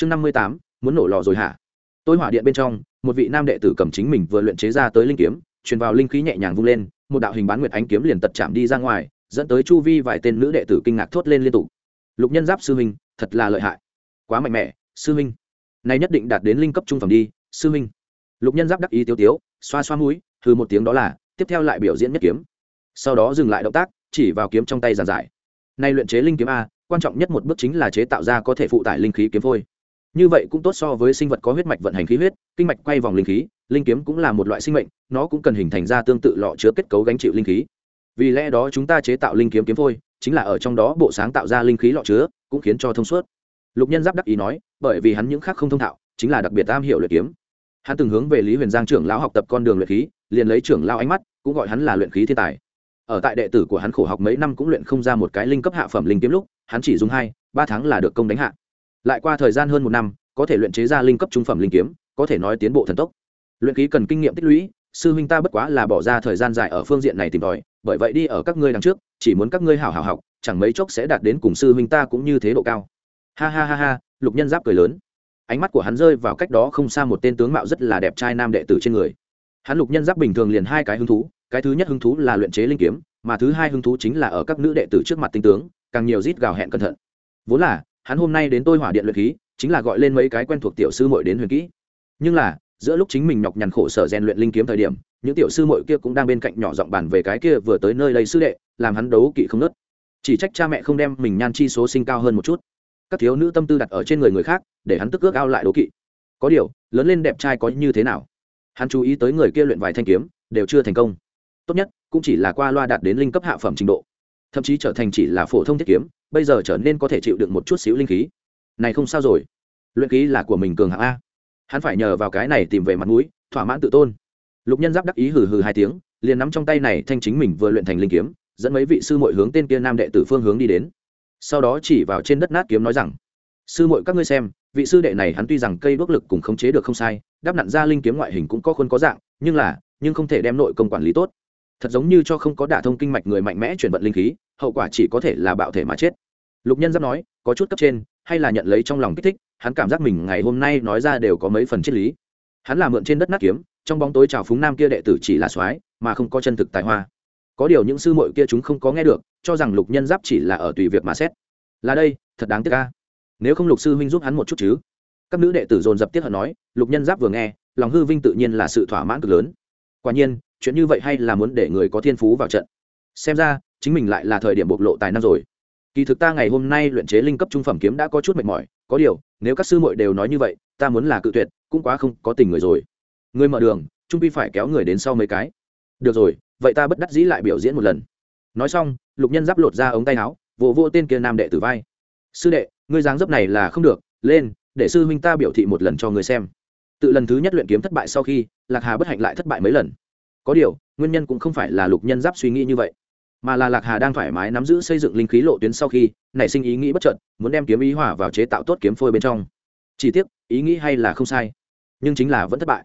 chương năm mươi tám, muốn nổ lò rồi hả? Tôi hỏa điện bên trong, một vị nam đệ tử cầm chính mình vừa luyện chế ra tới linh kiếm, truyền vào linh khí nhẹ nhàng vung lên, một đạo hình bán nguyệt ánh kiếm liền tật chạm đi ra ngoài, dẫn tới chu vi vài tên nữ đệ tử kinh ngạc thốt lên liên tục. Lục nhân giáp sư minh, thật là lợi hại. Quá mạnh mẽ, sư minh. Này nhất định đạt đến linh cấp trung phẩm đi, sư minh. Lục nhân giáp đắc ý tiêu tiếu, xoa xoa mũi thư một tiếng đó là, tiếp theo lại biểu diễn nhất kiếm. Sau đó dừng lại động tác, chỉ vào kiếm trong tay giàn giải. Nay luyện chế linh kiếm a, quan trọng nhất một bước chính là chế tạo ra có thể phụ tải linh khí kiếm phôi như vậy cũng tốt so với sinh vật có huyết mạch vận hành khí huyết, kinh mạch quay vòng linh khí, linh kiếm cũng là một loại sinh mệnh, nó cũng cần hình thành ra tương tự lọ chứa kết cấu gánh chịu linh khí. Vì lẽ đó chúng ta chế tạo linh kiếm kiếm phôi, chính là ở trong đó bộ sáng tạo ra linh khí lọ chứa, cũng khiến cho thông suốt. Lục nhân giáp đắc ý nói, bởi vì hắn những khác không thông thạo, chính là đặc biệt am hiểu luyện kiếm. Hắn từng hướng về lý huyền giang trưởng lão học tập con đường luyện khí, liền lấy trưởng lão ánh mắt, cũng gọi hắn là luyện khí thiên tài. Ở tại đệ tử của hắn khổ học mấy năm cũng luyện không ra một cái linh cấp hạ phẩm linh kiếm lúc, hắn chỉ dùng hai, ba tháng là được công đánh hạ lại qua thời gian hơn một năm, có thể luyện chế ra linh cấp trung phẩm linh kiếm, có thể nói tiến bộ thần tốc. Luyện ký cần kinh nghiệm tích lũy, sư huynh ta bất quá là bỏ ra thời gian dài ở phương diện này tìm tòi, bởi vậy đi ở các ngươi đằng trước, chỉ muốn các ngươi hảo hảo học, chẳng mấy chốc sẽ đạt đến cùng sư huynh ta cũng như thế độ cao. Ha ha ha ha, lục nhân giáp cười lớn. Ánh mắt của hắn rơi vào cách đó không xa một tên tướng mạo rất là đẹp trai nam đệ tử trên người. Hắn lục nhân giáp bình thường liền hai cái hứng thú, cái thứ nhất hứng thú là luyện chế linh kiếm, mà thứ hai hứng thú chính là ở các nữ đệ tử trước mặt tinh tướng, càng nhiều rít gào hẹn cẩn thận. Vốn là hắn hôm nay đến tôi hỏa điện luyện khí, chính là gọi lên mấy cái quen thuộc tiểu sư muội đến huyền kỹ. Nhưng là, giữa lúc chính mình nhọc nhằn khổ sở rèn luyện linh kiếm thời điểm, những tiểu sư muội kia cũng đang bên cạnh nhỏ giọng bàn về cái kia vừa tới nơi lấy sư đệ, làm hắn đấu kỵ không nớt. Chỉ trách cha mẹ không đem mình nhan chi số sinh cao hơn một chút. Các thiếu nữ tâm tư đặt ở trên người người khác, để hắn tức ước ao lại đấu kỵ. Có điều, lớn lên đẹp trai có như thế nào? Hắn chú ý tới người kia luyện vài thanh kiếm, đều chưa thành công. Tốt nhất, cũng chỉ là qua loa đạt đến linh cấp hạ phẩm trình độ thậm chí trở thành chỉ là phổ thông thiết kiếm, bây giờ trở nên có thể chịu được một chút xíu linh khí. Này không sao rồi. Luyện khí là của mình cường hạng a. Hắn phải nhờ vào cái này tìm về mặt mũi, thỏa mãn tự tôn. Lục nhân giáp đắc ý hừ hừ hai tiếng, liền nắm trong tay này thanh chính mình vừa luyện thành linh kiếm, dẫn mấy vị sư mội hướng tên kia nam đệ tử phương hướng đi đến. Sau đó chỉ vào trên đất nát kiếm nói rằng, sư mội các ngươi xem, vị sư đệ này hắn tuy rằng cây bước lực cùng khống chế được không sai, đáp nặn ra linh kiếm ngoại hình cũng có khuôn có dạng, nhưng là, nhưng không thể đem nội công quản lý tốt thật giống như cho không có đả thông kinh mạch người mạnh mẽ chuyển vận linh khí, hậu quả chỉ có thể là bạo thể mà chết. Lục nhân giáp nói, có chút cấp trên, hay là nhận lấy trong lòng kích thích, hắn cảm giác mình ngày hôm nay nói ra đều có mấy phần triết lý. Hắn là mượn trên đất nát kiếm, trong bóng tối trào phúng nam kia đệ tử chỉ là soái, mà không có chân thực tài hoa. Có điều những sư muội kia chúng không có nghe được, cho rằng lục nhân giáp chỉ là ở tùy việc mà xét. Là đây, thật đáng tiếc ca nếu không lục sư huynh giúp hắn một chút chứ? Các nữ đệ tử dồn dập tiết hận nói, lục nhân giáp vừa nghe, lòng hư vinh tự nhiên là sự thỏa mãn cực lớn. Quả nhiên chuyện như vậy hay là muốn để người có thiên phú vào trận? Xem ra, chính mình lại là thời điểm bộc lộ tài năng rồi. Kỳ thực ta ngày hôm nay luyện chế linh cấp trung phẩm kiếm đã có chút mệt mỏi, có điều, nếu các sư muội đều nói như vậy, ta muốn là cự tuyệt, cũng quá không có tình người rồi. Người mở đường, trung pi phải kéo người đến sau mấy cái. Được rồi, vậy ta bất đắc dĩ lại biểu diễn một lần. Nói xong, lục nhân giáp lột ra ống tay áo, vỗ vô tên kia nam đệ tử vai. Sư đệ, ngươi dáng dấp này là không được, lên, để sư huynh ta biểu thị một lần cho người xem. Tự lần thứ nhất luyện kiếm thất bại sau khi, lạc hà bất hạnh lại thất bại mấy lần có điều, nguyên nhân cũng không phải là lục nhân giáp suy nghĩ như vậy, mà là lạc hà đang thoải mái nắm giữ xây dựng linh khí lộ tuyến sau khi nảy sinh ý nghĩ bất chợt, muốn đem kiếm ý hỏa vào chế tạo tốt kiếm phôi bên trong. Chỉ tiếc, ý nghĩ hay là không sai, nhưng chính là vẫn thất bại.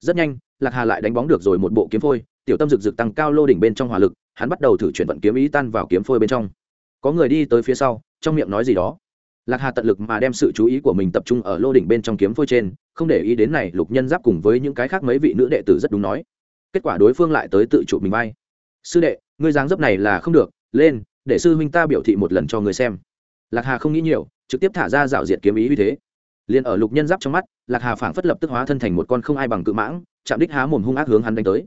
Rất nhanh, lạc hà lại đánh bóng được rồi một bộ kiếm phôi, tiểu tâm rực rực tăng cao lô đỉnh bên trong hỏa lực, hắn bắt đầu thử chuyển vận kiếm ý tan vào kiếm phôi bên trong. Có người đi tới phía sau, trong miệng nói gì đó. Lạc hà tận lực mà đem sự chú ý của mình tập trung ở lô đỉnh bên trong kiếm phôi trên, không để ý đến này lục nhân giáp cùng với những cái khác mấy vị nữ đệ tử rất đúng nói kết quả đối phương lại tới tự chủ mình bay sư đệ, ngươi dáng dấp này là không được, lên, để sư huynh ta biểu thị một lần cho ngươi xem. Lạc hà không nghĩ nhiều, trực tiếp thả ra dạo diệt kiếm ý uy thế. Liền ở lục nhân giáp trong mắt, lạc hà phảng phất lập tức hóa thân thành một con không ai bằng cự mãng, chạm đích há mồm hung ác hướng hắn đánh tới.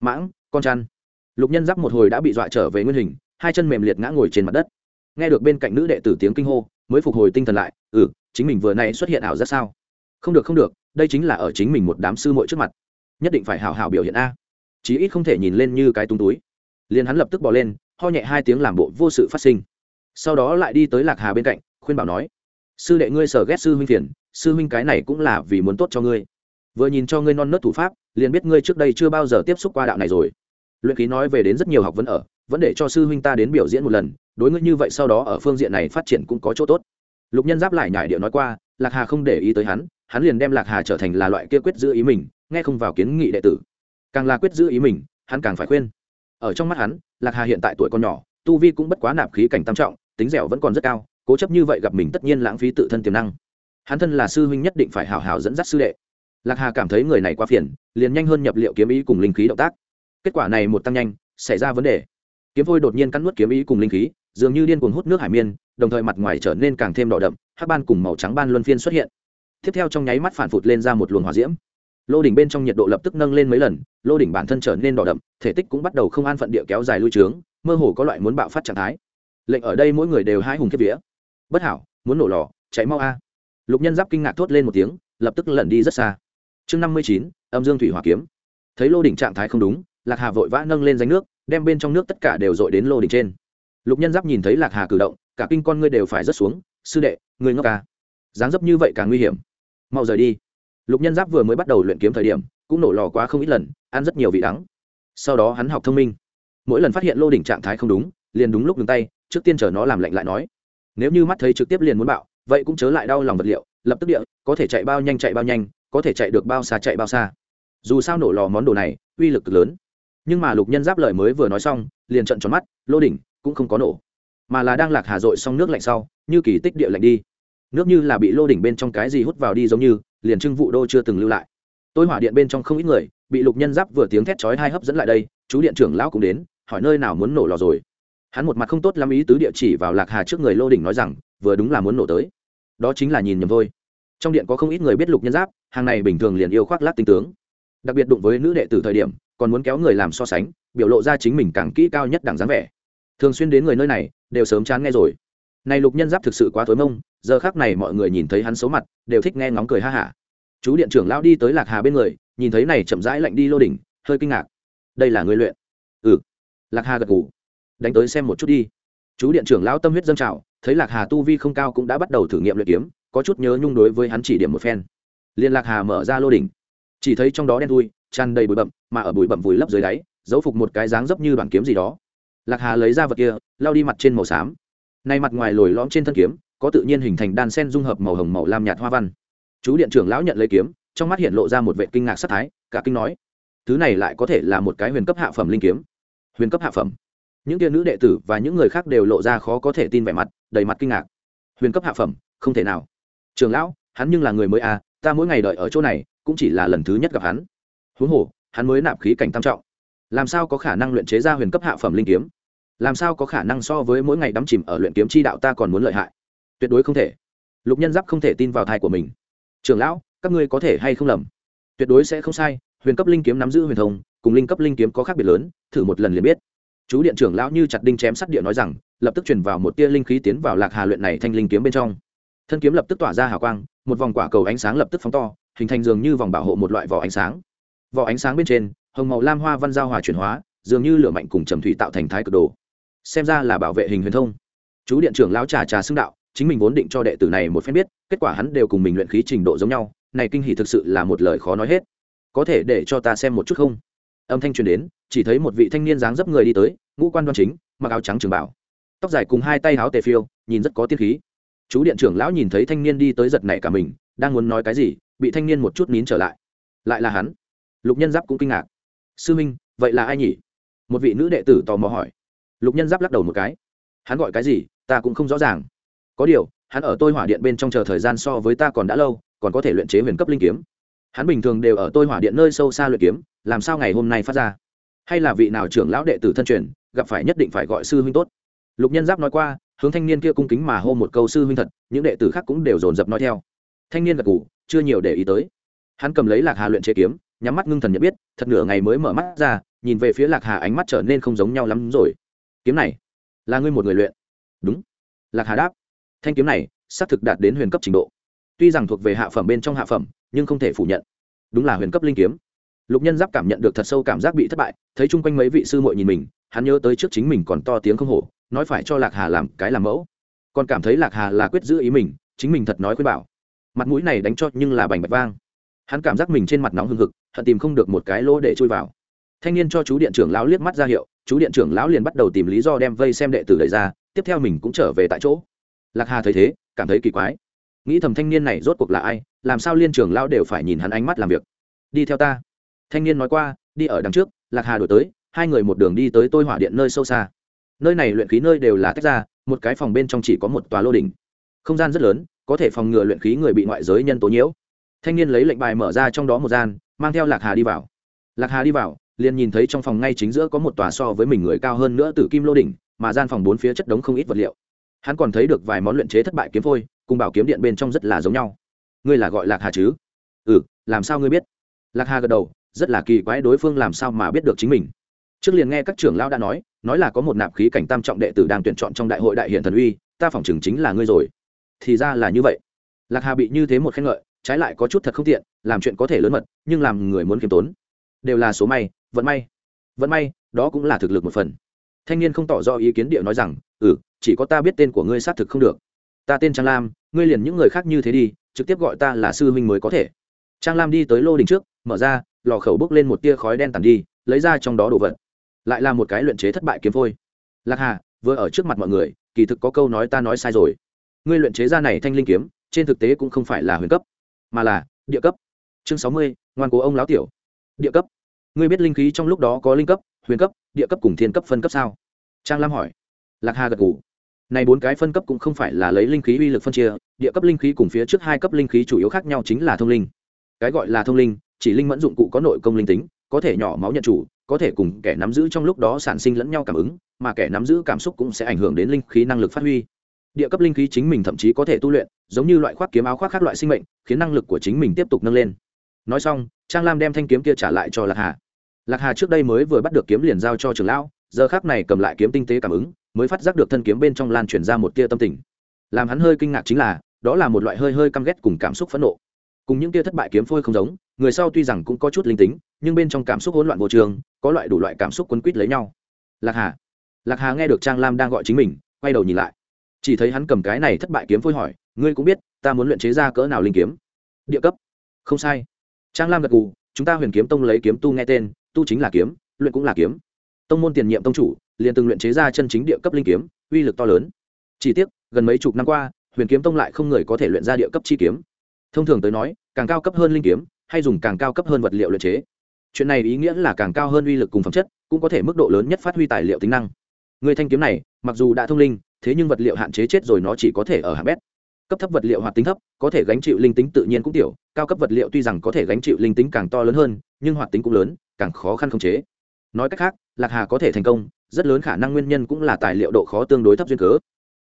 Mãng, con chăn. Lục nhân giáp một hồi đã bị dọa trở về nguyên hình, hai chân mềm liệt ngã ngồi trên mặt đất. Nghe được bên cạnh nữ đệ tử tiếng kinh hô, mới phục hồi tinh thần lại ừ chính mình vừa nay xuất hiện ảo giác sao? Không được không được, đây chính là ở chính mình một đám sư muội trước mặt. Nhất định phải hào hào biểu hiện a chí ít không thể nhìn lên như cái tung túi. Liền hắn lập tức bỏ lên, ho nhẹ hai tiếng làm bộ vô sự phát sinh. Sau đó lại đi tới lạc hà bên cạnh, khuyên bảo nói, sư đệ ngươi sở ghét sư huynh phiền, sư huynh cái này cũng là vì muốn tốt cho ngươi. Vừa nhìn cho ngươi non nớt thủ pháp, liền biết ngươi trước đây chưa bao giờ tiếp xúc qua đạo này rồi. Luyện ký nói về đến rất nhiều học vấn ở, vẫn để cho sư huynh ta đến biểu diễn một lần, đối ngươi như vậy sau đó ở phương diện này phát triển cũng có chỗ tốt. Lục nhân giáp lại nhải điệu nói qua, lạc hà không để ý tới hắn hắn liền đem lạc hà trở thành là loại kia quyết giữ ý mình, nghe không vào kiến nghị đệ tử càng là quyết giữ ý mình, hắn càng phải khuyên. Ở trong mắt hắn, lạc hà hiện tại tuổi còn nhỏ, tu vi cũng bất quá nạp khí cảnh tam trọng, tính dẻo vẫn còn rất cao, cố chấp như vậy gặp mình tất nhiên lãng phí tự thân tiềm năng. Hắn thân là sư huynh nhất định phải hào hào dẫn dắt sư đệ. Lạc hà cảm thấy người này quá phiền, liền nhanh hơn nhập liệu kiếm ý cùng linh khí động tác. Kết quả này một tăng nhanh, xảy ra vấn đề. Kiếm vôi đột nhiên cắn nuốt kiếm ý cùng linh khí, dường như điên cuồng hút nước hải miên, đồng thời mặt ngoài trở nên càng thêm đỏ đậm, hắc ban cùng màu trắng ban luân phiên xuất hiện. Tiếp theo trong nháy mắt phản phụt lên ra một luồng hỏa diễm lô đỉnh bên trong nhiệt độ lập tức nâng lên mấy lần, lô đỉnh bản thân trở nên đỏ đậm, thể tích cũng bắt đầu không an phận địa kéo dài lui trướng, mơ hồ có loại muốn bạo phát trạng thái. Lệnh ở đây mỗi người đều hai hùng kiếp vía. Bất hảo, muốn nổ lò, cháy mau a. À. Lục nhân giáp kinh ngạc thốt lên một tiếng, lập tức lẩn đi rất xa. Chương năm mươi chín, âm dương thủy hỏa kiếm. Thấy lô đỉnh trạng thái không đúng, lạc hà vội vã nâng lên danh nước, đem bên trong nước tất cả đều dội đến lô đỉnh trên. Lục nhân giáp nhìn thấy lạc hà cử động, cả kinh con ngươi đều phải rớt xuống. Sư đệ người ngốc ca dáng dấp như vậy càng nguy hiểm. Mau rời đi lục nhân giáp vừa mới bắt đầu luyện kiếm thời điểm, cũng nổ lò quá không ít lần, ăn rất nhiều vị đắng. Sau đó hắn học thông minh. Mỗi lần phát hiện lô đỉnh trạng thái không đúng, liền đúng lúc ngừng tay, trước tiên chờ nó làm lạnh lại nói. Nếu như mắt thấy trực tiếp liền muốn bạo, vậy cũng chớ lại đau lòng vật liệu, lập tức địa, có thể chạy bao nhanh chạy bao nhanh, có thể chạy được bao xa chạy bao xa. Dù sao nổ lò món đồ này, uy lực cực lớn. Nhưng mà lục nhân giáp lời mới vừa nói xong, liền trận tròn mắt, lô đỉnh cũng không có nổ. Mà là đang lạc hà dội xong nước lạnh sau, như kỳ tích địa lạnh đi. Nước như là bị lô đỉnh bên trong cái gì hút vào đi giống như liền trưng vụ đô chưa từng lưu lại. Tôi hỏa điện bên trong không ít người, bị lục nhân giáp vừa tiếng thét chói hai hấp dẫn lại đây, chú điện trưởng lão cũng đến, hỏi nơi nào muốn nổ lò rồi. Hắn một mặt không tốt lắm ý tứ địa chỉ vào lạc hà trước người lô đỉnh nói rằng, vừa đúng là muốn nổ tới. Đó chính là nhìn nhầm thôi. Trong điện có không ít người biết lục nhân giáp, hàng này bình thường liền yêu khoác lát tinh tướng. Đặc biệt đụng với nữ đệ tử thời điểm, còn muốn kéo người làm so sánh, biểu lộ ra chính mình càng kỹ cao nhất đẳng dáng vẻ. Thường xuyên đến người nơi này, đều sớm chán nghe rồi này lục nhân giáp thực sự quá tối mông, giờ khác này mọi người nhìn thấy hắn xấu mặt, đều thích nghe ngóng cười ha hả. Chú điện trưởng lão đi tới lạc hà bên người, nhìn thấy này chậm rãi lạnh đi lô đỉnh, hơi kinh ngạc. Đây là người luyện. Ừ. Lạc hà gật ngủ đánh tới xem một chút đi. Chú điện trưởng lão tâm huyết dâng trào, thấy lạc hà tu vi không cao cũng đã bắt đầu thử nghiệm luyện kiếm, có chút nhớ nhung đối với hắn chỉ điểm một phen. Liên lạc hà mở ra lô đỉnh. Chỉ thấy trong đó đen thui, tràn đầy bụi bậm mà ở bụi bậm vùi lấp dưới đáy giấu phục một cái dáng dấp như đoàn kiếm gì đó. Lạc hà lấy ra vật kia lao đi mặt trên màu xám nay mặt ngoài lồi lõm trên thân kiếm, có tự nhiên hình thành đan sen dung hợp màu hồng màu lam nhạt hoa văn. Chú điện trưởng lão nhận lấy kiếm, trong mắt hiện lộ ra một vệ kinh ngạc sắc thái, cả kinh nói, thứ này lại có thể là một cái huyền cấp hạ phẩm linh kiếm. Huyền cấp hạ phẩm. Những tiên nữ đệ tử và những người khác đều lộ ra khó có thể tin vẻ mặt, đầy mặt kinh ngạc. Huyền cấp hạ phẩm, không thể nào. Trường lão, hắn nhưng là người mới à ta mỗi ngày đợi ở chỗ này, cũng chỉ là lần thứ nhất gặp hắn. Huống hồ, hắn mới nạp khí cảnh tam trọng. Làm sao có khả năng luyện chế ra huyền cấp hạ phẩm linh kiếm? Làm sao có khả năng so với mỗi ngày đắm chìm ở luyện kiếm chi đạo ta còn muốn lợi hại? Tuyệt đối không thể. Lục nhân giáp không thể tin vào thai của mình. Trường lão, các ngươi có thể hay không lầm? Tuyệt đối sẽ không sai, huyền cấp linh kiếm nắm giữ huyền thông, cùng linh cấp linh kiếm có khác biệt lớn, thử một lần liền biết. Chú điện trưởng lão như chặt đinh chém sắt điện nói rằng, lập tức chuyển vào một tia linh khí tiến vào lạc hà luyện này thanh linh kiếm bên trong. Thân kiếm lập tức tỏa ra hào quang, một vòng quả cầu ánh sáng lập tức phóng to, hình thành dường như vòng bảo hộ một loại vỏ ánh sáng. Vỏ ánh sáng bên trên, hồng màu lam hoa văn giao hòa chuyển hóa, dường như lửa mạnh cùng trầm thủy tạo thành thái cực đồ xem ra là bảo vệ hình huyền thông. Chú điện trưởng lão trà trà xưng đạo, chính mình vốn định cho đệ tử này một phen biết, kết quả hắn đều cùng mình luyện khí trình độ giống nhau, này kinh hỷ thực sự là một lời khó nói hết. Có thể để cho ta xem một chút không? Âm thanh truyền đến, chỉ thấy một vị thanh niên dáng dấp người đi tới, ngũ quan đoan chính, mặc áo trắng trường bảo. Tóc dài cùng hai tay áo tề phiêu, nhìn rất có tiết khí. Chú điện trưởng lão nhìn thấy thanh niên đi tới giật nảy cả mình, đang muốn nói cái gì, bị thanh niên một chút nín trở lại. Lại là hắn. Lục nhân giáp cũng kinh ngạc. Sư minh, vậy là ai nhỉ? Một vị nữ đệ tử tò mò hỏi lục nhân giáp lắc đầu một cái. Hắn gọi cái gì, ta cũng không rõ ràng. Có điều, hắn ở tôi hỏa điện bên trong chờ thời gian so với ta còn đã lâu, còn có thể luyện chế huyền cấp linh kiếm. Hắn bình thường đều ở tôi hỏa điện nơi sâu xa luyện kiếm, làm sao ngày hôm nay phát ra? Hay là vị nào trưởng lão đệ tử thân truyền, gặp phải nhất định phải gọi sư huynh tốt. Lục nhân giáp nói qua, hướng thanh niên kia cung kính mà hô một câu sư huynh thật, những đệ tử khác cũng đều dồn dập nói theo. Thanh niên gật ngủ chưa nhiều để ý tới. Hắn cầm lấy lạc hà luyện chế kiếm, nhắm mắt ngưng thần nhận biết, thật nửa ngày mới mở mắt ra, nhìn về phía lạc hà ánh mắt trở nên không giống nhau lắm rồi kiếm này. Là ngươi một người luyện. Đúng. Lạc hà đáp. Thanh kiếm này xác thực đạt đến huyền cấp trình độ. Tuy rằng thuộc về hạ phẩm bên trong hạ phẩm, nhưng không thể phủ nhận. Đúng là huyền cấp linh kiếm. Lục nhân giáp cảm nhận được thật sâu cảm giác bị thất bại, thấy chung quanh mấy vị sư muội nhìn mình, hắn nhớ tới trước chính mình còn to tiếng không hổ, nói phải cho lạc hà làm cái làm mẫu. Còn cảm thấy lạc hà là quyết giữ ý mình, chính mình thật nói khuyên bảo. Mặt mũi này đánh cho nhưng là bành bạch vang. Hắn cảm giác mình trên mặt nóng hừng hực, hận tìm không được một cái lỗ để chui vào thanh niên cho chú điện trưởng lão liếc mắt ra hiệu, chú điện trưởng lão liền bắt đầu tìm lý do đem vây xem đệ tử đẩy ra, tiếp theo mình cũng trở về tại chỗ. Lạc hà thấy thế, cảm thấy kỳ quái. Nghĩ thầm thanh niên này rốt cuộc là ai, làm sao liên trưởng lão đều phải nhìn hắn ánh mắt làm việc. Đi theo ta. Thanh niên nói qua, đi ở đằng trước, lạc hà đổi tới, hai người một đường đi tới tôi hỏa điện nơi sâu xa. Nơi này luyện khí nơi đều là tách ra, một cái phòng bên trong chỉ có một tòa lô đỉnh. Không gian rất lớn, có thể phòng ngừa luyện khí người bị ngoại giới nhân tố nhiễu. Thanh niên lấy lệnh bài mở ra trong đó một gian, mang theo lạc hà đi vào. Lạc hà đi vào liền nhìn thấy trong phòng ngay chính giữa có một tòa so với mình người cao hơn nữa từ kim lô đỉnh, mà gian phòng bốn phía chất đống không ít vật liệu. Hắn còn thấy được vài món luyện chế thất bại kiếm phôi, cùng bảo kiếm điện bên trong rất là giống nhau. Ngươi là gọi lạc hà chứ? Ừ làm sao ngươi biết? Lạc hà gật đầu, rất là kỳ quái đối phương làm sao mà biết được chính mình. Trước liền nghe các trưởng lão đã nói nói là có một nạp khí cảnh tam trọng đệ tử đang tuyển chọn trong đại hội đại hiện thần uy, ta phỏng chừng chính là ngươi rồi. Thì ra là như vậy. Lạc hà bị như thế một khen ngợi, trái lại có chút thật không tiện, làm chuyện có thể lớn mật, nhưng làm người muốn kiếm tốn. Đều là số may vận may. Vận may, đó cũng là thực lực một phần. Thanh niên không tỏ rõ ý kiến địa nói rằng ừ chỉ có ta biết tên của ngươi xác thực không được. Ta tên trang lam, ngươi liền những người khác như thế đi, trực tiếp gọi ta là sư huynh mới có thể. Trang lam đi tới lô đình trước, mở ra, lò khẩu bốc lên một tia khói đen tàn đi, lấy ra trong đó đồ vật. Lại là một cái luyện chế thất bại kiếm phôi. Lạc hà, vừa ở trước mặt mọi người, kỳ thực có câu nói ta nói sai rồi. Ngươi luyện chế ra này thanh linh kiếm, trên thực tế cũng không phải là huyền cấp, mà là địa cấp. Chương sáu mươi, ngoan cố ông láo tiểu. Địa cấp ngươi biết linh khí trong lúc đó có linh cấp, huyền cấp, địa cấp cùng thiên cấp phân cấp sao? Trang lam hỏi. Lạc hà gật ngủ này bốn cái phân cấp cũng không phải là lấy linh khí uy lực phân chia, địa cấp linh khí cùng phía trước hai cấp linh khí chủ yếu khác nhau chính là thông linh. Cái gọi là thông linh, chỉ linh mẫn dụng cụ có nội công linh tính, có thể nhỏ máu nhận chủ, có thể cùng kẻ nắm giữ trong lúc đó sản sinh lẫn nhau cảm ứng, mà kẻ nắm giữ cảm xúc cũng sẽ ảnh hưởng đến linh khí năng lực phát huy. Địa cấp linh khí chính mình thậm chí có thể tu luyện, giống như loại khoác kiếm áo khoác khác loại sinh mệnh, khiến năng lực của chính mình tiếp tục nâng lên. Nói xong, trang lam đem thanh kiếm kia trả lại cho lạc hà lạc hà trước đây mới vừa bắt được kiếm liền giao cho trường lão, giờ khác này cầm lại kiếm tinh tế cảm ứng, mới phát giác được thân kiếm bên trong lan truyền ra một tia tâm tình. Làm hắn hơi kinh ngạc chính là, đó là một loại hơi hơi căm ghét cùng cảm xúc phẫn nộ. Cùng những tia thất bại kiếm phôi không giống, người sau tuy rằng cũng có chút linh tính, nhưng bên trong cảm xúc hỗn loạn vô trường, có loại đủ loại cảm xúc quấn quýt lấy nhau. Lạc hà lạc hà nghe được trang lam đang gọi chính mình, quay đầu nhìn lại. Chỉ thấy hắn cầm cái này thất bại kiếm phôi hỏi, ngươi cũng biết, ta muốn luyện chế ra cỡ nào linh kiếm? Địa cấp. Không sai. Trang lam gật gù, chúng ta huyền kiếm tông lấy kiếm tu nghe tên tu chính là kiếm, luyện cũng là kiếm. Tông môn tiền nhiệm tông chủ, liền từng luyện chế ra chân chính địa cấp linh kiếm, uy lực to lớn. Chỉ tiếc, gần mấy chục năm qua, huyền kiếm tông lại không người có thể luyện ra địa cấp chi kiếm. Thông thường tới nói, càng cao cấp hơn linh kiếm, hay dùng càng cao cấp hơn vật liệu luyện chế. Chuyện này ý nghĩa là càng cao hơn uy lực cùng phẩm chất, cũng có thể mức độ lớn nhất phát huy tài liệu tính năng. Người thanh kiếm này, mặc dù đã thông linh, thế nhưng vật liệu hạn chế chết rồi nó chỉ có thể ở hạng bét cấp thấp vật liệu hoạt tính thấp, có thể gánh chịu linh tính tự nhiên cũng tiểu, cao cấp vật liệu tuy rằng có thể gánh chịu linh tính càng to lớn hơn, nhưng hoạt tính cũng lớn, càng khó khăn khống chế. Nói cách khác, lạc hà có thể thành công, rất lớn khả năng nguyên nhân cũng là tài liệu độ khó tương đối thấp duyên cớ.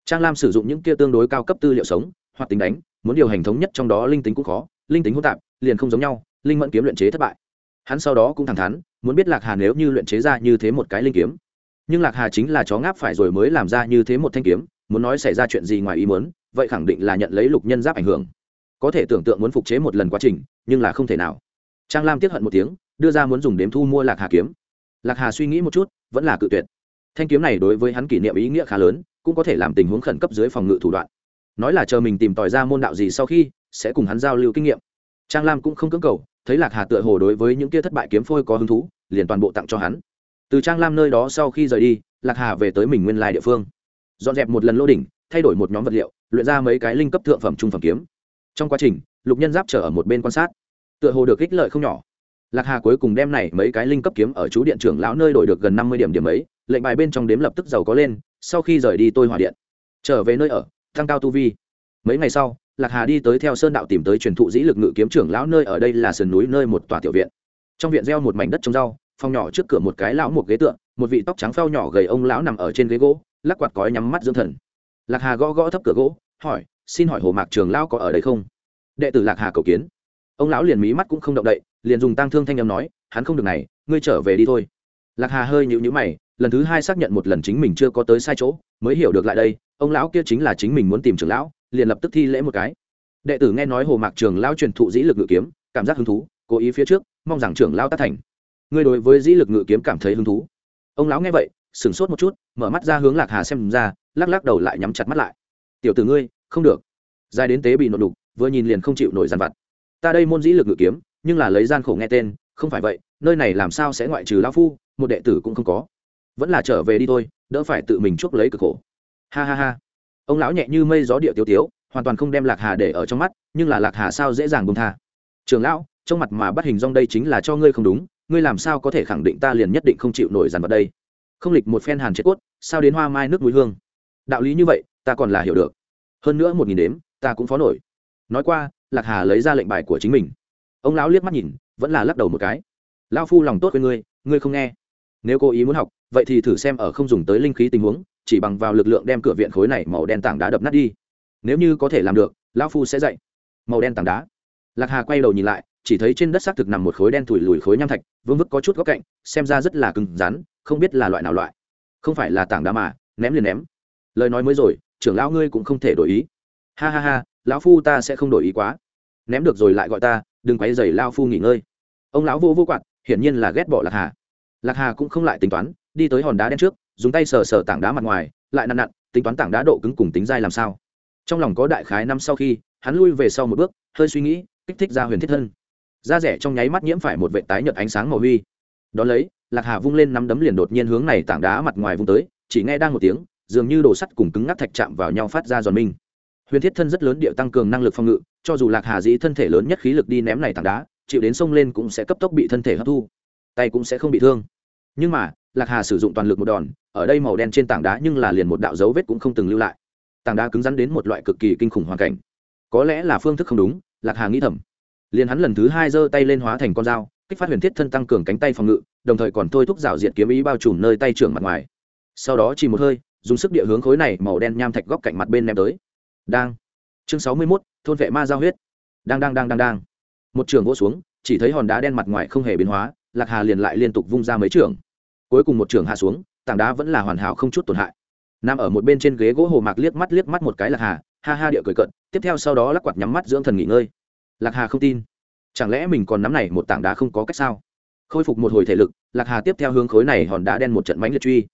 Trang lam sử dụng những kia tương đối cao cấp tư liệu sống, hoạt tính đánh, muốn điều hành thống nhất trong đó linh tính cũng khó, linh tính hỗn tạp, liền không giống nhau, linh mẫn kiếm luyện chế thất bại. Hắn sau đó cũng thẳng thắn, muốn biết lạc hà nếu như luyện chế ra như thế một cái linh kiếm. Nhưng lạc hà chính là chó ngáp phải rồi mới làm ra như thế một thanh kiếm, muốn nói xảy ra chuyện gì ngoài ý muốn vậy khẳng định là nhận lấy lục nhân giáp ảnh hưởng. Có thể tưởng tượng muốn phục chế một lần quá trình, nhưng là không thể nào. Trang lam tiếp hận một tiếng, đưa ra muốn dùng đếm thu mua lạc hà kiếm. Lạc hà suy nghĩ một chút, vẫn là cự tuyệt. Thanh kiếm này đối với hắn kỷ niệm ý nghĩa khá lớn, cũng có thể làm tình huống khẩn cấp dưới phòng ngự thủ đoạn. Nói là chờ mình tìm tòi ra môn đạo gì sau khi, sẽ cùng hắn giao lưu kinh nghiệm. Trang lam cũng không cưỡng cầu, thấy lạc hà tựa hồ đối với những kia thất bại kiếm phôi có hứng thú, liền toàn bộ tặng cho hắn. Từ trang lam nơi đó sau khi rời đi, lạc hà về tới mình nguyên lai địa phương. Dọn dẹp một lần lô đỉnh, thay đổi một nhóm vật liệu luyện ra mấy cái linh cấp thượng phẩm trung phẩm kiếm. Trong quá trình, lục nhân giáp trở ở một bên quan sát. Tựa hồ được ích lợi không nhỏ. Lạc hà cuối cùng đem này mấy cái linh cấp kiếm ở chú điện trưởng lão nơi đổi được gần năm mươi điểm điểm ấy, lệnh bài bên trong đếm lập tức giàu có lên, sau khi rời đi tôi hỏa điện. Trở về nơi ở tăng cao tu vi. Mấy ngày sau, lạc hà đi tới theo sơn đạo tìm tới truyền thụ dĩ lực ngự kiếm trưởng lão nơi ở đây là sườn núi nơi một tòa tiểu viện. Trong viện gieo một mảnh đất trồng rau, phòng nhỏ trước cửa một cái lão một ghế tượng một vị tóc trắng phao nhỏ gầy ông lão nằm ở trên ghế gỗ, lắc quạt cói nhắm mắt dưỡng thần. Lạc hà gõ gõ thấp cửa gỗ hỏi, xin hỏi hồ mạc trường lão có ở đây không? Đệ tử lạc hà cầu kiến. Ông lão liền mí mắt cũng không động đậy, liền dùng tang thương thanh âm nói, hắn không được này, ngươi trở về đi thôi. Lạc hà hơi nhịu nhữ mày, lần thứ hai xác nhận một lần chính mình chưa có tới sai chỗ, mới hiểu được lại đây, ông lão kia chính là chính mình muốn tìm trưởng lão, liền lập tức thi lễ một cái. Đệ tử nghe nói hồ mạc trường lão truyền thụ dĩ lực ngự kiếm, cảm giác hứng thú, cố ý phía trước, mong rằng trưởng lão tác thành. Ngươi đối với dĩ lực ngự kiếm cảm thấy hứng thú. Ông lão nghe vậy, sửng sốt một chút, mở mắt ra hướng lạc hà xem ra, lắc lắc đầu lại nhắm chặt mắt lại tiểu tử ngươi, không được. Dài đến tế bị nộp đục, vừa nhìn liền không chịu nổi dàn vặt. Ta đây môn dĩ lực ngự kiếm, nhưng là lấy gian khổ nghe tên, không phải vậy, nơi này làm sao sẽ ngoại trừ lão phu, một đệ tử cũng không có. Vẫn là trở về đi thôi, đỡ phải tự mình chuốc lấy cực khổ. Ha ha ha. Ông lão nhẹ như mây gió địa tiêu tiếu, hoàn toàn không đem lạc hà để ở trong mắt, nhưng là lạc hà sao dễ dàng bông tha? Trường lão, trong mặt mà bắt hình dong đây chính là cho ngươi không đúng, ngươi làm sao có thể khẳng định ta liền nhất định không chịu nổi dàn vật đây? Không lịch một phen hàn chết cốt sao đến hoa mai nước núi hương? Đạo lý như vậy ta còn là hiểu được. Hơn nữa một nghìn đếm, ta cũng phó nổi. Nói qua, lạc hà lấy ra lệnh bài của chính mình. Ông lão liếc mắt nhìn, vẫn là lắc đầu một cái. Lão phu lòng tốt với ngươi ngươi không nghe. Nếu cô ý muốn học, vậy thì thử xem ở không dùng tới linh khí tình huống, chỉ bằng vào lực lượng đem cửa viện khối này màu đen tảng đá đập nát đi. Nếu như có thể làm được, lão phu sẽ dạy. Màu đen tảng đá. Lạc hà quay đầu nhìn lại, chỉ thấy trên đất xác thực nằm một khối đen thủi lùi khối nham thạch, vương vức có chút góc cạnh, xem ra rất là cứng rắn, không biết là loại nào loại. Không phải là tảng đá mà, ném liền ném. Lời nói mới rồi trưởng lão ngươi cũng không thể đổi ý. Ha ha ha, lão phu ta sẽ không đổi ý quá. Ném được rồi lại gọi ta, đừng quay dày lao phu nghỉ ngơi. Ông lão vô vô quạt, hiển nhiên là ghét bỏ lạc hà. Lạc hà cũng không lại tính toán, đi tới hòn đá đen trước, dùng tay sờ sờ tảng đá mặt ngoài, lại nặn nặn, tính toán tảng đá độ cứng cùng tính dai làm sao. Trong lòng có đại khái năm sau khi, hắn lui về sau một bước, hơi suy nghĩ, kích thích ra huyền thiết thân. Da rẻ trong nháy mắt nhiễm phải một vệ tái nhợt ánh sáng màu huy. Đón lấy, lạc hà vung lên nắm đấm liền đột nhiên hướng này tảng đá mặt ngoài vung tới, chỉ nghe đang một tiếng dường như đồ sắt cùng cứng ngắc thạch chạm vào nhau phát ra giòn minh. Huyền thiết thân rất lớn điệu tăng cường năng lực phòng ngự, cho dù lạc hà dĩ thân thể lớn nhất khí lực đi ném này tảng đá, chịu đến sông lên cũng sẽ cấp tốc bị thân thể hấp thu. Tay cũng sẽ không bị thương. Nhưng mà, lạc hà sử dụng toàn lực một đòn, ở đây màu đen trên tảng đá nhưng là liền một đạo dấu vết cũng không từng lưu lại. Tảng đá cứng rắn đến một loại cực kỳ kinh khủng hoàn cảnh. Có lẽ là phương thức không đúng, lạc hà nghĩ thầm. Liền hắn lần thứ hai giơ tay lên hóa thành con dao, kích phát huyền thiết thân tăng cường cánh tay phòng ngự, đồng thời còn thôi thúc rào diệt kiếm ý bao trùm nơi tay trưởng mặt ngoài. Sau đó chỉ một hơi dùng sức địa hướng khối này màu đen nham thạch góc cạnh mặt bên ném tới. Đang. Chương sáu mươi 61, thôn vệ ma giao huyết. Đang đang đang đang đang. Một trường vỗ xuống chỉ thấy hòn đá đen mặt ngoài không hề biến hóa lạc hà liền lại liên tục vung ra mấy trường. Cuối cùng một trường hạ xuống tảng đá vẫn là hoàn hảo không chút tổn hại. Nằm ở một bên trên ghế gỗ hồ mạc liếc mắt liếc mắt một cái lạc hà ha ha địa cười cận tiếp theo sau đó lắc quạt nhắm mắt dưỡng thần nghỉ ngơi. Lạc hà không tin. Chẳng lẽ mình còn nắm này một tảng đá không có cách sao? Khôi phục một hồi thể lực lạc hà tiếp theo hướng khối này hòn đá đen một trận mánh liệt truy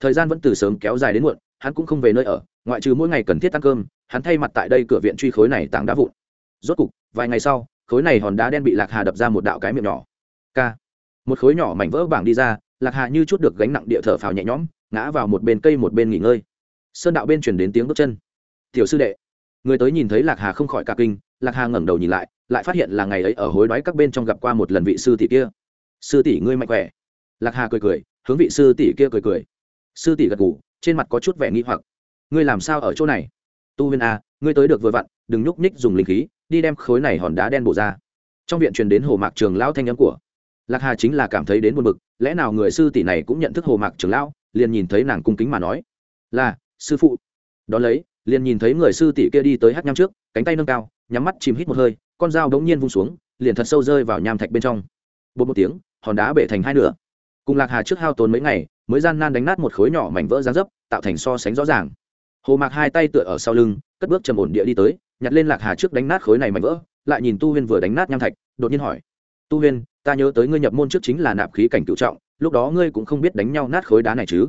thời gian vẫn từ sớm kéo dài đến muộn, hắn cũng không về nơi ở, ngoại trừ mỗi ngày cần thiết ăn cơm, hắn thay mặt tại đây cửa viện truy khối này tảng đá vụn. Rốt cục, vài ngày sau, khối này hòn đá đen bị lạc hà đập ra một đạo cái miệng nhỏ. K một khối nhỏ mảnh vỡ bảng đi ra, lạc hà như chút được gánh nặng địa thở phào nhẹ nhõm, ngã vào một bên cây một bên nghỉ ngơi. Sơn đạo bên chuyển đến tiếng bước chân. Tiểu sư đệ. Người tới nhìn thấy lạc hà không khỏi cả kinh, lạc hà ngẩng đầu nhìn lại lại phát hiện là ngày ấy ở hối đoái các bên trong gặp qua một lần vị sư tỷ kia. Sư tỷ ngươi mạnh khỏe. Lạc hà cười cười, hướng vị sư tỷ kia cười cười sư tỷ gật ngủ trên mặt có chút vẻ nghi hoặc. Ngươi làm sao ở chỗ này? Tu huyên a ngươi tới được vừa vặn, đừng nhúc nhích dùng linh khí, đi đem khối này hòn đá đen bổ ra. Trong viện truyền đến hồ mạc trường lão thanh âm của. Lạc hà chính là cảm thấy đến buồn bực, lẽ nào người sư tỷ này cũng nhận thức hồ mạc trường lão, liền nhìn thấy nàng cung kính mà nói. Là, sư phụ. Đón lấy, liền nhìn thấy người sư tỷ kia đi tới hát nham trước, cánh tay nâng cao, nhắm mắt chìm hít một hơi, con dao đống nhiên vung xuống, liền thật sâu rơi vào nham thạch bên trong. Bột một tiếng, hòn đá bể thành hai nửa. Cùng lạc hà trước hao tốn mấy ngày mới gian nan đánh nát một khối nhỏ mảnh vỡ ra dấp, tạo thành so sánh rõ ràng. Hồ mạc hai tay tựa ở sau lưng, cất bước trầm ổn địa đi tới, nhặt lên lạc hà trước đánh nát khối này mảnh vỡ, lại nhìn tu huyên vừa đánh nát nham thạch, đột nhiên hỏi, tu huyên, ta nhớ tới ngươi nhập môn trước chính là nạp khí cảnh cựu trọng, lúc đó ngươi cũng không biết đánh nhau nát khối đá này chứ?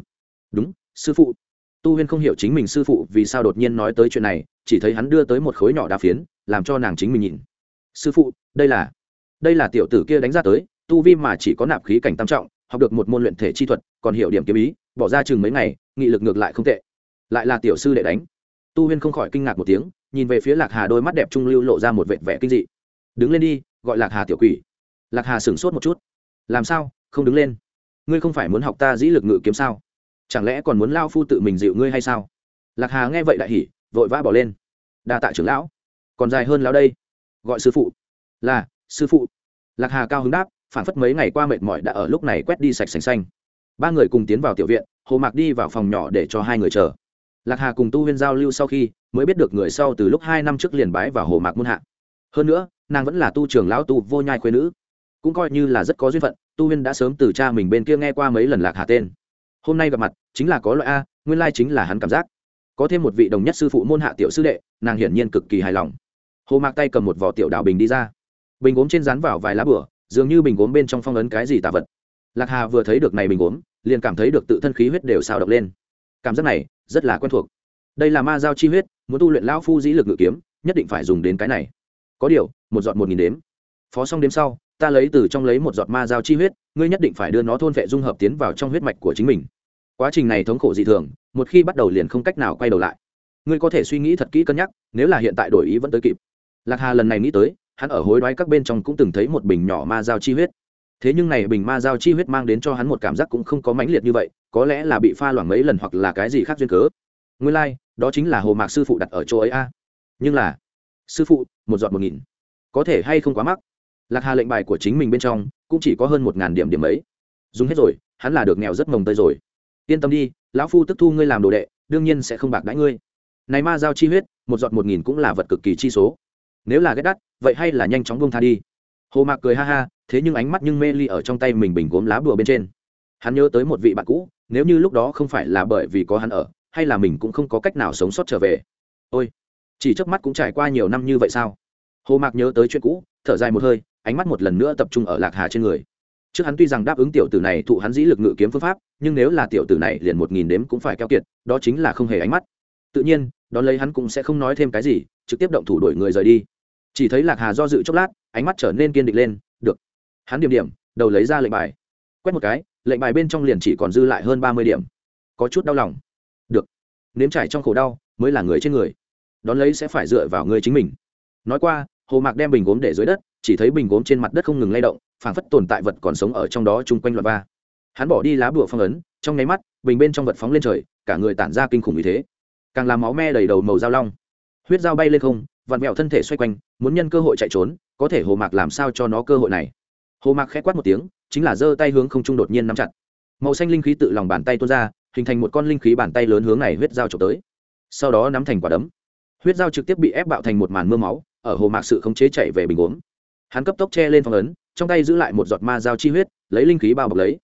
Đúng, sư phụ. Tu huyên không hiểu chính mình sư phụ vì sao đột nhiên nói tới chuyện này, chỉ thấy hắn đưa tới một khối nhỏ đá phiến, làm cho nàng chính mình nhìn. Sư phụ, đây là đây là tiểu tử kia đánh ra tới, tu vi mà chỉ có nạp khí cảnh tam trọng học được một môn luyện thể chi thuật, còn hiểu điểm kiếm ý, bỏ ra chừng mấy ngày, nghị lực ngược lại không tệ. Lại là tiểu sư đệ đánh. Tu huyên không khỏi kinh ngạc một tiếng, nhìn về phía lạc hà đôi mắt đẹp trung lưu lộ ra một vệt vẻ kinh dị. Đứng lên đi, gọi lạc hà tiểu quỷ. Lạc hà sửng sốt một chút. Làm sao? Không đứng lên? Ngươi không phải muốn học ta dĩ lực ngự kiếm sao? Chẳng lẽ còn muốn lao phu tự mình dịu ngươi hay sao? Lạc hà nghe vậy đại hỉ, vội vã bỏ lên. Đa tạ trưởng lão. Còn dài hơn lão đây. Gọi sư phụ. Là, sư phụ. Lạc hà cao hứng đáp phản phất mấy ngày qua mệt mỏi đã ở lúc này quét đi sạch sành xanh. Ba người cùng tiến vào tiểu viện, hồ mạc đi vào phòng nhỏ để cho hai người chờ. Lạc hà cùng tu huyên giao lưu sau khi, mới biết được người sau từ lúc hai năm trước liền bái vào hồ mạc muôn hạ. Hơn nữa, nàng vẫn là tu trưởng lão tu vô nhai khuyên nữ. Cũng coi như là rất có duyên phận, tu huyên đã sớm từ cha mình bên kia nghe qua mấy lần lạc hà tên. Hôm nay gặp mặt, chính là có loại a, nguyên lai chính là hắn cảm giác. Có thêm một vị đồng nhất sư phụ môn hạ tiểu sư đệ, nàng hiển nhiên cực kỳ hài lòng. Hồ mạc tay cầm một vỏ tiểu đào bình đi ra. Bình gốm trên rán vào vài lá bửa dường như bình gốm bên trong phong ấn cái gì tà vật. Lạc hà vừa thấy được này bình gốm, liền cảm thấy được tự thân khí huyết đều xào động lên. Cảm giác này, rất là quen thuộc. Đây là ma giao chi huyết, muốn tu luyện lão phu dĩ lực ngự kiếm, nhất định phải dùng đến cái này. Có điều, một giọt một nghìn đếm. Phó xong đếm sau, ta lấy từ trong lấy một giọt ma giao chi huyết, ngươi nhất định phải đưa nó thôn vệ dung hợp tiến vào trong huyết mạch của chính mình. Quá trình này thống khổ dị thường, một khi bắt đầu liền không cách nào quay đầu lại. Ngươi có thể suy nghĩ thật kỹ cân nhắc, nếu là hiện tại đổi ý vẫn tới kịp. Lạc hà lần này nghĩ tới hắn ở hối đoái các bên trong cũng từng thấy một bình nhỏ ma giao chi huyết. Thế nhưng này bình ma giao chi huyết mang đến cho hắn một cảm giác cũng không có mãnh liệt như vậy có lẽ là bị pha loãng mấy lần hoặc là cái gì khác duyên cớ. Nguyên lai、like, đó chính là hồ mạc sư phụ đặt ở chỗ ấy a. Nhưng là sư phụ một giọt một nghìn. Có thể hay không quá mắc? Lạc hà lệnh bài của chính mình bên trong cũng chỉ có hơn một ngàn điểm điểm ấy. Dùng hết rồi hắn là được nghèo rất mồng tơi rồi. Yên tâm đi lão phu tức thu ngươi làm đồ đệ đương nhiên sẽ không bạc đãi ngươi. Này ma giao chi huyết một giọt một nghìn cũng là vật cực kỳ chi số nếu là ghét đắt, vậy hay là nhanh chóng buông tha đi. Hồ mạc cười ha ha, thế nhưng ánh mắt nhưng mê ly ở trong tay mình bình gốm lá bùa bên trên. Hắn nhớ tới một vị bạn cũ, nếu như lúc đó không phải là bởi vì có hắn ở, hay là mình cũng không có cách nào sống sót trở về. Ôi, chỉ trước mắt cũng trải qua nhiều năm như vậy sao? Hồ mạc nhớ tới chuyện cũ, thở dài một hơi, ánh mắt một lần nữa tập trung ở lạc hà trên người. Trước hắn tuy rằng đáp ứng tiểu tử này thụ hắn dĩ lực ngự kiếm phương pháp, nhưng nếu là tiểu tử này liền một nghìn đếm cũng phải keo kiệt, đó chính là không hề ánh mắt tự nhiên, đón lấy hắn cũng sẽ không nói thêm cái gì, trực tiếp động thủ đuổi người rời đi. Chỉ thấy lạc hà do dự chốc lát, ánh mắt trở nên kiên định lên, được. Hắn điểm điểm, đầu lấy ra lệnh bài. Quét một cái, lệnh bài bên trong liền chỉ còn dư lại hơn ba mươi điểm. Có chút đau lòng. Được. Nếm trải trong khổ đau, mới là người trên người. Đón lấy sẽ phải dựa vào người chính mình. Nói qua, hồ mạc đem bình gốm để dưới đất, chỉ thấy bình gốm trên mặt đất không ngừng lay động, phảng phất tồn tại vật còn sống ở trong đó chung quanh loạt ba hắn bỏ đi lá bùa phong ấn, trong nháy mắt, bình bên trong vật phóng lên trời, cả người tản ra kinh khủng như thế càng làm máu me đầy đầu màu dao long. Huyết dao bay lên không, vặn vẹo thân thể xoay quanh, muốn nhân cơ hội chạy trốn, có thể hồ mạc làm sao cho nó cơ hội này? Hồ mạc khẽ quát một tiếng, chính là giơ tay hướng không trung đột nhiên nắm chặt. Màu xanh linh khí tự lòng bàn tay tuôn ra, hình thành một con linh khí bàn tay lớn hướng này huyết dao trộm tới. Sau đó nắm thành quả đấm. Huyết dao trực tiếp bị ép bạo thành một màn mưa máu, ở hồ mạc sự khống chế chạy về bình uống. Hắn cấp tốc che lên phong ấn, trong tay giữ lại một giọt ma dao chi huyết, lấy linh khí bao bọc lấy.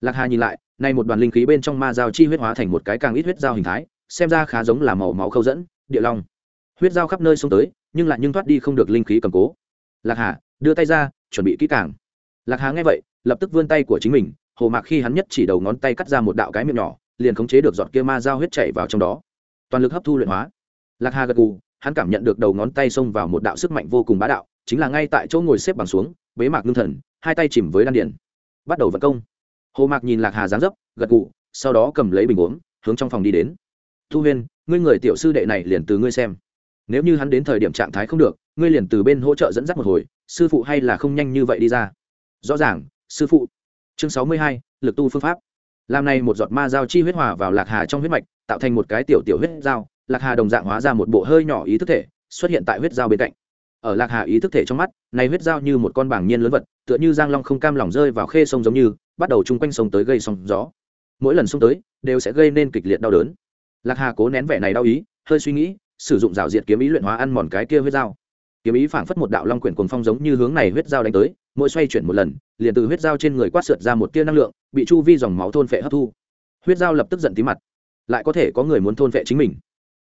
Lạc hà nhìn lại nay một đoàn linh khí bên trong ma dao chi huyết hóa thành một cái càng ít huyết dao hình thái xem ra khá giống là màu máu khâu dẫn, địa long. Huyết dao khắp nơi xông tới, nhưng lại nhưng thoát đi không được linh khí cầm cố. Lạc hà, đưa tay ra, chuẩn bị kỹ càng. Lạc hà nghe vậy, lập tức vươn tay của chính mình, hồ mạc khi hắn nhất chỉ đầu ngón tay cắt ra một đạo cái miệng nhỏ, liền khống chế được giọt kia ma dao huyết chảy vào trong đó. Toàn lực hấp thu luyện hóa. Lạc hà gật gù, hắn cảm nhận được đầu ngón tay xông vào một đạo sức mạnh vô cùng bá đạo, chính là ngay tại chỗ ngồi xếp bằng xuống, bế mạc ngưng thần, hai tay chìm với đan điển bắt đầu vận công. Hồ mạc nhìn lạc hà dáng dấp, gật gù, sau đó cầm lấy bình uống, hướng trong phòng đi đến thu huyên, ngươi người tiểu sư đệ này liền từ ngươi xem. Nếu như hắn đến thời điểm trạng thái không được, ngươi liền từ bên hỗ trợ dẫn dắt một hồi, sư phụ hay là không nhanh như vậy đi ra? Rõ ràng, sư phụ. Chương sáu mươi hai, lực tu phương pháp. Làm này một giọt ma dao chi huyết hòa vào lạc hà trong huyết mạch, tạo thành một cái tiểu tiểu huyết dao, lạc hà đồng dạng hóa ra một bộ hơi nhỏ ý thức thể, xuất hiện tại huyết dao bên cạnh. Ở lạc hà ý thức thể trong mắt, này huyết dao như một con bảng nhiên lớn vật, tựa như giang long không cam lòng rơi vào khê sông giống như, bắt đầu chung quanh sông tới gây sóng gió. Mỗi lần sông tới, đều sẽ gây nên kịch liệt đau đớn lạc hà cố nén vẻ này đau ý, hơi suy nghĩ, sử dụng rào diệt kiếm ý luyện hóa ăn mòn cái kia huyết dao. Kiếm ý phảng phất một đạo long quyển cuồng phong giống như hướng này huyết dao đánh tới, mỗi xoay chuyển một lần, liền từ huyết dao trên người quát sượt ra một tia năng lượng, bị chu vi dòng máu thôn phệ hấp thu. Huyết dao lập tức giận tí mặt. Lại có thể có người muốn thôn phệ chính mình.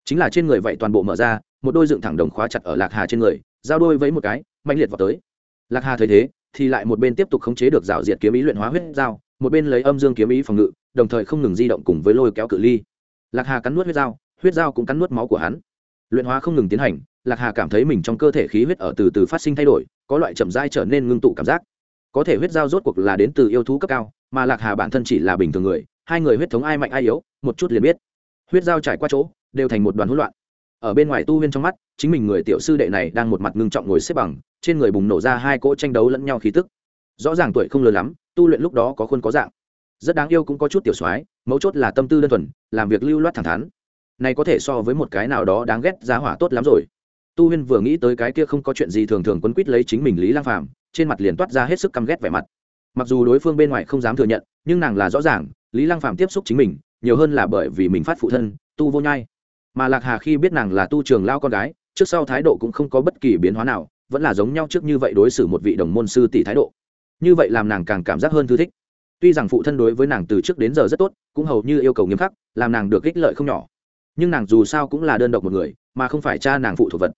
Chính là trên người vậy toàn bộ mở ra, một đôi dựng thẳng đồng khóa chặt ở lạc hà trên người, giao đôi với một cái mạnh liệt vào tới. Lạc hà thấy thế, thì lại một bên tiếp tục khống chế được rào diệt kiếm ý luyện hóa huyết dao, một bên lấy âm dương kiếm ý phòng ngự, đồng thời không ngừng di động cùng với lôi kéo cự ly lạc hà cắn nuốt huyết dao huyết dao cũng cắn nuốt máu của hắn. Luyện hóa không ngừng tiến hành, lạc hà cảm thấy mình trong cơ thể khí huyết ở từ từ phát sinh thay đổi, có loại chậm dai trở nên ngưng tụ cảm giác. Có thể huyết dao rốt cuộc là đến từ yêu thú cấp cao, mà lạc hà bản thân chỉ là bình thường người, hai người huyết thống ai mạnh ai yếu, một chút liền biết. Huyết dao trải qua chỗ, đều thành một đoàn hỗn loạn. Ở bên ngoài tu huyên trong mắt, chính mình người tiểu sư đệ này đang một mặt ngưng trọng ngồi xếp bằng, trên người bùng nổ ra hai cỗ tranh đấu lẫn nhau khí tức. Rõ ràng tuổi không lớn lắm, tu luyện lúc đó có khuôn có dạng. Rất đáng yêu cũng có chút tiểu soái mấu chốt là tâm tư đơn thuần, làm việc lưu loát thẳng thắn. Này có thể so với một cái nào đó đáng ghét giá hỏa tốt lắm rồi. Tu huyên vừa nghĩ tới cái kia không có chuyện gì thường thường quấn quýt lấy chính mình lý lang phàm, trên mặt liền toát ra hết sức căm ghét vẻ mặt. Mặc dù đối phương bên ngoài không dám thừa nhận, nhưng nàng là rõ ràng, lý lang phàm tiếp xúc chính mình, nhiều hơn là bởi vì mình phát phụ thân, tu vô nhai. Mà lạc hà khi biết nàng là tu trường lao con gái, trước sau thái độ cũng không có bất kỳ biến hóa nào, vẫn là giống nhau trước như vậy đối xử một vị đồng môn sư tỷ thái độ. Như vậy làm nàng càng cảm giác hơn thư thích tuy rằng phụ thân đối với nàng từ trước đến giờ rất tốt, cũng hầu như yêu cầu nghiêm khắc, làm nàng được ích lợi không nhỏ. Nhưng nàng dù sao cũng là đơn độc một người, mà không phải cha nàng phụ thuộc vật.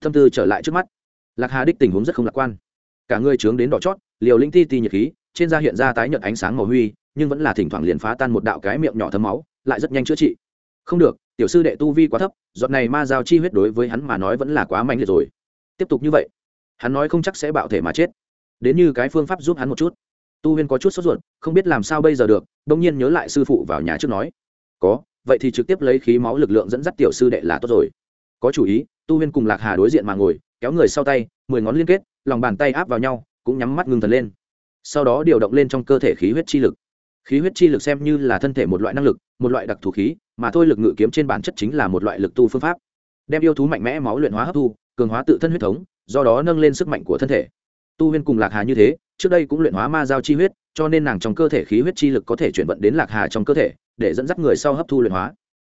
Tâm tư trở lại trước mắt. Lạc hà đích tình huống rất không lạc quan. Cả người trướng đến đỏ chót, liều linh ti ti nhiệt khí, trên da hiện ra tái nhợt ánh sáng màu huy, nhưng vẫn là thỉnh thoảng liền phá tan một đạo cái miệng nhỏ thấm máu, lại rất nhanh chữa trị. Không được, tiểu sư đệ tu vi quá thấp, giọt này ma giao chi huyết đối với hắn mà nói vẫn là quá mạnh liệt rồi. Tiếp tục như vậy, hắn nói không chắc sẽ bạo thể mà chết. Đến như cái phương pháp giúp hắn một chút tu huyên có chút sốt ruột, không biết làm sao bây giờ được đông nhiên nhớ lại sư phụ vào nhà trước nói, có, vậy thì trực tiếp lấy khí máu lực lượng dẫn dắt tiểu sư đệ là tốt rồi. Có chủ ý, tu huyên cùng lạc hà đối diện mà ngồi, kéo người sau tay, mười ngón liên kết, lòng bàn tay áp vào nhau, cũng nhắm mắt ngưng thần lên. Sau đó điều động lên trong cơ thể khí huyết chi lực. Khí huyết chi lực xem như là thân thể một loại năng lực, một loại đặc thù khí, mà thôi lực ngự kiếm trên bản chất chính là một loại lực tu phương pháp. Đem yêu thú mạnh mẽ máu luyện hóa hấp thu, cường hóa tự thân huyết thống, do đó nâng lên sức mạnh của thân thể. Tu huyên cùng lạc hà như thế trước đây cũng luyện hóa ma giao chi huyết, cho nên nàng trong cơ thể khí huyết chi lực có thể chuyển vận đến lạc hà trong cơ thể, để dẫn dắt người sau hấp thu luyện hóa.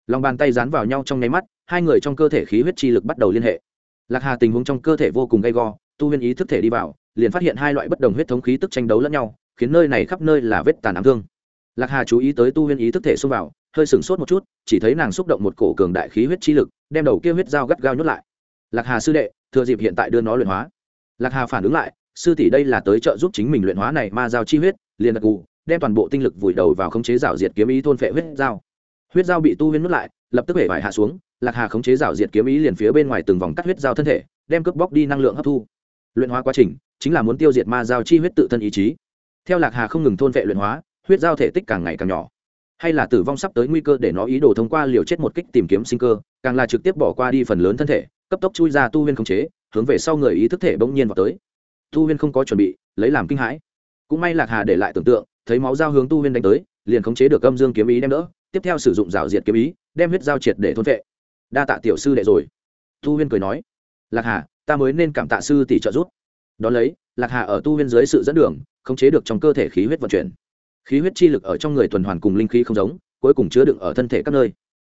Lòng bàn tay dán vào nhau trong nháy mắt, hai người trong cơ thể khí huyết chi lực bắt đầu liên hệ. Lạc hà tình huống trong cơ thể vô cùng gay go, tu huyên ý thức thể đi vào, liền phát hiện hai loại bất đồng huyết thống khí tức tranh đấu lẫn nhau, khiến nơi này khắp nơi là vết tàn ám thương. Lạc hà chú ý tới tu huyên ý thức thể xông vào, hơi sửng sốt một chút, chỉ thấy nàng xúc động một cổ cường đại khí huyết chi lực, đem đầu kia huyết dao gắt gao nhốt lại. Lạc hà sư đệ, thừa dịp hiện tại đưa nó luyện hóa. Lạc hà phản ứng lại sư tỷ đây là tới trợ giúp chính mình luyện hóa này ma giao chi huyết, liền đặc cụ đem toàn bộ tinh lực vùi đầu vào khống chế rào diệt kiếm ý thôn phệ huyết dao huyết dao bị tu huyên nuốt lại, lập tức hể vải hạ xuống, lạc hà khống chế rào diệt kiếm ý liền phía bên ngoài từng vòng cắt huyết dao thân thể, đem cướp bóc đi năng lượng hấp thu. Luyện hóa quá trình, chính là muốn tiêu diệt ma giao chi huyết tự thân ý chí. Theo lạc hà không ngừng thôn vệ luyện hóa, huyết giao thể tích càng ngày càng nhỏ. Hay là tử vong sắp tới nguy cơ để nó ý đồ thông qua liều chết một kích tìm kiếm sinh cơ, càng là trực tiếp bỏ qua đi phần lớn thân thể, cấp tốc chui ra tu huyên khống chế, hướng về sau người ý thức thể bỗng nhiên vào tới tu huyên không có chuẩn bị, lấy làm kinh hãi. Cũng may lạc hà để lại tưởng tượng, thấy máu dao hướng tu huyên đánh tới, liền khống chế được âm dương kiếm ý đem đỡ, tiếp theo sử dụng rào diệt kiếm ý, đem huyết giao triệt để thôn vệ đa tạ tiểu sư đệ rồi. Tu huyên cười nói, lạc hà, ta mới nên cảm tạ sư tỷ trợ giúp. Đón lấy, lạc hà ở tu huyên dưới sự dẫn đường, khống chế được trong cơ thể khí huyết vận chuyển. Khí huyết chi lực ở trong người tuần hoàn cùng linh khí không giống, cuối cùng chứa đựng ở thân thể các nơi.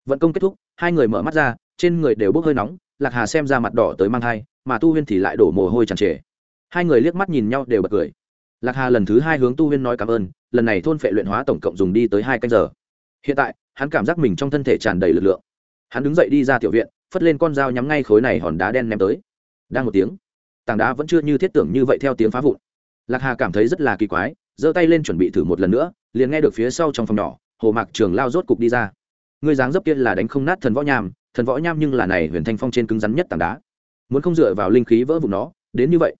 Vận công kết thúc, hai người mở mắt ra, trên người đều bốc hơi nóng, lạc hà xem ra mặt đỏ tới mang thai, mà tu huyên thì lại đổ mồ hôi tràn trề hai người liếc mắt nhìn nhau đều bật cười. Lạc hà lần thứ hai hướng tu huyên nói cảm ơn, lần này thôn phệ luyện hóa tổng cộng dùng đi tới hai canh giờ. Hiện tại, hắn cảm giác mình trong thân thể tràn đầy lực lượng. Hắn đứng dậy đi ra tiểu viện, phất lên con dao nhắm ngay khối này hòn đá đen ném tới. Đang một tiếng, tảng đá vẫn chưa như thiết tưởng như vậy theo tiếng phá vụn. Lạc hà cảm thấy rất là kỳ quái, giơ tay lên chuẩn bị thử một lần nữa, liền nghe được phía sau trong phòng nhỏ, hồ mạc trường lao rốt cục đi ra. Người dáng dấp kia là đánh không nát thần võ nham, thần võ nham nhưng là này huyền thanh phong trên cứng rắn nhất tảng đá. Muốn không dựa vào linh khí vỡ vụn nó, đến như vậy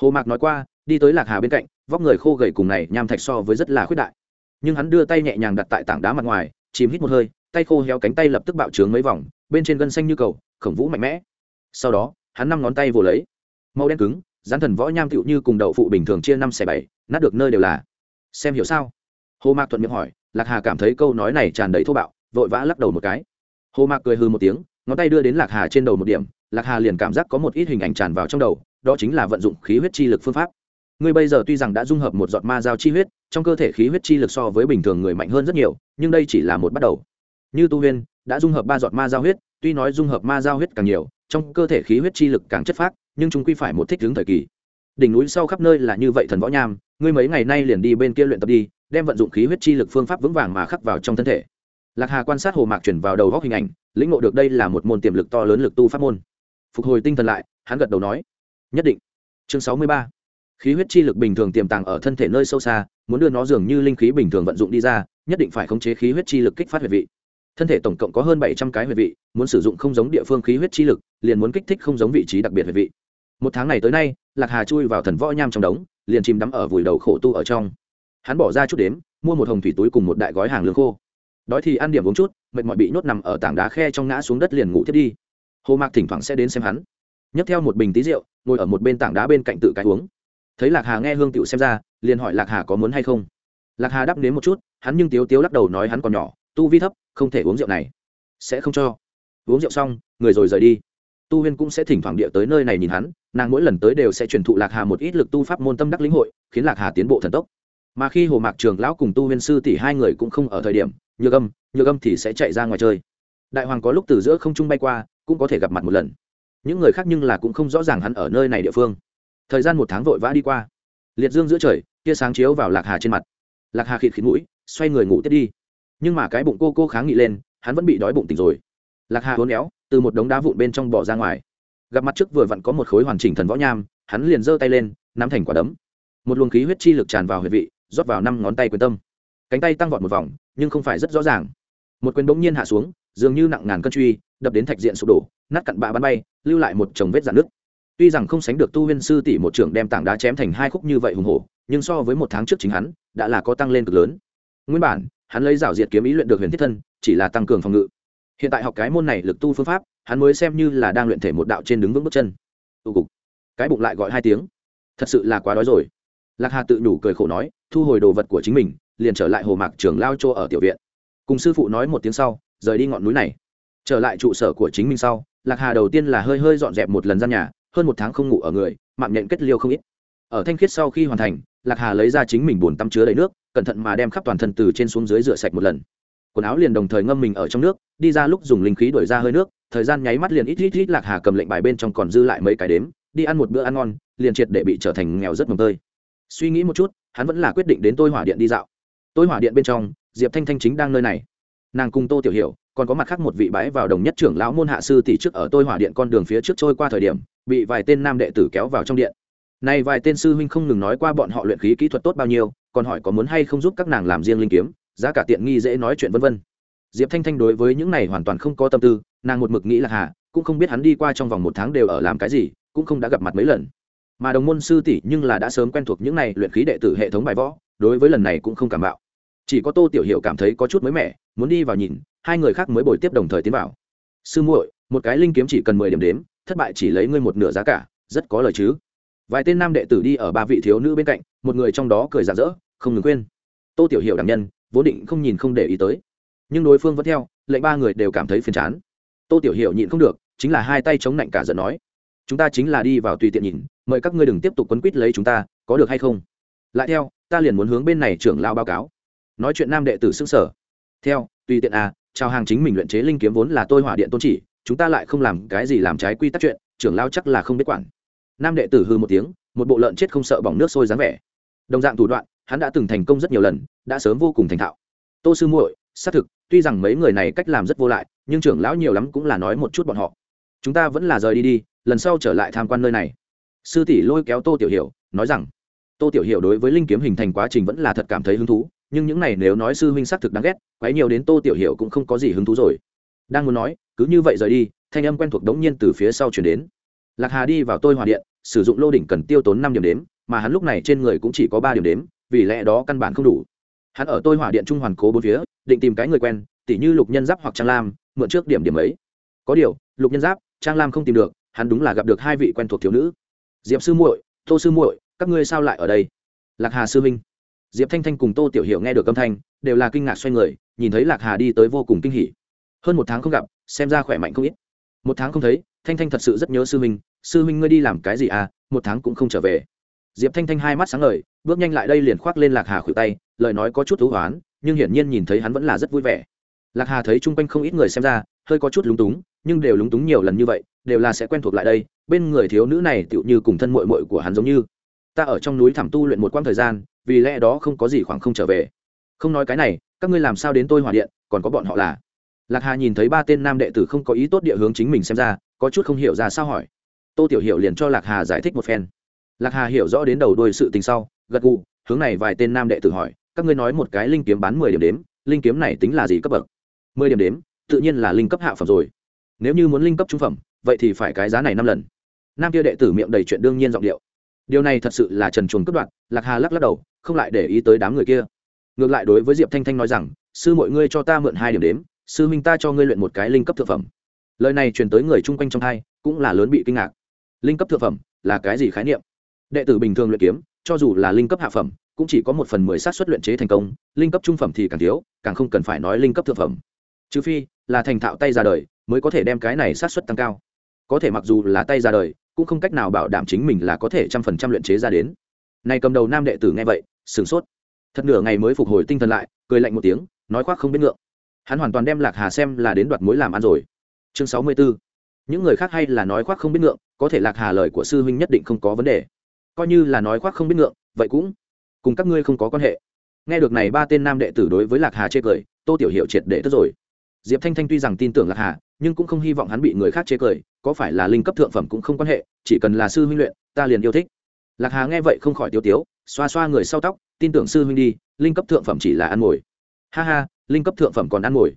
hồ mạc nói qua, đi tới lạc hà bên cạnh, vóc người khô gầy cùng này nham thạch so với rất là khuyết đại. Nhưng hắn đưa tay nhẹ nhàng đặt tại tảng đá mặt ngoài, chìm hít một hơi, tay khô héo cánh tay lập tức bạo trướng mấy vòng, bên trên gân xanh như cầu, khổng vũ mạnh mẽ. Sau đó, hắn năm ngón tay vồ lấy. Màu đen cứng, dán thần võ nham tựu như cùng đậu phụ bình thường chia năm xẻ bảy, nát được nơi đều là. Xem hiểu sao? Hồ mạc thuận miệng hỏi, lạc hà cảm thấy câu nói này tràn đầy thô bạo, vội vã lắc đầu một cái. Hồ mạc cười hư một tiếng, ngón tay đưa đến lạc hà trên đầu một điểm, lạc hà liền cảm giác có một ít hình ảnh tràn vào trong đầu đó chính là vận dụng khí huyết chi lực phương pháp. Ngươi bây giờ tuy rằng đã dung hợp một giọt ma giao chi huyết, trong cơ thể khí huyết chi lực so với bình thường người mạnh hơn rất nhiều, nhưng đây chỉ là một bắt đầu. Như tu huyên, đã dung hợp ba giọt ma giao huyết, tuy nói dung hợp ma giao huyết càng nhiều, trong cơ thể khí huyết chi lực càng chất phát nhưng chúng quy phải một thích hướng thời kỳ. Đỉnh núi sau khắp nơi là như vậy thần võ nham, ngươi mấy ngày nay liền đi bên kia luyện tập đi, đem vận dụng khí huyết chi lực phương pháp vững vàng mà khắc vào trong thân thể. Lạc hà quan sát hồ mạc chuyển vào đầu góc hình ảnh, lĩnh ngộ được đây là một môn tiềm lực to lớn lực tu pháp môn. Phục hồi tinh thần lại, hắn gật đầu nói nhất định. Chương sáu mươi ba. Khí huyết chi lực bình thường tiềm tàng ở thân thể nơi sâu xa, muốn đưa nó dường như linh khí bình thường vận dụng đi ra, nhất định phải khống chế khí huyết chi lực kích phát huyệt vị. Thân thể tổng cộng có hơn bảy trăm cái huyệt vị, muốn sử dụng không giống địa phương khí huyết chi lực, liền muốn kích thích không giống vị trí đặc biệt huyệt vị. Một tháng này tới nay, lạc hà chui vào thần võ nham trong đống, liền chìm đắm ở vùi đầu khổ tu ở trong. Hắn bỏ ra chút đếm, mua một hồng thủy túi cùng một đại gói hàng lương khô. Đói thì ăn điểm uống chút, mệt mỏi bị nhốt nằm ở tảng đá khe trong ngã xuống đất liền ngủ thiết đi. Hồ mạc thỉnh thoảng sẽ đến xem hắn. Nhấc theo một bình tí rượu ngồi ở một bên tảng đá bên cạnh tự cái uống. Thấy lạc hà nghe hương tựu xem ra, liền hỏi lạc hà có muốn hay không. Lạc hà đáp nếm một chút, hắn nhưng tiếu tiếu lắc đầu nói hắn còn nhỏ, tu vi thấp, không thể uống rượu này. Sẽ không cho. Uống rượu xong, người rồi rời đi. Tu huyên cũng sẽ thỉnh thoảng địa tới nơi này nhìn hắn, nàng mỗi lần tới đều sẽ truyền thụ lạc hà một ít lực tu pháp môn tâm đắc lĩnh hội, khiến lạc hà tiến bộ thần tốc. Mà khi hồ mạc trường lão cùng tu huyên sư tỷ hai người cũng không ở thời điểm, nhược âm nhược âm thì sẽ chạy ra ngoài chơi. Đại hoàng có lúc từ giữa không trung bay qua, cũng có thể gặp mặt một lần những người khác nhưng là cũng không rõ ràng hắn ở nơi này địa phương. Thời gian một tháng vội vã đi qua. Liệt dương giữa trời, tia sáng chiếu vào lạc hà trên mặt. Lạc hà khịt khịt mũi, xoay người ngủ tiếp đi. Nhưng mà cái bụng cô cô kháng nghị lên, hắn vẫn bị đói bụng tỉnh rồi. Lạc hà hốn éo, từ một đống đá vụn bên trong bỏ ra ngoài. Gặp mặt trước vừa vặn có một khối hoàn chỉnh thần võ nham, hắn liền giơ tay lên, nắm thành quả đấm. Một luồng khí huyết chi lực tràn vào huyệt vị, rót vào năm ngón tay quyền tâm. Cánh tay tăng vọt một vòng, nhưng không phải rất rõ ràng. Một quyền bỗng nhiên hạ xuống, dường như nặng ngàn cân truy, đập đến thạch diện sụp đổ nát cặn bạ bắn bay, lưu lại một chồng vết dạn nứt. Tuy rằng không sánh được tu huyên sư tỷ một trưởng đem tảng đá chém thành hai khúc như vậy hùng hổ, nhưng so với một tháng trước chính hắn, đã là có tăng lên cực lớn. Nguyên bản, hắn lấy rảo diệt kiếm ý luyện được huyền thiết thân, chỉ là tăng cường phòng ngự. Hiện tại học cái môn này lực tu phương pháp, hắn mới xem như là đang luyện thể một đạo trên đứng vững bước chân. Tụ cục. Cái bụng lại gọi hai tiếng. Thật sự là quá đói rồi. Lạc hà tự nhủ cười khổ nói, thu hồi đồ vật của chính mình, liền trở lại hồ mạc trường lao chỗ ở tiểu viện. Cùng sư phụ nói một tiếng sau, rời đi ngọn núi này. Trở lại trụ sở của chính mình sau lạc hà đầu tiên là hơi hơi dọn dẹp một lần gian nhà, hơn một tháng không ngủ ở người, mạng nhện kết liêu không ít. Ở thanh khiết sau khi hoàn thành, lạc hà lấy ra chính mình bồn tắm chứa đầy nước, cẩn thận mà đem khắp toàn thân từ trên xuống dưới rửa sạch một lần. Quần áo liền đồng thời ngâm mình ở trong nước, đi ra lúc dùng linh khí đuổi ra hơi nước, thời gian nháy mắt liền ít ít ít lạc hà cầm lệnh bài bên trong còn dư lại mấy cái đếm, đi ăn một bữa ăn ngon, liền triệt để bị trở thành nghèo rất mồng tơi. Suy nghĩ một chút, hắn vẫn là quyết định đến tôi hỏa điện đi dạo. Tôi hỏa điện bên trong, diệp thanh thanh chính đang nơi này. Nàng cùng tô tiểu hiểu còn có mặt khác một vị bái vào đồng nhất trưởng lão môn hạ sư tỷ trước ở tôi hỏa điện con đường phía trước trôi qua thời điểm, bị vài tên nam đệ tử kéo vào trong điện. Này vài tên sư huynh không ngừng nói qua bọn họ luyện khí kỹ thuật tốt bao nhiêu, còn hỏi có muốn hay không giúp các nàng làm riêng linh kiếm, giá cả tiện nghi dễ nói chuyện vân vân. Diệp thanh thanh đối với những này hoàn toàn không có tâm tư, nàng một mực nghĩ là hà, cũng không biết hắn đi qua trong vòng một tháng đều ở làm cái gì, cũng không đã gặp mặt mấy lần. Mà đồng môn sư tỷ nhưng là đã sớm quen thuộc những này luyện khí đệ tử hệ thống bài võ, đối với lần này cũng không cảm bạo. Chỉ có tô tiểu hiệu cảm thấy có chút mới mẻ, muốn đi vào nhìn hai người khác mới bồi tiếp đồng thời tiến vào. Sư muội, một cái linh kiếm chỉ cần mười điểm đếm, thất bại chỉ lấy ngươi một nửa giá cả, rất có lời chứ. Vài tên nam đệ tử đi ở ba vị thiếu nữ bên cạnh, một người trong đó cười rạng rỡ, không ngừng quên tô tiểu hiểu đảm nhân, vốn định không nhìn không để ý tới. Nhưng đối phương vẫn theo, lệnh ba người đều cảm thấy phiền chán. Tô tiểu hiểu nhịn không được, chính là hai tay chống lạnh cả giận nói. Chúng ta chính là đi vào tùy tiện nhìn, mời các ngươi đừng tiếp tục quấn quýt lấy chúng ta, có được hay không? Lại theo, ta liền muốn hướng bên này trưởng lao báo cáo. Nói chuyện nam đệ tử xưng sở theo, tùy tiện à chào hàng chính mình luyện chế linh kiếm vốn là tôi hỏa điện tôn chỉ, chúng ta lại không làm cái gì làm trái quy tắc chuyện, trưởng lao chắc là không biết quản. Nam đệ tử hư một tiếng, một bộ lợn chết không sợ bỏng nước sôi dáng vẻ. Đồng dạng thủ đoạn, hắn đã từng thành công rất nhiều lần, đã sớm vô cùng thành thạo. Tô sư muội, xác thực, tuy rằng mấy người này cách làm rất vô lại, nhưng trưởng lão nhiều lắm cũng là nói một chút bọn họ. Chúng ta vẫn là rời đi đi, lần sau trở lại tham quan nơi này. Sư tỷ lôi kéo tô tiểu hiểu, nói rằng, tô tiểu hiểu đối với linh kiếm hình thành quá trình vẫn là thật cảm thấy hứng thú nhưng những này nếu nói sư huynh xác thực đáng ghét quái nhiều đến tô tiểu hiểu cũng không có gì hứng thú rồi. Đang muốn nói, cứ như vậy rời đi, thanh âm quen thuộc đống nhiên từ phía sau chuyển đến. Lạc hà đi vào tôi hòa điện, sử dụng lô đỉnh cần tiêu tốn năm điểm đếm, mà hắn lúc này trên người cũng chỉ có ba điểm đếm, vì lẽ đó căn bản không đủ. Hắn ở tôi hỏa điện trung hoàn cố bốn phía, định tìm cái người quen, tỉ như lục nhân giáp hoặc trang lam, mượn trước điểm điểm ấy. Có điều, lục nhân giáp, trang lam không tìm được, hắn đúng là gặp được hai vị quen thuộc thiếu nữ. Diệp sư muội, tô sư muội, các ngươi sao lại ở đây? Lạc hà sư minh diệp thanh thanh cùng tô tiểu hiểu nghe được âm thanh, đều là kinh ngạc xoay người, nhìn thấy lạc hà đi tới vô cùng kinh hỉ. Hơn một tháng không gặp, xem ra khỏe mạnh không ít. Một tháng không thấy, thanh thanh thật sự rất nhớ sư minh sư minh ngươi đi làm cái gì à một tháng cũng không trở về. Diệp thanh thanh hai mắt sáng ngời, bước nhanh lại đây liền khoác lên lạc hà khuỷu tay, lời nói có chút thú hoán, nhưng hiển nhiên nhìn thấy hắn vẫn là rất vui vẻ. Lạc hà thấy chung quanh không ít người xem ra, hơi có chút lúng túng, nhưng đều lúng túng nhiều lần như vậy, đều là sẽ quen thuộc lại đây, bên người thiếu nữ này tựu như cùng thân mội mội của hắn giống như. Ta ở trong núi thảm tu luyện một quãng thời gian vì lẽ đó không có gì khoảng không trở về. Không nói cái này, các ngươi làm sao đến tôi hỏa điện, còn có bọn họ là? Lạc hà nhìn thấy ba tên nam đệ tử không có ý tốt địa hướng chính mình xem ra, có chút không hiểu ra sao hỏi. Tô tiểu hiểu liền cho lạc hà giải thích một phen. Lạc hà hiểu rõ đến đầu đuôi sự tình sau, gật gù, hướng này vài tên nam đệ tử hỏi, các ngươi nói một cái linh kiếm bán mười điểm đếm, linh kiếm này tính là gì cấp bậc? Mười điểm đếm, tự nhiên là linh cấp hạ phẩm rồi. Nếu như muốn linh cấp trung phẩm, vậy thì phải cái giá này năm lần. Nam kia đệ tử miệng đầy chuyện đương nhiên giọng điệu điều này thật sự là trần chuồng cướp đoạn lạc hà lắc lắc đầu, không lại để ý tới đám người kia. Ngược lại đối với diệp thanh thanh nói rằng, sư mọi ngươi cho ta mượn hai điểm đếm, sư minh ta cho ngươi luyện một cái linh cấp thượng phẩm. Lời này truyền tới người chung quanh trong hai, cũng là lớn bị kinh ngạc. Linh cấp thượng phẩm là cái gì khái niệm? Đệ tử bình thường luyện kiếm, cho dù là linh cấp hạ phẩm, cũng chỉ có một phần mười sát xuất luyện chế thành công, linh cấp trung phẩm thì càng thiếu, càng không cần phải nói linh cấp thượng phẩm. Trừ phi là thành thạo tay ra đời, mới có thể đem cái này sát xuất tăng cao. Có thể mặc dù là tay ra đời cũng không cách nào bảo đảm chính mình là có thể trăm phần trăm luyện chế ra đến. Này cầm đầu nam đệ tử nghe vậy, sửng sốt. Thật nửa ngày mới phục hồi tinh thần lại, cười lạnh một tiếng, nói khoác không biết ngượng. Hắn hoàn toàn đem lạc hà xem là đến đoạt mối làm ăn rồi. Chương sáu mươi 64. những người khác hay là nói khoác không biết ngượng, có thể lạc hà lời của sư huynh nhất định không có vấn đề. Coi như là nói khoác không biết ngượng, vậy cũng cùng các ngươi không có quan hệ. Nghe được này ba tên nam đệ tử đối với lạc hà chê cười, tô tiểu hiệu triệt để tức rồi. Diệp thanh thanh tuy rằng tin tưởng lạc hà nhưng cũng không hy vọng hắn bị người khác chế cười, có phải là linh cấp thượng phẩm cũng không quan hệ, chỉ cần là sư huynh luyện, ta liền yêu thích. Lạc hà nghe vậy không khỏi tiêu tiếu, xoa xoa người sau tóc, tin tưởng sư huynh đi, linh cấp thượng phẩm chỉ là ăn mồi. Ha ha, linh cấp thượng phẩm còn ăn mồi.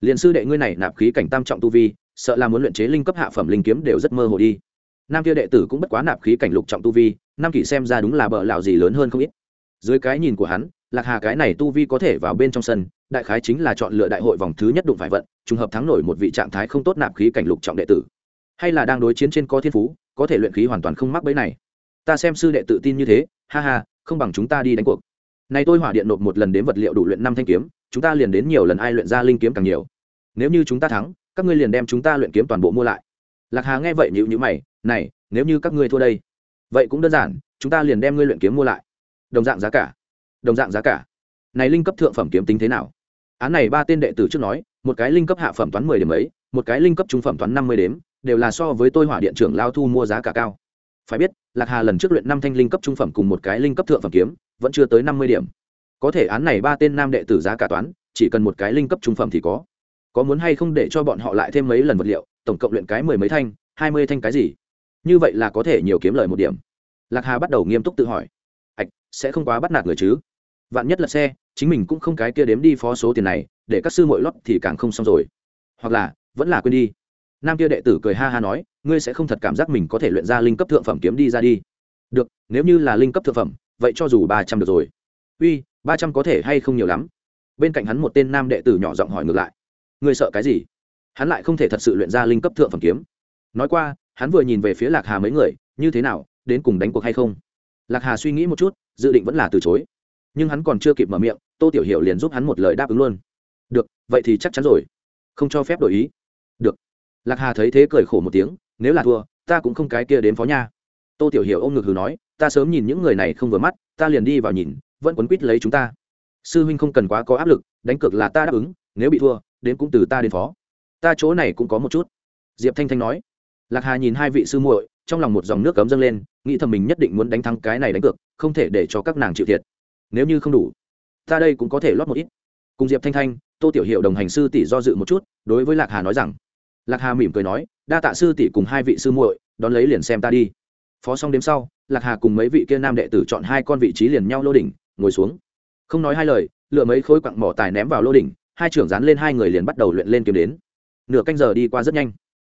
Liền sư đệ ngươi này nạp khí cảnh tam trọng tu vi, sợ là muốn luyện chế linh cấp hạ phẩm linh kiếm đều rất mơ hồ đi. Nam kia đệ tử cũng bất quá nạp khí cảnh lục trọng tu vi nam kỷ xem ra đúng là bợ lạo gì lớn hơn không ít. Dưới cái nhìn của hắn lạc hà cái này tu vi có thể vào bên trong sân, đại khái chính là chọn lựa đại hội vòng thứ nhất đụng phải vận, trùng hợp thắng nổi một vị trạng thái không tốt nạp khí cảnh lục trọng đệ tử. Hay là đang đối chiến trên có thiên phú, có thể luyện khí hoàn toàn không mắc bẫy này. Ta xem sư đệ tự tin như thế, ha ha, không bằng chúng ta đi đánh cuộc. Này tôi hỏa điện nộp một lần đến vật liệu đủ luyện năm thanh kiếm, chúng ta liền đến nhiều lần ai luyện ra linh kiếm càng nhiều. Nếu như chúng ta thắng, các ngươi liền đem chúng ta luyện kiếm toàn bộ mua lại. Lạc hà nghe vậy nhịu nhữ mày, này, nếu như các ngươi thua đây, vậy cũng đơn giản, chúng ta liền đem ngươi luyện kiếm mua lại. Đồng dạng giá cả đồng dạng giá cả. Này linh cấp thượng phẩm kiếm tính thế nào? Án này ba tên đệ tử trước nói, một cái linh cấp hạ phẩm toán mười điểm ấy, một cái linh cấp trung phẩm toán năm mươi đếm đều là so với tôi hỏa điện trưởng lao thu mua giá cả cao. Phải biết, lạc hà lần trước luyện năm thanh linh cấp trung phẩm cùng một cái linh cấp thượng phẩm kiếm, vẫn chưa tới năm mươi điểm. Có thể án này ba tên nam đệ tử giá cả toán, chỉ cần một cái linh cấp trung phẩm thì có. Có muốn hay không để cho bọn họ lại thêm mấy lần vật liệu, tổng cộng luyện cái mười mấy thanh, hai mươi thanh cái gì? Như vậy là có thể nhiều kiếm lời một điểm. Lạc hà bắt đầu nghiêm túc tự hỏi sẽ không quá bắt nạt người chứ. Vạn nhất là xe, chính mình cũng không cái kia đếm đi phó số tiền này, để các sư mội lót thì càng không xong rồi. Hoặc là, vẫn là quên đi. Nam kia đệ tử cười ha ha nói, ngươi sẽ không thật cảm giác mình có thể luyện ra linh cấp thượng phẩm kiếm đi ra đi. Được, nếu như là linh cấp thượng phẩm, vậy cho dù ba trăm được rồi. Uy, ba trăm có thể hay không nhiều lắm? Bên cạnh hắn một tên nam đệ tử nhỏ giọng hỏi ngược lại. Ngươi sợ cái gì? Hắn lại không thể thật sự luyện ra linh cấp thượng phẩm kiếm. Nói qua, hắn vừa nhìn về phía lạc hà mấy người, như thế nào, đến cùng đánh cuộc hay không? Lạc hà suy nghĩ một chút dự định vẫn là từ chối. Nhưng hắn còn chưa kịp mở miệng, tô tiểu hiểu liền giúp hắn một lời đáp ứng luôn. Được, vậy thì chắc chắn rồi. Không cho phép đổi ý. Được. Lạc hà thấy thế cười khổ một tiếng, nếu là thua, ta cũng không cái kia đến phó nha. Tô tiểu hiểu ôm ngực hừ nói, ta sớm nhìn những người này không vừa mắt, ta liền đi vào nhìn, vẫn quấn quýt lấy chúng ta. Sư huynh không cần quá có áp lực, đánh cược là ta đáp ứng, nếu bị thua, đến cũng từ ta đến phó. Ta chỗ này cũng có một chút. Diệp thanh thanh nói. Lạc hà nhìn hai vị sư muội trong lòng một dòng nước cấm dâng lên, nghĩ thầm mình nhất định muốn đánh thắng cái này đánh cược, không thể để cho các nàng chịu thiệt. Nếu như không đủ, ta đây cũng có thể lót một ít. Cùng diệp thanh thanh, tô tiểu hiệu đồng hành sư tỷ do dự một chút, đối với lạc hà nói rằng, lạc hà mỉm cười nói, đa tạ sư tỷ cùng hai vị sư muội, đón lấy liền xem ta đi. Phó xong đêm sau, lạc hà cùng mấy vị kia nam đệ tử chọn hai con vị trí liền nhau lô đỉnh, ngồi xuống. Không nói hai lời, lựa mấy khối quặng mỏ tài ném vào lô đỉnh, hai trưởng dán lên hai người liền bắt đầu luyện lên kiếm đến. Nửa canh giờ đi qua rất nhanh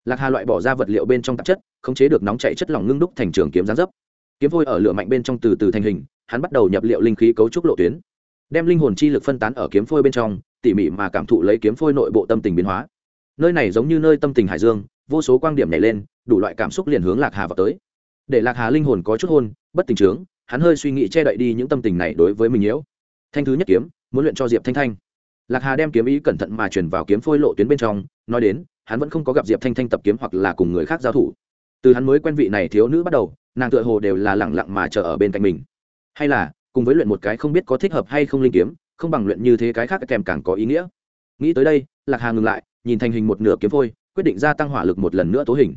lạc hà loại bỏ ra vật liệu bên trong tạp chất, khống chế được nóng chạy chất lỏng ngưng đúc thành trường kiếm gián dấp. Kiếm vôi ở lửa mạnh bên trong từ từ thành hình, hắn bắt đầu nhập liệu linh khí cấu trúc lộ tuyến. Đem linh hồn chi lực phân tán ở kiếm phôi bên trong, tỉ mỉ mà cảm thụ lấy kiếm phôi nội bộ tâm tình biến hóa. Nơi này giống như nơi tâm tình hải dương, vô số quan điểm nhảy lên, đủ loại cảm xúc liền hướng lạc hà vào tới. Để lạc hà linh hồn có chút hôn, bất tình trướng hắn hơi suy nghĩ che đậy đi những tâm tình này đối với mình nhiễu thanh thứ nhất kiếm, muốn luyện cho diệp thanh thanh. Lạc hà đem kiếm ý cẩn thận mà chuyển vào kiếm phôi lộ tuyến bên trong, nói đến hắn vẫn không có gặp diệp thanh thanh tập kiếm hoặc là cùng người khác giao thủ. Từ hắn mới quen vị này thiếu nữ bắt đầu, nàng tựa hồ đều là lẳng lặng mà chờ ở bên cạnh mình. Hay là, cùng với luyện một cái không biết có thích hợp hay không linh kiếm, không bằng luyện như thế cái khác kèm càng có ý nghĩa. Nghĩ tới đây, lạc hà ngừng lại, nhìn thành hình một nửa kiếm phôi, quyết định gia tăng hỏa lực một lần nữa tố hình.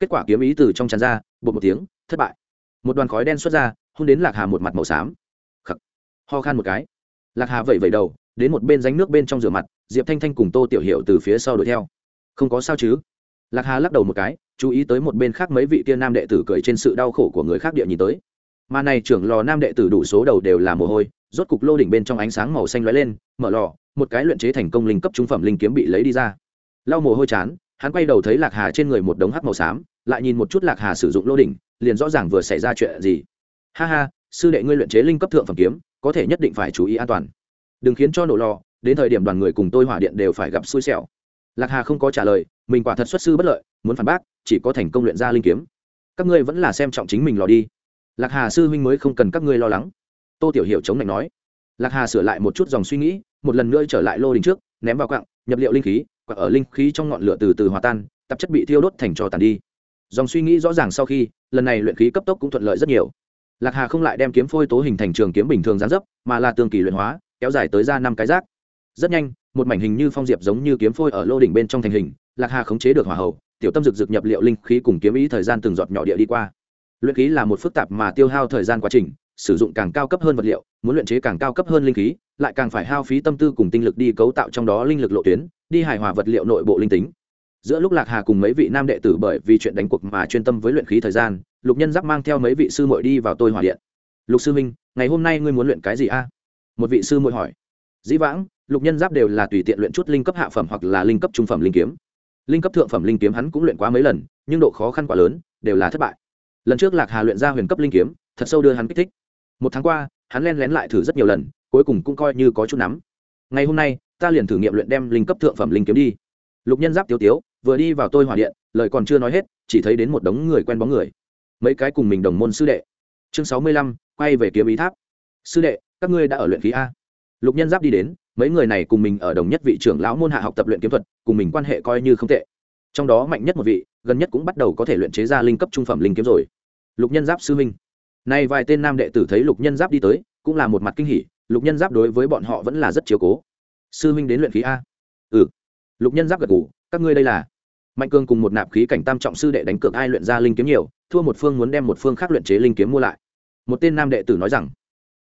Kết quả kiếm ý từ trong tràn ra bột một tiếng, thất bại. Một đoàn khói đen xuất ra, hôn đến lạc hà một mặt màu xám. Khắc. Ho khan một cái. Lạc hà vẩy vẩy đầu, đến một bên ránh nước bên trong rửa mặt, diệp thanh thanh cùng tô tiểu hiệu từ phía sau đuổi theo không có sao chứ? Lạc hà lắc đầu một cái, chú ý tới một bên khác mấy vị tiên nam đệ tử cười trên sự đau khổ của người khác địa nhìn tới. Mà này trưởng lò nam đệ tử đủ số đầu đều là mồ hôi, rốt cục lô đỉnh bên trong ánh sáng màu xanh lóe lên, mở lò, một cái luyện chế thành công linh cấp trung phẩm linh kiếm bị lấy đi ra. Lau mồ hôi chán, hắn quay đầu thấy lạc hà trên người một đống hắc màu xám, lại nhìn một chút lạc hà sử dụng lô đỉnh, liền rõ ràng vừa xảy ra chuyện gì. Ha ha, sư đệ ngươi luyện chế linh cấp thượng phẩm kiếm, có thể nhất định phải chú ý an toàn. Đừng khiến cho nổ lò, đến thời điểm đoàn người cùng tôi hỏa điện đều phải gặp xui xẻo lạc hà không có trả lời, mình quả thật xuất sư bất lợi, muốn phản bác, chỉ có thành công luyện ra linh kiếm. Các ngươi vẫn là xem trọng chính mình lò đi. Lạc hà sư huynh mới không cần các ngươi lo lắng. Tô tiểu hiểu chống lạnh nói. Lạc hà sửa lại một chút dòng suy nghĩ, một lần nữa trở lại lô đình trước, ném vào quặng, nhập liệu linh khí, quặng ở linh khí trong ngọn lửa từ từ hòa tan, tạp chất bị thiêu đốt thành trò tàn đi. Dòng suy nghĩ rõ ràng sau khi, lần này luyện khí cấp tốc cũng thuận lợi rất nhiều. Lạc hà không lại đem kiếm phôi tố hình thành trường kiếm bình thường gián dấp, mà là tương kỳ luyện hóa, kéo dài tới ra năm cái rác. Rất nhanh một mảnh hình như phong diệp giống như kiếm phôi ở lô đỉnh bên trong thành hình, lạc hà khống chế được hỏa hậu tiểu tâm rực rực nhập liệu linh khí cùng kiếm ý thời gian từng giọt nhỏ địa đi qua. Luyện khí là một phức tạp mà tiêu hao thời gian quá trình, sử dụng càng cao cấp hơn vật liệu, muốn luyện chế càng cao cấp hơn linh khí, lại càng phải hao phí tâm tư cùng tinh lực đi cấu tạo trong đó linh lực lộ tuyến, đi hài hòa vật liệu nội bộ linh tính. Giữa lúc lạc hà cùng mấy vị nam đệ tử bởi vì chuyện đánh cuộc mà chuyên tâm với luyện khí thời gian, lục nhân giáp mang theo mấy vị sư muội đi vào tôi hỏa điện. Lục sư minh, ngày hôm nay ngươi muốn luyện cái gì a? Một vị sư muội hỏi dĩ vãng, lục nhân giáp đều là tùy tiện luyện chút linh cấp hạ phẩm hoặc là linh cấp trung phẩm linh kiếm. Linh cấp thượng phẩm linh kiếm hắn cũng luyện quá mấy lần, nhưng độ khó khăn quá lớn, đều là thất bại. Lần trước lạc hà luyện ra huyền cấp linh kiếm, thật sâu đưa hắn kích thích. Một tháng qua, hắn len lén lại thử rất nhiều lần, cuối cùng cũng coi như có chút nắm. Ngày hôm nay, ta liền thử nghiệm luyện đem linh cấp thượng phẩm linh kiếm đi. Lục nhân giáp tiêu tiếu, vừa đi vào tôi hỏa điện, lời còn chưa nói hết, chỉ thấy đến một đống người quen bóng người. Mấy cái cùng mình đồng môn sư đệ. Chương sáu mươi lăm, quay về kiếm ý tháp. Sư đệ, các ngươi đã ở luyện khí a lục nhân giáp đi đến, mấy người này cùng mình ở đồng nhất vị trưởng lão môn hạ học tập luyện kiếm thuật, cùng mình quan hệ coi như không tệ. Trong đó mạnh nhất một vị, gần nhất cũng bắt đầu có thể luyện chế ra linh cấp trung phẩm linh kiếm rồi. Lục nhân giáp sư minh nay vài tên nam đệ tử thấy lục nhân giáp đi tới, cũng là một mặt kinh hỉ, lục nhân giáp đối với bọn họ vẫn là rất chiếu cố. Sư minh đến luyện khí a. Ừ. Lục nhân giáp gật ngủ các ngươi đây là. Mạnh cương cùng một nạp khí cảnh tam trọng sư đệ đánh cược ai luyện ra linh kiếm nhiều, thua một phương muốn đem một phương khác luyện chế linh kiếm mua lại. Một tên nam đệ tử nói rằng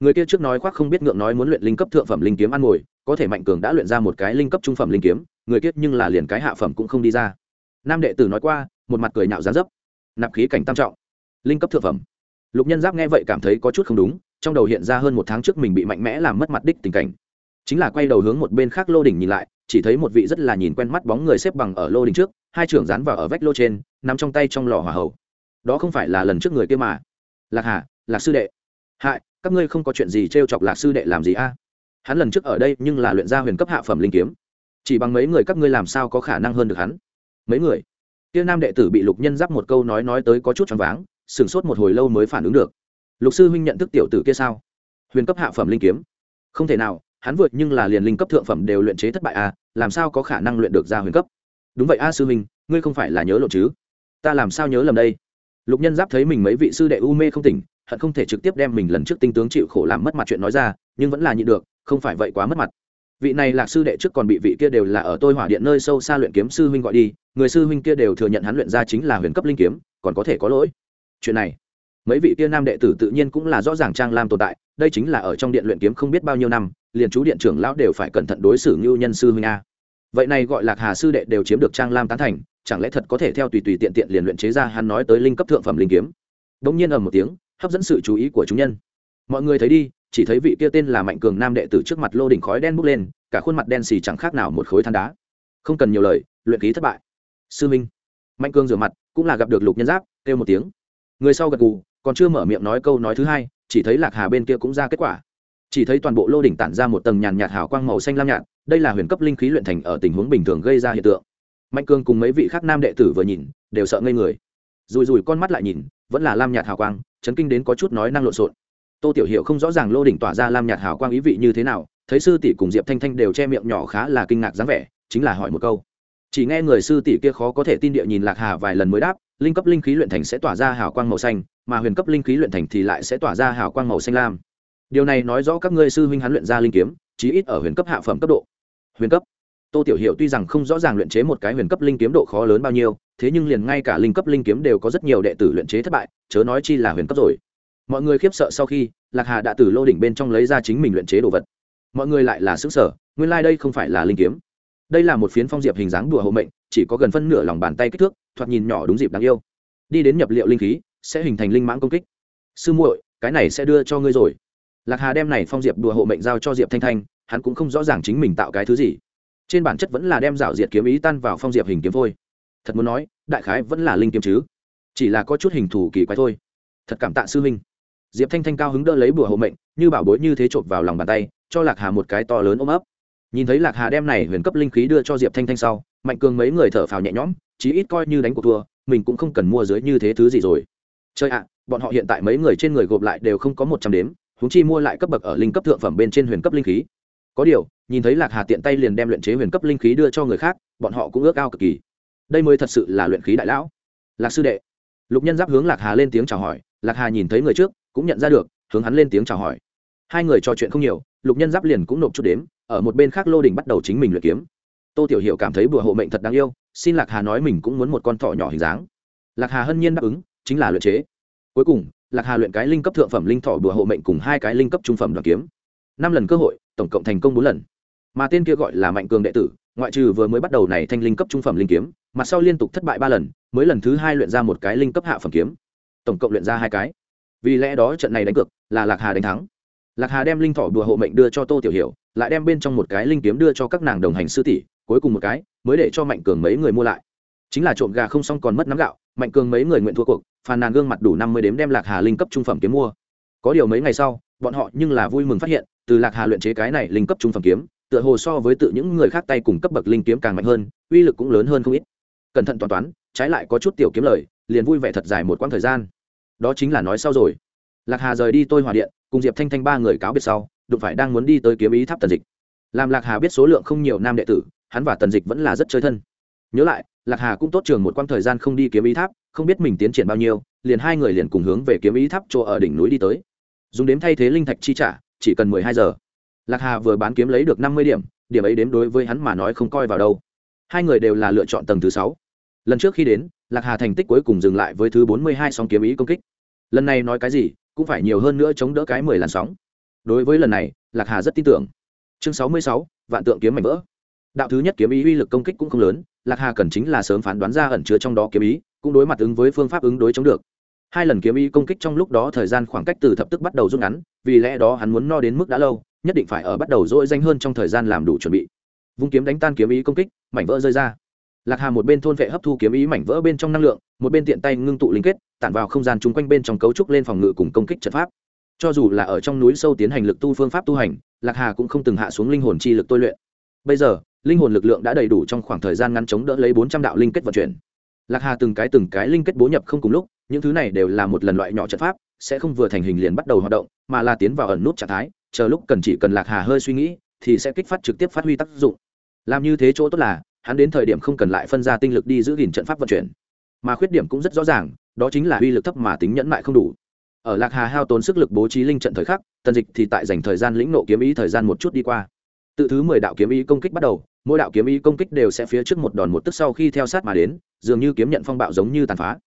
người kia trước nói khoác không biết ngượng nói muốn luyện linh cấp thượng phẩm linh kiếm ăn ngồi, có thể mạnh cường đã luyện ra một cái linh cấp trung phẩm linh kiếm, người kia nhưng là liền cái hạ phẩm cũng không đi ra. Nam đệ tử nói qua, một mặt cười nhạo giá dấp. Nạp khí cảnh tam trọng. Linh cấp thượng phẩm. Lục nhân giáp nghe vậy cảm thấy có chút không đúng, trong đầu hiện ra hơn một tháng trước mình bị mạnh mẽ làm mất mặt đích tình cảnh. Chính là quay đầu hướng một bên khác lô đỉnh nhìn lại, chỉ thấy một vị rất là nhìn quen mắt bóng người xếp bằng ở lô đỉnh trước, hai trưởng dán vào ở vách lô trên nằm trong tay trong lò hỏa hầu. Đó không phải là lần trước người kia mà. Lạc hà, lạc sư đệ. Hại các ngươi không có chuyện gì t r e o chọc lạc sư đệ làm gì a? Hắn lần trước ở đây nhưng là luyện ra huyền cấp hạ phẩm linh kiếm. Chỉ bằng mấy người các ngươi làm sao có khả năng hơn được hắn? Mấy người? Tiêu nam đệ tử bị lục nhân giáp một câu nói nói tới có chút choáng váng, sửng sốt một hồi lâu mới phản ứng được. Lục sư huynh nhận thức tiểu tử kia sao? Huyền cấp hạ phẩm linh kiếm? Không thể nào, hắn vượt nhưng là liền linh cấp thượng phẩm đều luyện chế thất bại a làm sao có khả năng luyện được ra huyền cấp? Đúng vậy a sư huynh, ngươi không phải là nhớ lộ chứ? Ta làm sao nhớ lầm đây? Lục nhân giáp thấy mình mấy vị sư đệ u mê không tỉnh hận không thể trực tiếp đem mình lần trước tinh tướng chịu khổ làm mất mặt chuyện nói ra, nhưng vẫn là nhịn được, không phải vậy quá mất mặt. Vị này lạc sư đệ trước còn bị vị kia đều là ở tôi hỏa điện nơi sâu xa luyện kiếm sư huynh gọi đi, người sư huynh kia đều thừa nhận hắn luyện ra chính là huyền cấp linh kiếm, còn có thể có lỗi. Chuyện này, mấy vị kia nam đệ tử tự nhiên cũng là rõ ràng trang lam tồn tại, đây chính là ở trong điện luyện kiếm không biết bao nhiêu năm, liền chú điện trưởng lão đều phải cẩn thận đối xử như nhân sư huynh a. Vậy này gọi lạc hà sư đệ đều chiếm được trang lam tán thành, chẳng lẽ thật có thể theo tùy tùy tiện tiện liền luyện chế ra hắn nói tới linh cấp thượng phẩm linh kiếm? Bỗng nhiên ầm một tiếng hấp dẫn sự chú ý của chúng nhân. Mọi người thấy đi, chỉ thấy vị kia tên là mạnh cường nam đệ tử trước mặt lô đỉnh khói đen bốc lên, cả khuôn mặt đen xì chẳng khác nào một khối than đá. Không cần nhiều lời, luyện khí thất bại. Sư minh. Mạnh cường rửa mặt, cũng là gặp được lục nhân giáp, kêu một tiếng. Người sau gật gù, còn chưa mở miệng nói câu nói thứ hai, chỉ thấy lạc hà bên kia cũng ra kết quả. Chỉ thấy toàn bộ lô đỉnh tản ra một tầng nhàn nhạt hào quang màu xanh lam nhạt, đây là huyền cấp linh khí luyện thành ở tình huống bình thường gây ra hiện tượng. Mạnh cường cùng mấy vị khác nam đệ tử vừa nhìn, đều sợ ngây người. Rùi rùi con mắt lại nhìn vẫn là lam nhạt hào quang, chấn kinh đến có chút nói năng lộn xộn. Tô tiểu hiệu không rõ ràng lô đỉnh tỏa ra lam nhạt hào quang ý vị như thế nào, thấy sư tỷ cùng diệp thanh thanh đều che miệng nhỏ khá là kinh ngạc dáng vẻ, chính là hỏi một câu. Chỉ nghe người sư tỷ kia khó có thể tin địa nhìn lạc hà vài lần mới đáp, linh cấp linh khí luyện thành sẽ tỏa ra hào quang màu xanh, mà huyền cấp linh khí luyện thành thì lại sẽ tỏa ra hào quang màu xanh lam. Điều này nói rõ các ngươi sư huynh hắn luyện ra linh kiếm, chí ít ở huyền cấp hạ phẩm cấp độ. Huyền cấp tô tiểu hiệu tuy rằng không rõ ràng luyện chế một cái huyền cấp linh kiếm độ khó lớn bao nhiêu, thế nhưng liền ngay cả linh cấp linh kiếm đều có rất nhiều đệ tử luyện chế thất bại, chớ nói chi là huyền cấp rồi. Mọi người khiếp sợ sau khi, lạc hà đã từ lô đỉnh bên trong lấy ra chính mình luyện chế đồ vật. Mọi người lại là xứ sở nguyên lai、like、đây không phải là linh kiếm. Đây là một phiến phong diệp hình dáng đùa hộ mệnh, chỉ có gần phân nửa lòng bàn tay kích thước, thoạt nhìn nhỏ đúng dịp đáng yêu. Đi đến nhập liệu linh khí, sẽ hình thành linh mãng công kích. Sư muội, cái này sẽ đưa cho ngươi rồi. Lạc hà đem này phong diệp đùa hộ mệnh giao cho diệp thanh thanh, hắn cũng không rõ ràng chính mình tạo cái thứ gì trên bản chất vẫn là đem rảo diệt kiếm ý tan vào phong diệp hình kiếm thôi. Thật muốn nói, đại khái vẫn là linh kiếm chứ. Chỉ là có chút hình thù kỳ quái thôi. Thật cảm tạ sư huynh. Diệp thanh thanh cao hứng đỡ lấy bùa hộ mệnh, như bảo bối như thế chộp vào lòng bàn tay, cho lạc hà một cái to lớn ôm ấp. Nhìn thấy lạc hà đem này huyền cấp linh khí đưa cho diệp thanh thanh sau, mạnh cường mấy người thở phào nhẹ nhõm, chí ít coi như đánh cuộc thua, mình cũng không cần mua dưới như thế thứ gì rồi. Chơi ạ, bọn họ hiện tại mấy người trên người gộp lại đều không có một trăm đếm húng chi mua lại cấp bậc ở linh cấp thượng phẩm bên trên huyền cấp linh khí. Có điều nhìn thấy lạc hà tiện tay liền đem luyện chế huyền cấp linh khí đưa cho người khác, bọn họ cũng ước ao cực kỳ. Đây mới thật sự là luyện khí đại lão. Lạc sư đệ. Lục nhân giáp hướng lạc hà lên tiếng chào hỏi, lạc hà nhìn thấy người trước, cũng nhận ra được, hướng hắn lên tiếng chào hỏi. Hai người trò chuyện không nhiều, lục nhân giáp liền cũng nộp chút đếm, ở một bên khác lô đình bắt đầu chính mình luyện kiếm. Tô tiểu hiệu cảm thấy bùa hộ mệnh thật đáng yêu, xin lạc hà nói mình cũng muốn một con thỏ nhỏ hình dáng. Lạc hà hân nhiên đáp ứng, chính là luyện chế. Cuối cùng, lạc hà luyện cái linh cấp thượng phẩm linh thỏ bùa hộ mệnh cùng hai cái linh cấp trung phẩm đoàn kiếm. Năm lần cơ hội, tổng cộng thành công bốn lần mà tên kia gọi là mạnh cường đệ tử, ngoại trừ vừa mới bắt đầu này thanh linh cấp trung phẩm linh kiếm mặt sau liên tục thất bại ba lần, mới lần thứ hai luyện ra một cái linh cấp hạ phẩm kiếm. Tổng cộng luyện ra hai cái. Vì lẽ đó trận này đánh cược là lạc hà đánh thắng. Lạc hà đem linh thỏ đùa hộ mệnh đưa cho tô tiểu hiểu, lại đem bên trong một cái linh kiếm đưa cho các nàng đồng hành sư tỷ, cuối cùng một cái mới để cho mạnh cường mấy người mua lại. Chính là trộm gà không xong còn mất nắm gạo, mạnh cường mấy người nguyện thua cuộc, phàn nàn gương mặt đủ năm mươi đếm đem lạc hà linh cấp trung phẩm kiếm mua. Có điều mấy ngày sau, bọn họ nhưng là vui mừng phát hiện, từ lạc hà luyện chế cái này linh cấp trung phẩm kiếm tựa hồ so với tự những người khác tay cùng cấp bậc linh kiếm càng mạnh hơn, uy lực cũng lớn hơn không ít. Cẩn thận toán toán, trái lại có chút tiểu kiếm lời, liền vui vẻ thật dài một quãng thời gian. Đó chính là nói sau rồi. Lạc hà rời đi tôi hòa điện, cùng diệp thanh thanh ba người cáo biệt sau, đụng phải đang muốn đi tới kiếm ý tháp tần dịch. Làm lạc hà biết số lượng không nhiều nam đệ tử, hắn và tần dịch vẫn là rất chơi thân. Nhớ lại, lạc hà cũng tốt trường một quãng thời gian không đi kiếm ý tháp, không biết mình tiến triển bao nhiêu, liền hai người liền cùng hướng về kiếm ý tháp chỗ ở đỉnh núi đi tới. Dùng đếm thay thế linh thạch chi trả, chỉ cần mười hai giờ lạc hà vừa bán kiếm lấy được năm mươi điểm điểm ấy đếm đối với hắn mà nói không coi vào đâu. Hai người đều là lựa chọn tầng thứ sáu. Lần trước khi đến, lạc hà thành tích cuối cùng dừng lại với thứ bốn mươi hai sóng kiếm ý công kích. Lần này nói cái gì, cũng phải nhiều hơn nữa chống đỡ cái mười làn sóng. Đối với lần này, lạc hà rất tin tưởng. Chương sáu mươi sáu, vạn tượng kiếm mảnh vỡ. Đạo thứ nhất kiếm ý uy lực công kích cũng không lớn, lạc hà cần chính là sớm phán đoán ra ẩn chứa trong đó kiếm ý, cũng đối mặt ứng với phương pháp ứng đối chống được. Hai lần kiếm ý công kích trong lúc đó thời gian khoảng cách từ thập tức bắt đầu rút ngắn, vì lẽ đó hắn muốn no đến mức đã lâu nhất định phải ở bắt đầu dỗi danh hơn trong thời gian làm đủ chuẩn bị. Vung kiếm đánh tan kiếm ý công kích, mảnh vỡ rơi ra. Lạc hà một bên thôn vệ hấp thu kiếm ý mảnh vỡ bên trong năng lượng, một bên tiện tay ngưng tụ liên kết, tản vào không gian chung quanh bên trong cấu trúc lên phòng ngự cùng công kích trận pháp. Cho dù là ở trong núi sâu tiến hành lực tu phương pháp tu hành, lạc hà cũng không từng hạ xuống linh hồn chi lực tôi luyện. Bây giờ, linh hồn lực lượng đã đầy đủ trong khoảng thời gian ngắn chống đỡ lấy bốn trăm đạo linh kết vận chuyển. Lạc hà từng cái từng cái linh kết bố nhập không cùng lúc, những thứ này đều là một lần loại nhỏ trận pháp sẽ không vừa thành hình liền bắt đầu hoạt động, mà là tiến vào ẩn nút trạng thái, chờ lúc cần chỉ cần lạc hà hơi suy nghĩ, thì sẽ kích phát trực tiếp phát huy tác dụng. Làm như thế chỗ tốt là, hắn đến thời điểm không cần lại phân ra tinh lực đi giữ gìn trận pháp vận chuyển. Mà khuyết điểm cũng rất rõ ràng, đó chính là uy lực thấp mà tính nhẫn mại không đủ. Ở lạc hà hao tốn sức lực bố trí linh trận thời khắc, tần dịch thì tại dành thời gian lĩnh nộ kiếm ý thời gian một chút đi qua. Tự thứ mười đạo kiếm ý công kích bắt đầu, mỗi đạo kiếm ý công kích đều sẽ phía trước một đòn một tức sau khi theo sát mà đến, dường như kiếm nhận phong bạo giống như tàn phá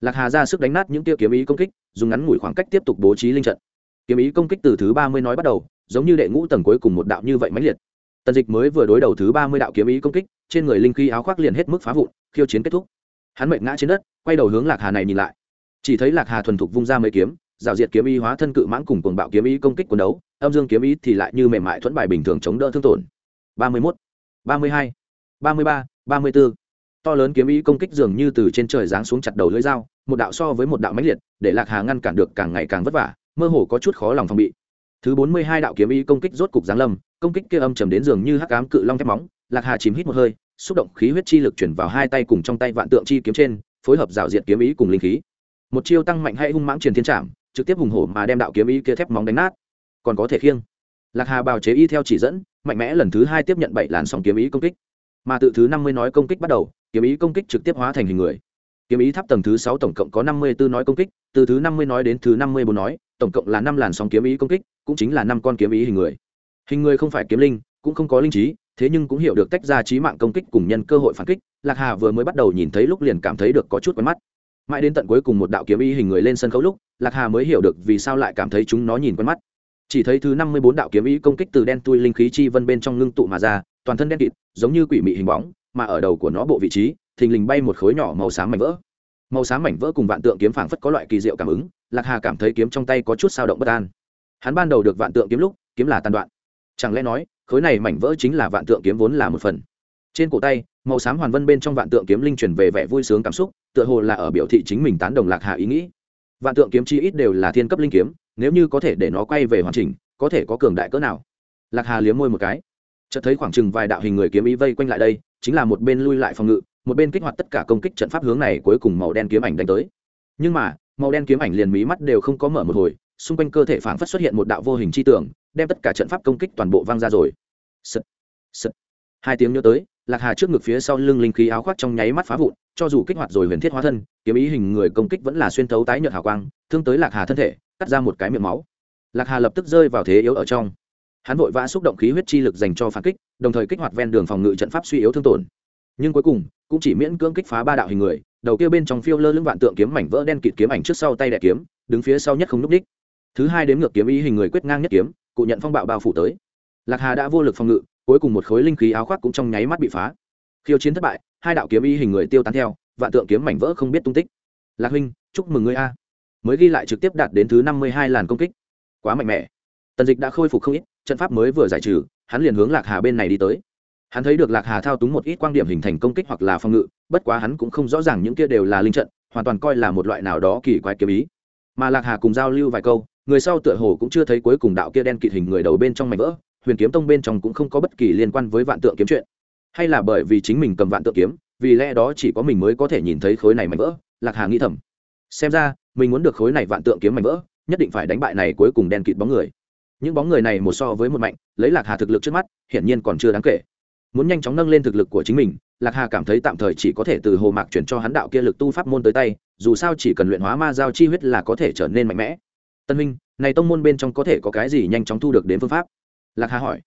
lạc hà ra sức đánh nát những tia kiếm ý công kích, dùng ngắn ngủi khoảng cách tiếp tục bố trí linh trận. Kiếm ý công kích từ thứ ba mươi nói bắt đầu, giống như đệ ngũ tầng cuối cùng một đạo như vậy mãnh liệt. Tần dịch mới vừa đối đầu thứ ba mươi đạo kiếm ý công kích, trên người linh khí áo khoác liền hết mức phá vụn, khiêu chiến kết thúc. Hắn mệnh ngã trên đất, quay đầu hướng lạc hà này nhìn lại. Chỉ thấy lạc hà thuần thục vung ra mấy kiếm, rào diệt kiếm ý hóa thân cự mãng cùng cuồng bạo kiếm ý công kích quần đấu, âm dương kiếm ý thì lại như mềm mại thuẫn bài bình thường chống đỡ thương tổn. Ba mươi mốt, ba mươi hai, ba mươi ba ba mươi bốn to lớn kiếm ý công kích dường như từ trên trời giáng xuống chặt đầu lưỡi dao, một đạo so với một đạo mãnh liệt, để lạc hà ngăn cản được càng ngày càng vất vả, mơ hồ có chút khó lòng phòng bị. Thứ bốn mươi hai đạo kiếm ý công kích rốt cục giáng lâm, công kích kia âm trầm đến dường như hắc ám cự long thép móng, lạc hà chìm hít một hơi, xúc động khí huyết chi lực chuyển vào hai tay cùng trong tay vạn tượng chi kiếm trên, phối hợp rào diện kiếm ý cùng linh khí. Một chiêu tăng mạnh hay hung mãng truyền thiên trảm, trực tiếp hùng hổ mà đem đạo kiếm ý kia thép móng đánh nát. Còn có thể khiêng. Lạc hà bào chế y theo chỉ dẫn, mạnh mẽ lần thứ hai tiếp nhận bảy làn sóng kiếm ý công kích. Mà tự thứ năm mươi nói công kích bắt đầu kiếm ý công kích trực tiếp hóa thành hình người. Kiếm ý tháp tầng thứ sáu tổng cộng có năm mươi bốn nói công kích, từ thứ năm mươi nói đến thứ năm mươi bốn nói, tổng cộng là năm làn sóng kiếm ý công kích, cũng chính là năm con kiếm ý hình người. Hình người không phải kiếm linh, cũng không có linh trí, thế nhưng cũng hiểu được tách ra trí mạng công kích cùng nhân cơ hội phản kích, lạc hà vừa mới bắt đầu nhìn thấy lúc liền cảm thấy được có chút quen mắt. Mãi đến tận cuối cùng một đạo kiếm ý hình người lên sân khấu lúc, lạc hà mới hiểu được vì sao lại cảm thấy chúng nó nhìn quen mắt. Chỉ thấy thứ năm mươi bốn đạo kiếm ý công kích từ đen tui linh khí chi vân bên trong ngưng tụ mà ra, toàn thân đen kịt, giống như quỷ mị hình bóng mà ở đầu của nó bộ vị trí, thình lình bay một khối nhỏ màu xám mảnh vỡ. Màu xám mảnh vỡ cùng vạn tượng kiếm phảng phất có loại kỳ diệu cảm ứng, lạc hà cảm thấy kiếm trong tay có chút sao động bất an. Hắn ban đầu được vạn tượng kiếm lúc, kiếm là tàn đoạn. Chẳng lẽ nói, khối này mảnh vỡ chính là vạn tượng kiếm vốn là một phần? Trên cổ tay, màu xám hoàn vân bên trong vạn tượng kiếm linh chuyển về vẻ vui sướng cảm xúc, tựa hồ là ở biểu thị chính mình tán đồng lạc hà ý nghĩ. Vạn tượng kiếm chi ít đều là thiên cấp linh kiếm, nếu như có thể để nó quay về hoàn chỉnh, có thể có cường đại cỡ nào? Lạc hà liếm môi một cái chợt thấy khoảng chừng vài đạo hình người kiếm ý vây quanh lại đây, chính là một bên lui lại phòng ngự, một bên kích hoạt tất cả công kích trận pháp hướng này cuối cùng màu đen kiếm ảnh đánh tới. Nhưng mà, màu đen kiếm ảnh liền mí mắt đều không có mở một hồi, xung quanh cơ thể phảng phất xuất hiện một đạo vô hình chi tưởng, đem tất cả trận pháp công kích toàn bộ văng ra rồi. Sật sật hai tiếng nhớ tới, lạc hà trước ngực phía sau lưng linh khí áo khoác trong nháy mắt phá vụn, cho dù kích hoạt rồi huyền thiết hóa thân, kiếm ý hình người công kích vẫn là xuyên thấu tái nhợt hào quang, thương tới lạc hà thân thể, cắt ra một cái miệng máu. Lạc hà lập tức rơi vào thế yếu ở trong hắn vội vã xúc động khí huyết chi lực dành cho phản kích, đồng thời kích hoạt ven đường phòng ngự trận pháp suy yếu thương tổn. Nhưng cuối cùng, cũng chỉ miễn cưỡng kích phá ba đạo hình người, đầu kia bên trong phiêu lơ lưng vạn tượng kiếm mảnh vỡ đen kịt kiếm ảnh trước sau tay đẻ kiếm, đứng phía sau nhất không núp đích. Thứ hai đếm ngược kiếm ý hình người quyết ngang nhất kiếm, cụ nhận phong bạo bao phủ tới. Lạc hà đã vô lực phòng ngự, cuối cùng một khối linh khí áo khoác cũng trong nháy mắt bị phá. Khiêu chiến thất bại, hai đạo kiếm ý hình người tiêu tán theo, vạn tượng kiếm mảnh vỡ không biết tung tích. Lạc huynh, chúc mừng ngươi a. Mới ghi lại trực tiếp đạt đến thứ năm mươi hai làn công kích. Quá mạnh mẽ. Tần dịch đã khôi phục không ít trận pháp mới vừa giải trừ, hắn liền hướng lạc hà bên này đi tới. Hắn thấy được lạc hà thao túng một ít quan điểm hình thành công kích hoặc là phòng ngự, bất quá hắn cũng không rõ ràng những kia đều là linh trận, hoàn toàn coi là một loại nào đó kỳ quái kiếm ý. Mà lạc hà cùng giao lưu vài câu, người sau tựa hồ cũng chưa thấy cuối cùng đạo kia đen kịt hình người đầu bên trong mảnh vỡ, huyền kiếm tông bên trong cũng không có bất kỳ liên quan với vạn tượng kiếm chuyện. Hay là bởi vì chính mình cầm vạn tượng kiếm, vì lẽ đó chỉ có mình mới có thể nhìn thấy khối này mảnh vỡ, lạc hà nghĩ thầm. Xem ra, mình muốn được khối này vạn tượng kiếm mảnh vỡ, nhất định phải đánh bại này cuối cùng đen kịt bóng người những bóng người này một so với một mạnh lấy lạc hà thực lực trước mắt hiển nhiên còn chưa đáng kể. Muốn nhanh chóng nâng lên thực lực của chính mình lạc hà cảm thấy tạm thời chỉ có thể từ hồ mạc chuyển cho hắn đạo kia lực tu pháp môn tới tay dù sao chỉ cần luyện hóa ma giao chi huyết là có thể trở nên mạnh mẽ. Tân Minh, này tông môn bên trong có thể có cái gì nhanh chóng thu được đến phương pháp? Lạc hà hỏi.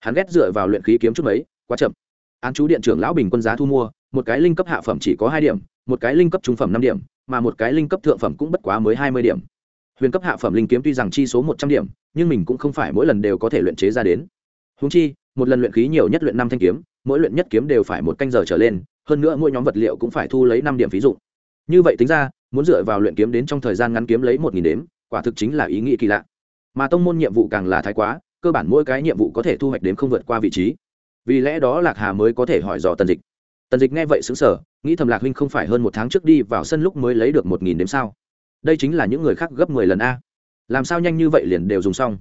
Hắn ghét dựa vào luyện khí kiếm chút mấy quá chậm. Án chú điện trưởng lão bình quân giá thu mua một cái linh cấp hạ phẩm chỉ có hai điểm một cái linh cấp trung phẩm năm điểm mà một cái linh cấp thượng phẩm cũng bất quá mới hai mươi điểm huyền cấp hạ phẩm linh kiếm tuy rằng chi số một trăm điểm, nhưng mình cũng không phải mỗi lần đều có thể luyện chế ra đến. Húng chi, một lần luyện khí nhiều nhất luyện năm thanh kiếm, mỗi luyện nhất kiếm đều phải một canh giờ trở lên, hơn nữa mỗi nhóm vật liệu cũng phải thu lấy năm điểm ví dụ như vậy tính ra, muốn dựa vào luyện kiếm đến trong thời gian ngắn kiếm lấy một nghìn đếm, quả thực chính là ý nghĩ kỳ lạ. Mà tông môn nhiệm vụ càng là thái quá, cơ bản mỗi cái nhiệm vụ có thể thu hoạch đến không vượt qua vị trí. Vì lẽ đó lạc hà mới có thể hỏi dò tần dịch. Tần dịch nghe vậy xứng sở nghĩ thầm lạc huynh không phải hơn một tháng trước đi vào sân lúc mới lấy được một nghìn đếm sao? Đây chính là những người khác gấp mười lần a. Làm sao nhanh như vậy liền đều dùng xong?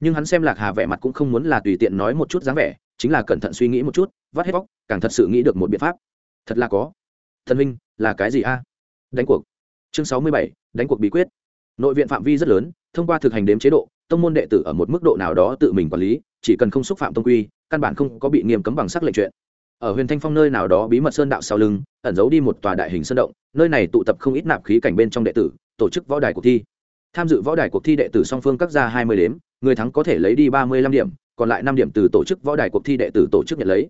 Nhưng hắn xem lạc hà vẻ mặt cũng không muốn là tùy tiện nói một chút dáng vẻ chính là cẩn thận suy nghĩ một chút vắt hết vóc, càng thật sự nghĩ được một biện pháp. Thật là có. Thần minh là cái gì a? Đánh cuộc. Chương sáu mươi bảy đánh cuộc bí quyết. Nội viện phạm vi rất lớn thông qua thực hành đếm chế độ tông môn đệ tử ở một mức độ nào đó tự mình quản lý chỉ cần không xúc phạm tông quy căn bản không có bị nghiêm cấm bằng sắc lệnh chuyện. Ở huyền thanh phong nơi nào đó bí mật sơn đạo sau lưng ẩn giấu đi một tòa đại hình sơn động nơi này tụ tập không ít nạp khí cảnh bên trong đệ tử tổ chức võ đài cuộc thi. Tham dự võ đài cuộc thi đệ tử song phương các ra hai mươi đếm, người thắng có thể lấy đi ba mươi lăm điểm, còn lại năm điểm từ tổ chức võ đài cuộc thi đệ tử tổ chức nhận lấy.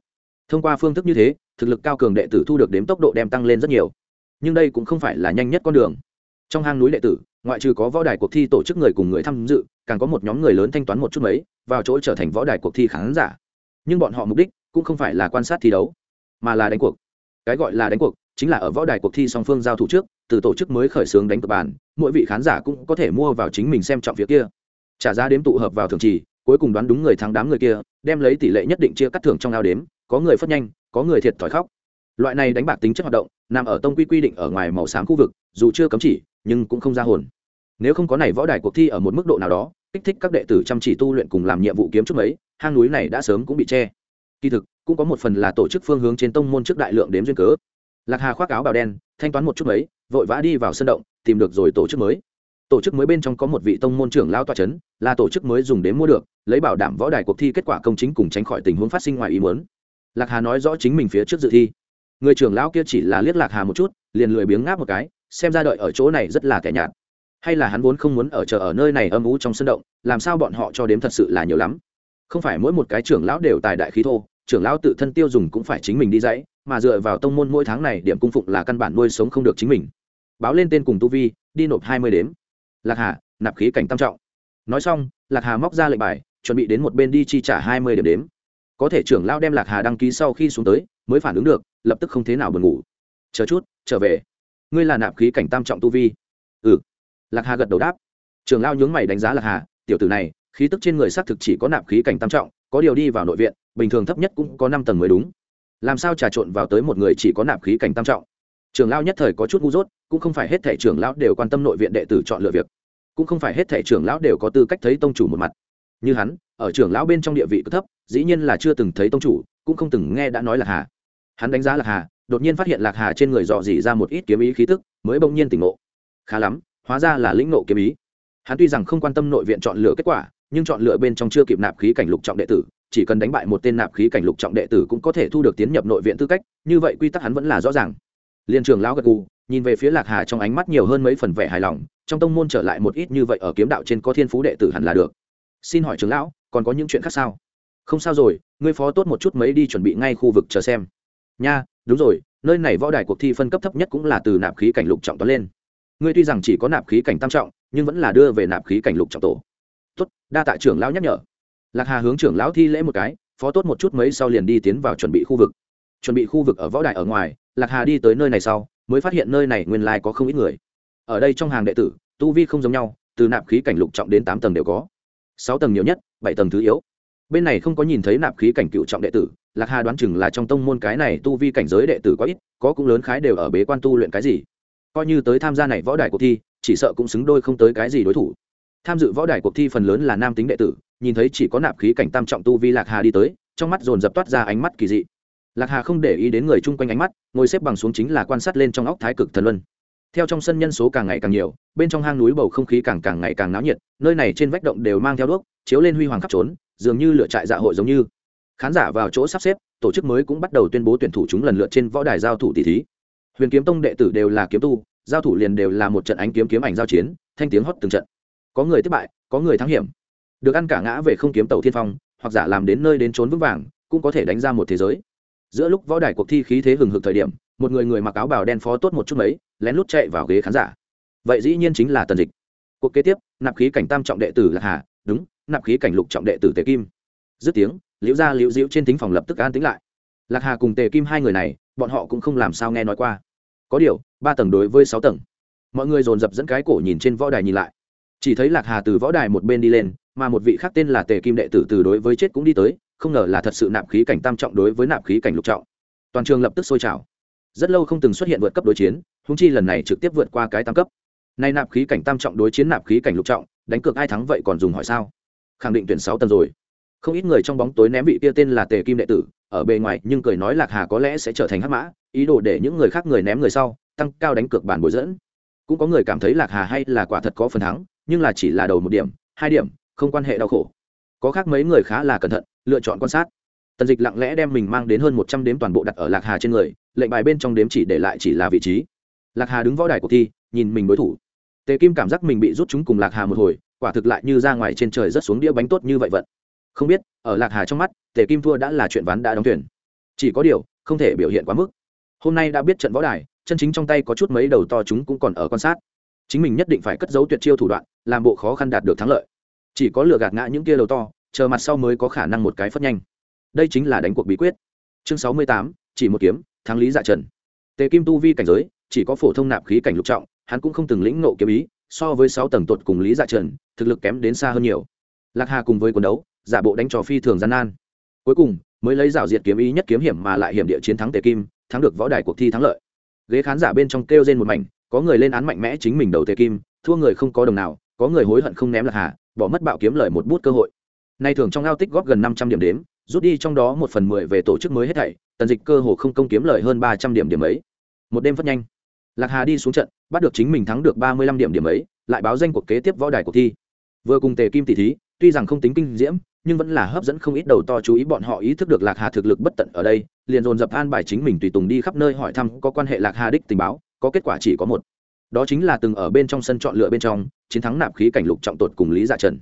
Thông qua phương thức như thế, thực lực cao cường đệ tử thu được đếm tốc độ đem tăng lên rất nhiều. Nhưng đây cũng không phải là nhanh nhất con đường. Trong hang núi đệ tử, ngoại trừ có võ đài cuộc thi tổ chức người cùng người tham dự, càng có một nhóm người lớn thanh toán một chút mấy, vào chỗ trở thành võ đài cuộc thi khán giả. Nhưng bọn họ mục đích cũng không phải là quan sát thi đấu, mà là đánh cuộc. Cái gọi là đánh cuộc chính là ở võ đài cuộc thi song phương giao thủ trước, từ tổ chức mới khởi xướng đánh cược bàn, mỗi vị khán giả cũng có thể mua vào chính mình xem trọng phía kia. Trả giá đếm tụ hợp vào thường trì cuối cùng đoán đúng người thắng đám người kia, đem lấy tỷ lệ nhất định chia cắt thưởng trong ao đếm, có người phất nhanh, có người thiệt thòi khóc. Loại này đánh bạc tính chất hoạt động, nằm ở tông quy quy định ở ngoài màu xám khu vực, dù chưa cấm chỉ, nhưng cũng không ra hồn. Nếu không có này võ đài cuộc thi ở một mức độ nào đó, kích thích các đệ tử chăm chỉ tu luyện cùng làm nhiệm vụ kiếm chút mấy, hang núi này đã sớm cũng bị che. Kỳ thực, cũng có một phần là tổ chức phương hướng trên tông môn trước đại lượng đếm duyên cớ lạc hà khoác áo bào đen, thanh toán một chút mấy, vội vã đi vào sân động, tìm được rồi tổ chức mới. Tổ chức mới bên trong có một vị tông môn trưởng lao tọa c h ấ n là tổ chức mới dùng đến mua được, lấy bảo đảm võ đài cuộc thi kết quả công chính cùng tránh khỏi tình huống phát sinh ngoài ý muốn. Lạc hà nói rõ chính mình phía trước dự thi. Người trưởng lão kia chỉ là liếc lạc hà một chút, liền lười biếng ngáp một cái, xem ra đợi ở chỗ này rất là kẻ nhạt. Hay là hắn vốn không muốn ở chờ ở nơi này âm ú trong sân động, làm sao bọn họ cho đếm thật sự là nhiều lắm. Không phải mỗi một cái trưởng lão đều tài đại khí thô trưởng lão tự thân tiêu dùng cũng phải chính mình đi dãy, mà dựa vào tông môn mỗi tháng này điểm cung phụng là căn bản nuôi sống không được chính mình. Báo lên tên cùng tu vi, đi nộp hai mươi đếm. Lạc hà, nạp khí cảnh tam trọng. Nói xong, lạc hà móc ra lệnh bài, chuẩn bị đến một bên đi chi trả hai mươi điểm đếm. Có thể trưởng lão đem lạc hà đăng ký sau khi xuống tới, mới phản ứng được, lập tức không thế nào buồn ngủ. Chờ chút, trở về. Ngươi là nạp khí cảnh tam trọng tu vi. Ừ. Lạc hà gật đầu đáp. Trưởng lão nhướng mày đánh giá lạc hà, tiểu tử này, khí tức trên người xác thực chỉ có nạp khí cảnh tam trọng có điều đi vào nội viện, bình thường thấp nhất cũng có năm tầng mới đúng. Làm sao trà trộn vào tới một người chỉ có nạp khí cảnh tam trọng? Trường lao nhất thời có chút ngu dốt, cũng không phải hết thể trưởng lão đều quan tâm nội viện đệ tử chọn lựa việc. Cũng không phải hết thể trưởng lão đều có tư cách thấy tông chủ một mặt. Như hắn, ở trưởng lão bên trong địa vị cực thấp, dĩ nhiên là chưa từng thấy tông chủ, cũng không từng nghe đã nói là hà. Hắn đánh giá lạc hà, đột nhiên phát hiện lạc hà trên người dò dỉ ra một ít kiếm ý khí tức, mới bỗng nhiên tỉnh ngộ. Khá lắm, hóa ra là lĩnh ngộ kiếm ý. Hắn tuy rằng không quan tâm nội viện chọn lựa kết quả nhưng chọn lựa bên trong chưa kịp nạp khí cảnh lục trọng đệ tử, chỉ cần đánh bại một tên nạp khí cảnh lục trọng đệ tử cũng có thể thu được tiến nhập nội viện tư cách, như vậy quy tắc hắn vẫn là rõ ràng. Liên trường lão gật gù, nhìn về phía lạc hà trong ánh mắt nhiều hơn mấy phần vẻ hài lòng, trong tông môn trở lại một ít như vậy ở kiếm đạo trên có thiên phú đệ tử hẳn là được. Xin hỏi trường lão, còn có những chuyện khác sao? Không sao rồi, ngươi phó tốt một chút mấy đi chuẩn bị ngay khu vực chờ xem. Nha, đúng rồi, nơi này võ đài cuộc thi phân cấp thấp nhất cũng là từ nạp khí cảnh lục trọng toán lên. Ngươi tuy rằng chỉ có nạp khí cảnh tam trọng, nhưng vẫn là đưa về nạp khí cảnh lục trọng tổ tốt, đa tạ trưởng lão nhắc nhở. Lạc hà hướng trưởng lão thi lễ một cái, phó tốt một chút mấy sau liền đi tiến vào chuẩn bị khu vực. Chuẩn bị khu vực ở võ đài ở ngoài, lạc hà đi tới nơi này sau, mới phát hiện nơi này nguyên lai có không ít người. Ở đây trong hàng đệ tử, tu vi không giống nhau, từ nạp khí cảnh lục trọng đến tám tầng đều có. Sáu tầng nhiều nhất, bảy tầng thứ yếu. Bên này không có nhìn thấy nạp khí cảnh cựu trọng đệ tử, lạc hà đoán chừng là trong tông môn cái này tu vi cảnh giới đệ tử có ít, có cũng lớn khái đều ở bế quan tu luyện cái gì. Coi như tới tham gia này võ đài cuộc thi, chỉ sợ cũng xứng đôi không tới cái gì đối thủ tham dự võ đài cuộc thi phần lớn là nam tính đệ tử, nhìn thấy chỉ có nạp khí cảnh tam trọng tu vi lạc hà đi tới, trong mắt dồn dập toát ra ánh mắt kỳ dị. Lạc hà không để ý đến người chung quanh ánh mắt, ngồi xếp bằng xuống chính là quan sát lên trong óc thái cực thần luân. Theo trong sân nhân số càng ngày càng nhiều, bên trong hang núi bầu không khí càng càng ngày càng náo nhiệt, nơi này trên vách động đều mang theo đuốc, chiếu lên huy hoàng khắp trốn, dường như lửa trại dạ hội giống như. Khán giả vào chỗ sắp xếp, tổ chức mới cũng bắt đầu tuyên bố tuyển thủ chúng lần lượt trên võ đài giao thủ tỷ thí. Huyền kiếm tông đệ tử đều là kiếm tu, giao thủ liền đều là một trận ánh kiếm kiếm ảnh giao chiến, thanh tiếng hót từng trận có người thất bại, có người thắng hiểm. Được ăn cả ngã về không kiếm tàu thiên phong, hoặc giả làm đến nơi đến trốn vững vàng, cũng có thể đánh ra một thế giới. Giữa lúc võ đài cuộc thi khí thế hừng hực thời điểm, một người người mặc áo bào đen phó tốt một chút mấy, lén lút chạy vào ghế khán giả. Vậy dĩ nhiên chính là tần dịch. Cuộc kế tiếp, nạp khí cảnh tam trọng đệ tử là hà, đúng, nạp khí cảnh lục trọng đệ tử tề kim. Dứt tiếng, liễu ra liễu diễu trên tính phòng lập tức an tính lại. Lạc hà cùng tề kim hai người này, bọn họ cũng không làm sao nghe nói qua. Có điều, ba tầng đối với sáu tầng. Mọi người dồn dập dẫn cái cổ nhìn trên võ đài nhìn lại chỉ thấy lạc hà từ võ đài một bên đi lên, mà một vị khác tên là tề kim đệ tử từ đối với chết cũng đi tới, không ngờ là thật sự nạp khí cảnh tam trọng đối với nạp khí cảnh lục trọng. Toàn trường lập tức sôi trào. Rất lâu không từng xuất hiện vượt cấp đối chiến húng chi lần này trực tiếp vượt qua cái tam cấp. Nay nạp khí cảnh tam trọng đối chiến nạp khí cảnh lục trọng, đánh cược ai thắng vậy còn dùng hỏi sao? Khẳng định tuyển sáu tầng rồi. Không ít người trong bóng tối ném vị kia tên là tề kim đệ tử, ở bề ngoài nhưng cười nói lạc hà có lẽ sẽ trở thành hắc mã, ý đồ để những người khác người ném người sau, tăng cao đánh cược bản bồi dẫn cũng có người cảm thấy lạc hà hay là quả thật có phần thắng nhưng là chỉ là đầu một điểm, hai điểm, không quan hệ đau khổ. Có khác mấy người khá là cẩn thận, lựa chọn quan sát. Tần dịch lặng lẽ đem mình mang đến hơn một trăm đếm toàn bộ đặt ở lạc hà trên người, lệnh bài bên trong đếm chỉ để lại chỉ là vị trí. Lạc hà đứng võ đài cuộc thi, nhìn mình đối thủ. Tề kim cảm giác mình bị rút chúng cùng lạc hà một hồi, quả thực lại như ra ngoài trên trời rất xuống đĩa bánh tốt như vậy vận. Không biết, ở lạc hà trong mắt, tề kim thua đã là chuyện ván đã đóng tuyển chỉ có điều, không thể biểu hiện quá mức. Hôm nay đã biết trận võ đài, chân chính trong tay có chút mấy đầu to chúng cũng còn ở quan sát chính mình nhất định phải cất giấu tuyệt chiêu thủ đoạn, làm bộ khó khăn đạt được thắng lợi. Chỉ có lừa gạt ngã những kia đầu to, chờ mặt sau mới có khả năng một cái phất nhanh. Đây chính là đánh cuộc bí quyết. Chương sáu mươi tám, chỉ một kiếm, thắng lý dạ trần. Tề kim tu vi cảnh giới, chỉ có phổ thông nạp khí cảnh lục trọng, hắn cũng không từng lĩnh nộ kiếm ý, so với sáu tầng tuột cùng lý dạ trần, thực lực kém đến xa hơn nhiều. Lạc hà cùng với quần đấu, giả bộ đánh trò phi thường gian nan. Cuối cùng, mới lấy rào diệt kiếm ý nhất kiếm hiểm mà lại hiểm địa chiến thắng tề kim, thắng được võ đài cuộc thi thắng lợi. Ghế khán giả bên trong kêu trên một mảnh có người lên án mạnh mẽ chính mình đầu tề kim, thua người không có đồng nào, có người hối hận không ném lạc hà, bỏ mất bạo kiếm lời một bút cơ hội. Nay thường trong ao tích góp gần năm trăm điểm đếm, rút đi trong đó một phần mười về tổ chức mới hết thảy, tần dịch cơ hồ không công kiếm lời hơn ba trăm điểm điểm ấy. Một đêm phất nhanh. Lạc hà đi xuống trận, bắt được chính mình thắng được ba mươi lăm điểm điểm ấy, lại báo danh cuộc kế tiếp võ đài cuộc thi. Vừa cùng tề kim tỷ thí, tuy rằng không tính kinh diễm, nhưng vẫn là hấp dẫn không ít đầu to chú ý bọn họ ý thức được lạc hà thực lực bất tận ở đây, liền dồn dập an bài chính mình tùy tùng đi khắp nơi hỏi thăm có quan hệ lạc hà đích tình báo có kết quả chỉ có một. Đó chính là từng ở bên trong sân chọn lựa bên trong, chiến thắng nạp khí cảnh lục trọng tột cùng lý dạ trần.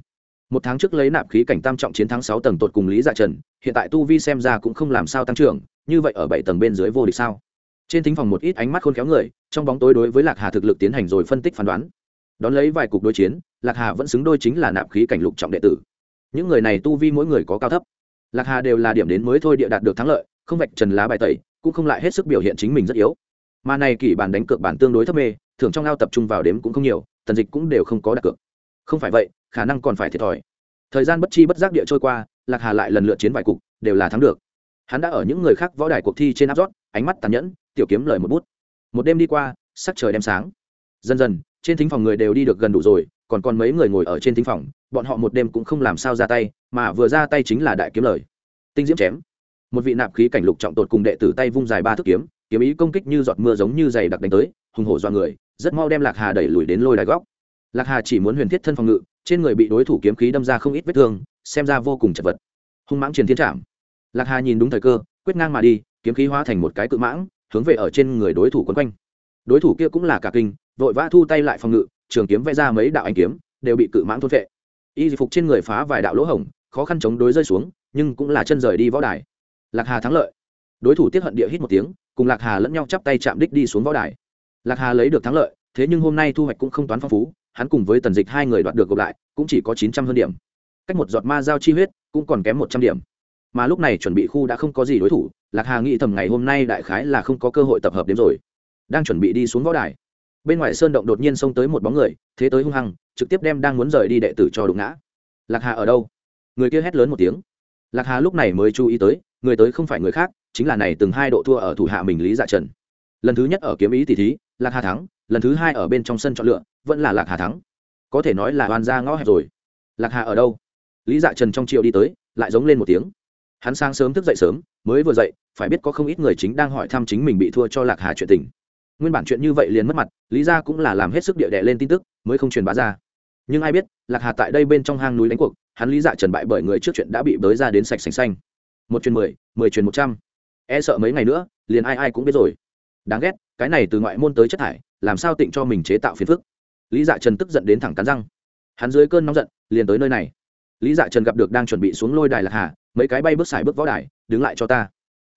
Một tháng trước lấy nạp khí cảnh tam trọng chiến thắng sáu tầng tột cùng lý dạ trần, hiện tại tu vi xem ra cũng không làm sao tăng trưởng, như vậy ở bảy tầng bên dưới vô địch sao? Trên thính phòng một ít ánh mắt khôn khéo người, trong bóng tối đối với lạc hà thực lực tiến hành rồi phân tích phán đoán. Đón lấy vài cuộc đối chiến, lạc hà vẫn xứng đôi chính là nạp khí cảnh lục trọng đệ tử. Những người này tu vi mỗi người có cao thấp. Lạc hà đều là điểm đến mới thôi địa đạt được thắng lợi, không vạch trần lá bài tẩy, cũng không lại hết sức biểu hiện chính mình rất yếu mà này kỷ bản đánh cược bản tương đối thấp mê thường trong ao tập trung vào đếm cũng không nhiều, tần dịch cũng đều không có đặt cược. Không phải vậy, khả năng còn phải thiệt thòi. Thời gian bất chi bất giác địa trôi qua, lạc hà lại lần lượt chiến vài cục, đều là thắng được. Hắn đã ở những người khác võ đài cuộc thi trên áp rót, ánh mắt tàn nhẫn, tiểu kiếm lời một bút. Một đêm đi qua, sắc trời đem sáng. Dần dần, trên thính phòng người đều đi được gần đủ rồi, còn còn mấy người ngồi ở trên thính phòng, bọn họ một đêm cũng không làm sao ra tay, mà vừa ra tay chính là đại kiếm lời. Tinh diễm chém. Một vị nạp khí cảnh lục trọng tột cùng đệ tử tay vung dài ba thước kiếm kiếm ý công kích như giọt mưa giống như dày đặc đánh tới, hùng hổ do người, rất mau đem lạc hà đẩy lùi đến lôi đài góc. Lạc hà chỉ muốn huyền thiết thân phòng ngự, trên người bị đối thủ kiếm khí đâm ra không ít vết thương, xem ra vô cùng chật vật. Hung mãng truyền thiên trảm. Lạc hà nhìn đúng thời cơ, quyết ngang mà đi, kiếm khí hóa thành một cái cự mãng, hướng về ở trên người đối thủ quấn quanh. Đối thủ kia cũng là cả kinh, vội vã thu tay lại phòng ngự, trường kiếm vẽ ra mấy đạo anh kiếm, đều bị cự mãng thôn vệ y phục trên người phá vài đạo lỗ hổng, khó khăn chống đối rơi xuống, nhưng cũng là chân rời đi võ đài. Lạc hà thắng lợi. Đối thủ tiếp hận địa hít một tiếng cùng lạc hà lẫn nhau chắp tay chạm đích đi xuống võ đài. Lạc hà lấy được thắng lợi, thế nhưng hôm nay thu hoạch cũng không toán phong phú, hắn cùng với tần dịch hai người đoạt được gộp lại, cũng chỉ có chín trăm hơn điểm. Cách một giọt ma giao chi huyết cũng còn kém một trăm điểm. Mà lúc này chuẩn bị khu đã không có gì đối thủ, lạc hà nghĩ thầm ngày hôm nay đại khái là không có cơ hội tập hợp đến rồi. Đang chuẩn bị đi xuống võ đài, bên ngoài sơn động đột nhiên xông tới một bóng người, thế tới hung hăng, trực tiếp đem đang muốn rời đi đệ tử cho đụng ngã. Lạc hà ở đâu? Người kia hét lớn một tiếng. Lạc hà lúc này mới chú ý tới, người tới không phải người khác chính là này từng hai độ thua ở thủ hạ mình lý dạ trần. Lần thứ nhất ở kiếm ý tỷ thí, lạc hà thắng, lần thứ hai ở bên trong sân chọn lựa, vẫn là lạc hà thắng. Có thể nói là oan ra ngõ hẹp rồi. Lạc hà ở đâu? Lý dạ trần trong triệu đi tới, lại giống lên một tiếng. Hắn sáng sớm thức dậy sớm, mới vừa dậy, phải biết có không ít người chính đang hỏi thăm chính mình bị thua cho lạc hà chuyện tình. Nguyên bản chuyện như vậy liền mất mặt, lý ra cũng là làm hết sức địa đẻ lên tin tức, mới không truyền bá ra. Nhưng ai biết, lạc hà tại đây bên trong hang núi đánh cuộc, hắn lý dạ trần bại bởi người trước chuyện đã bị bới ra đến sạch sành xanh. Một truyền mười mười truyền một trăm e sợ mấy ngày nữa, liền ai ai cũng biết rồi. Đáng ghét, cái này từ ngoại môn tới chất thải, làm sao tịnh cho mình chế tạo phiền phức? Lý dạ trần tức giận đến thẳng cắn răng. Hắn dưới cơn nóng giận, liền tới nơi này. Lý dạ trần gặp được đang chuẩn bị xuống lôi đài lạc hà, mấy cái bay bước xài bước võ đài, đứng lại cho ta.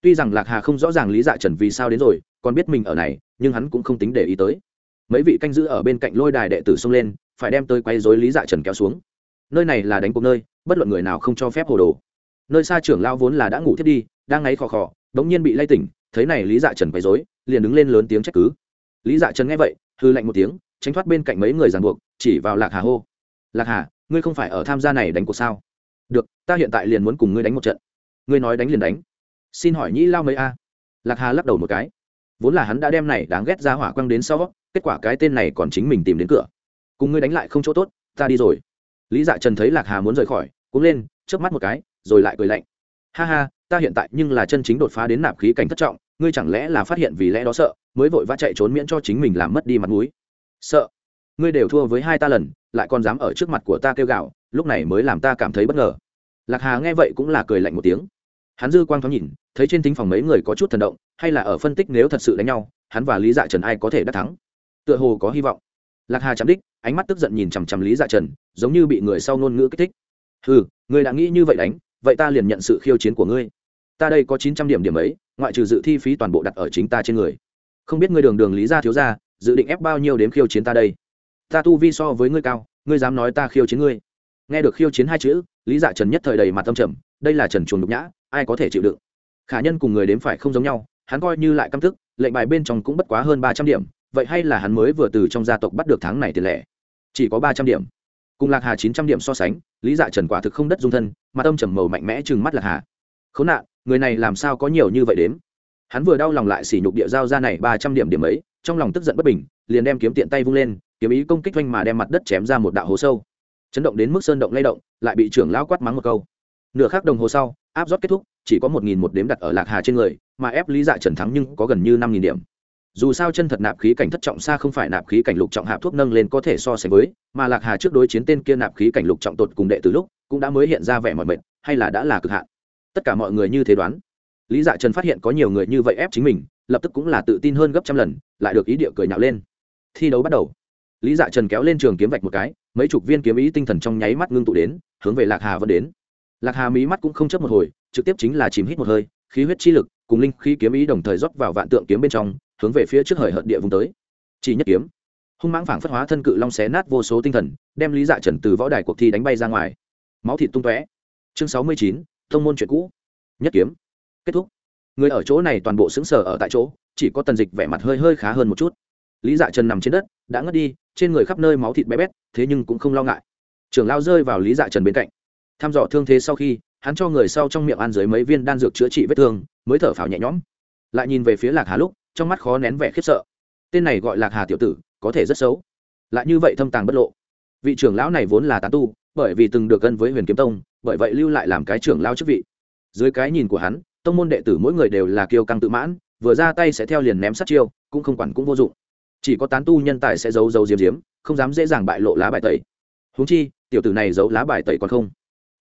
Tuy rằng lạc hà không rõ ràng lý dạ trần vì sao đến rồi, còn biết mình ở này, nhưng hắn cũng không tính để ý tới. Mấy vị canh giữ ở bên cạnh lôi đài đệ tử xông lên, phải đem tới quay dối lý dạ trần kéo xuống. Nơi này là đánh cuộc nơi, bất luận người nào không cho phép hồ đồ. Nơi xa trưởng lao vốn là đã ngủ thiết đi, đang ngáy khò khò bỗng nhiên bị lay tỉnh, thấy này lý dạ trần quấy dối liền đứng lên lớn tiếng trách cứ. Lý dạ trần nghe vậy hư lạnh một tiếng, tránh thoát bên cạnh mấy người ràng buộc, chỉ vào lạc hà hô. Lạc hà, ngươi không phải ở tham gia này đánh cuộc sao? Được, ta hiện tại liền muốn cùng ngươi đánh một trận. Ngươi nói đánh liền đánh. Xin hỏi nhĩ lao mấy a? Lạc hà lắc đầu một cái. Vốn là hắn đã đem này đáng ghét ra hỏa quăng đến sau, kết quả cái tên này còn chính mình tìm đến cửa. Cùng ngươi đánh lại không chỗ tốt, ta đi rồi. Lý dạ trần thấy lạc hà muốn rời khỏi cũng lên trước mắt một cái, rồi lại cười lạnh. Ha ha ta hiện tại nhưng là chân chính đột phá đến nạp khí cảnh thất trọng, ngươi chẳng lẽ là phát hiện vì lẽ đó sợ, mới vội vã chạy trốn miễn cho chính mình làm mất đi mặt mũi? Sợ. Ngươi đều thua với hai ta lần, lại còn dám ở trước mặt của ta kêu gạo lúc này mới làm ta cảm thấy bất ngờ. Lạc hà nghe vậy cũng là cười lạnh một tiếng. Hắn dư quang thoáng nhìn, thấy trên thính phòng mấy người có chút thần động, hay là ở phân tích nếu thật sự đánh nhau, hắn và lý dạ trần ai có thể đắc thắng? Tựa hồ có hy vọng. Lạc hà chạm đích, ánh mắt tức giận nhìn chằm chằm lý dạ trần, giống như bị người sau ngôn ngữ kích thích. Ừ ngươi đã nghĩ như vậy đánh vậy ta liền nhận sự khiêu chiến của ngươi. Ta đây có chín trăm điểm điểm ấy, ngoại trừ dự thi phí toàn bộ đặt ở chính ta trên người. Không biết ngươi đường đường lý gia thiếu gia, dự định ép bao nhiêu đếm khiêu chiến ta đây? Ta tu vi so với ngươi cao, ngươi dám nói ta khiêu chiến ngươi? Nghe được khiêu chiến hai chữ, lý dạ trần nhất thời đầy mặt tâm trầm, đây là trần chuồng nhục nhã, ai có thể chịu đựng? Khả nhân cùng người đếm phải không giống nhau, hắn coi như lại căm tức, lệnh bài bên trong cũng bất quá hơn ba trăm điểm, vậy hay là hắn mới vừa từ trong gia tộc bắt được tháng này tiền lẻ? Chỉ có ba trăm điểm cùng lạc hà chín trăm điểm so sánh, lý dạ trần quả thực không đất dung thân, mà tâm trầm màu mạnh mẽ chừng mắt lạc hà. Khốn nạn, người này làm sao có nhiều như vậy đếm? Hắn vừa đau lòng lại sỉ nhục địa giao ra này ba trăm điểm điểm ấy, trong lòng tức giận bất bình, liền đem kiếm tiện tay vung lên, kiếm ý công kích doanh mà đem mặt đất chém ra một đạo hố sâu. Chấn động đến mức sơn động lay động, lại bị trưởng lão quát mắng một câu. Nửa khắc đồng hồ sau, áp rót kết thúc, chỉ có một nghìn một đếm đặt ở lạc hà trên người, mà ép lý dạ trần thắng nhưng có gần như năm nghìn điểm dù sao chân thật nạp khí cảnh thất trọng xa không phải nạp khí cảnh lục trọng hạ thuốc nâng lên có thể so sánh với, mà lạc hà trước đối chiến tên kia nạp khí cảnh lục trọng tột cùng đệ từ lúc, cũng đã mới hiện ra vẻ mọi mệt, hay là đã là cực hạn. Tất cả mọi người như thế đoán. Lý dạ trần phát hiện có nhiều người như vậy ép chính mình, lập tức cũng là tự tin hơn gấp trăm lần, lại được ý địa cười nhạo lên. Thi đấu bắt đầu. Lý dạ trần kéo lên trường kiếm vạch một cái, mấy chục viên kiếm ý tinh thần trong nháy mắt ngưng tụ đến, hướng về lạc hà vẫn đến. Lạc hà mí mắt cũng không chấp một hồi, trực tiếp chính là chìm hít một hơi, khí huyết chi lực, cùng linh khí kiếm ý đồng thời rót vào vạn tượng kiếm bên trong hướng về phía trước hời hợt địa vùng tới. Chỉ nhất kiếm. Hung mãng phảng phất hóa thân cự long xé nát vô số tinh thần, đem lý dạ trần từ võ đài cuộc thi đánh bay ra ngoài. Máu thịt tung tóe. Chương sáu mươi chín, thông môn chuyện cũ. Nhất kiếm. Kết thúc. Người ở chỗ này toàn bộ xứng sở ở tại chỗ, chỉ có tần dịch vẻ mặt hơi hơi khá hơn một chút. Lý dạ trần nằm trên đất, đã ngất đi, trên người khắp nơi máu thịt bé bét, thế nhưng cũng không lo ngại. Trưởng lao rơi vào lý dạ trần bên cạnh. Thăm dò thương thế sau khi, hắn cho người sau trong miệng ăn dưới mấy viên đan dược chữa trị vết thương, mới thở phào nhẹ nhõm. Lại nhìn về phía lạc hà lúc trong mắt khó nén vẻ khiếp sợ. Tên này gọi lạc hà tiểu tử, có thể rất xấu. Lại như vậy thâm tàng bất lộ. Vị trưởng lão này vốn là tán tu, bởi vì từng được gân với huyền kiếm tông, bởi vậy lưu lại làm cái trưởng lao chức vị. Dưới cái nhìn của hắn, tông môn đệ tử mỗi người đều là kiêu căng tự mãn, vừa ra tay sẽ theo liền ném sát chiêu, cũng không quản cũng vô dụng. Chỉ có tán tu nhân tài sẽ giấu giấu diếm diếm không dám dễ dàng bại lộ lá bài tẩy. Húng chi, tiểu tử này giấu lá bài tẩy còn không.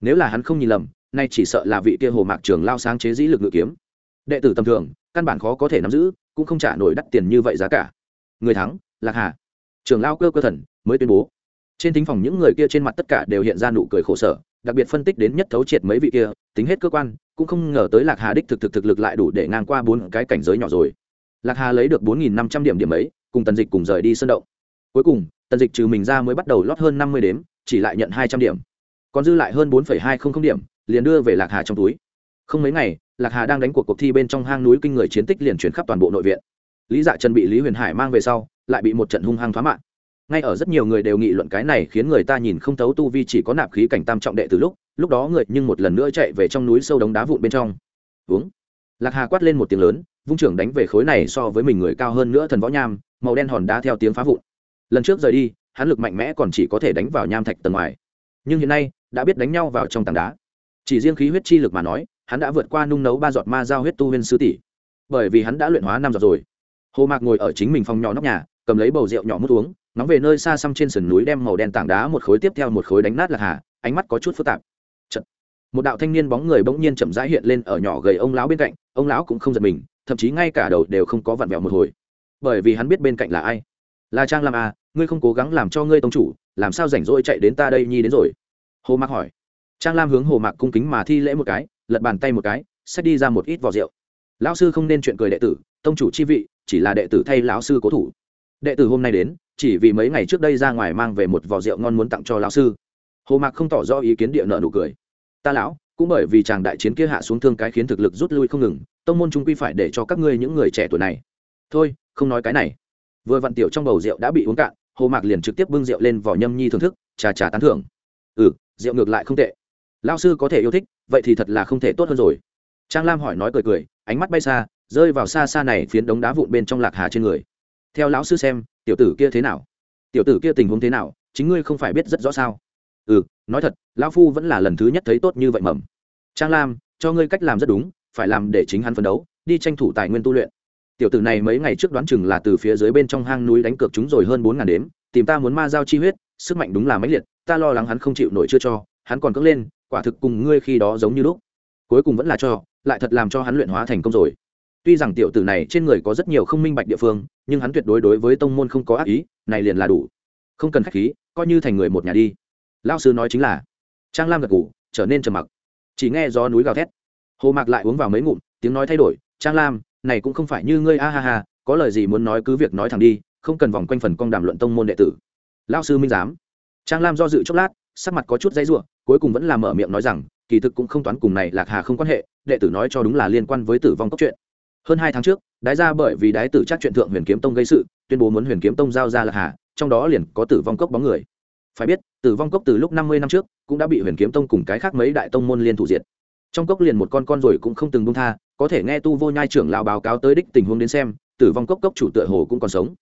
Nếu là hắn không nhìn lầm, nay chỉ sợ là vị kia hồ mạc trường lao sáng chế dĩ lực ngự kiếm. Đệ tử tầm thường, căn bản khó có thể nắm giữ cũng không trả nổi đắt tiền như vậy giá cả. Người thắng, lạc hà. Trường lao cơ cơ thần mới tuyên bố. Trên thính phòng những người kia trên mặt tất cả đều hiện ra nụ cười khổ sở, đặc biệt phân tích đến nhất thấu triệt mấy vị kia, tính hết cơ quan, cũng không ngờ tới lạc hà đích thực thực thực lực lại đủ để ngang qua bốn cái cảnh giới nhỏ rồi. Lạc hà lấy được bốn nghìn năm trăm điểm điểm ấy, cùng tần dịch cùng rời đi sân động. Cuối cùng, tần dịch trừ mình ra mới bắt đầu lót hơn năm mươi đếm, chỉ lại nhận hai trăm điểm. Còn dư lại hơn bốn hai trăm linh điểm, liền đưa về lạc hà trong túi. Không mấy ngày lạc hà đang đánh cuộc cuộc thi bên trong hang núi kinh người chiến tích liền chuyển khắp toàn bộ nội viện. Lý dạ trần bị lý huyền hải mang về sau, lại bị một trận hung hăng thoá mạng. Ngay ở rất nhiều người đều nghị luận cái này khiến người ta nhìn không thấu tu vi chỉ có nạp khí cảnh tam trọng đệ từ lúc lúc đó người nhưng một lần nữa chạy về trong núi sâu đống đá vụn bên trong. Uống lạc hà quát lên một tiếng lớn, vung trưởng đánh về khối này so với mình người cao hơn nữa thần võ nham, màu đen hòn đá theo tiếng phá vụn. Lần trước rời đi, hắn lực mạnh mẽ còn chỉ có thể đánh vào nham thạch tầng ngoài. Nhưng hiện nay, đã biết đánh nhau vào trong tảng đá. Chỉ riêng khí huyết chi lực mà nói hắn đã vượt qua nung nấu ba giọt ma giao huyết tu huyên sư tỷ. Bởi vì hắn đã luyện hóa năm giọt rồi. Hồ mạc ngồi ở chính mình phòng nhỏ nóc nhà, cầm lấy bầu rượu nhỏ mút uống nóng về nơi xa xăm trên sườn núi đem màu đen tảng đá một khối tiếp theo một khối đánh nát lạc hà, ánh mắt có chút phức tạp. Chật. một đạo thanh niên bóng người bỗng nhiên chậm rãi hiện lên ở nhỏ gầy ông lão bên cạnh, ông lão cũng không giật mình, thậm chí ngay cả đầu đều không có vặn vẹo một hồi. Bởi vì hắn biết bên cạnh là ai. Là trang lam à ngươi không cố gắng làm cho ngươi tông chủ, làm sao rảnh rỗi chạy đến ta đây nhi đến rồi? Hồ mạc hỏi. Trang lam hướng hồ mạc cung kính mà thi lễ một cái lật bàn tay một cái, xách đi ra một ít vỏ rượu. Lão sư không nên chuyện cười đệ tử, tông chủ chi vị, chỉ là đệ tử thay lão sư cố thủ. Đệ tử hôm nay đến, chỉ vì mấy ngày trước đây ra ngoài mang về một vỏ rượu ngon muốn tặng cho lão sư. Hồ mạc không tỏ rõ ý kiến địa nợ nụ cười. Ta lão, cũng bởi vì chàng đại chiến kia hạ xuống thương cái khiến thực lực rút lui không ngừng, tông môn chúng quy phải để cho các ngươi những người trẻ tuổi này. Thôi, không nói cái này. Vừa vặn tiểu trong bầu rượu đã bị uống cạn, hồ mạc liền trực tiếp bưng rượu lên vỏ nhâm nhi thưởng thức, trà trà tán thưởng. Ừ rượu ngược lại không tệ. Lao sư có thể yêu thích vậy thì thật là không thể tốt hơn rồi. Trang lam hỏi nói cười cười, ánh mắt bay xa, rơi vào xa xa này phiến đống đá vụn bên trong lạc hà trên người. Theo lão sư xem, tiểu tử kia thế nào? Tiểu tử kia tình huống thế nào? Chính ngươi không phải biết rất rõ sao? Ừ nói thật, lão phu vẫn là lần thứ nhất thấy tốt như vậy mầm. Trang lam, cho ngươi cách làm rất đúng, phải làm để chính hắn phấn đấu, đi tranh thủ tài nguyên tu luyện. Tiểu tử này mấy ngày trước đoán chừng là từ phía dưới bên trong hang núi đánh cược chúng rồi hơn bốn ngàn đếm, tìm ta muốn ma giao chi huyết, sức mạnh đúng là mãnh liệt, ta lo lắng hắn không chịu nổi chưa cho, hắn còn cưỡng lên quả thực cùng ngươi khi đó giống như lúc. Cuối cùng vẫn là cho, lại thật làm cho hắn luyện hóa thành công rồi. Tuy rằng tiểu tử này trên người có rất nhiều không minh bạch địa phương, nhưng hắn tuyệt đối đối với tông môn không có ác ý, này liền là đủ. Không cần khách khí, coi như thành người một nhà đi. Lao sư nói chính là. Trang lam gật ngủ trở nên trầm mặc. Chỉ nghe gió núi gào thét. Hồ mạc lại uống vào mấy ngụm, tiếng nói thay đổi. Trang lam, này cũng không phải như ngươi, a ha ha, có lời gì muốn nói cứ việc nói thẳng đi, không cần vòng quanh phần con đàm luận tông môn đệ tử. Lao sư minh giám. Trang lam do dự chốc lát, sắc mặt có chút dãy ruộng cuối cùng vẫn là mở miệng nói rằng, kỳ thực cũng không toán cùng này lạc hà không quan hệ, đệ tử nói cho đúng là liên quan với tử vong cốc chuyện. Hơn hai tháng trước, đái ra bởi vì đái tử chắc chuyện thượng huyền kiếm tông gây sự, tuyên bố muốn huyền kiếm tông giao ra lạc hà, trong đó liền có tử vong cốc bóng người. Phải biết, tử vong cốc từ lúc năm mươi năm trước, cũng đã bị huyền kiếm tông cùng cái khác mấy đại tông môn liên thủ diệt. Trong cốc liền một con con rồi cũng không từng bung tha, có thể nghe tu vô nhai trưởng lão báo cáo tới đích tình huống đến xem, tử vong cốc cốc chủ tựa hồ cũng còn sống.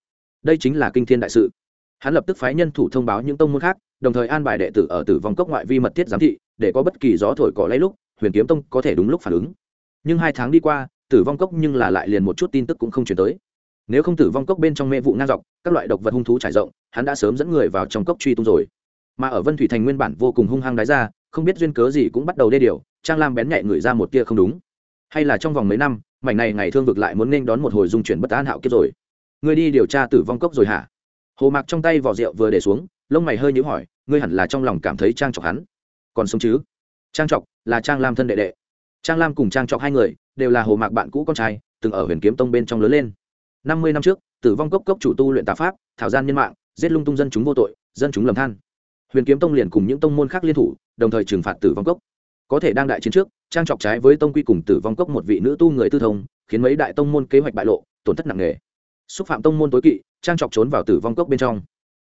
Đây chính là kinh thiên đại sự hắn lập tức phái nhân thủ thông báo những tông môn khác, đồng thời an bài đệ tử ở tử vong cốc ngoại vi mật thiết giám thị, để có bất kỳ gió thổi cỏ lấy lúc, huyền kiếm tông có thể đúng lúc phản ứng. Nhưng hai tháng đi qua, tử vong cốc nhưng là lại liền một chút tin tức cũng không chuyển tới. Nếu không tử vong cốc bên trong mê vụ ngang dọc, các loại độc vật hung thú trải rộng, hắn đã sớm dẫn người vào trong cốc truy tung rồi. Mà ở vân thủy thành nguyên bản vô cùng hung hăng đáy ra, không biết duyên cớ gì cũng bắt đầu đê điều, trang lam bén nhạy người ra một tia không đúng. Hay là trong vòng mấy năm, mảnh này ngày thương vực lại muốn nên đón một hồi dung chuyển bất an hạo kiếp rồi. Người đi điều tra tử vong cốc rồi hả? Hồ mạc trong tay vỏ rượu vừa để xuống, lông mày hơi nhíu hỏi, ngươi hẳn là trong lòng cảm thấy trang trọc hắn. Còn sống chứ? Trang trọc là trang lam thân đệ đệ. Trang lam cùng trang trọc hai người đều là hồ mạc bạn cũ con trai, từng ở huyền kiếm tông bên trong lớn lên. Năm mươi năm trước, tử vong cốc cốc chủ tu luyện tà pháp, thảo gian nhân mạng, giết lung tung dân chúng vô tội, dân chúng lầm than. Huyền kiếm tông liền cùng những tông môn khác liên thủ, đồng thời trừng phạt tử vong cốc. Có thể đang đại chiến trước, trang trọc trái với tông quy cùng tử vong cốc một vị nữ tu người tư thông, khiến mấy đại tông môn kế hoạch bại lộ, tổn thất nặng nề xúc phạm tông môn tối kỵ, trang trọc trốn vào tử vong cốc bên trong.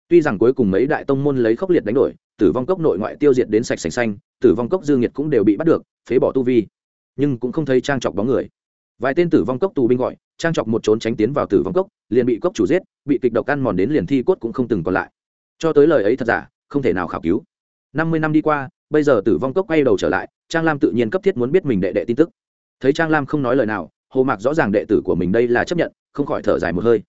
Tuy rằng cuối cùng mấy đại tông môn lấy khốc liệt đánh đổi, tử vong cốc nội ngoại tiêu diệt đến sạch sành xanh, tử vong cốc dương nhiệt cũng đều bị bắt được, phế bỏ tu vi. Nhưng cũng không thấy trang trọc bóng người. Vài tên tử vong cốc tù binh gọi, trang trọc một trốn tránh tiến vào tử vong cốc, liền bị cốc chủ giết, bị kịch độc ăn mòn đến liền thi cốt cũng không từng còn lại. Cho tới lời ấy thật giả, không thể nào khảo cứu. Năm mươi năm đi qua, bây giờ tử vong cốc quay đầu trở lại, trang lam tự nhiên cấp thiết muốn biết mình đệ đệ tin tức. Thấy trang lam không nói lời nào hồ mạc rõ ràng đệ tử của mình đây là chấp nhận, không khỏi thở dài một hơi.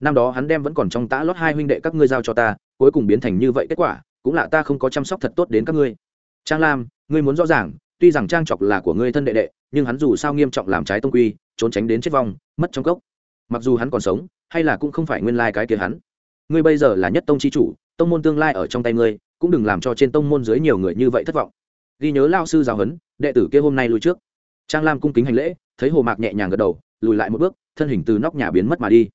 Năm đó hắn đem vẫn còn trong tã lót hai huynh đệ các ngươi giao cho ta, cuối cùng biến thành như vậy kết quả, cũng là ta không có chăm sóc thật tốt đến các ngươi. Trang lam, ngươi muốn rõ ràng, tuy rằng trang trọc là của ngươi thân đệ đệ, nhưng hắn dù sao nghiêm trọng làm trái tông quy, trốn tránh đến chết vong, mất trong cốc. Mặc dù hắn còn sống, hay là cũng không phải nguyên lai cái kia hắn. Ngươi bây giờ là nhất tông chi chủ, tông môn tương lai ở trong tay ngươi, cũng đừng làm cho trên tông môn dưới nhiều người như vậy thất vọng. Ghi nhớ lao sư giáo huấn, đệ tử kia hôm nay lùi trước. Trang lam cung kính hành lễ thấy hồ mạc nhẹ nhàng gật đầu, lùi lại một bước, thân hình từ nóc nhà biến mất mà đi.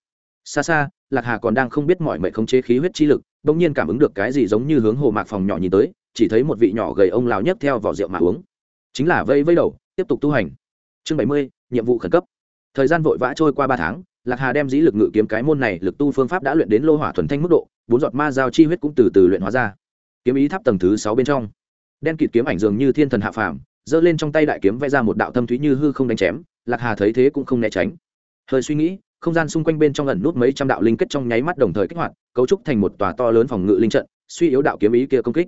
Xa xa, lạc hà còn đang không biết mọi mệnh khống chế khí huyết chi lực, bỗng nhiên cảm ứng được cái gì giống như hướng hồ mạc phòng nhỏ nhìn tới, chỉ thấy một vị nhỏ gầy ông lão nhấc theo vỏ rượu mà uống. Chính là vây vây đầu, tiếp tục tu hành. Chương bảy mươi, nhiệm vụ khẩn cấp. Thời gian vội vã trôi qua ba tháng, lạc hà đem dĩ lực ngự kiếm cái môn này lực tu phương pháp đã luyện đến lô hỏa thuần thanh mức độ, bốn giọt ma giao chi huyết cũng từ từ luyện hóa ra. Kiếm ý tháp tầng thứ sáu bên trong. Đen kịt kiếm ảnh dường như thiên thần hạ phàm, giơ lên trong tay đại kiếm vẽ ra một đạo thâm thúy như hư không đánh chém lạc hà thấy thế cũng không né tránh. Hơi suy nghĩ, không gian xung quanh bên trong ẩn nút mấy trăm đạo linh kết trong nháy mắt đồng thời kích hoạt, cấu trúc thành một tòa to lớn phòng ngự linh trận, suy yếu đạo kiếm ý kia công kích.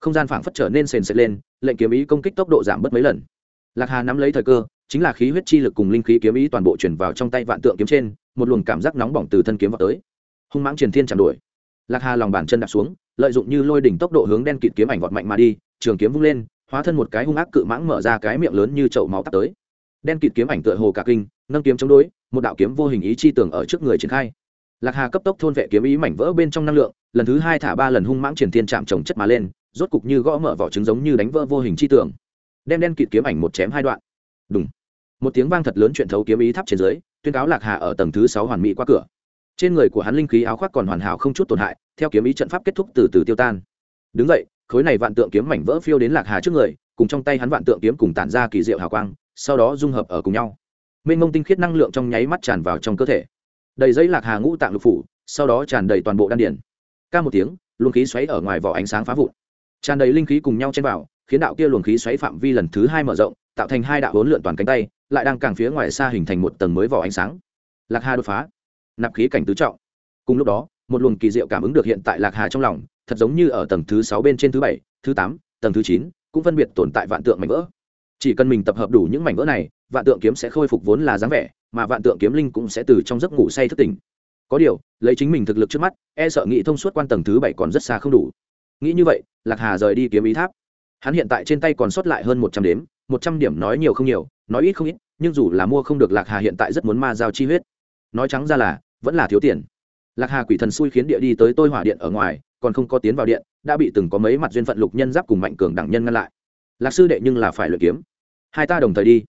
Không gian phảng phất trở nên sền sệt lên, lệnh kiếm ý công kích tốc độ giảm bớt mấy lần. Lạc hà nắm lấy thời cơ, chính là khí huyết chi lực cùng linh khí kiếm ý toàn bộ chuyển vào trong tay vạn tượng kiếm trên, một luồng cảm giác nóng bỏng từ thân kiếm vào tới. Hung mãng truyền thiên chạm đuổi. Lạc hà lòng bàn chân đạp xuống, lợi dụng như lôi đỉnh tốc độ hướng đen kịt kiếm ảnh vọt mạnh mà đi, trường kiếm vung lên, hóa thân một cái hung ác cự mãng mở ra cái miệng lớn như chậu máu tắt tới đen kịt kiếm ảnh tựa hồ cả kinh, nâng kiếm chống đối, một đạo kiếm vô hình ý chi tưởng ở trước người triển khai. Lạc hà cấp tốc thôn vệ kiếm ý mảnh vỡ bên trong năng lượng, lần thứ hai thả ba lần hung mãng triển thiên chạm trồng chất mà lên, rốt cục như gõ mở vỏ trứng giống như đánh vỡ vô hình chi tưởng. Đem đen kịt kiếm ảnh một chém hai đoạn. Đúng một tiếng vang thật lớn chuyện thấu kiếm ý thắp trên dưới, tuyên cáo lạc hà ở tầng thứ sáu hoàn mỹ qua cửa. Trên người của hắn linh khí áo khoác còn hoàn hảo không chút tổn hại, theo kiếm ý trận pháp kết thúc từ từ tiêu tan. Đứng vậy khối này vạn tượng kiếm mảnh vỡ phiêu đến lạc hà trước người, cùng trong tay hắn vạn tượng kiếm cùng tản ra kỳ diệu hào quang sau đó dung hợp ở cùng nhau. Mênh mông tinh khiết năng lượng trong nháy mắt tràn vào trong cơ thể. Đầy giấy lạc hà ngũ tạng lục phủ, sau đó tràn đầy toàn bộ đan điển ca một tiếng, luồng khí xoáy ở ngoài vỏ ánh sáng phá vụn. Tràn đầy linh khí cùng nhau trên vào, khiến đạo kia luồng khí xoáy phạm vi lần thứ hai mở rộng, tạo thành hai đạo hỗn lượn toàn cánh tay, lại đang càng phía ngoài xa hình thành một tầng mới vỏ ánh sáng. Lạc hà đột phá. Nạp khí cảnh tứ trọng. Cùng lúc đó, một luồng kỳ diệu cảm ứng được hiện tại lạc hà trong lòng, thật giống như ở tầng thứ sáu bên trên thứ bảy, thứ tám, tầng thứ chín, cũng phân biệt tồn tại vạn tượng mảnh vỡ chỉ cần mình tập hợp đủ những mảnh vỡ này, vạn tượng kiếm sẽ khôi phục vốn là dáng vẻ, mà vạn tượng kiếm linh cũng sẽ từ trong giấc ngủ say thức tỉnh. Có điều, lấy chính mình thực lực trước mắt e sợ nghĩ thông suốt quan tầng thứ bảy còn rất xa không đủ. Nghĩ như vậy, lạc hà rời đi kiếm ý tháp. Hắn hiện tại trên tay còn sót lại hơn một trăm đếm, một trăm điểm nói nhiều không nhiều, nói ít không ít, nhưng dù là mua không được lạc hà hiện tại rất muốn ma giao chi huyết. Nói trắng ra là, vẫn là thiếu tiền. Lạc hà quỷ thần xui khiến địa đi tới tôi hỏa điện ở ngoài, còn không có tiến vào điện, đã bị từng có mấy mặt duyên phận lục nhân giáp cùng mạnh cường đẳng nhân ngăn lại. Lạc sư đệ nhưng là phải luyện kiếm hai ta đồng thời đi.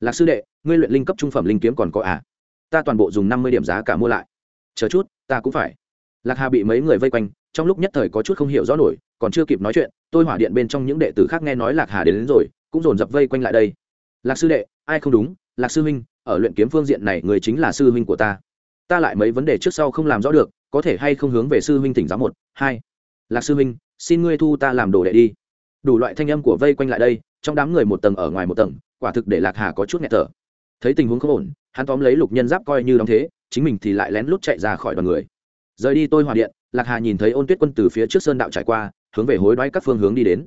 Lạc sư đệ ngươi luyện linh cấp trung phẩm linh kiếm còn có à? Ta toàn bộ dùng năm mươi điểm giá cả mua lại. Chờ chút ta cũng phải. Lạc hà bị mấy người vây quanh trong lúc nhất thời có chút không hiểu rõ nổi còn chưa kịp nói chuyện tôi hỏa điện bên trong những đệ tử khác nghe nói lạc hà đến, đến rồi cũng dồn dập vây quanh lại đây. Lạc sư đệ ai không đúng? Lạc sư huynh ở luyện kiếm phương diện này người chính là sư huynh của ta. Ta lại mấy vấn đề trước sau không làm rõ được có thể hay không hướng về sư huynh tỉnh giáo một hai. Lạc sư huynh xin ngươi thu ta làm đồ đệ đi. Đủ loại thanh âm của vây quanh lại đây trong đám người một tầng ở ngoài một tầng, quả thực để lạc hà có chút nghẹt thở. Thấy tình huống không ổn, hắn tóm lấy lục nhân giáp coi như đóng thế, chính mình thì lại lén lút chạy ra khỏi đoàn người. Rời đi tôi hòa điện, lạc hà nhìn thấy ôn tuyết quân từ phía trước sơn đạo trải qua, hướng về hối đoái các phương hướng đi đến.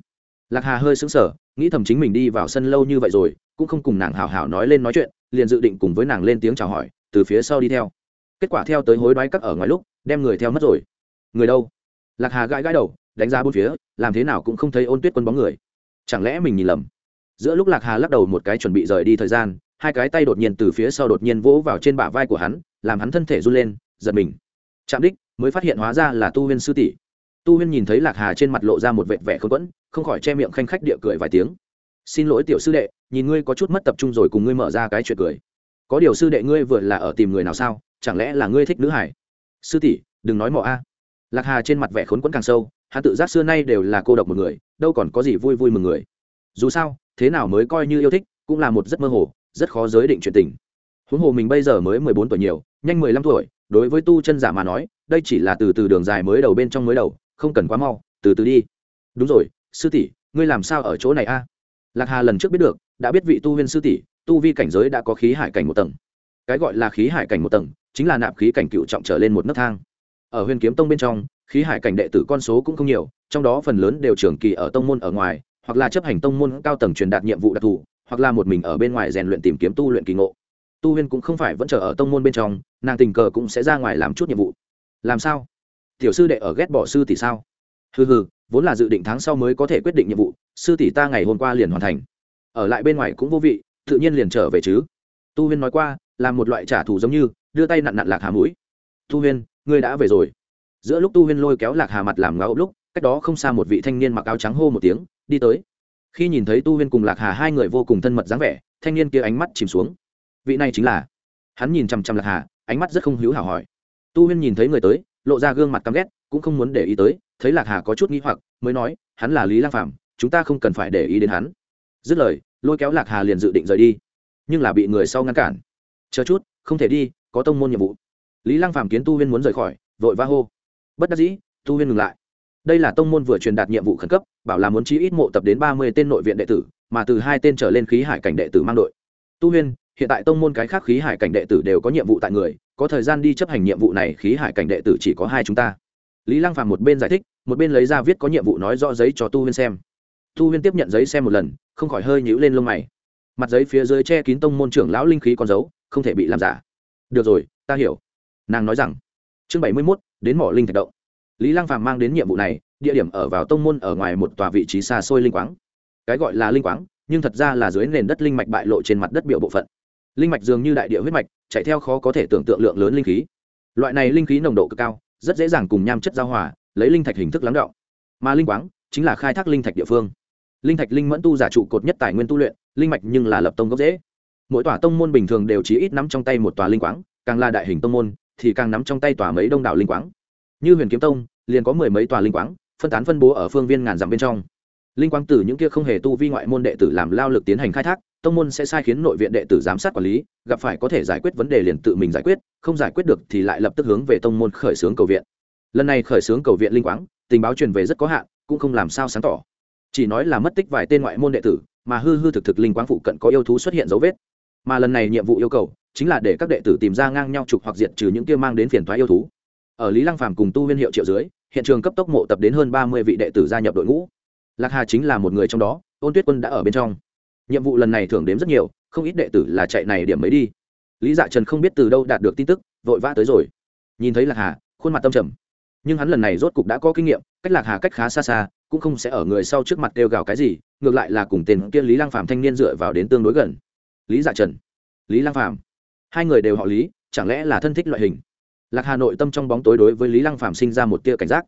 Lạc hà hơi sững sờ, nghĩ thầm chính mình đi vào sân lâu như vậy rồi, cũng không cùng nàng hào hào nói lên nói chuyện, liền dự định cùng với nàng lên tiếng chào hỏi, từ phía sau đi theo. Kết quả theo tới hối đoái các ở ngoài lúc, đem người theo mất rồi. Người đâu? Lạc hà gãi gãi đầu, đánh ra bốn phía, làm thế nào cũng không thấy ôn tuyết quân bóng người chẳng lẽ mình nhìn lầm? Giữa lúc lạc hà lắc đầu một cái chuẩn bị rời đi thời gian, hai cái tay đột nhiên từ phía sau đột nhiên vỗ vào trên bả vai của hắn, làm hắn thân thể run lên, giật mình. Chạm đích, mới phát hiện hóa ra là tu huyên sư tỷ. Tu huyên nhìn thấy lạc hà trên mặt lộ ra một vệt vẻ khôn quẫn, không khỏi che miệng khanh khách địa cười vài tiếng. Xin lỗi tiểu sư đệ, nhìn ngươi có chút mất tập trung rồi cùng ngươi mở ra cái chuyện cười. Có điều sư đệ ngươi vừa là ở tìm người nào sao? Chẳng lẽ là ngươi thích nữ hải? Sư tỷ, đừng nói mỏ a. Lạc hà trên mặt vẻ khốn quẫn càng sâu hắn tự giác xưa nay đều là cô độc một người, đâu còn có gì vui vui mừng người. Dù sao, thế nào mới coi như yêu thích, cũng là một rất mơ hồ, rất khó giới định chuyện tình. Huống hồ mình bây giờ mới mười bốn tuổi nhiều, nhanh mười lăm tuổi, đối với tu chân giả mà nói, đây chỉ là từ từ đường dài mới đầu bên trong mới đầu, không cần quá mau, từ từ đi. Đúng rồi, sư tỷ, ngươi làm sao ở chỗ này a? Lạc hà lần trước biết được, đã biết vị tu huyên sư tỷ, tu vi cảnh giới đã có khí hải cảnh một tầng. Cái gọi là khí hải cảnh một tầng, chính là nạp khí cảnh cựu trọng trở lên một nấc thang. Ở huyền kiếm tông bên trong khí hải cảnh đệ tử con số cũng không nhiều, trong đó phần lớn đều trường kỳ ở tông môn ở ngoài, hoặc là chấp hành tông môn cao tầng truyền đạt nhiệm vụ đặc thù, hoặc là một mình ở bên ngoài rèn luyện tìm kiếm tu luyện kỳ ngộ. Tu huyên cũng không phải vẫn chờ ở tông môn bên trong, nàng tình cờ cũng sẽ ra ngoài làm chút nhiệm vụ. Làm sao? Tiểu sư đệ ở ghét bỏ sư tỷ sao? Hừ hừ, vốn là dự định tháng sau mới có thể quyết định nhiệm vụ, sư tỷ ta ngày hôm qua liền hoàn thành. Ở lại bên ngoài cũng vô vị, tự nhiên liền trở về chứ. Tu huyên nói qua là một loại trả thù giống như, đưa tay nặn nặn lạc hà mũi. Tu huyên, ngươi đã về rồi giữa lúc tu huyên lôi kéo lạc hà mặt làm ngáo lúc, cách đó không xa một vị thanh niên mặc áo trắng hô một tiếng, đi tới. Khi nhìn thấy tu huyên cùng lạc hà hai người vô cùng thân mật dáng vẻ, thanh niên kia ánh mắt chìm xuống. Vị này chính là? Hắn nhìn chằm chằm lạc hà, ánh mắt rất không hữu hảo hỏi. Tu huyên nhìn thấy người tới, lộ ra gương mặt căm ghét, cũng không muốn để ý tới, thấy lạc hà có chút nghĩ hoặc, mới nói, hắn là lý lang phạm chúng ta không cần phải để ý đến hắn. Dứt lời, lôi kéo lạc hà liền dự định rời đi. Nhưng là bị người sau ngăn cản. Chờ chút, không thể đi, có tông môn nhiệm vụ. Lý lang phàm kiến tu huyên muốn rời khỏi, vội va hô bất đắc dĩ, tu huyên ngừng lại. Đây là tông môn vừa truyền đạt nhiệm vụ khẩn cấp, bảo là muốn chí ít mộ tập đến ba mươi tên nội viện đệ tử, mà từ hai tên trở lên khí hải cảnh đệ tử mang đội. Tu huyên, hiện tại tông môn cái khác khí hải cảnh đệ tử đều có nhiệm vụ tại người, có thời gian đi chấp hành nhiệm vụ này, khí hải cảnh đệ tử chỉ có hai chúng ta. Lý lăng phàm một bên giải thích, một bên lấy ra viết có nhiệm vụ nói rõ giấy cho tu huyên xem. Tu huyên tiếp nhận giấy xem một lần, không khỏi hơi nhíu lên lông mày. Mặt giấy phía dưới che kín tông môn trưởng lão linh khí con dấu, không thể bị làm giả. Được rồi, ta hiểu. Nàng nói rằng, chương bảy mươi mốt đến mỏ linh thạch động. Lý lăng phàm mang đến nhiệm vụ này, địa điểm ở vào tông môn ở ngoài một tòa vị trí xa xôi linh quáng. Cái gọi là linh quáng, nhưng thật ra là dưới nền đất linh mạch bại lộ trên mặt đất biểu bộ phận. Linh mạch dường như đại địa huyết mạch, chạy theo khó có thể tưởng tượng lượng lớn linh khí. Loại này linh khí nồng độ cực cao, rất dễ dàng cùng nham chất giao hòa, lấy linh thạch hình thức lắng đọng mà linh quáng chính là khai thác linh thạch địa phương. Linh thạch linh mẫn tu giả trụ cột nhất tài nguyên tu luyện, linh mạch nhưng là lập tông gốc dễ mỗi tòa tông môn bình thường đều chỉ ít nắm trong tay một tòa linh quáng, càng là đại hình tông môn thì càng nắm trong tay tòa mấy đông đảo linh quáng. Như huyền kiếm tông, liền có mười mấy tòa linh quáng, phân tán phân bố ở phương viên ngàn dặm bên trong. Linh quang tử những kia không hề tu vi ngoại môn đệ tử làm lao lực tiến hành khai thác, tông môn sẽ sai khiến nội viện đệ tử giám sát quản lý, gặp phải có thể giải quyết vấn đề liền tự mình giải quyết, không giải quyết được thì lại lập tức hướng về tông môn khởi xướng cầu viện. Lần này khởi xướng cầu viện linh quáng, tình báo truyền về rất có hạn, cũng không làm sao sáng tỏ. Chỉ nói là mất tích vài tên ngoại môn đệ tử, mà hư hư thực thực linh quáng phụ cận có yêu thú xuất hiện dấu vết. Mà lần này nhiệm vụ yêu cầu chính là để các đệ tử tìm ra ngang nhau trục hoặc diệt trừ những kia mang đến phiền thoái yêu thú. Ở lý lăng phàm cùng tu viên hiệu triệu dưới, hiện trường cấp tốc mộ tập đến hơn ba mươi vị đệ tử gia nhập đội ngũ. Lạc hà chính là một người trong đó ôn tuyết quân đã ở bên trong. Nhiệm vụ lần này thưởng đếm rất nhiều, không ít đệ tử là chạy này điểm mới đi. Lý dạ trần không biết từ đâu đạt được tin tức, vội vã tới rồi. Nhìn thấy lạc hà, khuôn mặt tâm trầm. Nhưng hắn lần này rốt cục đã có kinh nghiệm, cách lạc hà cách khá xa xa, cũng không sẽ ở người sau trước mặt kêu gào cái gì, ngược lại là cùng tên kia lý lang phạm thanh niên dựa vào đến tương đối gần. Lý dạ trần. Lý lang phạm hai người đều họ lý, chẳng lẽ là thân thích loại hình? Lạc hà nội tâm trong bóng tối đối với lý lăng phạm sinh ra một tia cảnh giác.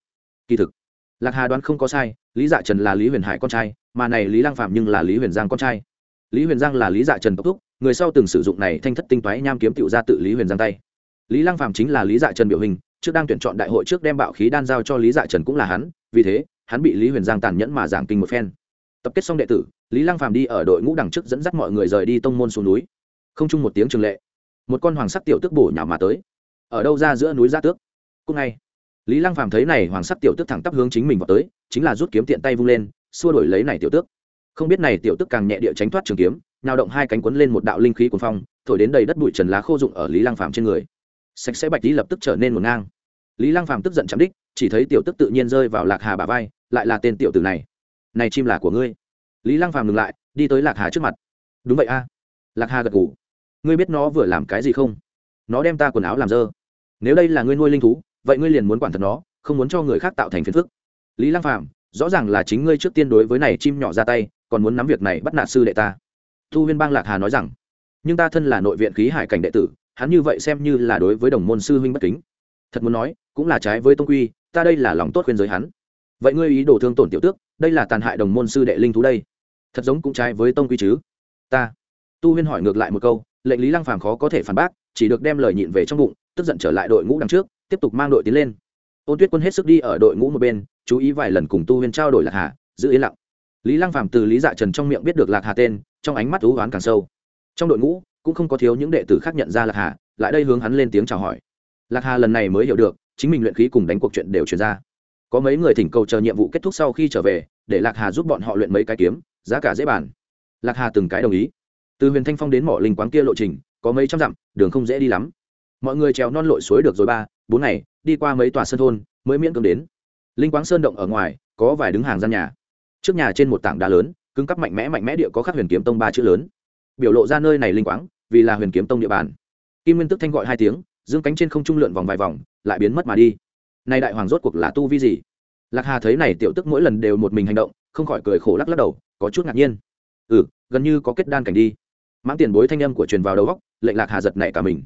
Kỳ thực, lạc hà đoán không có sai, lý dạ trần là lý huyền hải con trai, mà này lý lăng phạm nhưng là lý huyền giang con trai. Lý huyền giang là lý dạ trần tốc thúc, người sau từng sử dụng này thanh thất tinh toái nham kiếm tựu ra tự lý huyền giang tay. Lý lăng phạm chính là lý dạ trần biểu hình, trước đang tuyển chọn đại hội trước đem bạo khí đan giao cho lý dạ trần cũng là hắn, vì thế, hắn bị lý huyền giang tàn nhẫn mà giảng kinh một phen. Tập kết xong đệ tử, lý lăng Phạm đi ở đội ngũ đằng trước dẫn dắt mọi người rời đi tông môn xuống núi. Không chung một tiếng trường lệ một con hoàng sắc tiểu tước bổ nhào mà tới. Ở đâu ra giữa núi gia tước? Cũng ngay. Lý lăng phàm thấy này hoàng sắc tiểu tước thẳng tắp hướng chính mình vào tới, chính là rút kiếm tiện tay vung lên, xua đổi lấy này tiểu tước. Không biết này tiểu tước càng nhẹ địa tránh thoát trường kiếm, nào động hai cánh quấn lên một đạo linh khí cuồng phong, thổi đến đầy đất bụi trần lá khô dụng ở lý lăng phàm trên người. Sạch sẽ bạch lý lập tức trở nên một ngang. Lý lăng phàm tức giận chạm đích, chỉ thấy tiểu tức tự nhiên rơi vào lạc hà bà vai, lại là tên tiểu tử này. Này chim là của ngươi. Lý lăng phàm ngừng lại, đi tới lạc hà trước mặt. Đúng vậy a. Lạc hà gật ngủ ngươi biết nó vừa làm cái gì không? Nó đem ta quần áo làm dơ. Nếu đây là ngươi nuôi linh thú, vậy ngươi liền muốn quản thật nó, không muốn cho người khác tạo thành phiền phức. Lý lăng phàm, rõ ràng là chính ngươi trước tiên đối với này chim nhỏ ra tay, còn muốn nắm việc này bắt nạt sư đệ ta. Thu viên bang lạc hà nói rằng, nhưng ta thân là nội viện khí hải cảnh đệ tử, hắn như vậy xem như là đối với đồng môn sư huynh bất kính. Thật muốn nói, cũng là trái với tông quy, ta đây là lòng tốt khuyên giới hắn. Vậy ngươi ý đồ thương tổn tiểu tước, đây là tàn hại đồng môn sư đệ linh thú đây. Thật giống cũng trái với tông quy chứ. Ta. Tu huyên hỏi ngược lại một câu lệnh lý lăng phàm khó có thể phản bác, chỉ được đem lời nhịn về trong bụng, tức giận trở lại đội ngũ đằng trước, tiếp tục mang đội tiến lên. Ôn tuyết quân hết sức đi ở đội ngũ một bên, chú ý vài lần cùng tu huyên trao đổi lạc hà, giữ yên lặng. Lý lăng phàm từ lý dạ trần trong miệng biết được lạc hà tên, trong ánh mắt thú oán càng sâu. Trong đội ngũ, cũng không có thiếu những đệ tử khác nhận ra lạc hà, lại đây hướng hắn lên tiếng chào hỏi. Lạc hà lần này mới hiểu được, chính mình luyện khí cùng đánh cuộc chuyện đều truyền ra. Có mấy người thỉnh cầu chờ nhiệm vụ kết thúc sau khi trở về, để lạc hà giúp bọn họ luyện mấy cái kiếm, giá cả dễ bàn. Lạc hà từng cái đồng ý từ huyền thanh phong đến mỏ linh quán kia lộ trình, có mấy trăm dặm, đường không dễ đi lắm. Mọi người trèo non lội suối được rồi ba, bốn ngày, đi qua mấy tòa sân thôn, mới miễn cưỡng đến. Linh quáng sơn động ở ngoài, có vài đứng hàng gian nhà. Trước nhà trên một tảng đá lớn, cứng cắp mạnh mẽ mạnh mẽ địa có khắc huyền kiếm tông ba chữ lớn. Biểu lộ ra nơi này linh quáng, vì là huyền kiếm tông địa bàn. Kim nguyên tức thanh gọi hai tiếng, dương cánh trên không trung lượn vòng vài vòng, lại biến mất mà đi. Nay đại hoàng rốt cuộc là tu vi gì? Lạc hà thấy này tiểu tức mỗi lần đều một mình hành động, không khỏi cười khổ lắc lắc đầu, có chút ngạc nhiên. Ừ gần như có kết đan cảnh đi mãng tiền bối thanh âm của truyền vào đầu góc, lệnh lạc hà giật nảy cả mình.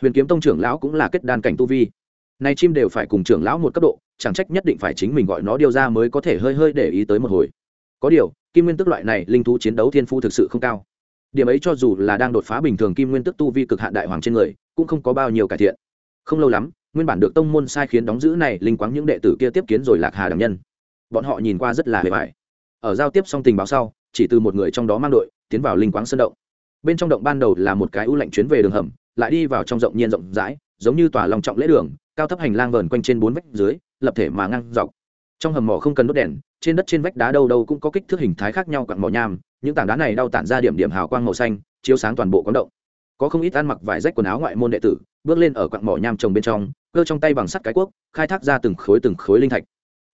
Huyền kiếm tông trưởng lão cũng là kết đan cảnh tu vi. Nay chim đều phải cùng trưởng lão một cấp độ, chẳng trách nhất định phải chính mình gọi nó điều ra mới có thể hơi hơi để ý tới một hồi. Có điều, kim nguyên tức loại này linh thú chiến đấu thiên phu thực sự không cao. Điểm ấy cho dù là đang đột phá bình thường kim nguyên tức tu vi cực hạn đại hoàng trên người, cũng không có bao nhiêu cải thiện. Không lâu lắm, nguyên bản được tông môn sai khiến đóng giữ này linh quáng những đệ tử kia tiếp kiến rồi lạc hà đằng nhân. Bọn họ nhìn qua rất là hề vải ở giao tiếp xong tình báo sau, chỉ từ một người trong đó mang đội, tiến vào linh quáng sân động bên trong động ban đầu là một cái ưu lạnh chuyến về đường hầm, lại đi vào trong rộng nhiên rộng rãi, giống như tòa lòng trọng lễ đường, cao thấp hành lang vờn quanh trên bốn vách dưới, lập thể mà ngang dọc. Trong hầm mỏ không cần đốt đèn, trên đất trên vách đá đâu đâu cũng có kích thước hình thái khác nhau quặng mỏ nham, những tảng đá này đau tản ra điểm điểm hào quang màu xanh, chiếu sáng toàn bộ quán động. Có không ít ăn mặc vải rách quần áo ngoại môn đệ tử, bước lên ở quặng mỏ nham trồng bên trong, cơ trong tay bằng sắt cái cuốc, khai thác ra từng khối từng khối linh thạch.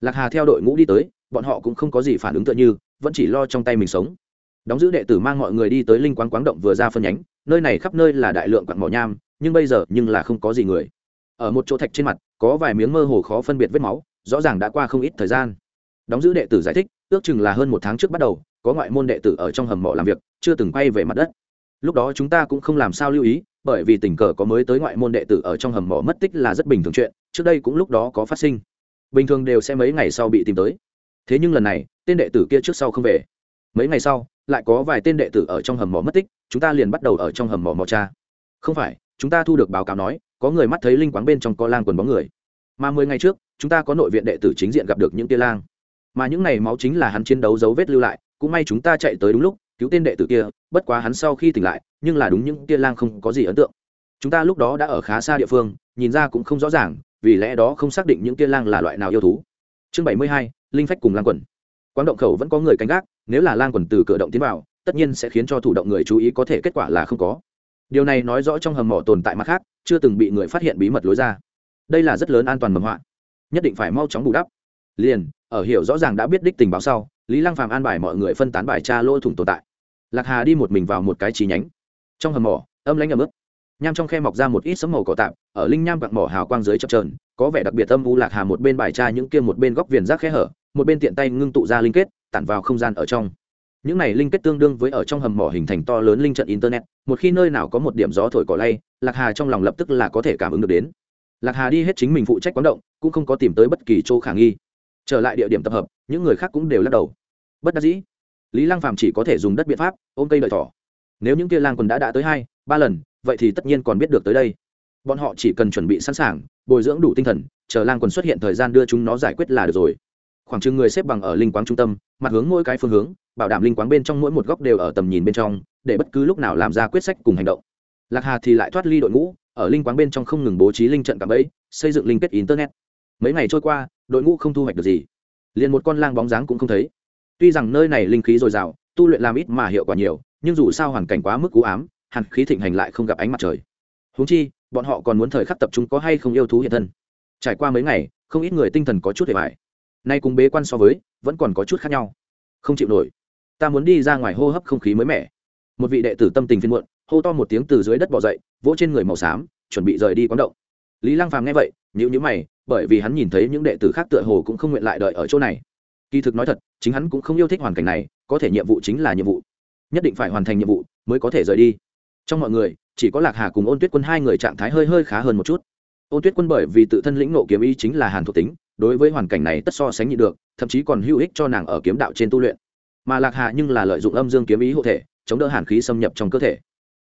Lạc hà theo đội ngũ đi tới, bọn họ cũng không có gì phản ứng tựa như, vẫn chỉ lo trong tay mình sống đóng giữ đệ tử mang mọi người đi tới linh quán quáng động vừa ra phân nhánh, nơi này khắp nơi là đại lượng quặng mỏ nham, nhưng bây giờ nhưng là không có gì người. Ở một chỗ thạch trên mặt, có vài miếng mơ hồ khó phân biệt vết máu, rõ ràng đã qua không ít thời gian. Đóng giữ đệ tử giải thích, ước chừng là hơn một tháng trước bắt đầu, có ngoại môn đệ tử ở trong hầm mỏ làm việc, chưa từng quay về mặt đất. Lúc đó chúng ta cũng không làm sao lưu ý, bởi vì tình cờ có mới tới ngoại môn đệ tử ở trong hầm mỏ mất tích là rất bình thường chuyện, trước đây cũng lúc đó có phát sinh. Bình thường đều sẽ mấy ngày sau bị tìm tới. Thế nhưng lần này, tên đệ tử kia trước sau không về. Mấy ngày sau lại có vài tên đệ tử ở trong hầm mỏ mất tích, chúng ta liền bắt đầu ở trong hầm mỏ mò cha không phải, chúng ta thu được báo cáo nói, có người mắt thấy linh quáng bên trong có lang quần bóng người. Mà mười ngày trước, chúng ta có nội viện đệ tử chính diện gặp được những tia lang. Mà những này máu chính là hắn chiến đấu dấu vết lưu lại, cũng may chúng ta chạy tới đúng lúc, cứu tên đệ tử kia, bất quá hắn sau khi tỉnh lại, nhưng là đúng những tia lang không có gì ấn tượng. Chúng ta lúc đó đã ở khá xa địa phương, nhìn ra cũng không rõ ràng, vì lẽ đó không xác định những tia lang là loại nào yêu thú. Chương bảy mươi hai, linh phách cùng lang quần. Quán động khẩu vẫn có người canh gác nếu là lang quần từ cửa động tiến vào, tất nhiên sẽ khiến cho thủ động người chú ý có thể kết quả là không có. Điều này nói rõ trong hầm mỏ tồn tại mặt khác, chưa từng bị người phát hiện bí mật lối ra. Đây là rất lớn an toàn mầm họa. Nhất định phải mau chóng bù đắp. Liền, ở hiểu rõ ràng đã biết đích tình báo sau, lý lăng phàm an bài mọi người phân tán bài tra lỗ thủng tồn tại. Lạc hà đi một mình vào một cái chi nhánh. Trong hầm mỏ, âm lãnh ấm ướt. Nham trong khe mọc ra một ít sấm màu cỏ tạm ở linh nham quặng mỏ hào quang dưới chập trờn có vẻ đặc biệt âm u lạc hà một bên bài tra những kia một bên góc viền rác khe hở, một bên tiện tay ngưng tụ ra linh kết tản vào không gian ở trong. Những này linh kết tương đương với ở trong hầm mỏ hình thành to lớn linh trận internet, một khi nơi nào có một điểm gió thổi cỏ lay, lạc hà trong lòng lập tức là có thể cảm ứng được đến. Lạc hà đi hết chính mình phụ trách quán động, cũng không có tìm tới bất kỳ chỗ khả nghi. Trở lại địa điểm tập hợp, những người khác cũng đều lắc đầu. Bất đắc dĩ, lý lăng phàm chỉ có thể dùng đất biện pháp, ôm cây đợi thỏ. Nếu những kia lang quần đã đã tới hai, ba lần, vậy thì tất nhiên còn biết được tới đây. Bọn họ chỉ cần chuẩn bị sẵn sàng, bồi dưỡng đủ tinh thần, chờ lang quần xuất hiện thời gian đưa chúng nó giải quyết là được rồi khoảng chừng người xếp bằng ở linh quáng trung tâm mặt hướng mỗi cái phương hướng bảo đảm linh quáng bên trong mỗi một góc đều ở tầm nhìn bên trong để bất cứ lúc nào làm ra quyết sách cùng hành động. Lạc hà thì lại thoát ly đội ngũ ở linh quáng bên trong không ngừng bố trí linh trận cạm ấy, xây dựng linh kết internet. Mấy ngày trôi qua đội ngũ không thu hoạch được gì. Liền một con lang bóng dáng cũng không thấy. Tuy rằng nơi này linh khí dồi dào tu luyện làm ít mà hiệu quả nhiều nhưng dù sao hoàn cảnh quá mức cú ám hàn khí thịnh hành lại không gặp ánh mặt trời. Húng chi bọn họ còn muốn thời khắc tập trung có hay không yêu thú hiện thân. Trải qua mấy ngày không ít người tinh thần có chút hề vải nay cùng bế quan so với, vẫn còn có chút khác nhau. Không chịu nổi. Ta muốn đi ra ngoài hô hấp không khí mới mẻ. Một vị đệ tử tâm tình phiên muộn, hô to một tiếng từ dưới đất bỏ dậy, vỗ trên người màu xám, chuẩn bị rời đi quán động. Lý lăng phàm nghe vậy nhữ nhữ mày, bởi vì hắn nhìn thấy những đệ tử khác tựa hồ cũng không nguyện lại đợi ở chỗ này. Kỳ thực nói thật, chính hắn cũng không yêu thích hoàn cảnh này, có thể nhiệm vụ chính là nhiệm vụ. Nhất định phải hoàn thành nhiệm vụ mới có thể rời đi. Trong mọi người, chỉ có lạc hà cùng ôn tuyết quân hai người trạng thái hơi hơi khá hơn một chút. Ôn tuyết quân bởi vì tự thân lĩnh nộ kiếm ý chính là hàn thuộc tính đối với hoàn cảnh này tất so sánh nhị được, thậm chí còn hữu ích cho nàng ở kiếm đạo trên tu luyện. Mà lạc hà nhưng là lợi dụng âm dương kiếm ý hộ thể, chống đỡ hàn khí xâm nhập trong cơ thể.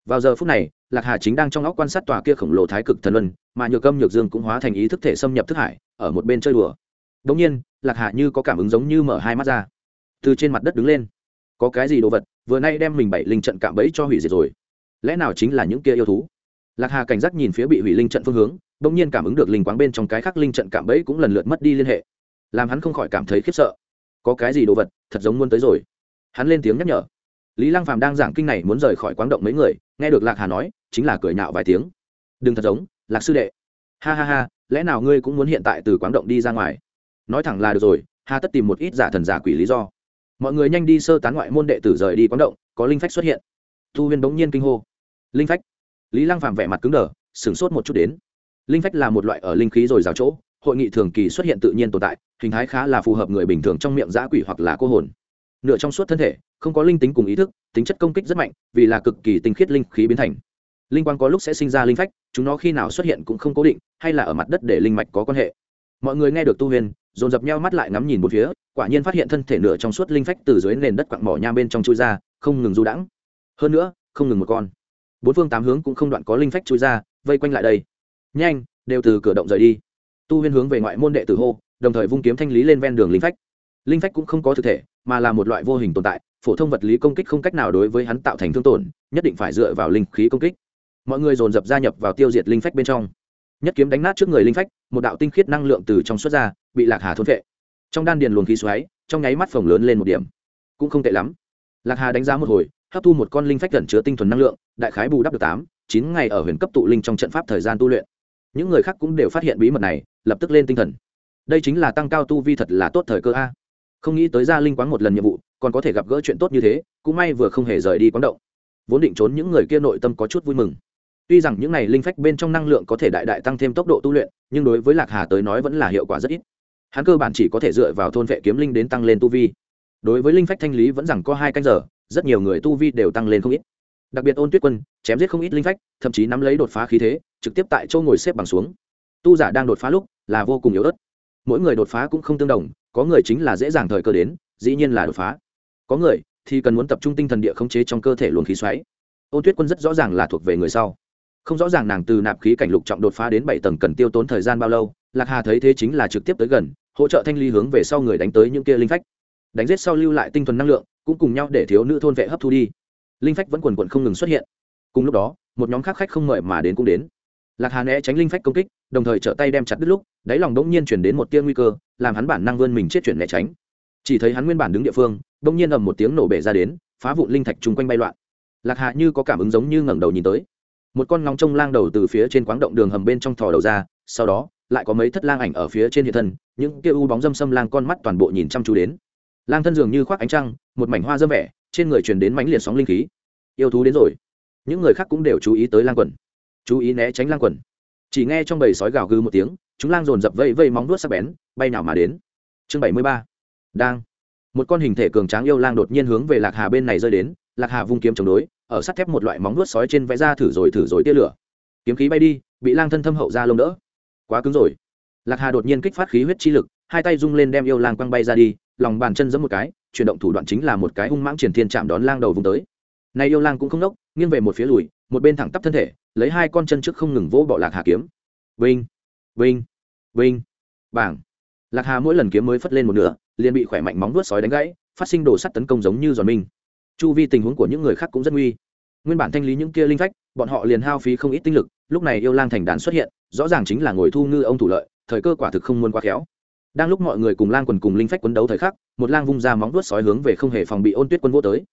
Vào giờ phút này, lạc hà chính đang trong óc quan sát tòa kia khổng lồ thái cực thần luân, mà nhược âm nhược dương cũng hóa thành ý thức thể xâm nhập thức hải, ở một bên chơi đùa. Đ nhiên, lạc hà như có cảm ứng giống như mở hai mắt ra. Từ trên mặt đất đứng lên. Có cái gì đồ vật, vừa nay đem mình bảy linh trận cạm bẫy cho hủy diệt rồi. Lẽ nào chính là những kia yêu thú? Lạc hà cảnh giác nhìn phía bị hủy linh trận phương hướng đ ỗ n g nhiên cảm ứng được linh quáng bên trong cái khác linh trận cạm bẫy cũng lần lượt mất đi liên hệ. Làm hắn không khỏi cảm thấy khiếp sợ. Có cái gì đồ vật, thật giống muốn tới rồi. Hắn lên tiếng nhắc nhở. Lý lăng phàm đang giảng kinh này muốn rời khỏi quáng động mấy người, nghe được lạc hà nói, chính là cười nhạo vài tiếng. Đừng thật giống, lạc sư đệ. Ha ha ha, lẽ nào ngươi cũng muốn hiện tại từ quáng động đi ra ngoài? Nói thẳng là được rồi hà tất tìm một ít giả thần giả quỷ lý do. Mọi người nhanh đi sơ tán ngoại môn đệ tử rời đi quáng động, có linh phách xuất hiện. Thu huyên bỗng nhiên kinh hô. Linh phách. Lý lăng phàm vẻ mặt cứng đờ, sửng sốt một chút đến linh phách là một loại ở linh khí rồi rào chỗ, hội nghị thường kỳ xuất hiện tự nhiên tồn tại, hình thái khá là phù hợp người bình thường trong miệng giã quỷ hoặc là cô hồn. Nửa trong suốt thân thể, không có linh tính cùng ý thức, tính chất công kích rất mạnh, vì là cực kỳ tinh khiết linh khí biến thành. Linh quang có lúc sẽ sinh ra linh phách, chúng nó khi nào xuất hiện cũng không cố định, hay là ở mặt đất để linh mạch có quan hệ. Mọi người nghe được tu huyền, dồn dập nhau mắt lại ngắm nhìn một phía, quả nhiên phát hiện thân thể nửa trong suốt linh phách từ dưới nền đất quặng mỏ nha bên trong chui ra, không ngừng du đãng. Hơn nữa, không ngừng một con. Bốn phương tám hướng cũng không đoạn có linh phách chui ra, vây quanh lại đây nhanh, đều từ cửa động rời đi. Tu huyên hướng về ngoại môn đệ tử hô, đồng thời vung kiếm thanh lý lên ven đường linh phách. Linh phách cũng không có thực thể, mà là một loại vô hình tồn tại, phổ thông vật lý công kích không cách nào đối với hắn tạo thành thương tổn, nhất định phải dựa vào linh khí công kích. Mọi người dồn dập gia nhập vào tiêu diệt linh phách bên trong. Nhất kiếm đánh nát trước người linh phách, một đạo tinh khiết năng lượng từ trong xuất ra, bị lạc hà thôn vệ trong đan điền luồng khí xoáy, trong nháy mắt phồng lớn lên một điểm. Cũng không tệ lắm. Lạc hà đánh giá một hồi, hấp thu một con linh phách gần chứa tinh thuần năng lượng, đại khái bù đắp được tám, chín ngày ở huyền cấp tụ linh trong trận pháp thời gian tu luyện những người khác cũng đều phát hiện bí mật này, lập tức lên tinh thần. Đây chính là tăng cao tu vi thật là tốt thời cơ a. Không nghĩ tới ra linh quán một lần nhiệm vụ, còn có thể gặp gỡ chuyện tốt như thế, cũng may vừa không hề rời đi quán động. Vốn định trốn những người kia nội tâm có chút vui mừng. Tuy rằng những này linh phách bên trong năng lượng có thể đại đại tăng thêm tốc độ tu luyện, nhưng đối với lạc hà tới nói vẫn là hiệu quả rất ít. Hắn cơ bản chỉ có thể dựa vào thôn vệ kiếm linh đến tăng lên tu vi. Đối với linh phách thanh lý vẫn rằng có hai canh giờ, rất nhiều người tu vi đều tăng lên không ít. Đặc biệt ôn tuyết quân, chém giết không ít linh phách, thậm chí nắm lấy đột phá khí thế trực tiếp tại chỗ ngồi xếp bằng xuống. Tu giả đang đột phá lúc là vô cùng yếu ớt. Mỗi người đột phá cũng không tương đồng, có người chính là dễ dàng thời cơ đến, dĩ nhiên là đột phá. Có người thì cần muốn tập trung tinh thần địa khống chế trong cơ thể luồng khí xoáy. Ôn tuyết quân rất rõ ràng là thuộc về người sau. Không rõ ràng nàng từ nạp khí cảnh lục trọng đột phá đến bảy tầng cần tiêu tốn thời gian bao lâu, lạc hà thấy thế chính là trực tiếp tới gần, hỗ trợ thanh ly hướng về sau người đánh tới những kia linh phách. Đánh giết sau lưu lại tinh thuần năng lượng, cũng cùng nhau để thiếu nữ thôn vệ hấp thu đi. Linh phách vẫn quần quần không ngừng xuất hiện. Cùng lúc đó, một nhóm khác khách không mời mà đến cũng đến lạc hà né tránh linh phách công kích, đồng thời trở tay đem chặt đứt lúc, đáy lòng đống nhiên chuyển đến một tia nguy cơ, làm hắn bản năng vươn mình chết chuyển né tránh. Chỉ thấy hắn nguyên bản đứng địa phương đống nhiên ầm một tiếng nổ bể ra đến, phá vụn linh thạch chung quanh bay loạn. Lạc hà như có cảm ứng giống như ngẩng đầu nhìn tới. Một con ngóng trông lang đầu từ phía trên quáng động đường hầm bên trong thò đầu ra, sau đó, lại có mấy thất lang ảnh ở phía trên hiện thân, những kia u bóng dâm xâm lang con mắt toàn bộ nhìn chăm chú đến. Lang thân dường như khoác ánh trăng, một mảnh hoa dâm vẻ, trên người truyền đến mãnh liệt sóng linh khí. Yêu thú đến rồi. Những người khác cũng đều chú ý tới lang quần chú ý né tránh lang quần. Chỉ nghe trong bầy sói gào gừ một tiếng, chúng lang dồn dập vây vây móng đuốt sắc bén, bay nào mà đến. Chương bảy mươi ba. Đang. Một con hình thể cường tráng yêu lang đột nhiên hướng về lạc hà bên này rơi đến, lạc hà vung kiếm chống đối, ở sắt thép một loại móng đuốt sói trên vẽ ra thử rồi thử rồi tia lửa. Kiếm khí bay đi, bị lang thân thâm hậu ra lông đỡ. Quá cứng rồi. Lạc hà đột nhiên kích phát khí huyết chi lực, hai tay rung lên đem yêu lang quăng bay ra đi, lòng bàn chân giẫm một cái, chuyển động thủ đoạn chính là một cái hung mãng triển thiên chạm đón lang đầu vùng tới. Nay yêu lang cũng không nốc, nghiêng về một phía lùi, một bên thẳng tắp thân thể lấy hai con chân trước không ngừng vỗ bọ lạc hà kiếm. Vinh vinh vinh. Bảng. Lạc hà mỗi lần kiếm mới phất lên một nửa, liền bị khỏe mạnh móng vuốt sói đánh gãy, phát sinh đồ sắt tấn công giống như giòn minh. Chu vi tình huống của những người khác cũng rất nguy. Nguyên bản thanh lý những kia linh phách, bọn họ liền hao phí không ít tinh lực, lúc này yêu lang thành đàn xuất hiện, rõ ràng chính là ngồi thu ngư ông thủ lợi, thời cơ quả thực không muốn quá khéo. Đang lúc mọi người cùng lang quần cùng linh phách quấn đấu thời khắc, một lang vung ra móng vuốt sói hướng về không hề phòng bị ôn tuyết quân vô tới.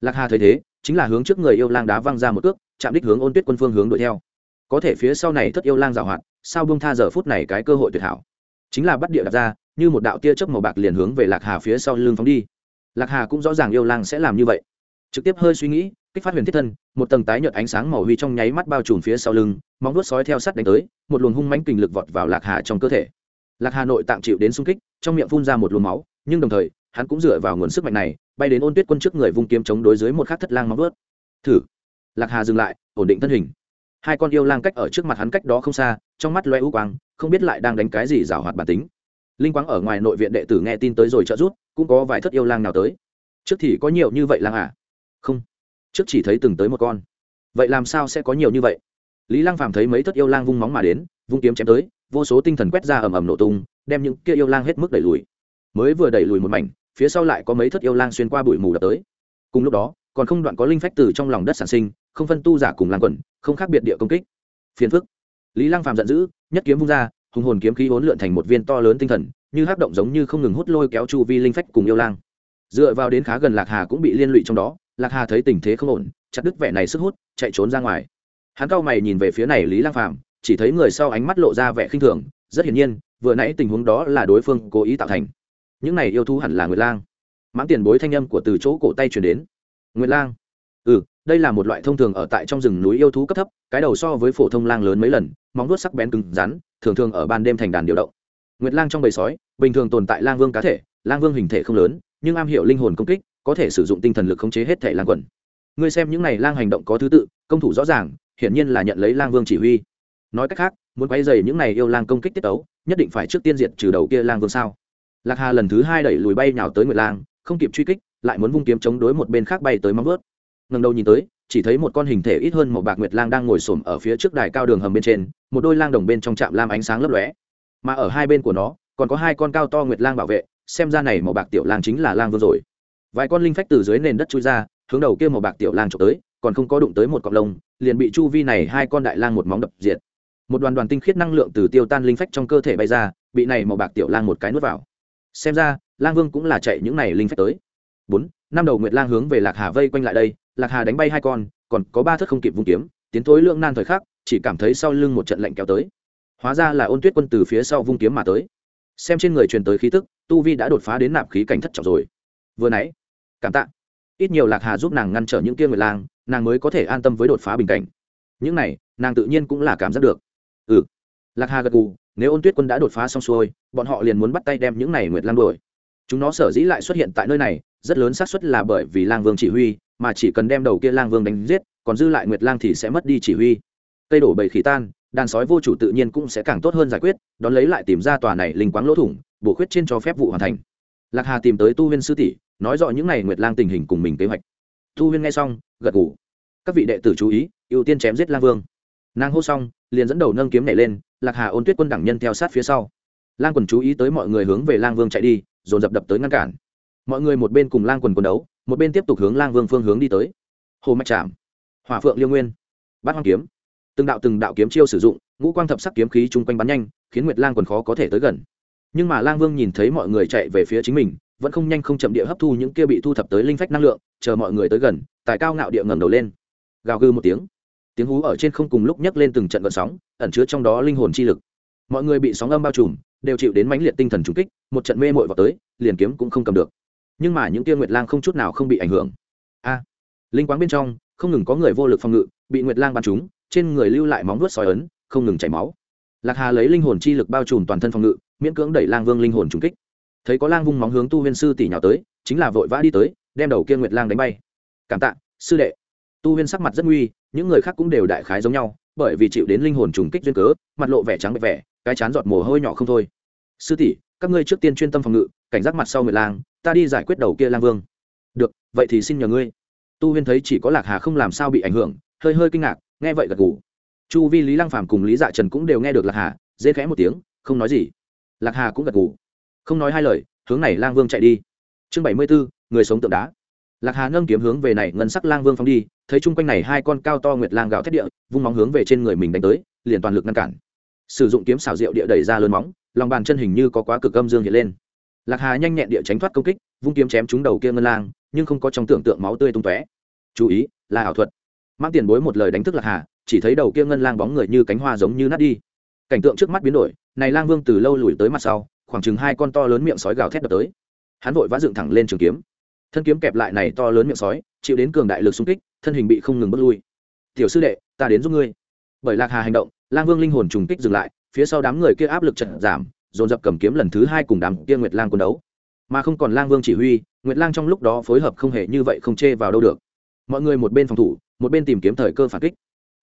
Lạc hà thấy thế chính là hướng trước người yêu lang đá văng ra một cước, chạm đích hướng ôn tuyết quân phương hướng đuổi theo. Có thể phía sau này thất yêu lang giảo hoạt, sao bông tha giờ phút này cái cơ hội tuyệt hảo. Chính là bắt địa đặt ra, như một đạo tia chớp màu bạc liền hướng về lạc hà phía sau lưng phóng đi. Lạc hà cũng rõ ràng yêu lang sẽ làm như vậy. Trực tiếp hơi suy nghĩ, kích phát huyền thiết thân, một tầng tái nhợt ánh sáng màu huy trong nháy mắt bao trùm phía sau lưng, móng đuốt sói theo sắt đánh tới, một luồng hung mãnh kình lực vọt vào lạc hà trong cơ thể. Lạc hà nội tạng chịu đến xung kích, trong miệng phun ra một luồng máu, nhưng đồng thời hắn cũng dựa vào nguồn sức mạnh này, bay đến ôn tuyết quân trước người vung kiếm chống đối dưới một khắc thất lang móng vuốt. Thử. Lạc hà dừng lại, ổn định thân hình. Hai con yêu lang cách ở trước mặt hắn cách đó không xa, trong mắt loe u quang, không biết lại đang đánh cái gì giảo hoạt bản tính. Linh quang ở ngoài nội viện đệ tử nghe tin tới rồi trợ rút cũng có vài thất yêu lang nào tới. Trước thì có nhiều như vậy lang à? Không. Trước chỉ thấy từng tới một con. Vậy làm sao sẽ có nhiều như vậy? Lý lang phàm thấy mấy thất yêu lang vung móng mà đến, vung kiếm chém tới, vô số tinh thần quét ra ầm ầm nổ tung, đem những kia yêu lang hết mức đẩy lùi. Mới vừa đẩy lùi một mảnh phía sau lại có mấy thất yêu lang xuyên qua bụi mù đập tới. Cùng lúc đó, còn không đoạn có linh phách từ trong lòng đất sản sinh, không phân tu giả cùng lang quần, không khác biệt địa công kích. Phiền phức. Lý lăng phàm giận dữ, nhất kiếm vung ra, hùng hồn kiếm khí hỗn lượn thành một viên to lớn tinh thần, như hát động giống như không ngừng hút lôi kéo chu vi linh phách cùng yêu lang. Dựa vào đến khá gần lạc hà cũng bị liên lụy trong đó, lạc hà thấy tình thế không ổn, chặt đứt vẻ này sức hút, chạy trốn ra ngoài. Hắn cao mày nhìn về phía này lý lang phàm, chỉ thấy người sau ánh mắt lộ ra vẻ khinh thường, rất hiển nhiên, vừa nãy tình huống đó là đối phương cố ý tạo thành những này yêu thú hẳn là nguyệt lang. Mãng tiền bối thanh âm của từ chỗ cổ tay truyền đến. Nguyệt lang? Ừ đây là một loại thông thường ở tại trong rừng núi yêu thú cấp thấp, cái đầu so với phổ thông lang lớn mấy lần, móng vuốt sắc bén cứng rắn, thường thường ở ban đêm thành đàn điều động. Nguyệt lang trong bầy sói, bình thường tồn tại lang vương cá thể, lang vương hình thể không lớn, nhưng am hiểu linh hồn công kích, có thể sử dụng tinh thần lực khống chế hết thể lang quần. Ngươi xem những này lang hành động có thứ tự, công thủ rõ ràng, hiển nhiên là nhận lấy lang vương chỉ huy. Nói cách khác, muốn quay dày những này yêu lang công kích tiết tấu, nhất định phải trước tiên diệt trừ đầu kia lang vương sao? Lạc hà lần thứ hai đẩy lùi bay nhào tới nguyệt lang, không kịp truy kích, lại muốn vung kiếm chống đối một bên khác bay tới móng vớt ngần đầu nhìn tới, chỉ thấy một con hình thể ít hơn một bạc nguyệt lang đang ngồi xổm ở phía trước đài cao đường hầm bên trên, một đôi lang đồng bên trong trạm lam ánh sáng lấp lóe. Mà ở hai bên của nó, còn có hai con cao to nguyệt lang bảo vệ, xem ra này màu bạc tiểu lang chính là lang vương rồi. Vài con linh phách từ dưới nền đất chui ra, hướng đầu kia màu bạc tiểu lang trộm tới, còn không có đụng tới một cọng lông, liền bị chu vi này hai con đại lang một móng đập diệt. Một đoàn đoàn tinh khiết năng lượng từ tiêu tan linh phách trong cơ thể bay ra, bị này màu bạc tiểu lang một cái nuốt vào xem ra, lang vương cũng là chạy những này linh phách tới. Bốn, năm đầu nguyệt lang hướng về lạc hà vây quanh lại đây, lạc hà đánh bay hai con, còn có ba thất không kịp vung kiếm, tiến thối lượng nan thời khắc, chỉ cảm thấy sau lưng một trận lạnh kéo tới. Hóa ra là ôn tuyết quân từ phía sau vung kiếm mà tới. Xem trên người truyền tới khí tức, tu vi đã đột phá đến nạp khí cảnh thất trọng rồi. Vừa nãy, cảm tạ. Ít nhiều lạc hà giúp nàng ngăn trở những kia nguyệt lang, nàng mới có thể an tâm với đột phá bình cảnh. Những này, nàng tự nhiên cũng là cảm giác được. Ừ. Lạc hà gật gù nếu ôn tuyết quân đã đột phá xong xuôi, bọn họ liền muốn bắt tay đem những này nguyệt lang đuổi. Chúng nó sở dĩ lại xuất hiện tại nơi này, rất lớn xác suất là bởi vì lang vương chỉ huy, mà chỉ cần đem đầu kia lang vương đánh giết, còn dư lại nguyệt lang thì sẽ mất đi chỉ huy. Cây đổ bầy khỉ tan, đàn sói vô chủ tự nhiên cũng sẽ càng tốt hơn giải quyết, đón lấy lại tìm ra tòa này linh quáng lỗ thủng, bổ khuyết trên cho phép vụ hoàn thành. Lạc hà tìm tới tu huyên sư tỷ, nói rõ những n à y nguyệt lang tình hình cùng mình kế hoạch. Tu huyên nghe xong, gật ngủ các vị đệ tử chú ý, ưu tiên chém giết lang vương. Nàng hô xong, liền dẫn đầu nâng kiếm này lên lạc hà ôn tuyết quân đẳng nhân theo sát phía sau. Lang quần chú ý tới mọi người hướng về lang vương chạy đi, dồn dập đập tới ngăn cản. Mọi người một bên cùng lang quần quần đấu, một bên tiếp tục hướng lang vương phương hướng đi tới. Hồ mạch trạm hỏa phượng liêu nguyên, bát hoang kiếm. Từng đạo từng đạo kiếm chiêu sử dụng, ngũ quang thập sắc kiếm khí chung quanh bắn nhanh, khiến nguyệt lang quần khó có thể tới gần. Nhưng mà lang vương nhìn thấy mọi người chạy về phía chính mình, vẫn không nhanh không chậm địa hấp thu những kia bị thu thập tới linh phách năng lượng, chờ mọi người tới gần, tại cao ngạo địa ngẩng đầu lên. Gào gư một tiếng tiếng hú ở trên không cùng lúc nhấc lên từng trận gợn sóng, ẩn chứa trong đó linh hồn chi lực. Mọi người bị sóng âm bao trùm, đều chịu đến mãnh liệt tinh thần trùng kích, một trận mê mội vào tới, liền kiếm cũng không cầm được. Nhưng mà những tiên nguyệt lang không chút nào không bị ảnh hưởng. A! Linh quáng bên trong, không ngừng có người vô lực phòng ngự, bị nguyệt lang bắn trúng, trên người lưu lại móng vuốt sói ấn, không ngừng chảy máu. Lạc hà lấy linh hồn chi lực bao trùm toàn thân phòng ngự, miễn cưỡng đẩy lang vương linh hồn trùng kích. Thấy có lang vung móng hướng tu huyên sư tỷ nhào tới, chính là vội vã đi tới, đem đầu kia nguyệt lang đánh bay. Cảm tạ, sư đệ tu huyên sắc mặt rất nguy, những người khác cũng đều đại khái giống nhau, bởi vì chịu đến linh hồn trùng kích duyên cớ, mặt lộ vẻ trắng bệ vẻ, cái chán giọt mồ hôi nhỏ không thôi. Sư tỷ, các ngươi trước tiên chuyên tâm phòng ngự, cảnh giác mặt sau nguyệt lang, ta đi giải quyết đầu kia lang vương. Được, vậy thì xin nhờ ngươi. Tu huyên thấy chỉ có lạc hà không làm sao bị ảnh hưởng, hơi hơi kinh ngạc, nghe vậy gật gù. Chu vi, lý Lang phàm cùng lý dạ trần cũng đều nghe được lạc hà, dễ khẽ một tiếng, không nói gì. Lạc hà cũng gật gù. Không nói hai lời, hướng này lang vương chạy đi. Chương bảy mươi bốn người sống tượng đá. Lạc hà nâng kiếm hướng về này ngân sắc lang vương phóng đi thấy chung quanh này hai con cao to nguyệt lang gạo thét địa, vung móng hướng về trên người mình đánh tới, liền toàn lực ngăn cản. Sử dụng kiếm xảo diệu địa đẩy ra lớn móng, lòng bàn chân hình như có quá cực âm dương hiện lên. Lạc hà nhanh nhẹn địa tránh thoát công kích, vung kiếm chém trúng đầu kia ngân lang, nhưng không có trong tưởng tượng máu tươi tung tóe. Chú ý, là ảo thuật. Mang tiền bối một lời đánh thức lạc hà, chỉ thấy đầu kia ngân lang bóng người như cánh hoa giống như nát đi. Cảnh tượng trước mắt biến đổi, này lang vương từ lâu lùi tới mặt sau, khoảng chừng hai con to lớn miệng sói gào thét đập tới. Hắn vội vã dựng thẳng lên trường kiếm. Thân kiếm kẹp lại này to lớn miệng sói, chịu đến cường đại lực xung kích thân hình bị không ngừng bước lui. Tiểu sư đệ, ta đến giúp ngươi. Bởi lạc hà hành động, lang vương linh hồn trùng kích dừng lại, phía sau đám người kia áp lực trận giảm, dồn dập cầm kiếm lần thứ hai cùng đám kia nguyệt lang quân đấu. Mà không còn lang vương chỉ huy, nguyệt lang trong lúc đó phối hợp không hề như vậy không chê vào đâu được. Mọi người một bên phòng thủ, một bên tìm kiếm thời cơ phản kích.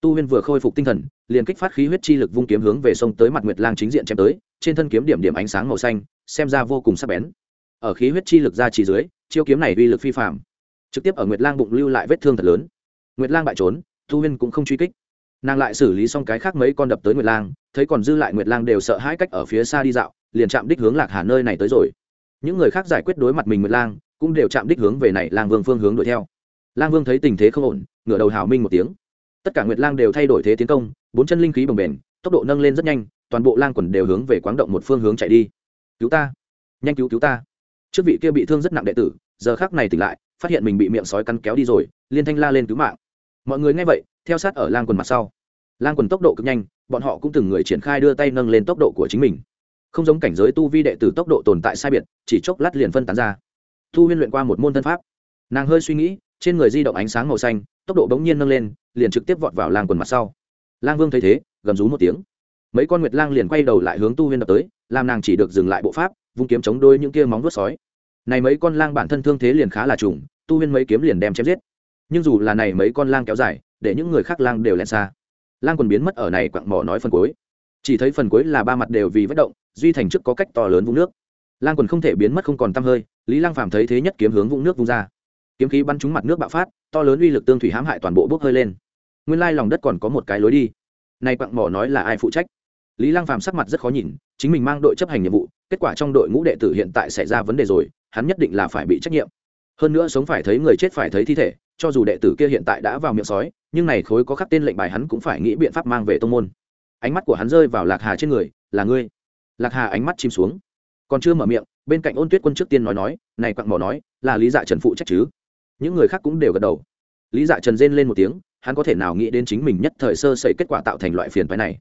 Tu huyên vừa khôi phục tinh thần, liền kích phát khí huyết chi lực vung kiếm hướng về sông tới mặt nguyệt lang chính diện chém tới, trên thân kiếm điểm điểm ánh sáng màu xanh, xem ra vô cùng sắc bén. Ở khí huyết chi lực ra chỉ dưới, chiêu kiếm này uy lực phi phạm trực tiếp ở nguyệt lang bụng lưu lại vết thương thật lớn nguyệt lang bại trốn Thu huyên cũng không truy kích nàng lại xử lý xong cái khác mấy con đập tới nguyệt lang thấy còn dư lại nguyệt lang đều sợ hãi cách ở phía xa đi dạo liền chạm đích hướng lạc hà nơi này tới rồi những người khác giải quyết đối mặt mình nguyệt lang cũng đều chạm đích hướng về này lang vương phương hướng đuổi theo lang vương thấy tình thế không ổn ngửa đầu hào minh một tiếng tất cả nguyệt lang đều thay đổi thế tiến công bốn chân linh khí bồng bềnh tốc độ nâng lên rất nhanh toàn bộ lang quần đều hướng về quáng động một phương hướng chạy đi cứu ta nhanh cứu cứu ta trước vị kia bị thương rất nặng đệ tử giờ khác này tỉnh lại, phát hiện mình bị miệng sói cắn kéo đi rồi, liên thanh la lên cứu mạng. Mọi người nghe vậy, theo sát ở lang quần mặt sau. Lang quần tốc độ cực nhanh, bọn họ cũng từng người triển khai đưa tay nâng lên tốc độ của chính mình. Không giống cảnh giới tu vi đệ tử tốc độ tồn tại sai biệt, chỉ chốc lát liền phân tán ra. Thu huyên luyện qua một môn thân pháp. Nàng hơi suy nghĩ, trên người di động ánh sáng màu xanh, tốc độ bỗng nhiên nâng lên, liền trực tiếp vọt vào lang quần mặt sau. Lang vương thấy thế, gầm rú một tiếng. Mấy con nguyệt lang liền quay đầu lại hướng tu huyên đập tới, làm nàng chỉ được dừng lại bộ pháp, vung kiếm chống đôi những kia móng vuốt sói này mấy con lang bản thân thương thế liền khá là trùng, tu huyên mấy kiếm liền đem chém giết. Nhưng dù là này mấy con lang kéo dài, để những người khác lang đều lẹn xa. Lang quần biến mất ở này quặng mỏ nói phần cuối. Chỉ thấy phần cuối là ba mặt đều vì vất động, duy thành trước có cách to lớn vũng nước. Lang quần không thể biến mất không còn tăm hơi, lý lang phàm thấy thế nhất kiếm hướng vũng nước vung ra. Kiếm khí bắn trúng mặt nước bạo phát, to lớn uy lực tương thủy hãm hại toàn bộ bốc hơi lên. Nguyên lai lòng đất còn có một cái lối đi. Nay quặng mỏ nói là ai phụ trách? Lý lang phàm sắc mặt rất khó nhìn chính mình mang đội chấp hành nhiệm vụ, kết quả trong đội ngũ đệ tử hiện tại xảy ra vấn đề rồi, hắn nhất định là phải bị trách nhiệm. Hơn nữa sống phải thấy người chết phải thấy thi thể, cho dù đệ tử kia hiện tại đã vào miệng sói, nhưng này khối có khắc tên lệnh bài hắn cũng phải nghĩ biện pháp mang về tông môn. Ánh mắt của hắn rơi vào lạc hà trên người, là ngươi? Lạc hà ánh mắt chìm xuống. Còn chưa mở miệng, bên cạnh ôn tuyết quân trước tiên nói nói, này quặng mỏ nói, là lý dạ trần phụ trách chứ? Những người khác cũng đều gật đầu. Lý dạ trần rên lên một tiếng, hắn có thể nào nghĩ đến chính mình nhất thời sơ sẩy kết quả tạo thành loại phiền phái này?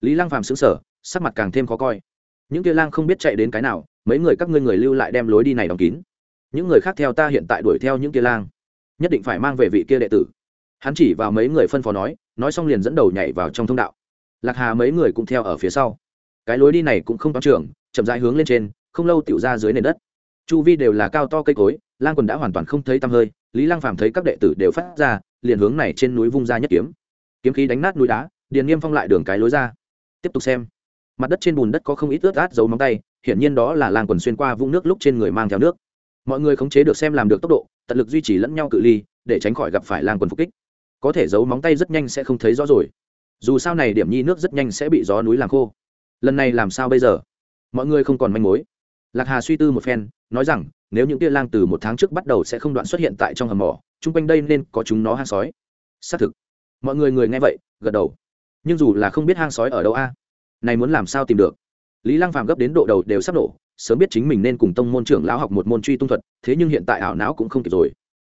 Lý lăng phàm xứng sở sắc mặt càng thêm khó coi. Những kia lang không biết chạy đến cái nào, mấy người các ngươi người lưu lại đem lối đi này đóng kín. Những người khác theo ta hiện tại đuổi theo những kia lang, nhất định phải mang về vị kia đệ tử. Hắn chỉ vào mấy người phân phó nói nói xong liền dẫn đầu nhảy vào trong thông đạo. Lạc hà mấy người cũng theo ở phía sau. Cái lối đi này cũng không toán trường chậm rãi hướng lên trên, không lâu tiểu ra dưới nền đất. Chu vi đều là cao to cây cối, lang quần đã hoàn toàn không thấy tăm hơi, lý lang phàm thấy các đệ tử đều phát ra, liền hướng này trên núi vung ra nhất kiếm. Kiếm khí đánh nát núi đá, điền nghiêm phong lại đường cái lối ra. Tiếp tục xem mặt đất trên bùn đất có không ít ướt át dấu móng tay, hiển nhiên đó là lang quần xuyên qua vũng nước lúc trên người mang theo nước. Mọi người khống chế được xem làm được tốc độ, tận lực duy trì lẫn nhau cự ly, để tránh khỏi gặp phải lang quần phục kích. Có thể giấu móng tay rất nhanh sẽ không thấy rõ rồi. Dù sao này điểm nhi nước rất nhanh sẽ bị gió núi làm khô. Lần này làm sao bây giờ? Mọi người không còn manh mối. Lạc hà suy tư một phen, nói rằng, nếu những tia lang từ một tháng trước bắt đầu sẽ không đoạn xuất hiện tại trong hầm mỏ, chung quanh đây nên có chúng nó hang sói. Xác thực. Mọi người người nghe vậy, gật đầu. Nhưng dù là không biết hang sói ở đâu a này muốn làm sao tìm được? Lý lăng phàm gấp đến độ đầu đều sắp nổ, sớm biết chính mình nên cùng tông môn trưởng lão học một môn truy tung thuật, thế nhưng hiện tại ảo não cũng không kịp rồi.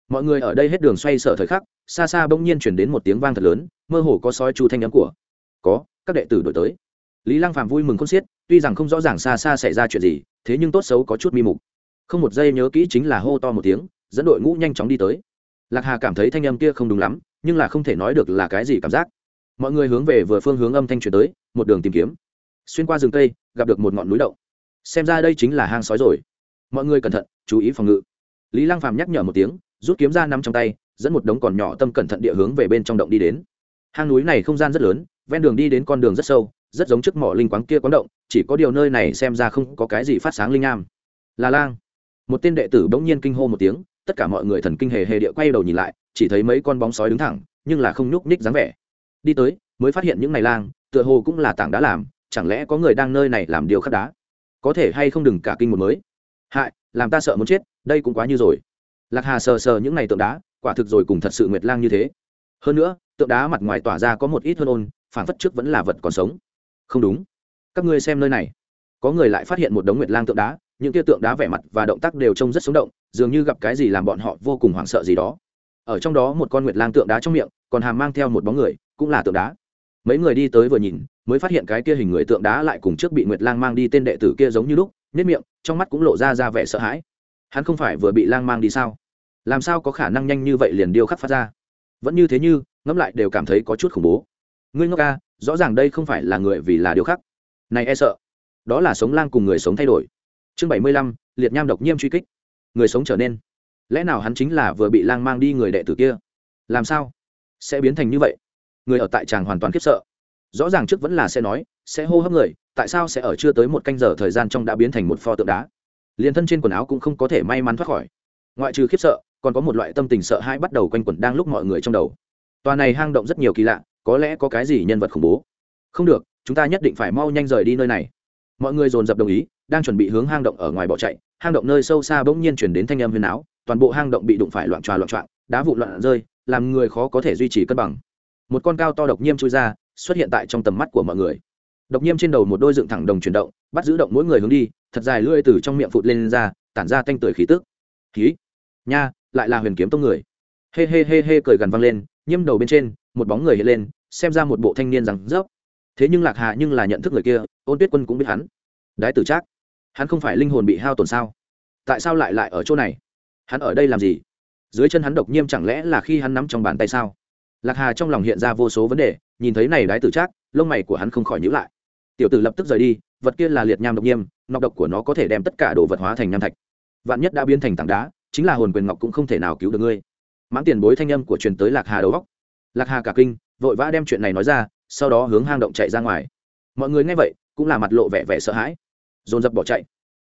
Mọi người ở đây hết đường xoay sở thời khắc, xa xa bỗng nhiên chuyển đến một tiếng vang thật lớn, mơ hồ có sói chu thanh nhắm của. Có, các đệ tử đổi tới. Lý lăng phàm vui mừng không xiết, tuy rằng không rõ ràng xa xa xảy ra chuyện gì, thế nhưng tốt xấu có chút mi mục. Không một giây nhớ kỹ chính là hô to một tiếng, dẫn đội ngũ nhanh chóng đi tới. Lạc hà cảm thấy thanh âm kia không đúng lắm, nhưng là không thể nói được là cái gì cảm giác. Mọi người hướng về vừa phương hướng âm thanh chuyển tới một đường tìm kiếm. Xuyên qua rừng cây, gặp được một ngọn núi động. Xem ra đây chính là hang sói rồi. Mọi người cẩn thận, chú ý phòng ngự. Lý lăng phàm nhắc nhở một tiếng, rút kiếm ra nắm trong tay, dẫn một đống còn nhỏ tâm cẩn thận địa hướng về bên trong động đi đến. Hang núi này không gian rất lớn, ven đường đi đến con đường rất sâu, rất giống trước mỏ linh quáng kia quán động, chỉ có điều nơi này xem ra không có cái gì phát sáng linh am. Là lang. Một tên đệ tử bỗng nhiên kinh hô một tiếng, tất cả mọi người thần kinh hề hề địa quay đầu nhìn lại, chỉ thấy mấy con bóng sói đứng thẳng, nhưng là không nhúc nhích dáng vẻ. Đi tới, mới phát hiện những này lang tựa hồ cũng là tảng đá làm, chẳng lẽ có người đang nơi này làm điều khắc đá? Có thể hay không đừng cả kinh một mới. Hại, làm ta sợ muốn chết, đây cũng quá như rồi. Lạc hà sờ sờ những này tượng đá, quả thực rồi cùng thật sự nguyệt lang như thế. Hơn nữa, tượng đá mặt ngoài tỏa ra có một ít hơn ôn phản phất trước vẫn là vật còn sống. Không đúng. Các ngươi xem nơi này. Có người lại phát hiện một đống nguyệt lang tượng đá, những tia tượng đá vẻ mặt và động tác đều trông rất sống động, dường như gặp cái gì làm bọn họ vô cùng hoảng sợ gì đó. Ở trong đó một con nguyệt lang tượng đá trong miệng, còn hàm mang theo một bóng người, cũng là tượng đá mấy người đi tới vừa nhìn, mới phát hiện cái kia hình người tượng đá lại cùng trước bị nguyệt lang mang đi tên đệ tử kia giống như lúc nhất miệng, trong mắt cũng lộ ra ra vẻ sợ hãi. Hắn không phải vừa bị lang mang đi sao? Làm sao có khả năng nhanh như vậy liền điêu khắc phát ra? Vẫn như thế như, ngẫm lại đều cảm thấy có chút khủng bố. Ngươi ngốc ca rõ ràng đây không phải là người vì là điêu khắc. Này e sợ, đó là sống lang cùng người sống thay đổi. Chương bảy mươi lăm, liệt nham độc nhiêm truy kích. Người sống trở nên. Lẽ nào hắn chính là vừa bị lang mang đi người đệ tử kia? Làm sao sẽ biến thành như vậy? Người ở tại tràng hoàn toàn khiếp sợ. Rõ ràng trước vẫn là sẽ nói, sẽ hô hấp người, tại sao sẽ ở chưa tới một canh giờ thời gian trong đã biến thành một pho tượng đá? Liền thân trên quần áo cũng không có thể may mắn thoát khỏi. Ngoại trừ khiếp sợ, còn có một loại tâm tình sợ hãi bắt đầu quanh quẩn đang lúc mọi người trong đầu. Tòa này hang động rất nhiều kỳ lạ, có lẽ có cái gì nhân vật khủng bố? Không được, chúng ta nhất định phải mau nhanh rời đi nơi này. Mọi người dồn dập đồng ý, đang chuẩn bị hướng hang động ở ngoài bỏ chạy, hang động nơi sâu xa bỗng nhiên chuyển đến thanh âm huyền áo, toàn bộ hang động bị đụng phải loạn tròa loạn trọng đá vụ loạn rơi, làm người khó có thể duy trì cân bằng một con cao to độc nhiêm chui ra, xuất hiện tại trong tầm mắt của mọi người. Độc nhiêm trên đầu một đôi dựng thẳng đồng chuyển động, bắt giữ động mỗi người hướng đi, thật dài lưỡi từ trong miệng phụt lên ra, tản ra tanh tưởi khí tức. Khí? Nha, lại là huyền kiếm tông người. Hê hê hê hê cười gần văng lên, nhiêm đầu bên trên, một bóng người hiện lên, xem ra một bộ thanh niên rằng rớp. Thế nhưng lạc hà nhưng là nhận thức người kia, ôn tuyết quân cũng biết hắn. Đái tử trác, hắn không phải linh hồn bị hao tổn sao? Tại sao lại lại ở chỗ này? Hắn ở đây làm gì? Dưới chân hắn độc nhiêm chẳng lẽ là khi hắn nắm trong bàn tay sao? Lạc hà trong lòng hiện ra vô số vấn đề, nhìn thấy này đái tử trác, lông mày của hắn không khỏi nhữ lại. Tiểu tử lập tức rời đi, vật kia là liệt nham độc nhiêm nọc độc của nó có thể đem tất cả đồ vật hóa thành nham thạch. Vạn nhất đã biến thành tảng đá, chính là hồn quyền ngọc cũng không thể nào cứu được ngươi. Mãng tiền bối thanh âm của truyền tới lạc hà đầu góc lạc hà cả kinh, vội vã đem chuyện này nói ra, sau đó hướng hang động chạy ra ngoài. Mọi người nghe vậy, cũng là mặt lộ vẻ vẻ sợ hãi. Dồn dập bỏ chạy.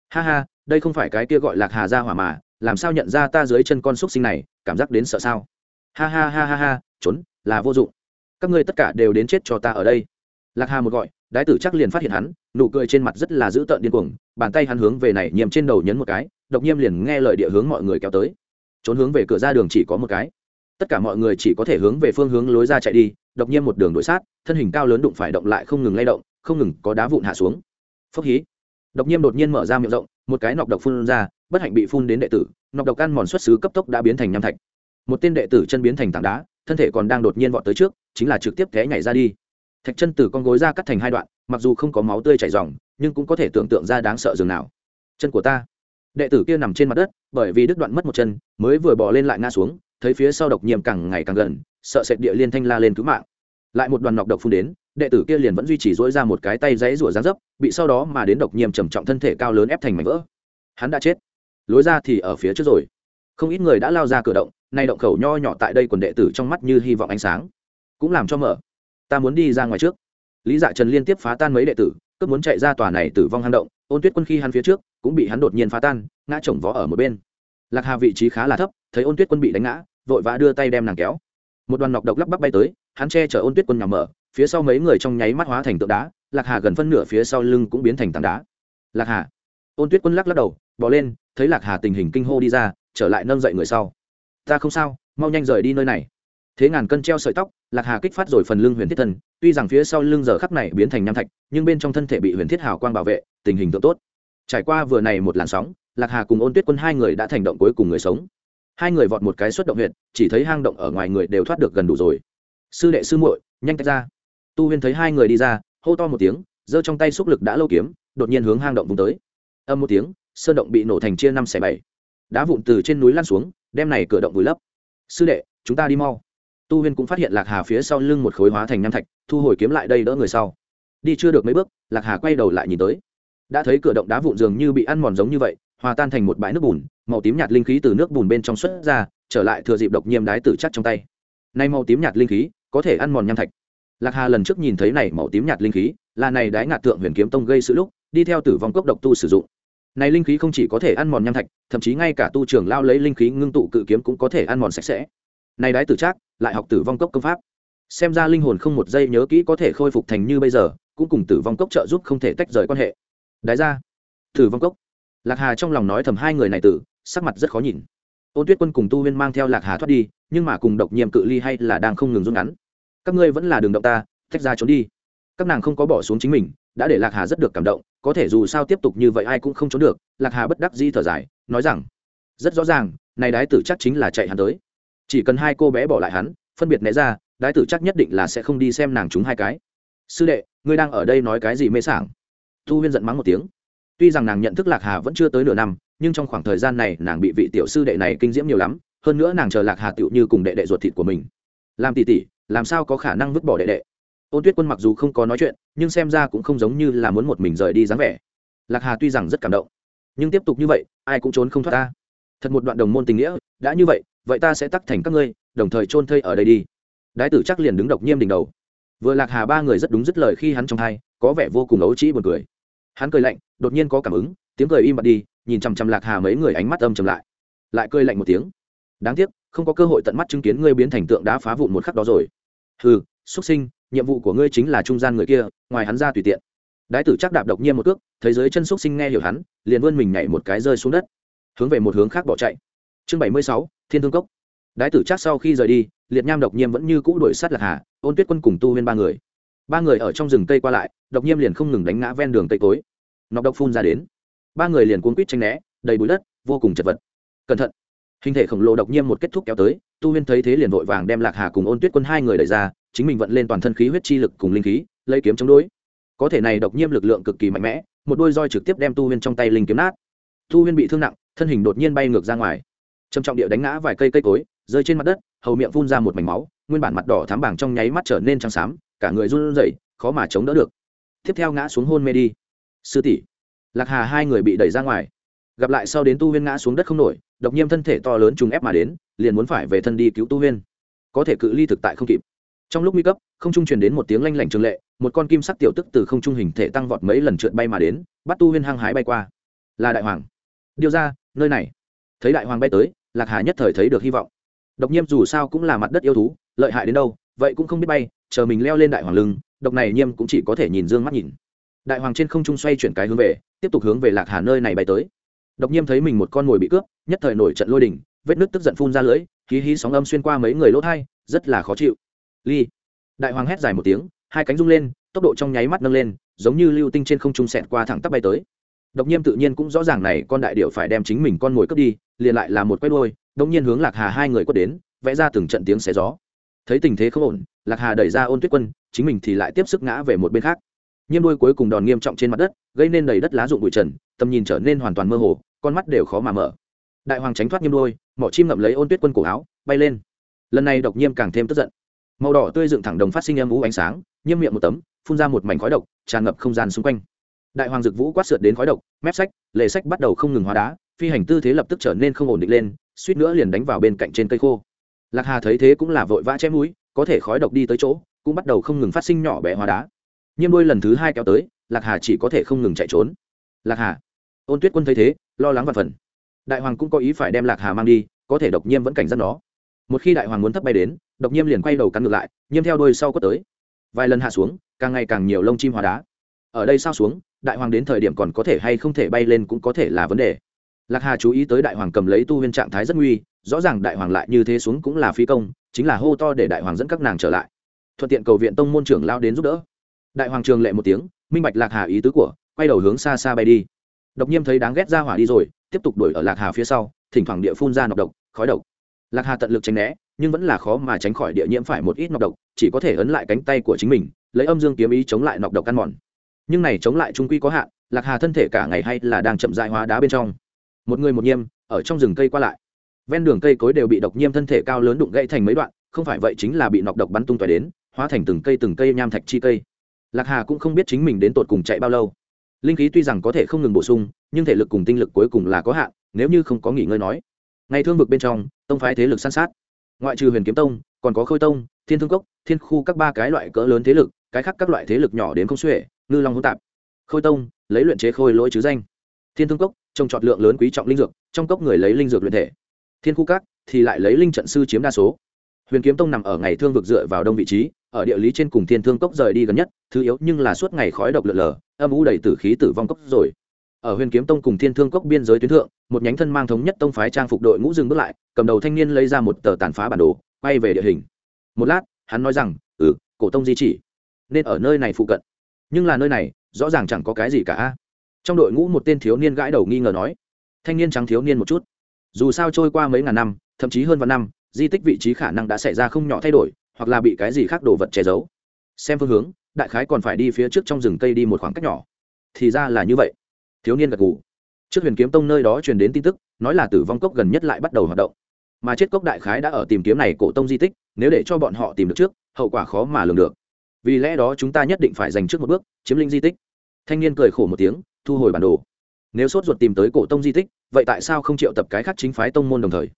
Ha ha, đây không phải cái kia gọi lạc hà ra hỏa mà, làm sao nhận ra ta dưới chân con xúc sinh này, cảm giác đến sợ sao? Ha ha ha ha ha trốn, là vô dụng. Các ngươi tất cả đều đến chết cho ta ở đây. Lạc hà một gọi, đái tử chắc liền phát hiện hắn, nụ cười trên mặt rất là dữ tợn điên cuồng, bàn tay hắn hướng về này nhiễm trên đầu nhấn một cái, độc nhiêm liền nghe lời địa hướng mọi người kéo tới. Trốn hướng về cửa ra đường chỉ có một cái. Tất cả mọi người chỉ có thể hướng về phương hướng lối ra chạy đi, độc nhiêm một đường đuổi sát, thân hình cao lớn đụng phải động lại không ngừng lay động, không ngừng có đá vụn hạ xuống. Phốc hí. Độc nhiêm đột nhiên mở ra miệng rộng, một cái nọc độc phun ra, bất hạnh bị phun đến đệ tử, nọc độc ăn mòn xuất xứ cấp tốc đã biến thành nham thạch. Một tên đệ tử chân biến thành tảng đá thân thể còn đang đột nhiên vọt tới trước, chính là trực tiếp té nhảy ra đi. Thạch chân từ con gối ra cắt thành hai đoạn, mặc dù không có máu tươi chảy r nhưng cũng có thể tưởng tượng ra đáng sợ dường nào. Chân của ta. Đệ tử kia nằm trên mặt đất, bởi vì đứt đoạn mất một chân, mới vừa bỏ lên lại ngã xuống, thấy phía sau độc nhiệm càng ngày càng gần, sợ sệt địa liên thanh la lên cứu mạng. Lại một đoàn nọc độc phun đến, đệ tử kia liền vẫn duy trì dỗi ra một cái tay giấy rủa dáng dấp, bị sau đó mà đến độc nhiệm trầm trọng thân thể cao lớn ép thành mảnh vỡ. Hắn đã chết. Lối ra thì ở phía trước rồi. Không ít người đã lao ra cửa động nay động khẩu nho nhỏ tại đây quần đệ tử trong mắt như hy vọng ánh sáng. Cũng làm cho mở. Ta muốn đi ra ngoài trước. Lý dạ trần liên tiếp phá tan mấy đệ tử, cướp muốn chạy ra tòa này tử vong hang động. Ôn tuyết quân khi hắn phía trước, cũng bị hắn đột nhiên phá tan, ngã chồng vó ở một bên. Lạc hà vị trí khá là thấp, thấy ôn tuyết quân bị đánh ngã, vội vã đưa tay đem nàng kéo. Một đoàn nọc độc lắp bắp bay tới, hắn che chở ôn tuyết quân nhằm mở, phía sau mấy người trong nháy mắt hóa thành tượng đá, lạc hà gần phân nửa phía sau lưng cũng biến thành tảng đá. Lạc hà. Ôn tuyết quân lắc lắc đầu bỏ lên, thấy lạc hà tình hình kinh hô đi ra, trở lại nâng dậy người sau ta không sao mau nhanh rời đi nơi này. Thế ngàn cân treo sợi tóc lạc hà kích phát rồi phần lưng huyền thiết thần, tuy rằng phía sau lưng giờ khắc này biến thành nham thạch nhưng bên trong thân thể bị huyền thiết hào quang bảo vệ tình hình tượng tốt. Trải qua vừa này một làn sóng lạc hà cùng ôn tuyết quân hai người đã thành động cuối cùng người sống. Hai người vọt một cái xuất động huyện chỉ thấy hang động ở ngoài người đều thoát được gần đủ rồi. Sư đệ sư muội nhanh tách ra. Tu huyên thấy hai người đi ra hô to một tiếng giơ trong tay xúc lực đã lâu kiếm đột nhiên hướng hang động vùng tới. Âm một tiếng sơn động bị nổ thành chia năm xẻ bảy đá vụn từ trên núi lan xuống, đem này cửa động vùi lấp. Sư đệ, chúng ta đi mau. Tu huyên cũng phát hiện lạc hà phía sau lưng một khối hóa thành nam thạch, thu hồi kiếm lại đây đỡ người sau. Đi chưa được mấy bước, lạc hà quay đầu lại nhìn tới. Đã thấy cửa động đá vụn dường như bị ăn mòn giống như vậy, hòa tan thành một bãi nước bùn, màu tím nhạt linh khí từ nước bùn bên trong xuất ra, trở lại thừa dịp độc nhiêm đái tử chắc trong tay. Nay màu tím nhạt linh khí, có thể ăn mòn nham thạch. Lạc hà lần trước nhìn thấy này màu tím nhạt linh khí, là này đái ngạt tượng huyền kiếm tông gây sự lúc, đi theo tử vong cốc độc tu sử dụng này linh khí không chỉ có thể ăn mòn nham thạch, thậm chí ngay cả tu trưởng lao lấy linh khí ngưng tụ cự kiếm cũng có thể ăn mòn sạch sẽ. Này đái tử trác, lại học tử vong cốc công pháp. Xem ra linh hồn không một giây nhớ kỹ có thể khôi phục thành như bây giờ, cũng cùng tử vong cốc trợ giúp không thể tách rời quan hệ. Đái ra, tử vong cốc. Lạc hà trong lòng nói thầm hai người này tử, sắc mặt rất khó nhìn. Ôn tuyết quân cùng tu viên mang theo lạc hà thoát đi, nhưng mà cùng độc nhiệm cự ly hay là đang không ngừng rút ngắn. Các ngươi vẫn là đường động ta, tách ra trốn đi. Các nàng không có bỏ xuống chính mình đã để lạc hà rất được cảm động, có thể dù sao tiếp tục như vậy ai cũng không trốn được, lạc hà bất đắc di thở dài, nói rằng, rất rõ ràng, này đái tử chắc chính là chạy hắn tới. Chỉ cần hai cô bé bỏ lại hắn, phân biệt né ra, đái tử chắc nhất định là sẽ không đi xem nàng chúng hai cái. Sư đệ, ngươi đang ở đây nói cái gì mê sảng? Thu huyên giận mắng một tiếng. Tuy rằng nàng nhận thức lạc hà vẫn chưa tới nửa năm, nhưng trong khoảng thời gian này nàng bị vị tiểu sư đệ này kinh diễm nhiều lắm, hơn nữa nàng chờ lạc hà tựu như cùng đệ đệ ruột thịt của mình. Làm tỷ tỷ, làm sao có khả năng vứt bỏ đệ đệ? Ôn tuyết quân mặc dù không có nói chuyện, nhưng xem ra cũng không giống như là muốn một mình rời đi dáng vẻ. Lạc hà tuy rằng rất cảm động, nhưng tiếp tục như vậy, ai cũng trốn không thoát ta. Thật một đoạn đồng môn tình nghĩa, đã như vậy vậy ta sẽ tắc thành các ngươi, đồng thời chôn thây ở đây đi. Đái tử chắc liền đứng độc nhiêm đỉnh đầu. Vừa lạc hà ba người rất đúng dứt lời khi hắn trong thai, có vẻ vô cùng ấu trĩ buồn cười. Hắn cười lạnh, đột nhiên có cảm ứng, tiếng cười im bặt đi, nhìn chằm chằm lạc hà mấy người ánh mắt âm chầm lại. Lại cười lạnh một tiếng. Đáng tiếc, không có cơ hội tận mắt chứng kiến ngươi biến thành tượng đá phá vụn một khắc đó rồi. Hừ, xuất sinh nhiệm vụ của ngươi chính là trung gian người kia, ngoài hắn ra tùy tiện. Đái tử chắc đạp độc nhiên một cước thế giới chân xúc sinh nghe hiểu hắn, liền vươn mình nhảy một cái rơi xuống đất. Hướng về một hướng khác bỏ chạy. Chương bảy mươi sáu, thiên thương cốc. Đái tử chắc sau khi rời đi, liệt nham độc nhiêm vẫn như cũ đuổi sát lạc hà, ôn tuyết quân cùng tu huyên ba người. Ba người ở trong rừng cây qua lại, độc nhiêm liền không ngừng đánh ngã ven đường cây tối. nọc độc phun ra đến. Ba người liền cuốn quýt tranh né, đầy bụi đất, vô cùng chật vật. Cẩn thận. Hình thể khổng lồ độc nhiêm một kết thúc kéo tới, tu huyên thấy thế liền vội vàng đem lạc hà cùng ôn tuyết quân hai người đẩy ra chính mình vận lên toàn thân khí huyết chi lực cùng linh khí, lấy kiếm chống đối. Có thể này độc nhiêm lực lượng cực kỳ mạnh mẽ, một đôi roi trực tiếp đem tu huyên trong tay linh kiếm nát. Tu huyên bị thương nặng, thân hình đột nhiên bay ngược ra ngoài. Trầm trọng địa đánh ngã vài cây cây cối, rơi trên mặt đất, hầu miệng phun ra một mảnh máu, nguyên bản mặt đỏ thám bảng trong nháy mắt trở nên trắng xám, cả người run rẩy, khó mà chống đỡ được. Tiếp theo ngã xuống hôn mê đi. Sư tỷ, lạc hà hai người bị đẩy ra ngoài. Gặp lại sau đến tu huyên ngã xuống đất không nổi, độc nhiêm thân thể to lớn trùng ép mà đến, liền muốn phải về thân đi cứu tu huyên. Có thể cự ly thực tại không kịp trong lúc nguy cấp, không trung truyền đến một tiếng lanh lảnh trường lệ, một con kim sắc tiểu tức từ không trung hình thể tăng vọt mấy lần trượt bay mà đến, bắt tu huyên hăng hái bay qua. Là đại hoàng. Điêu ra, nơi này. Thấy đại hoàng bay tới, lạc hà nhất thời thấy được hy vọng. Độc nhiêm dù sao cũng là mặt đất yêu thú, lợi hại đến đâu, vậy cũng không biết bay, chờ mình leo lên đại hoàng lưng, độc này nhiêm cũng chỉ có thể nhìn dương mắt nhìn. Đại hoàng trên không trung xoay chuyển cái hướng về, tiếp tục hướng về lạc hà nơi này bay tới. Độc nhiêm thấy mình một con mồi bị cướp, nhất thời nổi trận lôi đình, vết nước tức giận phun ra lưỡi, hí hí sóng âm xuyên qua mấy người lỗ thai, rất là khó chịu ly. Đại hoàng hét dài một tiếng, hai cánh rung lên, tốc độ trong nháy mắt nâng lên, giống như lưu tinh trên không trung sẹt qua thẳng tắp bay tới. Độc nhiêm tự nhiên cũng rõ ràng này con đại điệu phải đem chính mình con mồi cướp đi, liền lại là một quay đôi đông nhiên hướng lạc hà hai người quất đến, vẽ ra từng trận tiếng xé gió. Thấy tình thế không ổn, lạc hà đẩy ra ôn tuyết quân, chính mình thì lại tiếp sức ngã về một bên khác. Nhiêm đuôi cuối cùng đòn nghiêm trọng trên mặt đất, gây nên đầy đất lá rụng bụi trần, tầm nhìn trở nên hoàn toàn mơ hồ, con mắt đều khó mà mở. Đại hoàng tránh thoát nhiêm đuôi, mỏ chim ngậm lấy ôn tuyết quân cổ áo, bay lên. Lần này độc nhiêm càng thêm tức giận màu đỏ tươi dựng thẳng đồng phát sinh âm ú ánh sáng nhiêm miệng một tấm, phun ra một mảnh khói độc, tràn ngập không gian xung quanh. Đại hoàng dực vũ quát sượt đến khói độc, mép sách, lề sách bắt đầu không ngừng hóa đá, phi hành tư thế lập tức trở nên không ổn định lên, suýt nữa liền đánh vào bên cạnh trên cây khô. Lạc hà thấy thế cũng là vội vã chém núi có thể khói độc đi tới chỗ, cũng bắt đầu không ngừng phát sinh nhỏ bé hóa đá. Nhiêm đôi lần thứ hai kéo tới, lạc hà chỉ có thể không ngừng chạy trốn. Lạc hà, ôn tuyết quân thấy thế, lo lắng và phần. Đại hoàng cũng có ý phải đem lạc hà mang đi, có thể độc nhiêm vẫn cảnh giác nó một khi đại hoàng muốn thấp bay đến, độc nhiêm liền quay đầu cắn ngược lại, nhiêm theo đôi sau quất tới. Vài lần hạ xuống, càng ngày càng nhiều lông chim hóa đá. Ở đây sao xuống, đại hoàng đến thời điểm còn có thể hay không thể bay lên cũng có thể là vấn đề. Lạc hà chú ý tới đại hoàng cầm lấy tu huyên trạng thái rất nguy, rõ ràng đại hoàng lại như thế xuống cũng là phi công, chính là hô to để đại hoàng dẫn các nàng trở lại. Thuận tiện cầu viện tông môn trưởng lao đến giúp đỡ. Đại hoàng trường lệ một tiếng, minh bạch lạc hà ý tứ của, quay đầu hướng xa xa bay đi. Độc nhiêm thấy đáng ghét ra hỏa đi rồi, tiếp tục đuổi ở lạc hà phía sau, thỉnh thoảng địa phun ra nọc độc, khói độc lạc hà tận lực tránh né, nhưng vẫn là khó mà tránh khỏi địa nhiễm phải một ít nọc độc, chỉ có thể ấn lại cánh tay của chính mình, lấy âm dương kiếm ý chống lại nọc độc ăn mòn. Nhưng này chống lại trung quy có hạn, lạc hà thân thể cả ngày hay là đang chậm dại hóa đá bên trong. Một người một nhiêm, ở trong rừng cây qua lại. Ven đường cây cối đều bị độc nhiêm thân thể cao lớn đụng gãy thành mấy đoạn, không phải vậy chính là bị nọc độc bắn tung tỏi đến, hóa thành từng cây từng cây nham thạch chi cây. Lạc hà cũng không biết chính mình đến tột cùng chạy bao lâu. Linh khí tuy rằng có thể không ngừng bổ sung, nhưng thể lực cùng tinh lực cuối cùng là có hạn, nếu như không có nghỉ ngơi nói ngày thương vực bên trong, tông phái thế lực san sát. Ngoại trừ huyền kiếm tông, còn có khôi tông, thiên thương cốc, thiên khu các ba cái loại cỡ lớn thế lực, cái khác các loại thế lực nhỏ đến không xuể, ngư long hỗn tạp. Khôi tông, lấy luyện chế khôi lỗi chứ danh. Thiên thương cốc, trồng trọt lượng lớn quý trọng linh dược, trong cốc người lấy linh dược luyện thể. Thiên khu các thì lại lấy linh trận sư chiếm đa số. Huyền kiếm tông nằm ở ngày thương vực dựa vào đông vị trí, ở địa lý trên cùng thiên thương cốc rời đi gần nhất, thứ yếu nhưng là suốt ngày khói độc lượn lờ âm u đầy tử khí tử vong cốc rồi ở huyền kiếm tông cùng thiên thương cốc biên giới tuyến thượng, một nhánh thân mang thống nhất tông phái trang phục đội ngũ dừng bước lại, cầm đầu thanh niên lấy ra một tờ tàn phá bản đồ, quay về địa hình. Một lát, hắn nói rằng ừ cổ tông di chỉ, nên ở nơi này phụ cận. Nhưng là nơi này, rõ ràng chẳng có cái gì cả. Trong đội ngũ một tên thiếu niên gãi đầu nghi ngờ nói, thanh niên trắng thiếu niên một chút. Dù sao trôi qua mấy ngàn năm, thậm chí hơn vạn năm, di tích vị trí khả năng đã xảy ra không nhỏ thay đổi, hoặc là bị cái gì khác đồ vật che giấu. Xem phương hướng, đại khái còn phải đi phía trước trong rừng cây đi một khoảng cách nhỏ. Thì ra là như vậy thiếu niên gật gù. Trước huyền kiếm tông nơi đó truyền đến tin tức, nói là tử vong cốc gần nhất lại bắt đầu hoạt động. Mà chết cốc đại khái đã ở tìm kiếm này cổ tông di tích, nếu để cho bọn họ tìm được trước, hậu quả khó mà lường được. Vì lẽ đó chúng ta nhất định phải dành trước một bước, chiếm lĩnh di tích. Thanh niên cười khổ một tiếng, thu hồi bản đồ. Nếu sốt ruột tìm tới cổ tông di tích, vậy tại sao không triệu tập cái khác chính phái tông môn đồng thời?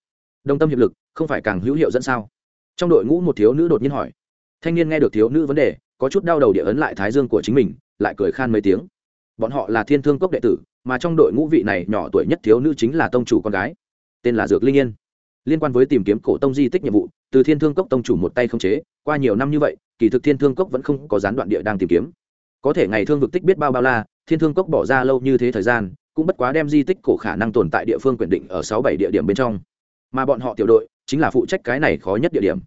Đồng tâm hiệp lực, không phải càng hữu hiệu dẫn sao? Trong đội ngũ một thiếu nữ đột nhiên hỏi. Thanh niên nghe được thiếu nữ vấn đề, có chút đau đầu địa ấn lại thái dương của chính mình, lại cười khan mấy tiếng bọn họ là thiên thương cốc đệ tử, mà trong đội ngũ vị này nhỏ tuổi nhất thiếu nữ chính là tông chủ con gái. Tên là dược linh yên. Liên quan với tìm kiếm cổ tông di tích nhiệm vụ, từ thiên thương cốc tông chủ một tay không chế, qua nhiều năm như vậy, kỳ thực thiên thương cốc vẫn không có gián đoạn địa đang tìm kiếm. Có thể ngày thương vực tích biết bao bao la, thiên thương cốc bỏ ra lâu như thế thời gian, cũng bất quá đem di tích cổ khả năng tồn tại địa phương quyền định ở sáu bảy địa điểm bên trong. Mà bọn họ tiểu đội, chính là phụ trách cái này khó nhất địa điểm.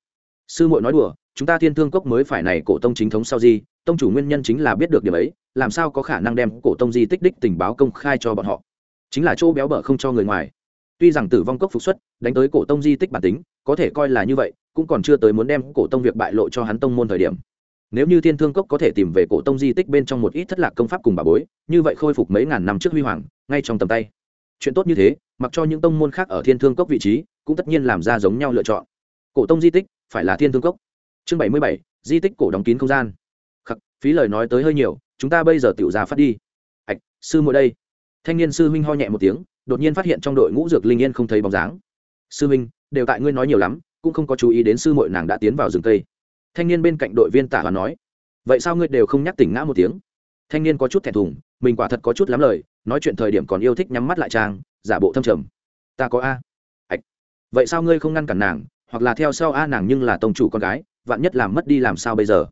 Sư muội nói đùa, chúng ta thiên thương cốc mới phải này cổ tông chính thống sau di tông chủ nguyên nhân chính là biết được điểm ấy, làm sao có khả năng đem cổ tông di tích đích tình báo công khai cho bọn họ? Chính là chỗ béo bở không cho người ngoài. Tuy rằng tử vong cốc phục xuất, đánh tới cổ tông di tích bản tính, có thể coi là như vậy, cũng còn chưa tới muốn đem cổ tông việc bại lộ cho hắn tông môn thời điểm. Nếu như thiên thương cốc có thể tìm về cổ tông di tích bên trong một ít thất lạc công pháp cùng bà bối, như vậy khôi phục mấy ngàn năm trước huy hoàng, ngay trong tầm tay. Chuyện tốt như thế, mặc cho những tông môn khác ở thiên thương cốc vị trí, cũng tất nhiên làm ra giống nhau lựa chọn. Cổ tông di tích, phải là thiên thương cốc. Chương bảy mươi bảy, di tích cổ đóng kín không gian phí lời nói tới hơi nhiều, chúng ta bây giờ tiểu ra phát đi. Ạch sư mỗi đây. Thanh niên sư huynh ho nhẹ một tiếng, đột nhiên phát hiện trong đội ngũ dược linh yên không thấy bóng dáng. Sư huynh, đều tại ngươi nói nhiều lắm, cũng không có chú ý đến sư muội nàng đã tiến vào rừng cây. Thanh niên bên cạnh đội viên tả và nói, vậy sao ngươi đều không nhắc tỉnh ngã một tiếng? Thanh niên có chút thẹn thùng, mình quả thật có chút lắm lời, nói chuyện thời điểm còn yêu thích nhắm mắt lại trang, giả bộ thâm trầm. Ta có a. Ạch vậy sao ngươi không ngăn cản nàng, hoặc là theo sau a nàng nhưng là tông chủ con gái, vạn nhất làm mất đi làm sao bây giờ?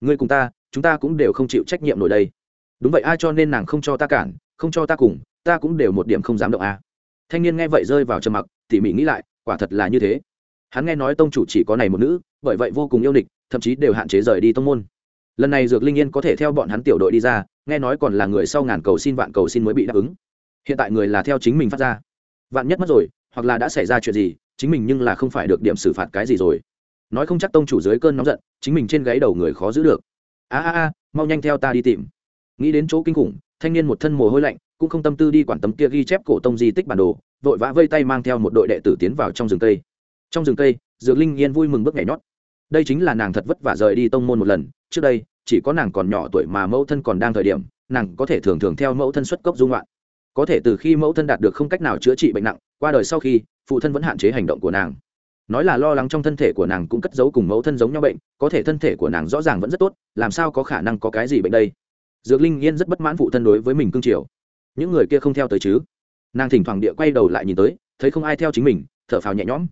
Ngươi cùng ta chúng ta cũng đều không chịu trách nhiệm nổi đây. Đúng vậy, ai cho nên nàng không cho ta cản, không cho ta cùng, ta cũng đều một điểm không dám động a. Thanh niên nghe vậy rơi vào trầm mặc, tỉ mỉ nghĩ lại, quả thật là như thế. Hắn nghe nói tông chủ chỉ có này một nữ, bởi vậy vô cùng yêu địch, thậm chí đều hạn chế rời đi tông môn. Lần này dược linh yên có thể theo bọn hắn tiểu đội đi ra, nghe nói còn là người sau ngàn cầu xin vạn cầu xin mới bị đáp ứng. Hiện tại người là theo chính mình phát ra. Vạn nhất mất rồi, hoặc là đã xảy ra chuyện gì, chính mình nhưng là không phải được điểm xử phạt cái gì rồi. Nói không chắc tông chủ dưới cơn nóng giận, chính mình trên gáy đầu người khó giữ được a a a, mau nhanh theo ta đi tìm. Nghĩ đến chỗ kinh khủng, thanh niên một thân mồ hôi lạnh, cũng không tâm tư đi quản tấm kia ghi chép cổ tông di tích bản đồ, vội vã vây tay mang theo một đội đệ tử tiến vào trong rừng cây. Trong rừng cây, dược linh yên vui mừng bước nhảy nhót. Đây chính là nàng thật vất vả rời đi tông môn một lần, trước đây, chỉ có nàng còn nhỏ tuổi mà mẫu thân còn đang thời điểm, nàng có thể thường thường theo mẫu thân xuất cốc dung loạn có thể từ khi mẫu thân đạt được không cách nào chữa trị bệnh nặng, qua đời sau khi, phụ thân vẫn hạn chế hành động của nàng nói là lo lắng trong thân thể của nàng cũng cất giấu cùng mẫu thân giống nhau bệnh, có thể thân thể của nàng rõ ràng vẫn rất tốt, làm sao có khả năng có cái gì bệnh đây? Dược linh yên rất bất mãn phụ thân đối với mình cương triều. Những người kia không theo tới chứ? Nàng thỉnh thoảng địa quay đầu lại nhìn tới, thấy không ai theo chính mình, thở phào nhẹ nhõm.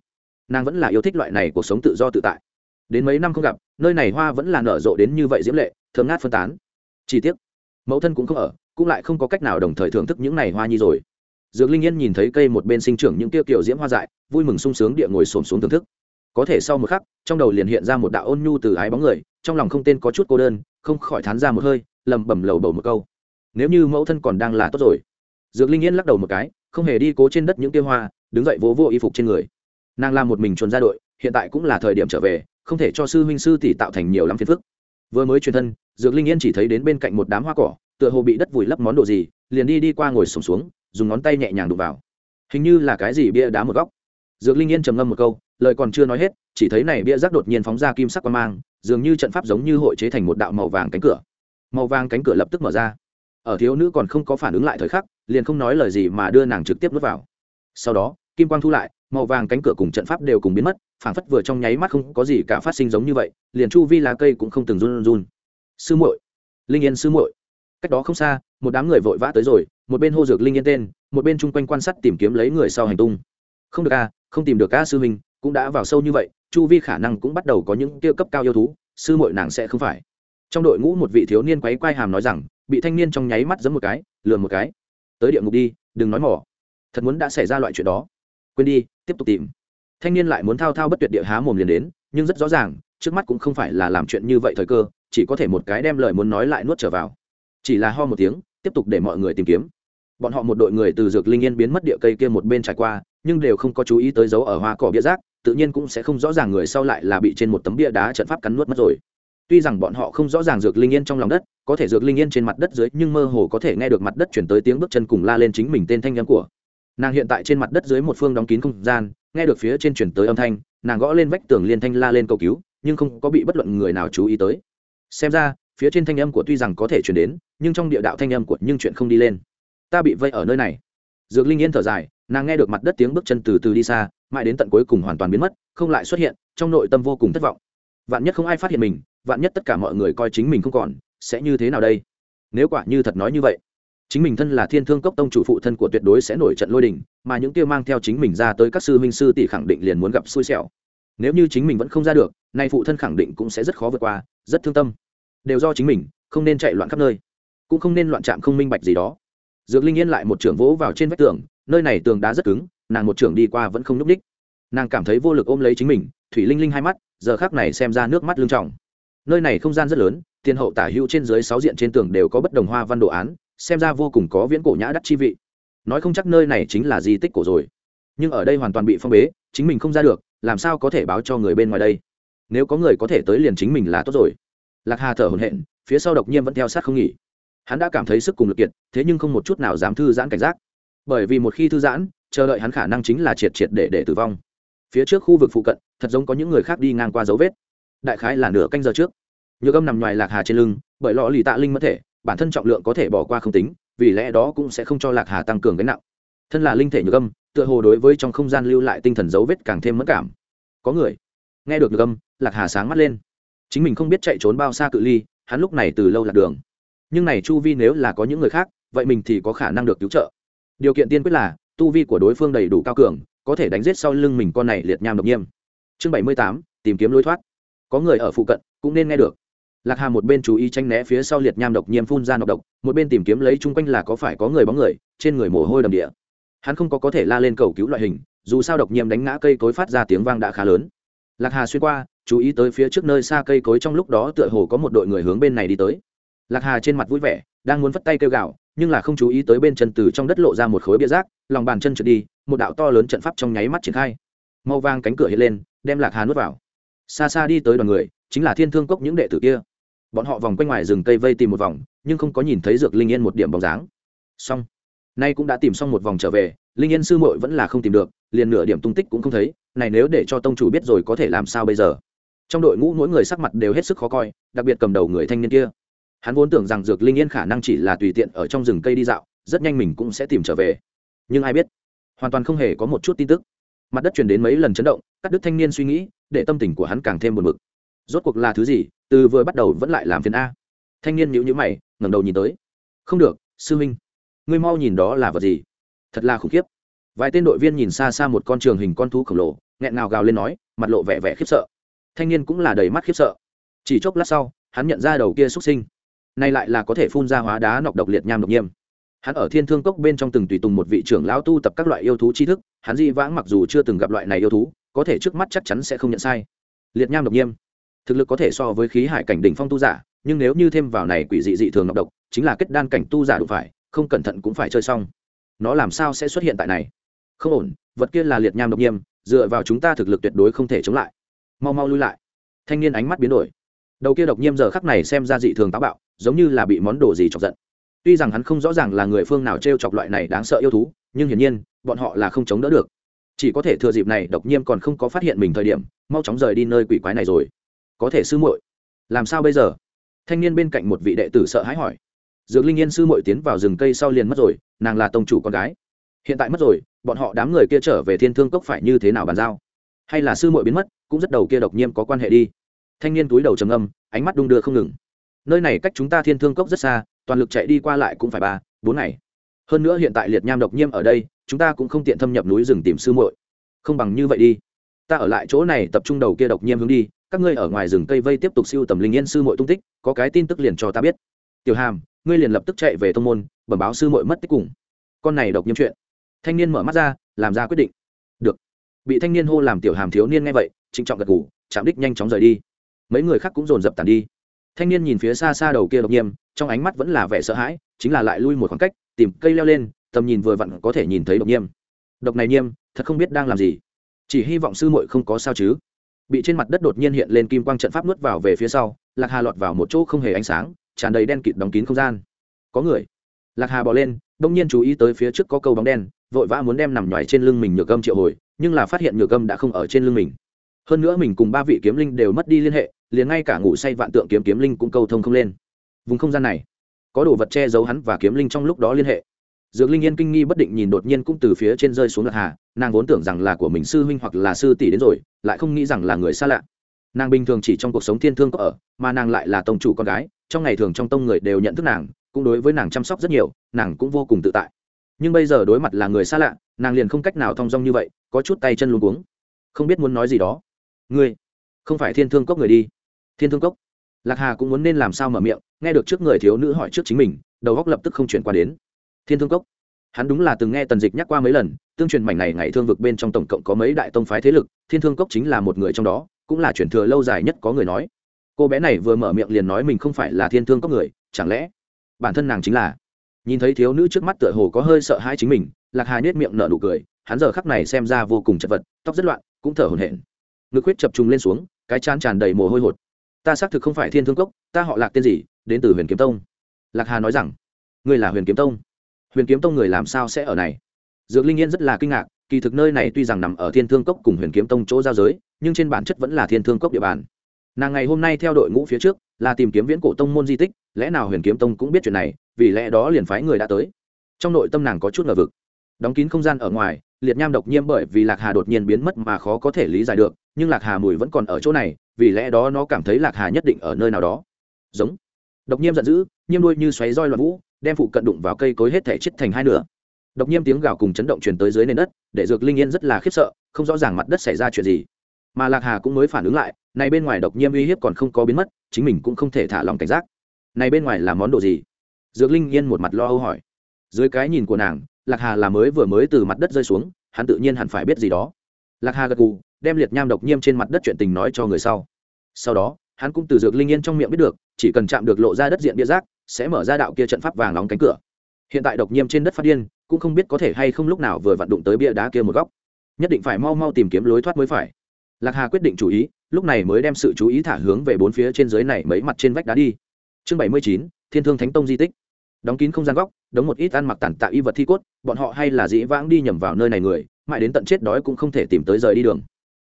Nàng vẫn là yêu thích loại này cuộc sống tự do tự tại. Đến mấy năm không gặp, nơi này hoa vẫn là nở rộ đến như vậy diễm lệ, thơm ngát phân tán. Chi tiết mẫu thân cũng không ở, cũng lại không có cách nào đồng thời thưởng thức những này hoa nhi rồi dược linh yên nhìn thấy cây một bên sinh trưởng những tiêu kiểu diễm hoa dại vui mừng sung sướng địa ngồi xổm xuống thưởng thức. Có thể sau một khắc trong đầu liền hiện ra một đạo ôn nhu từ ái bóng người trong lòng không tên có chút cô đơn không khỏi thán ra một hơi lầm bầm lầu bầu một câu. Nếu như mẫu thân còn đang là tốt rồi. Dược linh yên lắc đầu một cái không hề đi cố trên đất những tiêu hoa đứng dậy vỗ vô y phục trên người. Nàng làm một mình chuồn ra đội hiện tại cũng là thời điểm trở về không thể cho sư huynh sư tỷ tạo thành nhiều lắm phiền phức. Vừa mới truyền thân dược linh yên chỉ thấy đến bên cạnh một đám hoa cỏ tựa hồ bị đất vùi lấp món đồ gì liền đi đi qua ngồi sùng xuống, xuống dùng ngón tay nhẹ nhàng đụng vào. Hình như là cái gì bia đá một góc. Dược linh yên trầm ngâm một câu, lời còn chưa nói hết, chỉ thấy này bia rác đột nhiên phóng ra kim sắc qua mang, dường như trận pháp giống như hội chế thành một đạo màu vàng cánh cửa. Màu vàng cánh cửa lập tức mở ra. Ở thiếu nữ còn không có phản ứng lại thời khắc, liền không nói lời gì mà đưa nàng trực tiếp nuốt vào. Sau đó, kim quang thu lại, màu vàng cánh cửa cùng trận pháp đều cùng biến mất, phảng phất vừa trong nháy mắt không có gì cả phát sinh giống như vậy, liền chu vi lá cây cũng không từng run run. Sư muội! Linh yên sư muội! Cách đó không xa, một đám người vội vã tới rồi một bên hô dược linh yên tên, một bên chung quanh quan sát tìm kiếm lấy người sau hành tung. Không được a không tìm được a sư huynh, cũng đã vào sâu như vậy, chu vi khả năng cũng bắt đầu có những tiêu cấp cao yêu thú, sư muội nàng sẽ không phải. Trong đội ngũ một vị thiếu niên quấy quai hàm nói rằng, bị thanh niên trong nháy mắt giấm một cái lừa một cái. Tới địa ngục đi, đừng nói mỏ. Thật muốn đã xảy ra loại chuyện đó. Quên đi, tiếp tục tìm. Thanh niên lại muốn thao thao bất tuyệt địa há mồm liền đến, nhưng rất rõ ràng, trước mắt cũng không phải là làm chuyện như vậy thời cơ, chỉ có thể một cái đem lời muốn nói lại nuốt trở vào. Chỉ là ho một tiếng, tiếp tục để mọi người tìm kiếm bọn họ một đội người từ dược linh yên biến mất địa cây kia một bên trải qua, nhưng đều không có chú ý tới dấu ở hoa cỏ bia rác, tự nhiên cũng sẽ không rõ ràng người sau lại là bị trên một tấm bia đá trận pháp cắn nuốt mất rồi. Tuy rằng bọn họ không rõ ràng dược linh yên trong lòng đất, có thể dược linh yên trên mặt đất dưới, nhưng mơ hồ có thể nghe được mặt đất chuyển tới tiếng bước chân cùng la lên chính mình tên thanh nhắm của. Nàng hiện tại trên mặt đất dưới một phương đóng kín không gian, nghe được phía trên chuyển tới âm thanh, nàng gõ lên vách tường liên thanh la lên cầu cứu, nhưng không có bị bất luận người nào chú ý tới. Xem ra, phía trên thanh âm của tuy rằng có thể chuyển đến, nhưng trong địa đạo thanh âm của nhưng chuyện không đi lên ta bị vây ở nơi này. Dược linh yên thở dài, nàng nghe được mặt đất tiếng bước chân từ từ đi xa, mãi đến tận cuối cùng hoàn toàn biến mất, không lại xuất hiện, trong nội tâm vô cùng thất vọng. Vạn nhất không ai phát hiện mình, vạn nhất tất cả mọi người coi chính mình không còn, sẽ như thế nào đây? Nếu quả như thật nói như vậy, chính mình thân là thiên thương cốc tông chủ phụ thân của tuyệt đối sẽ nổi trận lôi đình, mà những kia mang theo chính mình ra tới các sư huynh sư tỷ khẳng định liền muốn gặp xui xẻo. Nếu như chính mình vẫn không ra được, nay phụ thân khẳng định cũng sẽ rất khó vượt qua, rất thương tâm. Đều do chính mình, không nên chạy loạn khắp nơi, cũng không nên loạn chạm không minh bạch gì đó dược linh yên lại một trưởng vỗ vào trên vách tường, nơi này tường đá rất cứng, nàng một trưởng đi qua vẫn không n ú c đích nàng cảm thấy vô lực ôm lấy chính mình, thủy linh linh hai mắt, giờ khác này xem ra nước mắt lưng trọng. Nơi này không gian rất lớn, tiền hậu tả hữu trên dưới sáu diện trên tường đều có bất đồng hoa văn đồ án, xem ra vô cùng có viễn cổ nhã đắt chi vị. Nói không chắc nơi này chính là di tích cổ rồi. Nhưng ở đây hoàn toàn bị phong bế, chính mình không ra được, làm sao có thể báo cho người bên ngoài đây? Nếu có người có thể tới liền chính mình là tốt rồi. Lạc hà thở hồn hện phía sau độc nhiêm vẫn theo sát không nghỉ hắn đã cảm thấy sức cùng lực kiệt, thế nhưng không một chút nào dám thư giãn cảnh giác. Bởi vì một khi thư giãn, chờ đợi hắn khả năng chính là triệt triệt để để tử vong. Phía trước khu vực phụ cận, thật giống có những người khác đi ngang qua dấu vết. Đại khái là nửa canh giờ trước. Nhược âm nằm ngoài lạc hà trên lưng, bởi lọ lì tạ linh mất thể, bản thân trọng lượng có thể bỏ qua không tính, vì lẽ đó cũng sẽ không cho lạc hà tăng cường gánh nặng. Thân là linh thể nhược âm, tựa hồ đối với trong không gian lưu lại tinh thần dấu vết càng thêm mất cảm. Có người nghe được nhược âm, lạc hà sáng mắt lên. Chính mình không biết chạy trốn bao xa cự ly, hắn lúc này từ lâu lạc đường nhưng này chu vi nếu là có những người khác, vậy mình thì có khả năng được cứu trợ. Điều kiện tiên quyết là, tu vi của đối phương đầy đủ cao cường, có thể đánh giết sau lưng mình con này liệt nham độc nhiêm. Chương bảy mươi tám, tìm kiếm lối thoát. Có người ở phụ cận, cũng nên nghe được. Lạc hà một bên chú ý tranh né phía sau liệt nham độc nhiêm phun ra nọc độc, một bên tìm kiếm lấy chung quanh là có phải có người bóng người, trên người mồ hôi đầm địa. Hắn không có có thể la lên cầu cứu loại hình, dù sao độc nhiêm đánh ngã cây cối phát ra tiếng vang đã khá lớn. Lạc hà xuyên qua, chú ý tới phía trước nơi xa cây cối trong lúc đó tựa hồ có một đội người hướng bên này đi tới lạc hà trên mặt vui vẻ, đang muốn vất tay kêu gạo nhưng là không chú ý tới bên chân từ trong đất lộ ra một khối bia rác, lòng bàn chân trượt đi, một đạo to lớn trận pháp trong nháy mắt triển khai. Màu vang cánh cửa hiện lên, đem lạc hà nuốt vào. Xa xa đi tới đoàn người, chính là thiên thương cốc những đệ tử kia. Bọn họ vòng quanh ngoài rừng cây vây tìm một vòng, nhưng không có nhìn thấy dược linh yên một điểm bóng dáng. Xong. Nay cũng đã tìm xong một vòng trở về, linh yên sư muội vẫn là không tìm được, liền nửa điểm tung tích cũng không thấy, này nếu để cho tông chủ biết rồi có thể làm sao bây giờ? Trong đội ngũ mỗi người sắc mặt đều hết sức khó coi, đặc biệt cầm đầu người thanh niên kia hắn vốn tưởng rằng dược linh yên khả năng chỉ là tùy tiện ở trong rừng cây đi dạo, rất nhanh mình cũng sẽ tìm trở về. Nhưng ai biết, hoàn toàn không hề có một chút tin tức. Mặt đất truyền đến mấy lần chấn động, cắt đứt thanh niên suy nghĩ, để tâm tình của hắn càng thêm buồn bực. Rốt cuộc là thứ gì? Từ vừa bắt đầu vẫn lại làm phiền a. Thanh niên nhíu nhíu mày, ngẩng đầu nhìn tới. Không được, sư minh ngươi mau nhìn đó là vật gì? Thật là khủng khiếp. Vài tên đội viên nhìn xa xa một con trường hình con thú khổng lồ, nghẹn ngào gào lên nói, mặt lộ vẻ vẻ khiếp sợ. Thanh niên cũng là đầy mắt khiếp sợ. Chỉ chốc lát sau, hắn nhận ra đầu kia xuất sinh nay lại là có thể phun ra hóa đá nọc độc liệt nham độc nhiêm hắn ở thiên thương cốc bên trong từng tùy tùng một vị trưởng lão tu tập các loại yêu thú tri thức, hắn di vãng mặc dù chưa từng gặp loại này yêu thú, có thể trước mắt chắc chắn sẽ không nhận sai. Liệt nham độc nhiêm thực lực có thể so với khí hải cảnh đỉnh phong tu giả, nhưng nếu như thêm vào này quỷ dị dị thường nọc độc, chính là kết đan cảnh tu giả đủ phải, không cẩn thận cũng phải chơi xong. Nó làm sao sẽ xuất hiện tại này? Không ổn, vật kia là liệt nham độc nhiêm dựa vào chúng ta thực lực tuyệt đối không thể chống lại. Mau mau lui lại. Thanh niên ánh mắt biến đổi. Đầu kia độc nhiêm giờ khắc này xem ra dị thường táo bạo giống như là bị món đồ gì chọc giận. Tuy rằng hắn không rõ ràng là người phương nào t r e o chọc loại này đáng sợ yêu thú, nhưng hiển nhiên, bọn họ là không chống đỡ được. Chỉ có thể thừa dịp này, độc nhiêm còn không có phát hiện mình thời điểm, mau chóng rời đi nơi quỷ quái này rồi. Có thể sư muội. Làm sao bây giờ? Thanh niên bên cạnh một vị đệ tử sợ hãi hỏi. Dược linh yên sư muội tiến vào rừng cây sau liền mất rồi, nàng là tông chủ con gái. Hiện tại mất rồi, bọn họ đám người kia trở về thiên thương cốc phải như thế nào bàn giao? Hay là sư muội biến mất, cũng rất đầu kia độc nhiêm có quan hệ đi. Thanh niên túi đầu trầm âm ánh mắt đung đưa không ngừng nơi này cách chúng ta thiên thương cốc rất xa, toàn lực chạy đi qua lại cũng phải ba, bốn ngày. Hơn nữa hiện tại liệt nham độc nhiêm ở đây, chúng ta cũng không tiện thâm nhập núi rừng tìm sư muội. Không bằng như vậy đi. Ta ở lại chỗ này tập trung đầu kia độc nhiêm hướng đi, các ngươi ở ngoài rừng cây vây tiếp tục siêu tầm linh yên sư muội tung tích, có cái tin tức liền cho ta biết. Tiểu hàm, ngươi liền lập tức chạy về thông môn, bẩm báo sư muội mất tích cùng. Con này độc nhiêm chuyện. Thanh niên mở mắt ra, làm ra quyết định. Được. Bị thanh niên hô làm tiểu hàm thiếu niên nghe vậy, trịnh trọng gật ngủ chạm đích nhanh chóng rời đi. Mấy người khác cũng dồn dập tàn đi thanh niên nhìn phía xa xa đầu kia độc nhiêm trong ánh mắt vẫn là vẻ sợ hãi, chính là lại lui một khoảng cách, tìm cây leo lên, tầm nhìn vừa vặn có thể nhìn thấy độc nhiêm độc này nhiêm thật không biết đang làm gì. Chỉ hy vọng sư muội không có sao chứ. Bị trên mặt đất đột nhiên hiện lên kim quang trận pháp nuốt vào về phía sau, lạc hà lọt vào một chỗ không hề ánh sáng, tràn đầy đen kịt đóng kín không gian. Có người. Lạc hà bỏ lên, đông nhiên chú ý tới phía trước có câu bóng đen, vội vã muốn đem nằm nhoài trên lưng mình nhược gâm triệu hồi, nhưng là phát hiện nhược gâm đã không ở trên lưng mình. Hơn nữa mình cùng ba vị kiếm linh đều mất đi liên hệ liền ngay cả ngủ say vạn tượng kiếm kiếm linh cũng câu thông không lên. Vùng không gian này, có đồ vật che giấu hắn và kiếm linh trong lúc đó liên hệ. Dược linh yên kinh nghi bất định nhìn đột nhiên cũng từ phía trên rơi xuống lạc hà, nàng vốn tưởng rằng là của mình sư huynh hoặc là sư tỷ đến rồi, lại không nghĩ rằng là người xa lạ. Nàng bình thường chỉ trong cuộc sống thiên thương có ở, mà nàng lại là tông chủ con gái, trong ngày thường trong tông người đều nhận thức nàng, cũng đối với nàng chăm sóc rất nhiều, nàng cũng vô cùng tự tại. Nhưng bây giờ đối mặt là người xa lạ, nàng liền không cách nào thong dong như vậy, có chút tay chân luôn cuống. Không biết muốn nói gì đó. Ngươi, không phải thiên thương cốc người đi thiên thương cốc. Lạc hà cũng muốn nên làm sao mở miệng, nghe được trước người thiếu nữ hỏi trước chính mình, đầu góc lập tức không chuyển qua đến. Thiên thương cốc. Hắn đúng là từng nghe tần dịch nhắc qua mấy lần, tương truyền mảnh này ngày thương vực bên trong tổng cộng có mấy đại tông phái thế lực, thiên thương cốc chính là một người trong đó, cũng là truyền thừa lâu dài nhất có người nói. Cô bé này vừa mở miệng liền nói mình không phải là thiên thương cốc người, chẳng lẽ bản thân nàng chính là? Nhìn thấy thiếu nữ trước mắt tựa hồ có hơi sợ hãi chính mình, lạc hà nhét miệng nở nụ cười, hắn giờ khắc này xem ra vô cùng chật vật, tóc rất loạn, cũng thở hổn hển. Ngực huyết chập trùng lên xuống, cái chán tràn đầy mồ hôi hột ta xác thực không phải thiên thương cốc, ta họ lạc tên gì, đến từ huyền kiếm tông. Lạc hà nói rằng, ngươi là huyền kiếm tông. Huyền kiếm tông người làm sao sẽ ở này? Dược linh yên rất là kinh ngạc, kỳ thực nơi này tuy rằng nằm ở thiên thương cốc cùng huyền kiếm tông chỗ giao giới, nhưng trên bản chất vẫn là thiên thương cốc địa bàn. Nàng ngày hôm nay theo đội ngũ phía trước, là tìm kiếm viễn cổ tông môn di tích, lẽ nào huyền kiếm tông cũng biết chuyện này, vì lẽ đó liền phái người đã tới. Trong nội tâm nàng có chút ngờ vực. Đóng kín không gian ở ngoài, liệt nham độc nhiễm bởi vì lạc hà đột nhiên biến mất mà khó có thể lý giải được nhưng lạc hà mùi vẫn còn ở chỗ này, vì lẽ đó nó cảm thấy lạc hà nhất định ở nơi nào đó. Giống. Độc nhiêm giận dữ, nhiêm đuôi như xoáy roi loạn vũ, đem phụ cận đụng vào cây cối hết thể chết thành hai nửa. Độc nhiêm tiếng gào cùng chấn động truyền tới dưới nền đất, để dược linh yên rất là khiếp sợ, không rõ ràng mặt đất xảy ra chuyện gì. Mà lạc hà cũng mới phản ứng lại, này bên ngoài độc nhiêm uy hiếp còn không có biến mất, chính mình cũng không thể thả lòng cảnh giác. Này bên ngoài là món đồ gì? Dược linh yên một mặt lo âu hỏi. Dưới cái nhìn của nàng, lạc hà là mới vừa mới từ mặt đất rơi xuống, hắn tự nhiên hẳn phải biết gì đó. Lạc hà gật gù đem liệt nham độc nhiêm trên mặt đất chuyện tình nói cho người sau. Sau đó, hắn cũng từ dược linh yên trong miệng biết được, chỉ cần chạm được lộ ra đất diện bia rác, sẽ mở ra đạo kia trận pháp vàng nóng cánh cửa. Hiện tại độc nhiêm trên đất phát điên, cũng không biết có thể hay không lúc nào vừa vặn đụng tới bia đá kia một góc. Nhất định phải mau mau tìm kiếm lối thoát mới phải. Lạc hà quyết định chủ ý, lúc này mới đem sự chú ý thả hướng về bốn phía trên dưới này mấy mặt trên vách đá đi. Chương bảy mươi chín, thiên thương thánh tông di tích. Đóng kín không gian góc đóng một ít ăn mặc tản tạ y vật thi cốt, bọn họ hay là dĩ vãng đi nhầm vào nơi này người, mãi đến tận chết đói cũng không thể tìm tới rời đi đường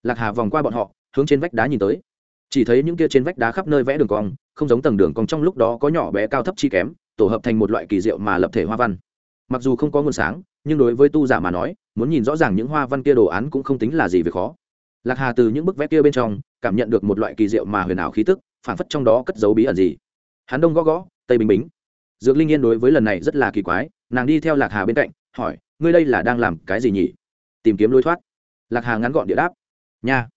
lạc hà vòng qua bọn họ, hướng trên vách đá nhìn tới. Chỉ thấy những kia trên vách đá khắp nơi vẽ đường cong, không giống tầng đường cong trong lúc đó có nhỏ bé cao thấp chi kém, tổ hợp thành một loại kỳ diệu mà lập thể hoa văn. Mặc dù không có nguồn sáng, nhưng đối với tu giả mà nói, muốn nhìn rõ ràng những hoa văn kia đồ án cũng không tính là gì về khó. Lạc hà từ những bức vẽ kia bên trong, cảm nhận được một loại kỳ diệu mà huyền ảo khí tức phản phất trong đó cất dấu bí ẩn gì. Hắn đông gõ gõ, tây bình bính dược linh yên đối với lần này rất là kỳ quái, nàng đi theo lạc hà bên cạnh, hỏi, ngươi đây là đang làm cái gì nhỉ? Tìm kiếm lối thoát. Lạc hà ngắn gọn địa đáp nha.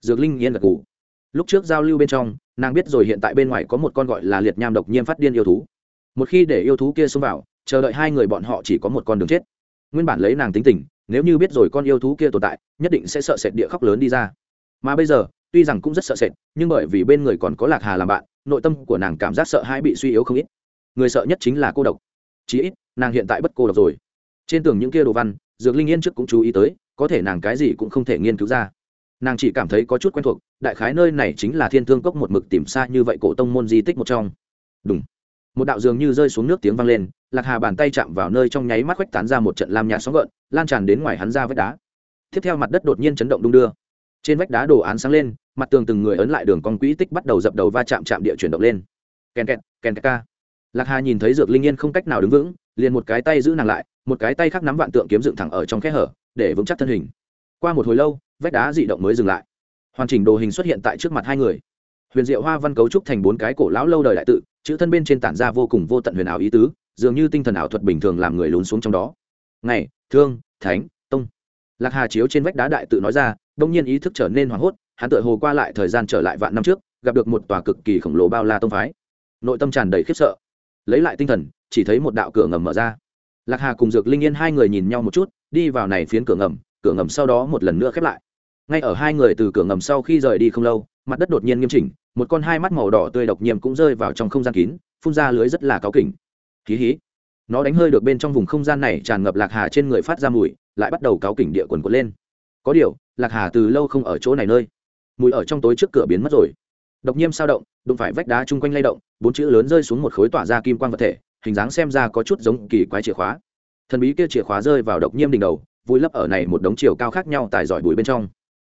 Dược linh yên gật ngủ lúc trước giao lưu bên trong, nàng biết rồi hiện tại bên ngoài có một con gọi là liệt nham độc nhiêm phát điên yêu thú. Một khi để yêu thú kia xông vào, chờ đợi hai người bọn họ chỉ có một con đường chết. Nguyên bản lấy nàng tính tình, nếu như biết rồi con yêu thú kia tồn tại, nhất định sẽ sợ sệt địa khóc lớn đi ra. Mà bây giờ, tuy rằng cũng rất sợ sệt, nhưng bởi vì bên người còn có lạc hà làm bạn, nội tâm của nàng cảm giác sợ hãi bị suy yếu không ít. Người sợ nhất chính là cô độc. Chí ít, nàng hiện tại bất cô độc rồi. Trên tường những kia đồ văn, dược linh yên trước cũng chú ý tới, có thể nàng cái gì cũng không thể nghiên cứu ra nàng chỉ cảm thấy có chút quen thuộc, đại khái nơi này chính là thiên thương cốc một mực tìm xa như vậy cổ tông môn di tích một trong. Đúng một đạo dường như rơi xuống nước tiếng vang lên, lạc hà bàn tay chạm vào nơi trong nháy mắt khuếch tán ra một trận lam nhạt sóng gợn, lan tràn đến ngoài hắn ra vách đá. Tiếp theo mặt đất đột nhiên chấn động đung đưa. Trên vách đá đồ án sáng lên, mặt tường từng người ấn lại đường con quỹ tích bắt đầu dập đầu va chạm chạm địa chuyển động lên. Kèn kẹt kèn kẹt ca. Lạc hà nhìn thấy dược linh yên không cách nào đứng vững, liền một cái tay giữ nàng lại, một cái tay khác nắm vạn tượng kiếm dựng thẳng ở trong kẽ hở, để vững chắc thân hình qua một hồi lâu, vách đá dị động mới dừng lại. Hoàn chỉnh đồ hình xuất hiện tại trước mặt hai người. Huyền diệu hoa văn cấu trúc thành bốn cái cổ lão lâu đời đại tự, chữ thân bên trên tản ra vô cùng vô tận huyền ảo ý tứ, dường như tinh thần ảo thuật bình thường làm người lún xuống trong đó. Ngày, thương, thánh, tông. Lạc hà chiếu trên vách đá đại tự nói ra, đông nhiên ý thức trở nên hoảng hốt, hắn tự hồ qua lại thời gian trở lại vạn năm trước, gặp được một tòa cực kỳ khổng lồ bao la tông phái. Nội tâm tràn đầy khiếp sợ. Lấy lại tinh thần, chỉ thấy một đạo cửa ngầm mở ra. Lạc hà cùng dược linh yên hai người nhìn nhau một chút, đi vào này phiến cửa ngầm cửa ngầm sau đó một lần nữa khép lại. Ngay ở hai người từ cửa ngầm sau khi rời đi không lâu, mặt đất đột nhiên nghiêm chỉnh, một con hai mắt màu đỏ tươi độc nhiễm cũng rơi vào trong không gian kín, phun ra lưới rất là cáu kỉnh. Hí hí. Nó đánh hơi được bên trong vùng không gian này tràn ngập lạc hà trên người phát ra mùi, lại bắt đầu cáu kỉnh địa quần quật lên. Có điều, lạc hà từ lâu không ở chỗ này nơi. Mùi ở trong tối trước cửa biến mất rồi. Độc nhiễm sao động, đụng phải vách đá chung quanh lay động, bốn chữ lớn rơi xuống một khối tỏa ra kim quan vật thể, hình dáng xem ra có chút giống kỳ quái chìa khóa. Thần bí kia chìa khóa rơi vào độc nhiễm đỉnh đầu vùi lấp ở này một đống chiều cao khác nhau tài giỏi bụi bên trong.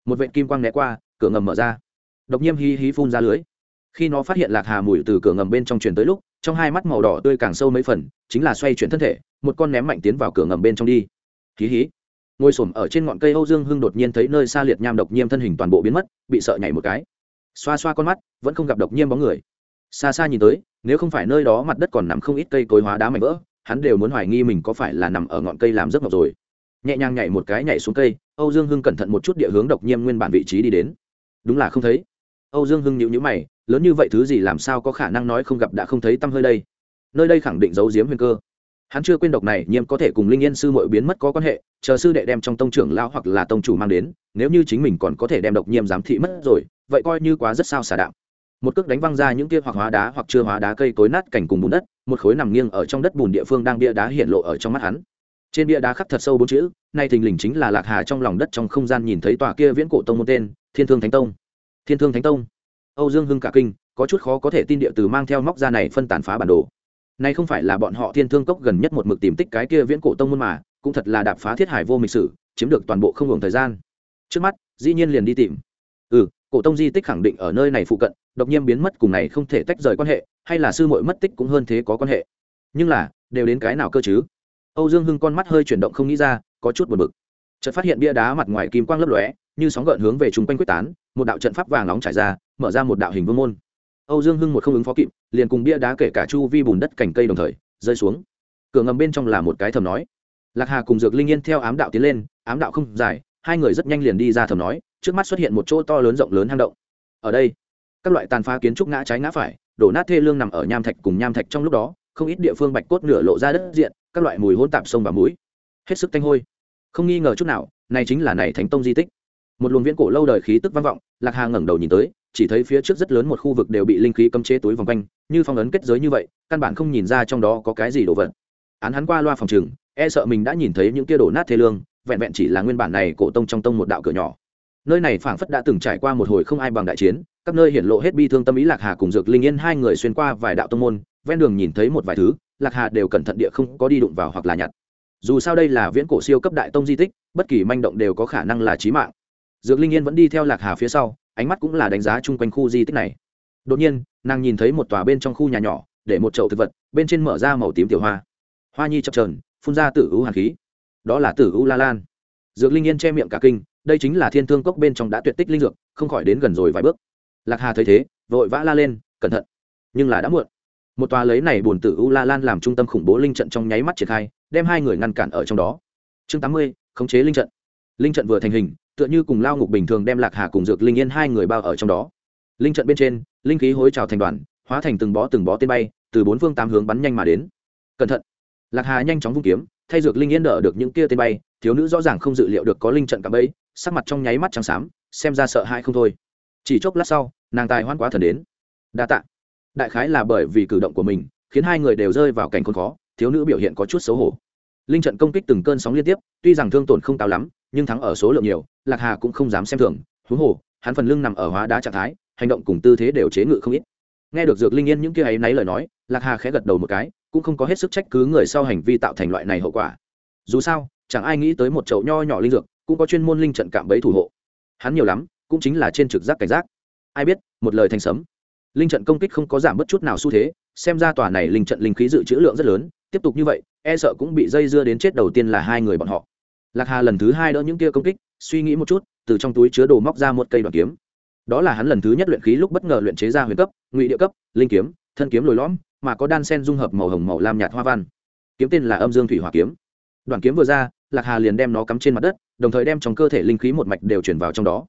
Một vện kim quang né qua, cửa ngầm mở ra. Độc nhiêm hí hí phun ra lưới. Khi nó phát hiện lạc hà mùi từ cửa ngầm bên trong truyền tới lúc, trong hai mắt màu đỏ tươi càng sâu mấy phần, chính là xoay chuyển thân thể, một con ném mạnh tiến vào cửa ngầm bên trong đi. Hí hí. Ngồi s ở trên ngọn cây âu dương hưng đột nhiên thấy nơi xa liệt nham độc nhiêm thân hình toàn bộ biến mất, bị sợ nhảy một cái. Xoa xoa con mắt, vẫn không gặp độc nhiêm bóng người. Xa xa nhìn tới, nếu không phải nơi đó mặt đất còn nằm không ít cây cối hóa đá mảnh vỡ, hắn đều muốn hoài nghi mình có phải là nằm ở ngọn cây làm giấc ngọc rồi nhẹ nhàng nhảy một cái nhảy xuống cây, âu dương hưng cẩn thận một chút địa hướng độc nhiêm nguyên bản vị trí đi đến. Đúng là không thấy. Âu dương hưng nhịu nhữ mày, lớn như vậy thứ gì làm sao có khả năng nói không gặp đã không thấy tăm hơi đây? Nơi đây khẳng định giấu giếm huyền cơ. Hắn chưa quên độc này, nhiêm có thể cùng linh yên sư mội biến mất có quan hệ, chờ sư đệ đem trong tông trưởng lao hoặc là tông chủ mang đến, nếu như chính mình còn có thể đem độc nhiêm giám thị mất rồi, vậy coi như quá rất sao xả đạo một cước đánh văng ra những kia hoặc hóa đá hoặc chưa hóa đá cây cối nát cảnh cùng bùn đất, một khối nằm nghiêng ở trong đất bùn địa phương đang bia đá hiện lộ ở trong mắt hắn trên bia đá khắc thật sâu bốn chữ, nay thình lình chính là lạc hà trong lòng đất trong không gian nhìn thấy tòa kia viễn cổ tông một tên, thiên thương thánh tông. Thiên thương thánh tông. Âu dương hưng cả kinh, có chút khó có thể tin địa từ mang theo móc ra này phân tàn phá bản đồ. Nay không phải là bọn họ thiên thương cốc gần nhất một mực tìm tích cái kia viễn cổ tông môn mà, cũng thật là đạp phá thiết hải vô mịch sử, chiếm được toàn bộ không hưởng thời gian. Trước mắt, dĩ nhiên liền đi tìm. Ừ cổ tông di tích khẳng định ở nơi này phụ cận, độc nhiên biến mất cùng này không thể tách rời quan hệ, hay là sư muội mất tích cũng hơn thế có quan hệ. Nhưng là, đều đến cái nào cơ chứ? Âu dương hưng con mắt hơi chuyển động không nghĩ ra, có chút buồn bực. Chợt phát hiện bia đá mặt ngoài kim quang lấp lóe, như sóng gợn hướng về chung quanh quyết tán, một đạo trận pháp vàng nóng trải ra, mở ra một đạo hình vương môn. Âu dương hưng một không ứng phó kịp, liền cùng bia đá kể cả chu vi bùn đất cành cây đồng thời, rơi xuống. Cửa ngầm bên trong là một cái thầm nói. Lạc hà cùng dược linh yên theo ám đạo tiến lên, ám đạo không dài, hai người rất nhanh liền đi ra thầm nói, trước mắt xuất hiện một chỗ to lớn rộng lớn hang động. Ở đây, các loại tàn phá kiến trúc ngã trái ngã phải, đổ nát thê lương nằm ở nham thạch cùng nham thạch trong lúc đó không ít địa phương bạch cốt nửa lộ ra đất diện, các loại mùi hôn tạp sông và mũi hết sức tanh hôi. Không nghi ngờ chút nào, này chính là này thánh tông di tích. Một luồng viễn cổ lâu đời khí tức vang vọng, lạc hà ngẩng đầu nhìn tới, chỉ thấy phía trước rất lớn một khu vực đều bị linh khí cấm chế túi vòng quanh, như phong ấn kết giới như vậy, căn bản không nhìn ra trong đó có cái gì đồ vật. Án hắn qua loa phòng trường e sợ mình đã nhìn thấy những kia đổ nát thế lương, vẹn vẹn chỉ là nguyên bản này cổ tông trong tông một đạo cửa nhỏ. Nơi này phảng phất đã từng trải qua một hồi không ai bằng đại chiến các nơi hiện lộ hết bi thương tâm ý lạc hà cùng dược linh yên hai người xuyên qua vài đạo tông môn, ven đường nhìn thấy một vài thứ, lạc hà đều cẩn thận địa không có đi đụng vào hoặc là nhặt. Dù sao đây là viễn cổ siêu cấp đại tông di tích, bất kỳ manh động đều có khả năng là trí mạng. Dược linh yên vẫn đi theo lạc hà phía sau, ánh mắt cũng là đánh giá chung quanh khu di tích này. Đột nhiên, nàng nhìn thấy một tòa bên trong khu nhà nhỏ, để một chậu thực vật, bên trên mở ra màu tím tiểu hoa. Hoa nhi chập trờn phun ra tử u hàn khí. Đó là tử u la lan. Dược linh yên che miệng cả kinh, đây chính là thiên thương cốc bên trong đã tuyệt tích linh dược, không khỏi đến gần rồi vài bước lạc hà thấy thế, vội vã la lên, cẩn thận, nhưng là đã muộn. Một tòa lấy này bùn tử u la lan làm trung tâm khủng bố linh trận trong nháy mắt triển khai, đem hai người ngăn cản ở trong đó. Chương tám mươi, khống chế linh trận. Linh trận vừa thành hình, tựa như cùng lao ngục bình thường đem lạc hà cùng dược linh yên hai người bao ở trong đó. Linh trận bên trên, linh khí hối trào thành đoàn, hóa thành từng bó từng bó tên bay, từ bốn phương tám hướng bắn nhanh mà đến. Cẩn thận. Lạc hà nhanh chóng vung kiếm, thay dược linh yên đỡ được những kia tên bay, thiếu nữ rõ ràng không dự liệu được có linh trận cả bẫy, sắc mặt trong nháy mắt trắng xám, xem ra sợ hãi không thôi chỉ chốc lát sau, nàng tài hoan quá thần đến. Đa tạ. Đại khái là bởi vì cử động của mình, khiến hai người đều rơi vào cảnh khốn khó, thiếu nữ biểu hiện có chút xấu hổ. Linh trận công kích từng cơn sóng liên tiếp, tuy rằng thương tổn không cao lắm, nhưng thắng ở số lượng nhiều, lạc hà cũng không dám xem thường. Huống hồ, hắn phần lưng nằm ở hóa đá trạng thái, hành động cùng tư thế đều chế ngự không ít. Nghe được dược linh yên những kia ấy náy lời nói, lạc hà khẽ gật đầu một cái, cũng không có hết sức trách cứ người sau hành vi tạo thành loại này hậu quả. Dù sao, chẳng ai nghĩ tới một chậu nho nhỏ linh dược, cũng có chuyên môn linh trận cạm bẫy thủ hộ. Hắn nhiều lắm cũng chính là trên trực giác cảnh giác. Ai biết, một lời thành sấm. Linh trận công kích không có giảm bất chút nào xu thế, xem ra tòa này linh trận linh khí dự trữ lượng rất lớn, tiếp tục như vậy e sợ cũng bị dây dưa đến chết đầu tiên là hai người bọn họ. Lạc hà lần thứ hai đỡ những kia công kích, suy nghĩ một chút, từ trong túi chứa đồ móc ra một cây đoàn kiếm. Đó là hắn lần thứ nhất luyện khí lúc bất ngờ luyện chế ra huyền cấp, ngụy địa cấp, linh kiếm, thân kiếm lồi lõm, mà có đan sen dung hợp màu hồng màu lam nhạt hoa văn. Kiếm tên là âm dương thủy hỏa kiếm. Đoàn kiếm vừa ra, lạc hà liền đem nó cắm trên mặt đất, đồng thời đem trong cơ thể linh khí một mạch đều chuyển vào trong đó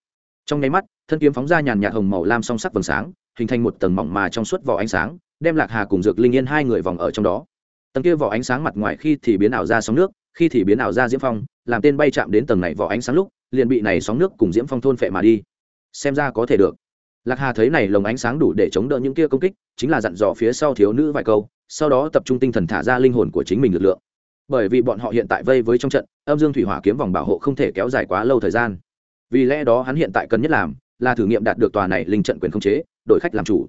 trong nháy mắt, thân kiếm phóng ra nhàn nhạt hồng màu lam song sắc vầng sáng, hình thành một tầng mỏng mà trong suốt vỏ ánh sáng, đem lạc hà cùng dược linh yên hai người vòng ở trong đó. Tầng kia vỏ ánh sáng mặt ngoài khi thì biến ảo ra sóng nước, khi thì biến ảo ra diễm phong, làm tên bay chạm đến tầng này vỏ ánh sáng lúc, liền bị này sóng nước cùng diễm phong thôn phệ mà đi. Xem ra có thể được. Lạc hà thấy này lồng ánh sáng đủ để chống đỡ những kia công kích, chính là dặn dò phía sau thiếu nữ vài câu, sau đó tập trung tinh thần thả ra linh hồn của chính mình lực lượng. Bởi vì bọn họ hiện tại vây với trong trận, âm dương thủy hỏa kiếm vòng bảo hộ không thể kéo dài quá lâu thời gian vì lẽ đó hắn hiện tại cần nhất làm là thử nghiệm đạt được tòa này linh trận quyền khống chế, đổi khách làm chủ.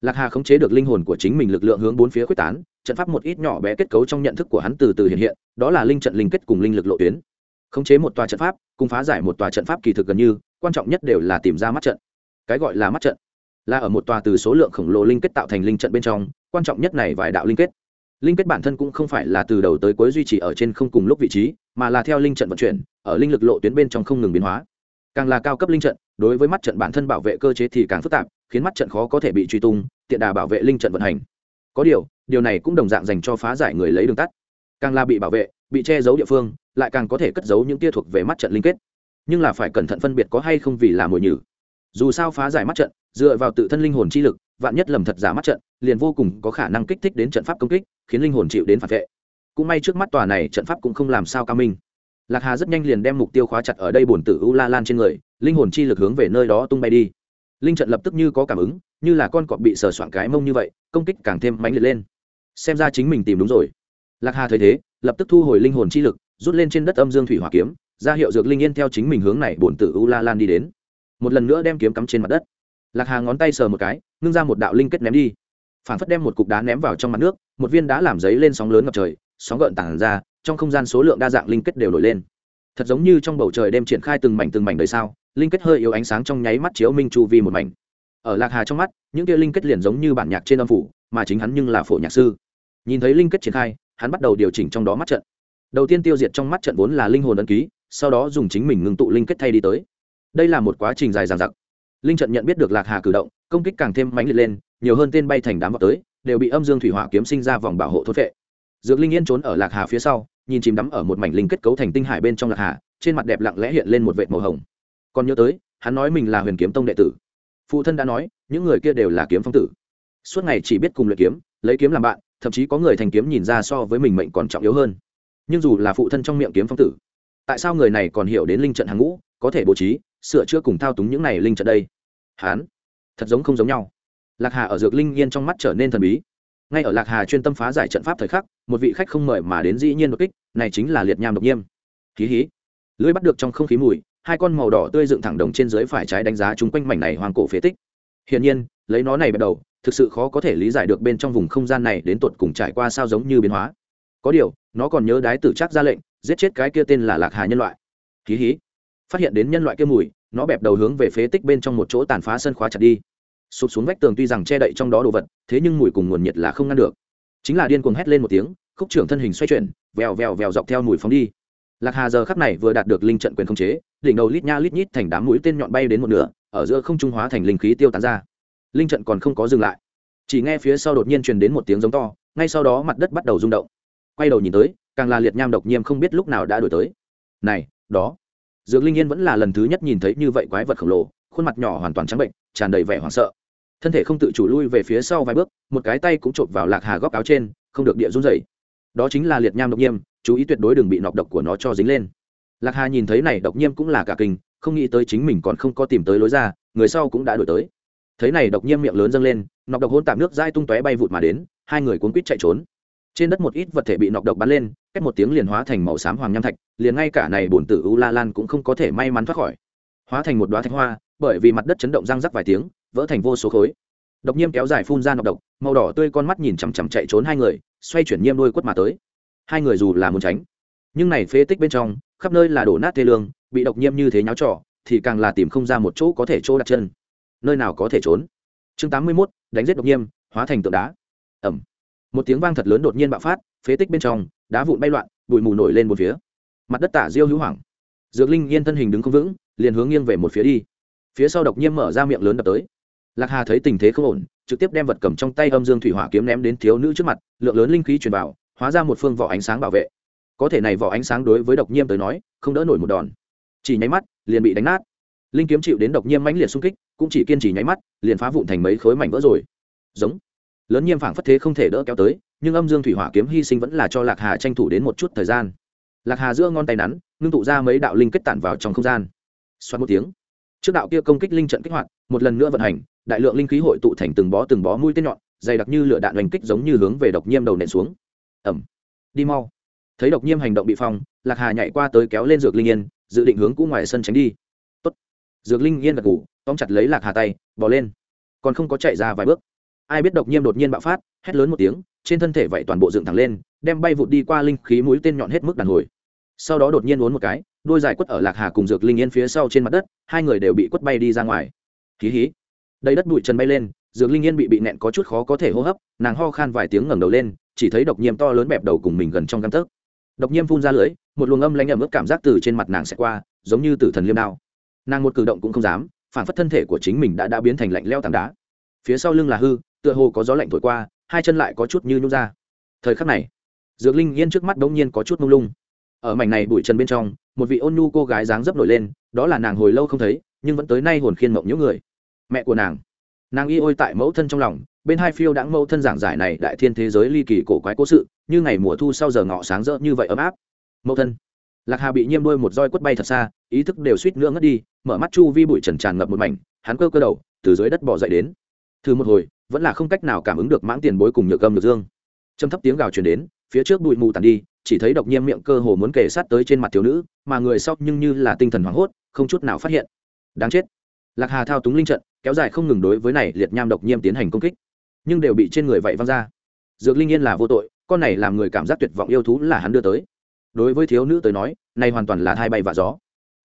Lạc hà khống chế được linh hồn của chính mình lực lượng hướng bốn phía quyết tán, trận pháp một ít nhỏ bé kết cấu trong nhận thức của hắn từ từ hiện hiện, đó là linh trận linh kết cùng linh lực lộ tuyến. Khống chế một tòa trận pháp, cùng phá giải một tòa trận pháp kỳ thực gần như, quan trọng nhất đều là tìm ra mắt trận. Cái gọi là mắt trận, là ở một tòa từ số lượng khổng lồ linh kết tạo thành linh trận bên trong, quan trọng nhất này vài đạo linh kết. Linh kết bản thân cũng không phải là từ đầu tới cuối duy trì ở trên không cùng lúc vị trí, mà là theo linh trận vận chuyển, ở linh lực lộ tuyến bên trong không ngừng biến hóa càng là cao cấp linh trận, đối với mắt trận bản thân bảo vệ cơ chế thì càng phức tạp, khiến mắt trận khó có thể bị truy tung, tiện đà bảo vệ linh trận vận hành. Có điều điều này cũng đồng dạng dành cho phá giải người lấy đường tắt. Càng là bị bảo vệ, bị che giấu địa phương, lại càng có thể cất giấu những tia thuộc về mắt trận linh kết. Nhưng là phải cẩn thận phân biệt có hay không vì là mồi nhử. Dù sao phá giải mắt trận, dựa vào tự thân linh hồn chi lực, vạn nhất lầm thật giả mắt trận, liền vô cùng có khả năng kích thích đến trận pháp công kích, khiến linh hồn chịu đến phản vệ. Cũng may trước mắt tòa này trận pháp cũng không làm sao cao minh lạc hà rất nhanh liền đem mục tiêu khóa chặt ở đây bổn tử u la lan trên người, linh hồn chi lực hướng về nơi đó tung bay đi. Linh trận lập tức như có cảm ứng, như là con cọp bị sờ soạn cái mông như vậy, công kích càng thêm mãnh liệt lên. Xem ra chính mình tìm đúng rồi. Lạc hà thấy thế, lập tức thu hồi linh hồn chi lực, rút lên trên đất âm dương thủy hỏa kiếm, ra hiệu dược linh yên theo chính mình hướng này bổn tử u la lan đi đến. Một lần nữa đem kiếm cắm trên mặt đất. Lạc hà ngón tay sờ một cái, ngưng ra một đạo linh kết ném đi. Phản phất đem một cục đá ném vào trong mặt nước, một viên đá làm giấy lên sóng lớn ngập trời, sóng gợn tảng ra trong không gian số lượng đa dạng linh kết đều nổi lên. Thật giống như trong bầu trời đêm triển khai từng mảnh từng mảnh đời sao, linh kết hơi yếu ánh sáng trong nháy mắt chiếu minh chu vi một mảnh. Ở lạc hà trong mắt, những kia linh kết liền giống như bản nhạc trên âm phủ, mà chính hắn nhưng là phổ nhạc sư. Nhìn thấy linh kết triển khai, hắn bắt đầu điều chỉnh trong đó mắt trận. Đầu tiên tiêu diệt trong mắt trận vốn là linh hồn ấn ký, sau đó dùng chính mình ngưng tụ linh kết thay đi tới. Đây là một quá trình dài dằng dặc. Linh trận nhận biết được lạc hà cử động, công kích càng thêm mãnh liệt lên, nhiều hơn tên bay thành đám vào tới, đều bị âm dương thủy hỏa kiếm sinh ra vòng bảo hộ thốt vệ dược linh yên trốn ở lạc hà phía sau, nhìn chìm đắm ở một mảnh linh kết cấu thành tinh hải bên trong lạc hà, trên mặt đẹp lặng lẽ hiện lên một vệt màu hồng. Còn nhớ tới, hắn nói mình là huyền kiếm tông đệ tử. Phụ thân đã nói, những người kia đều là kiếm phong tử. Suốt ngày chỉ biết cùng luyện kiếm, lấy kiếm làm bạn, thậm chí có người thành kiếm nhìn ra so với mình mệnh còn trọng yếu hơn. Nhưng dù là phụ thân trong miệng kiếm phong tử, tại sao người này còn hiểu đến linh trận hàng ngũ, có thể bố trí, sửa chữa cùng thao túng những này linh trận đây? Hán thật giống không giống nhau. Lạc hà ở dược linh yên trong mắt trở nên thần bí ngay ở lạc hà chuyên tâm phá giải trận pháp thời khắc, một vị khách không mời mà đến dĩ nhiên đột kích, này chính là liệt nham độc nhiêm hí hí. Lưới bắt được trong không khí mùi, hai con màu đỏ tươi dựng thẳng đồng trên dưới phải trái đánh giá chung quanh mảnh này hoang cổ phế tích. Hiển nhiên, lấy nó này bắt đầu, thực sự khó có thể lý giải được bên trong vùng không gian này đến tột cùng trải qua sao giống như biến hóa. Có điều, nó còn nhớ đái tử chắc ra lệnh, giết chết cái kia tên là lạc hà nhân loại. Hí hí. Phát hiện đến nhân loại kia mùi, nó bẹp đầu hướng về phế tích bên trong một chỗ tàn phá sân khóa chặt đi sụp xuống vách tường tuy rằng che đậy trong đó đồ vật, thế nhưng mùi cùng nguồn nhiệt là không ngăn được. Chính là điên cuồng hét lên một tiếng, khúc trưởng thân hình xoay chuyển, vèo vèo vèo dọc theo mùi phóng đi. Lạc hà giờ khắc này vừa đạt được linh trận quyền khống chế, đỉnh đầu lít nha lít nhít thành đám mũi tên nhọn bay đến một nửa, ở giữa không trung hóa thành linh khí tiêu tán ra. Linh trận còn không có dừng lại. Chỉ nghe phía sau đột nhiên truyền đến một tiếng giống to, ngay sau đó mặt đất bắt đầu rung động. Quay đầu nhìn tới, càng là liệt nham độc nhiêm không biết lúc nào đã đổi tới. Này, đó. Dược linh yên vẫn là lần thứ nhất nhìn thấy như vậy quái vật khổng lồ, khuôn mặt nhỏ hoàn toàn trắng bệnh, tràn đầy vẻ hoảng sợ thân thể không tự chủ lui về phía sau vài bước, một cái tay cũng chộp vào lạc hà góc áo trên, không được địa run dày đó chính là liệt nham độc nhiêm chú ý tuyệt đối đừng bị nọc độc của nó cho dính lên. Lạc hà nhìn thấy này độc nhiêm cũng là cả kinh, không nghĩ tới chính mình còn không có tìm tới lối ra, người sau cũng đã đổi tới. Thấy này độc nhiêm miệng lớn dâng lên, nọc độc hôn tạp nước dai tung tóe bay vụt mà đến, hai người cuốn quýt chạy trốn. Trên đất một ít vật thể bị nọc độc bắn lên, cách một tiếng liền hóa thành màu xám hoàng nham thạch, liền ngay cả này bổn tử u la lan cũng không có thể may mắn thoát khỏi. Hóa thành một đoá thạch hoa, bởi vì mặt đất chấn động răng rắc vài tiếng vỡ thành vô số khối. Độc nhiêm kéo dài phun ra nọc độc màu đỏ tươi con mắt nhìn chằm chằm chạy trốn hai người xoay chuyển nhiêm đôi quất mà tới. Hai người dù là muốn tránh nhưng này phế tích bên trong khắp nơi là đổ nát thê lương bị độc nhiêm như thế nháo trọ thì càng là tìm không ra một chỗ có thể chỗ đặt chân. Nơi nào có thể trốn? Chương tám mươi 81, đánh giết độc nhiêm hóa thành tượng đá. Ẩm một tiếng vang thật lớn đột nhiên bạo phát phế tích bên trong đá vụn bay loạn bụi mù nổi lên một phía. Mặt đất tả diêu hữu hoảng. Dược linh yên thân hình đứng không vững liền hướng nghiêng về một phía đi. Phía sau độc nhiêm mở ra miệng lớn đập tới lạc hà thấy tình thế không ổn, trực tiếp đem vật cầm trong tay âm dương thủy hỏa kiếm ném đến thiếu nữ trước mặt, lượng lớn linh khí truyền vào, hóa ra một phương vỏ ánh sáng bảo vệ. Có thể này vỏ ánh sáng đối với độc nhiêm tới nói, không đỡ nổi một đòn. Chỉ nháy mắt, liền bị đánh nát. Linh kiếm chịu đến độc nhiêm mãnh liệt xung kích, cũng chỉ kiên trì nháy mắt, liền phá vụn thành mấy khối mảnh vỡ rồi. Giống. Lớn nhiêm phảng phất thế không thể đỡ kéo tới, nhưng âm dương thủy hỏa kiếm hy sinh vẫn là cho lạc hà tranh thủ đến một chút thời gian. Lạc hà giữa ngón tay nắn, ngưng tụ ra mấy đạo linh kết tản vào trong không gian. Xoát một tiếng. Trước đạo kia công kích linh trận kích hoạt, một lần nữa vận hành đại lượng linh khí hội tụ thành từng bó từng bó mũi tên nhọn, dày đặc như lửa đạn oanh kích giống như hướng về độc nhiêm đầu nện xuống. Ẩm đi mau. Thấy độc nhiêm hành động bị phong, lạc hà nhảy qua tới kéo lên dược linh yên, dự định hướng cũ ngoài sân tránh đi. Tốt. dược linh yên gật ngủ tóm chặt lấy lạc hà tay bỏ lên. Còn không có chạy ra vài bước. Ai biết độc nhiêm đột nhiên bạo phát, hét lớn một tiếng, trên thân thể vậy toàn bộ dựng thẳng lên, đem bay vụt đi qua linh khí mũi tên nhọn hết mức đàn hồi. Sau đó đột nhiên uốn một cái, đôi dài quất ở lạc hà cùng dược linh yên phía sau trên mặt đất, hai người đều bị quất bay đi ra ngoài. Hí hí đầy đất bụi trần bay lên, dược linh yên bị bị nẹn có chút khó có thể hô hấp, nàng ho khan vài tiếng ngẩng đầu lên, chỉ thấy độc nhiêm to lớn bẹp đầu cùng mình gần trong găng tấc. Độc nhiêm phun ra lưới, một luồng âm lãnh ẩm ướt cảm giác từ trên mặt nàng sẽ qua, giống như tử thần liêm đao. Nàng một cử động cũng không dám, phản phất thân thể của chính mình đã đã biến thành lạnh leo tảng đá. Phía sau lưng là hư, tựa hồ có gió lạnh thổi qua, hai chân lại có chút như nhút ra. Thời khắc này, dược linh yên trước mắt đ ỗ n g nhiên có chút mông lung. Ở mảnh này bụi trần bên trong, một vị ôn nhu cô gái dáng dấp nổi lên, đó là nàng hồi lâu không thấy, nhưng vẫn tới nay hồn khiên mộng những người mẹ của nàng. Nàng y ôi tại mẫu thân trong lòng, bên hai phiêu đãng mẫu thân giảng giải này đại thiên thế giới ly kỳ cổ quái cố sự, như ngày mùa thu sau giờ ngọ sáng rỡ như vậy ấm áp. Mẫu thân, lạc hà bị nhiêm đôi một roi quất bay thật xa, ý thức đều suýt nữa ngất đi, mở mắt chu vi bụi trần tràn ngập một mảnh, hắn cơ cơ đầu, từ dưới đất bỏ dậy đến. Thử một hồi, vẫn là không cách nào cảm ứng được mãng tiền bối cùng nhược âm được dương. Châm thấp tiếng gào truyền đến, phía trước bụi mù tàn đi, chỉ thấy độc nhiêm miệng cơ hồ muốn kề sát tới trên mặt thiếu nữ, mà người sau nhưng như là tinh thần hoảng hốt, không chút nào phát hiện. Đáng chết lạc hà thao túng linh trận, kéo dài không ngừng đối với này liệt nham độc nhiêm tiến hành công kích. Nhưng đều bị trên người vậy văng ra. Dược linh yên là vô tội, con này làm người cảm giác tuyệt vọng yêu thú là hắn đưa tới. Đối với thiếu nữ tới nói, này hoàn toàn là thai bay và gió.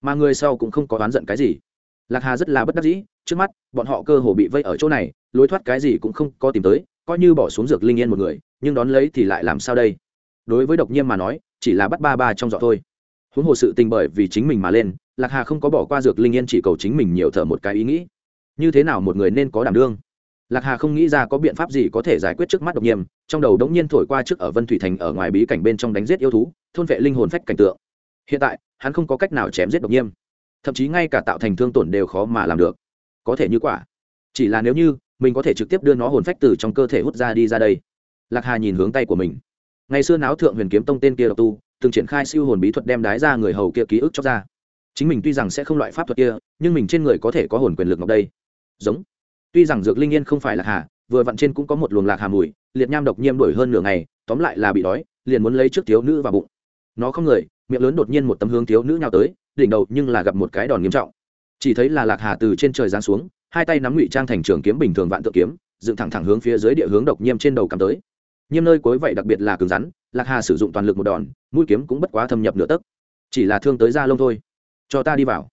Mà người sau cũng không có oán giận cái gì. Lạc hà rất là bất đắc dĩ, trước mắt, bọn họ cơ hồ bị vây ở chỗ này, lối thoát cái gì cũng không có tìm tới, coi như bỏ xuống dược linh yên một người, nhưng đón lấy thì lại làm sao đây? Đối với độc nhiêm mà nói, chỉ là bắt ba ba trong giỏ thôi huống hồ sự tình bởi vì chính mình mà lên, lạc hà không có bỏ qua dược linh yên chỉ cầu chính mình nhiều thở một cái ý nghĩ. Như thế nào một người nên có đảm đương? Lạc hà không nghĩ ra có biện pháp gì có thể giải quyết trước mắt độc nhiêm trong đầu đống nhiên thổi qua trước ở vân thủy thành ở ngoài bí cảnh bên trong đánh giết yêu thú, thôn vệ linh hồn phách cảnh tượng. Hiện tại, hắn không có cách nào chém giết độc nhiêm thậm chí ngay cả tạo thành thương tổn đều khó mà làm được. Có thể như quả. Chỉ là nếu như mình có thể trực tiếp đưa nó hồn phách từ trong cơ thể hút ra đi ra đây. Lạc hà nhìn hướng tay của mình ngày xưa náo thượng huyền kiếm tông tên kia độc tu, từng triển khai siêu hồn bí thuật đem đái ra người hầu kia ký ức cho ra. Chính mình tuy rằng sẽ không loại pháp thuật kia, nhưng mình trên người có thể có hồn quyền lực ngọc đây. Giống. Tuy rằng dược linh yên không phải là hà, vừa vặn trên cũng có một luồng lạc hà mùi, liệt nham độc nhiêm đổi hơn nửa ngày, tóm lại là bị đói, liền muốn lấy trước thiếu nữ vào bụng. Nó không người, miệng lớn đột nhiên một tấm hướng thiếu nữ nhào tới, đỉnh đầu nhưng là gặp một cái đòn nghiêm trọng. Chỉ thấy là lạc hà từ trên trời giáng xuống, hai tay nắm ngụy trang thành trường kiếm bình thường vạn tự kiếm, dựng thẳng thẳng hướng phía dưới địa hướng độc nhiêm trên đầu cắm tới nhiêm nơi cuối vậy đặc biệt là cứng rắn, lạc hà sử dụng toàn lực một đòn, mũi kiếm cũng bất quá thâm nhập nửa tấc. Chỉ là thương tới da lông thôi. Cho ta đi vào.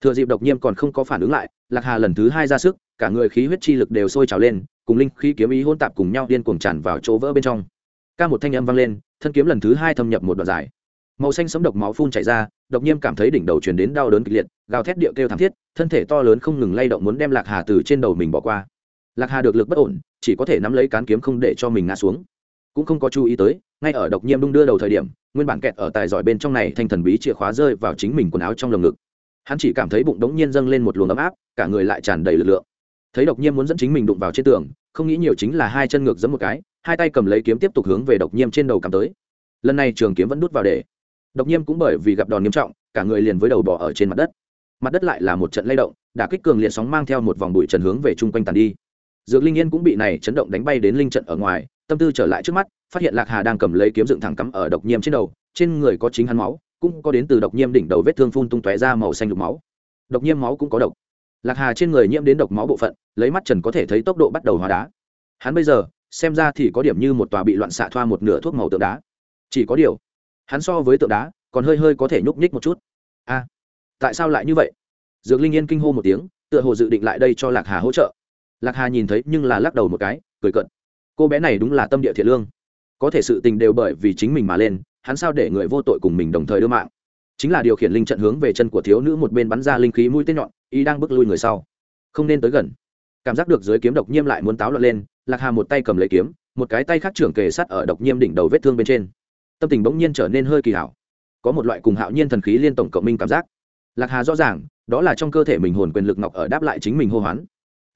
Thừa dịp độc nhiêm còn không có phản ứng lại, lạc hà lần thứ hai ra sức, cả người khí huyết chi lực đều sôi trào lên, cùng linh khí kiếm ý hôn tạp cùng nhau điên cuồng tràn vào chỗ vỡ bên trong. Ca một thanh âm vang lên, thân kiếm lần thứ hai thâm nhập một đoạn dài. Màu xanh sấm độc máu phun chảy ra, độc nhiêm cảm thấy đỉnh đầu truyền đến đau đớn kịch liệt, gào thét điệu kêu thảm thiết, thân thể to lớn không ngừng lay động muốn đem lạc hà từ trên đầu mình bỏ qua. Lạc hà được lực bất ổn, chỉ có thể nắm lấy cán kiếm không để cho mình ngã xuống cũng không có chú ý tới, ngay ở độc nhiêm đung đưa đầu thời điểm, nguyên bản kẹt ở tài giỏi bên trong này thanh thần bí chìa khóa rơi vào chính mình quần áo trong lồng ngực. Hắn chỉ cảm thấy bụng đống nhiên dâng lên một luồng ấm áp, cả người lại tràn đầy lực lượng. Thấy độc nhiêm muốn dẫn chính mình đụng vào trên tường, không nghĩ nhiều chính là hai chân ngược giẫm một cái, hai tay cầm lấy kiếm tiếp tục hướng về độc nhiêm trên đầu cầm tới. Lần này trường kiếm vẫn đút vào để. Độc nhiêm cũng bởi vì gặp đòn nghiêm trọng, cả người liền với đầu bỏ ở trên mặt đất. Mặt đất lại là một trận lay động, đả kích cường liệt sóng mang theo một vòng bụi trần hướng về chung quanh tàn đi. Dược linh yên cũng bị này chấn động đánh bay đến linh trận ở ngoài tâm tư trở lại trước mắt, phát hiện lạc hà đang cầm lấy kiếm dựng thẳng cắm ở độc nhiêm trên đầu, trên người có chính hắn máu, cũng có đến từ độc nhiêm đỉnh đầu vết thương phun tung tóe ra màu xanh lục máu. Độc nhiêm máu cũng có độc. Lạc hà trên người nhiễm đến độc máu bộ phận, lấy mắt trần có thể thấy tốc độ bắt đầu hóa đá. Hắn bây giờ, xem ra thì có điểm như một tòa bị loạn xạ thoa một nửa thuốc màu tượng đá. Chỉ có điều, hắn so với tượng đá, còn hơi hơi có thể nhúc nhích một chút. A, tại sao lại như vậy? Dược linh yên kinh hô một tiếng, tựa hồ dự định lại đây cho lạc hà hỗ trợ. Lạc hà nhìn thấy nhưng là lắc đầu một cái, cười cận cô bé này đúng là tâm địa thiện lương. Có thể sự tình đều bởi vì chính mình mà lên, hắn sao để người vô tội cùng mình đồng thời đưa mạng? Chính là điều khiển linh trận hướng về chân của thiếu nữ một bên bắn ra linh khí mũi tên nhọn ý đang bước lui người sau. Không nên tới gần. Cảm giác được dưới kiếm độc nhiêm lại muốn táo lọt lên, lạc hà một tay cầm lấy kiếm, một cái tay khác trưởng kề sắt ở độc nhiêm đỉnh đầu vết thương bên trên. Tâm tình bỗng nhiên trở nên hơi kỳ hảo. Có một loại cùng hạo nhiên thần khí liên tổng cộng minh cảm giác. Lạc hà rõ ràng, đó là trong cơ thể mình hồn quyền lực ngọc ở đáp lại chính mình hô hoán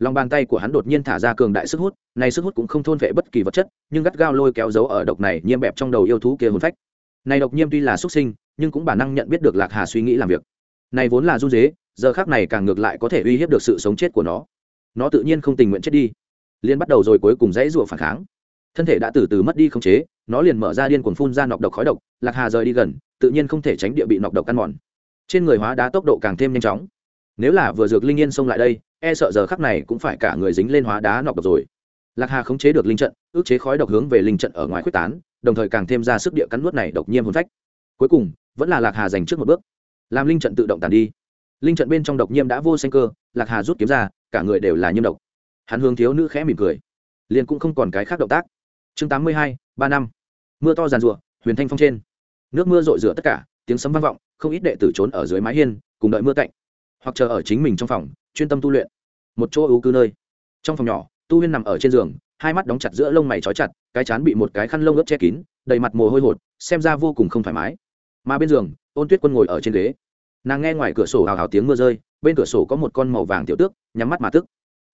lòng bàn tay của hắn đột nhiên thả ra cường đại sức hút này sức hút cũng không thôn vệ bất kỳ vật chất, nhưng gắt gao lôi kéo dấu ở độc này nhiêm bẹp trong đầu yêu thú kia hồn phách. Này độc nhiêm tuy là xuất sinh, nhưng cũng bản năng nhận biết được lạc hà suy nghĩ làm việc. Này vốn là du dế, giờ khác này càng ngược lại có thể uy hiếp được sự sống chết của nó. Nó tự nhiên không tình nguyện chết đi. Liên bắt đầu rồi cuối cùng dãy rụa phản kháng. Thân thể đã từ từ mất đi khống chế, nó liền mở ra điên cuồng phun ra nọc độc khói độc, lạc hà rời đi gần, tự nhiên không thể tránh địa bị nọc độc ăn mòn. Trên người hóa đá tốc độ càng thêm nhanh chóng. Nếu là vừa dược linh yên xông lại đây e sợ giờ khắc này cũng phải cả người dính lên hóa đá nọc độc rồi. Lạc hà khống chế được linh trận, ước chế khói độc hướng về linh trận ở ngoài quyết tán, đồng thời càng thêm ra sức địa cắn nuốt này độc nhiễm hồn phách. Cuối cùng, vẫn là lạc hà giành trước một bước. Làm linh trận tự động tàn đi. Linh trận bên trong độc nhiễm đã vô sinh cơ, lạc hà rút kiếm ra, cả người đều là nhiễm độc. Hắn hướng thiếu nữ khẽ mỉm cười. Liền cũng không còn cái khác động tác. Chương tám mươi hai, ba năm. Mưa to giàn rụa huyền thanh phong trên. Nước mưa rội rửa tất cả, tiếng sấm vang vọng, không ít đệ tử trốn ở dưới mái hiên, cùng đợi mưa cạnh hoặc chờ ở chính mình trong phòng chuyên tâm tu luyện. Một chỗ ưu cư nơi. Trong phòng nhỏ, tu huyên nằm ở trên giường, hai mắt đóng chặt giữa lông mày trói chặt, cái chán bị một cái khăn lông ướt che kín, đầy mặt mồ hôi hột, xem ra vô cùng không thoải mái. Mà bên giường, ôn tuyết quân ngồi ở trên ghế. Nàng nghe ngoài cửa sổ hào hào tiếng mưa rơi, bên cửa sổ có một con màu vàng tiểu tước, nhắm mắt mà tức.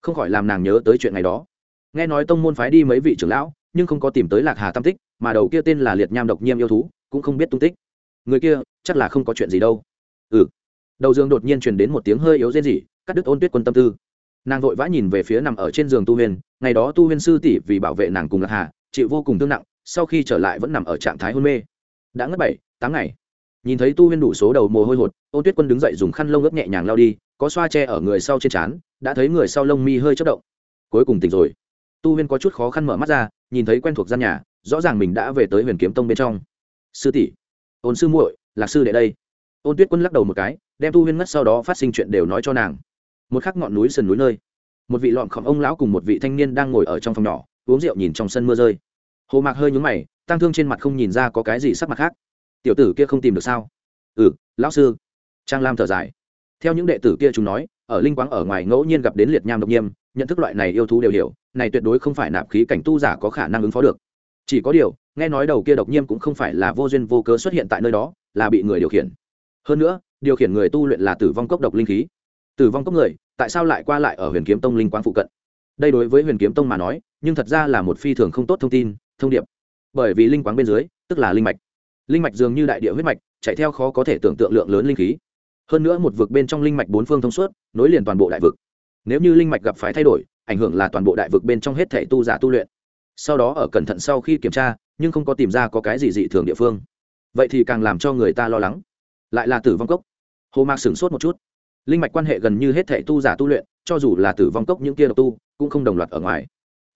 Không khỏi làm nàng nhớ tới chuyện ngày đó. Nghe nói tông môn phái đi mấy vị trưởng lão, nhưng không có tìm tới lạc hà tam tích, mà đầu kia tên là liệt nham độc nhiêm yêu thú, cũng không biết tung tích. Người kia, chắc là không có chuyện gì đâu. Ừ. Đầu giường đột nhiên truyền đến một tiếng hơi yếu rên rỉ cắt đứt ôn tuyết quân tâm tư. Nàng vội vã nhìn về phía nằm ở trên giường tu huyền, ngày đó tu huyền sư tỷ vì bảo vệ nàng cùng lạc hà, chịu vô cùng thương nặng, sau khi trở lại vẫn nằm ở trạng thái hôn mê. Đã ngất bảy, tám ngày. Nhìn thấy tu huyền đủ số đầu mồ hôi hột, ôn tuyết quân đứng dậy dùng khăn lông ướp nhẹ nhàng lao đi, có xoa che ở người sau trên trán, đã thấy người sau lông mi hơi chất động. Cuối cùng tỉnh rồi. Tu huyền có chút khó khăn mở mắt ra, nhìn thấy quen thuộc gian nhà, rõ ràng mình đã về tới huyền kiếm tông bên trong. Sư tỷ, ôn sư muội, lạc sư đệ đây. Ôn tuyết quân lắc đầu một cái, đem tu huyên ngất sau đó phát sinh chuyện đều nói cho nàng một khắc ngọn núi sườn núi nơi. Một vị lọn khổng ông lão cùng một vị thanh niên đang ngồi ở trong phòng nhỏ, uống rượu nhìn trong sân mưa rơi. Hồ mạc hơi nhúng mày tăng thương trên mặt không nhìn ra có cái gì sắc mặt khác. Tiểu tử kia không tìm được sao? Ừ lão sư. Trang lam thở dài. Theo những đệ tử kia chúng nói, ở linh quáng ở ngoài ngẫu nhiên gặp đến liệt nham độc nhiêm nhận thức loại này yêu thú đều hiểu, này tuyệt đối không phải nạp khí cảnh tu giả có khả năng ứng phó được. Chỉ có điều, nghe nói đầu kia độc nhiêm cũng không phải là vô duyên vô cớ xuất hiện tại nơi đó, là bị người điều khiển. Hơn nữa, điều khiển người tu luyện là tử vong cốc độc linh khí tử vong cốc người, tại sao lại qua lại ở huyền kiếm tông linh quang phụ cận? Đây đối với huyền kiếm tông mà nói, nhưng thật ra là một phi thường không tốt thông tin, thông điệp. Bởi vì linh quáng bên dưới, tức là linh mạch. Linh mạch dường như đại địa huyết mạch, chạy theo khó có thể tưởng tượng lượng lớn linh khí. Hơn nữa một vực bên trong linh mạch bốn phương thông suốt, nối liền toàn bộ đại vực. Nếu như linh mạch gặp phải thay đổi, ảnh hưởng là toàn bộ đại vực bên trong hết thể tu giả tu luyện. Sau đó ở cẩn thận sau khi kiểm tra, nhưng không có tìm ra có cái gì dị thường địa phương. Vậy thì càng làm cho người ta lo lắng. Lại là tử vong cốc. Hồ mạc sửng sốt một chút linh mạch quan hệ gần như hết thể tu giả tu luyện, cho dù là tử vong cốc những kia độc tu, cũng không đồng loạt ở ngoài.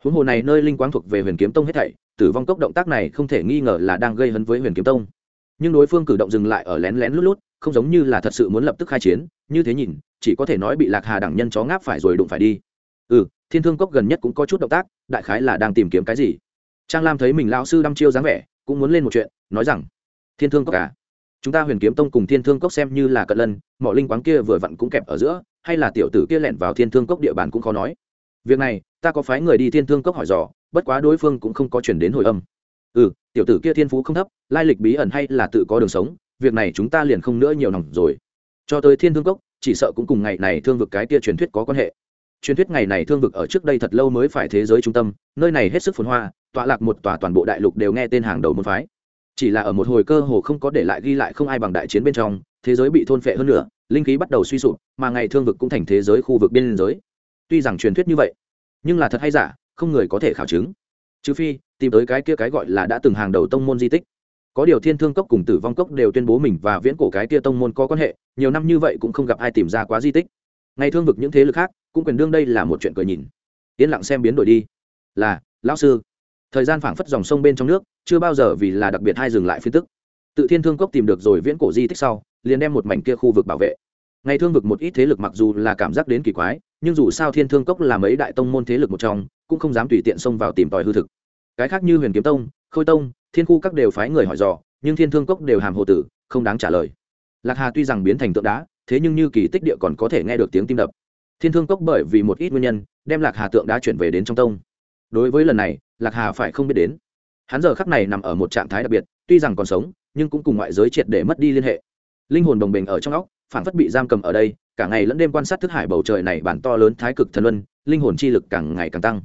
Huống hồ này nơi linh quang thuộc về huyền kiếm tông hết thảy, tử vong cốc động tác này không thể nghi ngờ là đang gây hấn với huyền kiếm tông. Nhưng đối phương cử động dừng lại ở lén lén lút lút, không giống như là thật sự muốn lập tức khai chiến, như thế nhìn, chỉ có thể nói bị lạc hà đẳng nhân chó ngáp phải rồi đụng phải đi. Ừ thiên thương cốc gần nhất cũng có chút động tác, đại khái là đang tìm kiếm cái gì? Trang lam thấy mình lão sư đăm chiêu dáng vẻ, cũng muốn lên một chuyện, nói rằng, thiên thương cốc cả à? Chúng ta huyền kiếm tông cùng thiên thương cốc xem như là cận lân, mỏ linh quán kia vừa vặn cũng kẹp ở giữa, hay là tiểu tử kia lẻn vào thiên thương cốc địa bàn cũng khó nói. Việc này, ta có phái người đi thiên thương cốc hỏi dò, bất quá đối phương cũng không có chuyển đến hồi âm. Ừ tiểu tử kia thiên phú không thấp, lai lịch bí ẩn hay là tự có đường sống, việc này chúng ta liền không nữa nhiều nòng rồi. Cho tới thiên thương cốc, chỉ sợ cũng cùng ngày này thương vực cái kia truyền thuyết có quan hệ. Truyền thuyết ngày này thương vực ở trước đây thật lâu mới phải thế giới trung tâm, nơi này hết sức phồn hoa, tọa lạc một tòa toàn bộ đại lục đều nghe tên hàng đầu môn phái chỉ là ở một hồi cơ hồ không có để lại ghi lại không ai bằng đại chiến bên trong, thế giới bị thôn phệ hơn nữa, linh khí bắt đầu suy sụp, mà ngày thương vực cũng thành thế giới khu vực biên giới. Tuy rằng truyền thuyết như vậy, nhưng là thật hay giả, không người có thể khảo chứng. Trừ phi, tìm tới cái kia cái gọi là đã từng hàng đầu tông môn di tích. Có điều thiên thương cốc cùng tử vong cốc đều tuyên bố mình và viễn cổ cái kia tông môn có quan hệ, nhiều năm như vậy cũng không gặp ai tìm ra quá di tích. Ngày thương vực những thế lực khác, cũng quyền đương đây là một chuyện cười nhìn. Yên lặng xem biến đổi đi. Là, lão sư thời gian phảng phất dòng sông bên trong nước, chưa bao giờ vì là đặc biệt hai dừng lại phiên tức. Tự thiên thương cốc tìm được rồi viễn cổ di tích sau, liền đem một mảnh kia khu vực bảo vệ. Ngày thương vực một ít thế lực mặc dù là cảm giác đến kỳ quái, nhưng dù sao thiên thương cốc là mấy đại tông môn thế lực một trong, cũng không dám tùy tiện xông vào tìm tòi hư thực. Cái khác như huyền kiếm tông, khôi tông, thiên khu các đều phái người hỏi dò, nhưng thiên thương cốc đều hàm hồ tử, không đáng trả lời. Lạc hà tuy rằng biến thành tượng đá, thế nhưng như kỳ tích địa còn có thể nghe được tiếng tim đập. Thiên thương cốc bởi vì một ít nguyên nhân, đem lạc hà tượng đá chuyển về đến trong tông đối với lần này, lạc hà phải không biết đến. Hắn giờ khắc này nằm ở một trạng thái đặc biệt, tuy rằng còn sống, nhưng cũng cùng ngoại giới triệt để mất đi liên hệ. Linh hồn đồng bình ở trong óc, phản phất bị giam cầm ở đây, cả ngày lẫn đêm quan sát thức hải bầu trời này bản to lớn thái cực thần luân, linh hồn chi lực càng ngày càng tăng.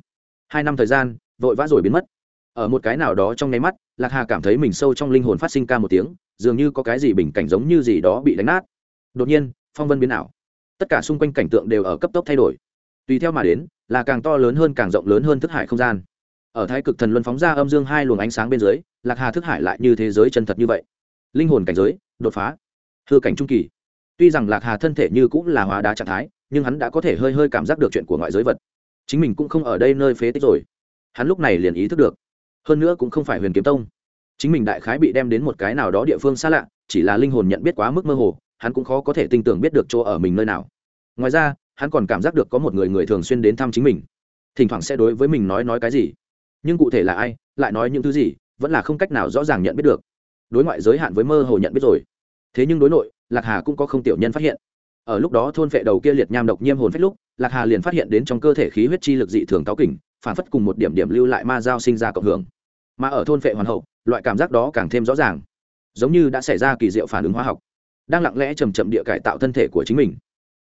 Hai năm thời gian, vội vã rồi biến mất. Ở một cái nào đó trong nháy mắt, lạc hà cảm thấy mình sâu trong linh hồn phát sinh ca một tiếng, dường như có cái gì bình cảnh giống như gì đó bị đánh nát. Đột nhiên, phong vân biến ảo. Tất cả xung quanh cảnh tượng đều ở cấp tốc thay đổi. Tùy theo mà đến là càng to lớn hơn càng rộng lớn hơn thức hải không gian. Ở thái cực thần luân phóng ra âm dương hai luồng ánh sáng bên dưới, lạc hà thức hải lại như thế giới chân thật như vậy. Linh hồn cảnh giới, đột phá. Hư cảnh trung kỳ. Tuy rằng lạc hà thân thể như cũng là hóa đá trạng thái, nhưng hắn đã có thể hơi hơi cảm giác được chuyện của ngoại giới vật. Chính mình cũng không ở đây nơi phế tích rồi. Hắn lúc này liền ý thức được. Hơn nữa cũng không phải huyền kiếm tông. Chính mình đại khái bị đem đến một cái nào đó địa phương xa lạ, chỉ là linh hồn nhận biết quá mức mơ hồ, hắn cũng khó có thể tin tưởng biết được chỗ ở mình nơi nào. Ngoài ra hắn còn cảm giác được có một người người thường xuyên đến thăm chính mình. Thỉnh thoảng sẽ đối với mình nói nói cái gì. Nhưng cụ thể là ai, lại nói những thứ gì, vẫn là không cách nào rõ ràng nhận biết được. Đối ngoại giới hạn với mơ hồ nhận biết rồi. Thế nhưng đối nội, lạc hà cũng có không tiểu nhân phát hiện. Ở lúc đó thôn vệ đầu kia liệt nham độc nhiêm hồn phách lúc, lạc hà liền phát hiện đến trong cơ thể khí huyết chi lực dị thường táo kỉnh, phản phất cùng một điểm điểm lưu lại ma giao sinh ra cộng hưởng. Mà ở thôn vệ hoàn hậu, loại cảm giác đó càng thêm rõ ràng. Giống như đã xảy ra kỳ diệu phản ứng hóa học, đang lặng lẽ chầm chậm địa cải tạo thân thể của chính mình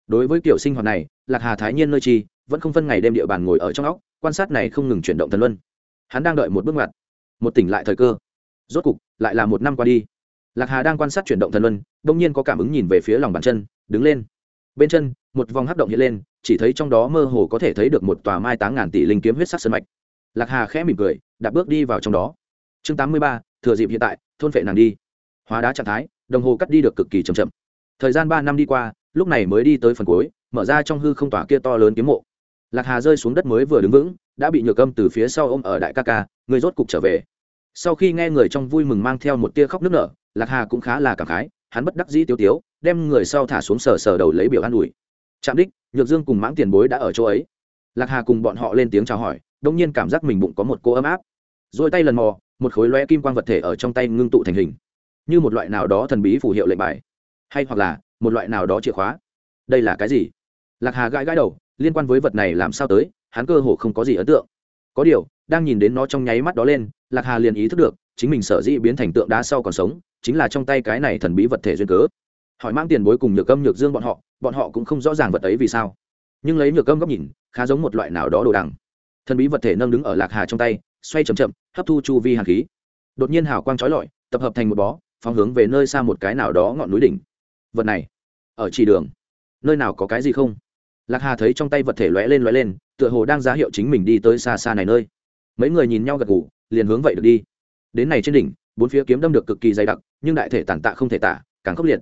đối với kiểu sinh hoạt này, lạc hà thái nhiên nơi chi, vẫn không phân ngày đêm địa bàn ngồi ở trong óc, quan sát này không ngừng chuyển động thần luân. Hắn đang đợi một bước ngoặt, một tỉnh lại thời cơ. Rốt cục, lại là một năm qua đi. Lạc hà đang quan sát chuyển động thần luân, đông nhiên có cảm ứng nhìn về phía lòng bàn chân, đứng lên. Bên chân, một vòng hắc động hiện lên, chỉ thấy trong đó mơ hồ có thể thấy được một tòa mai táng ngàn tỷ linh kiếm huyết sắc sơn mạch. Lạc hà khẽ mỉm cười, đạp bước đi vào trong đó. Chương tám mươi ba, thừa dịp hiện tại, thôn vệ nàng đi. Hóa đá trạng thái, đồng hồ cắt đi được cực kỳ chậm chậm. Thời gian ba năm đi qua lúc này mới đi tới phần cuối, mở ra trong hư không tỏa kia to lớn kiếm mộ. Lạc hà rơi xuống đất mới vừa đứng vững, đã bị nhược âm từ phía sau ôm ở đại ca ca, người rốt cục trở về. Sau khi nghe người trong vui mừng mang theo một tia khóc nức nở, lạc hà cũng khá là cảm khái, hắn bất đắc dĩ tiêu tiếu, đem người sau thả xuống sờ sờ đầu lấy biểu an ủi. Trạm đích, nhược dương cùng mãng tiền bối đã ở chỗ ấy. Lạc hà cùng bọn họ lên tiếng chào hỏi, đông nhiên cảm giác mình bụng có một cô ấm áp. Rồi tay lần mò, một khối loe kim quang vật thể ở trong tay ngưng tụ thành hình, như một loại nào đó thần bí phù hiệu lệnh bài. Hay hoặc là một loại nào đó chìa khóa. Đây là cái gì? Lạc hà gãi gãi đầu, liên quan với vật này làm sao tới, hắn cơ hồ không có gì ấn tượng. Có điều, đang nhìn đến nó trong nháy mắt đó lên, lạc hà liền ý thức được, chính mình sở dĩ biến thành tượng đá sau còn sống, chính là trong tay cái này thần bí vật thể duyên cớ. Hỏi mang tiền bối cùng nhược âm nhược dương bọn họ bọn họ cũng không rõ ràng vật ấy vì sao. Nhưng lấy nhược âm góc nhìn, khá giống một loại nào đó đồ đằng. Thần bí vật thể nâng đứng ở lạc hà trong tay, xoay c h ậ m chậm, hấp thu chu vi hàn khí. Đột nhiên hào quang trói lọi, tập hợp thành một bó, phóng hướng về nơi xa một cái nào đó ngọn núi đỉnh vật này ở chỉ đường nơi nào có cái gì không lạc hà thấy trong tay vật thể lóe lên lóe lên tựa hồ đang giá hiệu chính mình đi tới xa xa này nơi mấy người nhìn nhau gật ngủ liền hướng vậy được đi đến này trên đỉnh bốn phía kiếm đâm được cực kỳ dày đặc nhưng đại thể tàn tạ không thể tả càng khốc liệt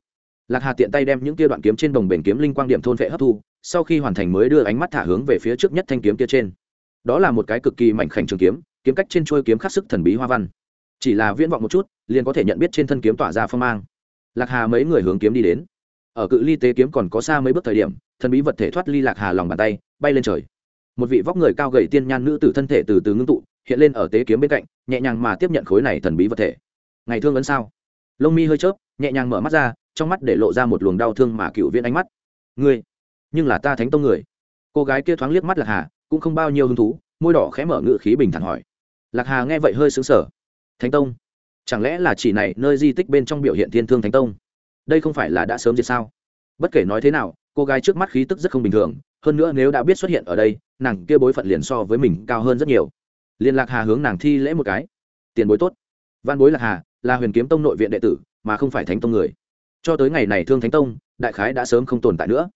lạc hà tiện tay đem những kia đoạn kiếm trên đồng bền kiếm linh quang điểm thôn vệ hấp thu sau khi hoàn thành mới đưa ánh mắt thả hướng về phía trước nhất thanh kiếm kia trên đó là một cái cực kỳ mảnh khảnh trường kiếm kiếm cách trên trôi kiếm khắc sức thần bí hoa văn chỉ là viễn vọng một chút liền có thể nhận biết trên thân kiếm tỏa ra phong mang lạc hà mấy người hướng kiếm đi đến. Ở cự ly tế kiếm còn có xa mấy bước thời điểm, thần bí vật thể thoát ly lạc hà lòng bàn tay, bay lên trời. Một vị vóc người cao gầy tiên nhan nữ tử thân thể từ từ ngưng tụ, hiện lên ở tế kiếm bên cạnh, nhẹ nhàng mà tiếp nhận khối này thần bí vật thể. Ngày thương ấn sao? Lông mi hơi chớp, nhẹ nhàng mở mắt ra, trong mắt để lộ ra một luồng đau thương mà cựu viên ánh mắt. Ngươi, nhưng là ta thánh tông người. Cô gái kia thoáng liếc mắt lạc hà, cũng không bao nhiêu hứng thú, môi đỏ khẽ mở ngự khí bình thản hỏi. Lạc hà nghe vậy hơi xứng sở thánh tông? Chẳng lẽ là chỉ này, nơi di tích bên trong biểu hiện thiên thương thánh tông? Đây không phải là đã sớm diệt sao? Bất kể nói thế nào, cô gái trước mắt khí tức rất không bình thường, hơn nữa nếu đã biết xuất hiện ở đây, nàng kia bối phận liền so với mình cao hơn rất nhiều. Liên lạc hà hướng nàng thi lễ một cái. Tiền bối tốt. Văn bối lạc hà, là huyền kiếm tông nội viện đệ tử, mà không phải thánh tông người. Cho tới ngày này thương thánh tông, đại khái đã sớm không tồn tại nữa.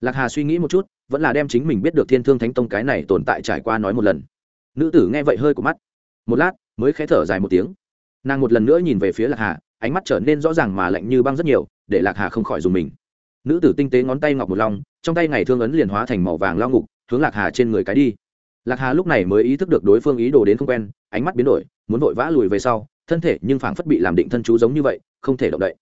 Lạc hà suy nghĩ một chút, vẫn là đem chính mình biết được thiên thương thánh tông cái này tồn tại trải qua nói một lần. Nữ tử nghe vậy hơi của mắt. Một lát, mới khé thở dài một tiếng nàng một lần nữa nhìn về phía lạc hà, ánh mắt trở nên rõ ràng mà lạnh như băng rất nhiều, để lạc hà không khỏi dùng mình. Nữ tử tinh tế ngón tay ngọc một long trong tay ngày thương ấn liền hóa thành màu vàng lao ngục, hướng lạc hà trên người cái đi. Lạc hà lúc này mới ý thức được đối phương ý đồ đến không quen, ánh mắt biến đổi, muốn vội vã lùi về sau, thân thể nhưng phảng phất bị làm định thân chú giống như vậy, không thể động đậy.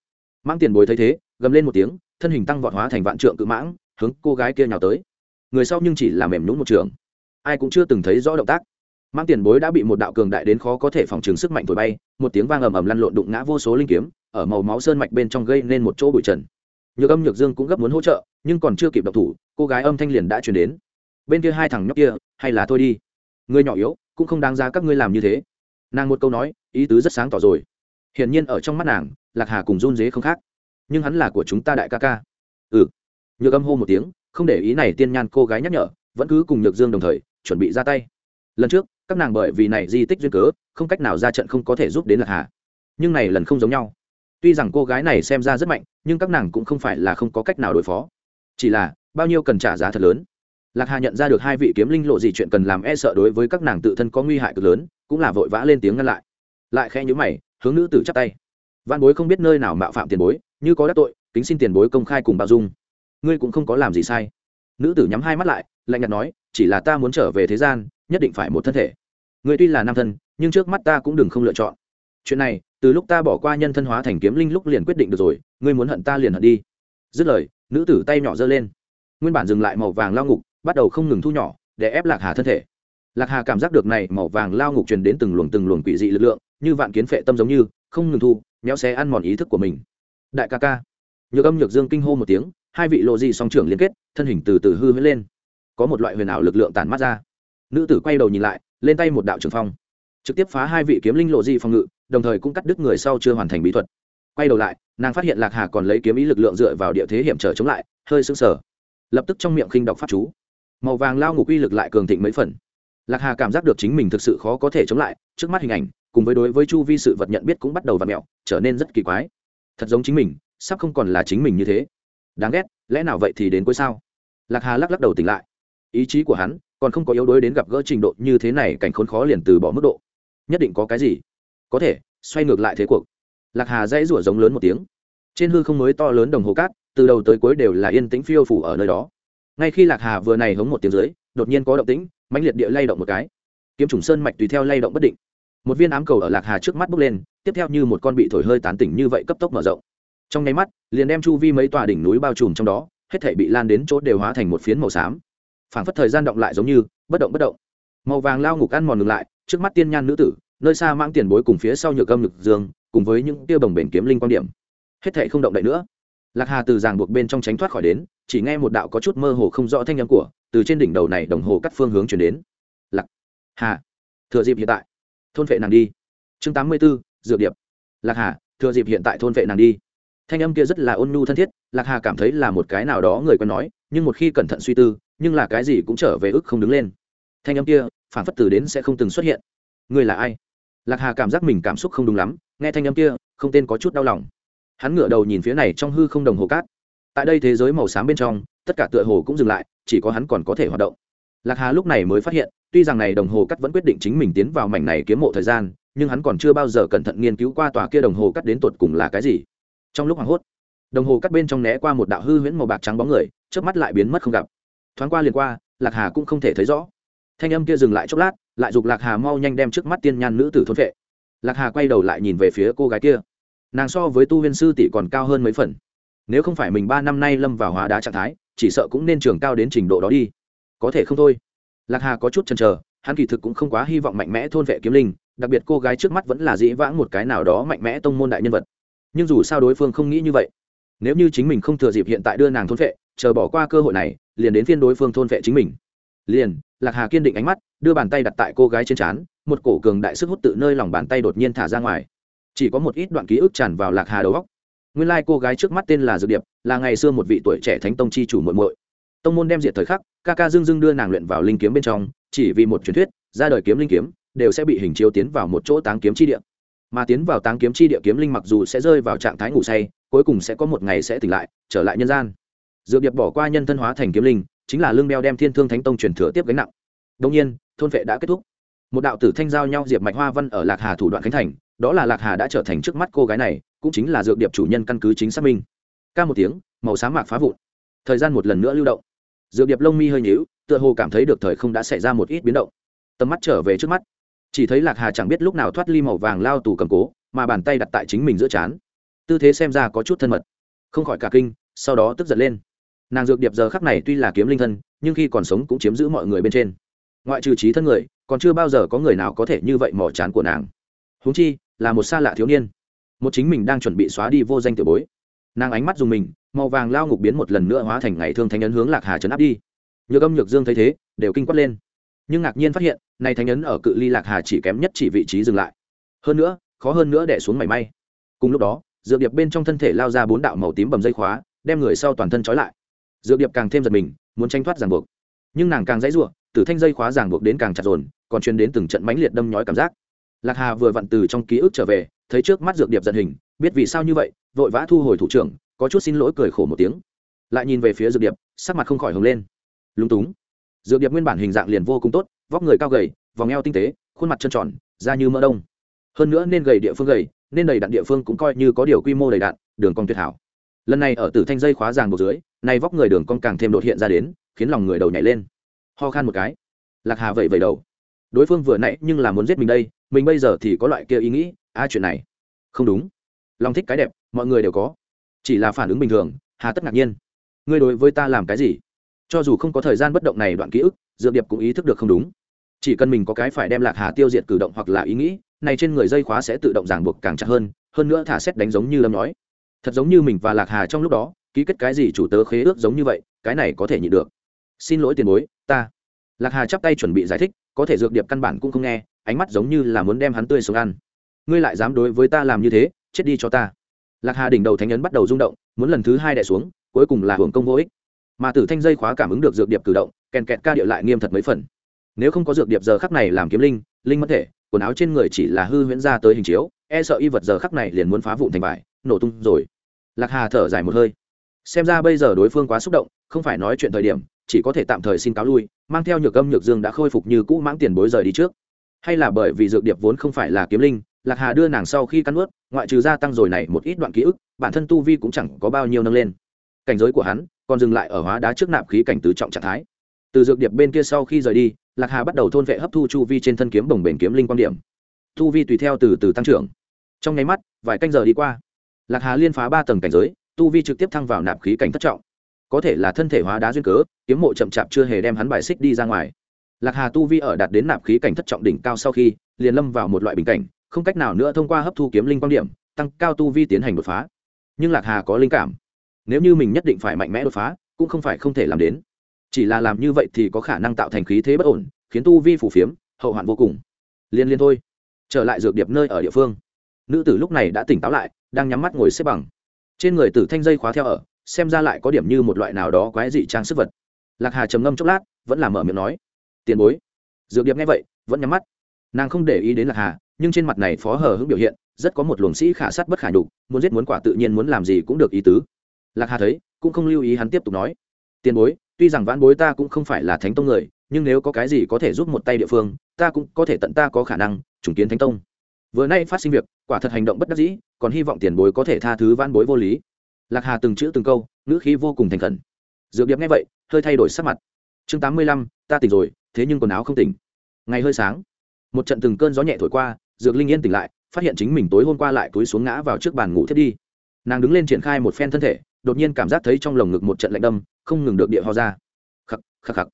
Mang tiền bối thấy thế, gầm lên một tiếng, thân hình tăng vọt hóa thành vạn trượng cự mãng, hướng cô gái kia nhào tới. Người sau nhưng chỉ là mềm nhún một trường. Ai cũng chưa từng thấy rõ động tác mang tiền bối đã bị một đạo cường đại đến khó có thể phòng trừng sức mạnh thổi bay, một tiếng vang ầm ầm lăn lộn đụng ngã vô số linh kiếm, ở màu máu sơn mạch bên trong gây nên một chỗ bụi trần. Nhược âm nhược dương cũng gấp muốn hỗ trợ, nhưng còn chưa kịp độc thủ, cô gái âm thanh liền đã chuyển đến. Bên kia hai thằng nhóc kia, hay là thôi đi. Người nhỏ yếu, cũng không đáng ra các ngươi làm như thế. Nàng một câu nói, ý tứ rất sáng tỏ rồi. Hiển nhiên ở trong mắt nàng, lạc hà cùng run dế không khác. Nhưng hắn là của chúng ta đại ca ca. Ừ. Nhược âm hô một tiếng, không để ý này tiên nhan cô gái nhắc nhở, vẫn cứ cùng nhược dương đồng thời, chuẩn bị ra tay. Lần trước các nàng bởi vì này di tích duyên cớ, không cách nào ra trận không có thể giúp đến lạc hà. Nhưng này lần không giống nhau. Tuy rằng cô gái này xem ra rất mạnh, nhưng các nàng cũng không phải là không có cách nào đối phó. Chỉ là, bao nhiêu cần trả giá thật lớn. Lạc hà nhận ra được hai vị kiếm linh lộ gì chuyện cần làm e sợ đối với các nàng tự thân có nguy hại cực lớn, cũng là vội vã lên tiếng ngăn lại. Lại khẽ nhữ mày, hướng nữ tử chắp tay. Văn bối không biết nơi nào mạo phạm tiền bối, như có đắc tội, kính xin tiền bối công khai cùng bao dung. Ngươi cũng không có làm gì sai. Nữ tử nhắm hai mắt lại, lạnh nhạt nói, chỉ là ta muốn trở về thế gian nhất định phải một thân thể. Ngươi tuy là nam thân, nhưng trước mắt ta cũng đừng không lựa chọn. Chuyện này, từ lúc ta bỏ qua nhân thân hóa thành kiếm linh lúc liền quyết định được rồi, ngươi muốn hận ta liền hận đi. Dứt lời, nữ tử tay nhỏ giơ lên. Nguyên bản dừng lại màu vàng lao ngục, bắt đầu không ngừng thu nhỏ, để ép lạc hà thân thể. Lạc hà cảm giác được này màu vàng lao ngục truyền đến từng luồng từng luồng quỷ dị lực lượng, như vạn kiến phệ tâm giống như, không ngừng thu nhéo xé ăn mòn ý thức của mình. Đại ca ca. Nhược âm nhược dương kinh hô một tiếng, hai vị lộ di song trưởng liên kết, thân hình từ từ hư huyễn lên. Có một loại huyền ảo lực lượng tản mắt ra nữ tử quay đầu nhìn lại, lên tay một đạo trường phong. Trực tiếp phá hai vị kiếm linh lộ di phòng ngự, đồng thời cũng cắt đứt người sau chưa hoàn thành bí thuật. Quay đầu lại, nàng phát hiện lạc hà còn lấy kiếm ý lực lượng dựa vào địa thế hiểm trở chống lại, hơi sưng sờ. Lập tức trong miệng khinh đọc pháp chú. Màu vàng lao ngục uy lực lại cường thịnh mấy phần. Lạc hà cảm giác được chính mình thực sự khó có thể chống lại, trước mắt hình ảnh, cùng với đối với chu vi sự vật nhận biết cũng bắt đầu v ặ mẹo, trở nên rất kỳ quái. Thật giống chính mình, sắp không còn là chính mình như thế. Đáng ghét, lẽ nào vậy thì đến cuối sao? Lạc hà lắc lắc đầu tỉnh lại. Ý chí của hắn còn không có yếu đuối đến gặp gỡ trình độ như thế này cảnh khốn khó liền từ bỏ mức độ. Nhất định có cái gì? Có thể, xoay ngược lại thế cuộc. Lạc hà dãy rủa giống lớn một tiếng. Trên hư không mới to lớn đồng hồ cát, từ đầu tới cuối đều là yên tĩnh phiêu phủ ở nơi đó. Ngay khi lạc hà vừa này hống một tiếng dưới, đột nhiên có động tĩnh, mãnh liệt địa lay động một cái. Kiếm trùng sơn mạch tùy theo lay động bất định. Một viên ám cầu ở lạc hà trước mắt bốc lên, tiếp theo như một con bị thổi hơi tán tỉnh như vậy cấp tốc mở rộng. Trong nháy mắt, liền đem chu vi mấy tòa đỉnh núi bao trùm trong đó, hết thể bị lan đến chỗ đều hóa thành một phiến màu xám phảng phất thời gian động lại giống như, bất động bất động. Màu vàng lao ngục ăn mòn ngừng lại, trước mắt tiên nhan nữ tử, nơi xa mang tiền bối cùng phía sau nhược âm nhược dương, cùng với những tiêu bồng bền kiếm linh quan điểm. Hết thệ không động đậy nữa. Lạc hà từ ràng buộc bên trong tránh thoát khỏi đến, chỉ nghe một đạo có chút mơ hồ không rõ thanh âm của, từ trên đỉnh đầu này đồng hồ cắt phương hướng chuyển đến. Lạc hà, thừa dịp hiện tại, thôn vệ nàng đi. Chương tám mươi b ố dược điệp. Lạc hà, thừa dịp hiện tại thôn vệ nàng đi. Thanh âm kia rất là ôn nhu thân thiết, lạc hà cảm thấy là một cái nào đó người quen nói, nhưng một khi cẩn thận suy tư nhưng là cái gì cũng trở về ức không đứng lên. Thanh âm kia phản phất từ đến sẽ không từng xuất hiện. Người là ai? Lạc hà cảm giác mình cảm xúc không đúng lắm, nghe thanh âm kia, không tên có chút đau lòng. Hắn ngửa đầu nhìn phía này trong hư không đồng hồ cát. Tại đây thế giới màu xám bên trong, tất cả tựa hồ cũng dừng lại, chỉ có hắn còn có thể hoạt động. Lạc hà lúc này mới phát hiện, tuy rằng này đồng hồ cắt vẫn quyết định chính mình tiến vào mảnh này kiếm mộ thời gian, nhưng hắn còn chưa bao giờ cẩn thận nghiên cứu qua tòa kia đồng hồ cắt đến tột cùng là cái gì. Trong lúc hoảng hốt, đồng hồ cắt bên trong né qua một đạo hư huyễn màu bạc trắng bóng người trước mắt lại biến mất không gặp thoáng qua liền qua, lạc hà cũng không thể thấy rõ. Thanh âm kia dừng lại chốc lát, lại giục lạc hà mau nhanh đem trước mắt tiên nhan nữ tử thôn vệ. Lạc hà quay đầu lại nhìn về phía cô gái kia. Nàng so với tu huyên sư tỷ còn cao hơn mấy phần. Nếu không phải mình ba năm nay lâm vào hóa đá trạng thái, chỉ sợ cũng nên trường cao đến trình độ đó đi. Có thể không thôi. Lạc hà có chút chần chờ, hắn kỳ thực cũng không quá hy vọng mạnh mẽ thôn vệ kiếm linh, đặc biệt cô gái trước mắt vẫn là dĩ vãng một cái nào đó mạnh mẽ tông môn đại nhân vật. Nhưng dù sao đối phương không nghĩ như vậy. Nếu như chính mình không thừa dịp hiện tại đưa nàng thôn vệ, chờ bỏ qua cơ hội này liền đến phiên đối phương thôn vệ chính mình. Liền, lạc hà kiên định ánh mắt, đưa bàn tay đặt tại cô gái trên trán, một cổ cường đại sức hút tự nơi lòng bàn tay đột nhiên thả ra ngoài. Chỉ có một ít đoạn ký ức tràn vào lạc hà đầu góc nguyên lai、like、cô gái trước mắt tên là dược điệp, là ngày xưa một vị tuổi trẻ thánh tông chi chủ muội muội. Tông môn đem diệt thời khắc, ca ca dưng dưng đưa nàng luyện vào linh kiếm bên trong, chỉ vì một truyền thuyết, ra đời kiếm linh kiếm, đều sẽ bị hình chiếu tiến vào một chỗ táng kiếm chi địa. Mà tiến vào táng kiếm chi địa kiếm linh mặc dù sẽ rơi vào trạng thái ngủ say, cuối cùng sẽ có một ngày sẽ tỉnh lại, trở lại nhân gian dược điệp bỏ qua nhân thân hóa thành kiếm linh, chính là lương đeo đem thiên thương thánh tông truyền thừa tiếp gánh nặng. Đông nhiên, thôn vệ đã kết thúc. Một đạo tử thanh giao nhau diệp mạch hoa văn ở lạc hà thủ đoạn khánh thành, đó là lạc hà đã trở thành trước mắt cô gái này, cũng chính là dược điệp chủ nhân căn cứ chính xác minh. Ca một tiếng, màu sáng mạc phá vụn. Thời gian một lần nữa lưu động. Dược điệp lông mi hơi nhíu, tựa hồ cảm thấy được thời không đã xảy ra một ít biến động. Tầm mắt trở về trước mắt. Chỉ thấy lạc hà chẳng biết lúc nào thoát ly màu vàng lao tù cầm cố, mà bàn tay đặt tại chính mình giữa chán. Tư thế xem ra có chút thân mật. Không khỏi cả kinh, sau đó tức giận lên nàng dược điệp giờ khắc này tuy là kiếm linh thân, nhưng khi còn sống cũng chiếm giữ mọi người bên trên. Ngoại trừ trí thân người, còn chưa bao giờ có người nào có thể như vậy mỏ chán của nàng. Huống chi, là một xa lạ thiếu niên. Một chính mình đang chuẩn bị xóa đi vô danh tiểu bối. Nàng ánh mắt dùng mình, màu vàng lao ngục biến một lần nữa hóa thành ngày thương thánh ấn hướng lạc hà trấn áp đi. Nhược âm nhược dương thấy thế, đều kinh quát lên. Nhưng ngạc nhiên phát hiện, này thánh ấn ở cự ly lạc hà chỉ kém nhất chỉ vị trí dừng lại. Hơn nữa, khó hơn nữa đẻ xuống mảy may. Cùng lúc đó, dược điệp bên trong thân thể lao ra bốn đạo màu tím bầm dây khóa, đem người sau toàn thân trói lại dược điệp càng thêm giật mình, muốn tranh thoát ràng buộc. Nhưng nàng càng dãy ruộng tử thanh dây khóa ràng buộc đến càng chặt dồn, còn truyền đến từng trận mãnh liệt đâm nhói cảm giác. Lạc hà vừa vặn từ trong ký ức trở về, thấy trước mắt dược điệp giận hình, biết vì sao như vậy, vội vã thu hồi thủ trưởng, có chút xin lỗi cười khổ một tiếng. Lại nhìn về phía dược điệp, sắc mặt không khỏi hứng lên. Lúng túng. Dược điệp nguyên bản hình dạng liền vô cùng tốt, vóc người cao gầy, vòng eo tinh tế, khuôn mặt trơn tròn, da như mỡ đông. Hơn nữa nên gầy địa phương gầy, nên đầy đặn địa phương cũng coi như có điều quy mô đầy đặn, đường cong tuyệt hảo lần này ở tử thanh dây khóa ràng buộc dưới, nay vóc người đường cong càng thêm đột hiện ra đến, khiến lòng người đầu nhảy lên. Ho khan một cái. Lạc hà vẩy vẩy đầu. Đối phương vừa nãy nhưng là muốn giết mình đây, mình bây giờ thì có loại kia ý nghĩ, a chuyện này. Không đúng. Lòng thích cái đẹp, mọi người đều có. Chỉ là phản ứng bình thường, hà tất ngạc nhiên. Ngươi đối với ta làm cái gì? Cho dù không có thời gian bất động này đoạn ký ức, dược điệp cũng ý thức được không đúng. Chỉ cần mình có cái phải đem lạc hà tiêu diệt cử động hoặc là ý nghĩ, này trên người dây khóa sẽ tự động ràng buộc càng chặt hơn hơn nữa thả xét đánh giống như lâm nói thật giống như mình và lạc hà trong lúc đó, ký kết cái gì chủ tớ khế ước giống như vậy, cái này có thể nhịn được. Xin lỗi tiền bối, ta. Lạc hà chắp tay chuẩn bị giải thích, có thể dược điệp căn bản cũng không nghe, ánh mắt giống như là muốn đem hắn tươi xuống ăn. Ngươi lại dám đối với ta làm như thế, chết đi cho ta. Lạc hà đỉnh đầu thánh ấn bắt đầu rung động, muốn lần thứ hai đẻ xuống, cuối cùng là hưởng công vô ích. Mà tử thanh dây khóa cảm ứng được dược điệp cử động, kèn kẹt ca điệu lại nghiêm thật mấy phần. Nếu không có dược điệp giờ khắc này làm kiếm linh linh mất thể, quần áo trên người chỉ là hư huyễn ra tới hình chiếu e sợ y vật giờ khắc này liền muốn phá vụn thành vải, nổ tung rồi lạc hà thở dài một hơi. Xem ra bây giờ đối phương quá xúc động, không phải nói chuyện thời điểm, chỉ có thể tạm thời xin cáo lui, mang theo nhược âm nhược dương đã khôi phục như cũ mãng tiền bối rời đi trước. Hay là bởi vì dược điệp vốn không phải là kiếm linh, lạc hà đưa nàng sau khi cắn ướt ngoại trừ gia tăng rồi này một ít đoạn ký ức, bản thân tu vi cũng chẳng có bao nhiêu nâng lên. Cảnh giới của hắn còn dừng lại ở hóa đá trước nạp khí cảnh tứ trọng trạng thái. Từ dược điệp bên kia sau khi rời đi, lạc hà bắt đầu thôn vệ hấp thu chu vi trên thân kiếm bồng bền kiếm linh quan điểm. Tu vi tùy theo từ từ tăng trưởng. Trong nháy mắt, vài canh giờ đi qua lạc hà liên phá ba tầng cảnh giới, tu vi trực tiếp thăng vào nạp khí cảnh thất trọng. Có thể là thân thể hóa đá duyên cớ, kiếm mộ chậm chạp chưa hề đem hắn bài xích đi ra ngoài. Lạc hà tu vi ở đạt đến nạp khí cảnh thất trọng đỉnh cao sau khi, liền lâm vào một loại bình cảnh, không cách nào nữa thông qua hấp thu kiếm linh quan điểm, tăng cao tu vi tiến hành đột phá. Nhưng lạc hà có linh cảm. Nếu như mình nhất định phải mạnh mẽ đột phá, cũng không phải không thể làm đến. Chỉ là làm như vậy thì có khả năng tạo thành khí thế bất ổn, khiến tu vi phủ phiếm, hậu hoạn vô cùng. Liên liên thôi. Trở lại dược điệp nơi ở địa phương. Nữ tử lúc này đã tỉnh táo lại đang nhắm mắt ngồi xếp bằng. Trên người tử thanh dây khóa theo ở, xem ra lại có điểm như một loại nào đó quái dị trang sức vật. Lạc hà trầm ngâm chốc lát, vẫn là mở miệng nói. Tiền bối. Dược điệp nghe vậy, vẫn nhắm mắt. Nàng không để ý đến lạc hà, nhưng trên mặt này phó hờ hững biểu hiện, rất có một luồng sĩ khả sát bất khả nhục, muốn giết muốn quả tự nhiên muốn làm gì cũng được ý tứ. Lạc hà thấy, cũng không lưu ý hắn tiếp tục nói. Tiền bối, tuy rằng vãn bối ta cũng không phải là thánh tông người, nhưng nếu có cái gì có thể giúp một tay địa phương, ta cũng có thể tận ta có khả năng trùng kiến thánh tông vừa nay phát sinh việc, quả thật hành động bất đắc dĩ, còn hy vọng tiền bối có thể tha thứ van bối vô lý. Lạc hà từng chữ từng câu, ngữ khí vô cùng thành khẩn. Dược điệp nghe vậy, hơi thay đổi sắc mặt. Chương tám mươi lăm, ta tỉnh rồi, thế nhưng quần áo không tỉnh. Ngày hơi sáng, một trận từng cơn gió nhẹ thổi qua, dược linh yên tỉnh lại, phát hiện chính mình tối hôm qua lại túi xuống ngã vào trước bàn ngủ thiết đi. Nàng đứng lên triển khai một phen thân thể, đột nhiên cảm giác thấy trong lồng ngực một trận lạnh đâm, không ngừng được địa ho ra. Khắc khắc khắc.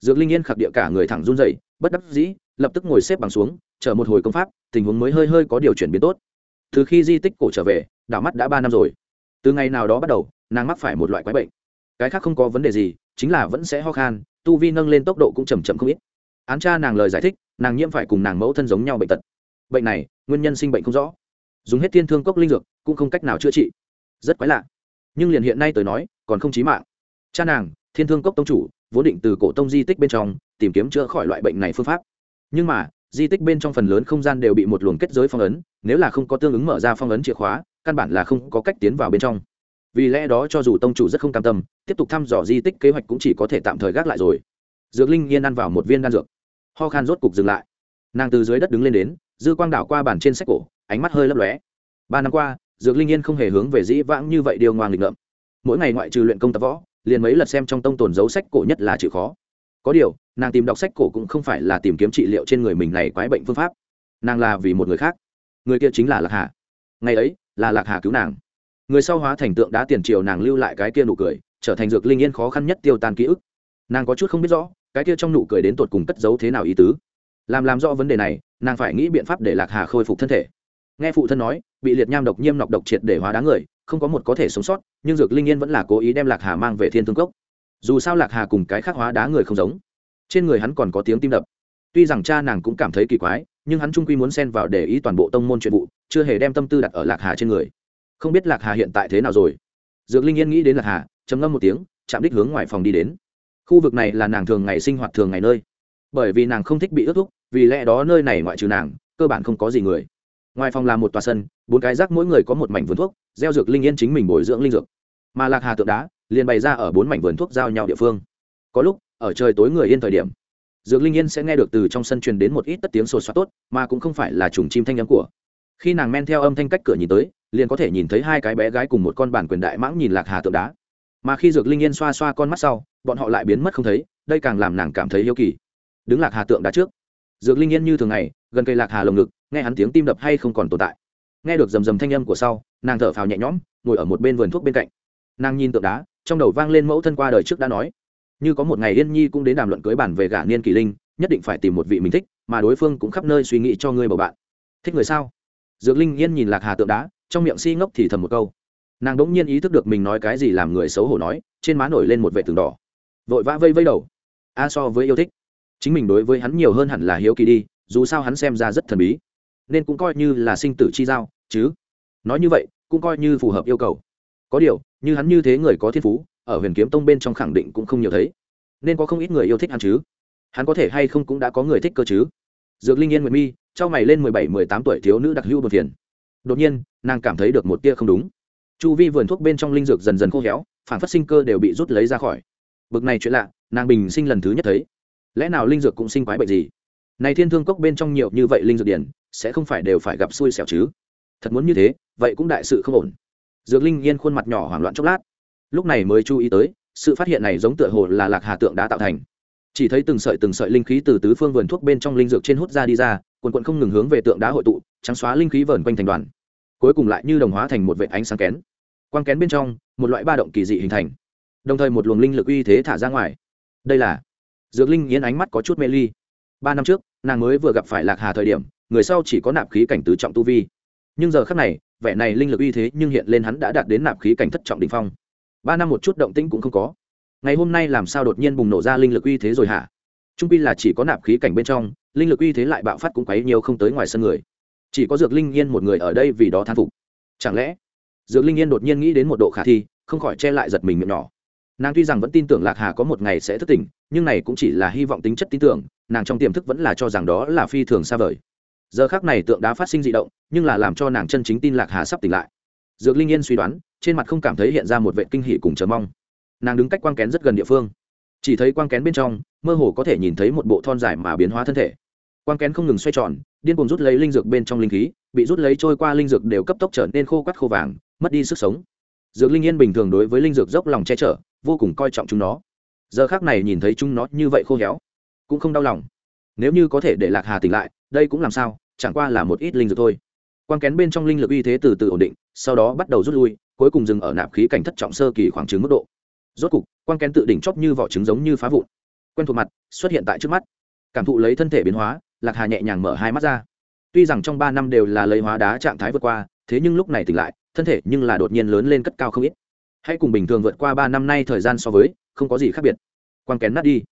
Dược linh yên khạc địa cả người thẳng run dậy bất đắc dĩ, lập tức ngồi xếp bằng xuống, chờ một hồi công pháp tình huống mới hơi hơi có điều chuyển biến tốt. Từ khi di tích cổ trở về, đảo mắt đã ba năm rồi. Từ ngày nào đó bắt đầu, nàng mắc phải một loại quái bệnh. Cái khác không có vấn đề gì, chính là vẫn sẽ ho khan, tu vi nâng lên tốc độ cũng chầm chậm không ít. Án cha nàng lời giải thích, nàng nhiễm phải cùng nàng mẫu thân giống nhau bệnh tật. Bệnh này, nguyên nhân sinh bệnh không rõ. Dùng hết thiên thương cốc linh dược, cũng không cách nào chữa trị. Rất quái lạ. Nhưng liền hiện nay tới nói, còn không chí mạng. Cha nàng, thiên thương cốc tông chủ, vốn định từ cổ tông di tích bên trong, tìm kiếm chữa khỏi loại bệnh này phương pháp. Nhưng mà di tích bên trong phần lớn không gian đều bị một luồng kết giới phong ấn, nếu là không có tương ứng mở ra phong ấn chìa khóa, căn bản là không có cách tiến vào bên trong. Vì lẽ đó cho dù tông chủ rất không cam tâm, tiếp tục thăm dò di tích kế hoạch cũng chỉ có thể tạm thời gác lại rồi. Dược linh yên ăn vào một viên đan dược. Ho khan rốt cục dừng lại. Nàng từ dưới đất đứng lên đến, dư quang đảo qua bàn trên sách cổ, ánh mắt hơi lấp lóe. Ba năm qua, dược linh yên không hề hướng về dĩ vãng như vậy điều ngoan lịch ngợm. Mỗi ngày ngoại trừ luyện công tập võ, liền mấy lật xem trong tông tồn dấu sách cổ nhất là chịu khó có điều, nàng tìm đọc sách cổ cũng không phải là tìm kiếm trị liệu trên người mình này quái bệnh phương pháp. Nàng là vì một người khác. Người kia chính là lạc hà. Ngày ấy, là lạc hà cứu nàng. Người sau hóa thành tượng đá tiền triều nàng lưu lại cái kia nụ cười, trở thành dược linh yên khó khăn nhất tiêu tan ký ức. Nàng có chút không biết rõ, cái kia trong nụ cười đến tột cùng cất giấu thế nào ý tứ. Làm làm rõ vấn đề này, nàng phải nghĩ biện pháp để lạc hà khôi phục thân thể. Nghe phụ thân nói, bị liệt nham độc nhiêm nọc độc triệt để hóa đá người, không có một có thể sống sót, nhưng dược linh yên vẫn là cố ý đem lạc hà mang về thiên thương cốc dù sao lạc hà cùng cái khác hóa đá người không giống. Trên người hắn còn có tiếng tim đập. Tuy rằng cha nàng cũng cảm thấy kỳ quái nhưng hắn trung quy muốn xen vào để ý toàn bộ tông môn chuyện vụ chưa hề đem tâm tư đặt ở lạc hà trên người. Không biết lạc hà hiện tại thế nào rồi. Dược linh yên nghĩ đến lạc hà trầm ngâm một tiếng chạm đích hướng ngoài phòng đi đến. Khu vực này là nàng thường ngày sinh hoạt thường ngày nơi. Bởi vì nàng không thích bị ước thúc, vì lẽ đó nơi này ngoại trừ nàng cơ bản không có gì người. Ngoài phòng là một tòa sân bốn cái rác mỗi người có một mảnh vườn thuốc gieo dược linh yên chính mình bồi dưỡng linh dược. Mà lạc hà tượng đá liền bày ra ở bốn mảnh vườn thuốc giao nhau địa phương. Có lúc, ở trời tối người yên thời điểm, dược linh yên sẽ nghe được từ trong sân truyền đến một ít tất tiếng sột soát tốt, mà cũng không phải là trùng chim thanh âm của. Khi nàng men theo âm thanh cách cửa nhìn tới, liền có thể nhìn thấy hai cái bé gái cùng một con bản quyền đại mãng nhìn lạc hà tượng đá. Mà khi dược linh yên xoa xoa con mắt sau, bọn họ lại biến mất không thấy, đây càng làm nàng cảm thấy yêu kỳ. Đứng lạc hà tượng đá trước. Dược linh yên như thường ngày, gần cây lạc hà lồng ngực, nghe hắn tiếng tim đập hay không còn tồn tại. Nghe được rầm rầm thanh âm của sau, nàng thở phào nhẹ nhõm, ngồi ở một bên vườn thuốc bên cạnh. Nàng nhìn tượng đá trong đầu vang lên mẫu thân qua đời trước đã nói, như có một ngày yên nhi cũng đến đàm luận cưới bản về gả niên kỳ linh, nhất định phải tìm một vị mình thích, mà đối phương cũng khắp nơi suy nghĩ cho ngươi bầu bạn. Thích người sao? Dược linh yên nhìn lạc hà tượng đá, trong miệng si ngốc thì thầm một câu. Nàng đ ỗ n g nhiên ý thức được mình nói cái gì làm người xấu hổ nói, trên má nổi lên một vệ tường đỏ. Vội vã vây vây đầu. A so với yêu thích. Chính mình đối với hắn nhiều hơn hẳn là hiếu kỳ đi, dù sao hắn xem ra rất thần bí. Nên cũng coi như là sinh tử chi giao, chứ. Nói như vậy, cũng coi như phù hợp yêu cầu có điều, như hắn như thế người có thiên phú, ở huyền kiếm tông bên trong khẳng định cũng không nhiều thấy. Nên có không ít người yêu thích hắn chứ. Hắn có thể hay không cũng đã có người thích cơ chứ. Dược linh yên nguyệt mi, trao mày lên mười bảy, mười tám tuổi thiếu nữ đặc hữu một phiền. Đột nhiên, nàng cảm thấy được một tia không đúng. Chu vi vườn thuốc bên trong linh dược dần dần khô héo, phản phát sinh cơ đều bị rút lấy ra khỏi. Bực này chuyện lạ, nàng bình sinh lần thứ nhất thấy. Lẽ nào linh dược cũng sinh quái bệnh gì? Này thiên thương cốc bên trong nhiều như vậy linh dược điển, sẽ không phải đều phải gặp xui xẻo chứ? Thật muốn như thế, vậy cũng đại sự không ổn dược linh yên khuôn mặt nhỏ hoảng loạn chốc lát. Lúc này mới chú ý tới, sự phát hiện này giống tựa hồ là lạc hà tượng đã tạo thành. Chỉ thấy từng sợi từng sợi linh khí từ tứ phương vườn thuốc bên trong linh dược trên hút ra đi ra, quần quận không ngừng hướng về tượng đá hội tụ, trắng xóa linh khí vờn quanh thành đoàn. Cuối cùng lại như đồng hóa thành một vệ ánh sáng kén. Quang kén bên trong, một loại ba động kỳ dị hình thành. Đồng thời một luồng linh lực uy thế thả ra ngoài. Đây là dược linh yến ánh mắt có chút mê ly. Ba năm trước, nàng mới vừa gặp phải lạc hà thời điểm, người sau chỉ có nạp khí cảnh tứ trọng tu vi nhưng giờ khắc này, vẻ này linh lực uy thế nhưng hiện lên hắn đã đạt đến nạp khí cảnh thất trọng đ ỉ n h phong. Ba năm một chút động tĩnh cũng không có. Ngày hôm nay làm sao đột nhiên bùng nổ ra linh lực uy thế rồi hả? Trung pi là chỉ có nạp khí cảnh bên trong, linh lực uy thế lại bạo phát cũng quấy nhiều không tới ngoài sân người. Chỉ có dược linh yên một người ở đây vì đó thán phục. Chẳng lẽ, dược linh yên đột nhiên nghĩ đến một độ khả thi, không khỏi che lại giật mình miệng nhỏ. Nàng tuy rằng vẫn tin tưởng lạc hà có một ngày sẽ thức tỉnh, nhưng này cũng chỉ là hy vọng tính chất tin tưởng, nàng trong tiềm thức vẫn là cho rằng đó là phi thường xa vời giờ khác này tượng đá phát sinh d ị động, nhưng là làm cho nàng chân chính tin lạc hà sắp tỉnh lại. Dược linh yên suy đoán, trên mặt không cảm thấy hiện ra một vệ kinh hỷ cùng chờ mong. Nàng đứng cách quang kén rất gần địa phương. Chỉ thấy quang kén bên trong, mơ hồ có thể nhìn thấy một bộ thon dài mà biến hóa thân thể. Quang kén không ngừng xoay tròn, điên cuồng rút lấy linh dược bên trong linh khí, bị rút lấy trôi qua linh dược đều cấp tốc trở nên khô quắt khô vàng, mất đi sức sống. Dược linh yên bình thường đối với linh dược dốc lòng che chở, vô cùng coi trọng chúng nó. Giờ khác này nhìn thấy chúng nó như vậy khô héo, cũng không đau lòng. Nếu như có thể để lạc hà tỉnh lại đây cũng làm sao, chẳng qua là một ít linh dược thôi. Quang kén bên trong linh lực uy thế từ từ ổn định, sau đó bắt đầu rút lui, cuối cùng dừng ở nạp khí cảnh thất trọng sơ kỳ khoảng trứng mức độ. Rốt cục, quang kén tự đỉnh chóp như vỏ trứng giống như phá vụn. Quen thuộc mặt, xuất hiện tại trước mắt. Cảm thụ lấy thân thể biến hóa, lạc hà nhẹ nhàng mở hai mắt ra. Tuy rằng trong ba năm đều là lấy hóa đá trạng thái vượt qua, thế nhưng lúc này tỉnh lại, thân thể nhưng là đột nhiên lớn lên cất cao không ít. Hãy cùng bình thường vượt qua ba năm nay thời gian so với, không có gì khác biệt. Quang kén nát đi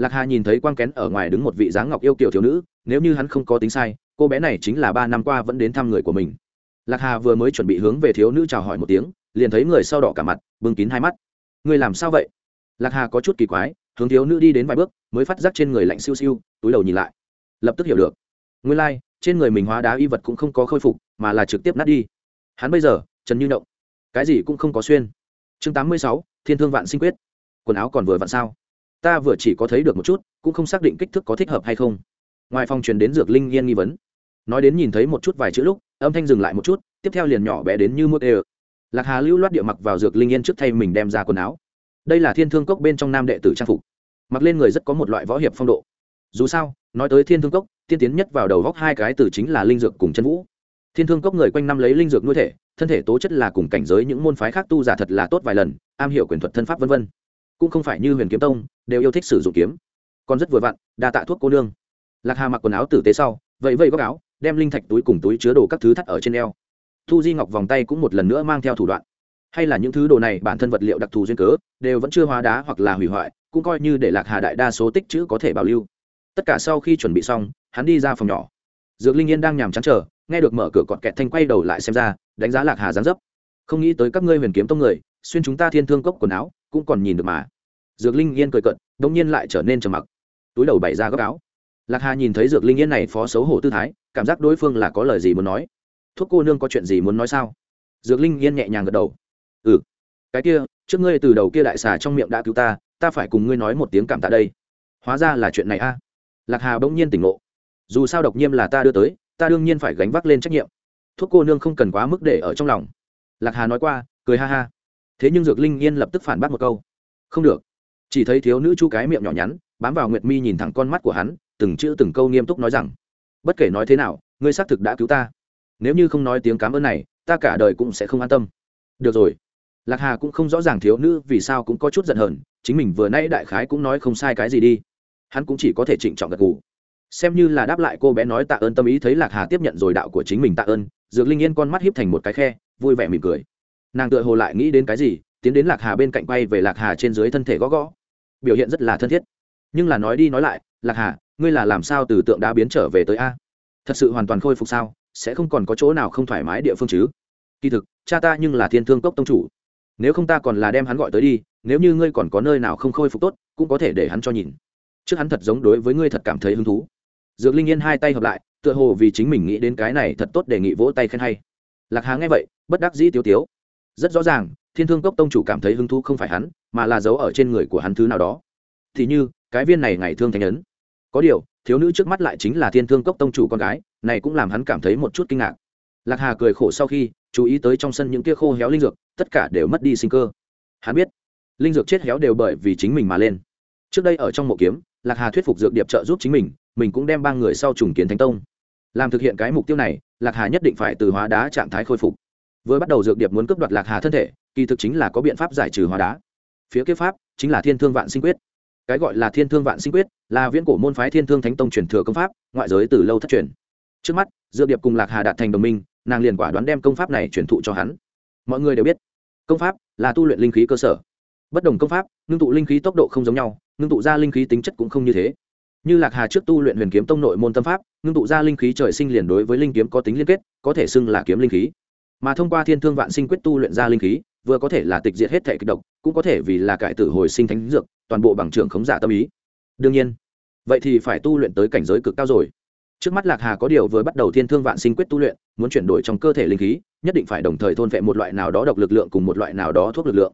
lạc hà nhìn thấy quang kén ở ngoài đứng một vị dáng ngọc yêu kiểu thiếu nữ nếu như hắn không có tính sai cô bé này chính là ba năm qua vẫn đến thăm người của mình. Lạc hà vừa mới chuẩn bị hướng về thiếu nữ chào hỏi một tiếng liền thấy người sau đỏ cả mặt bưng kín hai mắt. Người làm sao vậy? Lạc hà có chút kỳ quái hướng thiếu nữ đi đến vài bước mới phát giác trên người lạnh siêu siêu túi đầu nhìn lại. Lập tức hiểu được. Nguyên lai、like, trên người mình hóa đá y vật cũng không có khôi phục mà là trực tiếp nát đi. Hắn bây giờ trần như động. Cái gì cũng không có xuyên. Chương tám mươi sáu thiên thương vạn sinh quyết. Quần áo còn vừa vặn sao? Ta vừa chỉ có thấy được một chút, cũng không xác định kích thước có thích hợp hay không. Ngoài phòng truyền đến dược linh yên nghi vấn. Nói đến nhìn thấy một chút vài chữ lúc, âm thanh dừng lại một chút, tiếp theo liền nhỏ bé đến như mốt ê lạc hà lưu loát địa mặc vào dược linh yên trước thay mình đem ra quần áo. Đây là thiên thương cốc bên trong nam đệ tử trang phục. Mặc lên người rất có một loại võ hiệp phong độ. Dù sao, nói tới thiên thương cốc, tiên tiến nhất vào đầu góc hai cái từ chính là linh dược cùng chân vũ. Thiên thương cốc người quanh năm lấy linh dược nuôi thể, thân thể tố chất là cùng cảnh giới những môn phái khác tu giả thật là tốt vài lần, am hiểu quyền thuật thân pháp v v cũng không phải như huyền kiếm tông, đều yêu thích sử dụng kiếm. Còn rất vừa vặn, đa tạ thuốc cô nương. Lạc hà mặc quần áo tử tế sau vậy vây góc áo, đem linh thạch túi cùng túi chứa đồ các thứ thắt ở trên eo. Thu di ngọc vòng tay cũng một lần nữa mang theo thủ đoạn. Hay là những thứ đồ này bản thân vật liệu đặc thù duyên cớ, đều vẫn chưa hóa đá hoặc là hủy hoại, cũng coi như để lạc hà đại đa số tích chữ có thể bảo lưu. Tất cả sau khi chuẩn bị xong, hắn đi ra phòng nhỏ. Dược linh yên đang nhàm chán chờ, nghe được mở cửa cọt kẹt thanh quay đầu lại xem ra, đánh giá lạc hà gián dấp. Không nghĩ tới các ngươi huyền kiếm tông người xuyên chúng ta thiên thương cốc quần áo, cũng còn nhìn được mà. Dược linh yên cười cận đông nhiên lại trở nên trầm mặc. Túi đầu bày ra góc áo. Lạc hà nhìn thấy dược linh yên này phó xấu hổ tư thái, cảm giác đối phương là có lời gì muốn nói. Thuốc cô nương có chuyện gì muốn nói sao? Dược linh yên nhẹ nhàng gật đầu. Ừ. Cái kia, trước ngươi từ đầu kia đại xà trong miệng đã cứu ta ta phải cùng ngươi nói một tiếng cảm tạ đây. Hóa ra là chuyện này a. Lạc hà bỗng nhiên tỉnh ngộ. Dù sao độc nhiêm là ta đưa tới, ta đương nhiên phải gánh vác lên trách nhiệm. Thuốc cô nương không cần quá mức để ở trong lòng. Lạc hà nói qua, cười ha ha thế nhưng dược linh yên lập tức phản bác một câu. Không được. Chỉ thấy thiếu nữ chu cái miệng nhỏ nhắn, bám vào nguyệt mi nhìn thẳng con mắt của hắn, từng chữ từng câu nghiêm túc nói rằng, bất kể nói thế nào, ngươi xác thực đã cứu ta. Nếu như không nói tiếng cảm ơn này, ta cả đời cũng sẽ không an tâm. Được rồi. Lạc hà cũng không rõ ràng thiếu nữ vì sao cũng có chút giận hờn, chính mình vừa nãy đại khái cũng nói không sai cái gì đi. Hắn cũng chỉ có thể trịnh trọng gật gù. Xem như là đáp lại cô bé nói tạ ơn tâm ý thấy lạc hà tiếp nhận rồi đạo của chính mình tạ ơn, dược linh yên con mắt hiếp thành một cái khe, vui vẻ mỉm cười nàng tựa hồ lại nghĩ đến cái gì, tiến đến lạc hà bên cạnh quay về lạc hà trên dưới thân thể gõ gõ. Biểu hiện rất là thân thiết. Nhưng là nói đi nói lại, lạc hà, ngươi là làm sao từ tượng đá biến trở về tới a? Thật sự hoàn toàn khôi phục sao? Sẽ không còn có chỗ nào không thoải mái địa phương chứ? Kỳ thực, cha ta nhưng là thiên thương cốc tông chủ. Nếu không ta còn là đem hắn gọi tới đi, nếu như ngươi còn có nơi nào không khôi phục tốt, cũng có thể để hắn cho nhìn. Trước hắn thật giống đối với ngươi thật cảm thấy hứng thú. Dược linh yên hai tay hợp lại, tựa hồ vì chính mình nghĩ đến cái này thật tốt đề nghị vỗ tay khen hay. Lạc hà nghe vậy, bất đắc dĩ tiêu tiếu rất rõ ràng, thiên thương cốc tông chủ cảm thấy hứng thú không phải hắn, mà là giấu ở trên người của hắn thứ nào đó. Thì như, cái viên này ngày thương thành ấn. Có điều, thiếu nữ trước mắt lại chính là thiên thương cốc tông chủ con gái, này cũng làm hắn cảm thấy một chút kinh ngạc. Lạc hà cười khổ sau khi, chú ý tới trong sân những kia khô héo linh dược, tất cả đều mất đi sinh cơ. Hắn biết, linh dược chết héo đều bởi vì chính mình mà lên. Trước đây ở trong mộ kiếm, lạc hà thuyết phục dược điệp trợ giúp chính mình mình cũng đem ba người sau trùng kiến thánh tông. Làm thực hiện cái mục tiêu này, lạc hà nhất định phải từ hóa đá trạng thái khôi phục vừa bắt đầu dược điệp muốn cướp đoạt lạc hà thân thể, kỳ thực chính là có biện pháp giải trừ hóa đá. Phía kế pháp chính là thiên thương vạn sinh quyết. Cái gọi là thiên thương vạn sinh quyết là viễn cổ môn phái thiên thương thánh tông truyền thừa công pháp, ngoại giới từ lâu thất truyền. Trước mắt, dược điệp cùng lạc hà đạt thành đồng minh, nàng liền quả đoán đem công pháp này truyền thụ cho hắn. Mọi người đều biết, công pháp là tu luyện linh khí cơ sở. Bất đồng công pháp, ngưng tụ linh khí tốc độ không giống nhau, ngưng tụ ra linh khí tính chất cũng không như thế. Như lạc hà trước tu luyện huyền kiếm tông nội môn tâm pháp, ngưng tụ ra linh khí trời sinh liền đối với linh kiếm có tính liên kết, có thể xưng là kiếm linh khí mà thông qua thiên thương vạn sinh quyết tu luyện ra linh khí, vừa có thể là tịch diệt hết thể kịch độc, cũng có thể vì là cải tử hồi sinh thánh dược, toàn bộ bằng trưởng khống giả tâm ý. Đương nhiên, vậy thì phải tu luyện tới cảnh giới cực cao rồi. Trước mắt lạc hà có điều vừa bắt đầu thiên thương vạn sinh quyết tu luyện, muốn chuyển đổi trong cơ thể linh khí, nhất định phải đồng thời thôn vệ một loại nào đó độc lực lượng cùng một loại nào đó thuốc lực lượng.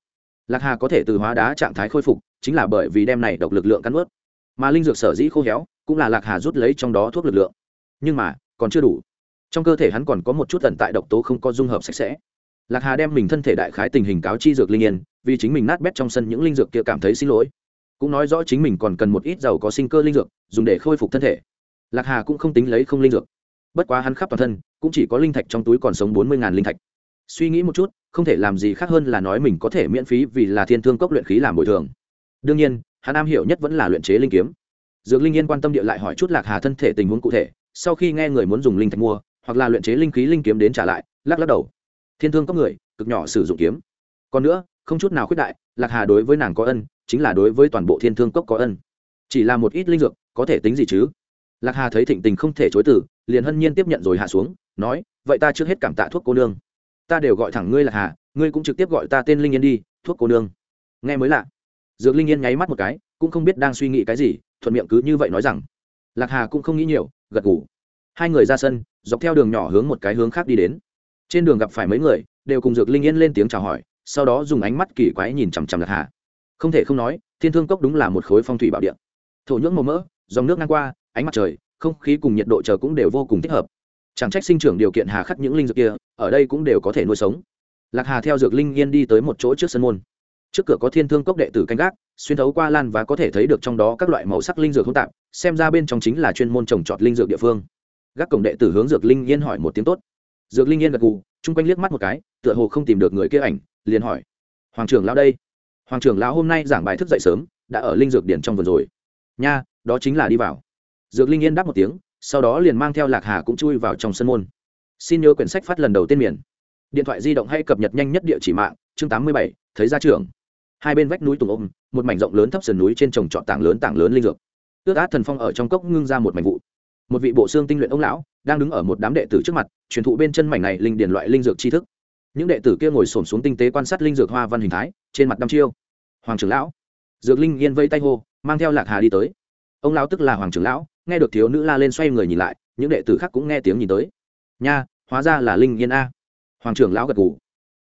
Lạc hà có thể từ hóa đá trạng thái khôi phục, chính là bởi vì đem này độc lực lượng cắn ướt mà linh dược sở dĩ khô héo, cũng là lạc hà rút lấy trong đó thuốc lực lượng. Nhưng mà, còn chưa đủ trong cơ thể hắn còn có một chút tận tại độc tố không có dung hợp sạch sẽ. Lạc hà đem mình thân thể đại khái tình hình cáo chi dược linh yên, vì chính mình nát bét trong sân những linh dược kia cảm thấy xin lỗi. Cũng nói rõ chính mình còn cần một ít dầu có sinh cơ linh dược, dùng để khôi phục thân thể. Lạc hà cũng không tính lấy không linh dược. Bất quá hắn khắp toàn thân, cũng chỉ có linh thạch trong túi còn sống bốn mươi linh thạch. Suy nghĩ một chút, không thể làm gì khác hơn là nói mình có thể miễn phí vì là thiên thương cốc luyện khí làm bồi thường. Đương nhiên, hắn am hiểu nhất vẫn là luyện chế linh kiếm. Dược linh yên quan tâm địa lại hỏi chút lạc hà thân thể tình huống cụ thể, sau khi nghe người muốn dùng linh thạch mua hoặc là luyện chế linh khí linh kiếm đến trả lại, lắc lắc đầu. Thiên thương có người, cực nhỏ sử dụng kiếm. Còn nữa, không chút nào khuyết đại, lạc hà đối với nàng có ân, chính là đối với toàn bộ thiên thương cốc có ân. Chỉ là một ít linh dược, có thể tính gì chứ? Lạc hà thấy thịnh tình không thể chối từ, liền hân nhiên tiếp nhận rồi hạ xuống, nói, vậy ta trước hết cảm tạ thuốc cô nương. Ta đều gọi thẳng ngươi lạc hà, ngươi cũng trực tiếp gọi ta tên linh yên đi, thuốc cô nương. Nghe mới lạ. Dược linh yên nháy mắt một cái, cũng không biết đang suy nghĩ cái gì, thuận miệng cứ như vậy nói rằng. Lạc hà cũng không nghĩ nhiều, gật ngủ hai người ra sân dọc theo đường nhỏ hướng một cái hướng khác đi đến. Trên đường gặp phải mấy người, đều cùng dược linh yên lên tiếng chào hỏi, sau đó dùng ánh mắt kỳ quái nhìn chằm chằm lạc hà. Không thể không nói, thiên thương cốc đúng là một khối phong thủy bảo địa. Thổ nhưỡng màu mỡ, dòng nước ngang qua, ánh mặt trời, không khí cùng nhiệt độ chờ cũng đều vô cùng thích hợp. Chẳng trách sinh trưởng điều kiện hà khắc những linh dược kia, ở đây cũng đều có thể nuôi sống. Lạc hà theo dược linh yên đi tới một chỗ trước sân môn. Trước cửa có thiên thương cốc đệ tử canh gác, xuyên thấu qua lan và có thể thấy được trong đó các loại màu sắc linh dược hỗn tạp, xem ra bên trong chính là chuyên môn trồng trọt linh dược địa phương gác cổng đệ tử hướng dược linh yên hỏi một tiếng tốt. Dược linh yên gật gù, chung quanh liếc mắt một cái, tựa hồ không tìm được người kia ảnh, liền hỏi. Hoàng trưởng lão đây. Hoàng trưởng lão hôm nay giảng bài thức dậy sớm, đã ở linh dược điển trong vườn rồi. Nha, đó chính là đi vào. Dược linh yên đáp một tiếng, sau đó liền mang theo lạc hà cũng chui vào trong sân môn. Xin nhớ quyển sách phát lần đầu tiên miền. Điện thoại di động hay cập nhật nhanh nhất địa chỉ mạng, chương tám mươi bảy, thấy ra trường hai bên vách núi tùng ôm, một mảnh rộng lớn thấp sườn núi trên trồng trọt tảng lớn tảng lớn linh dược. Ước át thần phong ở trong cốc ngưng ra một mảnh vụ một vị bộ xương tinh luyện ông lão, đang đứng ở một đám đệ tử trước mặt, truyền thụ bên chân mảnh này linh điển loại linh dược tri thức. Những đệ tử kia ngồi xổm xuống tinh tế quan sát linh dược hoa văn hình thái, trên mặt đăm chiêu. Hoàng trưởng lão. Dược linh yên vây tay hô, mang theo lạc hà đi tới. Ông lão tức là hoàng trưởng lão, nghe được thiếu nữ la lên xoay người nhìn lại, những đệ tử khác cũng nghe tiếng nhìn tới. Nha, hóa ra là linh yên a. Hoàng trưởng lão gật gù.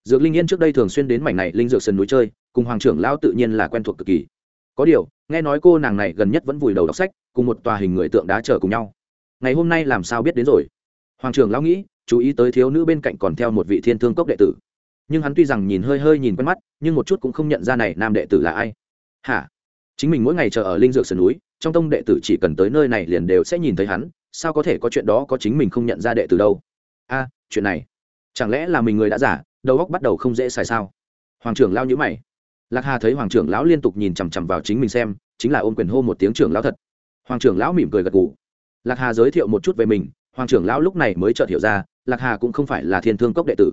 Dược linh yên trước đây thường xuyên đến mảnh này linh dược sân núi chơi, cùng hoàng trưởng lão tự nhiên là quen thuộc cực kỳ. Có điều, nghe nói cô nàng này gần nhất vẫn vùi đầu đọc sách, cùng một tòa hình người tượng đá chờ cùng nhau ngày hôm nay làm sao biết đến rồi? Hoàng trưởng lão nghĩ, chú ý tới thiếu nữ bên cạnh còn theo một vị thiên thương cốc đệ tử. Nhưng hắn tuy rằng nhìn hơi hơi nhìn quen mắt, nhưng một chút cũng không nhận ra này nam đệ tử là ai. Hả? Chính mình mỗi ngày chờ ở linh dược sườn núi, trong tông đệ tử chỉ cần tới nơi này liền đều sẽ nhìn thấy hắn, sao có thể có chuyện đó có chính mình không nhận ra đệ tử đâu? A, chuyện này, chẳng lẽ là mình người đã giả, đầu óc bắt đầu không dễ xài sao? Hoàng trưởng lao nhữ mày. Lạc hà thấy hoàng trưởng lão liên tục nhìn chằm chằm vào chính mình xem, chính là ôm quyền hô một tiếng trưởng lão thật. Hoàng trưởng lão mỉm cười gật gù lạc hà giới thiệu một chút về mình, hoàng trưởng lão lúc này mới chợt hiểu ra, lạc hà cũng không phải là thiên thương cốc đệ tử.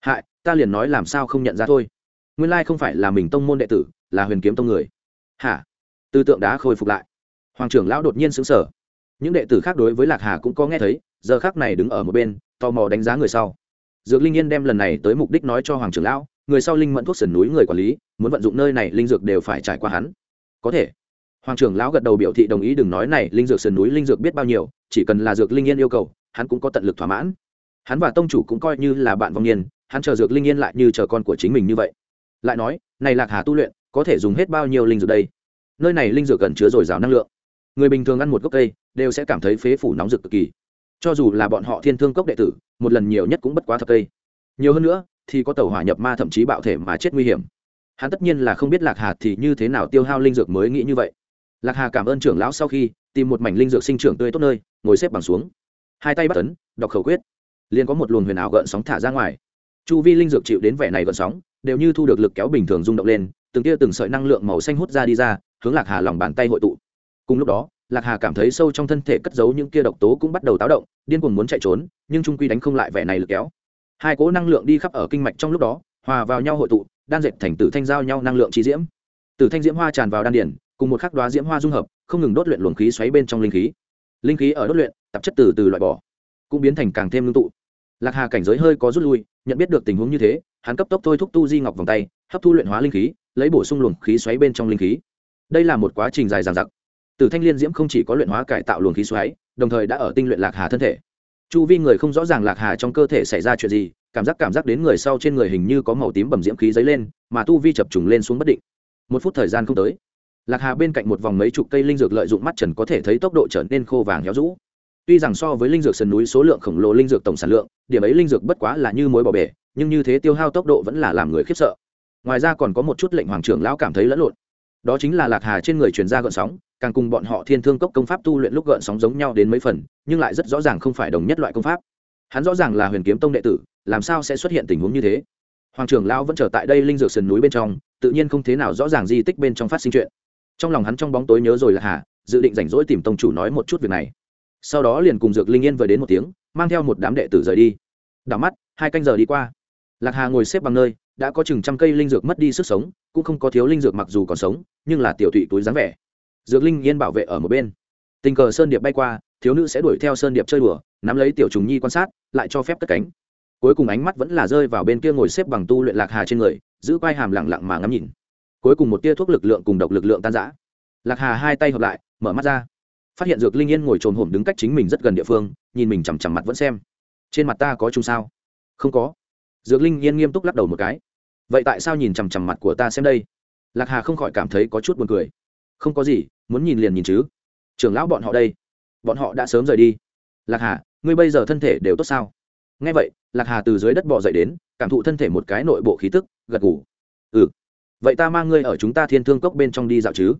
Hại, ta liền nói làm sao không nhận ra thôi. Nguyên lai không phải là mình tông môn đệ tử, là huyền kiếm tông người. Hả? Tư tượng đã khôi phục lại. Hoàng trưởng lão đột nhiên xứng sở những đệ tử khác đối với lạc hà cũng có nghe thấy, giờ khác này đứng ở một bên, tò mò đánh giá người sau. Dược linh yên đem lần này tới mục đích nói cho hoàng trưởng lão, người sau linh mẫn thuốc sườn núi người quản lý, muốn vận dụng nơi này linh dược đều phải trải qua hắn. Có thể hoàng trưởng lão gật đầu biểu thị đồng ý, đừng nói này, linh dược sườn núi, linh dược biết bao nhiêu, chỉ cần là dược linh yên yêu cầu, hắn cũng có tận lực thỏa mãn. Hắn và tông chủ cũng coi như là bạn vong niên, hắn chờ dược linh yên lại như chờ con của chính mình như vậy. Lại nói, này lạc hà tu luyện, có thể dùng hết bao nhiêu linh dược đây? Nơi này linh dược cần chứa dồi dào năng lượng. Người bình thường ăn một gốc cây, đều sẽ cảm thấy phế phủ nóng rực cực kỳ. Cho dù là bọn họ thiên thương cốc đệ tử, một lần nhiều nhất cũng bất quá thập cây. Nhiều hơn nữa, thì có tàu hỏa nhập ma thậm chí bạo thể mà chết nguy hiểm. Hắn tất nhiên là không biết lạc hà thì như thế nào tiêu hao linh dược mới nghĩ như vậy lạc hà cảm ơn trưởng lão sau khi tìm một mảnh linh dược sinh trưởng tươi tốt nơi, ngồi xếp bằng xuống. Hai tay bắt tấn đọc khẩu quyết. Liền có một luồng huyền ảo gợn sóng thả ra ngoài. Chu vi linh dược chịu đến vẻ này gợn sóng, đều như thu được lực kéo bình thường rung động lên, từng tia từng sợi năng lượng màu xanh hút ra đi ra, hướng lạc hà lòng bàn tay hội tụ. Cùng lúc đó, lạc hà cảm thấy sâu trong thân thể cất giấu những kia độc tố cũng bắt đầu táo động, điên cuồng muốn chạy trốn, nhưng trung quy đánh không lại vẻ này lực kéo. Hai cố năng lượng đi khắp ở kinh mạch trong lúc đó, hòa vào nhau hội tụ, đan dệt thành tử thanh giao nhau năng lượng trí diễm. Tử thanh diễm hoa tràn vào đan điển cùng một khắc đoá diễm hoa dung hợp, không ngừng đốt luyện luồng khí xoáy bên trong linh khí. Linh khí ở đốt luyện, tạp chất từ từ loại bỏ, cũng biến thành càng thêm ngưng tụ. Lạc hà cảnh giới hơi có rút lui, nhận biết được tình huống như thế, hắn cấp tốc thôi thúc tu di ngọc vòng tay, hấp thu luyện hóa linh khí, lấy bổ sung luồng khí xoáy bên trong linh khí. Đây là một quá trình dài dằng dặc. Từ thanh liên diễm không chỉ có luyện hóa cải tạo luồng khí xoáy, đồng thời đã ở tinh luyện lạc hà thân thể. Chu vi người không rõ ràng lạc hà trong cơ thể xảy ra chuyện gì, cảm giác cảm giác đến người sau trên người hình như có màu tím bầm diễm khí dấy lên, mà tu vi chập trùng lên xuống bất định. Một phút thời gian không tới lạc hà bên cạnh một vòng mấy chục cây linh dược lợi dụng mắt trần có thể thấy tốc độ trở nên khô vàng héo rũ. Tuy rằng so với linh dược sườn núi số lượng khổng lồ linh dược tổng sản lượng, điểm ấy linh dược bất quá là như mối bỏ bể, nhưng như thế tiêu hao tốc độ vẫn là làm người khiếp sợ. Ngoài ra còn có một chút lệnh hoàng trưởng lão cảm thấy lẫn lộn. Đó chính là lạc hà trên người truyền ra gợn sóng, càng cùng bọn họ thiên thương cốc công pháp tu luyện lúc gợn sóng giống nhau đến mấy phần, nhưng lại rất rõ ràng không phải đồng nhất loại công pháp. Hắn rõ ràng là huyền kiếm tông đệ tử, làm sao sẽ xuất hiện tình huống như thế? Hoàng trưởng lão vẫn trở tại đây linh dược sườn núi bên trong, tự nhiên không thế nào rõ ràng di tích bên trong phát sinh chuyện trong lòng hắn trong bóng tối nhớ rồi là hà, dự định rảnh rỗi tìm tông chủ nói một chút việc này. Sau đó liền cùng dược linh yên vừa đến một tiếng, mang theo một đám đệ tử rời đi. Đảo mắt, hai canh giờ đi qua. Lạc hà ngồi xếp bằng nơi, đã có chừng trăm cây linh dược mất đi sức sống, cũng không có thiếu linh dược mặc dù còn sống, nhưng là tiểu thụy túi dáng vẻ. Dược linh yên bảo vệ ở một bên. Tình cờ sơn điệp bay qua, thiếu nữ sẽ đuổi theo sơn điệp chơi đùa, nắm lấy tiểu trùng nhi quan sát, lại cho phép cất cánh. Cuối cùng ánh mắt vẫn là rơi vào bên kia ngồi xếp bằng tu luyện lạc hà trên người, giữ quai hàm lặng lặng mà ngắm nhìn cuối cùng một tia thuốc lực lượng cùng độc lực lượng tan giã lạc hà hai tay hợp lại, mở mắt ra. Phát hiện dược linh yên ngồi trồn hổm đứng cách chính mình rất gần địa phương, nhìn mình chằm chằm mặt vẫn xem. Trên mặt ta có chung sao? Không có. Dược linh yên nghiêm túc lắc đầu một cái. Vậy tại sao nhìn chằm chằm mặt của ta xem đây? Lạc hà không khỏi cảm thấy có chút buồn cười. Không có gì, muốn nhìn liền nhìn chứ. Trưởng lão bọn họ đây. Bọn họ đã sớm rời đi. Lạc hà, ngươi bây giờ thân thể đều tốt sao? Nghe vậy, lạc hà từ dưới đất bỏ dậy đến, cảm thụ thân thể một cái nội bộ khí tức, gật ngủ ừ vậy ta mang ngươi ở chúng ta thiên thương cốc bên trong đi dạo chứ?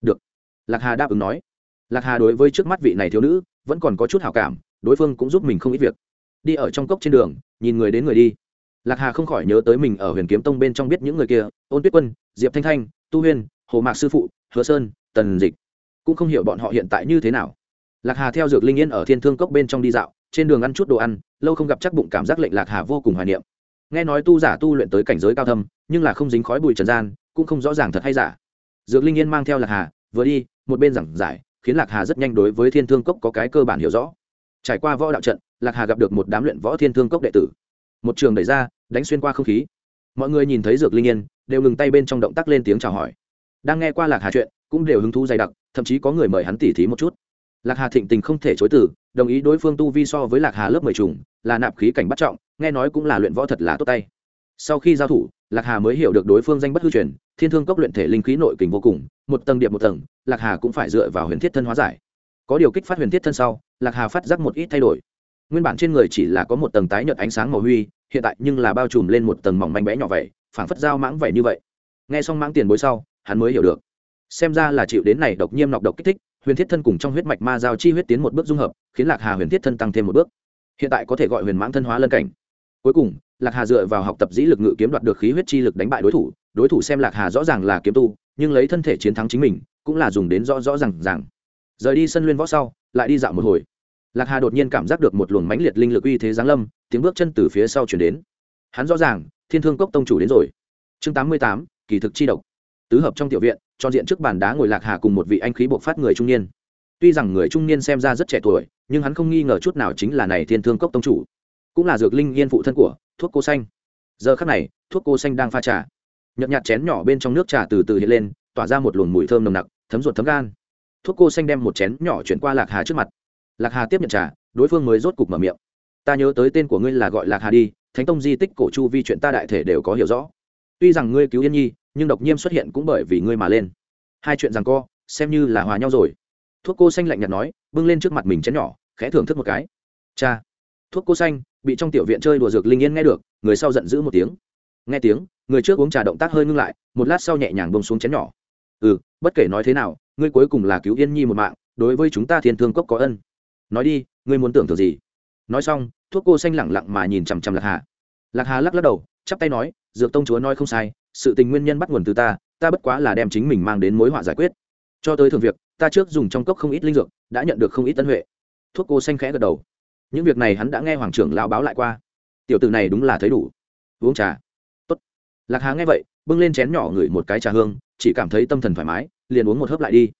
Được. Lạc hà đáp ứng nói. Lạc hà đối với trước mắt vị này thiếu nữ, vẫn còn có chút hào cảm, đối phương cũng giúp mình không ít việc. Đi ở trong cốc trên đường, nhìn người đến người đi. Lạc hà không khỏi nhớ tới mình ở huyền kiếm tông bên trong biết những người kia, ôn tuyết quân, diệp thanh thanh, tu huyên, hồ mạc sư phụ, hứa sơn, tần dịch. Cũng không hiểu bọn họ hiện tại như thế nào. Lạc hà theo dược linh yên ở thiên thương cốc bên trong đi dạo, trên đường ăn chút đồ ăn, lâu không gặp chắc bụng cảm giác lệnh lạc hà vô cùng hoài niệm nghe nói tu giả tu luyện tới cảnh giới cao thâm, nhưng là không dính khói bụi trần gian, cũng không rõ ràng thật hay giả. Dược linh yên mang theo lạc hà, vừa đi, một bên giảng giải, khiến lạc hà rất nhanh đối với thiên thương cốc có cái cơ bản hiểu rõ. Trải qua võ đạo trận, lạc hà gặp được một đám luyện võ thiên thương cốc đệ tử. Một trường đẩy ra, đánh xuyên qua không khí. Mọi người nhìn thấy dược linh yên, đều ngừng tay bên trong động tác lên tiếng chào hỏi. Đang nghe qua lạc hà chuyện, cũng đều hứng thú dày đặc, thậm chí có người mời hắn tỉ thí một chút. Lạc hà thịnh tình không thể chối từ, đồng ý đối phương tu vi so với lạc hà lớp mười trùng, là nạp khí cảnh bắt trọng nghe nói cũng là luyện võ thật là tốt tay. Sau khi giao thủ, lạc hà mới hiểu được đối phương danh bất hư truyền, thiên thương cốc luyện thể linh khí nội kình vô cùng, một tầng điệp một tầng, lạc hà cũng phải dựa vào huyền thiết thân hóa giải. Có điều kích phát huyền thiết thân sau, lạc hà phát giác một ít thay đổi. Nguyên bản trên người chỉ là có một tầng tái nhợt ánh sáng màu huy, hiện tại nhưng là bao trùm lên một tầng mỏng manh bé nhỏ vậy, phảng phất dao mãng vậy như vậy. Nghe xong mãng tiền bối sau, hắn mới hiểu được. Xem ra là chịu đến này độc nhiêm nọc độc kích thích, huyền thiết thân cùng trong huyết mạch ma giao chi huyết tiến một bước dung hợp, khiến lạc hà huyền thiết thân tăng thêm một bước. Hiện tại có thể gọi huyền mãng thân hóa lân cảnh cuối cùng, lạc hà dựa vào học tập dĩ lực ngự kiếm đoạt được khí huyết chi lực đánh bại đối thủ đối thủ xem lạc hà rõ ràng là kiếm tu, nhưng lấy thân thể chiến thắng chính mình, cũng là dùng đến rõ rõ r à n g r rời đi sân luyện võ sau, lại đi dạo một hồi. Lạc hà đột nhiên cảm giác được một luồng mãnh liệt linh lực uy thế giáng lâm, tiếng bước chân từ phía sau chuyển đến. Hắn rõ ràng, thiên thương cốc tông chủ đến rồi. Chương tám mươi tám, kỳ thực chi độc. Tứ hợp trong tiểu viện cho diện trước bàn đá ngồi lạc hà cùng một vị anh khí bộc phát người trung niên. Tuy rằng người trung niên xem ra rất trẻ tuổi, nhưng hắn không nghi ngờ chút nào chính là này thiên thương cốc tông chủ cũng là dược linh yên phụ thân của thuốc cô xanh. Giờ khắc này, thuốc cô xanh đang pha trà. Nhợt nhạt chén nhỏ bên trong nước trà từ từ hiện lên, tỏa ra một luồng mùi thơm nồng nặc, thấm ruột thấm gan. Thuốc cô xanh đem một chén nhỏ chuyển qua lạc hà trước mặt. Lạc hà tiếp nhận trà, đối phương mới rốt cục mở miệng. Ta nhớ tới tên của ngươi là gọi lạc hà đi, thánh tông di tích cổ chu vi chuyện ta đại thể đều có hiểu rõ. Tuy rằng ngươi cứu yên nhi, nhưng độc nhiêm xuất hiện cũng bởi vì ngươi mà lên. Hai chuyện rằng co, xem như là hòa nhau rồi. Thuốc cô xanh lạnh nhạt nói, bưng lên trước mặt mình chén nhỏ, khẽ thưởng thức một cái. Cha thuốc cô xanh, bị trong tiểu viện chơi đùa dược linh yên nghe được, người sau giận dữ một tiếng. Nghe tiếng, người trước uống trà động tác hơi ngưng lại, một lát sau nhẹ nhàng bông xuống chén nhỏ. Ừ bất kể nói thế nào, ngươi cuối cùng là cứu yên nhi một mạng, đối với chúng ta thiên thương cốc có ân. Nói đi, ngươi muốn tưởng thưởng gì? Nói xong, thuốc cô xanh lẳng lặng mà nhìn chằm chằm lạc hà. Lạc hà lắc lắc đầu, chắp tay nói, dược tông chúa nói không sai, sự tình nguyên nhân bắt nguồn từ ta ta bất quá là đem chính mình mang đến mối họa giải quyết. Cho tới thường việc, ta trước dùng trong cốc không ít linh dược, đã nhận được không ít tân huệ. Thuốc cô xanh khẽ gật đầu những việc này hắn đã nghe hoàng trưởng lão báo lại qua. Tiểu tử này đúng là thấy đủ. Uống trà. Tốt. Lạc hà nghe vậy, bưng lên chén nhỏ ngửi một cái trà hương, chỉ cảm thấy tâm thần thoải mái, liền uống một hớp lại đi.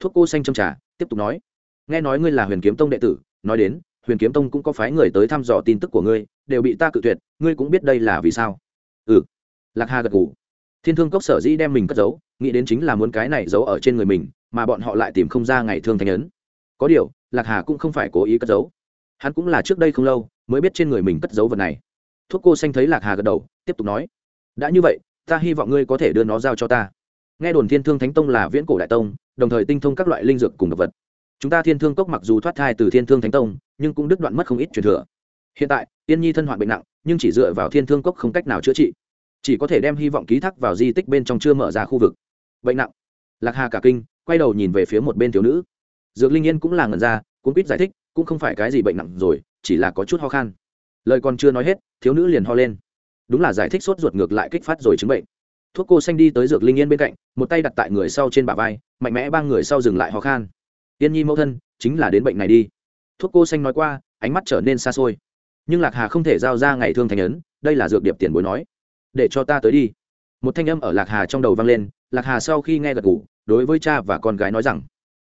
Thuốc cô xanh trong trà, tiếp tục nói. Nghe nói ngươi là huyền kiếm tông đệ tử, nói đến, huyền kiếm tông cũng có phái người tới thăm dò tin tức của ngươi, đều bị ta cự tuyệt, ngươi cũng biết đây là vì sao. Ừ. Lạc hà gật ngủ thiên thương cốc sở dĩ đem mình cất giấu, nghĩ đến chính là muốn cái này giấu ở trên người mình, mà bọn họ lại tìm không ra ngày thương thanh ấn. Có điều, lạc hà cũng không phải cố ý cất giấu hắn cũng là trước đây không lâu, mới biết trên người mình cất giấu vật này. Thuốc cô xanh thấy lạc hà gật đầu, tiếp tục nói, đã như vậy, ta hy vọng ngươi có thể đưa nó giao cho ta. Nghe đồn thiên thương thánh tông là viễn cổ đại tông, đồng thời tinh thông các loại linh dược cùng động vật. Chúng ta thiên thương cốc mặc dù thoát thai từ thiên thương thánh tông, nhưng cũng đứt đoạn mất không ít truyền thừa. Hiện tại, tiên nhi thân hoạn bệnh nặng, nhưng chỉ dựa vào thiên thương cốc không cách nào chữa trị. Chỉ có thể đem hy vọng ký thác vào di tích bên trong chưa mở ra khu vực. Bệnh nặng. Lạc hà cả kinh, quay đầu nhìn về phía một bên thiếu nữ. Dược linh yên cũng là ngần ra cũng quýt giải thích cũng không phải cái gì bệnh nặng rồi, chỉ là có chút ho khan. Lời còn chưa nói hết, thiếu nữ liền ho lên. Đúng là giải thích sốt ruột ngược lại kích phát rồi chứng bệnh. Thuốc cô xanh đi tới dược linh yên bên cạnh, một tay đặt tại người sau trên bả vai, mạnh mẽ ba người sau dừng lại ho khan. Yên nhi mẫu thân, chính là đến bệnh này đi. Thuốc cô xanh nói qua, ánh mắt trở nên xa xôi. Nhưng lạc hà không thể giao ra ngày thương thành ấn, đây là dược điệp tiền bối nói. Để cho ta tới đi. Một thanh âm ở lạc hà trong đầu vang lên, lạc hà sau khi nghe gật ngủ đối với cha và con gái nói rằng,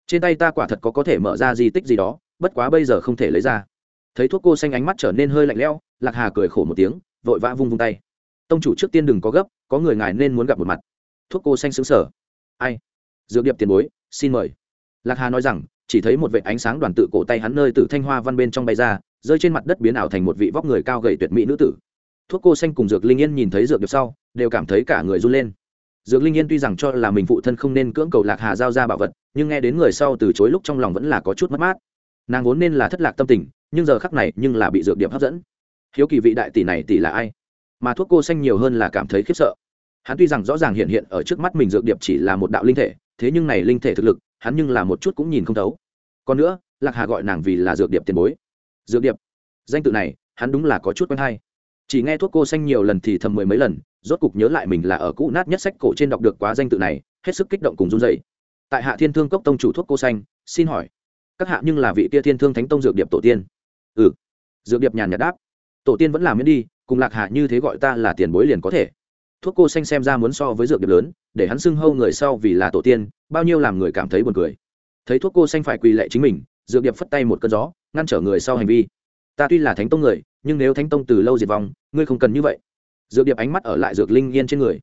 trên tay ta quả thật có có thể mở ra di tích gì đó bất quá bây giờ không thể lấy ra. Thấy thuốc cô xanh ánh mắt trở nên hơi lạnh lẽo, lạc hà cười khổ một tiếng, vội vã vung vung tay. Tông chủ trước tiên đừng có gấp, có người ngài nên muốn gặp một mặt. Thuốc cô xanh xứng sở ai? Dược điệp tiền bối, xin mời. Lạc hà nói rằng, chỉ thấy một vệ ánh sáng đoàn tự cổ tay hắn nơi từ thanh hoa văn bên trong bay ra, rơi trên mặt đất biến ảo thành một vị vóc người cao gầy tuyệt mỹ nữ tử. Thuốc cô xanh cùng dược linh yên nhìn thấy dược điệp sau, đều cảm thấy cả người run lên. Dược linh yên tuy rằng cho là mình phụ thân không nên cưỡng cầu lạc hà giao ra bảo vật, nhưng nghe đến người sau từ chối lúc trong lòng vẫn là có chút mất mát nàng vốn nên là thất lạc tâm tình, nhưng giờ khắc này nhưng là bị dược điệp hấp dẫn. Hiếu kỳ vị đại tỷ này tỷ là ai? Mà thuốc cô xanh nhiều hơn là cảm thấy khiếp sợ. Hắn tuy rằng rõ ràng hiện hiện ở trước mắt mình dược điệp chỉ là một đạo linh thể, thế nhưng này linh thể thực lực, hắn nhưng là một chút cũng nhìn không thấu. Còn nữa, lạc hà gọi nàng vì là dược điệp tiền bối. Dược điệp. Danh tự này, hắn đúng là có chút quen hay. Chỉ nghe thuốc cô xanh nhiều lần thì thầm mười mấy lần, rốt cục nhớ lại mình là ở cũ nát nhất sách cổ trên đọc được quá danh tự này, hết sức kích động cùng run dày tại hạ thiên thương cốc tông chủ thuốc cô xanh, xin hỏi các hạ nhưng là vị tia thiên thương thánh tông dược điệp tổ tiên. Ừ. Dược điệp nhàn nhạt đáp. Tổ tiên vẫn làm miễn đi, cùng lạc hạ như thế gọi ta là tiền bối liền có thể. Thuốc cô xanh xem ra muốn so với dược điệp lớn, để hắn xưng hâu người sau vì là tổ tiên, bao nhiêu làm người cảm thấy buồn cười. Thấy thuốc cô xanh phải quỳ lệ chính mình, dược điệp phất tay một cơn gió, ngăn trở người sau hành vi. Ta tuy là thánh tông người, nhưng nếu thánh tông từ lâu diệt vong, ngươi không cần như vậy. Dược điệp ánh mắt ở lại dược linh yên trên người.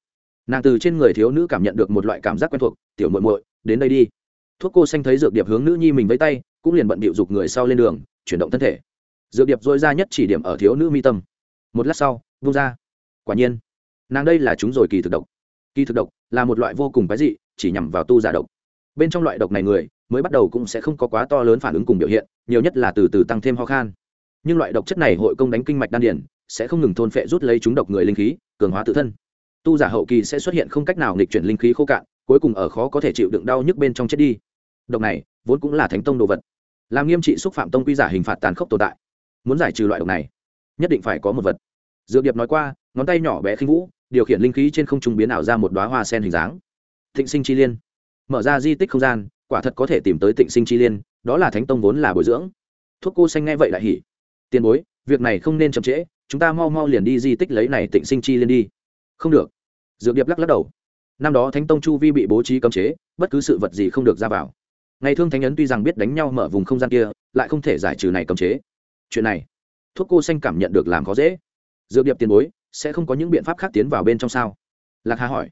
Nàng từ trên người thiếu nữ cảm nhận được một loại cảm giác quen thuộc, tiểu muội muội, đến đây đi thuốc cô xanh thấy dược điệp hướng nữ nhi mình với tay, cũng liền bận bịu dục người sau lên đường, chuyển động thân thể. Dược điệp dội ra nhất chỉ điểm ở thiếu nữ mi tâm. Một lát sau vung ra. Quả nhiên, nàng đây là chúng rồi kỳ thực độc. Kỳ thực độc là một loại vô cùng cái dị, chỉ nhằm vào tu giả độc. Bên trong loại độc này người, mới bắt đầu cũng sẽ không có quá to lớn phản ứng cùng biểu hiện, nhiều nhất là từ từ tăng thêm ho khan. Nhưng loại độc chất này hội công đánh kinh mạch đan điển sẽ không ngừng thôn phệ rút lấy chúng độc người linh khí, cường hóa tự thân. Tu giả hậu kỳ sẽ xuất hiện không cách nào nghịch chuyển linh khí khô cạn cuối cùng ở khó có thể chịu đựng đau nhức bên trong chết đi. Độc này, vốn cũng là thánh tông đồ vật. Làm nghiêm trị xúc phạm tông quy giả hình phạt tàn khốc tồn tại. Muốn giải trừ loại độc này, nhất định phải có một vật. Dược điệp nói qua, ngón tay nhỏ bé khinh vũ, điều khiển linh khí trên không trung biến ảo ra một đoá hoa sen hình dáng. Thịnh sinh chi liên. Mở ra di tích không gian, quả thật có thể tìm tới tịnh sinh chi liên, đó là thánh tông vốn là bồi dưỡng. Thuốc cô xanh nghe vậy lại hỉ. Tiền bối, việc này không nên chậm trễ, chúng ta mau mau liền đi di tích lấy này tịnh sinh chi liên đi. Không được. Dược điệp lắc lắc đầu năm đó thánh tông chu vi bị bố trí cấm chế, bất cứ sự vật gì không được ra vào. Ngày thương thánh ấn tuy rằng biết đánh nhau mở vùng không gian kia, lại không thể giải trừ này cấm chế. Chuyện này, thuốc cô xanh cảm nhận được làm khó dễ. Dược điệp tiền bối, sẽ không có những biện pháp khác tiến vào bên trong sao? Lạc hà hỏi.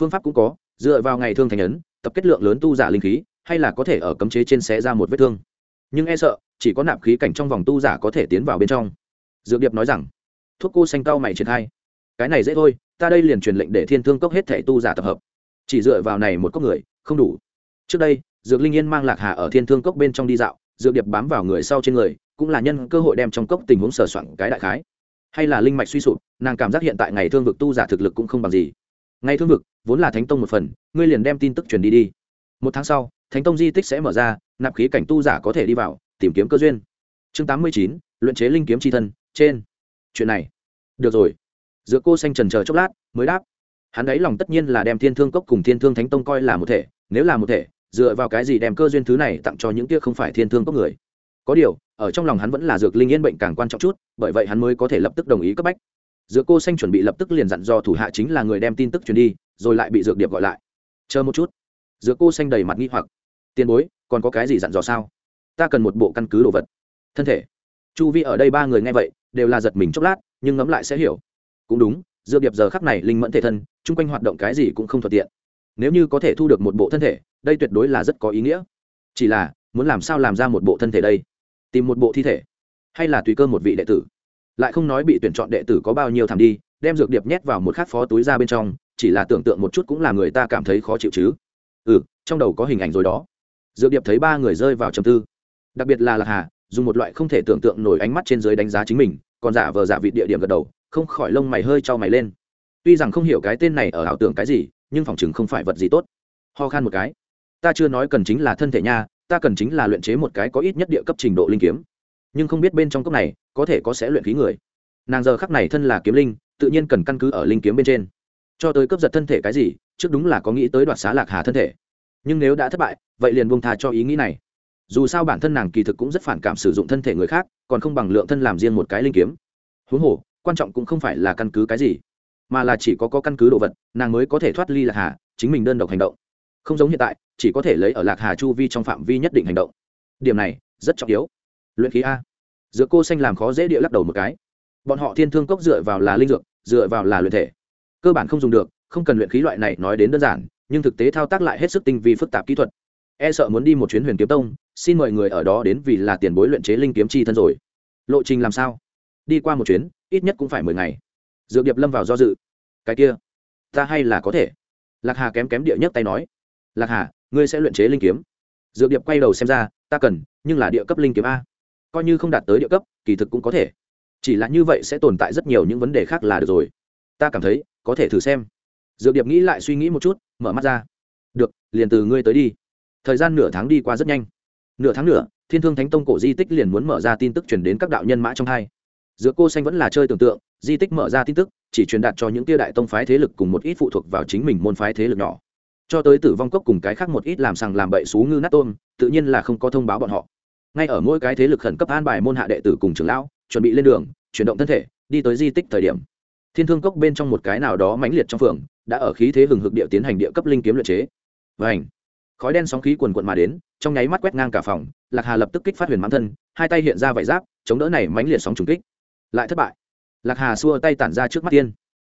Phương pháp cũng có, dựa vào ngày thương thánh ấn, tập kết lượng lớn tu giả linh khí, hay là có thể ở cấm chế trên xé ra một vết thương. Nhưng e sợ, chỉ có nạp khí cảnh trong vòng tu giả có thể tiến vào bên trong. Dược điệp nói rằng, thuốc cô xanh cao mày triển khai cái này dễ thôi, ta đây liền truyền lệnh để thiên thương cốc hết thể tu giả tập hợp. Chỉ dựa vào này một cốc người, không đủ. Trước đây, dược linh yên mang lạc hà ở thiên thương cốc bên trong đi dạo, dược điệp bám vào người sau trên người, cũng là nhân cơ hội đem trong cốc tình huống sờ soạn cái đại khái. Hay là linh mạch suy sụp, nàng cảm giác hiện tại ngày thương vực tu giả thực lực cũng không bằng gì. Ngày thương vực, vốn là thánh tông một phần, ngươi liền đem tin tức truyền đi đi. Một tháng sau, thánh tông di tích sẽ mở ra, nạp khí cảnh tu giả có thể đi vào, tìm kiếm cơ duyên. Chương tám mươi chín, luyện chế linh kiếm tri thân, trên. Chuyện này. Được rồi giữa cô xanh trần chờ chốc lát, mới đáp. Hắn ấy lòng tất nhiên là đem thiên thương cốc cùng thiên thương thánh tông coi là một thể, nếu là một thể, dựa vào cái gì đem cơ duyên thứ này tặng cho những kia không phải thiên thương cốc người? Có điều, ở trong lòng hắn vẫn là dược linh yên bệnh càng quan trọng chút, bởi vậy hắn mới có thể lập tức đồng ý cấp bách. Dược cô xanh chuẩn bị lập tức liền dặn do thủ hạ chính là người đem tin tức truyền đi, rồi lại bị dược điệp gọi lại. Chờ một chút. Dược cô xanh đầy mặt nghi hoặc. Tiền bối, còn có cái gì dặn dò sao? Ta cần một bộ căn cứ đồ vật. Thân thể. Chu vi ở đây ba người nghe vậy, đều là giật mình chốc lát, nhưng ngẫm lại sẽ hiểu cũng đúng dược điệp giờ khắc này linh mẫn thể thân, chung quanh hoạt động cái gì cũng không thuận tiện. Nếu như có thể thu được một bộ thân thể, đây tuyệt đối là rất có ý nghĩa. Chỉ là, muốn làm sao làm ra một bộ thân thể đây? Tìm một bộ thi thể? Hay là tùy cơ một vị đệ tử? Lại không nói bị tuyển chọn đệ tử có bao nhiêu thảm đi, đem dược điệp nhét vào một khát phó túi ra bên trong, chỉ là tưởng tượng một chút cũng làm người ta cảm thấy khó chịu chứ. Ừ trong đầu có hình ảnh rồi đó. Dược điệp thấy ba người rơi vào trầm tư. Đặc biệt là lạc hà, dùng một loại không thể tưởng tượng nổi ánh mắt trên dưới đánh giá chính mình, còn giả vờ giả vị địa điểm gật đầu không khỏi lông mày hơi trao mày lên. Tuy rằng không hiểu cái tên này ở ảo tưởng cái gì, nhưng phòng chừng không phải vật gì tốt. Ho khan một cái. Ta chưa nói cần chính là thân thể nha, ta cần chính là luyện chế một cái có ít nhất địa cấp trình độ linh kiếm. Nhưng không biết bên trong cốc này, có thể có sẽ luyện khí người. Nàng giờ khắc này thân là kiếm linh, tự nhiên cần căn cứ ở linh kiếm bên trên. Cho tới cấp giật thân thể cái gì, trước đúng là có nghĩ tới đoạt xá lạc hà thân thể. Nhưng nếu đã thất bại, vậy liền buông thà cho ý nghĩ này. Dù sao bản thân nàng kỳ thực cũng rất phản cảm sử dụng thân thể người khác, còn không bằng lượng thân làm riêng một cái linh kiếm. Huống hồ quan trọng cũng không phải là căn cứ cái gì, mà là chỉ có có căn cứ đồ vật, nàng mới có thể thoát ly lạc hà, chính mình đơn độc hành động. Không giống hiện tại, chỉ có thể lấy ở lạc hà chu vi trong phạm vi nhất định hành động. Điểm này, rất trọng yếu. Luyện khí a. Dựa cô xanh làm khó dễ địa lắc đầu một cái. Bọn họ thiên thương cốc dựa vào là linh dược, dựa vào là luyện thể. Cơ bản không dùng được, không cần luyện khí loại này nói đến đơn giản, nhưng thực tế thao tác lại hết sức tinh vi phức tạp kỹ thuật. E sợ muốn đi một chuyến huyền kiếm tông, xin mời người ở đó đến vì là tiền bối luyện chế linh kiếm chi thân rồi. Lộ trình làm sao? Đi qua một chuyến ít nhất cũng phải mười ngày. Dược điệp lâm vào do dự. Cái kia, ta hay là có thể. Lạc hà kém kém địa nhất tay nói. Lạc hà, ngươi sẽ luyện chế linh kiếm. Dược điệp quay đầu xem ra, ta cần, nhưng là địa cấp linh kiếm a. Coi như không đạt tới địa cấp, kỳ thực cũng có thể. Chỉ là như vậy sẽ tồn tại rất nhiều những vấn đề khác là được rồi. Ta cảm thấy, có thể thử xem. Dược điệp nghĩ lại suy nghĩ một chút, mở mắt ra. Được, liền từ ngươi tới đi. Thời gian nửa tháng đi qua rất nhanh. Nửa tháng nữa thiên thương thánh tông cổ di tích liền muốn mở ra tin tức chuyển đến các đạo nhân mã trong hai giữa cô xanh vẫn là chơi tưởng tượng, di tích mở ra tin tức, chỉ truyền đạt cho những tia đại tông phái thế lực cùng một ít phụ thuộc vào chính mình môn phái thế lực nhỏ. Cho tới tử vong cốc cùng cái khác một ít làm sằng làm bậy xú ngư nát tôm, tự nhiên là không có thông báo bọn họ. Ngay ở mỗi cái thế lực khẩn cấp an bài môn hạ đệ tử cùng trưởng lão, chuẩn bị lên đường, chuyển động thân thể, đi tới di tích thời điểm. Thiên thương cốc bên trong một cái nào đó mãnh liệt trong phường đã ở khí thế hừng hực địa tiến hành địa cấp linh kiếm luyện chế. Và ảnh khói đen sóng khí quần quận mà đến, trong nháy mắt quét ngang cả phòng, lạc hà lập tức kích phát huyền mãn thân, hai tay hiện ra vải giáp, chống đỡ này mãnh liệt sóng trùng kích lại thất bại. Lạc hà xua tay tản ra trước mắt tiên.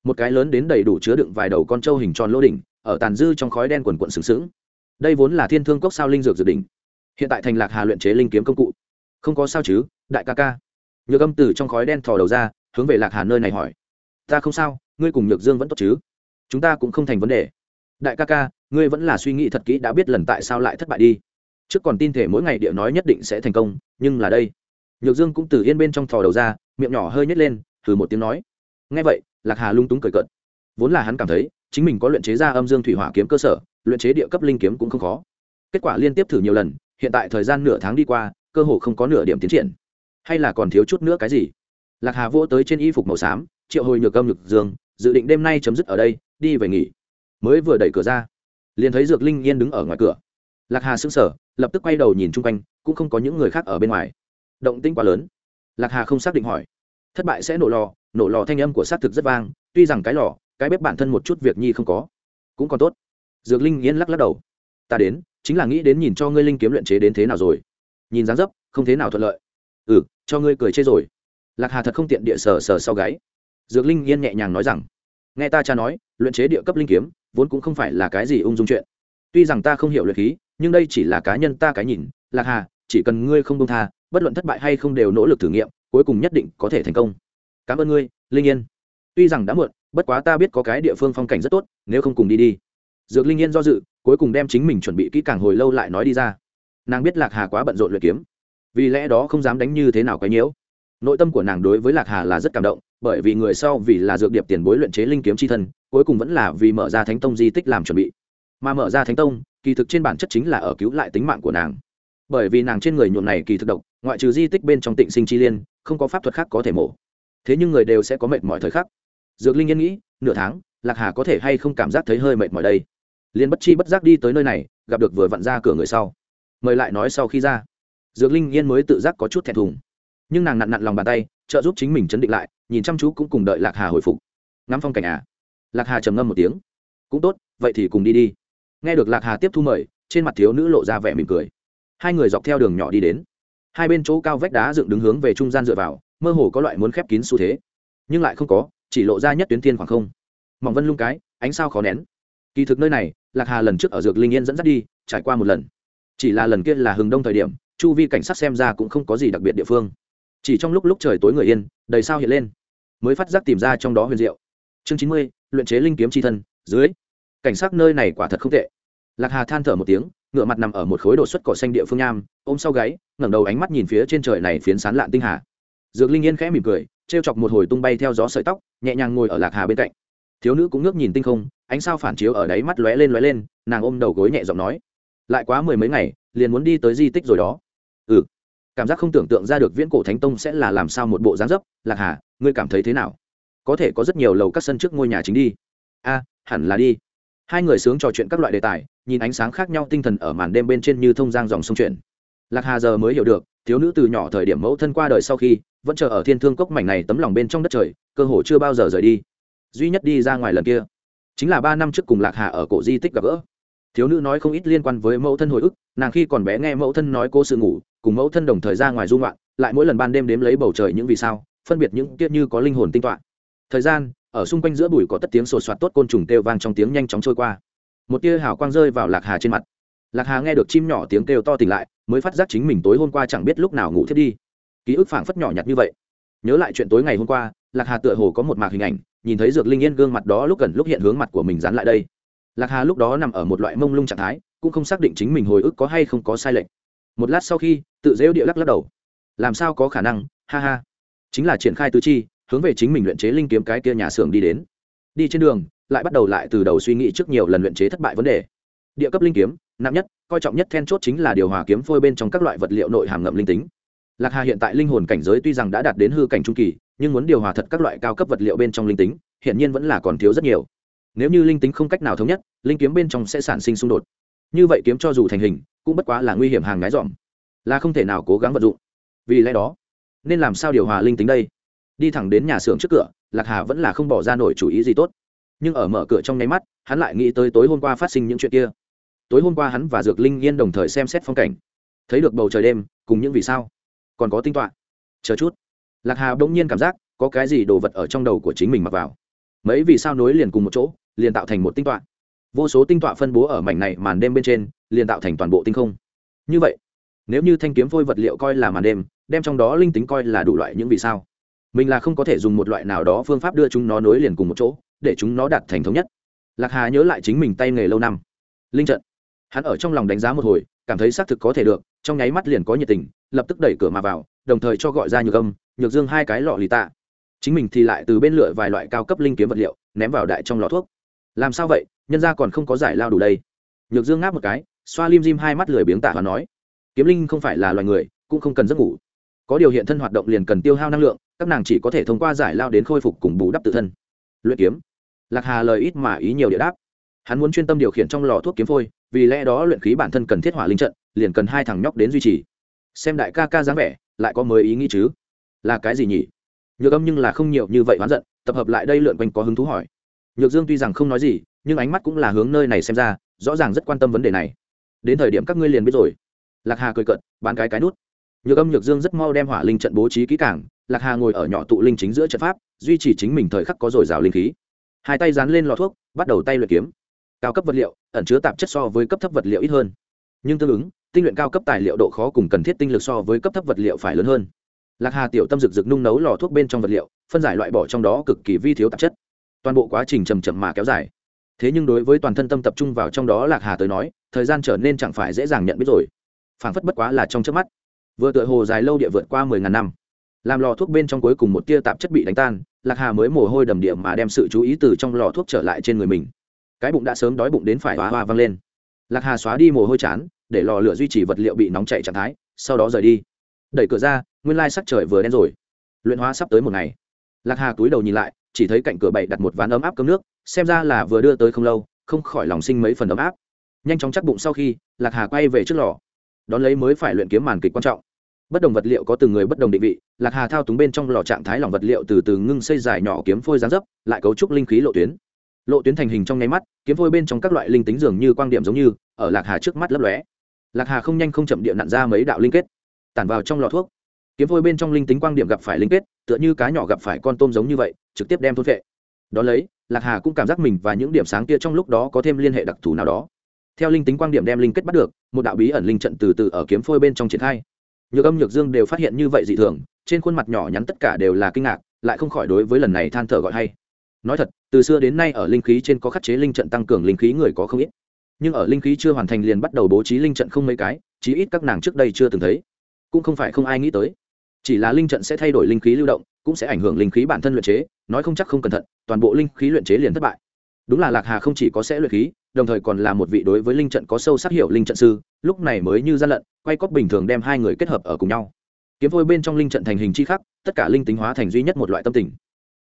Một cái lớn đến đầy đủ chứa đựng vài đầu con trâu hình tròn lô đỉnh, ở tàn dư trong khói đen quần quận sừng sững. Đây vốn là thiên thương cốc sao linh dược dự đỉnh. Hiện tại thành lạc hà luyện chế linh kiếm công cụ. Không có sao chứ, đại ca ca. Nhược âm từ trong khói đen thò đầu ra, hướng về lạc hà nơi này hỏi. Ta không sao, ngươi cùng nhược dương vẫn tốt chứ? Chúng ta cũng không thành vấn đề. Đại ca ca, ngươi vẫn là suy nghĩ thật kỹ đã biết lần tại sao lại thất bại đi. Trước còn tin thể mỗi ngày địa nói nhất định sẽ thành công, nhưng là đây. Nhược dương cũng từ yên bên trong thò đầu ra miệng nhỏ hơi nhét lên thử một tiếng nói. Ngay vậy, lạc hà lung túng cười cợt. Vốn là hắn cảm thấy, chính mình có luyện chế ra âm dương thủy hỏa kiếm cơ sở, luyện chế địa cấp linh kiếm cũng không khó. Kết quả liên tiếp thử nhiều lần, hiện tại thời gian nửa tháng đi qua, cơ hồ không có nửa điểm tiến triển. Hay là còn thiếu chút nữa cái gì? Lạc hà vỗ tới trên y phục màu xám, triệu hồi nhược âm nhược dương, dự định đêm nay chấm dứt ở đây, đi về nghỉ. Mới vừa đẩy cửa ra, liền thấy dược linh yên đứng ở ngoài cửa. Lạc hà sững sờ, lập tức quay đầu nhìn chung quanh, cũng không có những người khác ở bên ngoài. Động tĩnh quá lớn lạc hà không xác định hỏi. Thất bại sẽ nổ lò nổ lò thanh âm của xác thực rất vang, tuy rằng cái lò, cái bếp bản thân một chút việc nhi không có. Cũng còn tốt. Dược linh yên lắc lắc đầu. Ta đến, chính là nghĩ đến nhìn cho ngươi linh kiếm luyện chế đến thế nào rồi. Nhìn dáng dấp, không thế nào thuận lợi. Ừ cho ngươi cười chê rồi. Lạc hà thật không tiện địa sờ sờ sau gáy. Dược linh yên nhẹ nhàng nói rằng, nghe ta cha nói, luyện chế địa cấp linh kiếm, vốn cũng không phải là cái gì ung dung chuyện. Tuy rằng ta không hiểu luyện khí, nhưng đây chỉ là cá nhân ta cái nhìn. Lạc hà, chỉ cần ngươi không công tha bất luận thất bại hay không đều nỗ lực thử nghiệm, cuối cùng nhất định có thể thành công. Cảm ơn ngươi, linh yên. Tuy rằng đã muộn, bất quá ta biết có cái địa phương phong cảnh rất tốt, nếu không cùng đi đi. Dược linh yên do dự, cuối cùng đem chính mình chuẩn bị kỹ càng hồi lâu lại nói đi ra. Nàng biết lạc hà quá bận rộn luyện kiếm. Vì lẽ đó không dám đánh như thế nào quấy nhiễu. Nội tâm của nàng đối với lạc hà là rất cảm động, bởi vì người sau vì là dược điệp tiền bối luyện chế linh kiếm c h i thân, cuối cùng vẫn là vì mở ra thánh tông di tích làm chuẩn bị. Mà mở ra thánh tông, kỳ thực trên bản chất chính là ở cứu lại tính mạng của nàng. Bởi vì nàng trên người nhuộm này kỳ thực độc ngoại trừ di tích bên trong tịnh sinh chi liên, không có pháp thuật khác có thể mổ. Thế nhưng người đều sẽ có mệt mỏi thời khắc. Dược linh yên nghĩ, nửa tháng, lạc hà có thể hay không cảm giác thấy hơi mệt mỏi đây? Liền bất chi bất giác đi tới nơi này, gặp được vừa vặn ra cửa người sau. Mời lại nói sau khi ra. Dược linh yên mới tự giác có chút thẹn thùng. Nhưng nàng nặn nặn lòng bàn tay, trợ giúp chính mình chấn định lại, nhìn chăm chú cũng cùng đợi lạc hà hồi phục. Ngắm phong cảnh à? Lạc hà trầm ngâm một tiếng. Cũng tốt, vậy thì cùng đi đi. Nghe được lạc hà tiếp thu mời, trên mặt thiếu nữ lộ ra vẻ mỉm cười. Hai người dọc theo đường nhỏ đi đến hai bên chỗ cao vách đá dựng đứng hướng về trung gian dựa vào, mơ hồ có loại muốn khép kín xu thế. Nhưng lại không có, chỉ lộ ra nhất tuyến thiên khoảng không. Mỏng vân lung cái, ánh sao khó nén. Kỳ thực nơi này, lạc hà lần trước ở dược linh yên dẫn dắt đi, trải qua một lần. Chỉ là lần kia là hừng đông thời điểm, chu vi cảnh sát xem ra cũng không có gì đặc biệt địa phương. Chỉ trong lúc lúc trời tối người yên, đầy sao hiện lên. Mới phát giác tìm ra trong đó huyền diệu. Chương chín mươi, luyện chế linh kiếm c h i thân, dưới. Cảnh sát nơi này quả thật không tệ. Lạc hà than thở một tiếng ngựa mặt nằm ở một khối đột xuất cỏ xanh địa phương nham, ôm sau gáy, ngẩng đầu ánh mắt nhìn phía trên trời này phiến sán lạn tinh hà. Dược linh yên khẽ mỉm cười, trêu chọc một hồi tung bay theo gió sợi tóc, nhẹ nhàng ngồi ở lạc hà bên cạnh. Thiếu nữ cũng ngước nhìn tinh không, ánh sao phản chiếu ở đáy mắt lóe lên lóe lên, nàng ôm đầu gối nhẹ giọng nói, lại quá mười mấy ngày, liền muốn đi tới di tích rồi đó. Ừ. Cảm giác không tưởng tượng ra được viễn cổ thánh tông sẽ là làm sao một bộ dáng dấp, lạc hà, ngươi cảm thấy thế nào? Có thể có rất nhiều lầu các sân trước ngôi nhà chính đi. A, hẳn là đi hai người sướng trò chuyện các loại đề tài, nhìn ánh sáng khác nhau tinh thần ở màn đêm bên trên như thông giang dòng sông chuyển lạc hà giờ mới hiểu được, thiếu nữ từ nhỏ thời điểm mẫu thân qua đời sau khi, vẫn chờ ở thiên thương cốc mảnh này tấm lòng bên trong đất trời, cơ hồ chưa bao giờ rời đi. Duy nhất đi ra ngoài lần kia, chính là ba năm trước cùng lạc hà ở cổ di tích gặp gỡ. Thiếu nữ nói không ít liên quan với mẫu thân hồi ức, nàng khi còn bé nghe mẫu thân nói cô sự ngủ, cùng mẫu thân đồng thời ra ngoài du ngoạn, lại mỗi lần ban đêm đếm lấy bầu trời những vì sao, phân biệt những tiết như có linh hồn tinh toạn thời gian ở xung quanh giữa bụi có tất tiếng sột soạt tốt côn trùng kêu vang trong tiếng nhanh chóng trôi qua. Một tia hào quang rơi vào lạc hà trên mặt. Lạc hà nghe được chim nhỏ tiếng kêu to tỉnh lại, mới phát giác chính mình tối hôm qua chẳng biết lúc nào ngủ thiết đi. Ký ức phảng phất nhỏ nhặt như vậy. Nhớ lại chuyện tối ngày hôm qua, lạc hà tựa hồ có một mạc hình ảnh, nhìn thấy dược linh yên gương mặt đó lúc gần lúc hiện hướng mặt của mình dán lại đây. Lạc hà lúc đó nằm ở một loại mông lung trạng thái, cũng không xác định chính mình hồi ức có hay không có sai lệch. Một lát sau khi, tự dễu địa lắc lắc đầu. Làm sao có khả năng? Ha ha. Chính là triển khai tứ chi hướng về chính mình luyện chế linh kiếm cái kia nhà xưởng đi đến. Đi trên đường, lại bắt đầu lại từ đầu suy nghĩ trước nhiều lần luyện chế thất bại vấn đề. Địa cấp linh kiếm, nặng nhất, coi trọng nhất then chốt chính là điều hòa kiếm phôi bên trong các loại vật liệu nội hàm ngậm linh tính. Lạc hà hiện tại linh hồn cảnh giới tuy rằng đã đạt đến hư cảnh trung kỳ, nhưng muốn điều hòa thật các loại cao cấp vật liệu bên trong linh tính hiện nhiên vẫn là còn thiếu rất nhiều. Nếu như linh tính không cách nào thống nhất, linh kiếm bên trong sẽ sản sinh xung đột. Như vậy kiếm cho dù thành hình, cũng bất quá là nguy hiểm hàng ngái dọm. Là không thể nào cố gắng vận dụng. Vì lẽ đó, nên làm sao điều hòa linh tính đây? Đi thẳng đến nhà xưởng trước cửa, lạc hà vẫn là không bỏ ra nổi chủ ý gì tốt. Nhưng ở mở cửa trong nháy mắt, hắn lại nghĩ tới tối hôm qua phát sinh những chuyện kia. Tối hôm qua hắn và dược linh yên đồng thời xem xét phong cảnh. Thấy được bầu trời đêm, cùng những vì sao? Còn có tinh toạ chờ chút. Lạc hà bỗng nhiên cảm giác có cái gì đồ vật ở trong đầu của chính mình mặc vào. Mấy vì sao nối liền cùng một chỗ, liền tạo thành một tinh toạ vô số tinh toạ phân bố ở mảnh này màn đêm bên trên, liền tạo thành toàn bộ tinh không. Như vậy, nếu như thanh kiếm phôi vật liệu coi là màn đêm, đem trong đó linh tính coi là đủ loại những vì sao mình là không có thể dùng một loại nào đó phương pháp đưa chúng nó nối liền cùng một chỗ, để chúng nó đạt thành thống nhất. Lạc hà nhớ lại chính mình tay nghề lâu năm. Linh trận. Hắn ở trong lòng đánh giá một hồi, cảm thấy xác thực có thể được, trong nháy mắt liền có nhiệt tình, lập tức đẩy cửa mà vào, đồng thời cho gọi ra nhược âm, nhược dương hai cái lọ lì tạ. Chính mình thì lại từ bên lựa vài loại cao cấp linh kiếm vật liệu, ném vào đại trong lọ thuốc. Làm sao vậy? Nhân ra còn không có giải lao đủ đây. Nhược dương ngáp một cái, xoa lim dim hai mắt lười biếng tạ và nói. Kiếm linh không phải là loài người, cũng không cần giấc ngủ. Có điều hiện thân hoạt động liền cần tiêu hao năng lượng các nàng chỉ có thể thông qua giải lao đến khôi phục cùng bù đắp tự thân. Luyện kiếm. Lạc hà lời ít mà ý nhiều địa đáp. Hắn muốn chuyên tâm điều khiển trong lò thuốc kiếm phôi, vì lẽ đó luyện khí bản thân cần thiết hỏa linh trận, liền cần hai thằng nhóc đến duy trì. Xem đại ca ca dáng vẻ, lại có mới ý nghĩ chứ? Là cái gì nhỉ? Nhược âm nhưng là không nhiều như vậy oán giận, tập hợp lại đây lượn quanh có hứng thú hỏi. Nhược dương tuy rằng không nói gì, nhưng ánh mắt cũng là hướng nơi này xem ra, rõ ràng rất quan tâm vấn đề này. Đến thời điểm các ngươi liền biết rồi. Lạc hà cười cận bán cái cái nút nhược âm nhược dương rất mau đem hỏa linh trận bố trí kỹ cảng lạc hà ngồi ở nhỏ tụ linh chính giữa trận pháp, duy trì chính mình thời khắc có dồi dào linh khí. Hai tay dán lên lò thuốc, bắt đầu tay luyện kiếm. Cao cấp vật liệu, ẩn chứa tạp chất so với cấp thấp vật liệu ít hơn. Nhưng tương ứng, tinh luyện cao cấp tài liệu độ khó cùng cần thiết tinh lực so với cấp thấp vật liệu phải lớn hơn. Lạc hà tiểu tâm rực rực nung nấu lò thuốc bên trong vật liệu, phân giải loại bỏ trong đó cực kỳ vi thiếu tạp chất. Toàn bộ quá trình chầm chậm mà kéo dài. Thế nhưng đối với toàn thân tâm tập trung vào trong đó lạc hà tới nói, thời gian trở nên chẳng phải dễ dàng nhận biết rồi. Phảng phất bất quá là trong trước mắt vừa tựa hồ dài lâu địa vượt qua mười ngàn năm. Làm lò thuốc bên trong cuối cùng một tia tạp chất bị đánh tan, lạc hà mới mồ hôi đầm địa mà đem sự chú ý từ trong lò thuốc trở lại trên người mình. Cái bụng đã sớm đói bụng đến phải hoa hoa văng lên. Lạc hà xóa đi mồ hôi chán, để lò lửa duy trì vật liệu bị nóng chạy trạng thái, sau đó rời đi. Đẩy cửa ra, nguyên lai sắc trời vừa đen rồi. Luyện hóa sắp tới một ngày. Lạc hà túi đầu nhìn lại, chỉ thấy cạnh cửa bậy đặt một ván ấm áp cơm nước, xem ra là vừa đưa tới không lâu, không khỏi lòng sinh mấy phần ấm áp. Nhanh chóng chắc bụng sau khi, lạc hà quay về trước lò. Đón lấy mới phải luyện kiếm màn kịch quan trọng bất đồng vật liệu có từng người bất đồng định vị, lạc hà thao túng bên trong lò trạng thái lỏng vật liệu từ từ ngưng xây dài nhỏ kiếm phôi gián dấp, lại cấu trúc linh khí lộ tuyến. Lộ tuyến thành hình trong nháy mắt, kiếm phôi bên trong các loại linh tính dường như quang điểm giống như, ở lạc hà trước mắt lấp lóe. Lạc hà không nhanh không chậm điện nặn ra mấy đạo linh kết, tản vào trong lò thuốc. Kiếm phôi bên trong linh tính quang điểm gặp phải linh kết, tựa như cá nhỏ gặp phải con tôm giống như vậy, trực tiếp đem thôn vệ đón lấy, lạc hà cũng cảm giác mình và những điểm sáng kia trong lúc đó có thêm liên hệ đặc thù nào đó. Theo linh tính quang điểm đem linh kết bắt được, một đạo bí ẩn linh trận từ từ ở kiếm phôi bên trong triển khai nhược âm, nhược dương đều phát hiện như vậy dị thường, trên khuôn mặt nhỏ nhắn tất cả đều là kinh ngạc, lại không khỏi đối với lần này than thở gọi hay. Nói thật, từ xưa đến nay ở linh khí trên có khắc chế linh trận tăng cường linh khí người có không ít. Nhưng ở linh khí chưa hoàn thành liền bắt đầu bố trí linh trận không mấy cái, chí ít các nàng trước đây chưa từng thấy. Cũng không phải không ai nghĩ tới. Chỉ là linh trận sẽ thay đổi linh khí lưu động, cũng sẽ ảnh hưởng linh khí bản thân luyện chế, nói không chắc không cẩn thận, toàn bộ linh khí luyện chế liền thất bại. Đúng là lạc hà không chỉ có sẽ luyện khí đồng thời còn là một vị đối với linh trận có sâu sắc hiểu linh trận sư, lúc này mới như gian lận, quay cóc bình thường đem hai người kết hợp ở cùng nhau. Kiếm phôi bên trong linh trận thành hình chi khắc, tất cả linh tính hóa thành duy nhất một loại tâm tình.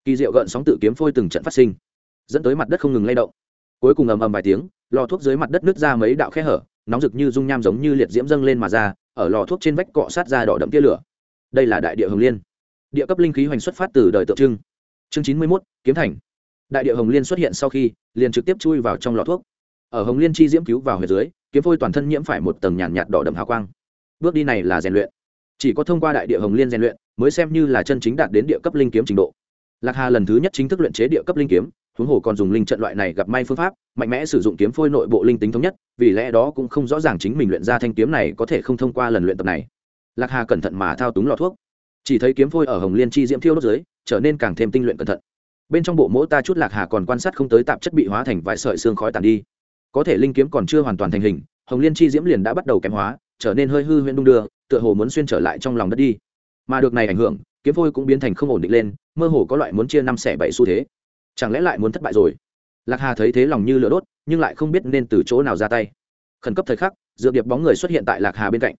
Kỳ diệu gợn sóng tự kiếm phôi từng trận phát sinh, dẫn tới mặt đất không ngừng lay động. Cuối cùng ầm ầm vài tiếng, lò thuốc dưới mặt đất nứt ra mấy đạo khe hở, nóng rực như dung nham giống như liệt diễm dâng lên mà ra, ở lò thuốc trên vách cọ sát ra đỏ đậm tia lửa. Đây là đại địa hồng liên. Địa cấp linh khí hoành xuất phát từ đời tượng trưng. Chương chín mươi mốt, kiếm thành. Đại địa hồng liên xuất hiện sau khi, liền trực tiếp chui vào trong lò thuốc ở hồng liên chi diễm cứu vào huyệt dưới kiếm phôi toàn thân nhiễm phải một tầng nhàn nhạt, nhạt đỏ đậm hào quang. Bước đi này là rèn luyện. Chỉ có thông qua đại địa hồng liên rèn luyện mới xem như là chân chính đạt đến địa cấp linh kiếm trình độ. Lạc hà lần thứ nhất chính thức luyện chế địa cấp linh kiếm huống hồ còn dùng linh trận loại này gặp may phương pháp mạnh mẽ sử dụng kiếm phôi nội bộ linh tính thống nhất vì lẽ đó cũng không rõ ràng chính mình luyện ra thanh kiếm này có thể không thông qua lần luyện tập này. Lạc hà cẩn thận mà thao túng lò thuốc. Chỉ thấy kiếm phôi ở hồng liên chi diễm thiêu đốt dưới trở nên càng thêm tinh luyện cẩn thận. Bên trong bộ mỗ ta chút lạc hà còn quan sát không tới tạp chất bị hóa thành vài sợi xương khói tàn đi có thể linh kiếm còn chưa hoàn toàn thành hình, hồng liên chi diễm liền đã bắt đầu kém hóa, trở nên hơi hư huyễn đung đưa, tựa hồ muốn xuyên trở lại trong lòng đất đi. Mà được này ảnh hưởng, kiếm phôi cũng biến thành không ổn định lên, mơ hồ có loại muốn chia năm xẻ bảy xu thế. Chẳng lẽ lại muốn thất bại rồi? Lạc hà thấy thế lòng như lửa đốt, nhưng lại không biết nên từ chỗ nào ra tay. Khẩn cấp thời khắc dựa điệp bóng người xuất hiện tại lạc hà bên cạnh.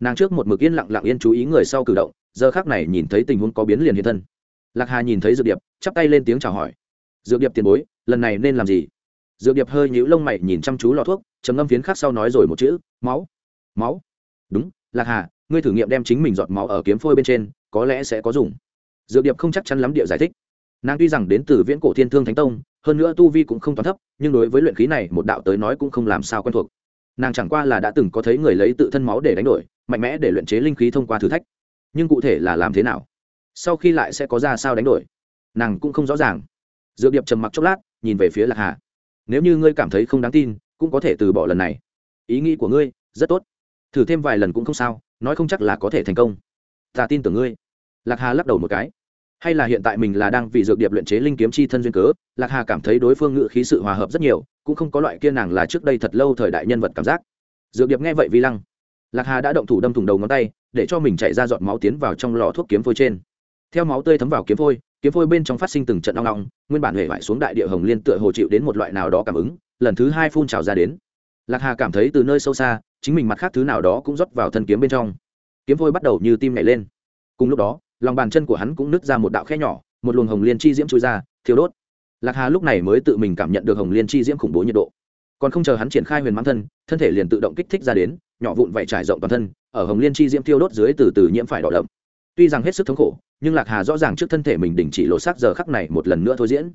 Nàng trước một mực yên lặng lặng yên chú ý người sau cử động, giờ khác này nhìn thấy tình huống có biến liền hiện thân. Lạc hà nhìn thấy dược điệp, chắp tay lên tiếng chào hỏi. Dược điệp tiền bối, lần này nên làm gì? Dược điệp hơi nhíu lông mày nhìn chăm chú lọ thuốc, trầm ngâm phiến khác sau nói rồi một chữ, máu. Máu? Đúng, lạc hà, ngươi thử nghiệm đem chính mình giọt máu ở kiếm phôi bên trên, có lẽ sẽ có dùng. Dược điệp không chắc chắn lắm địa giải thích. Nàng tuy rằng đến từ viễn cổ thiên thương thánh tông, hơn nữa tu vi cũng không toàn thấp, nhưng đối với luyện khí này một đạo tới nói cũng không làm sao quen thuộc. Nàng chẳng qua là đã từng có thấy người lấy tự thân máu để đánh đổi, mạnh mẽ để luyện chế linh khí thông qua thử thách. Nhưng cụ thể là làm thế nào? Sau khi lại sẽ có ra sao đánh đổi? Nàng cũng không rõ ràng. Dược điệp trầm mặc chốc lát, nhìn về phía lạc hà nếu như ngươi cảm thấy không đáng tin, cũng có thể từ bỏ lần này. Ý nghĩ của ngươi, rất tốt. Thử thêm vài lần cũng không sao, nói không chắc là có thể thành công. Ta tin tưởng ngươi. Lạc hà lắc đầu một cái. Hay là hiện tại mình là đang vì dược điệp luyện chế linh kiếm chi thân duyên cớ, lạc hà cảm thấy đối phương ngự khí sự hòa hợp rất nhiều, cũng không có loại kia nàng là trước đây thật lâu thời đại nhân vật cảm giác. Dược điệp nghe vậy vi lăng. Lạc hà đã động thủ đâm thủng đầu ngón tay, để cho mình chạy ra giọt máu tiến vào trong lò thuốc kiếm phôi trên. Theo máu tươi thấm vào kiếm phôi kiếm phôi bên trong phát sinh từng trận long long nguyên bản huệ vải xuống đại địa hồng liên tựa hồ chịu đến một loại nào đó cảm ứng, lần thứ hai phun trào ra đến. Lạc hà cảm thấy từ nơi sâu xa, chính mình mặt khác thứ nào đó cũng rót vào thân kiếm bên trong. Kiếm phôi bắt đầu như tim nhảy lên. Cùng lúc đó, lòng bàn chân của hắn cũng nứt ra một đạo khe nhỏ, một luồng hồng liên chi diễm trôi ra thiếu đốt. Lạc hà lúc này mới tự mình cảm nhận được hồng liên chi diễm khủng bố nhiệt độ. Còn không chờ hắn triển khai huyền mãn thân thân thể liền tự động kích thích ra đến, nhỏ vụn vậy trải rộng toàn thân, ở hồng liên chi diễm thiêu đốt dưới từ từ nhiễm phải đỏ đậm. Tuy rằng hết sức thống khổ nhưng lạc hà rõ ràng trước thân thể mình đình chỉ lột xác giờ khắc này một lần nữa thôi diễn.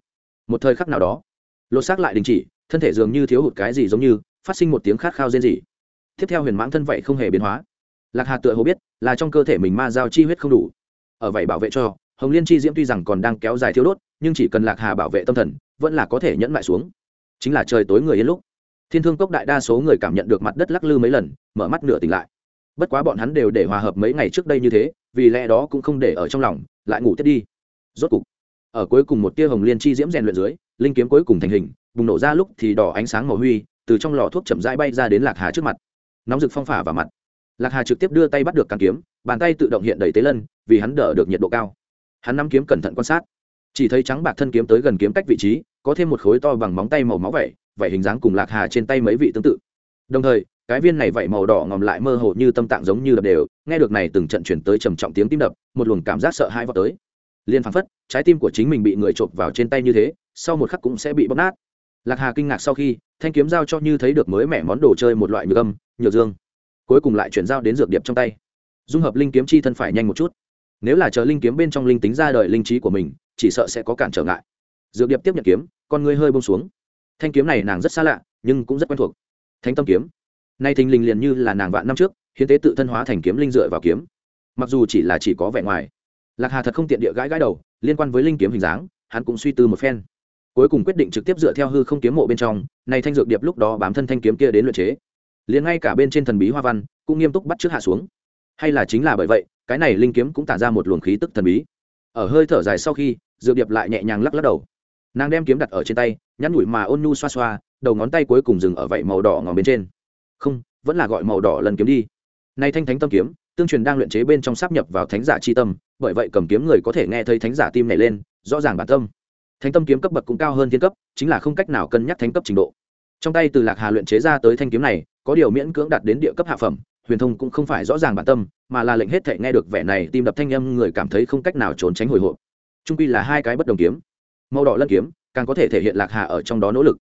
Một thời khắc nào đó, lột xác lại đình chỉ, thân thể dường như thiếu hụt cái gì giống như, phát sinh một tiếng khát khao rên rỉ. Tiếp theo huyền mãng thân vậy không hề biến hóa. Lạc hà tựa hồ biết là trong cơ thể mình ma giao chi huyết không đủ. Ở vậy bảo vệ cho, hồng liên chi diễm tuy rằng còn đang kéo dài thiếu đốt, nhưng chỉ cần lạc hà bảo vệ tâm thần, vẫn là có thể nhẫn lại xuống. Chính là trời tối người yên lúc. Thiên thương cốc đại đa số người cảm nhận được mặt đất lắc lư mấy lần, mở mắt nửa tỉnh lại. Bất quá bọn hắn đều để hòa hợp mấy ngày trước đây như thế vì lẽ đó cũng không để ở trong lòng, lại ngủ tiếp đi. Rốt cục, ở cuối cùng một tia hồng liên chi diễm rèn luyện dưới, linh kiếm cuối cùng thành hình, bùng nổ ra lúc thì đỏ ánh sáng màu huy, từ trong lò thuốc chậm rãi bay ra đến lạc hà trước mặt. Nóng rực phong phả vào mặt. Lạc hà trực tiếp đưa tay bắt được càng kiếm, bàn tay tự động hiện đầy tế lân, vì hắn đỡ được nhiệt độ cao. Hắn nắm kiếm cẩn thận quan sát. Chỉ thấy trắng bạc thân kiếm tới gần kiếm cách vị trí, có thêm một khối to bằng móng tay màu máu vẩy vẩy hình dáng cùng lạc hà trên tay mấy vị tương tự. Đồng thời cái viên này vậy màu đỏ ngòm lại mơ hồ như tâm tạng giống như đập đều, nghe được này từng trận chuyển tới trầm trọng tiếng tim đập, một luồng cảm giác sợ hãi vào tới. Liên phán phất, trái tim của chính mình bị người chộp vào trên tay như thế, sau một khắc cũng sẽ bị bóp nát. Lạc hà kinh ngạc sau khi, thanh kiếm giao cho như thấy được mới mẻ món đồ chơi một loại nhược âm, nhược dương. Cuối cùng lại chuyển giao đến dược điệp trong tay. Dung hợp linh kiếm chi thân phải nhanh một chút. Nếu là chờ linh kiếm bên trong linh tính ra đời linh trí của mình, chỉ sợ sẽ có cản trở ngại. Dược điệp tiếp nhận kiếm, con người hơi bông xuống. Thanh kiếm này nàng rất xa lạ, nhưng cũng rất quen thuộc. Thanh tâm kiếm nay thình lình liền như là nàng vạn năm trước, hiến tế tự thân hóa thành kiếm linh dựa vào kiếm. Mặc dù chỉ là chỉ có vẻ ngoài, lạc hà thật không tiện địa gãi gãi đầu, liên quan với linh kiếm hình dáng, hắn cũng suy tư một phen. Cuối cùng quyết định trực tiếp dựa theo hư không kiếm mộ bên trong, nay thanh dược điệp lúc đó bám thân thanh kiếm kia đến luyện chế. Liền ngay cả bên trên thần bí hoa văn, cũng nghiêm túc bắt trước hạ xuống. Hay là chính là bởi vậy, cái này linh kiếm cũng tản ra một luồng khí tức thần bí. Ở hơi thở dài sau khi, dược điệp lại nhẹ nhàng lắc lắc đầu. Nàng đem kiếm đặt ở trên tay, nhắn nhủi mà ôn nhu xoa xoa, đầu ngón tay cuối cùng dừng ở vậy màu đỏ ngòm bên trên không, vẫn là gọi màu đỏ lần kiếm đi. Nay thanh thánh tâm kiếm, tương truyền đang luyện chế bên trong sáp nhập vào thánh giả chi tâm, bởi vậy cầm kiếm người có thể nghe thấy thánh giả tim này lên, rõ ràng bản tâm. Thánh tâm kiếm cấp bậc cũng cao hơn thiên cấp, chính là không cách nào cân nhắc thánh cấp trình độ. Trong tay từ lạc hà luyện chế ra tới thanh kiếm này, có điều miễn cưỡng đạt đến địa cấp hạ phẩm, huyền thông cũng không phải rõ ràng bản tâm, mà là lệnh hết thể nghe được vẻ này tim đập thanh âm người cảm thấy không cách nào trốn tránh hồi hộp. Trung quy là hai cái bất đồng kiếm. Màu đỏ lân kiếm, càng có thể thể hiện lạc hà ở trong đó nỗ lực.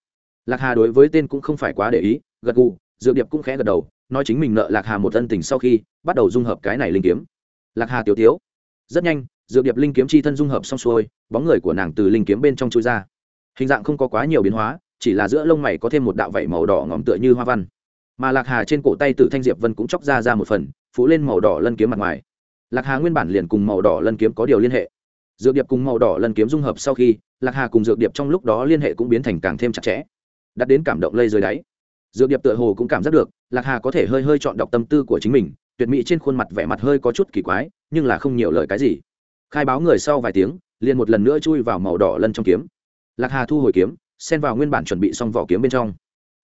Lạc hà đối với tên cũng không phải quá để ý, gật gù dược điệp cũng khẽ gật đầu, nói chính mình nợ lạc hà một ân tình sau khi, bắt đầu dung hợp cái này linh kiếm. Lạc hà tiểu tiếu. Rất nhanh, dược điệp linh kiếm chi thân dung hợp xong xuôi, bóng người của nàng từ linh kiếm bên trong chui ra. Hình dạng không có quá nhiều biến hóa, chỉ là giữa lông mày có thêm một đạo vảy màu đỏ ngỏm tựa như hoa văn. Mà lạc hà trên cổ tay tử thanh diệp vân cũng chóc ra ra một phần, phủ lên màu đỏ lân kiếm mặt ngoài. Lạc hà nguyên bản liền cùng màu đỏ lân kiếm có điều liên hệ. Dược điệp cùng màu đỏ lân kiếm dung hợp sau khi, lạc hà cùng dược điệp trong lúc đó liên hệ cũng biến thành càng thêm chặt chẽ. Đặt đến cảm động lây dưới đáy dược điệp tựa hồ cũng cảm giác được, lạc hà có thể hơi hơi chọn đọc tâm tư của chính mình, tuyệt mỹ trên khuôn mặt vẻ mặt hơi có chút kỳ quái, nhưng là không nhiều lời cái gì. Khai báo người sau vài tiếng, liền một lần nữa chui vào màu đỏ lân trong kiếm. Lạc hà thu hồi kiếm, xen vào nguyên bản chuẩn bị xong vỏ kiếm bên trong.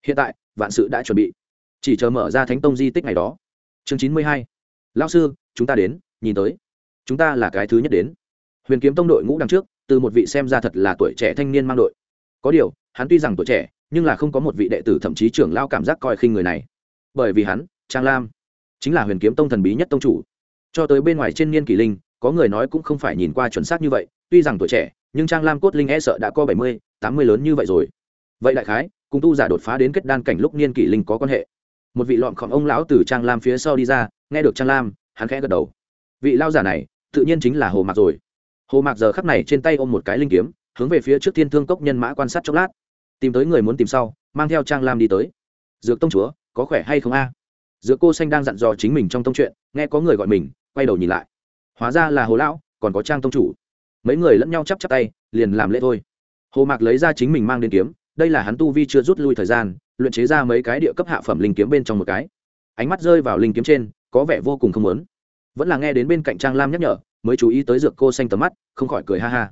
Hiện tại, vạn sự đã chuẩn bị. Chỉ chờ mở ra thánh tông di tích ngày đó. Chương chín mươi hai. Lao sư, chúng ta đến, nhìn tới. Chúng ta là cái thứ nhất đến. Huyền kiếm tông đội ngũ đằng trước, từ một vị xem ra thật là tuổi trẻ thanh niên mang đội. Có điều, hắn tuy rằng tuổi trẻ nhưng là không có một vị đệ tử thậm chí trưởng lao cảm giác coi khinh người này. Bởi vì hắn, trang lam, chính là huyền kiếm tông thần bí nhất tông chủ. Cho tới bên ngoài trên niên kỷ linh, có người nói cũng không phải nhìn qua chuẩn xác như vậy, tuy rằng tuổi trẻ, nhưng trang lam cốt linh e sợ đã có bảy mươi, tám mươi lớn như vậy rồi. Vậy đại khái, cùng tu giả đột phá đến kết đan cảnh lúc niên kỷ linh có quan hệ. Một vị lọn khom ông lão từ trang lam phía sau đi ra, nghe được trang lam, hắn khẽ gật đầu. Vị lao giả này, tự nhiên chính là hồ mạc rồi. Hồ mạc giờ khắc này trên tay ôm một cái linh kiếm, hướng về phía trước thiên thương cốc nhân mã quan sát chốc lát tìm tới người muốn tìm sau, mang theo trang lam đi tới. Dược tông chúa, có khỏe hay không a? À? dược cô xanh đang dặn dò chính mình trong tông chuyện, nghe có người gọi mình, quay đầu nhìn lại. Hóa ra là hồ lão, còn có trang tông chủ. Mấy người lẫn nhau chắp chắp tay, liền làm lễ thôi. Hồ mạc lấy ra chính mình mang đến kiếm, đây là hắn tu vi chưa rút lui thời gian, luyện chế ra mấy cái địa cấp hạ phẩm linh kiếm bên trong một cái. Ánh mắt rơi vào linh kiếm trên, có vẻ vô cùng không lớn vẫn là nghe đến bên cạnh trang lam nhắc nhở, mới chú ý tới dược cô xanh tầm mắt, không khỏi cười ha ha.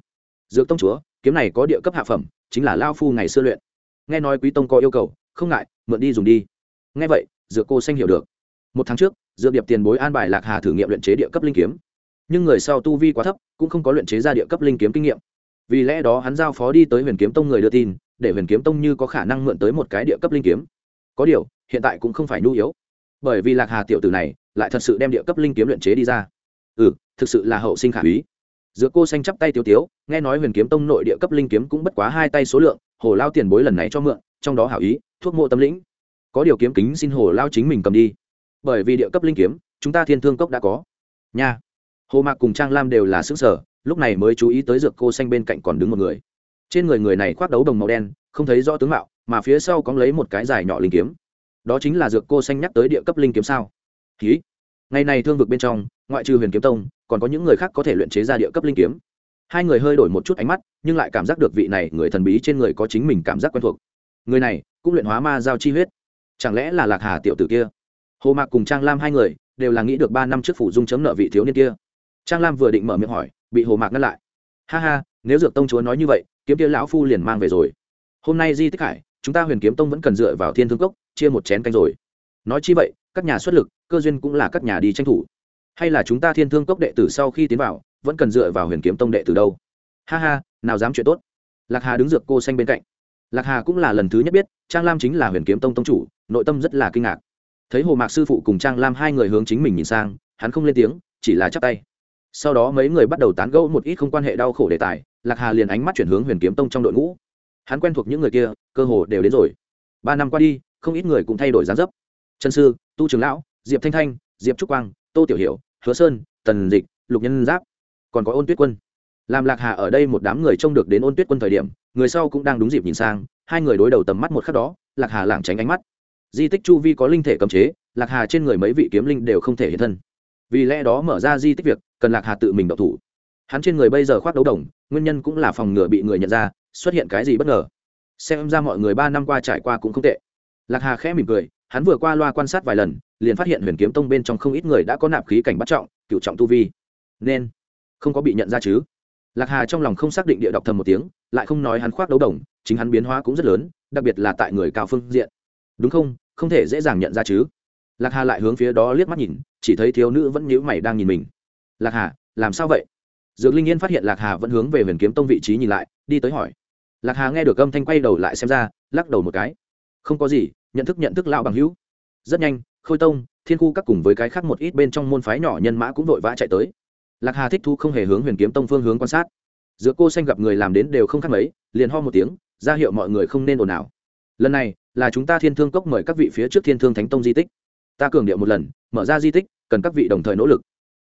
Dược tông chúa, kiếm này có địa cấp hạ phẩm chính là lao phu ngày xưa luyện. Nghe nói quý tông có yêu cầu, không ngại, mượn đi dùng đi. Nghe vậy, dược cô xanh hiểu được. Một tháng trước, dược điệp tiền bối an bài lạc hà thử nghiệm luyện chế địa cấp linh kiếm. Nhưng người sau tu vi quá thấp, cũng không có luyện chế ra địa cấp linh kiếm kinh nghiệm. Vì lẽ đó hắn giao phó đi tới huyền kiếm tông người đưa tin, để huyền kiếm tông như có khả năng mượn tới một cái địa cấp linh kiếm. Có điều, hiện tại cũng không phải nhu yếu. Bởi vì lạc hà tiểu tử này, lại thật sự đem địa cấp linh kiếm luyện chế đi ra. Ừ thực sự là hậu sinh khả úy dược cô xanh chắp tay tiêu tiếu, nghe nói huyền kiếm tông nội địa cấp linh kiếm cũng bất quá hai tay số lượng, hồ lao tiền bối lần này cho mượn, trong đó hảo ý, thuốc mộ tâm lĩnh. Có điều kiếm kính xin hồ lao chính mình cầm đi. Bởi vì địa cấp linh kiếm, chúng ta thiên thương cốc đã có. Nha. Hồ mạc cùng trang lam đều là xứng sở lúc này mới chú ý tới dược cô xanh bên cạnh còn đứng một người. Trên người người này khoác đấu đồng màu đen, không thấy rõ tướng mạo, mà phía sau có lấy một cái dài nhỏ linh kiếm. Đó chính là dược cô xanh nhắc tới địa cấp linh kiếm sao? Ký ngày này thương vực bên trong, ngoại trừ huyền kiếm tông còn có những người khác có thể luyện chế ra địa cấp linh kiếm. Hai người hơi đổi một chút ánh mắt, nhưng lại cảm giác được vị này người thần bí trên người có chính mình cảm giác quen thuộc. Người này cũng luyện hóa ma giao chi huyết. Chẳng lẽ là lạc hà tiểu tử kia? Hồ mạc cùng trang lam hai người đều là nghĩ được ba năm trước phủ dung chấm nợ vị thiếu niên kia. Trang lam vừa định mở miệng hỏi, bị hồ mạc ngăn lại. Ha ha, nếu dược tông chúa nói như vậy, kiếm kia lão phu liền mang về rồi. Hôm nay di tích hải, chúng ta huyền kiếm tông vẫn cần dựa vào thiên thương cốc, chia một chén canh rồi. Nói chi vậy, các nhà xuất lực, cơ duyên cũng là các nhà đi tranh thủ hay là chúng ta thiên thương cốc đệ tử sau khi tiến vào, vẫn cần dựa vào huyền kiếm tông đệ tử đâu? Ha ha, nào dám chuyện tốt. Lạc hà đứng dược cô xanh bên cạnh. Lạc hà cũng là lần thứ nhất biết, trang lam chính là huyền kiếm tông tông chủ, nội tâm rất là kinh ngạc. Thấy hồ mạc sư phụ cùng trang lam hai người hướng chính mình nhìn sang, hắn không lên tiếng, chỉ là chắp tay. Sau đó mấy người bắt đầu tán gẫu một ít không quan hệ đau khổ đề tài, lạc hà liền ánh mắt chuyển hướng huyền kiếm tông trong đội ngũ. Hắn quen thuộc những người kia, cơ hồ đều đến rồi. Ba năm qua đi, không ít người cũng thay đổi dáng dấp. Trần sư, tu trường lão, diệp thanh thanh, diệp trúc quang tô tiểu hiểu, hứa sơn, tần dịch, lục nhân giáp, còn có ôn tuyết quân. Làm lạc hà ở đây một đám người trông được đến ôn tuyết quân thời điểm, người sau cũng đang đúng dịp nhìn sang, hai người đối đầu tầm mắt một khắc đó, lạc hà lảng tránh ánh mắt. Di tích chu vi có linh thể cấm chế, lạc hà trên người mấy vị kiếm linh đều không thể hiện thân. Vì lẽ đó mở ra di tích việc, cần lạc hà tự mình đậu thủ. Hắn trên người bây giờ khoác đấu đồng, nguyên nhân cũng là phòng ngừa bị người nhận ra, xuất hiện cái gì bất ngờ. Xem ra mọi người ba năm qua trải qua cũng không tệ. Lạc hà khẽ mỉm cười hắn vừa qua loa quan sát vài lần, liền phát hiện huyền kiếm tông bên trong không ít người đã có nạp khí cảnh bắt trọng, cựu trọng tu vi. Nên, không có bị nhận ra chứ? Lạc hà trong lòng không xác định địa đọc thầm một tiếng, lại không nói hắn khoác đấu đồng, chính hắn biến hóa cũng rất lớn, đặc biệt là tại người cao phương diện. Đúng không? Không thể dễ dàng nhận ra chứ? Lạc hà lại hướng phía đó liếc mắt nhìn, chỉ thấy thiếu nữ vẫn nhíu mày đang nhìn mình. Lạc hà, làm sao vậy? Dược linh yên phát hiện lạc hà vẫn hướng về huyền kiếm tông vị trí nhìn lại, đi tới hỏi. Lạc hà nghe được âm thanh quay đầu lại xem ra, lắc đầu một cái. Không có gì nhận thức nhận thức lão bằng hữu. Rất nhanh, khôi tông, thiên khu các cùng với cái khác một ít bên trong môn phái nhỏ nhân mã cũng vội vã chạy tới. Lạc hà thích thu không hề hướng huyền kiếm tông phương hướng quan sát. Giữa cô xanh gặp người làm đến đều không khác mấy, liền ho một tiếng, ra hiệu mọi người không nên ồn ào. Lần này là chúng ta thiên thương cốc mời các vị phía trước thiên thương thánh tông di tích. Ta cường điệu một lần, mở ra di tích, cần các vị đồng thời nỗ lực.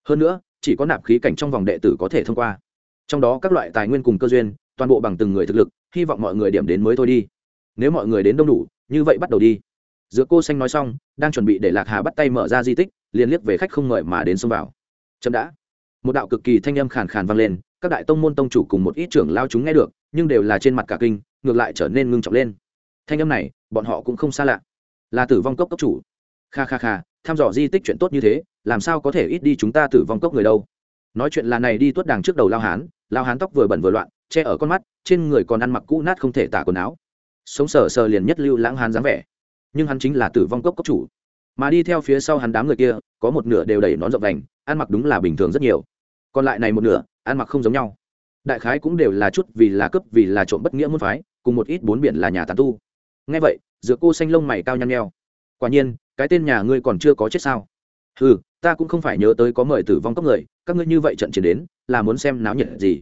Hơn nữa, chỉ có nạp khí cảnh trong vòng đệ tử có thể thông qua. Trong đó các loại tài nguyên cùng cơ duyên, toàn bộ bằng từng người thực lực, hy vọng mọi người điểm đến mới thôi đi. Nếu mọi người đến đông đủ như vậy bắt đầu đi giữa cô xanh nói xong đang chuẩn bị để lạc hà bắt tay mở ra di tích liền liếc về khách không mời mà đến xông vào chậm đã một đạo cực kỳ thanh âm khàn khàn vang lên các đại tông môn tông chủ cùng một ít trưởng lao chúng nghe được nhưng đều là trên mặt cả kinh ngược lại trở nên ngưng trọng lên thanh âm này bọn họ cũng không xa lạ là tử vong cốc cốc chủ kha kha kha thăm dò di tích chuyện tốt như thế làm sao có thể ít đi chúng ta tử vong cốc người đâu nói chuyện là này đi tuốt đàng trước đầu lao hán lao hán tóc vừa bẩn vừa loạn che ở con mắt trên người còn ăn mặc cũ nát không thể tả quần áo sống sờ sờ liền nhất lưu lãng hán dáng vẻ. Nhưng hắn chính là tử vong cốc cốc chủ. Mà đi theo phía sau hắn đám người kia, có một nửa đều đẩy nón rộng đành ăn mặc đúng là bình thường rất nhiều. Còn lại này một nửa, ăn mặc không giống nhau. Đại khái cũng đều là chút vì là cướp, vì là trộm bất nghĩa môn phái, cùng một ít bốn biển là nhà tàn tu. Ngay vậy giữa cô xanh lông mày cao nhăn nheo. Quả nhiên, cái tên nhà ngươi còn chưa có chết sao? Ừ ta cũng không phải nhớ tới có mời tử vong cốc người, các ngươi như vậy trận chiến đến, là muốn xem náo nhiệt gì?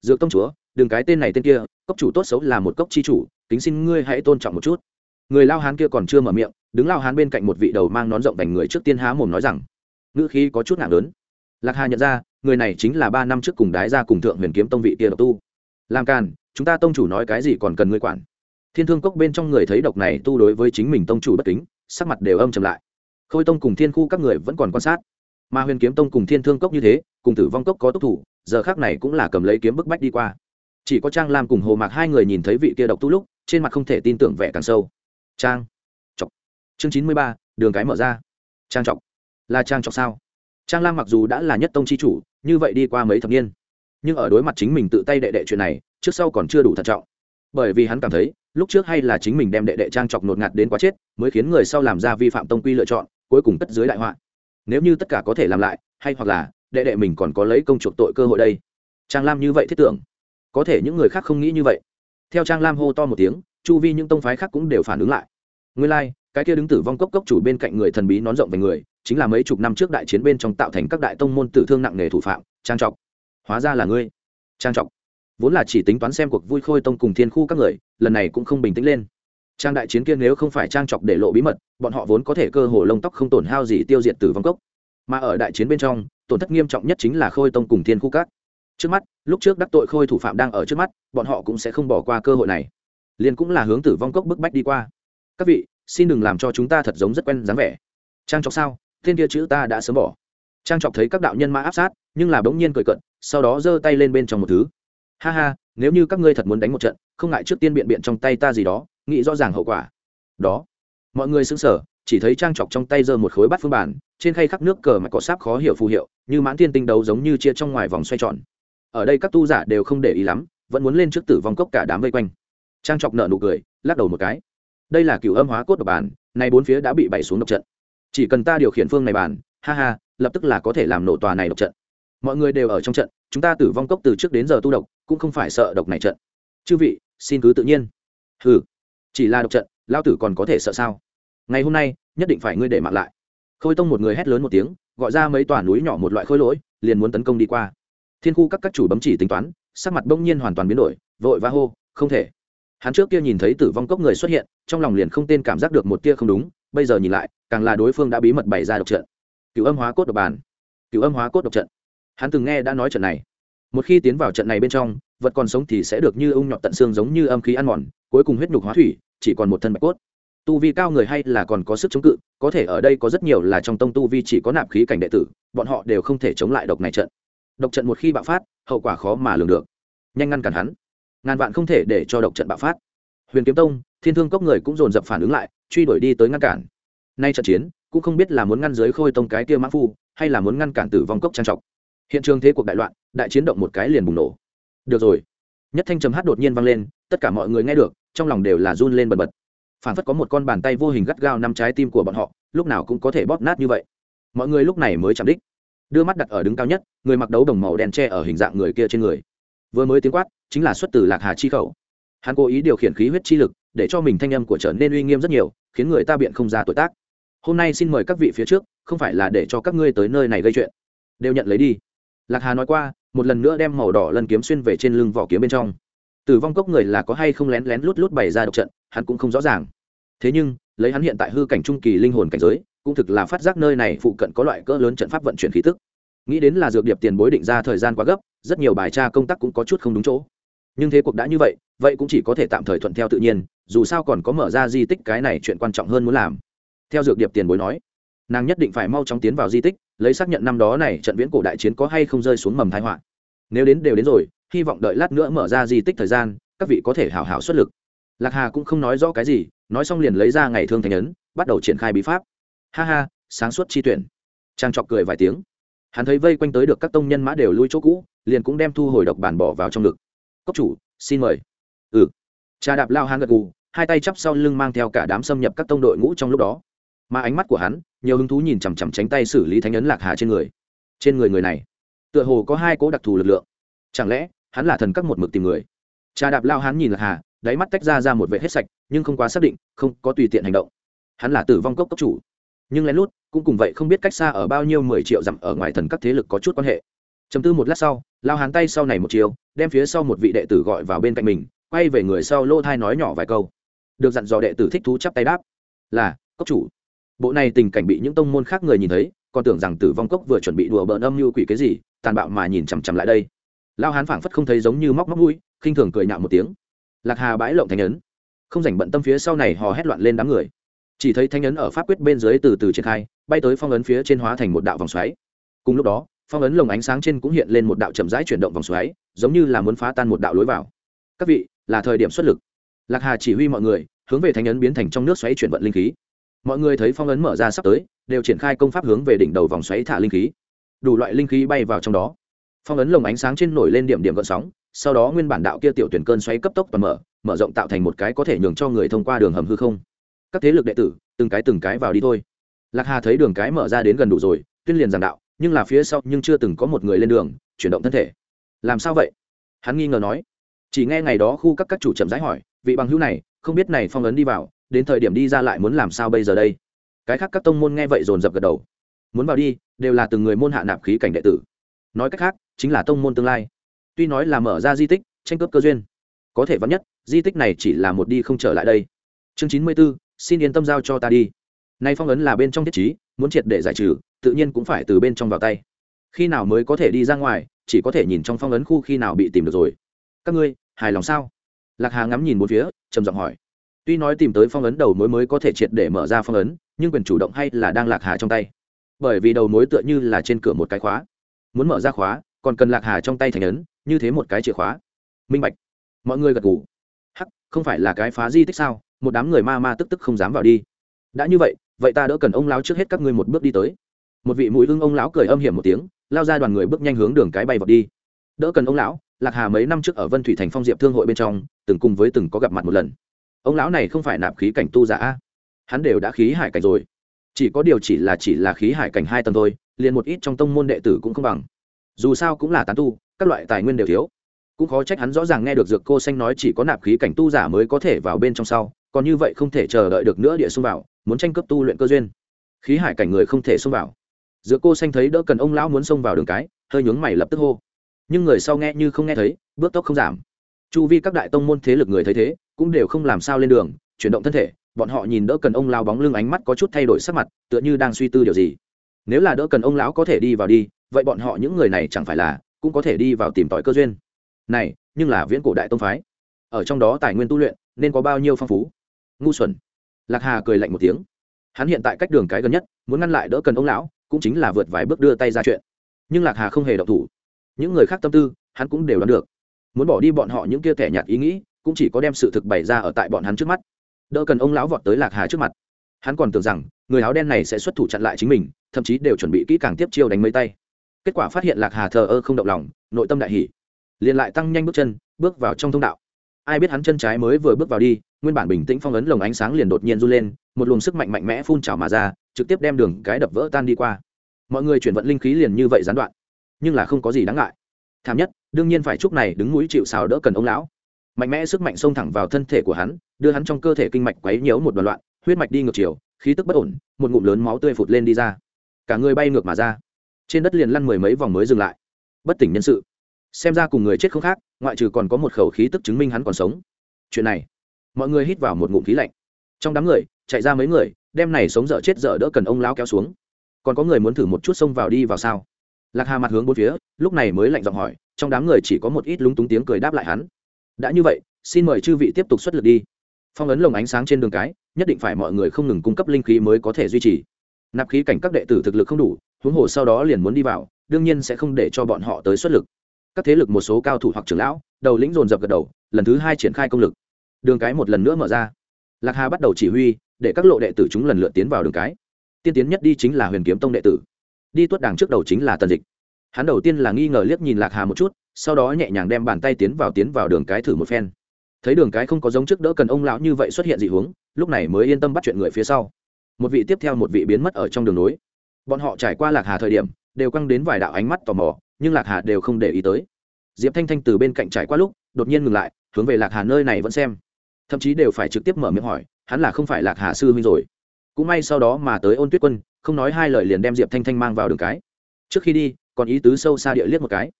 Dược tông chúa đừng cái tên này tên kia, cốc chủ tốt xấu là một cốc chi chủ tính xin ngươi hãy tôn trọng một chút. Người lao hán kia còn chưa mở miệng, đứng lao hán bên cạnh một vị đầu mang nón rộng vành người trước tiên há mồm nói rằng, ngữ khí có chút nặng lớn. Lạc hà nhận ra, người này chính là ba năm trước cùng đái ra cùng thượng huyền kiếm tông vị kia độc tu. Làm càn, chúng ta tông chủ nói cái gì còn cần ngươi quản. Thiên thương cốc bên trong người thấy độc này tu đối với chính mình tông chủ bất kính, sắc mặt đều âm chầm lại. Khôi tông cùng thiên khu các người vẫn còn quan sát. Mà huyền kiếm tông cùng thiên thương cốc như thế, cùng tử vong cốc có tốc thủ, giờ khác này cũng là cầm lấy kiếm bức bách đi qua chỉ có trang lam cùng hồ mạc hai người nhìn thấy vị kia độc tu lúc, trên mặt không thể tin tưởng vẻ càng sâu. Trang chọc. Chương chín mươi ba, đường cái mở ra. Trang chọc. Là trang chọc sao? Trang lam mặc dù đã là nhất tông c h i chủ, như vậy đi qua mấy thập niên, nhưng ở đối mặt chính mình tự tay đệ đệ chuyện này, trước sau còn chưa đủ thận trọng. Bởi vì hắn cảm thấy, lúc trước hay là chính mình đem đệ đệ trang chọc nột ngạt đến quá chết, mới khiến người sau làm ra vi phạm tông quy lựa chọn, cuối cùng tất dưới đại họa. Nếu như tất cả có thể làm lại, hay hoặc là, đệ đệ mình còn có lấy công chuộc tội cơ hội đây. Trang lam như vậy thiết tưởng có thể những người khác không nghĩ như vậy. Theo trang lam hô to một tiếng chu vi những tông phái khác cũng đều phản ứng lại. Nguyên lai、like, cái kia đứng tử vong cốc cốc chủ bên cạnh người thần bí nón rộng về người chính là mấy chục năm trước đại chiến bên trong tạo thành các đại tông môn tử thương nặng nề thủ phạm trang trọc. Hóa ra là ngươi trang trọc. Vốn là chỉ tính toán xem cuộc vui khôi tông cùng thiên khu các người lần này cũng không bình tĩnh lên. Trang đại chiến kia nếu không phải trang trọc để lộ bí mật bọn họ vốn có thể cơ hồ lông tóc không tổn hao gì tiêu diệt tử vong cốc. Mà ở đại chiến bên trong tổn thất nghiêm trọng nhất chính là khôi tông cùng thiên khu các trước mắt, lúc trước đắc tội khôi thủ phạm đang ở trước mắt, bọn họ cũng sẽ không bỏ qua cơ hội này. Liền cũng là hướng tử vong cốc bức bách đi qua. Các vị, xin đừng làm cho chúng ta thật giống rất quen dáng vẻ. Trang trọc sao? Thiên kia chữ ta đã sớm bỏ. Trang trọc thấy các đạo nhân mã áp sát, nhưng là bỗng nhiên cười cận sau đó giơ tay lên bên trong một thứ. Ha ha, nếu như các ngươi thật muốn đánh một trận, không ngại trước tiên biện biện trong tay ta gì đó, nghĩ rõ ràng hậu quả. Đó. Mọi người xứng sở chỉ thấy trang trọc trong tay giơ một khối bát phương bản trên khay khắc nước cờ mà có sáp khó hiểu phù hiệu, như mãn thiên tinh đấu giống như chia trong ngoài vòng xoay tròn ở đây các tu giả đều không để ý lắm, vẫn muốn lên trước tử vong cốc cả đám vây quanh. Trang trọc nợ nụ cười, lắc đầu một cái. Đây là cựu âm hóa cốt độc bản, nay bốn phía đã bị bày xuống độc trận. Chỉ cần ta điều khiển phương này bàn ha ha, lập tức là có thể làm nổ tòa này độc trận. Mọi người đều ở trong trận, chúng ta tử vong cốc từ trước đến giờ tu độc, cũng không phải sợ độc này trận. Chư vị, xin cứ tự nhiên. Ừ chỉ là độc trận lao tử còn có thể sợ sao? Ngày hôm nay, nhất định phải ngươi để mạng lại. Khôi tông một người hét lớn một tiếng, gọi ra mấy tòa núi nhỏ một loại khôi lỗi, liền muốn tấn công đi qua thiên khu các các chủ bấm chỉ tính toán, sắc mặt bỗng nhiên hoàn toàn biến đổi, vội và hô, không thể. Hắn trước kia nhìn thấy tử vong cốc người xuất hiện, trong lòng liền không tên cảm giác được một tia không đúng, bây giờ nhìn lại, càng là đối phương đã bí mật bày ra độc trận. Cựu âm hóa cốt độc bàn. Cựu âm hóa cốt độc trận. Hắn từng nghe đã nói trận này. Một khi tiến vào trận này bên trong, vật còn sống thì sẽ được như ung nhọt tận xương giống như âm khí ăn mòn, cuối cùng huyết nhục hóa thủy, chỉ còn một thân bạch cốt. Tu vi cao người hay là còn có sức chống cự, có thể ở đây có rất nhiều là trong tông tu vi chỉ có nạp khí cảnh đệ tử, bọn họ đều không thể chống lại độc này trận độc trận một khi bạo phát, hậu quả khó mà lường được. Nhanh ngăn cản hắn. Ngàn vạn không thể để cho độc trận bạo phát. Huyền kiếm tông, thiên thương cốc người cũng dồn dập phản ứng lại, truy đuổi đi tới ngăn cản. Nay trận chiến, cũng không biết là muốn ngăn giới khôi tông cái kia mã phu, hay là muốn ngăn cản tử vong cốc trang trọc hiện trường thế cuộc đại loạn, đại chiến động một cái liền bùng nổ. Được rồi. Nhất thanh trầm hát đột nhiên vang lên, tất cả mọi người nghe được, trong lòng đều là run lên bần bật. Phản phất có một con bàn tay vô hình gắt gao năm trái tim của bọn họ, lúc nào cũng có thể bóp nát như vậy. Mọi người lúc này mới chạm đích đưa mắt đặt ở đứng cao nhất, người mặc đấu đồng màu đen tre ở hình dạng người kia trên người. Vừa mới tiếng quát, chính là xuất từ lạc hà chi khẩu. Hắn cố ý điều khiển khí huyết chi lực, để cho mình thanh âm của trở nên uy nghiêm rất nhiều, khiến người ta biện không ra tuổi tác. Hôm nay xin mời các vị phía trước, không phải là để cho các ngươi tới nơi này gây chuyện. Đều nhận lấy đi. Lạc hà nói qua, một lần nữa đem màu đỏ lần kiếm xuyên về trên lưng vỏ kiếm bên trong. Tử vong cốc người là có hay không lén lén lút lút bày ra độc trận, hắn cũng không rõ ràng. Thế nhưng, lấy hắn hiện tại hư cảnh trung kỳ linh hồn cảnh giới cũng thực là phát giác nơi này phụ cận có loại cỡ lớn trận pháp vận chuyển khí tức. Nghĩ đến là dược điệp tiền bối định ra thời gian quá gấp, rất nhiều bài tra công tác cũng có chút không đúng chỗ. Nhưng thế cuộc đã như vậy vậy cũng chỉ có thể tạm thời thuận theo tự nhiên, dù sao còn có mở ra di tích cái này chuyện quan trọng hơn muốn làm. Theo dược điệp tiền bối nói, nàng nhất định phải mau chóng tiến vào di tích, lấy xác nhận năm đó này trận viễn cổ đại chiến có hay không rơi xuống mầm thái họa. Nếu đến đều đến rồi, hy vọng đợi lát nữa mở ra di tích thời gian, các vị có thể hào hào xuất lực. Lạc hà cũng không nói rõ cái gì, nói xong liền lấy ra ngày thương thành ấn, bắt đầu triển khai bí pháp ha ha, sáng suốt chi tuyển. Trang trọc cười vài tiếng. Hắn thấy vây quanh tới được các tông nhân mã đều lui chỗ cũ, liền cũng đem thu hồi độc bản bỏ vào trong ngực. Cốc chủ, xin mời. Ừ. Trà đạp lao hang gật gù, hai tay chắp sau lưng mang theo cả đám xâm nhập các tông đội ngũ trong lúc đó. Mà ánh mắt của hắn, nhiều hứng thú nhìn chằm chằm tránh tay xử lý thánh ấn lạc hà trên người. Trên người người này, tựa hồ có hai cố đặc thù lực lượng. Chẳng lẽ, hắn là thần các một mực tìm người? Trà đạp lao hắn nhìn lạc hà, đáy mắt tách ra ra một vệ hết sạch, nhưng không quá xác định, không có tùy tiện hành động. Hắn là tử vong cốc cốc chủ nhưng lén lút cũng cùng vậy không biết cách xa ở bao nhiêu mười triệu dặm ở ngoài thần các thế lực có chút quan hệ. Chấm tư một lát sau, lao hán tay sau này một chiều, đem phía sau một vị đệ tử gọi vào bên cạnh mình, quay về người sau lô thai nói nhỏ vài câu. Được dặn dò đệ tử thích thú chắp tay đáp. Là, cốc chủ. Bộ này tình cảnh bị những tông môn khác người nhìn thấy, còn tưởng rằng tử vong cốc vừa chuẩn bị đùa bỡn âm như quỷ cái gì, tàn bạo mà nhìn chằm chằm lại đây. Lao hán phảng phất không thấy giống như móc móc mũi, khinh thường cười nhạo một tiếng. Lạc hà bãi lộng thành ấn. Không rảnh bận tâm phía sau này hò hét loạn lên đám người chỉ thấy thanh ấn ở pháp quyết bên dưới từ từ triển khai, bay tới phong ấn phía trên hóa thành một đạo vòng xoáy. Cùng lúc đó, phong ấn lồng ánh sáng trên cũng hiện lên một đạo chậm rãi chuyển động vòng xoáy, giống như là muốn phá tan một đạo lối vào. Các vị, là thời điểm xuất lực. Lạc hà chỉ huy mọi người, hướng về thanh ấn biến thành trong nước xoáy chuyển vận linh khí. Mọi người thấy phong ấn mở ra sắp tới, đều triển khai công pháp hướng về đỉnh đầu vòng xoáy thả linh khí. Đủ loại linh khí bay vào trong đó. Phong ấn lồng ánh sáng trên nổi lên điểm điểm gợn sóng, sau đó nguyên bản đạo kia tiểu tuyển cơn xoáy cấp tốc và mở mở rộng tạo thành một cái có thể nhường cho người thông qua đường hầm hư không các thế lực đệ tử, từng cái từng cái vào đi thôi. Lạc hà thấy đường cái mở ra đến gần đủ rồi, tuyên liền giảng đạo, nhưng là phía sau nhưng chưa từng có một người lên đường, chuyển động thân thể. Làm sao vậy? Hắn nghi ngờ nói. Chỉ nghe ngày đó khu các các chủ chậm rãi hỏi, vị bằng hữu này, không biết này phong ấn đi vào, đến thời điểm đi ra lại muốn làm sao bây giờ đây? Cái khác các tông môn nghe vậy dồn dập gật đầu. Muốn vào đi, đều là từng người môn hạ nạp khí cảnh đệ tử. Nói cách khác, chính là tông môn tương lai. Tuy nói là mở ra di tích, tranh cướp cơ duyên, có thể vắn nhất, di tích này chỉ là một đi không trở lại đây. Chương chín mươi b ố xin yên tâm giao cho ta đi. Nay phong ấn là bên trong thiết trí, muốn triệt để giải trừ tự nhiên cũng phải từ bên trong vào tay. Khi nào mới có thể đi ra ngoài chỉ có thể nhìn trong phong ấn khu khi nào bị tìm được rồi. Các ngươi hài lòng sao? Lạc hà ngắm nhìn một phía trầm giọng hỏi. Tuy nói tìm tới phong ấn đầu mối mới có thể triệt để mở ra phong ấn nhưng quyền chủ động hay là đang lạc hà trong tay? Bởi vì đầu mối tựa như là trên cửa một cái khóa. Muốn mở ra khóa còn cần lạc hà trong tay thành ấn như thế một cái chìa khóa. Minh bạch. Mọi người gật ngủ hắc không phải là cái phá di tích sao? Một đám người ma ma tức tức không dám vào đi. Đã như vậy vậy ta đỡ cần ông lão trước hết các ngươi một bước đi tới. Một vị mũi ưng ông lão cười âm hiểm một tiếng, lao ra đoàn người bước nhanh hướng đường cái bay vào đi. Đỡ cần ông lão, lạc hà mấy năm trước ở vân thủy thành phong diệp thương hội bên trong, từng cùng với từng có gặp mặt một lần. Ông lão này không phải nạp khí cảnh tu giả hắn đều đã khí hải cảnh rồi. Chỉ có điều chỉ là chỉ là khí hải cảnh hai tầng thôi, liền một ít trong tông môn đệ tử cũng không bằng. Dù sao cũng là tán tu, các loại tài nguyên đều thiếu. Cũng khó trách hắn rõ ràng nghe được dược cô xanh nói chỉ có nạp khí cảnh tu giả mới có thể vào bên trong sau còn như vậy không thể chờ đợi được nữa địa xung vào, muốn tranh cướp tu luyện cơ duyên. Khí hải cảnh người không thể xông vào. Giữa cô xanh thấy đỡ cần ông lão muốn xông vào đường cái, hơi nhướng mày lập tức hô. Nhưng người sau nghe như không nghe thấy, bước tốc không giảm. Chu vi các đại tông môn thế lực người thấy thế, cũng đều không làm sao lên đường, chuyển động thân thể, bọn họ nhìn đỡ cần ông lao bóng lưng ánh mắt có chút thay đổi sắc mặt, tựa như đang suy tư điều gì. Nếu là đỡ cần ông lão có thể đi vào đi, vậy bọn họ những người này chẳng phải là cũng có thể đi vào tìm tòi cơ duyên. Này, nhưng là viễn cổ đại tông phái. Ở trong đó tài nguyên tu luyện, nên có bao nhiêu phong phú ngu xuẩn. Lạc hà cười lạnh một tiếng. Hắn hiện tại cách đường cái gần nhất, muốn ngăn lại đỡ cần ông lão, cũng chính là vượt vài bước đưa tay ra chuyện. Nhưng lạc hà không hề động thủ. Những người khác tâm tư, hắn cũng đều đoán được. Muốn bỏ đi bọn họ những kia kẻ nhạt ý nghĩ, cũng chỉ có đem sự thực bày ra ở tại bọn hắn trước mắt. Đỡ cần ông lão vọt tới lạc hà trước mặt. Hắn còn tưởng rằng, người áo đen này sẽ xuất thủ chặn lại chính mình, thậm chí đều chuẩn bị kỹ càng tiếp chiêu đánh mấy tay. Kết quả phát hiện lạc hà thờ ơ không động lòng, nội tâm đại hỷ liền lại tăng nhanh bước chân, bước vào trong thông đạo ai biết hắn chân trái mới vừa bước vào đi, nguyên bản bình tĩnh phong ấn lồng ánh sáng liền đột nhiên run lên, một luồng sức mạnh mạnh mẽ phun trào mà ra, trực tiếp đem đường cái đập vỡ tan đi qua. Mọi người chuyển vận linh khí liền như vậy gián đoạn. Nhưng là không có gì đáng ngại. Thảm nhất, đương nhiên phải chúc này đứng mũi chịu xào đỡ cần ông lão. Mạnh mẽ sức mạnh xông thẳng vào thân thể của hắn, đưa hắn trong cơ thể kinh mạch quấy nhiễu một đoạn loạn, huyết mạch đi ngược chiều, khí tức bất ổn, một ngụm lớn máu tươi phụt lên đi ra. Cả người bay ngược mà ra. Trên đất liền lăn mười mấy vòng mới dừng lại. Bất tỉnh nhân sự xem ra cùng người chết không khác, ngoại trừ còn có một khẩu khí tức chứng minh hắn còn sống. Chuyện này, mọi người hít vào một ngụm khí lạnh. Trong đám người, chạy ra mấy người, đem này sống dở chết dở đỡ cần ông lão kéo xuống. Còn có người muốn thử một chút xông vào đi vào sao? Lạc hà mặt hướng bốn phía, lúc này mới lạnh giọng hỏi, trong đám người chỉ có một ít lúng túng tiếng cười đáp lại hắn. Đã như vậy, xin mời chư vị tiếp tục xuất lực đi. Phong ấn lồng ánh sáng trên đường cái, nhất định phải mọi người không ngừng cung cấp linh khí mới có thể duy trì. Nạp khí cảnh các đệ tử thực lực không đủ, huống hồ sau đó liền muốn đi vào, đương nhiên sẽ không để cho bọn họ tới xuất lực các thế lực một số cao thủ hoặc trưởng lão, đầu lĩnh dồn dập gật đầu, lần thứ hai triển khai công lực. Đường cái một lần nữa mở ra. Lạc hà bắt đầu chỉ huy, để các lộ đệ tử chúng lần lượt tiến vào đường cái. Tiên tiến nhất đi chính là huyền kiếm tông đệ tử. Đi tuất đảng trước đầu chính là tần dịch. Hắn đầu tiên là nghi ngờ liếc nhìn lạc hà một chút, sau đó nhẹ nhàng đem bàn tay tiến vào tiến vào đường cái thử một phen. Thấy đường cái không có giống trước đỡ cần ông lão như vậy xuất hiện dị hướng, lúc này mới yên tâm bắt chuyện người phía sau. Một vị tiếp theo một vị biến mất ở trong đường núi. bọn họ trải qua lạc hà thời điểm, đều căng đến vài đạo ánh mắt tò mò nhưng lạc hà đều không để ý tới. Diệp thanh thanh từ bên cạnh trải qua lúc, đột nhiên ngừng lại, hướng về lạc hà nơi này vẫn xem. Thậm chí đều phải trực tiếp mở miệng hỏi, hắn là không phải lạc hà sư huynh rồi. Cũng may sau đó mà tới ôn tuyết quân, không nói hai lời liền đem diệp thanh thanh mang vào đường cái. Trước khi đi, còn ý tứ sâu xa địa liếc một cái,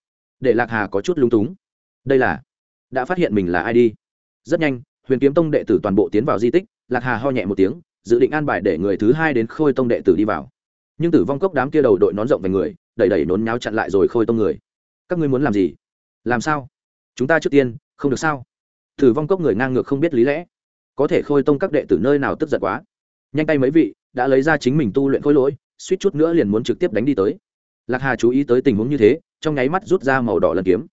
để lạc hà có chút lung túng. Đây là, đã phát hiện mình là ai đi? Rất nhanh, huyền kiếm tông đệ tử toàn bộ tiến vào di tích, lạc hà ho nhẹ một tiếng, dự định an bài để người thứ hai đến khôi tông đệ tử đi vào. Nhưng tử vong cốc đám kia đầu đội nón rộng về người đẩy đẩy nốn nháo chặn lại rồi khôi tông người. Các ngươi muốn làm gì? Làm sao? Chúng ta trước tiên, không được sao? Thử vong cốc người ngang ngược không biết lý lẽ. Có thể khôi tông các đệ tử nơi nào tức giận quá? Nhanh tay mấy vị, đã lấy ra chính mình tu luyện khôi lỗi, suýt chút nữa liền muốn trực tiếp đánh đi tới. Lạc hà chú ý tới tình huống như thế, trong nháy mắt rút ra màu đỏ lần kiếm.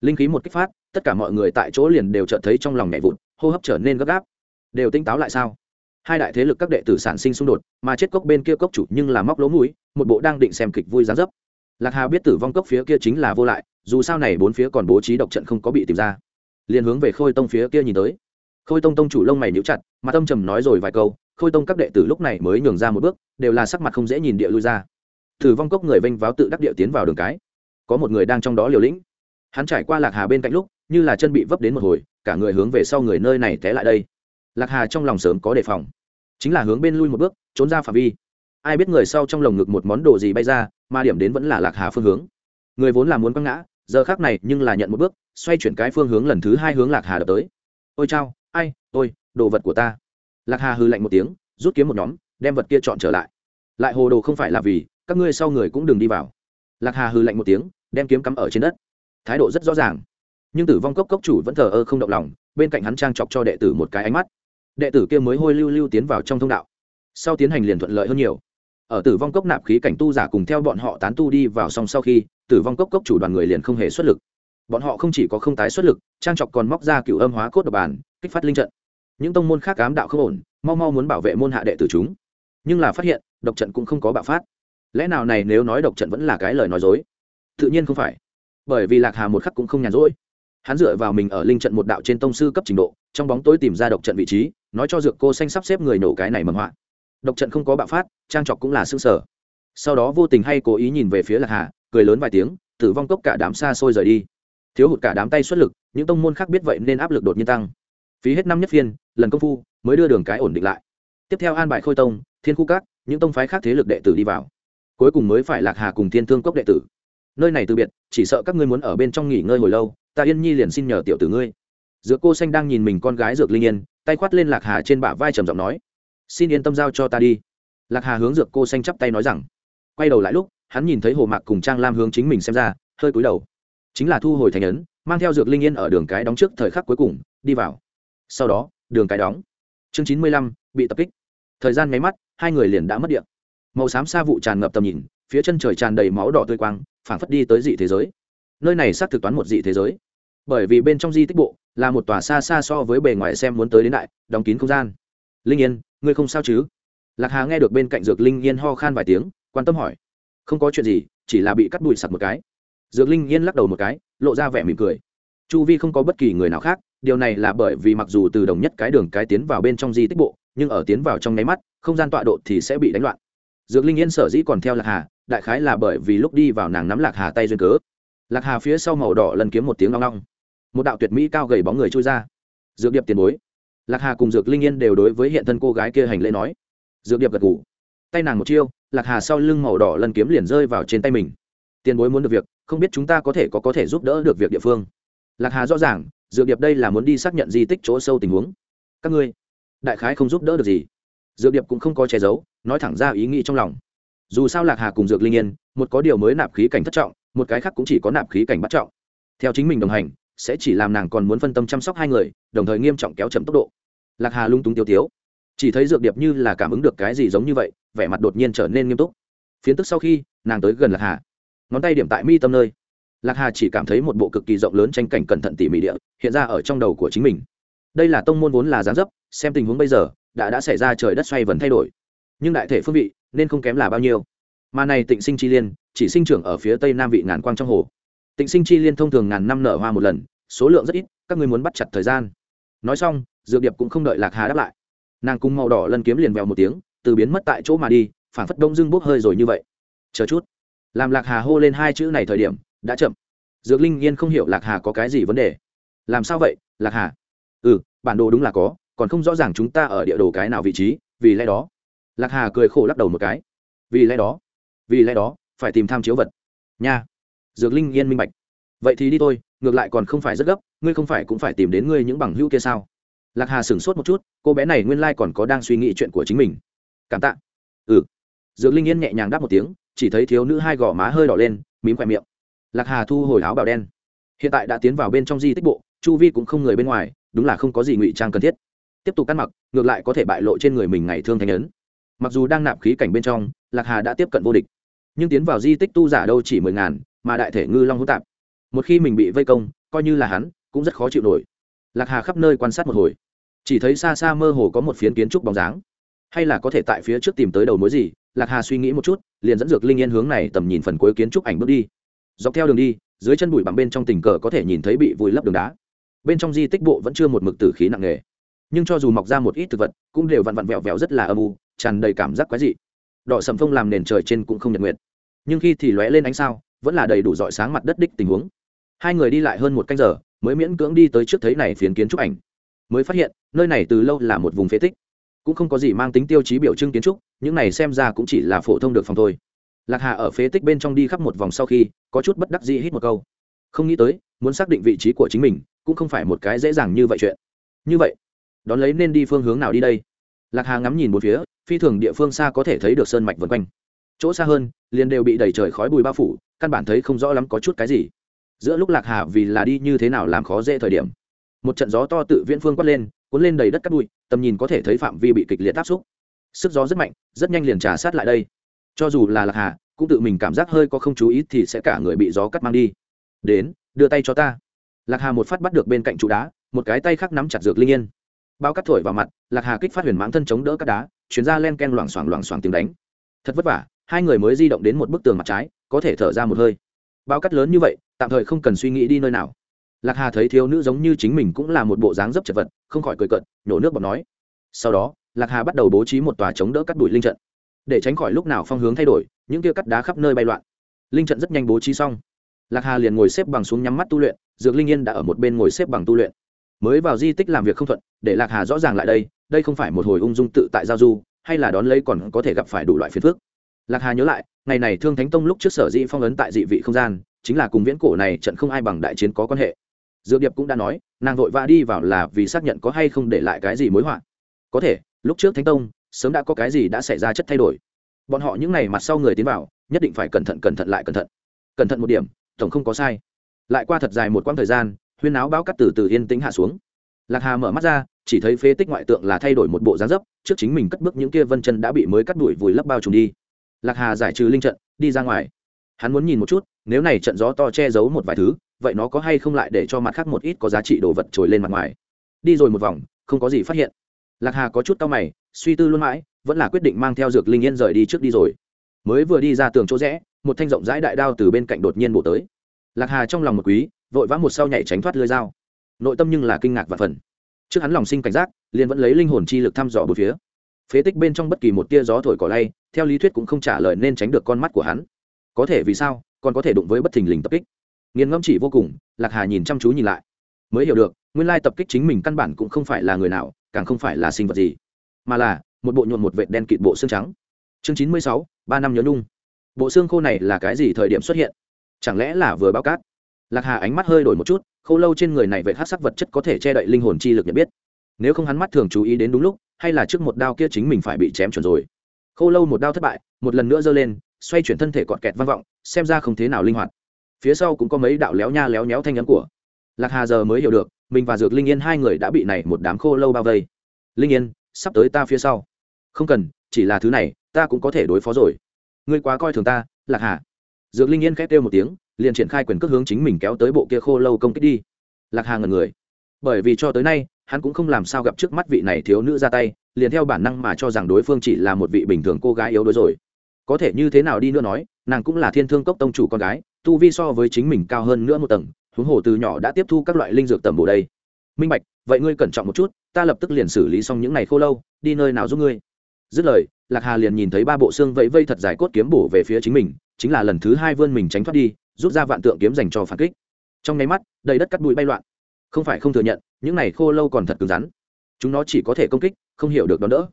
Linh khí một kích phát, tất cả mọi người tại chỗ liền đều chợt thấy trong lòng nhẹ vụt, hô hấp trở nên gấp gáp. Đều tinh táo lại sao? Hai đại thế lực các đệ tử sản sinh xung đột, mà chết cốc bên kia cốc chủ nhưng là móc lỗ mũi, một bộ đang định xem kịch vui giá dấp lạc hà biết tử vong cốc phía kia chính là vô lại, dù sao này bốn phía còn bố trí độc trận không có bị tìm ra. Liền hướng về khôi tông phía kia nhìn tới. Khôi tông tông chủ lông mày níu chặt mà tâm trầm nói rồi vài câu, khôi tông các đệ tử lúc này mới nhường ra một bước, đều là sắc mặt không dễ nhìn địa lui ra. Tử vong cốc người vênh váo tự đắc địa tiến vào đường cái. Có một người đang trong đó liều lĩnh. Hắn trải qua lạc hà bên cạnh lúc, như là chân bị vấp đến một hồi, cả người hướng về sau người nơi này té lại đây. Lạc hà trong lòng sớm có đề phòng. Chính là hướng bên lui một bước, trốn ra phạm vi. Ai biết người sau trong lồng ngực một món đồ gì bay ra mà điểm đến vẫn là lạc hà phương hướng. Người vốn là muốn quăng ngã, giờ khác này nhưng là nhận một bước, xoay chuyển cái phương hướng lần thứ hai hướng lạc hà đập tới. Ôi chao, ai, ôi, đồ vật của ta. Lạc hà hư lạnh một tiếng, rút kiếm một nhóm, đem vật kia chọn trở lại. Lại hồ đồ không phải là vì, các ngươi sau người cũng đừng đi vào. Lạc hà hư lạnh một tiếng, đem kiếm cắm ở trên đất. Thái độ rất rõ ràng. Nhưng tử vong cốc cốc chủ vẫn thờ ơ không động lòng, bên cạnh hắn trang chọc cho đệ tử một cái ánh mắt. Đệ tử kia mới hôi lưu lưu tiến vào trong thông đạo. Sau tiến hành liền thuận lợi hơn nhiều ở tử vong cốc nạp khí cảnh tu giả cùng theo bọn họ tán tu đi vào xong sau khi, tử vong cốc cốc chủ đoàn người liền không hề xuất lực. Bọn họ không chỉ có không tái xuất lực, trang trọc còn móc ra cựu âm hóa cốt độc bàn kích phát linh trận. Những tông môn khác ám đạo không ổn, mau mau muốn bảo vệ môn hạ đệ tử chúng. Nhưng là phát hiện, độc trận cũng không có bạo phát. Lẽ nào này nếu nói độc trận vẫn là cái lời nói dối? Tự nhiên không phải. Bởi vì lạc hà một khắc cũng không nhàn rỗi. Hắn dựa vào mình ở linh trận một đạo trên tông sư cấp trình độ, trong bóng tối tìm ra độc trận vị trí, nói cho dược cô xanh sắp xếp người nổ cái này mầm họa độc trận không có bạo phát, trang trọc cũng là xương sở sau đó vô tình hay cố ý nhìn về phía lạc hà, cười lớn vài tiếng, tử vong cốc cả đám xa xôi rời đi. Thiếu hụt cả đám tay xuất lực, những tông môn khác biết vậy nên áp lực đột nhiên tăng. Phí hết năm nhất phiên, lần công phu, mới đưa đường cái ổn định lại. Tiếp theo an bài khôi tông, thiên khu các, những tông phái khác thế lực đệ tử đi vào. Cuối cùng mới phải lạc hà cùng thiên thương cốc đệ tử. Nơi này từ biệt, chỉ sợ các ngươi muốn ở bên trong nghỉ ngơi hồi lâu, ta yên nhi liền xin nhờ tiểu tử ngươi. Dược cô xanh đang nhìn mình con gái dược linh yên, tay khoát lên lạc hà trên bả vai trầm giọng nói xin yên tâm giao cho ta đi. Lạc hà hướng dược cô xanh chắp tay nói rằng. Quay đầu lại lúc, hắn nhìn thấy hồ mạc cùng trang lam hướng chính mình xem ra, hơi cúi đầu. Chính là thu hồi thành ấn, mang theo dược linh yên ở đường cái đóng trước thời khắc cuối cùng, đi vào. Sau đó, đường cái đóng. Chương chín mươi lăm, bị tập kích. Thời gian nháy mắt, hai người liền đã mất điện. Màu xám xa vụ tràn ngập tầm nhìn, phía chân trời tràn đầy máu đỏ tươi quang, phảng phất đi tới dị thế giới. Nơi này xác thực toán một dị thế giới. Bởi vì bên trong di tích bộ là một tòa xa xa so với bề ngoài xem muốn tới đến đại, đóng kín không gian. Linh yên ngươi không sao chứ? Lạc hà nghe được bên cạnh dược linh yên ho khan vài tiếng, quan tâm hỏi. Không có chuyện gì, chỉ là bị cắt đùi sặc một cái. Dược linh yên lắc đầu một cái, lộ ra vẻ mỉm cười. Chu vi không có bất kỳ người nào khác, điều này là bởi vì mặc dù từ đồng nhất cái đường cái tiến vào bên trong di tích bộ, nhưng ở tiến vào trong nháy mắt, không gian tọa độ thì sẽ bị đánh loạn. Dược linh yên sở dĩ còn theo lạc hà, đại khái là bởi vì lúc đi vào nàng nắm lạc hà tay duyên cớ. Lạc hà phía sau màu đỏ lần kiếm một tiếng long long. Một đạo tuyệt mỹ cao gầy bóng người trôi ra. Dược điệp tiền bối lạc hà cùng dược linh yên đều đối với hiện thân cô gái kia hành lễ nói. Dược điệp gật ngủ tay nàng một chiêu, lạc hà sau lưng màu đỏ lần kiếm liền rơi vào trên tay mình. Tiền bối muốn được việc, không biết chúng ta có thể có có thể giúp đỡ được việc địa phương. Lạc hà rõ ràng, dược điệp đây là muốn đi xác nhận di tích chỗ sâu tình huống. Các ngươi, đại khái không giúp đỡ được gì. Dược điệp cũng không có che giấu, nói thẳng ra ý nghĩ trong lòng. Dù sao lạc hà cùng dược linh yên, một có điều mới nạp khí cảnh thất trọng, một cái khác cũng chỉ có nạp khí cảnh bắt trọng. Theo chính mình đồng hành, sẽ chỉ làm nàng còn muốn phân tâm chăm sóc hai người, đồng thời nghiêm trọng kéo chậm tốc độ lạc hà lung túng tiêu tiếu. Chỉ thấy dược điệp như là cảm ứng được cái gì giống như vậy, vẻ mặt đột nhiên trở nên nghiêm túc. Phiến tức sau khi, nàng tới gần lạc hà. Ngón tay điểm tại mi tâm nơi. Lạc hà chỉ cảm thấy một bộ cực kỳ rộng lớn tranh cảnh cẩn thận tỉ mỉ địa, hiện ra ở trong đầu của chính mình. Đây là tông môn vốn là gián dấp, xem tình huống bây giờ, đã đã xảy ra trời đất xoay vẫn thay đổi. Nhưng đại thể phương vị, nên không kém là bao nhiêu. Mà này tịnh sinh chi liên, chỉ sinh trưởng ở phía tây nam vị ngàn quang trong hồ. Tịnh sinh chi liên thông thường ngàn năm nở hoa một lần, số lượng rất ít, các ngươi muốn bắt chặt thời gian. Nói xong dược điệp cũng không đợi lạc hà đáp lại. Nàng cùng màu đỏ lân kiếm liền vèo một tiếng, từ biến mất tại chỗ mà đi phản phất đông dưng bốc hơi rồi như vậy. Chờ chút. Làm lạc hà hô lên hai chữ này thời điểm, đã chậm. Dược linh yên không hiểu lạc hà có cái gì vấn đề. Làm sao vậy, lạc hà? Ừ bản đồ đúng là có, còn không rõ ràng chúng ta ở địa đồ cái nào vị trí, vì lẽ đó. Lạc hà cười khổ lắc đầu một cái. Vì lẽ đó, vì lẽ đó, phải tìm tham chiếu vật. Nha. Dược linh yên minh bạch. Vậy thì đi thôi, ngược lại còn không phải rất gấp, ngươi không phải cũng phải tìm đến ngươi những bằng hữu kia sao? Lạc hà sửng sốt một chút, cô bé này nguyên lai、like、còn có đang suy nghĩ chuyện của chính mình. Cảm tạ. Ừ. Dược linh yên nhẹ nhàng đáp một tiếng, chỉ thấy thiếu nữ hai gò má hơi đỏ lên, mím khoe miệng. Lạc hà thu hồi áo bào đen. Hiện tại đã tiến vào bên trong di tích bộ, chu vi cũng không người bên ngoài, đúng là không có gì ngụy trang cần thiết. Tiếp tục cắt mặc, ngược lại có thể bại lộ trên người mình ngày thương thanh ấn. Mặc dù đang nạp khí cảnh bên trong, lạc hà đã tiếp cận vô địch. Nhưng tiến vào di tích tu giả đâu chỉ mười ngàn, mà đại thể ngư long hữu tạp. Một khi mình bị vây công, coi như là hắn, cũng rất khó chịu nổi lạc hà khắp nơi quan sát một hồi. Chỉ thấy xa xa mơ hồ có một phiến kiến trúc bóng dáng. Hay là có thể tại phía trước tìm tới đầu mối gì? Lạc hà suy nghĩ một chút liền dẫn dược linh yên hướng này tầm nhìn phần cuối kiến trúc ảnh bước đi. Dọc theo đường đi dưới chân bụi bằng bên trong tình cờ có thể nhìn thấy bị vùi lấp đường đá. Bên trong di tích bộ vẫn chưa một mực tử khí nặng nề. Nhưng cho dù mọc ra một ít thực vật cũng đều vặn vặn vẹo vẹo rất là âm u tràn đầy cảm giác quái dị. Đỏ sầm phông làm nền trời trên cũng không nhật nguyện, nhưng khi thì lóe lên ánh sao vẫn là đầy đủ dọi sáng mặt đất đích tình huống. Hai người đi lại hơn một canh giờ mới miễn cưỡng đi tới trước thấy này phiến kiến trúc ảnh. Mới phát hiện, nơi này từ lâu là một vùng phế tích. Cũng không có gì mang tính tiêu chí biểu trưng kiến trúc, những này xem ra cũng chỉ là phổ thông được phòng thôi. Lạc hà ở phế tích bên trong đi khắp một vòng sau khi, có chút bất đắc dĩ hít một câu. Không nghĩ tới, muốn xác định vị trí của chính mình, cũng không phải một cái dễ dàng như vậy chuyện. Như vậy, đón lấy nên đi phương hướng nào đi đây? Lạc hà ngắm nhìn một phía, phi thường địa phương xa có thể thấy được sơn mạch vân quanh. Chỗ xa hơn, liền đều bị đầy trời khói bùi bao phủ, căn bản thấy không rõ lắm có chút cái gì giữa lúc lạc hà vì là đi như thế nào làm khó dễ thời điểm. Một trận gió to tự viễn phương quát lên, cuốn lên đầy đất cắt bụi, tầm nhìn có thể thấy phạm vi bị kịch liệt áp xúc. Sức gió rất mạnh, rất nhanh liền trả sát lại đây. Cho dù là lạc hà, cũng tự mình cảm giác hơi có không chú ý thì sẽ cả người bị gió cắt mang đi. Đến, đưa tay cho ta. Lạc hà một phát bắt được bên cạnh trụ đá, một cái tay khác nắm chặt dược linh yên. Bao cắt thổi vào mặt, lạc hà kích phát huyền mãng thân chống đỡ các đá, chuyển ra len ken loảng xoảng loảng xoảng tiếng đánh. Thật vất vả, hai người mới di động đến một bức tường mặt trái, có thể thở ra một hơi. Bao cắt lớn như vậy tạm thời không cần suy nghĩ đi nơi nào. Lạc hà thấy thiếu nữ giống như chính mình cũng là một bộ dáng dấp chật vật, không khỏi cười cận nhổ nước bọt nói. Sau đó, lạc hà bắt đầu bố trí một tòa chống đỡ cắt đuổi linh trận. Để tránh khỏi lúc nào phong hướng thay đổi, những kia cắt đá khắp nơi bay loạn. Linh trận rất nhanh bố trí xong. Lạc hà liền ngồi xếp bằng xuống nhắm mắt tu luyện, dược linh yên đã ở một bên ngồi xếp bằng tu luyện. Mới vào di tích làm việc không thuận, để lạc hà rõ ràng lại đây đây không phải một hồi ung dung tự tại giao du, hay là đón lấy còn có thể gặp phải đủ loại phiền phức. Lạc hà nhớ lại, ngày này thương thánh tông lúc trước sở di phong ấn tại dị vị không gian chính là cùng viễn cổ này trận không ai bằng đại chiến có quan hệ. Dược điệp cũng đã nói, nàng vội vã đi vào là vì xác nhận có hay không để lại cái gì mối họa. Có thể, lúc trước thánh tông, sớm đã có cái gì đã xảy ra chất thay đổi. Bọn họ những ngày mặt sau người tiến vào, nhất định phải cẩn thận cẩn thận lại cẩn thận. Cẩn thận một điểm, tổng không có sai. Lại qua thật dài một quãng thời gian, huyên áo báo cắt từ từ yên tĩnh hạ xuống. Lạc hà mở mắt ra, chỉ thấy phế tích ngoại tượng là thay đổi một bộ dáng dấp, trước chính mình cất bước những kia vân chân đã bị mới cắt đuổi vùi lấp bao trùm đi. Lạc hà giải trừ linh trận, đi ra ngoài hắn muốn nhìn một chút, nếu này trận gió to che giấu một vài thứ, vậy nó có hay không lại để cho mặt khác một ít có giá trị đồ vật trồi lên mặt ngoài? Đi rồi một vòng, không có gì phát hiện. Lạc hà có chút cao mày, suy tư luôn mãi, vẫn là quyết định mang theo dược linh yên rời đi trước đi rồi. Mới vừa đi ra tường chỗ rẽ, một thanh rộng rãi đại đao từ bên cạnh đột nhiên bổ tới. Lạc hà trong lòng một quý, vội vã một sau nhảy tránh thoát lưới dao. Nội tâm nhưng là kinh ngạc và phần trước hắn lòng sinh cảnh giác, liền vẫn lấy linh hồn chi lực thăm dò bốn phía. Phế tích bên trong bất kỳ một tia gió thổi cỏ lay, theo lý thuyết cũng không trả lời nên tránh được con mắt của hắn có thể vì sao, còn có thể đụng với bất thình lình tập kích. Nghiền ngẫm chỉ vô cùng, lạc hà nhìn chăm chú nhìn lại. Mới hiểu được, nguyên lai tập kích chính mình căn bản cũng không phải là người nào, càng không phải là sinh vật gì, mà là một bộ nhuộn một vệt đen kịt bộ xương trắng. Chương chín mươi sáu, ba năm nhớ nhung. Bộ xương khô này là cái gì thời điểm xuất hiện? Chẳng lẽ là vừa bao cát? Lạc hà ánh mắt hơi đổi một chút khâu lâu trên người này vệt hát sắc vật chất có thể che đậy linh hồn chi lực nhận biết. Nếu không hắn mắt thường chú ý đến đúng lúc, hay là trước một đao kia chính mình phải bị chém chuẩn rồi. Khô lâu một đao thất bại, một lần nữa giơ lên xoay chuyển thân thể cọt kẹt vang vọng, xem ra không thế nào linh hoạt. Phía sau cũng có mấy đạo léo nha léo nhéo thanh nhắn của lạc hà giờ mới hiểu được, mình và dược linh yên hai người đã bị này một đám khô lâu bao vây. Linh yên, sắp tới ta phía sau. Không cần, chỉ là thứ này, ta cũng có thể đối phó rồi. Ngươi quá coi thường ta, lạc hà. Dược linh yên khét kêu một tiếng, liền triển khai quyền cước hướng chính mình kéo tới bộ kia khô lâu công kích đi. Lạc hà ngần người. Bởi vì cho tới nay, hắn cũng không làm sao gặp trước mắt vị này thiếu nữ ra tay, liền theo bản năng mà cho rằng đối phương chỉ là một vị bình thường cô gái yếu đuối rồi có thể như thế nào đi nữa nói, nàng cũng là thiên thương cốc tông chủ con gái, tu vi so với chính mình cao hơn nữa một tầng, huống hồ từ nhỏ đã tiếp thu các loại linh dược tầm bổ đây. Minh bạch, vậy ngươi cẩn trọng một chút, ta lập tức liền xử lý xong những ngày khô lâu, đi nơi nào giúp ngươi? Dứt lời, lạc hà liền nhìn thấy ba bộ xương vẫy vây thật dài cốt kiếm bổ về phía chính mình, chính là lần thứ hai vươn mình tránh thoát đi, rút ra vạn tượng kiếm dành cho phản kích. Trong nháy mắt, đầy đất cắt bụi bay loạn. Không phải không thừa nhận, những này khô lâu còn thật cứng rắn. Chúng nó chỉ có thể công kích, không hiểu được đón đỡ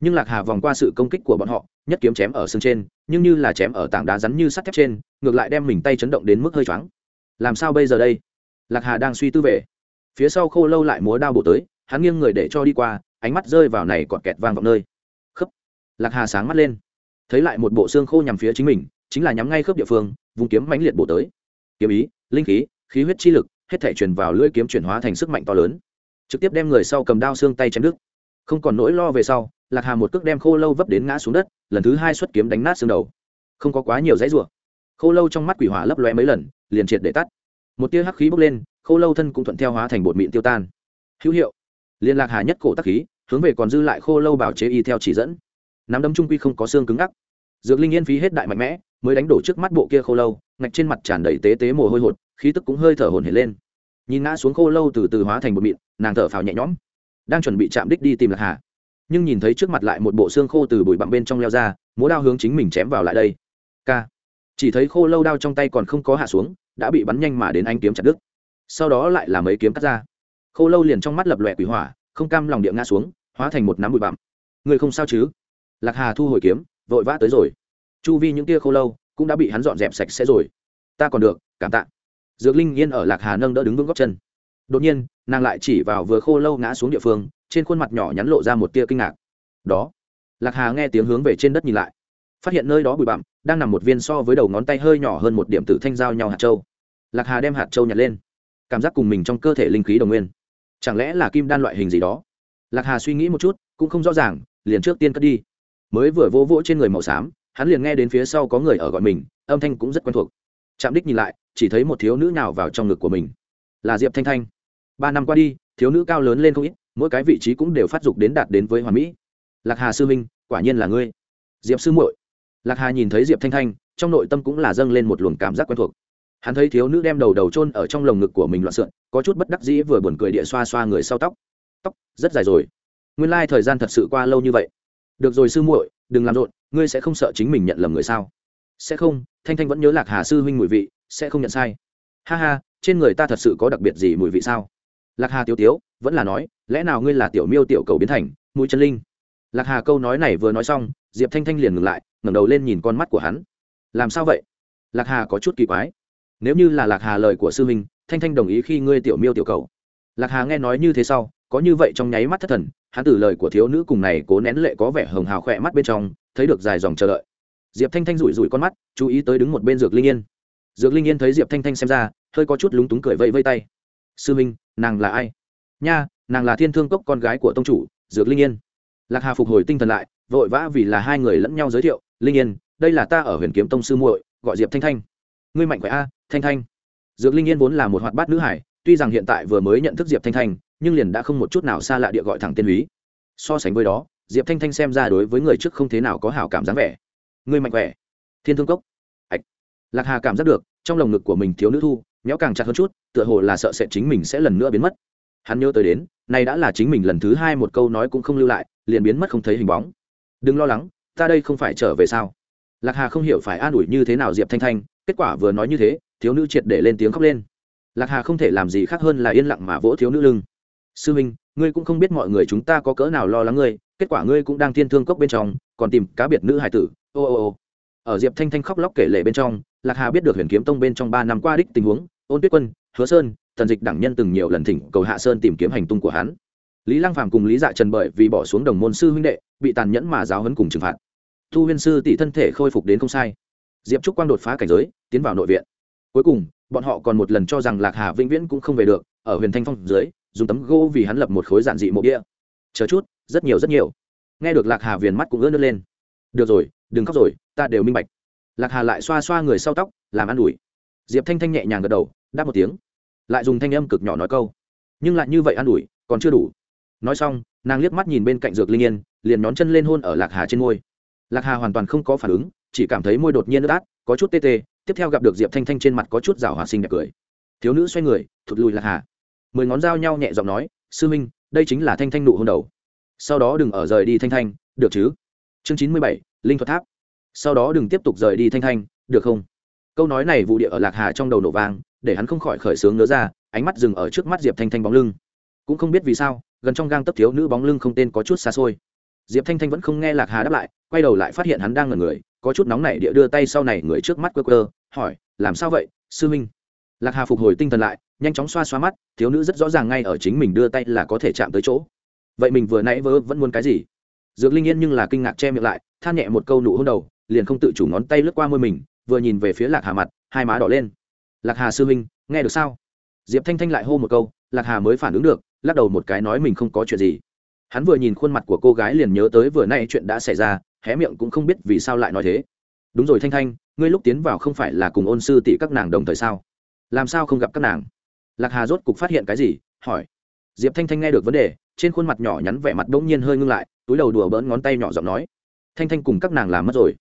nhưng lạc hà vòng qua sự công kích của bọn họ, nhất kiếm chém ở xương trên, nhưng như là chém ở tảng đá rắn như sắt thép trên, ngược lại đem mình tay chấn động đến mức hơi choáng. Làm sao bây giờ đây? Lạc hà đang suy tư về. Phía sau khô lâu lại múa đao bổ tới, hắn nghiêng người để cho đi qua, ánh mắt rơi vào này còn kẹt vang vọng nơi. Khớp. Lạc hà sáng mắt lên. Thấy lại một bộ xương khô nhằm phía chính mình, chính là nhắm ngay khớp địa phương vùng kiếm mãnh liệt bổ tới. Kiếm ý, linh khí khí huyết chi lực, hết thể truyền vào lưỡi kiếm chuyển hóa thành sức mạnh to lớn. Trực tiếp đem người sau cầm đao xương tay chém đứt. Không còn nỗi lo về sau lạc hà một cước đem khô lâu vấp đến ngã xuống đất, lần thứ hai xuất kiếm đánh nát xương đầu. Không có quá nhiều dãy rủa. Khô lâu trong mắt quỷ hỏa lấp loe mấy lần, liền triệt để tắt. Một tia hắc khí bốc lên, khô lâu thân cũng thuận theo hóa thành bột mịn tiêu tan. Hữu hiệu. Liên lạc hà nhất cổ tắc khí, hướng về còn dư lại khô lâu bảo chế y theo chỉ dẫn. Nắm đấm trung quy không có xương cứng ngắc. Dược linh yên phí hết đại mạnh mẽ, mới đánh đổ trước mắt bộ kia khô lâu, ngạch trên mặt tràn đầy tế tế mồ hôi hột, khí tức cũng hơi thở hồn hển lên. Nhìn ngã xuống khô lâu từ từ hóa thành bột mịn, nàng thở phào nhẹ nhõm. Đang chuẩn bị chạm đích đi tìm lạc hà nhưng nhìn thấy trước mặt lại một bộ xương khô từ bụi bặm bên trong leo ra, múa đao hướng chính mình chém vào lại đây. K chỉ thấy khô lâu đao trong tay còn không có hạ xuống, đã bị bắn nhanh mà đến anh kiếm chặt đứt. Sau đó lại là mấy kiếm cắt ra. Khô lâu liền trong mắt lập lòe quỷ hỏa, không cam lòng địa ngã xuống, hóa thành một nắm bụi bặm. Người không sao chứ? Lạc hà thu hồi kiếm, vội vã tới rồi. Chu vi những tia khô lâu cũng đã bị hắn dọn dẹp sạch sẽ rồi. Ta còn được, cảm tạ. Dược linh yên ở lạc hà nâng đỡ đứng vững góc chân đột nhiên, nàng lại chỉ vào vừa khô lâu ngã xuống địa phương, trên khuôn mặt nhỏ nhắn lộ ra một tia kinh ngạc. Đó. Lạc hà nghe tiếng hướng về trên đất nhìn lại. Phát hiện nơi đó bụi bặm, đang nằm một viên so với đầu ngón tay hơi nhỏ hơn một điểm tử thanh giao nhau hạt châu. Lạc hà đem hạt châu nhặt lên. Cảm giác cùng mình trong cơ thể linh khí đồng nguyên. Chẳng lẽ là kim đan loại hình gì đó? Lạc hà suy nghĩ một chút, cũng không rõ ràng, liền trước tiên cất đi. Mới vừa vỗ vỗ trên người màu xám, hắn liền nghe đến phía sau có người ở gọi mình, âm thanh cũng rất quen thuộc. Chạm đích nhìn lại, chỉ thấy một thiếu nữ nào vào trong ngực của mình. Là diệp thanh thanh ba năm qua đi, thiếu nữ cao lớn lên không ít, mỗi cái vị trí cũng đều phát dục đến đạt đến với hoàn mỹ. Lạc hà sư minh quả nhiên là ngươi. Diệp sư muội. Lạc hà nhìn thấy diệp thanh thanh, trong nội tâm cũng là dâng lên một luồng cảm giác quen thuộc. Hắn thấy thiếu nữ đem đầu đầu trôn ở trong lồng ngực của mình loạn sượn, có chút bất đắc dĩ vừa buồn cười địa xoa xoa người sau tóc. Tóc, rất dài rồi. Nguyên lai thời gian thật sự qua lâu như vậy. Được rồi sư muội, đừng làm rộn, ngươi sẽ không sợ chính mình nhận lầm người sao? Sẽ không, thanh thanh vẫn nhớ lạc hà sư huynh mùi vị, sẽ không nhận sai. Ha ha, trên người ta thật sự có đặc biệt gì mùi vị sao? Lạc hà tiêu tiếu, vẫn là nói, lẽ nào ngươi là tiểu miêu tiểu cầu biến thành, mũi chân linh? Lạc hà câu nói này vừa nói xong, diệp thanh thanh liền ngừng lại, ngẩng đầu lên nhìn con mắt của hắn. Làm sao vậy? Lạc hà có chút kỳ quái. Nếu như là lạc hà lời của sư huynh, thanh thanh đồng ý khi ngươi tiểu miêu tiểu cầu. Lạc hà nghe nói như thế sau, có như vậy trong nháy mắt thất thần, hắn từ lời của thiếu nữ cùng này cố nén lệ có vẻ hồng hào khỏe mắt bên trong, thấy được dài dòng chờ đợi. Diệp thanh thanh rủi rủi con mắt, chú ý tới đứng một bên dược linh yên. Dược linh yên thấy diệp thanh thanh xem ra, hơi có chút lúng túng cười vẫy vây tay sư minh, nàng là ai? Nha, nàng là thiên thương cốc con gái của tông chủ, dược linh yên. Lạc hà phục hồi tinh thần lại, vội vã vì là hai người lẫn nhau giới thiệu, linh yên, đây là ta ở huyền kiếm tông sư muội, gọi diệp thanh thanh. Ngươi mạnh khỏe a, thanh thanh. Dược linh yên vốn là một hoạt bát nữ hải, tuy rằng hiện tại vừa mới nhận thức diệp thanh thanh, nhưng liền đã không một chút nào xa lạ địa gọi thẳng tên húy. So sánh với đó, diệp thanh thanh xem ra đối với người trước không thế nào có hảo cảm dáng vẻ. Ngươi mạnh khỏe. Thiên thương cốc. Ạch. Lạc hà cảm giác được, trong lồng ngực của mình thiếu nữ thu nhéo càng chặt hơn chút, tựa hồ là sợ sẽ chính mình sẽ lần nữa biến mất. Hắn nhớ tới đến, nay đã là chính mình lần thứ hai một câu nói cũng không lưu lại, liền biến mất không thấy hình bóng. Đừng lo lắng, ta đây không phải trở về sao? Lạc hà không hiểu phải an ủi như thế nào diệp thanh thanh, kết quả vừa nói như thế, thiếu nữ triệt để lên tiếng khóc lên. Lạc hà không thể làm gì khác hơn là yên lặng mà vỗ thiếu nữ lưng. Sư huynh ngươi cũng không biết mọi người chúng ta có cỡ nào lo lắng ngươi, kết quả ngươi cũng đang thiên thương cốc bên trong, còn tìm cá biệt nữ hải tử. Ô ô ô ở diệp thanh thanh khóc lóc kể lệ bên trong, lạc hà biết được huyền kiếm tông bên trong ba năm qua đích tình huống, ôn tuyết quân, hứa sơn thần dịch đẳng nhân từng nhiều lần thỉnh cầu hạ sơn tìm kiếm hành tung của hắn. Lý lăng phàm cùng lý dạ trần bởi vì bỏ xuống đồng môn sư huynh đệ, bị tàn nhẫn mà giáo hấn cùng trừng phạt. Thu huyên sư tỷ thân thể khôi phục đến không sai. Diệp trúc quang đột phá cảnh giới, tiến vào nội viện. Cuối cùng, bọn họ còn một lần cho rằng lạc hà vĩnh viễn cũng không về được, ở huyền thanh phong dưới, dùng tấm gỗ vì hắn lập một khối giản dị mộ địa chờ chút, rất nhiều rất nhiều. Nghe được lạc hà viền mắt cũng ướt nước lên. Được rồi đừng khóc rồi, ta đều minh bạch. Lạc hà lại xoa xoa người sau tóc, làm ăn ủi. Diệp thanh thanh nhẹ nhàng gật đầu, đáp một tiếng. Lại dùng thanh âm cực nhỏ nói câu. Nhưng lại như vậy an ủi, còn chưa đủ. Nói xong, nàng liếc mắt nhìn bên cạnh dược linh yên, liền nhón chân lên hôn ở lạc hà trên môi. Lạc hà hoàn toàn không có phản ứng, chỉ cảm thấy môi đột nhiên ướt át, có chút tê tê. Tiếp theo gặp được diệp thanh thanh trên mặt có chút rào hòa sinh đẹp cười. Thiếu nữ xoay người, thụt lùi lạc hà. Mười ngón dao nhau nhẹ giọng nói, sư minh, đây chính là thanh thanh nụ hôn đầu. Sau đó đừng ở rời đi thanh thanh, được chứ? Chương chín mươi bảy linh thuật tháp. Sau đó đừng tiếp tục rời đi thanh thanh, được không? Câu nói này vụ địa ở lạc hà trong đầu nổ vang, để hắn không khỏi khởi sướng nữa ra, ánh mắt dừng ở trước mắt diệp thanh thanh bóng lưng. Cũng không biết vì sao, gần trong gang tấp thiếu nữ bóng lưng không tên có chút xa xôi. Diệp thanh thanh vẫn không nghe lạc hà đáp lại, quay đầu lại phát hiện hắn đang ngẩn người, có chút nóng này địa đưa tay sau này người trước mắt quơ quơ, hỏi, làm sao vậy, sư minh lạc hà phục hồi tinh thần lại, nhanh chóng xoa xoa mắt, thiếu nữ rất rõ ràng ngay ở chính mình đưa tay là có thể chạm tới chỗ. Vậy mình vừa nãy vớ vẫn muốn cái gì? Dược linh yên nhưng là kinh ngạc che miệng lại, than nhẹ một câu nụ hôn đầu, liền không tự chủ ngón tay lướt qua môi mình, vừa nhìn về phía lạc hà mặt, hai má đỏ lên. Lạc hà sư huynh, nghe được sao? Diệp thanh thanh lại hô một câu, lạc hà mới phản ứng được, lắc đầu một cái nói mình không có chuyện gì. Hắn vừa nhìn khuôn mặt của cô gái liền nhớ tới vừa nay chuyện đã xảy ra, hé miệng cũng không biết vì sao lại nói thế. Đúng rồi thanh thanh, ngươi lúc tiến vào không phải là cùng ôn sư tỷ các nàng đồng thời sao? Làm sao không gặp các nàng? Lạc hà rốt cục phát hiện cái gì, hỏi. Diệp thanh thanh nghe được vấn đề, trên khuôn mặt nhỏ nhắn vẻ mặt đ ỗ n g nhiên hơi ngưng lại túi đầu đùa bỡn ngón tay nhỏ giọng nói, thanh thanh cùng các nàng làm mất rồi.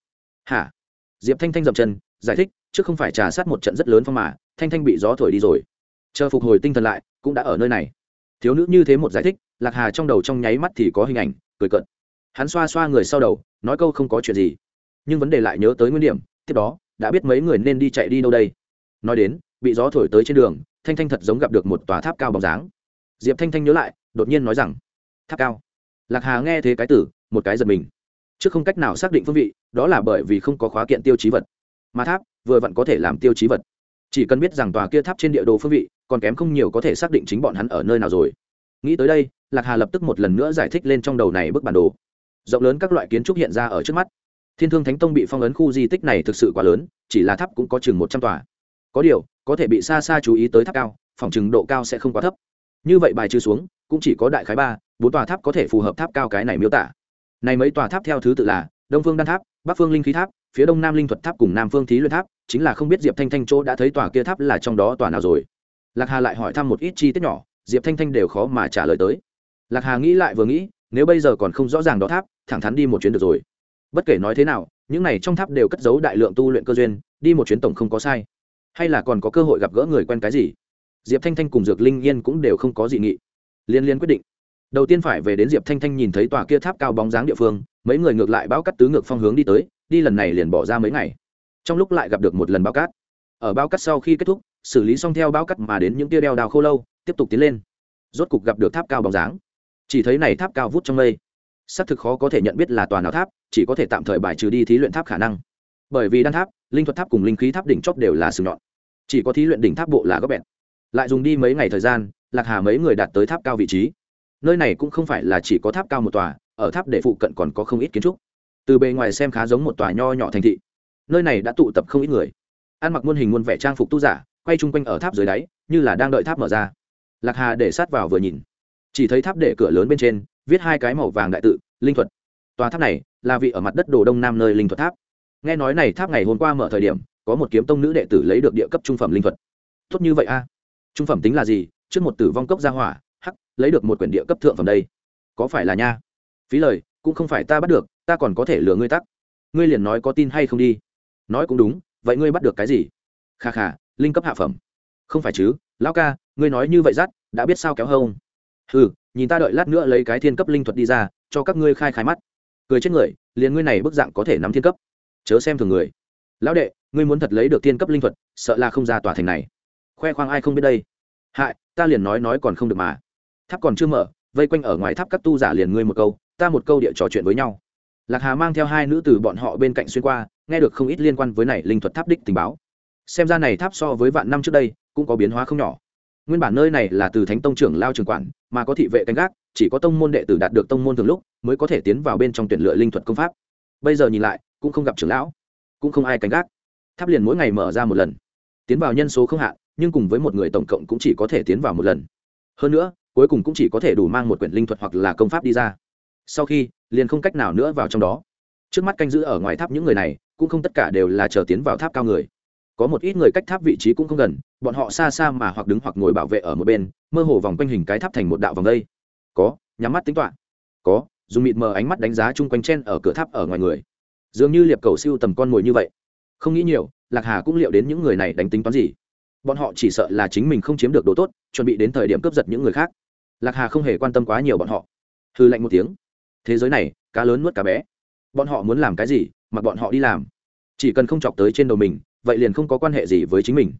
Hả? Diệp thanh thanh dậm chân, giải thích chứ không phải trà sát một trận rất lớn phong mà, thanh thanh bị gió thổi đi rồi. Chờ phục hồi tinh thần lại, cũng đã ở nơi này. Thiếu nữ như thế một giải thích, lạc hà trong đầu trong nháy mắt thì có hình ảnh, cười cận hắn xoa xoa người sau đầu, nói câu không có chuyện gì. Nhưng vấn đề lại nhớ tới nguyên điểm, tiếp đó, đã biết mấy người nên đi chạy đi đâu đây. Nói đến, bị gió thổi tới trên đường, thanh thanh thật giống gặp được một tòa tháp cao bóng dáng. Diệp thanh thanh nhớ lại, đột nhiên nói rằng, tháp cao? Lạc hà nghe thế cái tử, một cái giật mình. Chứ không cách nào xác định phương vị, đó là bởi vì không có khóa kiện tiêu chí vật. Mà tháp, vừa vặn có thể làm tiêu chí vật. Chỉ cần biết rằng tòa kia tháp trên địa đồ phương vị, còn kém không nhiều có thể xác định chính bọn hắn ở nơi nào rồi. Nghĩ tới đây, lạc hà lập tức một lần nữa giải thích lên trong đầu này bức bản đồ. Rộng lớn các loại kiến trúc hiện ra ở trước mắt. Thiên thương thánh tông bị phong ấn khu di tích này thực sự quá lớn, chỉ là tháp cũng có chừng một trăm tòa. Có điều, có thể bị xa xa chú ý tới tháp cao, phòng chừng độ cao sẽ không quá thấp. Như vậy bài trừ xuống cũng chỉ có đại khái ba, bốn tòa tháp có thể phù hợp tháp cao cái này miêu tả. Này mấy tòa tháp theo thứ tự là đông phương đan tháp, bắc phương linh khí tháp, phía đông nam linh thuật tháp cùng nam phương thí luyện tháp, chính là không biết diệp thanh thanh chỗ đã thấy tòa kia tháp là trong đó tòa nào rồi. Lạc hà lại hỏi thăm một ít chi tiết nhỏ, diệp thanh thanh đều khó mà trả lời tới. Lạc hà nghĩ lại vừa nghĩ, nếu bây giờ còn không rõ ràng đó tháp, thẳng thắn đi một chuyến được rồi. Bất kể nói thế nào, những này trong tháp đều cất giấu đại lượng tu luyện cơ duyên, đi một chuyến tổng không có sai. Hay là còn có cơ hội gặp gỡ người quen cái gì? Diệp thanh thanh cùng dược linh yên cũng đều không có dị nghị liên liên quyết định. Đầu tiên phải về đến diệp thanh thanh nhìn thấy tòa kia tháp cao bóng dáng địa phương, mấy người ngược lại bão cắt tứ ngược phong hướng đi tới, đi lần này liền bỏ ra mấy ngày. Trong lúc lại gặp được một lần bao cát ở bao cắt sau khi kết thúc, xử lý xong theo bao cắt mà đến những tia đeo đào khô lâu, tiếp tục tiến lên. Rốt cục gặp được tháp cao bóng dáng. Chỉ thấy này tháp cao vút trong mây. Xác thực khó có thể nhận biết là tòa nào tháp, chỉ có thể tạm thời bài trừ đi thí luyện tháp khả năng. Bởi vì đan tháp, linh thuật tháp cùng linh khí tháp đỉnh chóp đều là sừng nhọn. Chỉ có thí luyện đỉnh tháp bộ là góc bẹn. Lại dùng đi mấy ngày thời gian lạc hà mấy người đạt tới tháp cao vị trí. Nơi này cũng không phải là chỉ có tháp cao một tòa, ở tháp để phụ cận còn có không ít kiến trúc. Từ bề ngoài xem khá giống một tòa nho nhỏ thành thị. Nơi này đã tụ tập không ít người. Ăn mặc muôn hình muôn vẻ trang phục tu giả, quay chung quanh ở tháp dưới đáy, như là đang đợi tháp mở ra. Lạc hà để sát vào vừa nhìn. Chỉ thấy tháp để cửa lớn bên trên, viết hai cái màu vàng đại tự, linh thuật. Tòa tháp này là vị ở mặt đất đồ đông nam nơi linh thuật tháp. Nghe nói này tháp ngày hôm qua mở thời điểm, có một kiếm tông nữ đệ tử lấy được địa cấp trung phẩm linh thuật. Tốt như vậy a. Trung phẩm tính là gì? Trước một tử vong cốc gia hỏa, hắc, lấy được một quyển địa cấp thượng phẩm đây. Có phải là nha? Phí lời, cũng không phải ta bắt được, ta còn có thể lừa ngươi tắc. Ngươi liền nói có tin hay không đi. Nói cũng đúng, vậy ngươi bắt được cái gì? Kha kha, linh cấp hạ phẩm. Không phải chứ, lão ca, ngươi nói như vậy rắt đã biết sao kéo hông. Ừ nhìn ta đợi lát nữa lấy cái thiên cấp linh thuật đi ra, cho các ngươi khai khai mắt. Cười chết người, liền ngươi này bức dạng có thể nắm thiên cấp. Chớ xem thường người. Lão đệ, ngươi muốn thật lấy được thiên cấp linh thuật, sợ là không ra tòa thành này. Khoe khoang ai không biết đây? Hại ta liền nói nói còn không được mà. Tháp còn chưa mở, vây quanh ở ngoài tháp các tu giả liền ngươi một câu, ta một câu địa trò chuyện với nhau. Lạc hà mang theo hai nữ từ bọn họ bên cạnh xuyên qua, nghe được không ít liên quan với này linh thuật tháp đích tình báo. Xem ra này tháp so với vạn năm trước đây, cũng có biến hóa không nhỏ. Nguyên bản nơi này là từ thánh tông trưởng lao trường quản, mà có thị vệ canh gác, chỉ có tông môn đệ tử đạt được tông môn thường lúc, mới có thể tiến vào bên trong tuyển lựa linh thuật công pháp. Bây giờ nhìn lại, cũng không gặp trưởng lão, cũng không ai canh gác. Tháp liền mỗi ngày mở ra một lần. Tiến vào nhân số không hạn nhưng cùng với một người tổng cộng cũng chỉ có thể tiến vào một lần. Hơn nữa, cuối cùng cũng chỉ có thể đủ mang một quyển linh thuật hoặc là công pháp đi ra. Sau khi, liền không cách nào nữa vào trong đó. Trước mắt canh giữ ở ngoài tháp những người này, cũng không tất cả đều là chờ tiến vào tháp cao người. Có một ít người cách tháp vị trí cũng không gần, bọn họ xa xa mà hoặc đứng hoặc ngồi bảo vệ ở một bên, mơ hồ vòng quanh hình cái tháp thành một đạo vòng đây. Có, nhắm mắt tính toán. Có, dùng mịt mờ ánh mắt đánh giá chung quanh chen ở cửa tháp ở ngoài người. Dường như liệp cầu siêu tầm con mồi như vậy. Không nghĩ nhiều, lạc hà cũng liệu đến những người này đánh tính toán gì bọn họ chỉ sợ là chính mình không chiếm được đồ tốt, chuẩn bị đến thời điểm cướp giật những người khác. Lạc hà không hề quan tâm quá nhiều bọn họ. Hư lạnh một tiếng. Thế giới này, cá lớn nuốt cá bé. Bọn họ muốn làm cái gì, mặc bọn họ đi làm. Chỉ cần không chọc tới trên đầu mình, vậy liền không có quan hệ gì với chính mình.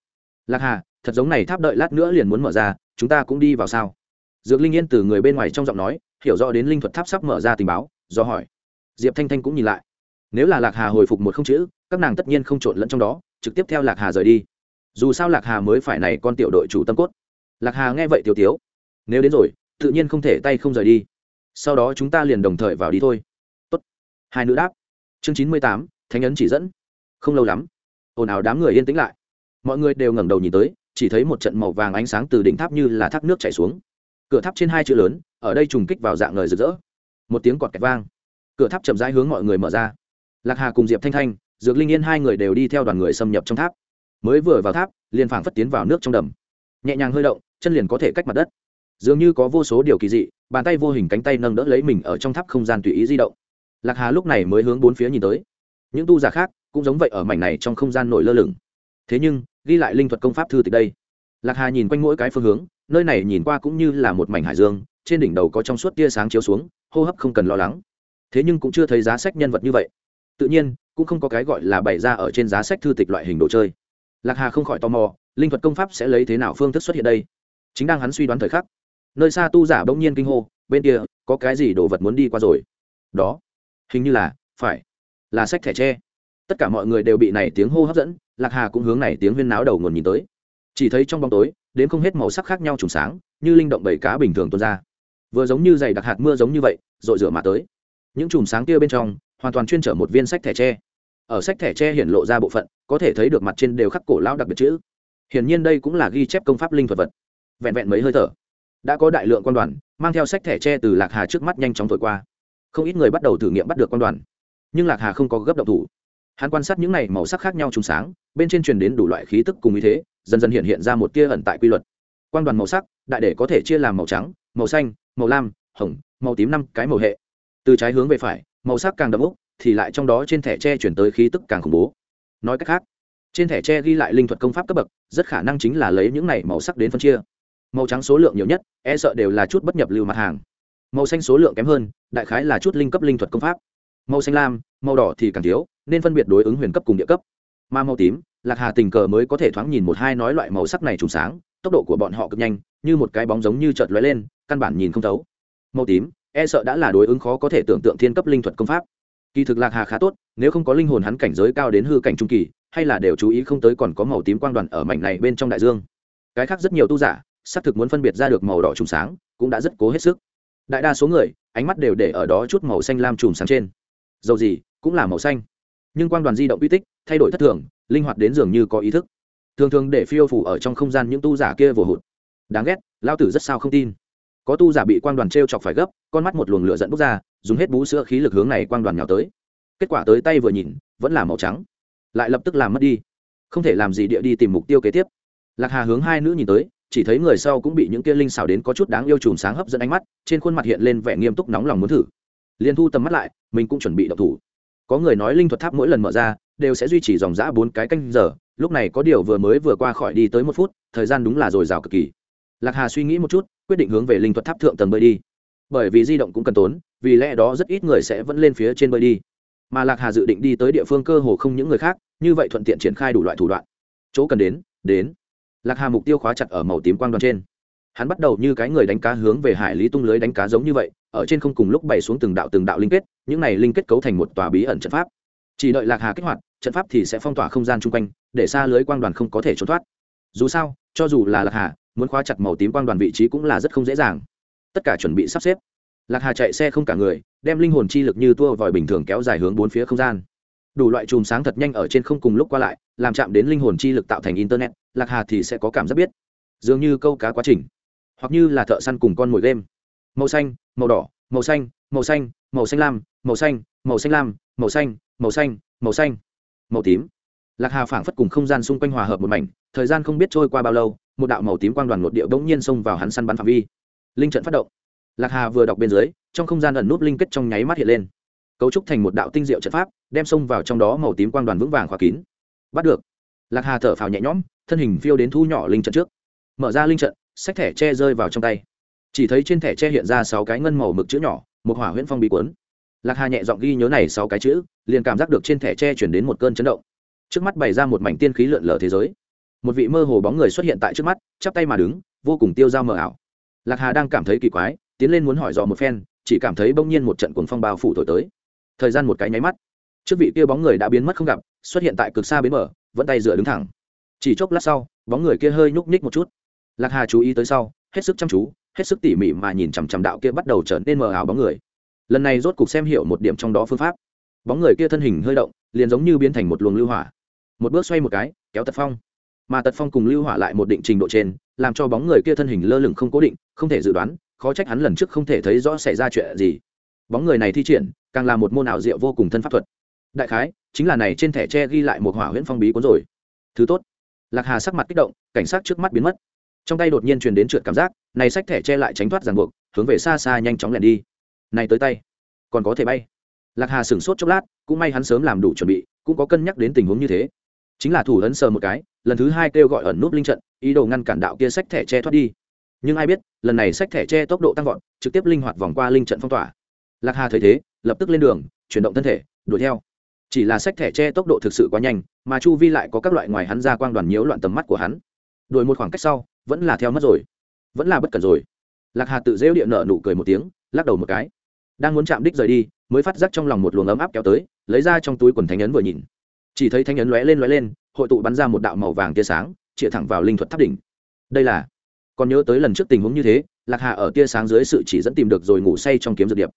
Lạc hà, thật giống này tháp đợi lát nữa liền muốn mở ra, chúng ta cũng đi vào sao? Dược linh yên từ người bên ngoài trong giọng nói, hiểu rõ đến linh thuật tháp sắp mở ra tình báo, do hỏi. Diệp thanh thanh cũng nhìn lại. Nếu là lạc hà hồi phục một không chữ, các nàng tất nhiên không trộn lẫn trong đó, trực tiếp theo lạc hà rời đi dù sao lạc hà mới phải này con tiểu đội chủ tâm cốt. Lạc hà nghe vậy tiểu tiếu, nếu đến rồi, tự nhiên không thể tay không rời đi. Sau đó chúng ta liền đồng thời vào đi thôi. Tốt. hai nữ đáp. Chương chín mươi tám, thánh ấn chỉ dẫn. Không lâu lắm, ồn ào đám người yên tĩnh lại. Mọi người đều ngẩng đầu nhìn tới, chỉ thấy một trận màu vàng ánh sáng từ đỉnh tháp như là thác nước chảy xuống. Cửa tháp trên hai chữ lớn, ở đây trùng kích vào dạng lời rực rỡ. Một tiếng quạt kẹt vang. Cửa tháp chậm rãi hướng mọi người mở ra. Lạc hà cùng diệp thanh thanh, dược linh yên hai người đều đi theo đoàn người xâm nhập trong tháp mới vừa vào tháp, liền phảng phất tiến vào nước trong đầm. Nhẹ nhàng hơi động, chân liền có thể cách mặt đất. Dường như có vô số điều kỳ dị, bàn tay vô hình cánh tay nâng đỡ lấy mình ở trong tháp không gian tùy ý di động. Lạc hà lúc này mới hướng bốn phía nhìn tới. Những tu giả khác cũng giống vậy ở mảnh này trong không gian nổi lơ lửng. Thế nhưng, ghi lại linh thuật công pháp thư từ đây. Lạc hà nhìn quanh mỗi cái phương hướng, nơi này nhìn qua cũng như là một mảnh hải dương, trên đỉnh đầu có trong suốt tia sáng chiếu xuống, hô hấp không cần lo lắng. Thế nhưng cũng chưa thấy giá sách nhân vật như vậy. Tự nhiên, cũng không có cái gọi là bày ra ở trên giá sách thư tịch loại hình đồ chơi lạc hà không khỏi tò mò, linh thuật công pháp sẽ lấy thế nào phương thức xuất hiện đây? Chính đang hắn suy đoán thời khắc, nơi xa tu giả bỗng nhiên kinh hô, bên kia, có cái gì đồ vật muốn đi qua rồi? Đó, hình như là, phải, là sách thẻ tre. Tất cả mọi người đều bị này tiếng hô hấp dẫn, lạc hà cũng hướng này tiếng huyên náo đầu nguồn nhìn tới. Chỉ thấy trong bóng tối, đến không hết màu sắc khác nhau trùng sáng, như linh động bảy cá bình thường tuôn ra. Vừa giống như dày đặc hạt mưa giống như vậy r ộ i rửa mà tới. Những chùm sáng kia bên trong, hoàn toàn chuyên trở một viên sách thẻ tre. Ở sách thẻ tre hiện lộ ra bộ phận có thể thấy được mặt trên đều khắc cổ lao đặc biệt chữ. Hiển nhiên đây cũng là ghi chép công pháp linh thuật vật. Vẹn vẹn mấy hơi thở, đã có đại lượng quan đoàn, mang theo sách thẻ tre từ lạc hà trước mắt nhanh chóng thổi qua. Không ít người bắt đầu thử nghiệm bắt được quan đoàn. Nhưng lạc hà không có gấp động thủ. Hắn quan sát những này màu sắc khác nhau trùng sáng, bên trên truyền đến đủ loại khí tức cùng ý thế, dần dần hiện hiện ra một tia ẩn tại quy luật. Quan đoàn màu sắc, đại để có thể chia làm màu trắng, màu xanh, màu lam, hồng, màu tím năm cái màu hệ. Từ trái hướng về phải, màu sắc càng đậm úc, thì lại trong đó trên thẻ tre chuyển tới khí tức càng khủng bố nói cách khác, trên thẻ tre ghi lại linh thuật công pháp cấp bậc, rất khả năng chính là lấy những này màu sắc đến phân chia. Màu trắng số lượng nhiều nhất e sợ đều là chút bất nhập lưu mặt hàng. Màu xanh số lượng kém hơn, đại khái là chút linh cấp linh thuật công pháp. Màu xanh lam, màu đỏ thì càng thiếu, nên phân biệt đối ứng huyền cấp cùng địa cấp. Mà màu tím, lạc hà tình cờ mới có thể thoáng nhìn một hai nói loại màu sắc này trùng sáng, tốc độ của bọn họ cực nhanh, như một cái bóng giống như chợt lóe lên, căn bản nhìn không thấu. Màu tím e sợ đã là đối ứng khó có thể tưởng tượng thiên cấp linh thuật công pháp kỳ thực lạc hà khá tốt, nếu không có linh hồn hắn cảnh giới cao đến hư cảnh trung kỳ, hay là đều chú ý không tới còn có màu tím quang đoàn ở mảnh này bên trong đại dương. Cái khác rất nhiều tu giả, xác thực muốn phân biệt ra được màu đỏ trùng sáng, cũng đã rất cố hết sức. Đại đa số người, ánh mắt đều để ở đó chút màu xanh lam trùng sáng trên. Dầu gì, cũng là màu xanh. Nhưng quang đoàn di động uy tích, thay đổi thất thường, linh hoạt đến dường như có ý thức. Thường thường để phiêu phủ ở trong không gian những tu giả kia vồ hụt. Đáng ghét lao tử rất sao không tin. Có tu giả bị quang đoàn t r e o chọc phải gấp, con mắt một luồng lửa dẫn bốc ra dùng hết bú sữa khí lực hướng này quang đoàn nhào tới. Kết quả tới tay vừa nhìn, vẫn là màu trắng. Lại lập tức làm mất đi. Không thể làm gì địa đi tìm mục tiêu kế tiếp. Lạc hà hướng hai nữ nhìn tới, chỉ thấy người sau cũng bị những kia linh xảo đến có chút đáng yêu chùm sáng hấp dẫn ánh mắt, trên khuôn mặt hiện lên vẻ nghiêm túc nóng lòng muốn thử. Liền thu tầm mắt lại, mình cũng chuẩn bị đậu thủ. Có người nói linh thuật tháp mỗi lần mở ra, đều sẽ duy trì dòng giã bốn cái canh giờ, lúc này có điều vừa mới vừa qua khỏi đi tới một phút, thời gian đúng là dồi dào cực kỳ. Lạc hà suy nghĩ một chút, quyết định hướng về linh thuật tháp thượng tầng bơi đi bởi vì di động cũng cần tốn, vì lẽ đó rất ít người sẽ vẫn lên phía trên bơi đi. Mà lạc hà dự định đi tới địa phương cơ hồ không những người khác, như vậy thuận tiện triển khai đủ loại thủ đoạn. Chỗ cần đến đến. Lạc hà mục tiêu khóa chặt ở màu tím quang đoàn trên. Hắn bắt đầu như cái người đánh cá hướng về hải lý tung lưới đánh cá giống như vậy, ở trên không cùng lúc bày xuống từng đạo từng đạo linh kết, những này linh kết cấu thành một tòa bí ẩn trận pháp. Chỉ đợi lạc hà kích hoạt, trận pháp thì sẽ phong tỏa không gian chung quanh, để xa lưới quang đoàn không có thể trốn thoát. Dù sao, cho dù là lạc hà, muốn khóa chặt màu tím quang đoàn vị trí cũng là rất không dễ dàng tất cả chuẩn bị sắp xếp. Lạc hà chạy xe không cả người, đem linh hồn chi lực như tua vòi bình thường kéo dài hướng bốn phía không gian. Đủ loại chùm sáng thật nhanh ở trên không cùng lúc qua lại, làm chạm đến linh hồn chi lực tạo thành internet, lạc hà thì sẽ có cảm giác biết. Dường như câu cá quá trình, hoặc như là thợ săn cùng con mồi game. Màu xanh, màu đỏ, màu xanh màu xanh màu xanh lam, màu xanh màu xanh lam, màu xanh màu xanh màu xanh, màu tím. Lạc hà phảng phất cùng không gian xung quanh hòa hợp một mảnh, thời gian không biết trôi qua bao lâu, một đạo màu tím quang đoàn nội địa bỗng nhiên xông vào hắn săn bắn phạm vi linh trận phát động. Lạc hà vừa đọc bên dưới, trong không gian ẩn nút linh kết trong nháy mắt hiện lên. Cấu trúc thành một đạo tinh diệu trận pháp, đem xông vào trong đó màu tím quang đoàn vững vàng khóa kín. Bắt được. Lạc hà thở phào nhẹ nhõm, thân hình phiêu đến thu nhỏ linh trận trước. Mở ra linh trận sách thẻ tre rơi vào trong tay. Chỉ thấy trên thẻ tre hiện ra sáu cái ngân màu mực chữ nhỏ, một hỏa huyễn phong bị cuốn. Lạc hà nhẹ giọng ghi nhớ này sáu cái chữ, liền cảm giác được trên thẻ tre chuyển đến một cơn chấn động. Trước mắt bày ra một mảnh tiên khí lượn lờ thế giới. Một vị mơ hồ bóng người xuất hiện tại trước mắt, chắp tay mà đứng, vô cùng tiêu dao mờ ảo lạc hà đang cảm thấy kỳ quái, tiến lên muốn hỏi dò một phen, chỉ cảm thấy bỗng nhiên một trận cuồng phong bao phủ thổi tới. Thời gian một cái nháy mắt, trước vị kia bóng người đã biến mất không gặp, xuất hiện tại cực xa bến mở vẫn tay dựa đứng thẳng. Chỉ chốc lát sau, bóng người kia hơi nhúc nhích một chút. Lạc hà chú ý tới sau, hết sức chăm chú, hết sức tỉ mỉ mà nhìn chằm chằm đạo kia bắt đầu trở nên mờ ảo bóng người. Lần này rốt cục xem hiểu một điểm trong đó phương pháp. Bóng người kia thân hình hơi động, liền giống như biến thành một luồng lưu hỏa. Một bước xoay một cái, kéo tật phong. Mà tật phong cùng lưu hỏa lại một định trình độ trên, làm cho bóng người kia thân hình lơ lửng không cố định không thể dự đoán, khó trách hắn lần trước không thể thấy rõ xảy ra chuyện gì. Bóng người này thi triển, càng là một môn ảo diệu vô cùng thân pháp thuật. Đại khái, chính là này trên thẻ tre ghi lại một hỏa huyễn phong bí cuốn rồi. Thứ tốt. Lạc hà sắc mặt kích động, cảnh sát trước mắt biến mất. Trong tay đột nhiên truyền đến trượt cảm giác, này sách thẻ che lại tránh thoát ràng buộc, hướng về xa xa nhanh chóng lẻn đi. Này tới tay. Còn có thể bay. Lạc hà sửng sốt chốc lát, cũng may hắn sớm làm đủ chuẩn bị, cũng có cân nhắc đến tình huống như thế. Chính là thủ ấn sờ một cái, lần thứ hai kêu gọi ẩn nút linh trận, ý đồ ngăn cản đạo kia sách thẻ che thoát đi nhưng ai biết, lần này sách thẻ tre tốc độ tăng vọt, trực tiếp linh hoạt vòng qua linh trận phong tỏa. Lạc hà thấy thế, lập tức lên đường, chuyển động thân thể, đuổi theo. Chỉ là sách thẻ tre tốc độ thực sự quá nhanh, mà chu vi lại có các loại ngoài hắn ra quang đoàn nhiễu loạn tầm mắt của hắn. Đuổi một khoảng cách sau, vẫn là theo mất rồi. Vẫn là bất cẩn rồi. Lạc hà tự rêu địa nợ nụ cười một tiếng, lắc đầu một cái. Đang muốn chạm đích rời đi, mới phát giác trong lòng một luồng ấm áp kéo tới, lấy ra trong túi quần thánh ấn vừa nhìn. Chỉ thấy thánh ấn lóe lên lóe lên, hội tụ bắn ra một đạo màu vàng tia sáng, chĩa thẳng vào linh thuật tháp đỉnh. Đây là còn nhớ tới lần trước tình huống như thế, lạc hà ở tia sáng dưới sự chỉ dẫn tìm được rồi ngủ say trong kiếm dược điệp.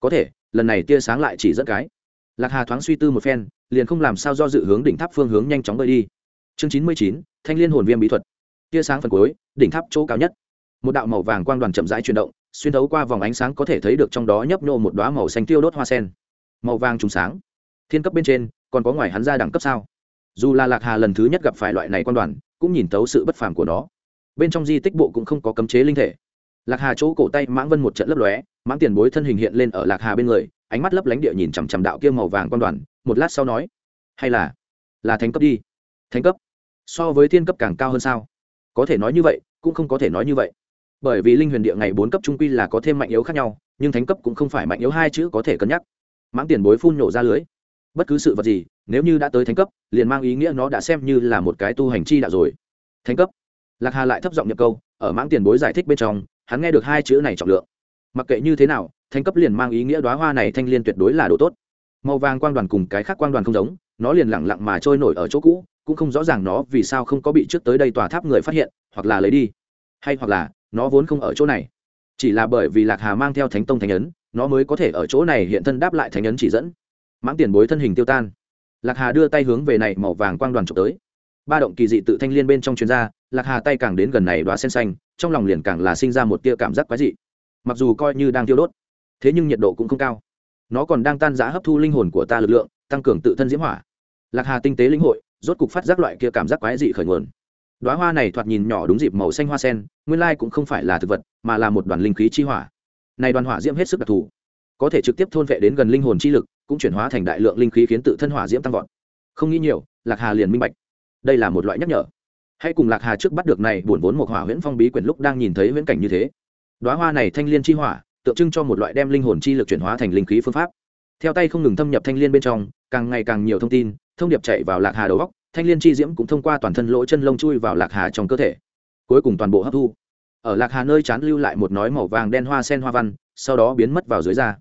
Có thể, lần này tia sáng lại chỉ dẫn cái. Lạc hà thoáng suy tư một phen, liền không làm sao do dự hướng đỉnh tháp phương hướng nhanh chóng bơi đi. Chương chín mươi chín, thanh liên hồn viêm bí thuật. Tia sáng phần cuối, đỉnh tháp chỗ cao nhất. Một đạo màu vàng quang đoàn chậm rãi chuyển động, xuyên thấu qua vòng ánh sáng có thể thấy được trong đó nhấp nhô một đoá màu xanh tiêu đốt hoa sen. Màu vàng trùng sáng. Thiên cấp bên trên, còn có ngoài hắn ra đẳng cấp sao? Dù là lạc hà lần thứ nhất gặp phải loại này quan đoàn, cũng nhìn tấu sự bất phàm của nó bên trong di tích bộ cũng không có cấm chế linh thể. Lạc hà chỗ cổ tay mãng vân một trận lấp lóe, mãng tiền bối thân hình hiện lên ở lạc hà bên người, ánh mắt lấp lánh địa nhìn chằm chằm đạo kia màu vàng quan đoàn, một lát sau nói, hay là là thánh cấp đi. Thánh cấp? So với thiên cấp càng cao hơn sao? Có thể nói như vậy, cũng không có thể nói như vậy. Bởi vì linh huyền địa ngày bốn cấp trung quy là có thêm mạnh yếu khác nhau, nhưng thánh cấp cũng không phải mạnh yếu hai chữ có thể cân nhắc. Mãng tiền bối phun nổ ra lưới. Bất cứ sự vật gì, nếu như đã tới thánh cấp, liền mang ý nghĩa nó đã xem như là một cái tu hành chi đạo rồi. Thánh cấp? Lạc hà lại thấp giọng nhập câu, ở mãng tiền bối giải thích bên trong, hắn nghe được hai chữ này trọng lượng. Mặc kệ như thế nào thánh cấp liền mang ý nghĩa đoá hoa này thanh liên tuyệt đối là đồ tốt. Màu vàng quang đoàn cùng cái khác quang đoàn không giống, nó liền lẳng lặng mà trôi nổi ở chỗ cũ, cũng không rõ ràng nó vì sao không có bị trước tới đây tòa tháp người phát hiện, hoặc là lấy đi. Hay hoặc là, nó vốn không ở chỗ này. Chỉ là bởi vì lạc hà mang theo thánh tông thánh ấn, nó mới có thể ở chỗ này hiện thân đáp lại thánh ấn chỉ dẫn. Mãng tiền bối thân hình tiêu tan. Lạc hà đưa tay hướng về này màu vàng quang đoàn trục tới ba động kỳ dị tự thanh liên bên trong chuyên gia, lạc hà tay càng đến gần này đoá sen xanh, trong lòng liền càng là sinh ra một tia cảm giác quái dị. Mặc dù coi như đang tiêu đốt, thế nhưng nhiệt độ cũng không cao. Nó còn đang tan giã hấp thu linh hồn của ta lực lượng, tăng cường tự thân diễm hỏa. Lạc hà tinh tế lĩnh hội, rốt cục phát giác loại kia cảm giác quái dị khởi nguồn. Đoá hoa này thoạt nhìn nhỏ đúng dịp màu xanh hoa sen, nguyên lai cũng không phải là thực vật, mà là một đoàn linh khí chi hỏa. Này đoàn hỏa diễm hết sức đặc thù, có thể trực tiếp thôn vệ đến gần linh hồn chi lực, cũng chuyển hóa thành đại lượng linh khí khiến tự thân hỏa diễm tăng vọt. Không nghĩ nhiều, lạc hà liền minh bạch đây là một loại nhắc nhở. Hãy cùng lạc hà trước bắt được này buồn vốn một hỏa huyễn phong bí quyển lúc đang nhìn thấy huyễn cảnh như thế. Đoá hoa này thanh liên chi hỏa, tượng trưng cho một loại đem linh hồn chi lực chuyển hóa thành linh khí phương pháp. Theo tay không ngừng thâm nhập thanh liên bên trong, càng ngày càng nhiều thông tin, thông điệp chạy vào lạc hà đầu góc, thanh liên chi diễm cũng thông qua toàn thân lỗ chân lông chui vào lạc hà trong cơ thể. Cuối cùng toàn bộ hấp thu. Ở lạc hà nơi chán lưu lại một nói màu vàng đen hoa sen hoa văn, sau đó biến mất vào dưới da.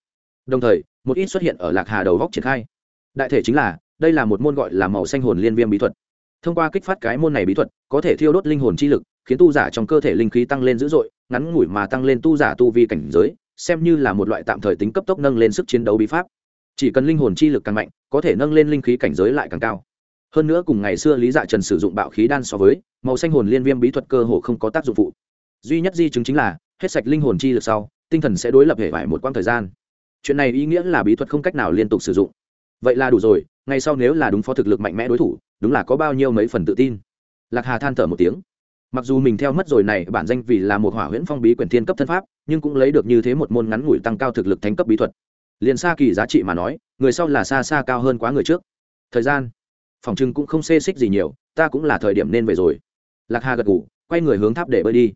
Đồng thời, một ít xuất hiện ở lạc hà đầu góc triển khai. Đại thể chính là, đây là một môn gọi là màu xanh hồn liên viêm bí thuật thông qua kích phát cái môn này bí thuật, có thể thiêu đốt linh hồn chi lực, khiến tu giả trong cơ thể linh khí tăng lên dữ dội, ngắn ngủi mà tăng lên tu giả tu vi cảnh giới, xem như là một loại tạm thời tính cấp tốc nâng lên sức chiến đấu bí pháp. Chỉ cần linh hồn chi lực càng mạnh, có thể nâng lên linh khí cảnh giới lại càng cao. Hơn nữa cùng ngày xưa lý dạ trần sử dụng bạo khí đan so với, màu xanh hồn liên viêm bí thuật cơ hồ không có tác dụng phụ. Duy nhất di chứng chính là, hết sạch linh hồn chi lực sau, tinh thần sẽ đối lập hệ vải một quãng thời gian. Chuyện này ý nghĩa là bí thuật không cách nào liên tục sử dụng. Vậy là đủ rồi ngay sau nếu là đúng phó thực lực mạnh mẽ đối thủ đúng là có bao nhiêu mấy phần tự tin. Lạc hà than thở một tiếng. Mặc dù mình theo mất rồi này, bản danh vì là một hỏa huyễn phong bí quyển thiên cấp thân pháp, nhưng cũng lấy được như thế một môn ngắn ngủi tăng cao thực lực thánh cấp bí thuật. Liền xa kỳ giá trị mà nói, người sau là xa xa cao hơn quá người trước. Thời gian, phòng trưng cũng không xê xích gì nhiều, ta cũng là thời điểm nên về rồi. Lạc hà gật ngủ quay người hướng tháp để bơi đi.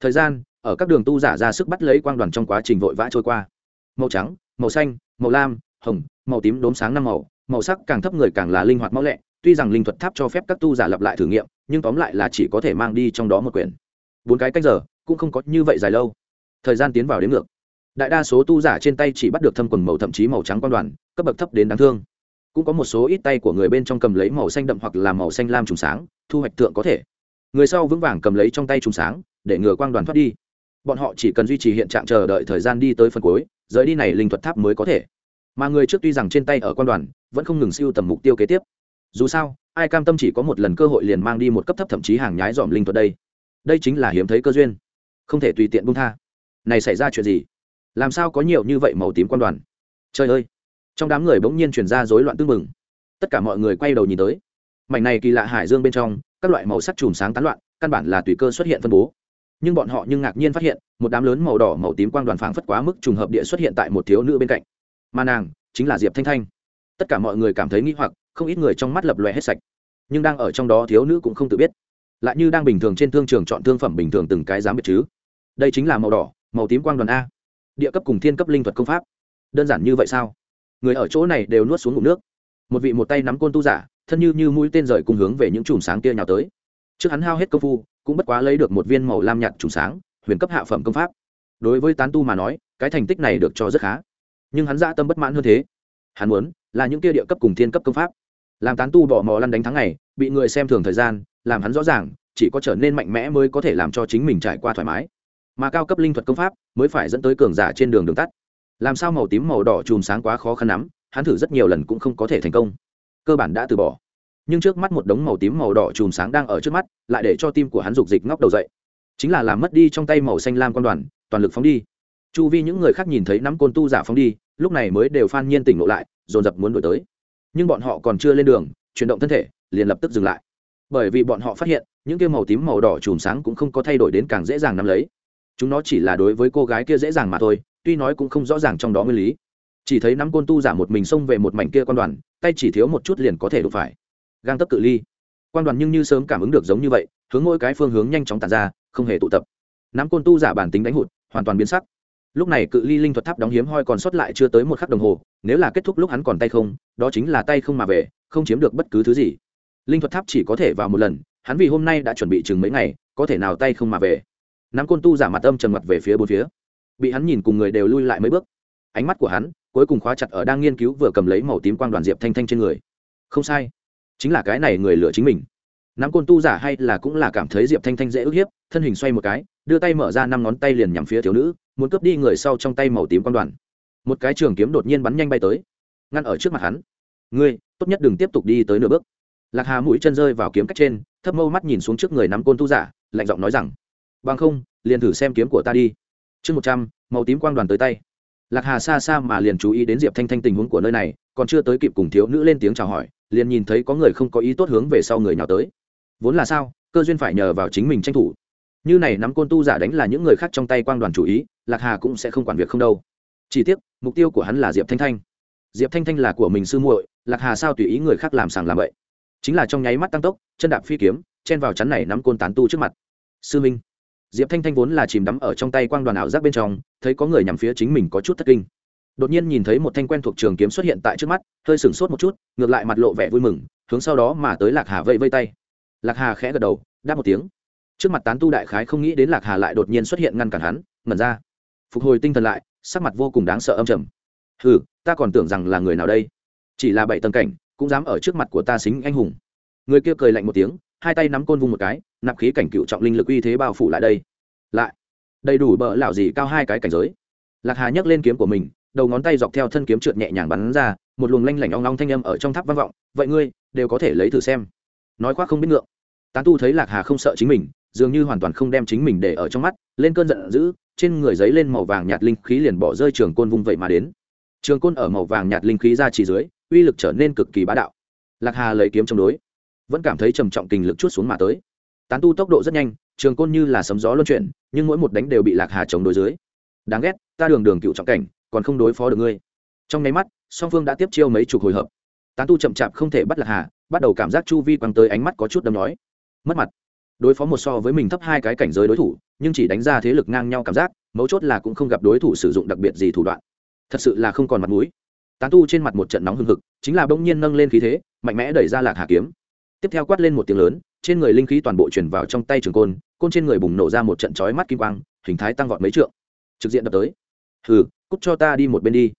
Thời gian, ở các đường tu giả ra sức bắt lấy quang đoàn trong quá trình vội vã trôi qua. Màu trắng, màu xanh, màu lam, hồng, màu tím đốm sáng năm màu màu sắc càng thấp người càng là linh hoạt mau lẹ tuy rằng linh thuật tháp cho phép các tu giả lặp lại thử nghiệm, nhưng tóm lại là chỉ có thể mang đi trong đó một quyển. Bốn cái cách giờ, cũng không có như vậy dài lâu. Thời gian tiến vào đến ngược. Đại đa số tu giả trên tay chỉ bắt được thâm quần màu thậm chí màu trắng quan đoàn, cấp bậc thấp đến đáng thương. Cũng có một số ít tay của người bên trong cầm lấy màu xanh đậm hoặc là màu xanh lam trùng sáng, thu hoạch tượng có thể. Người sau vững vàng cầm lấy trong tay trùng sáng, để ngừa quang đoàn thoát đi. Bọn họ chỉ cần duy trì hiện trạng chờ đợi thời gian đi tới phần cuối, rời đi này linh thuật tháp mới có thể. Mà người trước tuy rằng trên tay ở quan đoàn, vẫn không ngừng siêu tầm mục tiêu kế tiếp dù sao, ai cam tâm chỉ có một lần cơ hội liền mang đi một cấp thấp thậm chí hàng nhái dòm linh thuật đây. Đây chính là hiếm thấy cơ duyên. Không thể tùy tiện buông tha. Này xảy ra chuyện gì? Làm sao có nhiều như vậy màu tím quan đoàn? Trời ơi! Trong đám người bỗng nhiên chuyển ra rối loạn tương mừng tất cả mọi người quay đầu nhìn tới. Mảnh này kỳ lạ hải dương bên trong, các loại màu sắc chùm sáng tán loạn, căn bản là tùy cơ xuất hiện phân bố. Nhưng bọn họ nhưng ngạc nhiên phát hiện, một đám lớn màu đỏ, màu tím quang đoàn phảng phất quá mức trùng hợp địa xuất hiện tại một thiếu nữ bên cạnh. Mà nàng, chính là diệp thanh thanh. Tất cả mọi người cảm thấy nghi hoặc không ít người trong mắt lập lòe hết sạch. Nhưng đang ở trong đó thiếu nữ cũng không tự biết. Lại như đang bình thường trên thương trường chọn thương phẩm bình thường từng cái dám biết chứ. Đây chính là màu đỏ, màu tím quang đoàn a. Địa cấp cùng thiên cấp linh thuật công pháp. Đơn giản như vậy sao? Người ở chỗ này đều nuốt xuống ngụm nước. Một vị một tay nắm côn tu giả, thân như như mũi tên rời cùng hướng về những chùm sáng kia nhào tới. Trước hắn hao hết công phu, cũng bất quá lấy được một viên màu lam nhạt chùm sáng, huyền cấp hạ phẩm công pháp. Đối với tán tu mà nói, cái thành tích này được cho rất khá. Nhưng hắn dã tâm bất mãn hơn thế. Hắn muốn là những kia địa cấp cùng thiên cấp công pháp làm tán tu bỏ mò lăn đánh thắng này bị người xem thường thời gian, làm hắn rõ ràng, chỉ có trở nên mạnh mẽ mới có thể làm cho chính mình trải qua thoải mái. Mà cao cấp linh thuật công pháp mới phải dẫn tới cường giả trên đường đường tắt. Làm sao màu tím màu đỏ chùm sáng quá khó khăn lắm, hắn thử rất nhiều lần cũng không có thể thành công. Cơ bản đã từ bỏ. Nhưng trước mắt một đống màu tím màu đỏ chùm sáng đang ở trước mắt, lại để cho tim của hắn dục dịch ngóc đầu dậy. Chính là làm mất đi trong tay màu xanh lam quan đoàn, toàn lực phóng đi. Chu vi những người khác nhìn thấy nắm côn tu giả phóng đi, lúc này mới đều phan nhiên tỉnh lộ lại, dồn dập muốn đổi tới nhưng bọn họ còn chưa lên đường, chuyển động thân thể, liền lập tức dừng lại. Bởi vì bọn họ phát hiện, những kia màu tím màu đỏ chùm sáng cũng không có thay đổi đến càng dễ dàng nắm lấy. Chúng nó chỉ là đối với cô gái kia dễ dàng mà thôi, tuy nói cũng không rõ ràng trong đó nguyên lý. Chỉ thấy nắm côn tu giả một mình xông về một mảnh kia quan đoàn, tay chỉ thiếu một chút liền có thể đụng phải. Gang tấp cự ly. Quan đoàn nhưng như sớm cảm ứng được giống như vậy, hướng mỗi cái phương hướng nhanh chóng tàn ra, không hề tụ tập. Nắm côn tu giả bản tính đánh hụt, hoàn toàn biến sắc. Lúc này cự ly linh thuật tháp đóng hiếm hoi còn sót lại chưa tới một khắc đồng hồ nếu là kết thúc lúc hắn còn tay không, đó chính là tay không mà về, không chiếm được bất cứ thứ gì. Linh thuật tháp chỉ có thể vào một lần, hắn vì hôm nay đã chuẩn bị chừng mấy ngày, có thể nào tay không mà về. Nắm côn tu giả mặt âm trầm mặt về phía bốn phía. Bị hắn nhìn cùng người đều lui lại mấy bước. Ánh mắt của hắn, cuối cùng khóa chặt ở đang nghiên cứu vừa cầm lấy màu tím quang đoàn diệp thanh thanh trên người. Không sai. Chính là cái này người lựa chính mình. Nắm côn tu giả hay là cũng là cảm thấy diệp thanh thanh dễ ức hiếp, thân hình xoay một cái, đưa tay mở ra năm ngón tay liền nhằm phía thiếu nữ, muốn cướp đi người sau trong tay màu tím quang đoàn một cái trường kiếm đột nhiên bắn nhanh bay tới, ngăn ở trước mặt hắn. Ngươi, tốt nhất đừng tiếp tục đi tới nửa bước. Lạc hà mũi chân rơi vào kiếm cách trên, thấp mâu mắt nhìn xuống trước người nắm côn tu giả, lạnh giọng nói rằng, bằng không, liền thử xem kiếm của ta đi. Chương một trăm, màu tím quang đoàn tới tay. Lạc hà xa xa mà liền chú ý đến diệp thanh thanh tình huống của nơi này, còn chưa tới kịp cùng thiếu nữ lên tiếng chào hỏi, liền nhìn thấy có người không có ý tốt hướng về sau người nào tới. Vốn là sao, cơ duyên phải nhờ vào chính mình tranh thủ. Như này nắm côn tu giả đánh là những người khác trong tay quang đoàn chủ ý, lạc hà cũng sẽ không quản việc không đâu chỉ tiếc, mục tiêu của hắn là diệp thanh thanh. Diệp thanh thanh là của mình sư muội, lạc hà sao tùy ý người khác làm sàng làm vậy chính là trong nháy mắt tăng tốc, chân đạp phi kiếm, chen vào chắn này nắm côn tán tu trước mặt. Sư minh. Diệp thanh thanh vốn là chìm đắm ở trong tay quang đoàn ảo giác bên trong, thấy có người nhằm phía chính mình có chút thất kinh. Đột nhiên nhìn thấy một thanh quen thuộc trường kiếm xuất hiện tại trước mắt, hơi sửng sốt một chút, ngược lại mặt lộ vẻ vui mừng, hướng sau đó mà tới lạc hà vây vây tay. Lạc hà khẽ gật đầu, đáp một tiếng. Trước mặt tán tu đại khái không nghĩ đến lạc hà lại đột nhiên xuất hiện ngăn cản hắn, ngẩn ra. Phục hồi tinh thần lại sắc mặt vô cùng đáng sợ âm trầm. Hừ, ta còn tưởng rằng là người nào đây? Chỉ là bảy tầng cảnh cũng dám ở trước mặt của ta xính anh hùng. Người kia cười lạnh một tiếng hai tay nắm côn vung một cái nạp khí cảnh cựu trọng linh lực uy thế bao phủ lại đây. Lại đầy đủ bỡ lão gì cao hai cái cảnh giới. Lạc hà nhấc lên kiếm của mình đầu ngón tay dọc theo thân kiếm trượt nhẹ nhàng bắn ra một luồng lanh lảnh ong ong thanh âm ở trong tháp vang vọng. Vậy ngươi đều có thể lấy thử xem. Nói khoác không biết ngượng. Tán tu thấy lạc hà không sợ chính mình dường như hoàn toàn không đem chính mình để ở trong mắt, lên cơn giận dữ, trên người giấy lên màu vàng nhạt linh khí liền bỏ rơi trường côn vung vậy mà đến. Trường côn ở màu vàng nhạt linh khí ra chỉ dưới, uy lực trở nên cực kỳ bá đạo. Lạc hà lấy kiếm chống đối, vẫn cảm thấy trầm trọng kình lực chút xuống mà tới. Tán tu tốc độ rất nhanh, trường côn như là sấm gió luân chuyển, nhưng mỗi một đánh đều bị lạc hà chống đối dưới. Đáng ghét, ta đường đường cựu trọng cảnh, còn không đối phó được ngươi. Trong nháy mắt, song phương đã tiếp chiêu mấy chục hồi hợp. Tán tu chậm chạp không thể bắt lạc hà, bắt đầu cảm giác chu vi quăng tới ánh mắt có chút đâm nói. Mất mặt đối phó một so với mình thấp hai cái cảnh giới đối thủ, nhưng chỉ đánh ra thế lực ngang nhau cảm giác, mấu chốt là cũng không gặp đối thủ sử dụng đặc biệt gì thủ đoạn. Thật sự là không còn mặt mũi. Tán tu trên mặt một trận nóng hừng hực, chính là bỗng nhiên nâng lên khí thế, mạnh mẽ đẩy ra lạc hà kiếm. Tiếp theo quát lên một tiếng lớn, trên người linh khí toàn bộ chuyển vào trong tay trường côn côn trên người bùng nổ ra một trận chói mắt kim quang, hình thái tăng vọt mấy trượng. Trực diện đập tới. Hừ, cút cho ta đi một bên đi.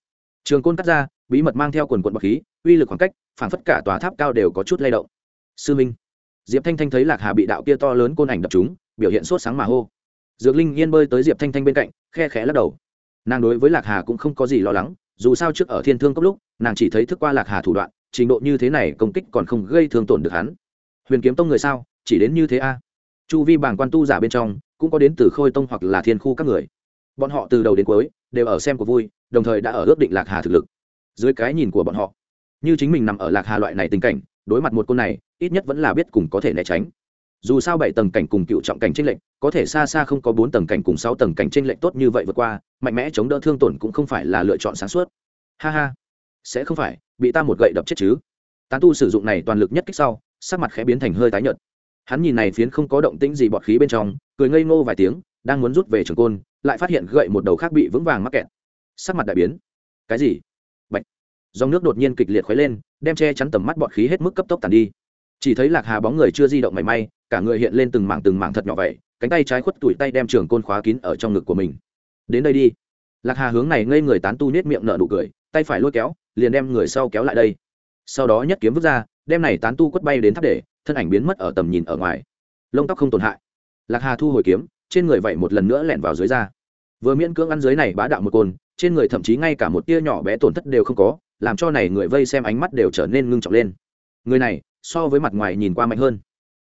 Trường côn cắt ra, bí mật mang theo quần quận bọc khí, uy lực khoảng cách, phản phất cả tòa tháp cao đều có chút lay động. Sư minh diệp thanh thanh thấy lạc hà bị đạo kia to lớn côn ảnh đập chúng biểu hiện sốt sáng mà hô. Dược linh yên bơi tới diệp thanh thanh bên cạnh, khe khẽ lắc đầu. Nàng đối với lạc hà cũng không có gì lo lắng, dù sao trước ở thiên thương cấp lúc, nàng chỉ thấy thức qua lạc hà thủ đoạn, trình độ như thế này công kích còn không gây thương tổn được hắn. Huyền kiếm tông người sao, chỉ đến như thế a? Chu vi bảng quan tu giả bên trong, cũng có đến từ khôi tông hoặc là thiên khu các người. Bọn họ từ đầu đến cuối, đều ở xem của vui, đồng thời đã ở ước định lạc hà thực lực. Dưới cái nhìn của bọn họ, như chính mình nằm ở lạc hà loại này tình cảnh đối mặt một cô này, ít nhất vẫn là biết cùng có thể né tránh. Dù sao bảy tầng cảnh cùng cựu trọng cảnh tranh lệnh có thể xa xa không có bốn tầng cảnh cùng sáu tầng cảnh tranh lệnh tốt như vậy vượt qua, mạnh mẽ chống đỡ thương tổn cũng không phải là lựa chọn sáng suốt. Ha ha, sẽ không phải, bị ta một gậy đập chết chứ. Tán tu sử dụng này toàn lực nhất kích sau, sắc mặt khẽ biến thành hơi tái nhợt. Hắn nhìn này phiến không có động tĩnh gì bọt khí bên trong, cười ngây ngô vài tiếng, đang muốn rút về trường côn, lại phát hiện gậy một đầu khác bị vững vàng mắc kẹt. Sắc mặt đại biến. Cái gì? Dòng nước đột nhiên kịch liệt khuấy lên, đem che chắn tầm mắt bọt khí hết mức cấp tốc tàn đi. Chỉ thấy lạc hà bóng người chưa di động mảy may, cả người hiện lên từng mảng từng mảng thật nhỏ vậy, cánh tay trái khuất tủi tay đem trường côn khóa kín ở trong ngực của mình. Đến đây đi. Lạc hà hướng này ngây người tán tu nết miệng nở nụ cười, tay phải lôi kéo, liền đem người sau kéo lại đây. Sau đó nhất kiếm vứt ra, đem này tán tu quất bay đến tháp để, thân ảnh biến mất ở tầm nhìn ở ngoài. Lông tóc không tổn hại. Lạc hà thu hồi kiếm, trên người vậy một lần nữa lẻn vào dưới da. Vừa miễn cưỡng ăn dưới này bá đạo một côn, trên người thậm chí ngay cả một tia nhỏ bé tổn thất đều không có làm cho này người vây xem ánh mắt đều trở nên ngưng trọng lên. Người này, so với mặt ngoài nhìn qua mạnh hơn.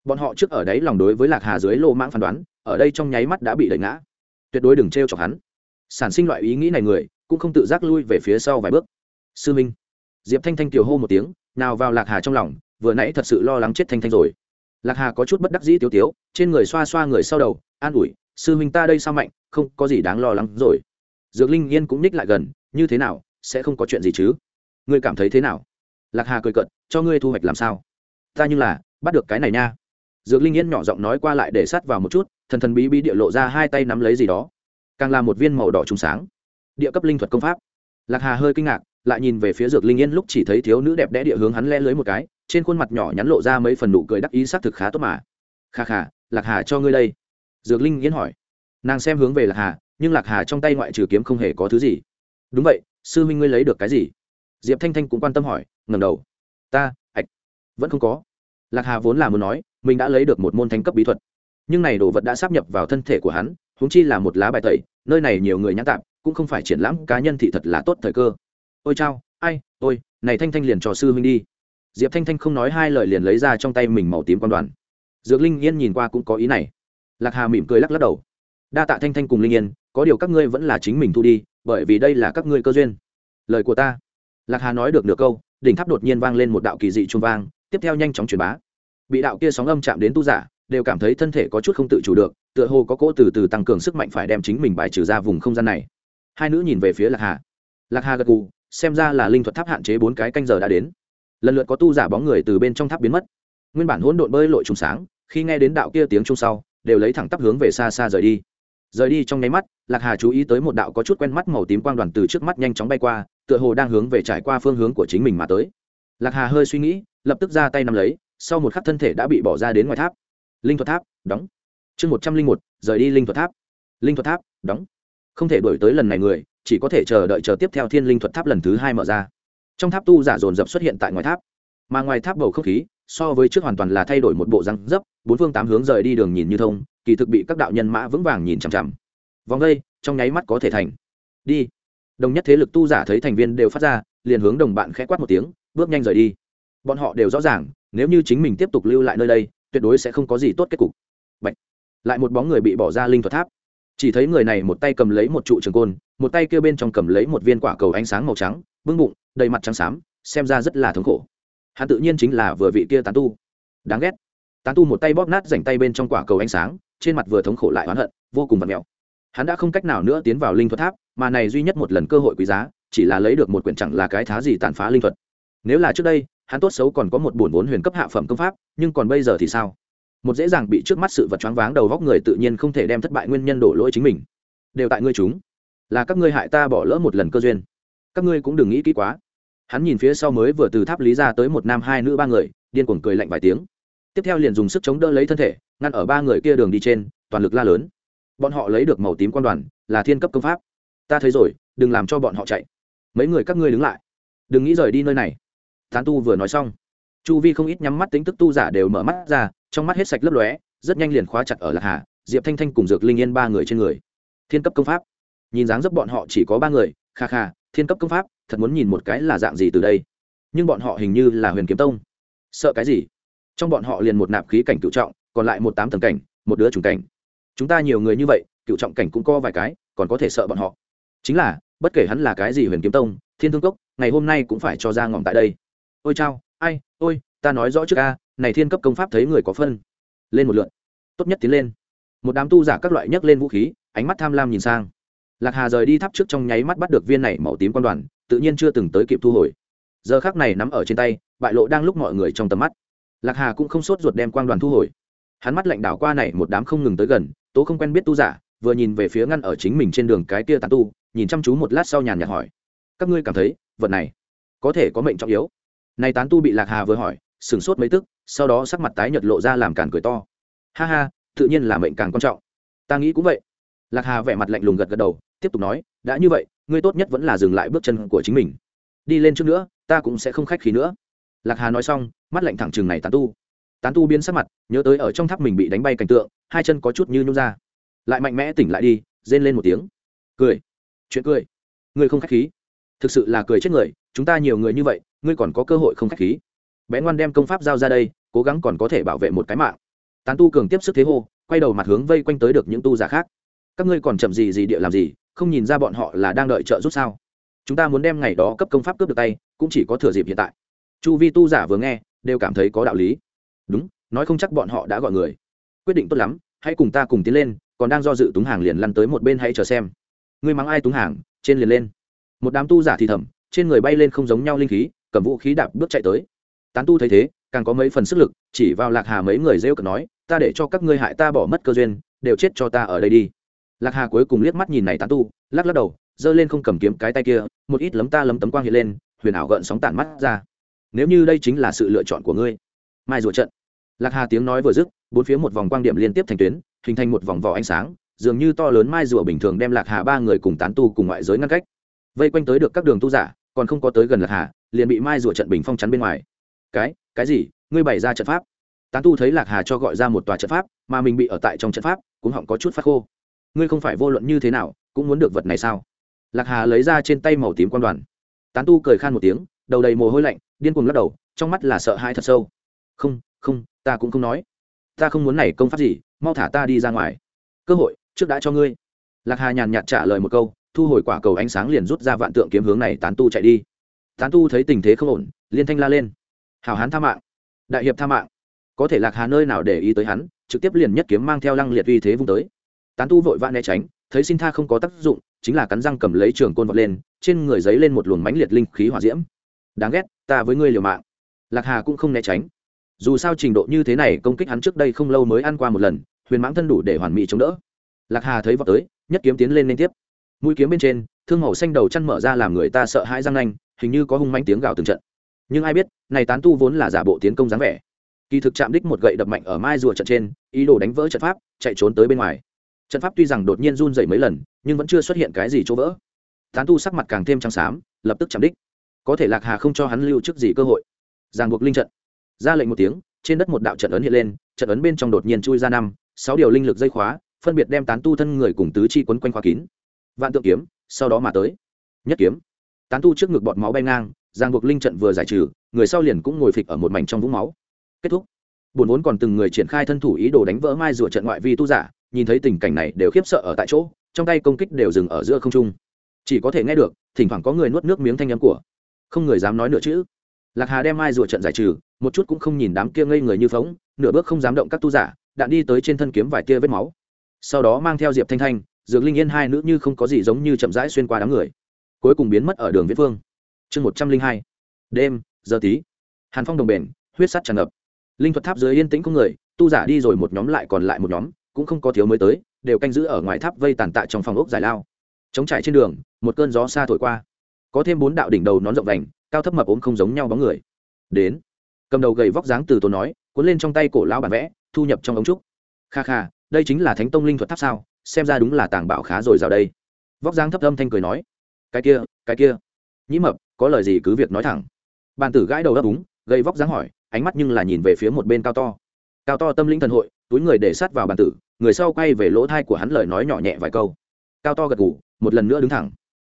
Bọn họ trước ở đấy lòng đối với lạc hà dưới lô mãng phán đoán, ở đây trong nháy mắt đã bị đẩy ngã. Tuyệt đối đừng t r e o chọc hắn. Sản sinh loại ý nghĩ này người, cũng không tự giác lui về phía sau vài bước. Sư minh. Diệp thanh thanh kiều hô một tiếng, nào vào lạc hà trong lòng, vừa nãy thật sự lo lắng chết thanh thanh rồi. Lạc hà có chút bất đắc dĩ tiếu tiếu, trên người xoa xoa người sau đầu, an ủi, sư minh ta đây sao mạnh, không có gì đáng lo lắng rồi. Dược linh yên cũng ních lại gần, như thế nào, sẽ không có chuyện gì chứ? Ngươi cảm thấy thế nào? Lạc hà cười cận cho ngươi thu hoạch làm sao? Ta như là, bắt được cái này nha. Dược linh yên nhỏ giọng nói qua lại để sát vào một chút, thần thần bí bí địa lộ ra hai tay nắm lấy gì đó. Càng là một viên màu đỏ trùng sáng. Địa cấp linh thuật công pháp. Lạc hà hơi kinh ngạc, lại nhìn về phía dược linh yên lúc chỉ thấy thiếu nữ đẹp đẽ địa hướng hắn le lưới một cái, trên khuôn mặt nhỏ nhắn lộ ra mấy phần nụ cười đắc ý xác thực khá tốt mà. Kha kha, lạc hà cho ngươi đây. Dược linh yên hỏi. Nàng xem hướng về lạc hà, nhưng lạc hà trong tay ngoại trừ kiếm không hề có thứ gì. Đúng vậy, sư huynh ngươi lấy được cái gì? Diệp thanh thanh cũng quan tâm hỏi ngầm đầu. Ta ạch vẫn không có. Lạc hà vốn là muốn nói, mình đã lấy được một môn thánh cấp bí thuật. Nhưng này đồ vật đã sắp nhập vào thân thể của hắn húng chi là một lá bài tẩy, nơi này nhiều người nhãn tạp, cũng không phải triển lãm cá nhân thị thật là tốt thời cơ. Ôi chao, ai, ôi, này thanh thanh liền trò sư huynh đi. Diệp thanh thanh không nói hai lời liền lấy ra trong tay mình màu tím quan đoàn. Dược linh yên nhìn qua cũng có ý này. Lạc hà mỉm cười lắc lắc đầu. Đa tạ thanh thanh cùng linh yên, có điều các ngươi vẫn là chính mình thu đi, bởi vì đây là các ngươi cơ duyên. Lời của ta lạc hà nói được nửa câu, đỉnh tháp đột nhiên vang lên một đạo kỳ dị trung vang, tiếp theo nhanh chóng truyền bá. Bị đạo kia sóng âm chạm đến tu giả, đều cảm thấy thân thể có chút không tự chủ được, tựa hồ có cỗ từ từ tăng cường sức mạnh phải đem chính mình bài trừ ra vùng không gian này. Hai nữ nhìn về phía lạc hà. Lạc hà gật gù, xem ra là linh thuật tháp hạn chế bốn cái canh giờ đã đến. Lần lượt có tu giả bóng người từ bên trong tháp biến mất. Nguyên bản hỗn độn bơi lội trùng sáng, khi nghe đến đạo kia tiếng chung sau, đều lấy thẳng tắp hướng về xa xa rời đi. Rời đi trong nháy mắt, lạc hà chú ý tới một đạo có chút quen mắt màu tím quang đoàn từ trước mắt nhanh chóng bay qua tựa hồ đang hướng về trải qua phương hướng của chính mình mà tới. Lạc hà hơi suy nghĩ, lập tức ra tay nắm lấy, sau một khắc thân thể đã bị bỏ ra đến ngoài tháp. Linh thuật tháp, đóng. Chương một trăm linh một, rời đi linh thuật tháp. Linh thuật tháp, đóng. Không thể đổi tới lần này người, chỉ có thể chờ đợi chờ tiếp theo thiên linh thuật tháp lần thứ hai mở ra. Trong tháp tu giả dồn dập xuất hiện tại ngoài tháp. Mà ngoài tháp bầu không khí, so với trước hoàn toàn là thay đổi một bộ răng dấp, bốn phương tám hướng rời đi đường nhìn như thông, kỳ thực bị các đạo nhân mã vững vàng nhìn chằm chằm. Vòng đây, trong nháy mắt có thể thành. Đi đồng nhất thế lực tu giả thấy thành viên đều phát ra, liền hướng đồng bạn khẽ quát một tiếng, bước nhanh rời đi. Bọn họ đều rõ ràng, nếu như chính mình tiếp tục lưu lại nơi đây, tuyệt đối sẽ không có gì tốt kết cục. Bạch. lại một bóng người bị bỏ ra linh thuật tháp. Chỉ thấy người này một tay cầm lấy một trụ trường côn, một tay kia bên trong cầm lấy một viên quả cầu ánh sáng màu trắng, bưng bụng, đầy mặt trắng xám, xem ra rất là thống khổ. Hắn tự nhiên chính là vừa vị kia tán tu. Đáng ghét. Tán tu một tay bóp nát rảnh tay bên trong quả cầu ánh sáng, trên mặt vừa thống khổ lại oán hận, vô cùng vật mèo. Hắn đã không cách nào nữa tiến vào linh thuật tháp mà này duy nhất một lần cơ hội quý giá, chỉ là lấy được một quyển chẳng là cái thá gì tàn phá linh thuật. Nếu là trước đây, hắn tốt xấu còn có một bổn vốn huyền cấp hạ phẩm công pháp, nhưng còn bây giờ thì sao? Một dễ dàng bị trước mắt sự vật choáng váng đầu góc người tự nhiên không thể đem thất bại nguyên nhân đổ lỗi chính mình. Đều tại ngươi chúng. Là các ngươi hại ta bỏ lỡ một lần cơ duyên. Các ngươi cũng đừng nghĩ kỹ quá. Hắn nhìn phía sau mới vừa từ tháp lý ra tới một nam hai nữ ba người, điên cuồng cười lạnh vài tiếng. Tiếp theo liền dùng sức chống đỡ lấy thân thể, ngăn ở ba người kia đường đi trên, toàn lực la lớn. Bọn họ lấy được màu tím quan đoàn, là thiên cấp công pháp ta thấy rồi, đừng làm cho bọn họ chạy. Mấy người các ngươi đứng lại. Đừng nghĩ rời đi nơi này. Tán tu vừa nói xong, chu vi không ít nhắm mắt tính tức tu giả đều mở mắt ra, trong mắt hết sạch lấp lóe, rất nhanh liền khóa chặt ở lạc hà, diệp thanh thanh cùng dược linh yên ba người trên người. Thiên cấp công pháp. Nhìn dáng dấp bọn họ chỉ có ba người, kha kha, thiên cấp công pháp, thật muốn nhìn một cái là dạng gì từ đây. Nhưng bọn họ hình như là huyền kiếm tông. Sợ cái gì? Trong bọn họ liền một nạp khí cảnh cựu trọng, còn lại một tám tầng cảnh, một đứa trùng cảnh. Chúng ta nhiều người như vậy cựu trọng cảnh cũng có vài cái, còn có thể sợ bọn họ chính là, bất kể hắn là cái gì huyền kiếm tông, thiên thương cốc, ngày hôm nay cũng phải cho ra ngọn tại đây. Ôi chao, ai, ôi, ta nói rõ trước a, này thiên cấp công pháp thấy người có phân. Lên một lượn. Tốt nhất tiến lên. Một đám tu giả các loại nhấc lên vũ khí, ánh mắt tham lam nhìn sang. Lạc hà rời đi tháp trước trong nháy mắt bắt được viên này màu tím quan đoàn, tự nhiên chưa từng tới kịp thu hồi. Giờ khác này nắm ở trên tay, bại lộ đang lúc mọi người trong tầm mắt. Lạc hà cũng không sốt ruột đem quan đoàn thu hồi. Hắn mắt lạnh đảo qua này một đám không ngừng tới gần, tố không quen biết tu giả vừa nhìn về phía ngăn ở chính mình trên đường cái kia tàn tu, nhìn chăm chú một lát sau nhàn nhạt hỏi, các ngươi cảm thấy vật này có thể có mệnh trọng yếu? Này tán tu bị lạc hà vừa hỏi, sửng sốt mấy tức, sau đó sắc mặt tái nhợt lộ ra làm càn cười to. Ha ha, tự nhiên là mệnh càng quan trọng. Ta nghĩ cũng vậy. Lạc hà vẻ mặt lạnh lùng gật gật đầu, tiếp tục nói, đã như vậy, ngươi tốt nhất vẫn là dừng lại bước chân của chính mình. Đi lên trước nữa, ta cũng sẽ không khách khí nữa. Lạc hà nói xong, mắt lạnh thẳng chừng này tán tu. Tán tu biến sắc mặt, nhớ tới ở trong tháp mình bị đánh bay cảnh tượng, hai chân có chút như nhung ra lại mạnh mẽ tỉnh lại đi, rên lên một tiếng. Cười. Chuyện cười. Ngươi không khách khí. Thực sự là cười chết người, chúng ta nhiều người như vậy, ngươi còn có cơ hội không khách khí. Bé ngoan đem công pháp giao ra đây, cố gắng còn có thể bảo vệ một cái mạng. Tán tu cường tiếp sức thế hô, quay đầu mặt hướng vây quanh tới được những tu giả khác. Các ngươi còn chậm gì gì địa làm gì, không nhìn ra bọn họ là đang đợi trợ giúp sao? Chúng ta muốn đem ngày đó cấp công pháp cướp được tay, cũng chỉ có thừa dịp hiện tại. Chu vi tu giả vừa nghe, đều cảm thấy có đạo lý. Đúng, nói không chắc bọn họ đã gọi người. Quyết định tốt lắm, hãy cùng ta cùng tiến lên còn đang do dự túng hàng liền lăn tới một bên hãy chờ xem. Ngươi mắng ai túng hàng, trên liền lên. Một đám tu giả thì thầm, trên người bay lên không giống nhau linh khí, cầm vũ khí đạp bước chạy tới. Tán tu thấy thế, càng có mấy phần sức lực, chỉ vào lạc hà mấy người rêu cợt nói, ta để cho các ngươi hại ta bỏ mất cơ duyên, đều chết cho ta ở đây đi. Lạc hà cuối cùng liếc mắt nhìn này tán tu, lắc lắc đầu, giơ lên không cầm kiếm cái tay kia, một ít lấm ta lấm tấm quang hiện lên, huyền ảo gợn sóng tản mắt ra. Nếu như đây chính là sự lựa chọn của ngươi, mai rùa trận. Lạc hà tiếng nói vừa dứt, bốn phía một vòng quang điểm liên tiếp thành tuyến hình thành một vòng vỏ ánh sáng, dường như to lớn mai rùa bình thường đem lạc hà ba người cùng tán tu cùng ngoại giới ngăn cách. Vây quanh tới được các đường tu giả, còn không có tới gần lạc hà, liền bị mai rùa trận bình phong chắn bên ngoài. Cái cái gì? Ngươi bày ra trận pháp? Tán tu thấy lạc hà cho gọi ra một tòa trận pháp, mà mình bị ở tại trong trận pháp, cũng họng có chút phát khô. Ngươi không phải vô luận như thế nào, cũng muốn được vật này sao? Lạc hà lấy ra trên tay màu tím quan đoàn. Tán tu cười khan một tiếng, đầu đầy mồ hôi lạnh, điên cuồng lắc đầu, trong mắt là sợ hãi thật sâu. Không không, ta cũng không nói ta không muốn này công pháp gì, mau thả ta đi ra ngoài. Cơ hội, trước đã cho ngươi. Lạc hà nhàn nhạt trả lời một câu, thu hồi quả cầu ánh sáng liền rút ra vạn tượng kiếm hướng này tán tu chạy đi. Tán tu thấy tình thế không ổn, liên thanh la lên. Hào hán tha mạng, đại hiệp tha mạng. Có thể lạc hà nơi nào để ý tới hắn, trực tiếp liền nhất kiếm mang theo lăng liệt uy thế vung tới. Tán tu vội vã né tránh, thấy xin tha không có tác dụng, chính là cắn răng cầm lấy trường côn vọt lên, trên người giấy lên một luồng mánh liệt linh khí hỏa diễm. Đáng ghét, ta với ngươi liều mạng. Lạc hà cũng không né tránh dù sao trình độ như thế này công kích hắn trước đây không lâu mới ăn qua một lần, huyền mãng thân đủ để hoàn mỹ chống đỡ. Lạc hà thấy vào tới, nhất kiếm tiến lên liên tiếp. Mũi kiếm bên trên, thương màu xanh đầu chăn mở ra làm người ta sợ hãi răng nanh, hình như có hung manh tiếng gào từng trận. Nhưng ai biết, này tán tu vốn là giả bộ tiến công dáng vẻ. Kỳ thực chạm đích một gậy đập mạnh ở mai rùa trận trên, ý đồ đánh vỡ trận pháp, chạy trốn tới bên ngoài. Trận pháp tuy rằng đột nhiên run dậy mấy lần, nhưng vẫn chưa xuất hiện cái gì chỗ vỡ. Tán tu sắc mặt càng thêm trắng xám, lập tức chạm đích. Có thể lạc hà không cho hắn lưu trước gì cơ hội. Ràng buộc linh trận ra lệnh một tiếng, trên đất một đạo trận ấn hiện lên, trận ấn bên trong đột nhiên chui ra năm, sáu điều linh lực dây khóa, phân biệt đem tán tu thân người cùng tứ chi quấn quanh khóa kín. Vạn tượng kiếm, sau đó mà tới. Nhất kiếm. Tán tu trước ngực bọt máu bay ngang, giang buộc linh trận vừa giải trừ, người sau liền cũng ngồi phịch ở một mảnh trong vũng máu. Kết thúc. Buồn vốn còn từng người triển khai thân thủ ý đồ đánh vỡ mai rùa trận ngoại vi tu giả, nhìn thấy tình cảnh này đều khiếp sợ ở tại chỗ, trong tay công kích đều dừng ở giữa không trung. Chỉ có thể nghe được, thỉnh thoảng có người nuốt nước miếng thanh âm của. Không người dám nói nữa chứ lạc hà đem mai rùa trận giải trừ, một chút cũng không nhìn đám kia ngây người như phóng nửa bước không dám động các tu giả đạn đi tới trên thân kiếm vài tia vết máu. Sau đó mang theo diệp thanh thanh, dược linh yên hai nữ như không có gì giống như chậm rãi xuyên qua đám người. Cuối cùng biến mất ở đường viễn phương. Chương một trăm linh hai. Đêm, giờ tí. Hàn phong đồng bền, huyết sắt tràn ngập. Linh thuật tháp dưới yên tĩnh có người, tu giả đi rồi một nhóm lại còn lại một nhóm, cũng không có thiếu mới tới, đều canh giữ ở ngoài tháp vây tàn tạ trong phòng ốc giải lao. Chống trải trên đường, một cơn gió xa thổi qua. Có thêm bốn đạo đỉnh đầu nón rộng vành cao thấp mập ốm không giống nhau bóng người. Đến cầm đầu gầy vóc dáng từ tốn nói cuốn lên trong tay cổ lão bản vẽ thu nhập trong ống trúc. Kha kha đây chính là thánh tông linh thuật tháp sao xem ra đúng là tàng bảo khá rồi rào đây. Vóc dáng thấp âm thanh cười nói cái kia cái kia. Nhĩ mập có lời gì cứ việc nói thẳng. Bàn tử gãi đầu ấp úng gây vóc dáng hỏi ánh mắt nhưng là nhìn về phía một bên cao to. Cao to tâm linh thần hội túi người để sát vào bàn tử người sau quay về lỗ thai của hắn lời nói nhỏ nhẹ vài câu. Cao to gật gù, một lần nữa đứng thẳng.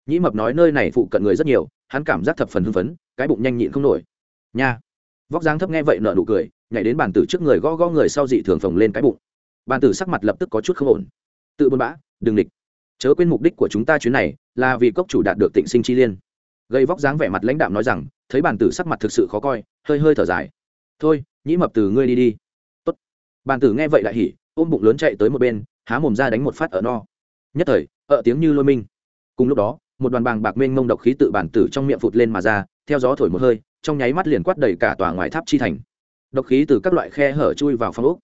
Nhĩ mập nói nơi này phụ cận người rất nhiều hắn cảm giác thập phần hưng phấn, cái bụng nhanh nhịn không nổi. Nha. Vóc dáng thấp nghe vậy nợ nụ cười, nhảy đến bàn tử trước người gõ gõ người sau dị thường phồng lên cái bụng. Bàn tử sắc mặt lập tức có chút không ổn. Tự buôn bã, đừng địch. Chớ quên mục đích của chúng ta chuyến này là vì cốc chủ đạt được tịnh sinh chi liên. Gây vóc dáng vẻ mặt lãnh đạm nói rằng, thấy bàn tử sắc mặt thực sự khó coi, hơi hơi thở dài. Thôi, nhĩ mập từ ngươi đi đi. Tốt. bàn tử nghe vậy lại hỉ, ôm bụng lớn chạy tới một bên, há mồm ra đánh một phát ở no. Nhất thời, ợ tiếng như lôi minh. Cùng lúc đó một đoàn bàng bạc mênh mông độc khí tự bản tử trong miệng phụt lên mà ra, theo gió thổi một hơi, trong nháy mắt liền quát đầy cả tòa ngoài tháp chi thành. Độc khí từ các loại khe hở chui vào phong ốc.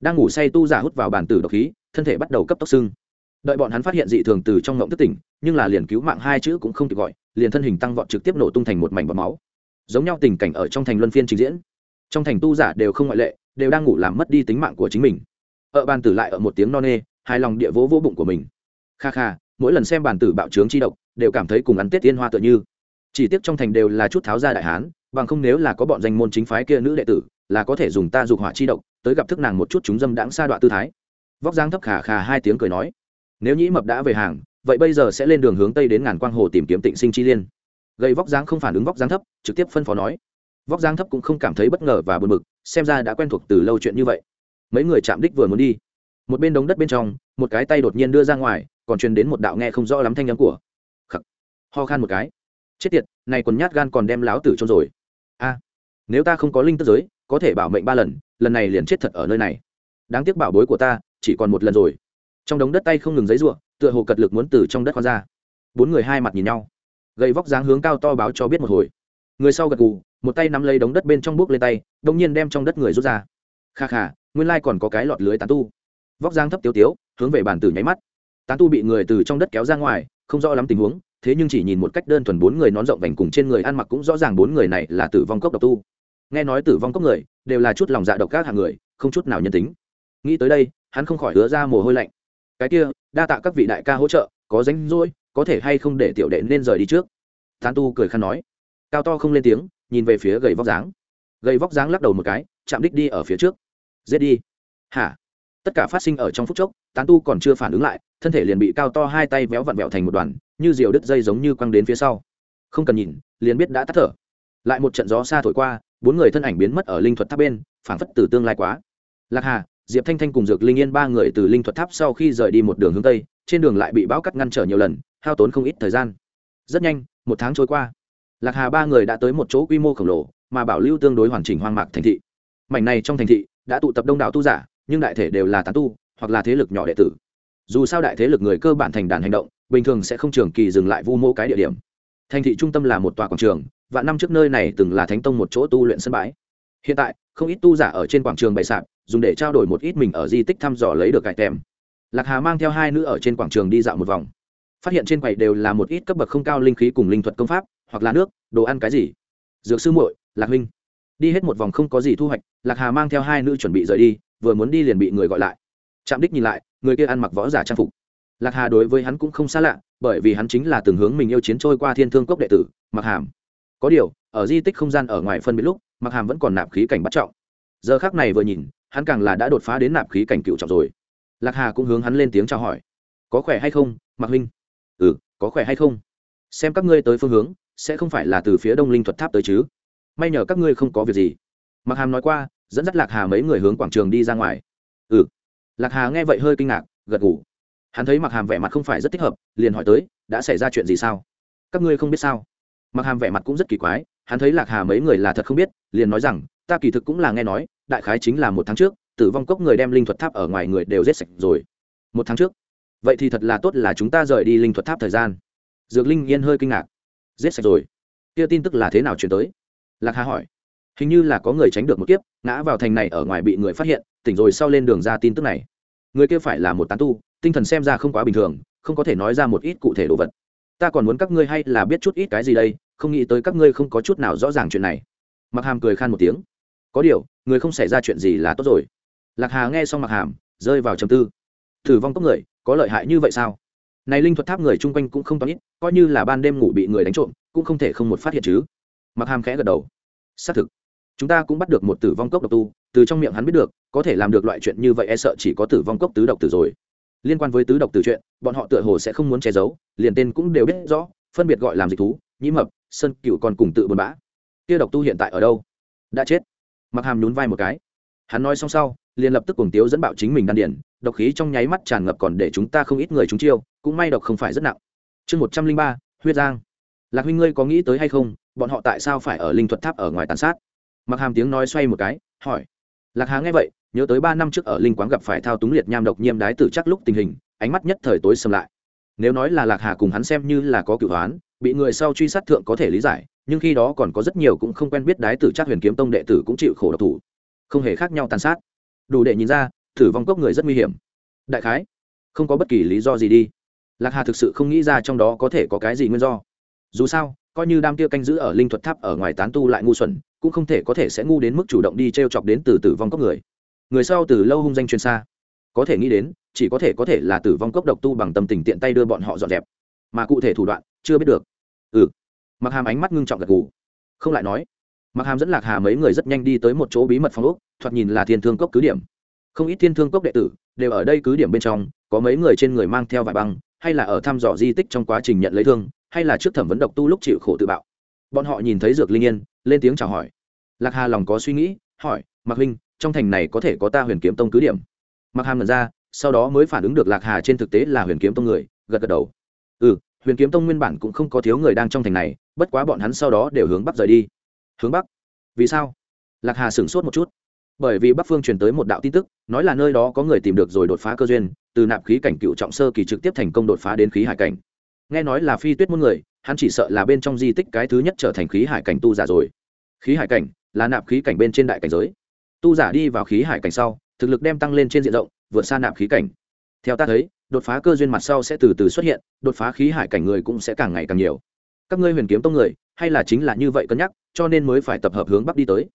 Đang ngủ say tu giả hút vào bản tử độc khí, thân thể bắt đầu cấp tốc sưng. Đợi bọn hắn phát hiện dị thường từ trong ngộng thất tỉnh, nhưng là liền cứu mạng hai chữ cũng không kịp gọi, liền thân hình tăng vọt trực tiếp nổ tung thành một mảnh bọt máu. Giống nhau tình cảnh ở trong thành luân phiên trình diễn. Trong thành tu giả đều không ngoại lệ, đều đang ngủ làm mất đi tính mạng của chính mình. Ở bàn tử lại ở một tiếng no nê, hài lòng địa vỗ vỗ bụng của mình. Kha kha, mỗi lần xem bàn tử bạo trướng chi độc đều cảm thấy cùng ăn tết tiên hoa tựa như. Chỉ tiếc trong thành đều là chút tháo ra đại hán, bằng không nếu là có bọn danh môn chính phái kia nữ đệ tử, là có thể dùng ta dục hỏa chi độc, tới gặp thức nàng một chút chúng dâm đãng xa đoạn tư thái. Vóc dáng thấp khả khả hai tiếng cười nói, nếu nhĩ mập đã về hàng, vậy bây giờ sẽ lên đường hướng tây đến ngàn quang hồ tìm kiếm tịnh sinh chi liên. Gây vóc dáng không phản ứng vóc dáng thấp, trực tiếp phân phó nói. Vóc dáng thấp cũng không cảm thấy bất ngờ và buồn bực, xem ra đã quen thuộc từ lâu chuyện như vậy. Mấy người chạm đích vừa muốn đi. Một bên đống đất bên trong, một cái tay đột nhiên đưa ra ngoài, còn truyền đến một đạo nghe không rõ lắm thanh nhắm của ho khan một cái. Chết tiệt, này còn nhát gan còn đem láo tử trôn rồi. A, nếu ta không có linh tức giới, có thể bảo mệnh ba lần lần này liền chết thật ở nơi này. Đáng tiếc bảo bối của ta, chỉ còn một lần rồi. Trong đống đất tay không ngừng giấy ruộng tựa hồ cật lực muốn từ trong đất khoan ra. Bốn người hai mặt nhìn nhau. Gậy vóc dáng hướng cao to báo cho biết một hồi. Người sau gật gù, một tay nắm lấy đống đất bên trong bước lên tay đông nhiên đem trong đất người rút ra. Kha kha, nguyên lai còn có cái lọt lưới tán tu. Vóc dáng thấp tiếu tiếu, hướng về bàn tử nháy mắt. Tán tu bị người từ trong đất kéo ra ngoài, không rõ lắm tình huống thế nhưng chỉ nhìn một cách đơn thuần bốn người nón rộng vành cùng trên người ăn mặc cũng rõ ràng bốn người này là tử vong cốc độc tu. Nghe nói tử vong cốc người đều là chút lòng dạ độc các hạng người, không chút nào nhân tính. Nghĩ tới đây, hắn không khỏi hứa ra mồ hôi lạnh. Cái kia, đa tạ các vị đại ca hỗ trợ, có ránh rỗi, có thể hay không để tiểu đệ nên rời đi trước? Tán tu cười khăn nói. Cao to không lên tiếng, nhìn về phía gầy vóc dáng. Gầy vóc dáng lắc đầu một cái, chạm đích đi ở phía trước. Giết đi. Hả? Tất cả phát sinh ở trong phút chốc, tán tu còn chưa phản ứng lại, thân thể liền bị cao to hai tay véo vặn vẹo thành một đoàn như diều đứt dây giống như quăng đến phía sau. Không cần nhìn, liền biết đã tắt thở. Lại một trận gió xa thổi qua, bốn người thân ảnh biến mất ở linh thuật tháp bên, phảng phất từ tương lai quá. Lạc hà, diệp thanh thanh cùng dược linh yên ba người từ linh thuật tháp sau khi rời đi một đường hướng tây, trên đường lại bị bão cắt ngăn trở nhiều lần, hao tốn không ít thời gian. Rất nhanh, một tháng trôi qua. Lạc hà ba người đã tới một chỗ quy mô khổng lồ, mà bảo lưu tương đối hoàn chỉnh hoang mạc thành thị. Mảnh này trong thành thị, đã tụ tập đông đảo tu giả, nhưng đại thể đều là tán tu, hoặc là thế lực nhỏ đệ tử. Dù sao đại thế lực người cơ bản thành đàn hành động bình thường sẽ không trường kỳ dừng lại vu mô cái địa điểm. Thành thị trung tâm là một tòa quảng trường, và năm trước nơi này từng là thánh tông một chỗ tu luyện sân bãi. Hiện tại, không ít tu giả ở trên quảng trường bày sạp, dùng để trao đổi một ít mình ở di tích thăm dò lấy được cải tèm lạc hà mang theo hai nữ ở trên quảng trường đi dạo một vòng. Phát hiện trên quầy đều là một ít cấp bậc không cao linh khí cùng linh thuật công pháp, hoặc là nước, đồ ăn cái gì. Dược sư muội, lạc huynh. Đi hết một vòng không có gì thu hoạch, lạc hà mang theo hai nữ chuẩn bị rời đi, vừa muốn đi liền bị người gọi lại. Trạm đích nhìn lại, người kia ăn mặc võ giả trang phục lạc hà đối với hắn cũng không xa lạ, bởi vì hắn chính là từng hướng mình yêu chiến trôi qua thiên thương cốc đệ tử mặc hàm. Có điều, ở di tích không gian ở ngoài phân biệt lúc mặc hàm vẫn còn nạp khí cảnh bắt trọng. Giờ khác này vừa nhìn, hắn càng là đã đột phá đến nạp khí cảnh cựu trọng rồi. Lạc hà cũng hướng hắn lên tiếng chào hỏi. Có khỏe hay không, mạc huynh? Ừ có khỏe hay không? Xem các ngươi tới phương hướng, sẽ không phải là từ phía đông linh thuật tháp tới chứ? May nhờ các ngươi không có việc gì. Mặc hàm nói qua, dẫn dắt lạc hà mấy người hướng quảng trường đi ra ngoài. Ừ. Lạc hà nghe vậy hơi kinh ngạc, gật ngủ hắn thấy mặc hàm vẻ mặt không phải rất thích hợp, liền hỏi tới, đã xảy ra chuyện gì sao? Các ngươi không biết sao? Mặc hàm vẻ mặt cũng rất kỳ quái, hắn thấy lạc hà mấy người là thật không biết, liền nói rằng, ta kỳ thực cũng là nghe nói, đại khái chính là một tháng trước, tử vong cốc người đem linh thuật tháp ở ngoài người đều giết sạch rồi. Một tháng trước? Vậy thì thật là tốt là chúng ta rời đi linh thuật tháp thời gian. Dược linh yên hơi kinh ngạc. Giết sạch rồi? Kia tin tức là thế nào chuyển tới? Lạc hà hỏi. Hình như là có người tránh được một kiếp, ngã vào thành này ở ngoài bị người phát hiện, tỉnh rồi sau lên đường ra tin tức này. Người kia phải là một tán tu tinh thần xem ra không quá bình thường, không có thể nói ra một ít cụ thể đồ vật. Ta còn muốn các ngươi hay là biết chút ít cái gì đây, không nghĩ tới các ngươi không có chút nào rõ ràng chuyện này. Mặc hàm cười khan một tiếng. Có điều, người không xảy ra chuyện gì là tốt rồi. Lạc hà nghe xong mặc hàm, rơi vào trầm tư. Thử vong cốc người, có lợi hại như vậy sao? Này linh thuật tháp người chung quanh cũng không toán ít, coi như là ban đêm ngủ bị người đánh trộm, cũng không thể không một phát hiện chứ. Mặc hàm khẽ gật đầu. Xác thực, chúng ta cũng bắt được một tử vong cốc độc tu, từ trong miệng hắn biết được, có thể làm được loại chuyện như vậy e sợ chỉ có tử vong cốc tứ độc tử rồi liên quan với tứ độc tử chuyện bọn họ tựa hồ sẽ không muốn che giấu, liền tên cũng đều biết rõ, phân biệt gọi làm dịch thú, nhĩ mập sân cựu còn cùng tự buồn bã. Kia độc tu hiện tại ở đâu? Đã chết. Mặc hàm nhún vai một cái. Hắn nói xong sau, liền lập tức cuồng tiếu dẫn bạo chính mình đan điển độc khí trong nháy mắt tràn ngập còn để chúng ta không ít người chúng chiêu, cũng may độc không phải rất nặng. Chương một trăm linh ba, huyết giang. Lạc huynh ngươi có nghĩ tới hay không, bọn họ tại sao phải ở linh thuật tháp ở ngoài tàn sát? Mặc hàm tiếng nói xoay một cái, hỏi. Lạc hà nghe vậy nhớ tới ba năm trước ở linh quán gặp phải thao túng liệt nham độc nhiêm đái tử chắc lúc tình hình, ánh mắt nhất thời tối xâm lại. Nếu nói là lạc hà cùng hắn xem như là có cựu hoán, bị người sau truy sát thượng có thể lý giải, nhưng khi đó còn có rất nhiều cũng không quen biết đái tử chắc huyền kiếm tông đệ tử cũng chịu khổ độc thủ. Không hề khác nhau tàn sát. Đủ để nhìn ra, thử vong cốc người rất nguy hiểm. Đại khái, không có bất kỳ lý do gì đi. Lạc hà thực sự không nghĩ ra trong đó có thể có cái gì nguyên do. Dù sao, coi như đam kia canh giữ ở linh thuật tháp ở ngoài tán tu lại ngu xuẩn, cũng không thể có thể sẽ ngu đến mức chủ động đi t r e o chọc đến từ tử vong cốc người người sau từ lâu hung danh chuyên xa. Có thể nghĩ đến, chỉ có thể có thể là tử vong cốc độc tu bằng tâm tình tiện tay đưa bọn họ dọn dẹp. Mà cụ thể thủ đoạn, chưa biết được. Ừ. Mặc hàm ánh mắt ngưng trọng gật gù. Không lại nói mặc hàm dẫn lạc hà mấy người rất nhanh đi tới một chỗ bí mật phòng úc thoạt nhìn là thiên thương cốc cứ điểm. Không ít thiên thương cốc đệ tử đều ở đây cứ điểm bên trong, có mấy người trên người mang theo vải băng, hay là ở thăm dò di tích trong quá trình nhận lấy thương, hay là trước thẩm vấn độc tu lúc chịu khổ tự bạo. Bọn họ nhìn thấy dược linh yên, lên tiếng chào hỏi. Lạc hà lòng có suy nghĩ, hỏi mặc huynh trong thành này có thể có ta huyền kiếm tông cứ điểm. Mặc hàm ngẩn ra, sau đó mới phản ứng được lạc hà trên thực tế là huyền kiếm tông người, gật gật đầu. Ừ huyền kiếm tông nguyên bản cũng không có thiếu người đang trong thành này, bất quá bọn hắn sau đó đều hướng bắc rời đi. Hướng bắc? Vì sao? Lạc hà sửng sốt một chút. Bởi vì bắc phương truyền tới một đạo tin tức, nói là nơi đó có người tìm được rồi đột phá cơ duyên, từ nạp khí cảnh cựu trọng sơ kỳ trực tiếp thành công đột phá đến khí hải cảnh. Nghe nói là phi tuyết muôn người, hắn chỉ sợ là bên trong di tích cái thứ nhất trở thành khí hải cảnh tu giả rồi. Khí hải cảnh là nạp khí cảnh bên trên đại cảnh giới tu giả đi vào khí hải cảnh sau, thực lực đem tăng lên trên diện rộng, vượt xa nạp khí cảnh. Theo ta thấy, đột phá cơ duyên mặt sau sẽ từ từ xuất hiện, đột phá khí hải cảnh người cũng sẽ càng ngày càng nhiều. Các ngươi huyền kiếm tông người, hay là chính là như vậy cân nhắc, cho nên mới phải tập hợp hướng bắc đi tới.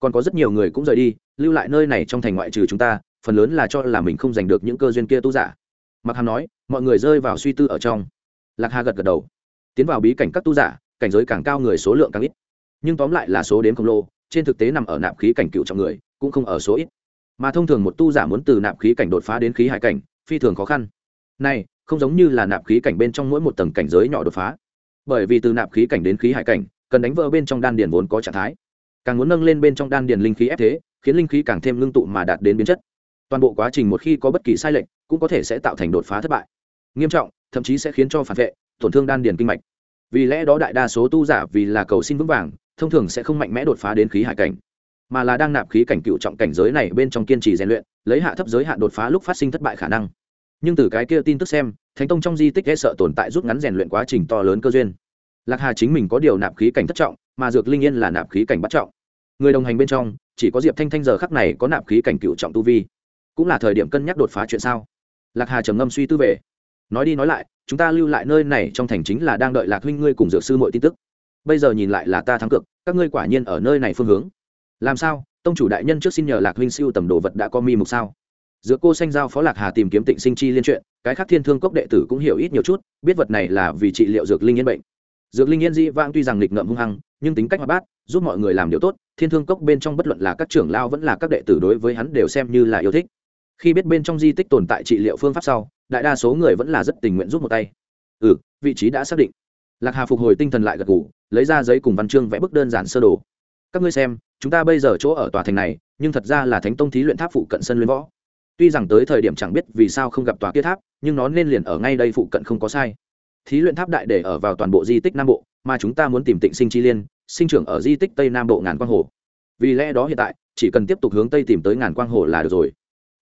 Còn có rất nhiều người cũng rời đi, lưu lại nơi này trong thành ngoại trừ chúng ta, phần lớn là cho là mình không giành được những cơ duyên kia tu giả. Mặc hàm nói, mọi người rơi vào suy tư ở trong. Lạc hà gật gật đầu. Tiến vào bí cảnh các tu giả, cảnh giới càng cao người số lượng càng ít. Nhưng tóm lại là số đếm khổng lồ, trên thực tế nằm ở nạp khí cảnh cựu trọng người cũng không ở số ít. Mà thông thường một tu giả muốn từ nạp khí cảnh đột phá đến khí hải cảnh, phi thường khó khăn. Này, không giống như là nạp khí cảnh bên trong mỗi một tầng cảnh giới nhỏ đột phá. Bởi vì từ nạp khí cảnh đến khí hải cảnh, cần đánh vỡ bên trong đan điền vốn có trạng thái. Càng muốn nâng lên bên trong đan điền linh khí ép thế, khiến linh khí càng thêm ngưng tụ mà đạt đến biến chất. Toàn bộ quá trình một khi có bất kỳ sai lệch, cũng có thể sẽ tạo thành đột phá thất bại. Nghiêm trọng, thậm chí sẽ khiến cho phản vệ, tổn thương đan điền kinh mạch. Vì lẽ đó đại đa số tu giả vì là cầu xin vững vàng, thông thường sẽ không mạnh mẽ đột phá đến khí hải cảnh mà là đang nạp khí cảnh cựu trọng cảnh giới này bên trong kiên trì rèn luyện, lấy hạ thấp giới hạn đột phá lúc phát sinh thất bại khả năng. Nhưng từ cái kia tin tức xem, thánh tông trong di tích e sợ tồn tại rút ngắn rèn luyện quá trình to lớn cơ duyên. Lạc hà chính mình có điều nạp khí cảnh thất trọng, mà dược linh yên là nạp khí cảnh bắt trọng. Người đồng hành bên trong, chỉ có diệp thanh thanh giờ khắc này có nạp khí cảnh cựu trọng tu vi. Cũng là thời điểm cân nhắc đột phá chuyện sao? Lạc hà trầm ngâm suy tư về. Nói đi nói lại, chúng ta lưu lại nơi này trong thành chính là đang đợi lạc huynh ngươi cùng dược sư mọi tin tức. Bây giờ nhìn lại là ta thắng cực các ngươi quả nhiên ở nơi này phương hướng làm sao? Tông chủ đại nhân trước xin nhờ lạc huynh siêu tầm đồ vật đã có mi mục sao? Giữa cô sanh giao phó lạc hà tìm kiếm tịnh sinh chi liên chuyện, cái khác thiên thương cốc đệ tử cũng hiểu ít nhiều chút, biết vật này là vì trị liệu dược linh yên bệnh. Dược linh yên di vang tuy rằng lịch ngợm hung hăng, nhưng tính cách hoạt bát, giúp mọi người làm điều tốt, thiên thương cốc bên trong bất luận là các trưởng lao vẫn là các đệ tử đối với hắn đều xem như là yêu thích. Khi biết bên trong di tích tồn tại trị liệu phương pháp sau, đại đa số người vẫn là rất tình nguyện giúp một tay. Ừ vị trí đã xác định. Lạc hà phục hồi tinh thần lại gật ngủ lấy ra giấy cùng văn chương vẽ bức đơn giản sơ đồ các ngươi xem, chúng ta bây giờ chỗ ở tòa thành này, nhưng thật ra là thánh tông thí luyện tháp phụ cận sân luyện võ. Tuy rằng tới thời điểm chẳng biết vì sao không gặp tòa kia tháp, nhưng nó nên liền ở ngay đây phụ cận không có sai. Thí luyện tháp đại để ở vào toàn bộ di tích nam bộ, mà chúng ta muốn tìm tịnh sinh chi liên, sinh trưởng ở di tích tây nam bộ ngàn quang hồ. Vì lẽ đó hiện tại, chỉ cần tiếp tục hướng tây tìm tới ngàn quang hồ là được rồi.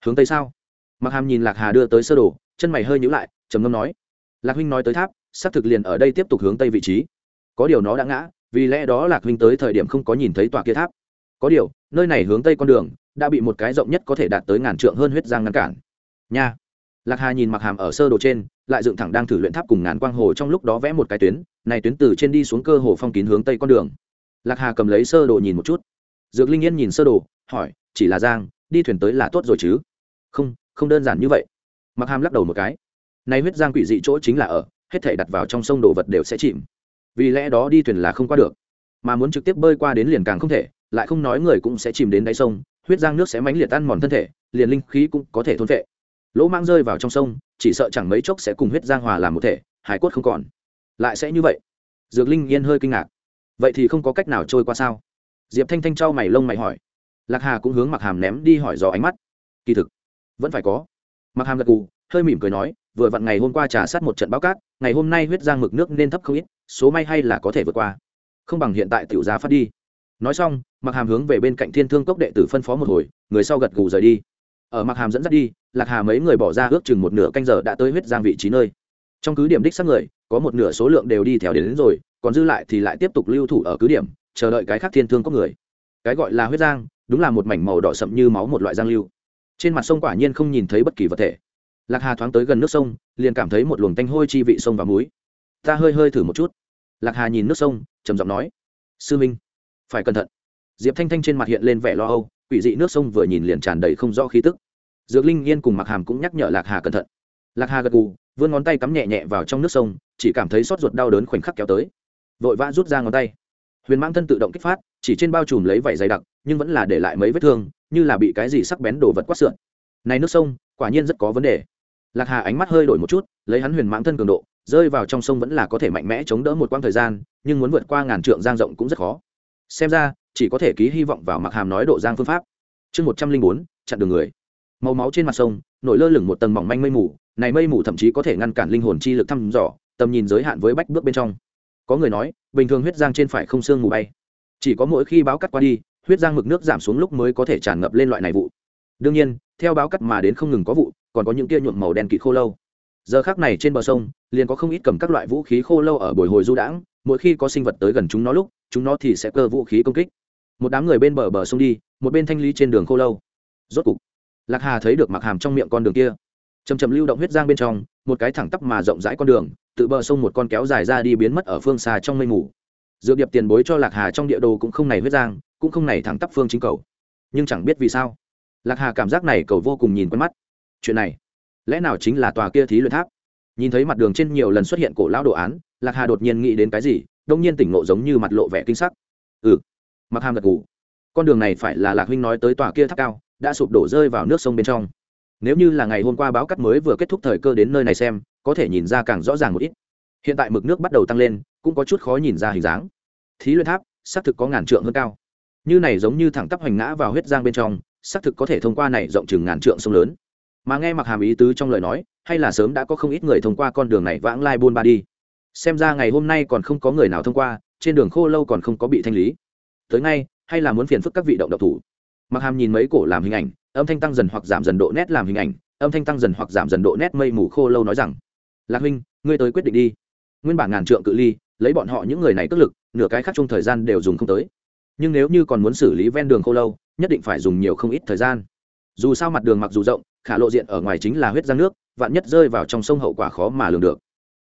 Hướng tây sao? Mặc hàm nhìn lạc hà đưa tới sơ đồ, chân mày hơi nhữ lại, trầm ngâm nói. Lạc huynh nói tới tháp, xác thực liền ở đây tiếp tục hướng tây vị trí. Có điều nó đã ngã vì lẽ đó lạc huynh tới thời điểm không có nhìn thấy tòa kia tháp. Có điều, nơi này hướng tây con đường, đã bị một cái rộng nhất có thể đạt tới ngàn trượng hơn huyết giang ngăn cản. Nha. Lạc hà nhìn mặc hàm ở sơ đồ trên, lại dựng thẳng đang thử luyện tháp cùng ngàn quang hồ trong lúc đó vẽ một cái tuyến, này tuyến từ trên đi xuống cơ hồ phong kín hướng tây con đường. Lạc hà cầm lấy sơ đồ nhìn một chút. Dược linh yên nhìn sơ đồ, hỏi, chỉ là giang, đi thuyền tới là tốt rồi chứ? Không không đơn giản như vậy. Mặc hàm lắc đầu một cái. Nay huyết giang quỷ dị chỗ chính là ở, hết thể đặt vào trong sông đồ vật đều sẽ chìm vì lẽ đó đi thuyền là không qua được. Mà muốn trực tiếp bơi qua đến liền càng không thể, lại không nói người cũng sẽ chìm đến đáy sông, huyết giang nước sẽ mánh liệt tan mòn thân thể, liền linh khí cũng có thể thôn vệ lỗ mang rơi vào trong sông, chỉ sợ chẳng mấy chốc sẽ cùng huyết giang hòa làm một thể, hải cốt không còn. Lại sẽ như vậy? Dược linh yên hơi kinh ngạc. Vậy thì không có cách nào trôi qua sao? Diệp thanh thanh trao mày lông mày hỏi. Lạc hà cũng hướng mặc hàm ném đi hỏi dò ánh mắt. Kỳ thực, vẫn phải có. Mặc hàm gật cù hơi mỉm cười nói, vừa vặn ngày hôm qua trả sát một trận báo cát, ngày hôm nay huyết giang mực nước nên thấp không ít số may hay là có thể vượt qua. Không bằng hiện tại tiểu gia phát đi. Nói xong mặc hàm hướng về bên cạnh thiên thương cốc đệ tử phân phó một hồi người sau gật gù rời đi. Ở mặc hàm dẫn dắt đi lạc hà mấy người bỏ ra ước chừng một nửa canh giờ đã tới huyết giang vị trí nơi. Trong cứ điểm đích xác người có một nửa số lượng đều đi theo đến, đến rồi còn dư lại thì lại tiếp tục lưu thủ ở cứ điểm chờ đợi cái khác thiên thương cốc người. Cái gọi là huyết giang đúng là một mảnh màu đỏ sậm như máu một loại giang lưu. Trên mặt sông quả nhiên không nhìn thấy bất kỳ vật thể. Lạc hà thoáng tới gần nước sông liền cảm thấy một luồng tanh hôi chi vị sông và muối ta hơi hơi thử một chút. Lạc hà nhìn nước sông, trầm giọng nói, sư minh, phải cẩn thận. Diệp thanh thanh trên mặt hiện lên vẻ lo âu, quỷ dị nước sông vừa nhìn liền tràn đầy không rõ khí tức. Dược linh yên cùng mặc hàm cũng nhắc nhở lạc hà cẩn thận. Lạc hà gật gù, vươn ngón tay cắm nhẹ nhẹ vào trong nước sông, chỉ cảm thấy xót ruột đau đớn khoảnh khắc kéo tới. Vội vã rút ra ngón tay. Huyền mang thân tự động kích phát, chỉ trên bao trùm lấy vảy dày đặc, nhưng vẫn là để lại mấy vết thương, như là bị cái gì sắc bén đổ vật quát sượn. Này nước sông, quả nhiên rất có vấn đề. Lạc hà ánh mắt hơi đổi một chút, lấy hắn huyền mãng thân cường độ rơi vào trong sông vẫn là có thể mạnh mẽ chống đỡ một quãng thời gian, nhưng muốn vượt qua ngàn trượng giang rộng cũng rất khó. Xem ra, chỉ có thể ký hy vọng vào mặc hàm nói độ giang phương pháp. Chương một trăm linh bốn, chặn đường người. Màu máu trên mặt sông, nổi lơ lửng một tầng mỏng manh mây mù, này mây mù thậm chí có thể ngăn cản linh hồn chi lực thăm dò, tầm nhìn giới hạn với bách bước bên trong. Có người nói, bình thường huyết giang trên phải không xương mù bay. Chỉ có mỗi khi báo cắt qua đi, huyết giang mực nước giảm xuống lúc mới có thể tràn ngập lên loại này vụ. Đương nhiên, theo báo cắt mà đến không ngừng có vụ, còn có những kia nhuộm màu đen kịt khô lâu giờ khác này trên bờ sông, liền có không ít cầm các loại vũ khí khô lâu ở bồi hồi du đãng, mỗi khi có sinh vật tới gần chúng nó lúc, chúng nó thì sẽ cơ vũ khí công kích. Một đám người bên bờ bờ sông đi, một bên thanh lý trên đường khô lâu. Rốt cục, lạc hà thấy được mặc hàm trong miệng con đường kia. Chầm chầm lưu động huyết giang bên trong, một cái thẳng tắp mà rộng rãi con đường, tự bờ sông một con kéo dài ra đi biến mất ở phương xa trong mây mù. Dược điệp tiền bối cho lạc hà trong địa đồ cũng không này huyết giang, cũng không này thẳng tắp phương chính cầu. Nhưng chẳng biết vì sao, lạc hà cảm giác này cầu vô cùng nhìn quen mắt. Chuyện này lẽ nào chính là tòa kia thí luyện tháp? Nhìn thấy mặt đường trên nhiều lần xuất hiện cổ lão đồ án, lạc hà đột nhiên nghĩ đến cái gì, đông nhiên tỉnh ngộ giống như mặt lộ vẻ kinh sắc. Ừ mặc hàm gật ngủ con đường này phải là lạc huynh nói tới tòa kia tháp cao, đã sụp đổ rơi vào nước sông bên trong. Nếu như là ngày hôm qua báo cắt mới vừa kết thúc thời cơ đến nơi này xem, có thể nhìn ra càng rõ ràng một ít. Hiện tại mực nước bắt đầu tăng lên, cũng có chút khó nhìn ra hình dáng. Thí luyện tháp, xác thực có ngàn trượng hơn cao. Như này giống như thẳng tắp hoành ngã vào huyết giang bên trong, xác thực có thể thông qua này rộng chừng ngàn trượng sông lớn mà nghe mặc hàm ý tứ trong lời nói, hay là sớm đã có không ít người thông qua con đường này vãng lai buôn ba đi. Xem ra ngày hôm nay còn không có người nào thông qua, trên đường khô lâu còn không có bị thanh lý. Tới ngay, hay là muốn phiền phức các vị động độc thủ. Mặc hàm nhìn mấy cổ làm hình ảnh, âm thanh tăng dần hoặc giảm dần độ nét làm hình ảnh, âm thanh tăng dần hoặc giảm dần độ nét mây mù khô lâu nói rằng, lạc huynh, ngươi tới quyết định đi. Nguyên bản ngàn trượng cự ly, lấy bọn họ những người này tức lực, nửa cái khác chung thời gian đều dùng không tới. Nhưng nếu như còn muốn xử lý ven đường khô lâu, nhất định phải dùng nhiều không ít thời gian. Dù sao mặt đường mặc dù rộng khả lộ diện ở ngoài chính là huyết giang nước, vạn nhất rơi vào trong sông hậu quả khó mà lường được.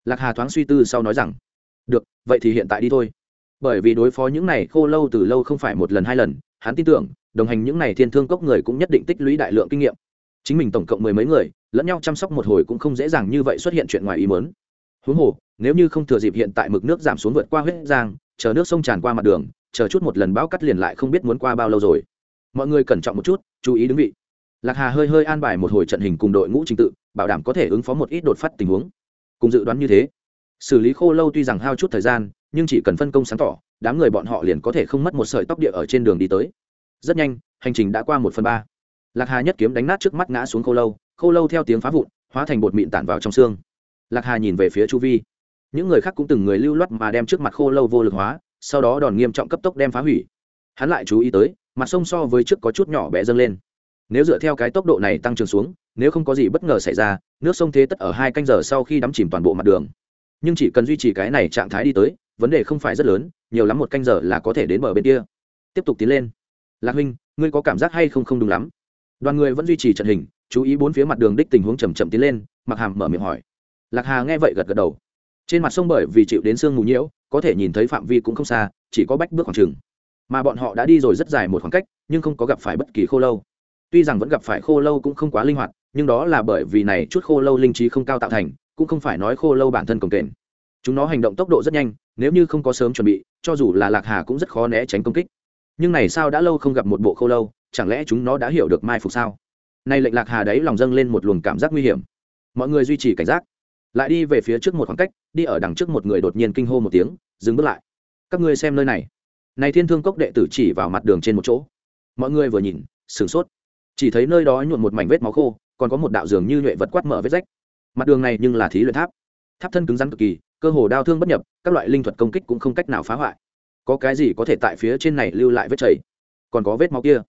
Lạc hà thoáng suy tư sau nói rằng, được, vậy thì hiện tại đi thôi. Bởi vì đối phó những này khô lâu từ lâu không phải một lần hai lần, hắn tin tưởng, đồng hành những này thiên thương cốc người cũng nhất định tích lũy đại lượng kinh nghiệm. Chính mình tổng cộng mười mấy người, lẫn nhau chăm sóc một hồi cũng không dễ dàng như vậy xuất hiện chuyện ngoài ý mớn huống hồ, nếu như không thừa dịp hiện tại mực nước giảm xuống vượt qua huyết giang, chờ nước sông tràn qua mặt đường, chờ chút một lần bão cắt liền lại không biết muốn qua bao lâu rồi. Mọi người cẩn trọng một chút, chú ý đứng vị lạc hà hơi hơi an bài một hồi trận hình cùng đội ngũ trình tự, bảo đảm có thể ứng phó một ít đột phát tình huống. Cùng dự đoán như thế, xử lý khô lâu tuy rằng hao chút thời gian, nhưng chỉ cần phân công sáng tỏ, đám người bọn họ liền có thể không mất một sợi tóc địa ở trên đường đi tới. Rất nhanh, hành trình đã qua một phần ba. Lạc hà nhất kiếm đánh nát trước mắt ngã xuống khô lâu khô lâu theo tiếng phá vụn, hóa thành bột mịn tản vào trong xương. Lạc hà nhìn về phía chu vi. Những người khác cũng từng người lưu loát mà đem trước mặt khô lâu vô lực hóa, sau đó đòn nghiêm trọng cấp tốc đem phá hủy. Hắn lại chú ý tới, mặt sông so với trước có chút nhỏ bé dâng lên nếu dựa theo cái tốc độ này tăng trưởng xuống, nếu không có gì bất ngờ xảy ra, nước sông thế tất ở hai canh giờ sau khi đắm chìm toàn bộ mặt đường. Nhưng chỉ cần duy trì cái này trạng thái đi tới, vấn đề không phải rất lớn, nhiều lắm một canh giờ là có thể đến bờ bên kia. Tiếp tục tiến lên. Lạc huynh, ngươi có cảm giác hay không không đúng lắm? Đoàn người vẫn duy trì trận hình, chú ý bốn phía mặt đường đích tình huống chầm chậm tiến lên mặc hàm mở miệng hỏi. Lạc hà nghe vậy gật gật đầu. Trên mặt sông bởi vì chịu đến sương mù nhiễu, có thể nhìn thấy phạm vi cũng không xa, chỉ có bách bước khoảng trừng mà bọn họ đã đi rồi rất dài một khoảng cách, nhưng không có gặp phải bất kỳ khô lâu tuy rằng vẫn gặp phải khô lâu cũng không quá linh hoạt, nhưng đó là bởi vì này chút khô lâu linh trí không cao tạo thành, cũng không phải nói khô lâu bản thân cồng kềnh. Chúng nó hành động tốc độ rất nhanh, nếu như không có sớm chuẩn bị, cho dù là lạc hà cũng rất khó né tránh công kích. Nhưng này sao đã lâu không gặp một bộ khô lâu, chẳng lẽ chúng nó đã hiểu được mai phục sao? Nay lệnh lạc hà đấy lòng dâng lên một luồng cảm giác nguy hiểm. Mọi người duy trì cảnh giác. Lại đi về phía trước một khoảng cách, đi ở đằng trước một người đột nhiên kinh hô một tiếng, dừng bước lại. Các ngươi xem nơi này. Này thiên thương cốc đệ tử chỉ vào mặt đường trên một chỗ. Mọi người vừa nhìn, sửng sốt chỉ thấy nơi đó nhuộn một mảnh vết máu khô, còn có một đạo dường như nhuệ vật quát mở vết rách. Mặt đường này nhưng là thí luyện tháp. Tháp thân cứng rắn cực kỳ, cơ hồ đau thương bất nhập, các loại linh thuật công kích cũng không cách nào phá hoại. Có cái gì có thể tại phía trên này lưu lại vết chảy? Còn có vết máu kia.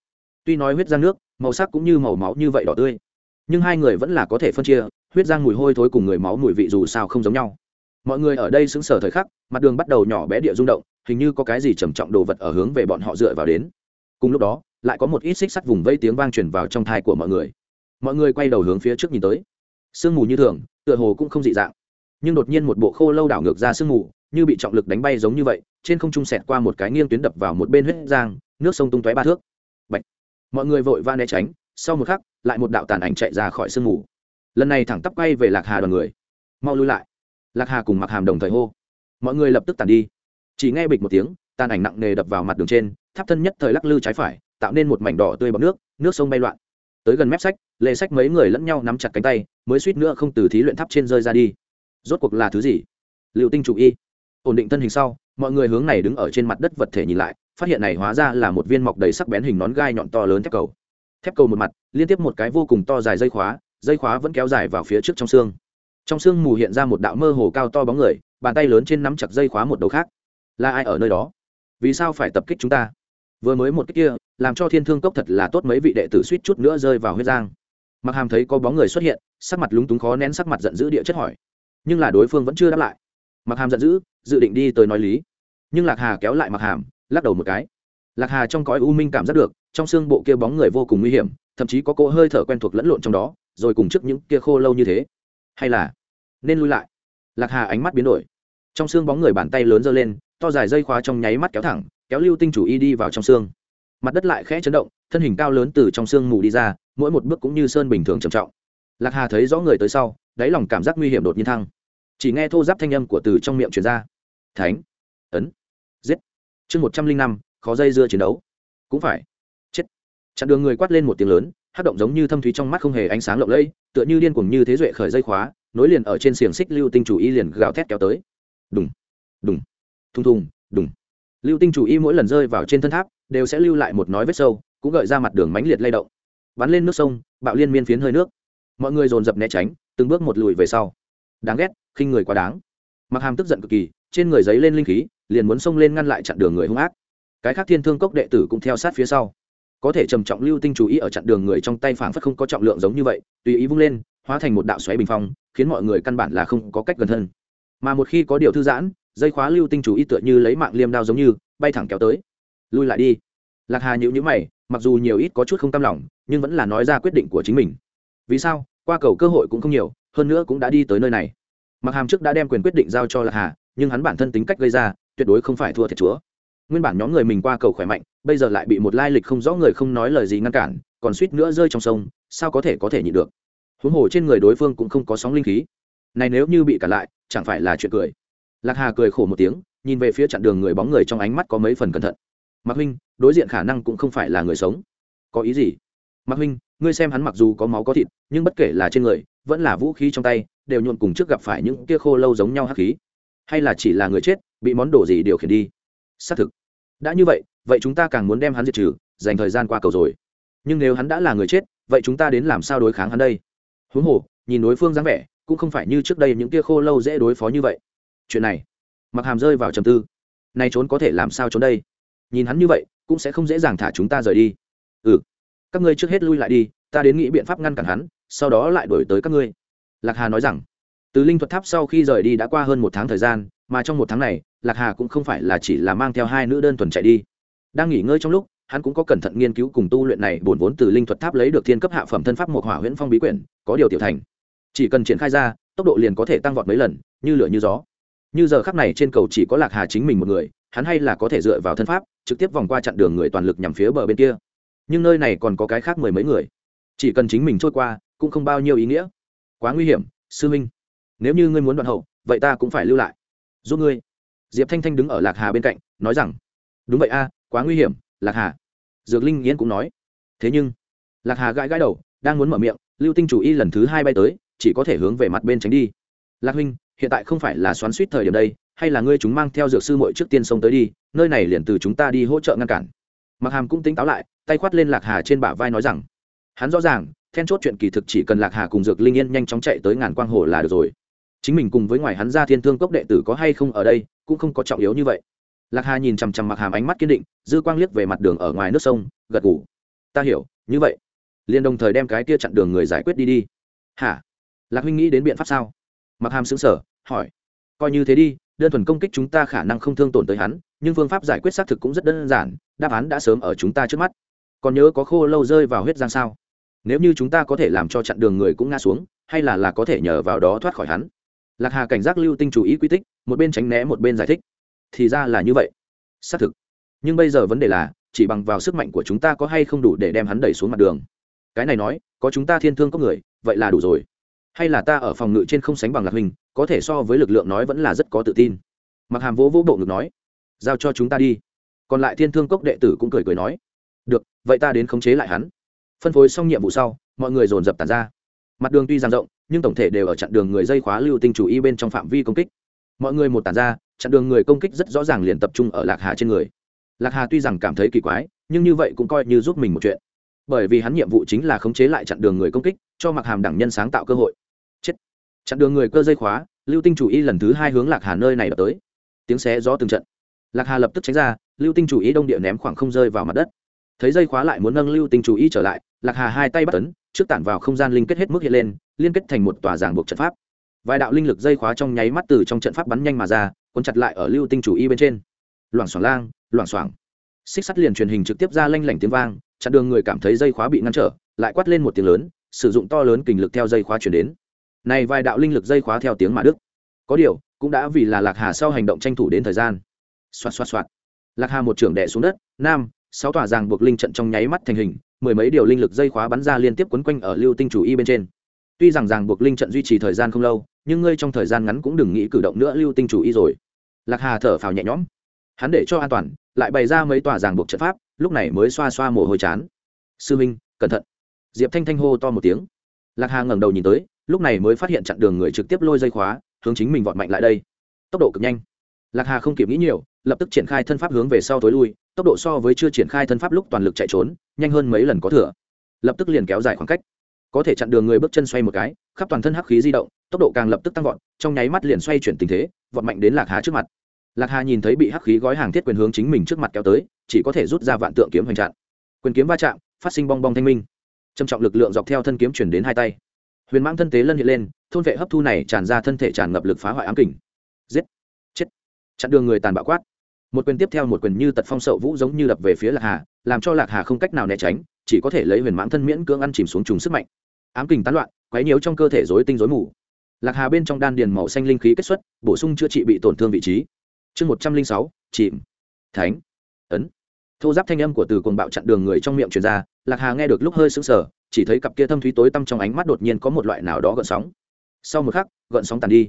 Tuy nói huyết giang nước, màu sắc cũng như màu máu như vậy đỏ tươi, nhưng hai người vẫn là có thể phân chia, huyết giang mùi hôi thối cùng người máu mùi vị dù sao không giống nhau. Mọi người ở đây xứng sở thời khắc, mặt đường bắt đầu nhỏ bé địa rung động, hình như có cái gì trầm trọng đồ vật ở hướng về bọn họ dựa vào đến. Cùng lúc đó lại có một ít xích sắt vùng vây tiếng vang truyền vào trong thai của mọi người. Mọi người quay đầu hướng phía trước nhìn tới. Sương mù như thường, tựa hồ cũng không dị dạng. Nhưng đột nhiên một bộ khô lâu đảo ngược ra sương mù, như bị trọng lực đánh bay giống như vậy, trên không trung sẹt qua một cái nghiêng tuyến đập vào một bên huyết giang, nước sông tung tóe ba thước. Bạch. mọi người vội va né tránh, sau một khắc, lại một đạo tàn ảnh chạy ra khỏi sương mù. Lần này thẳng tắp quay về lạc hà đoàn người. Mau lui lại. Lạc hà cùng mặc hàm đồng thời hô. Mọi người lập tức tàn đi. Chỉ nghe bịch một tiếng, tàn ảnh nặng nề đập vào mặt đường trên, tháp thân nhất thời lắc lư trái phải tạo nên một mảnh đỏ tươi bọc nước nước sông bay loạn. Tới gần mép sách lê sách mấy người lẫn nhau nắm chặt cánh tay, mới suýt nữa không từ thí luyện tháp trên rơi ra đi. Rốt cuộc là thứ gì? Liệu tinh chủ y. Ổn định thân hình sau, mọi người hướng này đứng ở trên mặt đất vật thể nhìn lại, phát hiện này hóa ra là một viên mọc đầy sắc bén hình nón gai nhọn to lớn thép cầu. Thép cầu một mặt, liên tiếp một cái vô cùng to dài dây khóa dây khóa vẫn kéo dài vào phía trước trong xương. Trong xương mù hiện ra một đạo mơ hồ cao to bóng người, bàn tay lớn trên nắm chặt dây khóa một đầu khác. Là ai ở nơi đó? Vì sao phải tập kích chúng ta? Vừa mới một cách kia, làm cho thiên thương cốc thật là tốt mấy vị đệ tử suýt chút nữa rơi vào huyết giang. Mặc hàm thấy có bóng người xuất hiện, sắc mặt lúng túng khó nén sắc mặt giận dữ địa chất hỏi. Nhưng là đối phương vẫn chưa đáp lại. Mặc hàm giận dữ, dự định đi tới nói lý. Nhưng lạc hà kéo lại mặc hàm, lắc đầu một cái. Lạc hà trong cõi u minh cảm giác được, trong xương bộ kia bóng người vô cùng nguy hiểm, thậm chí có cỗ hơi thở quen thuộc lẫn lộn trong đó, rồi cùng trước những kia khô lâu như thế. Hay là nên lui lại? Lạc hà ánh mắt biến đổi. Trong xương bóng người bàn tay lớn giơ lên, to dài dây khóa trong nháy mắt kéo thẳng kéo lưu tinh chủ y đi vào trong xương. Mặt đất lại khẽ chấn động, thân hình cao lớn từ trong xương mù đi ra, mỗi một bước cũng như sơn bình thường trầm trọng. Lạc hà thấy rõ người tới sau, đáy lòng cảm giác nguy hiểm đột nhiên thăng. Chỉ nghe thô giáp thanh âm của từ trong miệng truyền ra. Thánh. Ấn. Giết. Chương một trăm linh năm, khó dây dưa chiến đấu. Cũng phải. Chết. Chặn đường người quát lên một tiếng lớn hát động giống như thâm thúy trong mắt không hề ánh sáng lộng lẫy, tựa như điên cuồng như thế duệ khởi dây khóa, nối liền ở trên xiềng xích lưu tinh chủ y liền gào thét kéo tới. Đùng. Đùng. Thùng thùng. Đùng lưu tinh chủ y mỗi lần rơi vào trên thân tháp, đều sẽ lưu lại một nói vết sâu, cũng gợi ra mặt đường mánh liệt lay động. Bắn lên nước sông, bạo liên miên phiến hơi nước. Mọi người dồn dập né tránh, từng bước một lùi về sau. Đáng ghét, khinh người quá đáng. Mặc hàm tức giận cực kỳ, trên người giấy lên linh khí, liền muốn xông lên ngăn lại chặn đường người hung ác. Cái khác thiên thương cốc đệ tử cũng theo sát phía sau. Có thể trầm trọng lưu tinh chú ý ở chặn đường người trong tay phảng phất không có trọng lượng giống như vậy, tùy ý vung lên, hóa thành một đạo xoáy bình phong, khiến mọi người căn bản là không có cách gần thân. Mà một khi có điều thư giãn dây khóa lưu tinh chủ y tựa như lấy mạng liêm đao giống như, bay thẳng kéo tới. Lui lại đi. Lạc hà nhữ nhữ mày, mặc dù nhiều ít có chút không tâm lòng, nhưng vẫn là nói ra quyết định của chính mình. Vì sao? Qua cầu cơ hội cũng không nhiều, hơn nữa cũng đã đi tới nơi này. Mặc hàm trước đã đem quyền quyết định giao cho lạc hà, nhưng hắn bản thân tính cách gây ra, tuyệt đối không phải thua thiệt chúa. Nguyên bản nhóm người mình qua cầu khỏe mạnh, bây giờ lại bị một lai lịch không rõ người không nói lời gì ngăn cản, còn suýt nữa rơi trong sông, sao có thể có thể nhịn được? Huống hồ trên người đối phương cũng không có sóng linh khí. Này nếu như bị cản lại, chẳng phải là chuyện cười lạc hà cười khổ một tiếng, nhìn về phía chặn đường người bóng người trong ánh mắt có mấy phần cẩn thận. Mạc huynh, đối diện khả năng cũng không phải là người sống. Có ý gì? Mạc huynh, ngươi xem hắn mặc dù có máu có thịt, nhưng bất kể là trên người, vẫn là vũ khí trong tay, đều nhuộn cùng trước gặp phải những kia khô lâu giống nhau hắc khí. Hay là chỉ là người chết, bị món đồ gì điều khiển đi? Xác thực. Đã như vậy vậy chúng ta càng muốn đem hắn diệt trừ, dành thời gian qua cầu rồi. Nhưng nếu hắn đã là người chết, vậy chúng ta đến làm sao đối kháng hắn đây? Huống hồ, nhìn đối phương dáng vẻ, cũng không phải như trước đây những kia khô lâu dễ đối phó như vậy chuyện này. Mặc hàm rơi vào trầm tư. Nay trốn có thể làm sao trốn đây? Nhìn hắn như vậy, cũng sẽ không dễ dàng thả chúng ta rời đi. Ừ. Các ngươi trước hết lui lại đi, ta đến nghĩ biện pháp ngăn cản hắn, sau đó lại đổi tới các ngươi. Lạc hà nói rằng, từ linh thuật tháp sau khi rời đi đã qua hơn một tháng thời gian, mà trong một tháng này, lạc hà cũng không phải là chỉ là mang theo hai nữ đơn thuần chạy đi. Đang nghỉ ngơi trong lúc, hắn cũng có cẩn thận nghiên cứu cùng tu luyện này bổn vốn từ linh thuật tháp lấy được thiên cấp hạ phẩm thân pháp một hỏa huyễn phong bí quyển, có điều tiểu thành. Chỉ cần triển khai ra, tốc độ liền có thể tăng vọt mấy lần, như lửa như gió như giờ khắc này trên cầu chỉ có lạc hà chính mình một người, hắn hay là có thể dựa vào thân pháp, trực tiếp vòng qua chặn đường người toàn lực nhằm phía bờ bên kia. Nhưng nơi này còn có cái khác mười mấy người. Chỉ cần chính mình trôi qua, cũng không bao nhiêu ý nghĩa. Quá nguy hiểm, sư minh. Nếu như ngươi muốn đoạn hậu, vậy ta cũng phải lưu lại. Giúp ngươi. Diệp thanh thanh đứng ở lạc hà bên cạnh, nói rằng, đúng vậy a, quá nguy hiểm, lạc hà. Dược linh yên cũng nói. Thế nhưng, lạc hà gãi gãi đầu, đang muốn mở miệng, lưu tinh chủ y lần thứ hai bay tới, chỉ có thể hướng về mặt bên tránh đi. Lạc huynh hiện tại không phải là xoắn suýt thời điểm đây, hay là ngươi chúng mang theo dược sư mội trước tiên sông tới đi, nơi này liền từ chúng ta đi hỗ trợ ngăn cản. Mặc hàm cũng tính táo lại, tay khoát lên lạc hà trên bả vai nói rằng, hắn rõ ràng, then chốt chuyện kỳ thực chỉ cần lạc hà cùng dược linh yên nhanh chóng chạy tới ngàn quang hồ là được rồi. Chính mình cùng với ngoài hắn ra thiên thương cốc đệ tử có hay không ở đây, cũng không có trọng yếu như vậy. Lạc hà nhìn chằm chằm mặc hàm ánh mắt kiên định, dư quang liếc về mặt đường ở ngoài nước sông, gật ngủ ta hiểu, như vậy. Liền đồng thời đem cái kia chặn đường người giải quyết đi đi. Hả? Lạc huynh nghĩ đến biện pháp sao? Mặc hàm xứng sở hỏi, coi như thế đi, đơn thuần công kích chúng ta khả năng không thương tổn tới hắn, nhưng phương pháp giải quyết xác thực cũng rất đơn giản, đáp án đã sớm ở chúng ta trước mắt. Còn nhớ có khô lâu rơi vào huyết giang sao? Nếu như chúng ta có thể làm cho chặn đường người cũng ngã xuống, hay là là có thể nhờ vào đó thoát khỏi hắn? Lạc hà cảnh giác lưu tinh chú ý quy tích, một bên tránh né một bên giải thích, thì ra là như vậy. Xác thực. Nhưng bây giờ vấn đề là, chỉ bằng vào sức mạnh của chúng ta có hay không đủ để đem hắn đẩy xuống mặt đường? Cái này nói, có chúng ta thiên thương có người, vậy là đủ rồi hay là ta ở phòng ngự trên không sánh bằng lạc huynh có thể so với lực lượng nói vẫn là rất có tự tin. Mặc hàm vỗ vỗ bộ ngực nói, giao cho chúng ta đi. Còn lại thiên thương cốc đệ tử cũng cười cười nói, được, vậy ta đến khống chế lại hắn. Phân phối xong nhiệm vụ sau, mọi người dồn dập tàn ra. Mặt đường tuy giang rộng, nhưng tổng thể đều ở chặn đường người dây khóa lưu tinh chủ y bên trong phạm vi công kích. Mọi người một tàn ra, chặn đường người công kích rất rõ ràng liền tập trung ở lạc hà trên người. Lạc hà tuy rằng cảm thấy kỳ quái, nhưng như vậy cũng coi như giúp mình một chuyện. Bởi vì hắn nhiệm vụ chính là khống chế lại chặn đường người công kích, cho mặc hàm đẳng nhân sáng tạo cơ hội chặn đường người cơ dây khóa, lưu tinh chủ y lần thứ hai hướng lạc hà nơi này đập tới. Tiếng xé gió từng trận. Lạc hà lập tức tránh ra, lưu tinh chủ y đông địa ném khoảng không rơi vào mặt đất. Thấy dây khóa lại muốn nâng lưu tinh chủ y trở lại, lạc hà hai tay bắt tấn trước tản vào không gian linh kết hết mức hiện lên, liên kết thành một tòa giảng buộc trận pháp. Vài đạo linh lực dây khóa trong nháy mắt từ trong trận pháp bắn nhanh mà ra, cuốn chặt lại ở lưu tinh chủ y bên trên. Loảng xoảng lang, loảng xoảng. Xích sắt liền truyền hình trực tiếp ra lanh lảnh tiếng vang, chặn đường người cảm thấy dây khóa bị ngăn trở, lại quát lên một tiếng lớn, sử dụng to lớn kình lực theo dây khóa chuyển đến này vài đạo linh lực dây khóa theo tiếng mà đức. Có điều, cũng đã vì là lạc hà sau hành động tranh thủ đến thời gian. Xoạt xoạt xoạt. Lạc hà một trưởng đẻ xuống đất, nam, sáu tòa ràng buộc linh trận trong nháy mắt thành hình, mười mấy điều linh lực dây khóa bắn ra liên tiếp quấn quanh ở lưu tinh chủ y bên trên. Tuy rằng ràng buộc linh trận duy trì thời gian không lâu, nhưng ngươi trong thời gian ngắn cũng đừng nghĩ cử động nữa lưu tinh chủ y rồi. Lạc hà thở phào nhẹ nhõm. Hắn để cho an toàn, lại bày ra mấy tòa ràng buộc trận pháp, lúc này mới xoa xoa mồ hôi chán. Sư minh, cẩn thận. Diệp thanh thanh hô to một tiếng. Lạc hà ngẩng đầu nhìn tới lúc này mới phát hiện chặn đường người trực tiếp lôi dây khóa, hướng chính mình vọt mạnh lại đây. Tốc độ cực nhanh. Lạc hà không kịp nghĩ nhiều, lập tức triển khai thân pháp hướng về sau tối lui, tốc độ so với chưa triển khai thân pháp lúc toàn lực chạy trốn, nhanh hơn mấy lần có thừa. Lập tức liền kéo dài khoảng cách. Có thể chặn đường người bước chân xoay một cái, khắp toàn thân hắc khí di động, tốc độ càng lập tức tăng vọt, trong nháy mắt liền xoay chuyển tình thế, vọt mạnh đến lạc hà trước mặt. Lạc hà nhìn thấy bị hắc khí gói hàng thiết quyền hướng chính mình trước mặt kéo tới, chỉ có thể rút ra vạn tượng kiếm hoành chặn quyền kiếm va chạm, phát sinh bong bong thanh minh. Trầm trọng lực lượng dọc theo thân kiếm chuyển đến hai tay huyền mãng thân tế lân hiện lên, thôn vệ hấp thu này tràn ra thân thể tràn ngập lực phá hoại ám kình. Giết! Chết! Chặn đường người tàn bạo quát. Một quyền tiếp theo một quyền như tật phong sậu vũ giống như đập về phía lạc hà, làm cho lạc hà không cách nào né tránh, chỉ có thể lấy huyền mãng thân miễn cưỡng ăn chìm xuống trùng sức mạnh. Ám kình tán loạn, quấy nhiễu trong cơ thể rối tinh rối mù. Lạc hà bên trong đan điền màu xanh linh khí kết xuất, bổ sung chữa trị bị tổn thương vị trí. Chương một trăm linh sáu, chìm. Thánh. Ấn. Thô giáp thanh âm của từ cồn bạo chặn đường người trong miệng truyền ra, lạc hà nghe được lúc hơi sững sờ chỉ thấy cặp kia thâm thúy tối tăm trong ánh mắt đột nhiên có một loại nào đó gợn sóng. Sau một khắc, gợn sóng tàn đi.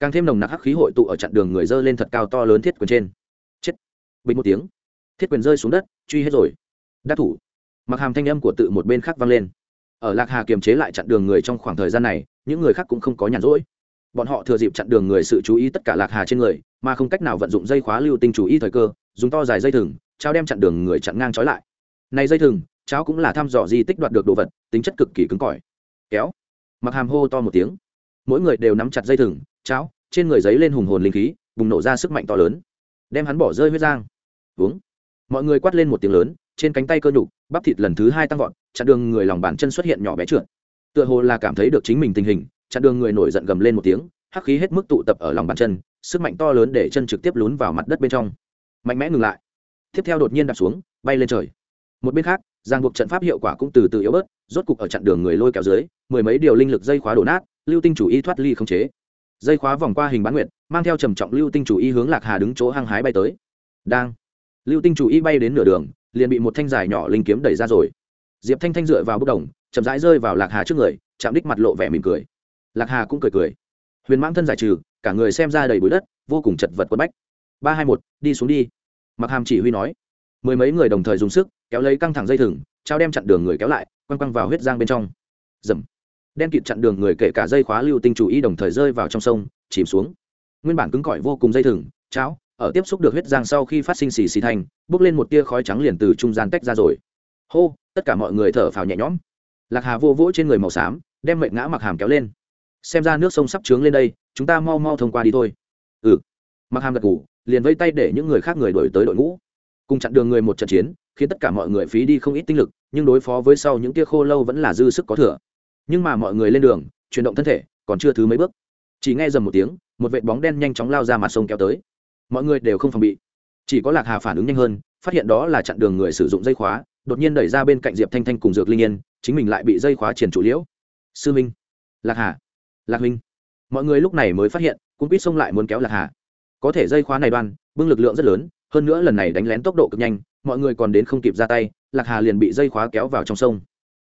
Càng thêm nồng nặc hắc khí hội tụ ở chặn đường người dơ lên thật cao to lớn thiết quyền trên. Chết. Bình một tiếng. Thiết quyền rơi xuống đất, truy hết rồi. Đắc thủ. Mặc hàm thanh âm của tự một bên khác vang lên. Ở lạc hà kiềm chế lại chặn đường người trong khoảng thời gian này, những người khác cũng không có nhàn rỗi. Bọn họ thừa dịp chặn đường người sự chú ý tất cả lạc hà trên người, mà không cách nào vận dụng dây khóa lưu tinh chú ý thời cơ, dùng to dài dây thừng, trao đem chặn đường người chặn ngang trói lại. Này dây thừng cháo cũng là thăm dò di tích đoạt được đồ vật, tính chất cực kỳ cứng cỏi. Kéo. Mặc hàm hô to một tiếng. Mỗi người đều nắm chặt dây thừng, cháo, trên người giấy lên hùng hồn linh khí, bùng nổ ra sức mạnh to lớn. Đem hắn bỏ rơi huyết giang. Uống. Mọi người quát lên một tiếng lớn, trên cánh tay cơ nhục, bắp thịt lần thứ hai tăng vọt, chặn đường người lòng bàn chân xuất hiện nhỏ bé trượt. Tựa hồ là cảm thấy được chính mình tình hình, chặn đường người nổi giận gầm lên một tiếng, hắc khí hết mức tụ tập ở lòng bàn chân, sức mạnh to lớn để chân trực tiếp lún vào mặt đất bên trong. Mạnh mẽ ngừng lại. Tiếp theo đột nhiên đạp xuống, bay lên trời một bên khác giang buộc trận pháp hiệu quả cũng từ từ yếu bớt, rốt cục ở chặn đường người lôi kéo dưới, mười mấy điều linh lực dây khóa đổ nát, lưu tinh chủ y thoát ly không chế. Dây khóa vòng qua hình bán nguyệt, mang theo trầm trọng lưu tinh chủ y hướng lạc hà đứng chỗ hăng hái bay tới. Đang, lưu tinh chủ y bay đến nửa đường, liền bị một thanh dài nhỏ linh kiếm đẩy ra rồi. Diệp thanh thanh dựa vào bốc đồng, chậm rãi rơi vào lạc hà trước người, chạm đích mặt lộ vẻ mỉm cười. Lạc hà cũng cười cười. Huyền mãng thân giải trừ, cả người xem ra đầy bụi đất, vô cùng chật vật quất bách. Ba hai một, đi xuống đi. Mặc hàm chỉ huy nói mười mấy người đồng thời dùng sức, kéo lấy căng thẳng dây thừng, trao đem chặn đường người kéo lại, quăng quăng vào huyết giang bên trong. Dầm. Đen kịt chặn đường người kể cả dây khóa lưu tinh chủ y đồng thời rơi vào trong sông, chìm xuống. Nguyên bản cứng cỏi vô cùng dây thừng, cháo, ở tiếp xúc được huyết giang sau khi phát sinh xì xì thành, bốc lên một tia khói trắng liền từ trung gian tách ra rồi. Hô, tất cả mọi người thở phào nhẹ nhõm. Lạc hà vô vỗ trên người màu xám, đem mệnh ngã mặc hàm kéo lên. Xem ra nước sông sắp trướng lên đây, chúng ta mau mau thông qua đi thôi. Ừ. Mặc hàm gật ngủ liền vây tay để những người khác người đổi tới đội ngũ cùng chặn đường người một trận chiến, khiến tất cả mọi người phí đi không ít tinh lực, nhưng đối phó với sau những tia khô lâu vẫn là dư sức có thừa. Nhưng mà mọi người lên đường, chuyển động thân thể, còn chưa thứ mấy bước. Chỉ nghe dầm một tiếng, một vệ bóng đen nhanh chóng lao ra mặt sông kéo tới. Mọi người đều không phòng bị. Chỉ có lạc hà phản ứng nhanh hơn, phát hiện đó là chặn đường người sử dụng dây khóa, đột nhiên đẩy ra bên cạnh diệp thanh thanh cùng dược linh yên, chính mình lại bị dây khóa triển chủ liễu. Sư minh, lạc hà, lạc minh. Mọi người lúc này mới phát hiện cũng quýt xông lại muốn kéo lạc hà. Có thể dây khóa này đoan, bưng lực lượng rất lớn hơn nữa lần này đánh lén tốc độ cực nhanh, mọi người còn đến không kịp ra tay, lạc hà liền bị dây khóa kéo vào trong sông.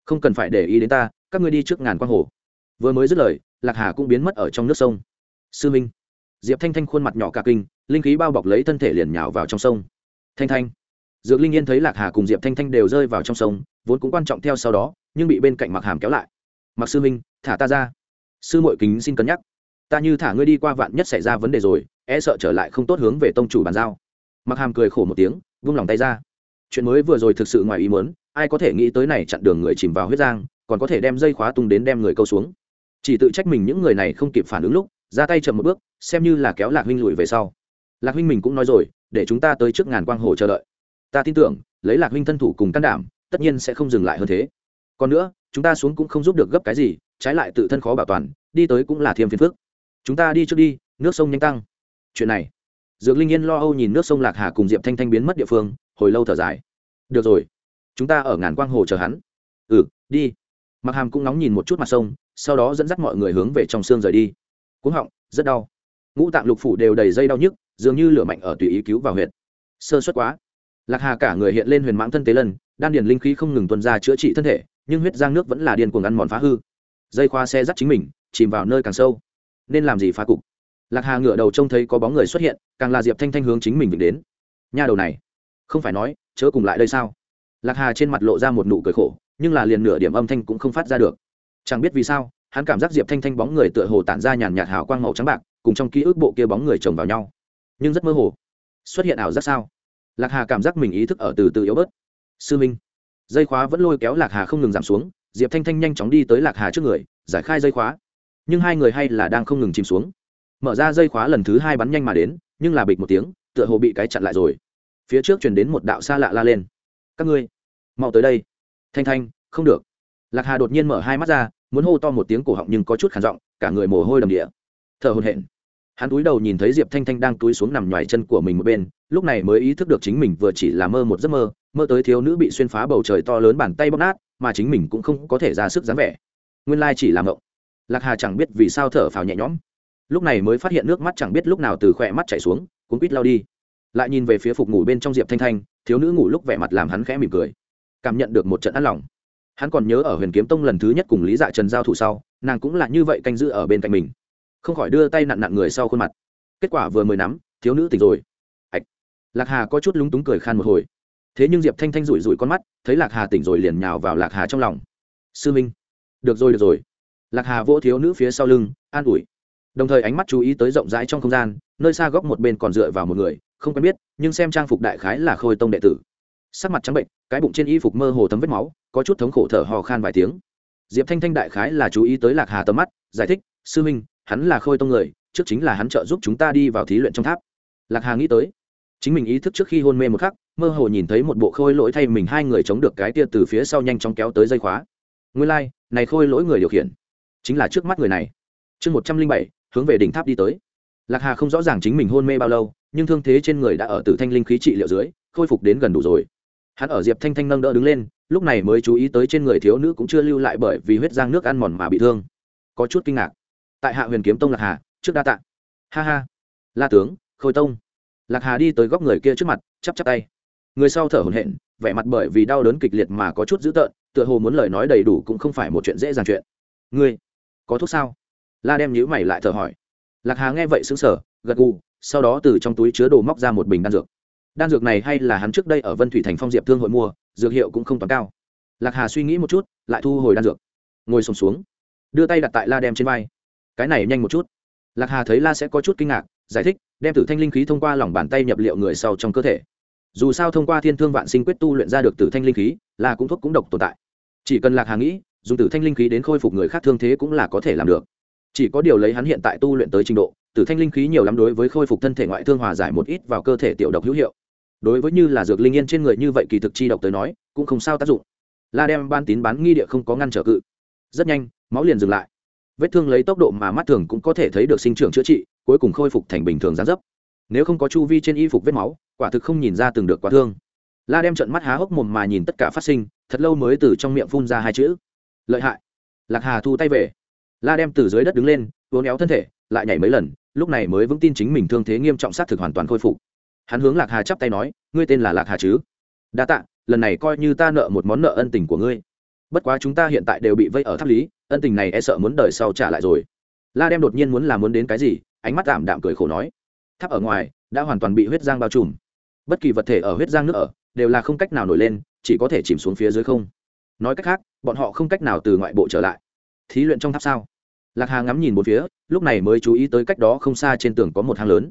Không cần phải để ý đến ta, các ngươi đi trước ngàn quang hồ. Vừa mới dứt lời, lạc hà cũng biến mất ở trong nước sông. Sư minh, diệp thanh thanh khuôn mặt nhỏ cả kinh, linh khí bao bọc lấy thân thể liền nhào vào trong sông. Thanh thanh, dược linh yên thấy lạc hà cùng diệp thanh thanh đều rơi vào trong sông, vốn cũng quan trọng theo sau đó, nhưng bị bên cạnh mặc hàm kéo lại. Mặc sư minh, thả ta ra. Sư mội kính xin cân nhắc. Ta như thả ngươi đi qua vạn nhất xảy ra vấn đề rồi e sợ trở lại không tốt hướng về tông chủ bàn giao mặc hàm cười khổ một tiếng, vung lòng tay ra. Chuyện mới vừa rồi thực sự ngoài ý muốn, ai có thể nghĩ tới này chặn đường người chìm vào huyết giang, còn có thể đem dây khóa tung đến đem người câu xuống. Chỉ tự trách mình những người này không kịp phản ứng lúc, ra tay chậm một bước, xem như là kéo lạc huynh lùi về sau. Lạc huynh mình cũng nói rồi, để chúng ta tới trước ngàn quang hồ chờ đợi. Ta tin tưởng, lấy lạc huynh thân thủ cùng can đảm, tất nhiên sẽ không dừng lại hơn thế. Còn nữa, chúng ta xuống cũng không giúp được gấp cái gì, trái lại tự thân khó bảo toàn, đi tới cũng là thiêm phiền phước chúng ta đi trước đi, nước sông nhanh tăng. Chuyện này dược linh yên lo âu nhìn nước sông lạc hà cùng diệp thanh thanh biến mất địa phương, hồi lâu thở dài. Được rồi, chúng ta ở ngàn quang hồ chờ hắn. Ừ đi. Mặc hàm cũng nóng nhìn một chút mặt sông, sau đó dẫn dắt mọi người hướng về trong sương rời đi. Cuống họng, rất đau. Ngũ tạng lục phủ đều đầy dây đau nhức, dường như lửa mạnh ở tùy ý cứu vào huyệt. Sơ suất quá. Lạc hà cả người hiện lên huyền mãng thân tế lần đan điền linh khí không ngừng tuân ra chữa trị thân thể, nhưng huyết giang nước vẫn là điền cuồng ăn mòn phá hư. Dây khoa xe dắt chính mình, chìm vào nơi càng sâu. Nên làm gì phá cục? Lạc hà ngửa đầu trông thấy có bóng người xuất hiện, càng là diệp thanh thanh hướng chính mình vịnh đến. Nha đầu này, không phải nói, chớ cùng lại đây sao? Lạc hà trên mặt lộ ra một nụ cười khổ, nhưng là liền nửa điểm âm thanh cũng không phát ra được. Chẳng biết vì sao, hắn cảm giác diệp thanh thanh bóng người tựa hồ tản ra nhàn nhạt hào quang màu trắng bạc, cùng trong ký ức bộ kia bóng người chồng vào nhau. Nhưng rất mơ hồ, xuất hiện ảo giác sao? Lạc hà cảm giác mình ý thức ở từ từ yếu bớt. Sư minh, dây khóa vẫn lôi kéo lạc hà không ngừng giảm xuống, diệp thanh thanh nhanh chóng đi tới lạc hà trước người, giải khai dây khóa. Nhưng hai người hay là đang không ngừng chìm xuống mở ra dây khóa lần thứ hai bắn nhanh mà đến, nhưng là bịch một tiếng, tựa hồ bị cái chặn lại rồi. Phía trước chuyển đến một đạo xa lạ la lên. Các ngươi, mau tới đây. Thanh thanh, không được. Lạc hà đột nhiên mở hai mắt ra, muốn hô to một tiếng cổ họng nhưng có chút khản giọng, cả người mồ hôi đầm địa. Thở hồn hển. Hắn túi đầu nhìn thấy diệp thanh thanh đang túi xuống nằm ngoài chân của mình một bên, lúc này mới ý thức được chính mình vừa chỉ là mơ một giấc mơ mơ tới thiếu nữ bị xuyên phá bầu trời to lớn bàn tay bóp nát, mà chính mình cũng không có thể ra sức dáng vẻ. Nguyên lai chỉ là mộng. Lạc hà chẳng biết vì sao thở phào nhẹ nhõm lúc này mới phát hiện nước mắt chẳng biết lúc nào từ khỏe mắt chảy xuống cũng quýt lao đi. Lại nhìn về phía phục ngủ bên trong diệp thanh thanh, thiếu nữ ngủ lúc vẻ mặt làm hắn khẽ mỉm cười. Cảm nhận được một trận ăn lòng. Hắn còn nhớ ở huyền kiếm tông lần thứ nhất cùng lý dạ trần giao thủ sau, nàng cũng là như vậy canh giữ ở bên cạnh mình. Không khỏi đưa tay nặn nặn người sau khuôn mặt. Kết quả vừa mới nắm, thiếu nữ tỉnh rồi. Ạch. Lạc hà có chút lúng túng cười khan một hồi. Thế nhưng diệp thanh thanh rủi rủi con mắt, thấy lạc hà tỉnh rồi liền nhào vào lạc hà trong lòng. Sư minh. Được rồi được rồi. Lạc hà vỗ thiếu nữ phía sau lưng, an ủi đồng thời ánh mắt chú ý tới rộng rãi trong không gian nơi xa góc một bên còn dựa vào một người không quen biết nhưng xem trang phục đại khái là khôi tông đệ tử. Sắc mặt trắng bệnh cái bụng trên y phục mơ hồ thấm vết máu có chút thống khổ thở hò khan vài tiếng. Diệp thanh thanh đại khái là chú ý tới lạc hà tầm mắt giải thích sư minh hắn là khôi tông người trước chính là hắn trợ giúp chúng ta đi vào thí luyện trong tháp. Lạc hà nghĩ tới chính mình ý thức trước khi hôn mê một khắc mơ hồ nhìn thấy một bộ khôi lỗi thay mình hai người chống được cái tia từ phía sau nhanh chóng kéo tới dây khóa. Nguyên lai、like, này khôi lỗi người điều khiển chính là trước mắt người này. Chương một trăm linh bảy hướng về đỉnh tháp đi tới. Lạc hà không rõ ràng chính mình hôn mê bao lâu, nhưng thương thế trên người đã ở tử thanh linh khí trị liệu dưới, khôi phục đến gần đủ rồi. Hắn ở diệp thanh thanh nâng đỡ đứng lên, lúc này mới chú ý tới trên người thiếu nữ cũng chưa lưu lại bởi vì huyết giang nước ăn mòn mà bị thương. Có chút kinh ngạc. Tại hạ huyền kiếm tông lạc hà, trước đa tạ. Ha ha. La tướng, khôi tông. Lạc hà đi tới góc người kia trước mặt, chắp chắp tay. Người sau thở hổn hển, vẻ mặt bởi vì đau đớn kịch liệt mà có chút dữ tợn, tựa hồ muốn lời nói đầy đủ cũng không phải một chuyện dễ dàng chuyện. Ngươi, có thuốc sao? La đem nhữ mày lại thở hỏi. Lạc hà nghe vậy xứng sở gật gù sau đó từ trong túi chứa đồ móc ra một bình đan dược. Đan dược này hay là hắn trước đây ở vân thủy thành phong diệp thương hội mua dược hiệu cũng không toàn cao. Lạc hà suy nghĩ một chút lại thu hồi đan dược. Ngồi sùng xuống, xuống đưa tay đặt tại la đem trên vai. Cái này nhanh một chút. Lạc hà thấy la sẽ có chút kinh ngạc giải thích đem tử thanh linh khí thông qua lòng bàn tay nhập liệu người sau trong cơ thể. Dù sao thông qua thiên thương vạn sinh quyết tu luyện ra được tử thanh linh khí là cũng thuốc cũng độc tồn tại. Chỉ cần lạc hà nghĩ dùng tử thanh linh khí đến khôi phục người khác thương thế cũng là có thể làm được chỉ có điều lấy hắn hiện tại tu luyện tới trình độ, tử thanh linh khí nhiều lắm đối với khôi phục thân thể ngoại thương hòa giải một ít vào cơ thể tiểu độc hữu hiệu. Đối với như là dược linh yên trên người như vậy kỳ thực chi độc tới nói, cũng không sao tác dụng. La đem ban tín bán nghi địa không có ngăn trở cự. Rất nhanh, máu liền dừng lại. Vết thương lấy tốc độ mà mắt thường cũng có thể thấy được sinh trưởng chữa trị, cuối cùng khôi phục thành bình thường gián dấp. Nếu không có chu vi trên y phục vết máu, quả thực không nhìn ra từng được quá thương. La đem trận mắt há hốc mồm mà nhìn tất cả phát sinh, thật lâu mới từ trong miệng phun ra hai chữ. Lợi hại. Lạc hà thu tay về la đem từ dưới đất đứng lên vốn éo thân thể, lại nhảy mấy lần, lúc này mới vững tin chính mình thương thế nghiêm trọng sát thực hoàn toàn khôi phục. Hắn hướng lạc hà chắp tay nói, ngươi tên là lạc hà chứ? Đa tạ, lần này coi như ta nợ một món nợ ân tình của ngươi. Bất quá chúng ta hiện tại đều bị vây ở tháp lý, ân tình này e sợ muốn đời sau trả lại rồi. La đem đột nhiên muốn làm muốn đến cái gì, ánh mắt tạm đạm cười khổ nói, tháp ở ngoài, đã hoàn toàn bị huyết giang bao trùm. Bất kỳ vật thể ở huyết giang nước ở, đều là không cách nào nổi lên, chỉ có thể chìm xuống phía dưới không. Nói cách khác, bọn họ không cách nào từ ngoại bộ trở lại. Thí luyện trong tháp sao? Lạc hà ngắm nhìn một phía, lúc này mới chú ý tới cách đó không xa trên tường có một hang lớn.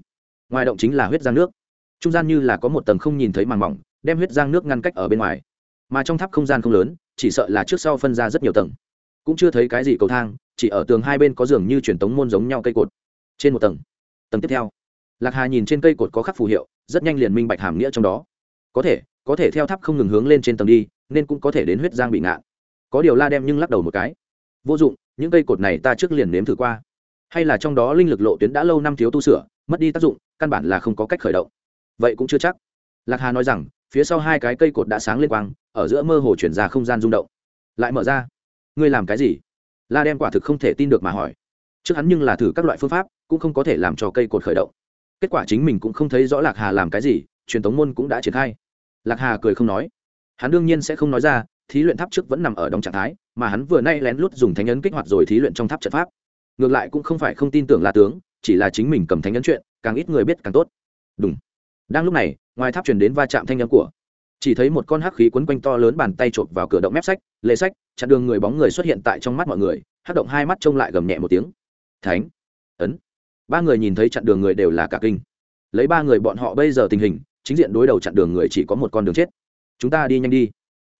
Ngoài động chính là huyết giang nước. Trung gian như là có một tầng không nhìn thấy màng mỏng, đem huyết giang nước ngăn cách ở bên ngoài. Mà trong tháp không gian không lớn, chỉ sợ là trước sau phân ra rất nhiều tầng. Cũng chưa thấy cái gì cầu thang, chỉ ở tường hai bên có giường như truyền tống môn giống nhau cây cột. Trên một tầng. Tầng tiếp theo. Lạc hà nhìn trên cây cột có khắc phù hiệu, rất nhanh liền minh bạch hàm nghĩa trong đó. Có thể có thể theo tháp không ngừng hướng lên trên tầng đi, nên cũng có thể đến huyết giang bị ngạn. Có điều la đem nhưng lắc đầu một cái. Vô dụng những cây cột này ta trước liền nếm thử qua. Hay là trong đó linh lực lộ tuyến đã lâu năm thiếu tu sửa, mất đi tác dụng, căn bản là không có cách khởi động. Vậy cũng chưa chắc. Lạc hà nói rằng, phía sau hai cái cây cột đã sáng lên quang, ở giữa mơ hồ chuyển ra không gian rung động. Lại mở ra. Ngươi làm cái gì? La đem quả thực không thể tin được mà hỏi. Trước hắn nhưng là thử các loại phương pháp, cũng không có thể làm cho cây cột khởi động. Kết quả chính mình cũng không thấy rõ lạc hà làm cái gì, truyền thống môn cũng đã triển khai. Lạc hà cười không nói. Hắn đương nhiên sẽ không nói ra thí luyện tháp trước vẫn nằm ở đóng trạng thái, mà hắn vừa nay lén lút dùng thánh ấn kích hoạt rồi thí luyện trong tháp trận pháp. Ngược lại cũng không phải không tin tưởng là tướng, chỉ là chính mình cầm thánh ấn chuyện, càng ít người biết càng tốt. Đúng đang lúc này, ngoài tháp truyền đến va chạm thanh âm của. Chỉ thấy một con hắc khí quấn quanh to lớn bàn tay chộp vào cửa động mép sách lê sách, chặn đường người bóng người xuất hiện tại trong mắt mọi người, hắc động hai mắt trông lại gầm nhẹ một tiếng. Thánh. Ấn. Ba người nhìn thấy chặn đường người đều là cả kinh. Lấy ba người bọn họ bây giờ tình hình, chính diện đối đầu chặn đường người chỉ có một con đường chết. Chúng ta đi nhanh đi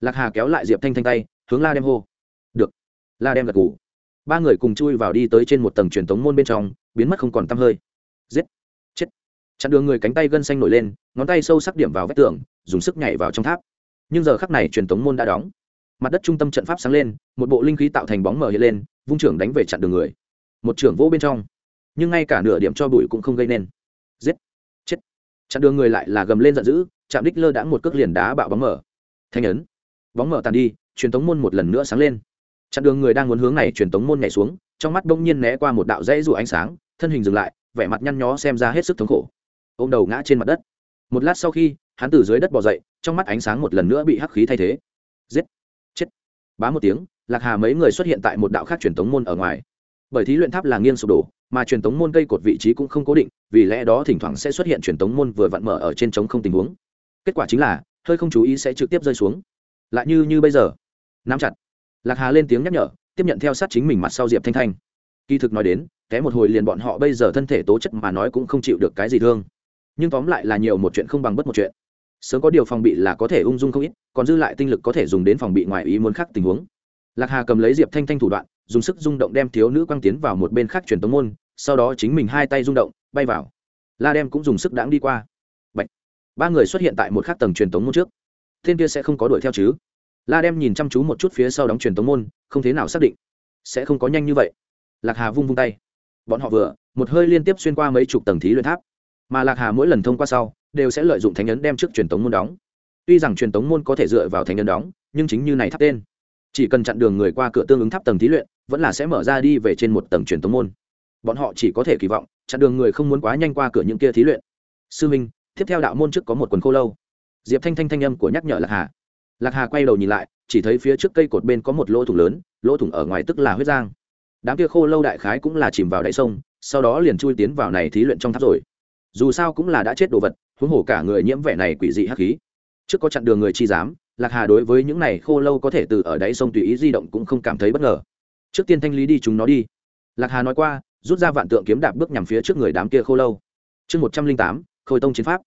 lạc hà kéo lại diệp thanh thanh tay, hướng la đem hô. Được. La đem gật ngủ ba người cùng chui vào đi tới trên một tầng truyền thống môn bên trong, biến mất không còn tăm hơi. Giết. Chết. Chặn đường người cánh tay gân xanh nổi lên, ngón tay sâu sắc điểm vào vách tường, dùng sức nhảy vào trong tháp. Nhưng giờ khắc này truyền thống môn đã đóng. Mặt đất trung tâm trận pháp sáng lên, một bộ linh khí tạo thành bóng mở hiện lên, vung trưởng đánh về chặn đường người. Một trưởng vỗ bên trong. Nhưng ngay cả nửa điểm cho bụi cũng không gây nên. Giết. Chết. Chặn đường người lại là gầm lên giận dữ, chạm đích lơ đãng một cước liền đá bạo bóng mở thanh ấn bóng mở tàn đi, truyền tống môn một lần nữa sáng lên. Chặn đường người đang muốn hướng này truyền tống môn nhảy xuống, trong mắt bỗng nhiên né qua một đạo dãy rủa ánh sáng, thân hình dừng lại, vẻ mặt nhăn nhó xem ra hết sức thống khổ. Ôm đầu ngã trên mặt đất. Một lát sau khi, hắn từ dưới đất bỏ dậy, trong mắt ánh sáng một lần nữa bị hắc khí thay thế. Giết! Chết! Bá một tiếng, lạc hà mấy người xuất hiện tại một đạo khác truyền tống môn ở ngoài. Bởi thí luyện tháp là nghiêng sụp đổ, mà truyền tống môn cây cột vị trí cũng không cố định, vì lẽ đó thỉnh thoảng sẽ xuất hiện truyền tống môn vừa vặn mở ở trên trống không tình huống. Kết quả chính là, hơi không chú ý sẽ trực tiếp rơi xuống lại như như bây giờ. Nắm chặt. Lạc hà lên tiếng nhắc nhở, tiếp nhận theo sát chính mình mặt sau diệp thanh thanh. Kỳ thực nói đến té một hồi liền bọn họ bây giờ thân thể tố chất mà nói cũng không chịu được cái gì thương. Nhưng tóm lại là nhiều một chuyện không bằng bất một chuyện. Sớm có điều phòng bị là có thể ung dung không ít, còn dư lại tinh lực có thể dùng đến phòng bị ngoài ý muốn khác tình huống. Lạc hà cầm lấy diệp thanh thanh thủ đoạn, dùng sức rung động đem thiếu nữ quang tiến vào một bên khác truyền tống môn, sau đó chính mình hai tay rung động, bay vào. La đem cũng dùng sức đãng đi qua. Bạch. ba người xuất hiện tại một khác tầng truyền tống môn trước thiên kia sẽ không có đuổi theo chứ? La đem nhìn chăm chú một chút phía sau đóng truyền tống môn, không thế nào xác định. Sẽ không có nhanh như vậy. Lạc hà vung vung tay. Bọn họ vừa, một hơi liên tiếp xuyên qua mấy chục tầng thí luyện tháp. Mà lạc hà mỗi lần thông qua sau, đều sẽ lợi dụng thánh ấn đem trước truyền tống môn đóng. Tuy rằng truyền tống môn có thể dựa vào thánh ấn đóng, nhưng chính như này tháp tên, chỉ cần chặn đường người qua cửa tương ứng tháp tầng thí luyện, vẫn là sẽ mở ra đi về trên một tầng truyền tống môn. Bọn họ chỉ có thể kỳ vọng, chặn đường người không muốn quá nhanh qua cửa những kia thí luyện. Sư minh, tiếp theo đạo môn trước có một quần khô lâu diệp thanh thanh thanh âm của nhắc nhở lạc hà lạc hà quay đầu nhìn lại chỉ thấy phía trước cây cột bên có một lỗ thủng lớn lỗ thủng ở ngoài tức là huyết giang đám kia khô lâu đại khái cũng là chìm vào đáy sông sau đó liền chui tiến vào này thí luyện trong tháp rồi dù sao cũng là đã chết đồ vật huống hồ cả người nhiễm vẻ này quỷ dị hắc khí trước có chặn đường người chi dám lạc hà đối với những này khô lâu có thể từ ở đáy sông tùy ý di động cũng không cảm thấy bất ngờ trước tiên thanh lý đi chúng nó đi lạc hà nói qua rút ra vạn tượng kiếm đạp bước nhằm phía trước người đám kia khô lâu chương một trăm linh tám khôi tông chiến pháp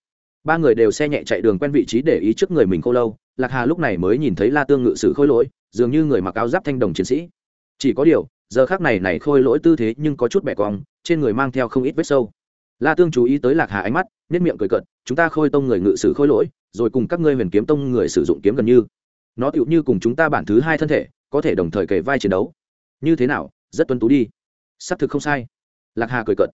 ba người đều xe nhẹ chạy đường quen vị trí để ý trước người mình khô lâu, lạc hà lúc này mới nhìn thấy la tương ngự sử khôi lỗi, dường như người mặc áo giáp thanh đồng chiến sĩ. Chỉ có điều, giờ khác này này khôi lỗi tư thế nhưng có chút bẻ cong, trên người mang theo không ít vết sâu. La tương chú ý tới lạc hà ánh mắt nếp miệng cười cợt, chúng ta khôi tông người ngự sử khôi lỗi, rồi cùng các ngươi huyền kiếm tông người sử dụng kiếm gần như. Nó tựu như cùng chúng ta bản thứ hai thân thể, có thể đồng thời kề vai chiến đấu. Như thế nào, rất tuân tú đi. Xác thực không sai. Lạc hà cười cợt,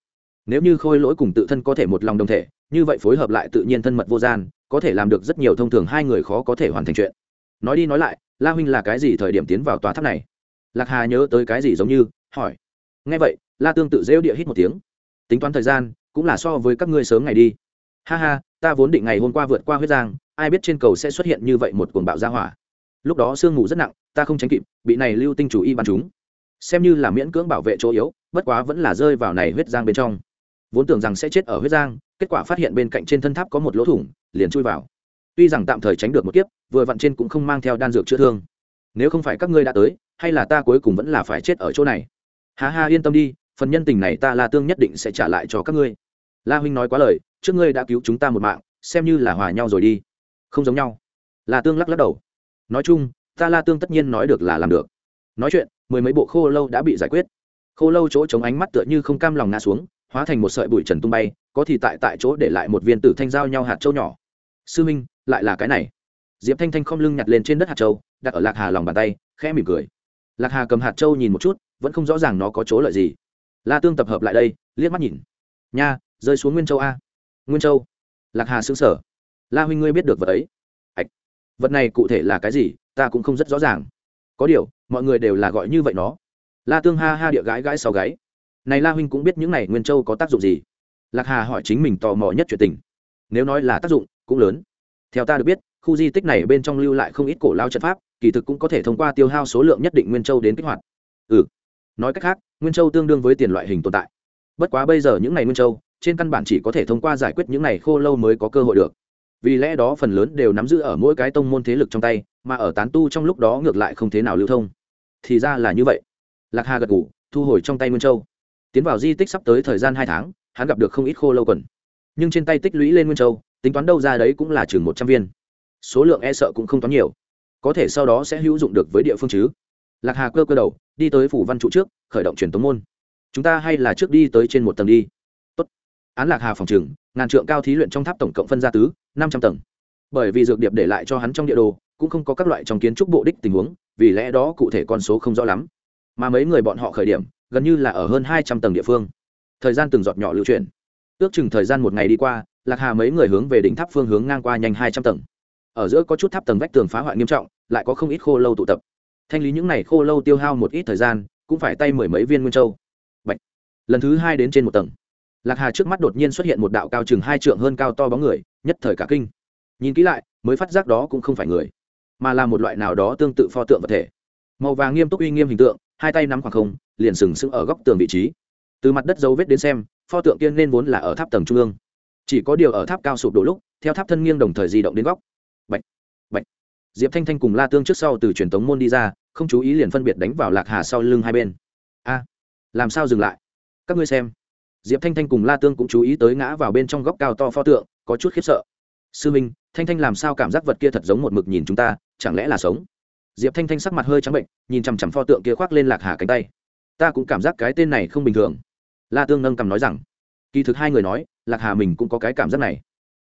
nếu như khôi lỗi cùng tự thân có thể một lòng đồng thể như vậy phối hợp lại tự nhiên thân mật vô gian, có thể làm được rất nhiều thông thường hai người khó có thể hoàn thành chuyện. Nói đi nói lại, la huynh là cái gì thời điểm tiến vào tòa tháp này? Lạc hà nhớ tới cái gì giống như, hỏi. Nghe vậy, la tương tự rêu địa hít một tiếng. Tính toán thời gian, cũng là so với các ngươi sớm ngày đi. Ha ha, ta vốn định ngày hôm qua vượt qua huyết giang, ai biết trên cầu sẽ xuất hiện như vậy một cuồng bạo gia hỏa. Lúc đó sương mù rất nặng, ta không tránh kịp, bị này lưu tinh chủ y bắn chúng xem như là miễn cưỡng bảo vệ chỗ yếu, bất quá vẫn là rơi vào này huyết giang bên trong. Vốn tưởng rằng sẽ chết ở huyết giang kết quả phát hiện bên cạnh trên thân tháp có một lỗ thủng, liền chui vào. Tuy rằng tạm thời tránh được một kiếp, vừa vặn trên cũng không mang theo đan dược chữa thương. Nếu không phải các ngươi đã tới, hay là ta cuối cùng vẫn là phải chết ở chỗ này. Ha ha, yên tâm đi, phần nhân tình này ta la tương nhất định sẽ trả lại cho các ngươi. La huynh nói quá lời, trước ngươi đã cứu chúng ta một mạng, xem như là hòa nhau rồi đi. Không giống nhau. La tương lắc lắc đầu. Nói chung, ta la tương tất nhiên nói được là làm được. Nói chuyện, mười mấy bộ khô lâu đã bị giải quyết. Khô lâu chỗ chống ánh mắt tựa như không cam lòng ngã xuống hóa thành một sợi bụi trần tung bay, có thì tại tại chỗ để lại một viên tử thanh giao nhau hạt châu nhỏ. Sư minh, lại là cái này. Diệp thanh thanh không lưng nhặt lên trên đất hạt châu, đặt ở lạc hà lòng bàn tay, khẽ mỉm cười. Lạc hà cầm hạt châu nhìn một chút, vẫn không rõ ràng nó có chỗ lợi gì. La tương tập hợp lại đây, liếc mắt nhìn. Nha, rơi xuống nguyên châu a. Nguyên châu. Lạc hà xứng sở la huynh ngươi biết được vật ấy. Ạch vật này cụ thể là cái gì, ta cũng không rất rõ ràng. Có điều, mọi người đều là gọi như vậy nó. La tương ha ha địa gái gái sau gáy này la huynh cũng biết những này nguyên châu có tác dụng gì. Lạc hà hỏi chính mình tò mò nhất chuyện tình. Nếu nói là tác dụng, cũng lớn. Theo ta được biết, khu di tích này bên trong lưu lại không ít cổ lao trận pháp, kỳ thực cũng có thể thông qua tiêu hao số lượng nhất định nguyên châu đến kích hoạt. Ừ. Nói cách khác, nguyên châu tương đương với tiền loại hình tồn tại. Bất quá bây giờ những này nguyên châu, trên căn bản chỉ có thể thông qua giải quyết những này khô lâu mới có cơ hội được. Vì lẽ đó phần lớn đều nắm giữ ở mỗi cái tông môn thế lực trong tay, mà ở tán tu trong lúc đó ngược lại không thế nào lưu thông. Thì ra là như vậy. Lạc hà gật ngủ thu hồi trong tay nguyên châu tiến vào di tích sắp tới thời gian hai tháng, hắn gặp được không ít khô lâu quần. Nhưng trên tay tích lũy lên nguyên châu, tính toán đâu ra đấy cũng là chừng một trăm viên. Số lượng e sợ cũng không toán nhiều. Có thể sau đó sẽ hữu dụng được với địa phương chứ. Lạc hà cơ cơ đầu, đi tới phủ văn trụ trước, khởi động truyền tống môn. Chúng ta hay là trước đi tới trên một tầng đi. Tốt. án lạc hà phòng trừng ngàn trượng cao thí luyện trong tháp tổng cộng phân ra tứ, năm trăm tầng. Bởi vì dược điệp để lại cho hắn trong địa đồ, cũng không có các loại trong kiến trúc bộ đích tình huống, vì lẽ đó cụ thể con số không rõ lắm. Mà mấy người bọn họ khởi điểm gần như là ở hơn hai trăm tầng địa phương. Thời gian từng giọt nhỏ lưu chuyển. Ước chừng thời gian một ngày đi qua, lạc hà mấy người hướng về đỉnh tháp phương hướng ngang qua nhanh hai trăm tầng. Ở giữa có chút tháp tầng vách tường phá hoại nghiêm trọng, lại có không ít khô lâu tụ tập. Thanh lý những n à y khô lâu tiêu hao một ít thời gian, cũng phải tay mười mấy viên nguyên châu. Bạch. lần thứ hai đến trên một tầng. Lạc hà trước mắt đột nhiên xuất hiện một đạo cao chừng hai trượng hơn cao to bóng người, nhất thời cả kinh. Nhìn kỹ lại, mới phát giác đó cũng không phải người, mà là một loại nào đó tương tự pho tượng vật thể. Màu vàng nghiêm túc uy nghiêm hình tượng hai tay nắm khoảng không liền sừng sững ở góc tường vị trí. Từ mặt đất dấu vết đến xem pho tượng kia nên vốn là ở tháp tầng trung ương. Chỉ có điều ở tháp cao sụp đổ lúc theo tháp thân nghiêng đồng thời di động đến góc. Bạch, bạch. diệp thanh thanh cùng la tương trước sau từ truyền tống môn đi ra không chú ý liền phân biệt đánh vào lạc hà sau lưng hai bên. A làm sao dừng lại? Các ngươi xem. Diệp thanh thanh cùng la tương cũng chú ý tới ngã vào bên trong góc cao to pho tượng có chút khiếp sợ. Sư minh thanh thanh làm sao cảm giác vật kia thật giống một mực nhìn chúng ta chẳng lẽ là sống? Diệp thanh thanh sắc mặt hơi trắng bệnh, nhìn chằm chằm pho tượng kia khoác lên lạc hà cánh tay. Ta cũng cảm giác cái tên này không bình thường. La tương nâng cầm nói rằng, kỳ thực hai người nói, lạc hà mình cũng có cái cảm giác này.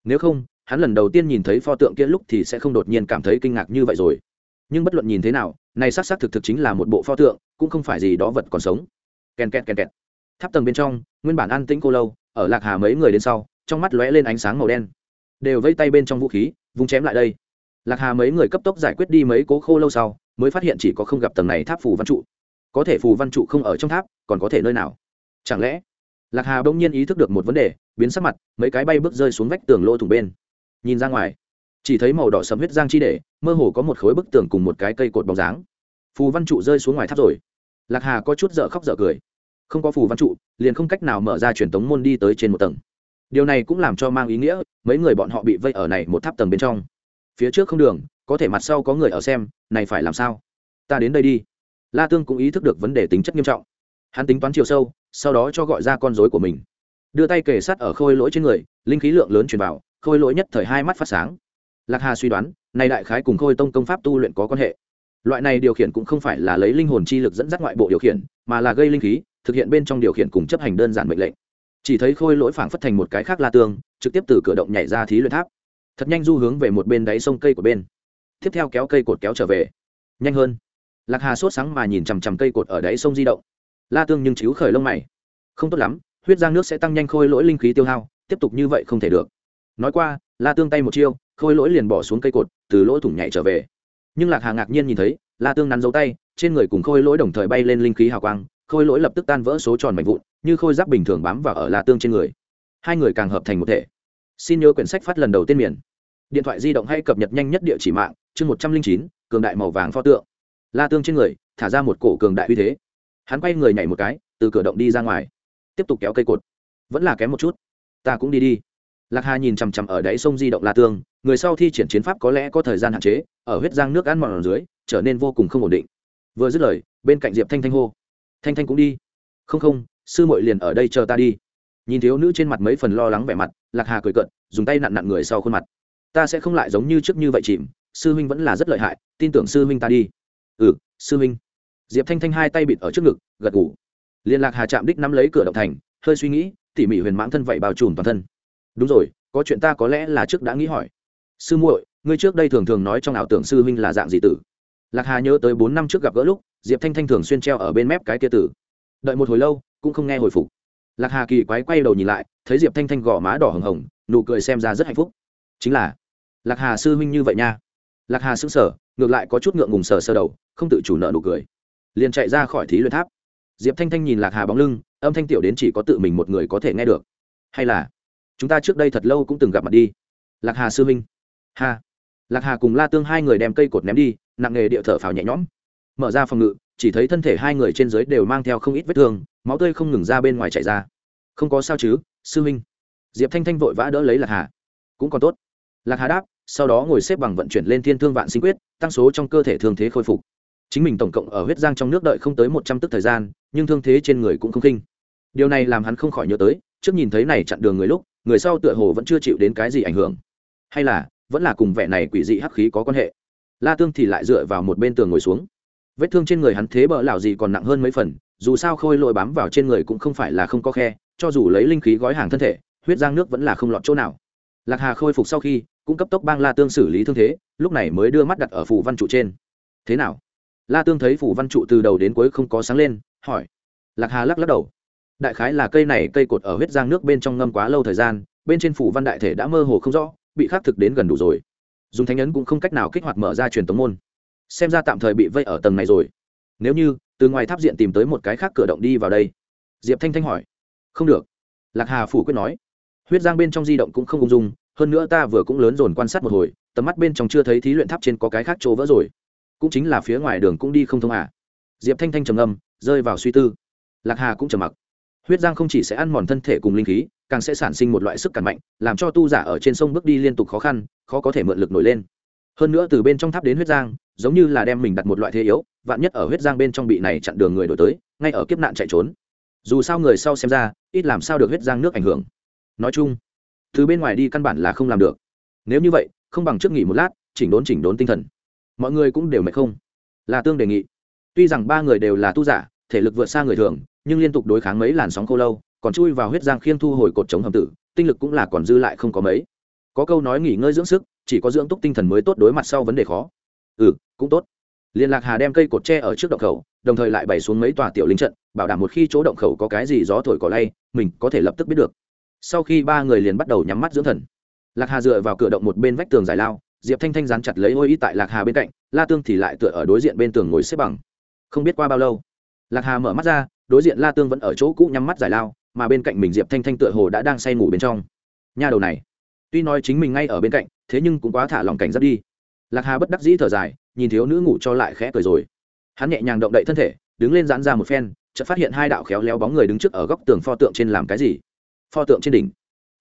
Nếu không, hắn lần đầu tiên nhìn thấy pho tượng kia lúc thì sẽ không đột nhiên cảm thấy kinh ngạc như vậy rồi. Nhưng bất luận nhìn thế nào, này xác c thực thực chính là một bộ pho tượng, cũng không phải gì đó vật còn sống. Kèn kẹt kèn kẹt. Tháp tầng bên trong, nguyên bản an tĩnh cô lâu, ở lạc hà mấy người đến sau, trong mắt lóe lên ánh sáng màu đen. Đều vây tay bên trong vũ khí vung chém lại đây lạc hà mấy người cấp tốc giải quyết đi mấy cố khô lâu sau, mới phát hiện chỉ có không gặp tầng này tháp phù văn trụ. Có thể phù văn trụ không ở trong tháp, còn có thể nơi nào? Chẳng lẽ? Lạc hà bỗng nhiên ý thức được một vấn đề, biến sắc mặt, mấy cái bay bước rơi xuống vách tường lỗ thủng bên. Nhìn ra ngoài, chỉ thấy màu đỏ sầm huyết giang chi để, mơ hồ có một khối bức tường cùng một cái cây cột bóng dáng. Phù văn trụ rơi xuống ngoài tháp rồi. Lạc hà có chút dở khóc dở cười. Không có phù văn trụ, liền không cách nào mở ra truyền tống môn đi tới trên một tầng. Điều này cũng làm cho mang ý nghĩa, mấy người bọn họ bị vây ở này một tháp tầng bên trong phía trước không đường, có thể mặt sau có người ở xem, này phải làm sao? Ta đến đây đi. La tương cũng ý thức được vấn đề tính chất nghiêm trọng. Hắn tính toán chiều sâu, sau đó cho gọi ra con dối của mình. Đưa tay kề sát ở khôi lỗi trên người, linh khí lượng lớn truyền vào, khôi lỗi nhất thời hai mắt phát sáng. Lạc hà suy đoán, này đại khái cùng khôi tông công pháp tu luyện có quan hệ. Loại này điều khiển cũng không phải là lấy linh hồn chi lực dẫn dắt ngoại bộ điều khiển, mà là gây linh khí, thực hiện bên trong điều khiển cùng chấp hành đơn giản mệnh lệnh. Chỉ thấy khôi lỗi phảng phất thành một cái khác la tương, trực tiếp từ cửa động nhảy ra thí luyện tháp thật nhanh du hướng về một bên đáy sông cây của bên. Tiếp theo kéo cây cột kéo trở về. Nhanh hơn. Lạc hà sốt sáng mà nhìn chằm chằm cây cột ở đáy sông di động. La tương nhưng chiếu khởi lông mày. Không tốt lắm, huyết giang nước sẽ tăng nhanh khôi lỗi linh khí tiêu hao, tiếp tục như vậy không thể được. Nói qua, la tương tay một chiêu, khôi lỗi liền bỏ xuống cây cột, từ lỗ thủng nhảy trở về. Nhưng lạc hà ngạc nhiên nhìn thấy, la tương nắn dấu tay, trên người cùng khôi lỗi đồng thời bay lên linh khí hào quang, khôi lỗi lập tức tan vỡ số tròn mạnh vụn, như khôi giáp bình thường bám vào ở la tương trên người. Hai người càng hợp thành một thể. Xin nhớ quyển sách phát lần đầu tiên miền điện thoại di động hay cập nhật nhanh nhất địa chỉ mạng, chương một trăm linh chín, cường đại màu vàng pho tượng. La tương trên người, thả ra một cổ cường đại uy thế. Hắn quay người nhảy một cái, từ cửa động đi ra ngoài. Tiếp tục kéo cây cột. Vẫn là kém một chút. Ta cũng đi đi. Lạc hà nhìn chằm chằm ở đáy sông di động la tương, người sau thi triển chiến pháp có lẽ có thời gian hạn chế, ở huyết giang nước ăn mòn ở dưới, trở nên vô cùng không ổn định. Vừa dứt lời, bên cạnh diệp thanh thanh hô. Thanh thanh cũng đi. Không không, sư muội liền ở đây chờ ta đi. Nhìn thiếu nữ trên mặt mấy phần lo lắng vẻ mặt, lạc hà cười cận dùng tay nặn nặn người sau khuôn mặt ta sẽ không lại giống như trước như vậy chìm, sư huynh vẫn là rất lợi hại, tin tưởng sư huynh ta đi. Ừ sư huynh. Diệp thanh thanh hai tay bịt ở trước ngực, gật ngủ liên lạc hà chạm đích nắm lấy cửa động thành, hơi suy nghĩ, tỉ mỉ huyền mãng thân vậy bao trùm toàn thân. Đúng rồi, có chuyện ta có lẽ là trước đã nghĩ hỏi. Sư muội, ngươi trước đây thường thường nói trong ảo tưởng sư huynh là dạng gì tử? Lạc hà nhớ tới bốn năm trước gặp gỡ lúc, diệp thanh thanh thường xuyên treo ở bên mép cái kia tử. Đợi một hồi lâu, cũng không nghe hồi phục. Lạc hà kỳ quái quay đầu nhìn lại, thấy diệp thanh thanh gò má đỏ hồng hồng, nụ cười xem ra rất hạnh phúc chính là, lạc hà sư huynh như vậy nha. Lạc hà xứng sở ngược lại có chút ngượng ngùng sờ sơ đầu, không tự chủ nợ nụ cười. Liền chạy ra khỏi thí luyện tháp. Diệp thanh thanh nhìn lạc hà bóng lưng, âm thanh tiểu đến chỉ có tự mình một người có thể nghe được. Hay là, chúng ta trước đây thật lâu cũng từng gặp mặt đi. Lạc hà sư huynh. Hà lạc hà cùng la tương hai người đem cây cột ném đi, nặng nghề địa thở phào nhẹ nhõm. Mở ra phòng ngự, chỉ thấy thân thể hai người trên dưới đều mang theo không ít vết thương, máu tươi không ngừng ra bên ngoài chảy ra. Không có sao chứ, sư huynh. Diệp thanh thanh vội vã đỡ lấy lạc hà. Cũng còn tốt lạc hà đáp, sau đó ngồi xếp bằng vận chuyển lên thiên thương vạn sinh quyết, tăng số trong cơ thể thương thế khôi phục. Chính mình tổng cộng ở huyết giang trong nước đợi không tới một trăm tức thời gian, nhưng thương thế trên người cũng không khinh. Điều này làm hắn không khỏi nhớ tới, trước nhìn thấy này chặn đường người lúc, người sau tựa hồ vẫn chưa chịu đến cái gì ảnh hưởng. Hay là, vẫn là cùng vẻ này quỷ dị hắc khí có quan hệ. La tương thì lại dựa vào một bên tường ngồi xuống. Vết thương trên người hắn thế bỡ lạo gì còn nặng hơn mấy phần, dù sao khôi lội bám vào trên người cũng không phải là không có khe, cho dù lấy linh khí gói hàng thân thể, huyết giang nước vẫn là không lọt chỗ nào lạc hà khôi phục sau khi, cũng cấp tốc bang la tương xử lý thương thế, lúc này mới đưa mắt đặt ở phủ văn trụ trên. Thế nào? La tương thấy phủ văn trụ từ đầu đến cuối không có sáng lên, hỏi. Lạc hà lắc lắc đầu. Đại khái là cây này cây cột ở huyết giang nước bên trong ngâm quá lâu thời gian, bên trên phủ văn đại thể đã mơ hồ không rõ, bị khắc thực đến gần đủ rồi. Dùng thánh ấn cũng không cách nào kích hoạt mở ra truyền tống môn. Xem ra tạm thời bị vây ở tầng này rồi. Nếu như, từ ngoài tháp diện tìm tới một cái khác cửa động đi vào đây. Diệp thanh thanh hỏi. Không được. Lạc hà phủ quyết nói huyết giang bên trong di động cũng không ung dung, hơn nữa ta vừa cũng lớn dồn quan sát một hồi, tầm mắt bên trong chưa thấy thí luyện tháp trên có cái khác chỗ vỡ rồi. Cũng chính là phía ngoài đường cũng đi không thông à. Diệp thanh thanh trầm âm rơi vào suy tư. Lạc hà cũng trầm mặc. Huyết giang không chỉ sẽ ăn mòn thân thể cùng linh khí, càng sẽ sản sinh một loại sức cản mạnh, làm cho tu giả ở trên sông bước đi liên tục khó khăn, khó có thể mượn lực nổi lên. Hơn nữa từ bên trong tháp đến huyết giang, giống như là đem mình đặt một loại thế yếu, vạn nhất ở huyết giang bên trong bị này chặn đường người đổi tới, ngay ở kiếp nạn chạy trốn. Dù sao người sau xem ra, ít làm sao được huyết giang nước ảnh hưởng nói chung, từ bên ngoài đi căn bản là không làm được. Nếu như vậy, không bằng trước nghỉ một lát, chỉnh đốn chỉnh đốn tinh thần. Mọi người cũng đều mệt không? Là tương đề nghị. Tuy rằng ba người đều là tu giả, thể lực vượt xa người thường, nhưng liên tục đối kháng mấy làn sóng khô lâu, còn chui vào huyết giang khiên thu hồi cột chống hầm tử, tinh lực cũng là còn dư lại không có mấy. Có câu nói nghỉ ngơi dưỡng sức, chỉ có dưỡng túc tinh thần mới tốt đối mặt sau vấn đề khó. Ừ cũng tốt. Liên lạc hà đem cây cột tre ở trước động khẩu, đồng thời lại bày xuống mấy tòa tiểu linh trận, bảo đảm một khi chỗ động khẩu có cái gì gió thổi cỏ lay, mình có thể lập tức biết được sau khi ba người liền bắt đầu nhắm mắt dưỡng thần. Lạc hà dựa vào cửa động một bên vách tường giải lao, diệp thanh thanh dán chặt lấy ôi y tại lạc hà bên cạnh, la tương thì lại tựa ở đối diện bên tường ngồi xếp bằng. Không biết qua bao lâu, lạc hà mở mắt ra, đối diện la tương vẫn ở chỗ cũ nhắm mắt giải lao, mà bên cạnh mình diệp thanh thanh tựa hồ đã đang say ngủ bên trong. Nha đầu này, tuy nói chính mình ngay ở bên cạnh, thế nhưng cũng quá thả lòng cảnh giác đi. Lạc hà bất đắc dĩ thở dài, nhìn thiếu nữ ngủ cho lại khẽ cười rồi. Hắn nhẹ nhàng động đậy thân thể, đứng lên giãn ra một phen, chợt phát hiện hai đạo khéo léo bóng người đứng trước ở góc tường pho tượng trên làm cái gì pho tượng trên đỉnh.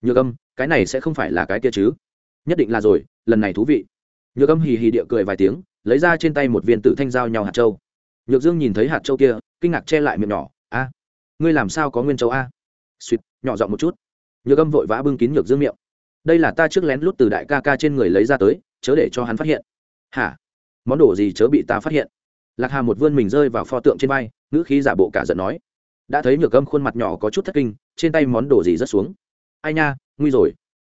Nhược âm, cái này sẽ không phải là cái kia chứ? Nhất định là rồi, lần này thú vị. Nhược âm hì hì địa cười vài tiếng, lấy ra trên tay một viên tử thanh giao nhau hạt châu. Nhược dương nhìn thấy hạt châu kia, kinh ngạc che lại miệng nhỏ, a, ngươi làm sao có nguyên châu a? Suýt nhỏ giọng một chút. Nhược âm vội vã bưng kín nhược dương miệng. Đây là ta trước lén lút từ đại ca ca trên người lấy ra tới, chớ để cho hắn phát hiện. Hả? Món đồ gì chớ bị ta phát hiện? Lạc hà một vươn mình rơi vào pho tượng trên vai, ngữ khí giả bộ cả giận nói đã thấy nhược âm khuôn mặt nhỏ có chút thất kinh, trên tay món đồ gì rất xuống? Ai nha, nguy rồi.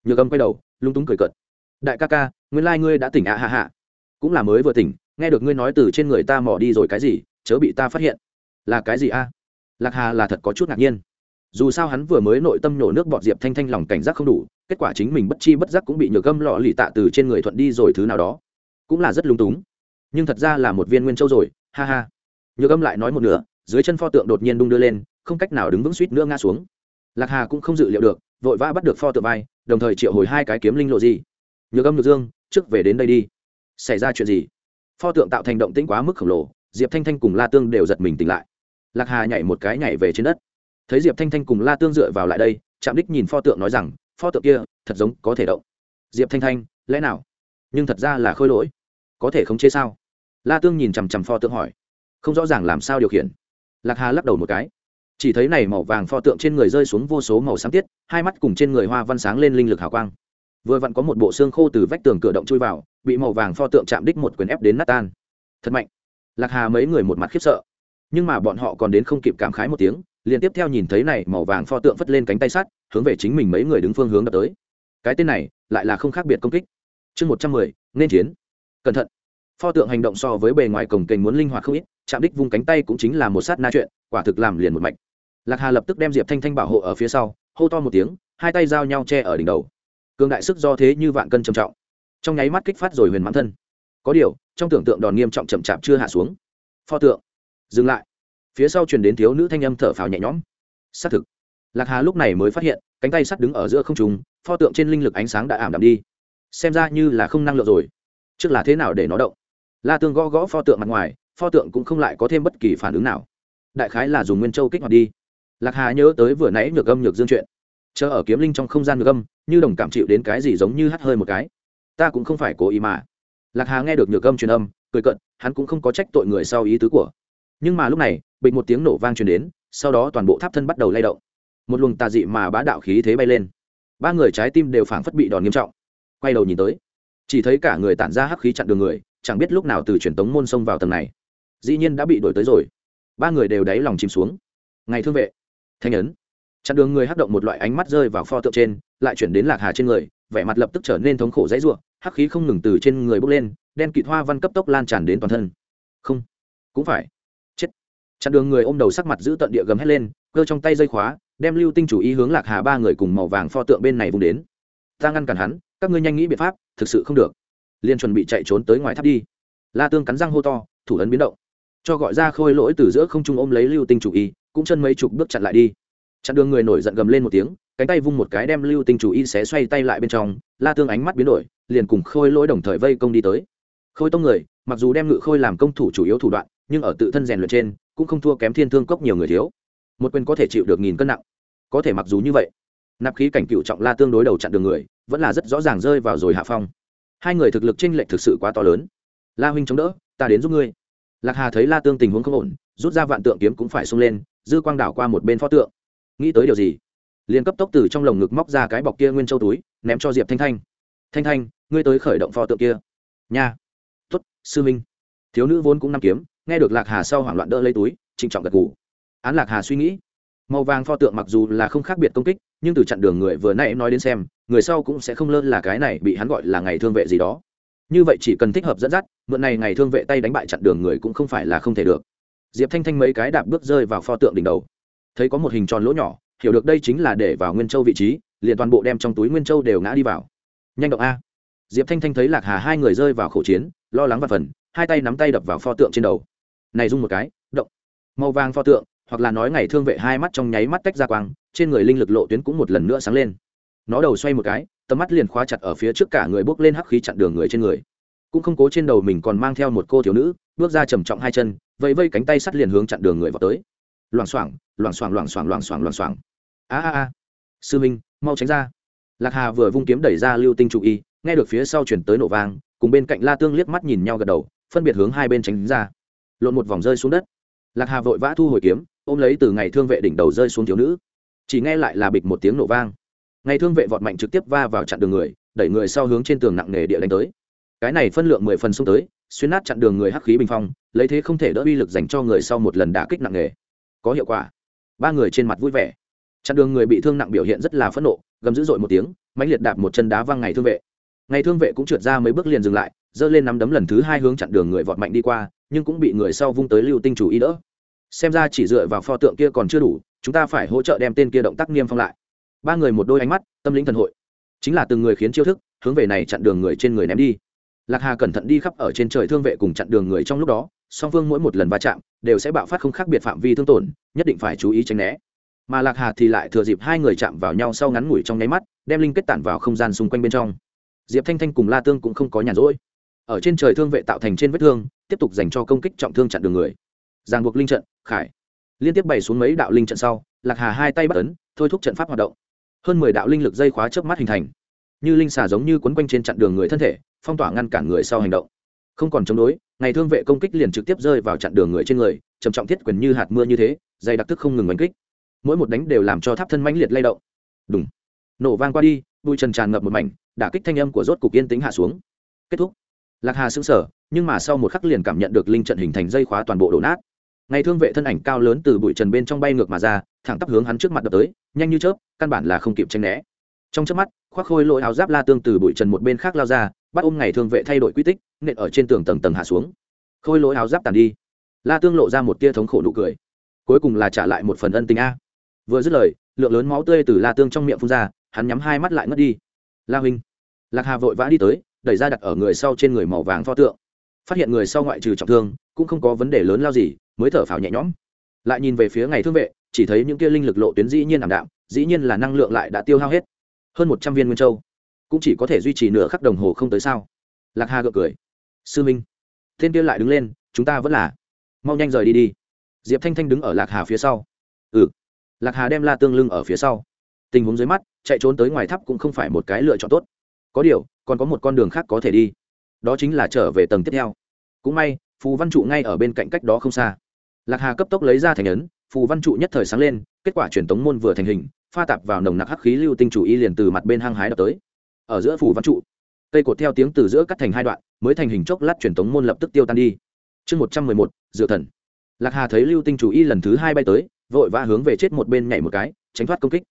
Nhược âm quay đầu lung túng cười cợt. Đại ca ca, nguyên lai、like、ngươi đã tỉnh ạ à hạ hạ cũng là mới vừa tỉnh, nghe được ngươi nói từ trên người ta mỏ đi rồi cái gì, chớ bị ta phát hiện. Là cái gì a? Lạc hà là thật có chút ngạc nhiên. Dù sao hắn vừa mới nội tâm nhổ nước bọt diệp thanh thanh lòng cảnh giác không đủ, kết quả chính mình bất chi bất giác cũng bị nhược gâm lọ lì tạ từ trên người thuận đi rồi thứ nào đó. Cũng là rất lung túng. Nhưng thật ra là một viên nguyên châu rồi, ha ha. Nhược âm lại nói một nửa dưới chân pho tượng đột nhiên đung đưa lên, không cách nào đứng vững suýt nữa ngã xuống. Lạc hà cũng không dự liệu được, vội vã bắt được pho tượng vai, đồng thời triệu hồi hai cái kiếm linh lộ gì. Nhược âm nhược dương, trước về đến đây đi. Xảy ra chuyện gì? Pho tượng tạo thành động tĩnh quá mức khổng lồ, diệp thanh thanh cùng la tương đều giật mình tỉnh lại. Lạc hà nhảy một cái nhảy về trên đất. Thấy diệp thanh thanh cùng la tương dựa vào lại đây chạm đích nhìn pho tượng nói rằng, pho tượng kia, thật giống có thể động. Diệp thanh thanh, lẽ nào? Nhưng thật ra là khôi lỗi. Có thể khống chế sao? La tương nhìn chằm chằm pho tượng hỏi. Không rõ ràng làm sao điều khiển lạc hà lắc đầu một cái. Chỉ thấy này màu vàng pho tượng trên người rơi xuống vô số màu sáng tiết, hai mắt cùng trên người hoa văn sáng lên linh lực hào quang. Vừa vặn có một bộ xương khô từ vách tường cửa động chui vào, bị màu vàng pho tượng chạm đích một quyền ép đến nát tan. Thật mạnh. Lạc hà mấy người một mặt khiếp sợ. Nhưng mà bọn họ còn đến không kịp cảm khái một tiếng, liền tiếp theo nhìn thấy này màu vàng pho tượng phất lên cánh tay sắt, hướng về chính mình mấy người đứng phương hướng đập tới. Cái tên này lại là không khác biệt công kích. Chương một trăm mười, nên chiến. Cẩn thận pho tượng hành động so với bề ngoài cổng kềnh muốn linh hoạt không ít chạm đích vung cánh tay cũng chính là một sát na chuyện, quả thực làm liền một mạch. Lạc hà lập tức đem diệp thanh thanh bảo hộ ở phía sau, hô to một tiếng, hai tay giao nhau che ở đỉnh đầu. Cường đại sức do thế như vạn cân trầm trọng. Trong nháy mắt kích phát rồi huyền mãn thân. Có điều, trong tưởng tượng đòn nghiêm trọng chậm chạp chưa hạ xuống. Pho tượng. Dừng lại. Phía sau truyền đến thiếu nữ thanh âm thở phào nhẹ nhõm. Xác thực. Lạc hà lúc này mới phát hiện, cánh tay sắt đứng ở giữa không trùng pho tượng trên linh lực ánh sáng đã ảm đạm đi. Xem ra như là không năng lượng rồi. Trước là thế nào để nó động? La tương gõ gõ pho tượng mặt ngoài, pho tượng cũng không lại có thêm bất kỳ phản ứng nào. Đại khái là dùng nguyên châu kích hoạt đi. Lạc hà nhớ tới vừa nãy nhược âm nhược dương chuyện. Chờ ở kiếm linh trong không gian nhược âm, như đồng cảm chịu đến cái gì giống như hắt hơi một cái. Ta cũng không phải cố ý mà. Lạc hà nghe được nhược âm truyền âm, cười cận hắn cũng không có trách tội người sau ý tứ của. Nhưng mà lúc này bị một tiếng nổ vang truyền đến, sau đó toàn bộ tháp thân bắt đầu lay động. Một luồng tà dị mà bá đạo khí thế bay lên. Ba người trái tim đều phảng phất bị đòn nghiêm trọng. Quay đầu nhìn tới, chỉ thấy cả người tản ra hắc khí chặn đường người chẳng biết lúc nào từ truyền tống môn xông vào tầng này. Dĩ nhiên đã bị đổi tới rồi. Ba người đều đáy lòng chìm xuống. Ngày thương vệ, thanh ấn. Chặn đường người hắc động một loại ánh mắt rơi vào pho tượng trên, lại chuyển đến lạc hà trên người, vẻ mặt lập tức trở nên thống khổ dãy ruộng hắc khí không ngừng từ trên người bốc lên, đen kịt hoa văn cấp tốc lan tràn đến toàn thân. Không, cũng phải. Chết. Chặn đường người ôm đầu sắc mặt giữ tận địa gầm hét lên, cơ trong tay dây khóa, đem lưu tinh chủ ý hướng lạc hà ba người cùng màu vàng pho tượng bên này vùng đến. Ta ngăn cản hắn, các ngươi nhanh nghĩ biện pháp, thực sự không được liên chuẩn bị chạy trốn tới ngoài tháp đi. La tương cắn răng hô to, thủ ấn biến động. Cho gọi ra khôi lỗi từ giữa không trung ôm lấy lưu tinh chủ y, cũng chân mấy chục bước chặn lại đi. Chặn đường người nổi giận gầm lên một tiếng, cánh tay vung một cái đem lưu tinh chủ y xé xoay tay lại bên trong, la tương ánh mắt biến đổi, liền cùng khôi lỗi đồng thời vây công đi tới. Khôi tông người, mặc dù đem ngự khôi làm công thủ chủ yếu thủ đoạn, nhưng ở tự thân rèn luyện trên, cũng không thua kém thiên thương cốc nhiều người thiếu. Một quyền có thể chịu được nghìn cân nặng. Có thể mặc dù như vậy, nạp khí cảnh cựu trọng la tương đối đầu chặn đường người, vẫn là rất rõ ràng rơi vào rồi hạ phong hai người thực lực tranh lệch thực sự quá to lớn. La huynh chống đỡ, ta đến giúp ngươi. Lạc hà thấy la tương tình huống không ổn, rút ra vạn tượng kiếm cũng phải xông lên, dư quang đảo qua một bên pho tượng. Nghĩ tới điều gì? Liền cấp tốc từ trong lồng ngực móc ra cái bọc kia nguyên châu túi, ném cho diệp thanh thanh. Thanh thanh, ngươi tới khởi động pho tượng kia. Nha. Tuất sư minh. Thiếu nữ vốn cũng năm kiếm, nghe được lạc hà sau hoảng loạn đỡ lấy túi, trịnh trọng gật gù. Án lạc hà suy nghĩ. Màu vàng pho tượng mặc dù là không khác biệt công kích, nhưng từ chặn đường người vừa nãy nói đến xem người sau cũng sẽ không lơ là cái này bị hắn gọi là ngày thương vệ gì đó. Như vậy chỉ cần thích hợp dẫn dắt, mượn này ngày thương vệ tay đánh bại chặn đường người cũng không phải là không thể được. Diệp thanh thanh mấy cái đạp bước rơi vào pho tượng đỉnh đầu. Thấy có một hình tròn lỗ nhỏ, hiểu được đây chính là để vào nguyên châu vị trí, liền toàn bộ đem trong túi nguyên châu đều ngã đi vào. Nhanh động a. Diệp thanh thanh thấy lạc hà hai người rơi vào khẩu chiến, lo lắng và phần, hai tay nắm tay đập vào pho tượng trên đầu. Này rung một cái, động. Màu vàng pho tượng, hoặc là nói ngày thương vệ hai mắt trong nháy mắt tách ra quang, trên người linh lực lộ tuyến cũng một lần nữa sáng lên nó đầu xoay một cái, tầm mắt liền khóa chặt ở phía trước cả người bước lên hắc khí chặn đường người trên người. Cũng không cố trên đầu mình còn mang theo một cô thiếu nữ, bước ra trầm trọng hai chân, vẫy vây cánh tay sắt liền hướng chặn đường người vào tới. Loảng xoảng loảng xoảng loảng xoảng loảng xoảng loảng xoảng. A a a. Sư minh, mau tránh ra. Lạc hà vừa vung kiếm đẩy ra lưu tinh trụ y, nghe được phía sau chuyển tới nổ vang, cùng bên cạnh la tương liếc mắt nhìn nhau gật đầu, phân biệt hướng hai bên tránh ra. Lộn một vòng rơi xuống đất. Lạc hà vội vã thu hồi kiếm, ôm lấy từ ngày thương vệ đỉnh đầu rơi xuống thiếu nữ. Chỉ nghe lại là bịch một tiếng nổ vang ngày thương vệ vọt mạnh trực tiếp va vào chặn đường người, đẩy người sau hướng trên tường nặng nề địa đánh tới. Cái này phân lượng mười phần xuống tới, xuyên nát chặn đường người hắc khí bình phong, lấy thế không thể đỡ uy lực dành cho người sau một lần đả kích nặng nề. Có hiệu quả. Ba người trên mặt vui vẻ. Chặn đường người bị thương nặng biểu hiện rất là phẫn nộ, gầm dữ dội một tiếng, mãnh liệt đạp một chân đá văng ngày thương vệ. Ngày thương vệ cũng trượt ra mấy bước liền dừng lại, giơ lên nắm đấm lần thứ hai hướng chặn đường người vọt mạnh đi qua, nhưng cũng bị người sau vung tới lưu tinh chủ ý đỡ. Xem ra chỉ dựa vào pho tượng kia còn chưa đủ, chúng ta phải hỗ trợ đem tên kia động tác niêm phong lại ba người một đôi ánh mắt, tâm lĩnh thần hội. Chính là từng người khiến chiêu thức, hướng về này chặn đường người trên người ném đi. Lạc hà cẩn thận đi khắp ở trên trời thương vệ cùng chặn đường người trong lúc đó, song phương mỗi một lần va chạm, đều sẽ bạo phát không khác biệt phạm vi thương tổn, nhất định phải chú ý tránh né. Mà lạc hà thì lại thừa dịp hai người chạm vào nhau sau ngắn ngủi trong nháy mắt, đem linh kết tản vào không gian xung quanh bên trong. Diệp thanh thanh cùng la tương cũng không có nhàn rỗi. Ở trên trời thương vệ tạo thành trên vết thương, tiếp tục dành cho công kích trọng thương chặn đường người. Giang buộc linh trận, khải. Liên tiếp bày xuống mấy đạo linh trận sau, lạc hà hai tay bắt ấn, thôi thúc trận pháp hoạt động hơn mười đạo linh lực dây khóa chớp mắt hình thành. Như linh xà giống như quấn quanh trên chặn đường người thân thể, phong tỏa ngăn cản người sau hành động. Không còn chống đối, ngày thương vệ công kích liền trực tiếp rơi vào chặn đường người trên người, trầm trọng thiết quyền như hạt mưa như thế, dày đặc tức không ngừng đánh kích. Mỗi một đánh đều làm cho tháp thân mãnh liệt lay động. Đúng nổ vang qua đi, bụi trần tràn ngập một mảnh, đả kích thanh âm của rốt cục yên tính hạ xuống. Kết thúc. Lạc hà sững sờ, nhưng mà sau một khắc liền cảm nhận được linh trận hình thành dây khóa toàn bộ đổ nát. Ngày thương vệ thân ảnh cao lớn từ bụi trần bên trong bay ngược mà ra thẳng tắp hướng hắn trước mặt đập tới, nhanh như chớp, căn bản là không kịp tranh né. Trong chớp mắt, khoác khôi lỗi áo giáp la tương từ bụi trần một bên khác lao ra, bắt ôm ngày thương vệ thay đổi quy tích, nện ở trên tường tầng tầng hạ xuống. Khôi lỗi áo giáp tàn đi. La tương lộ ra một tia thống khổ nụ cười. Cuối cùng là trả lại một phần ân tình a. Vừa dứt lời, lượng lớn máu tươi từ la tương trong miệng phun ra, hắn nhắm hai mắt lại ngất đi. La huynh. Lạc hà vội vã đi tới, đẩy ra đặt ở người sau trên người màu vàng pho tượng. Phát hiện người sau ngoại trừ trọng thương, cũng không có vấn đề lớn lao gì, mới thở phào nhẹ nhõm. Lại nhìn về phía ngày thương vệ chỉ thấy những kia linh lực lộ tuyến dĩ nhiên ảm đạm, dĩ nhiên là năng lượng lại đã tiêu hao hết. Hơn một trăm viên nguyên châu, cũng chỉ có thể duy trì nửa khắc đồng hồ không tới sao? Lạc hà gượng cười. Sư minh thiên kia lại đứng lên, chúng ta vẫn là. Mau nhanh rời đi đi. Diệp thanh thanh đứng ở lạc hà phía sau. Ừ. Lạc hà đem la tương lưng ở phía sau. Tình huống dưới mắt, chạy trốn tới ngoài tháp cũng không phải một cái lựa chọn tốt. Có điều, còn có một con đường khác có thể đi. Đó chính là trở về tầng tiếp theo. Cũng may, phù văn trụ ngay ở bên cạnh cách đó không xa. Lạc hà cấp tốc lấy ra thành ấn phù văn trụ nhất thời sáng lên, kết quả truyền tống môn vừa thành hình, pha tạp vào nồng nặc hắc khí lưu tinh chủ y liền từ mặt bên hăng hái đập tới. Ở giữa phù văn trụ, cây cột theo tiếng từ giữa cắt thành hai đoạn, mới thành hình chốc lát truyền tống môn lập tức tiêu tan đi. Chương một trăm mười một, dựa thần. Lạc hà thấy lưu tinh chủ y lần thứ hai bay tới, vội vã hướng về chết một bên nhảy một cái, tránh thoát công kích.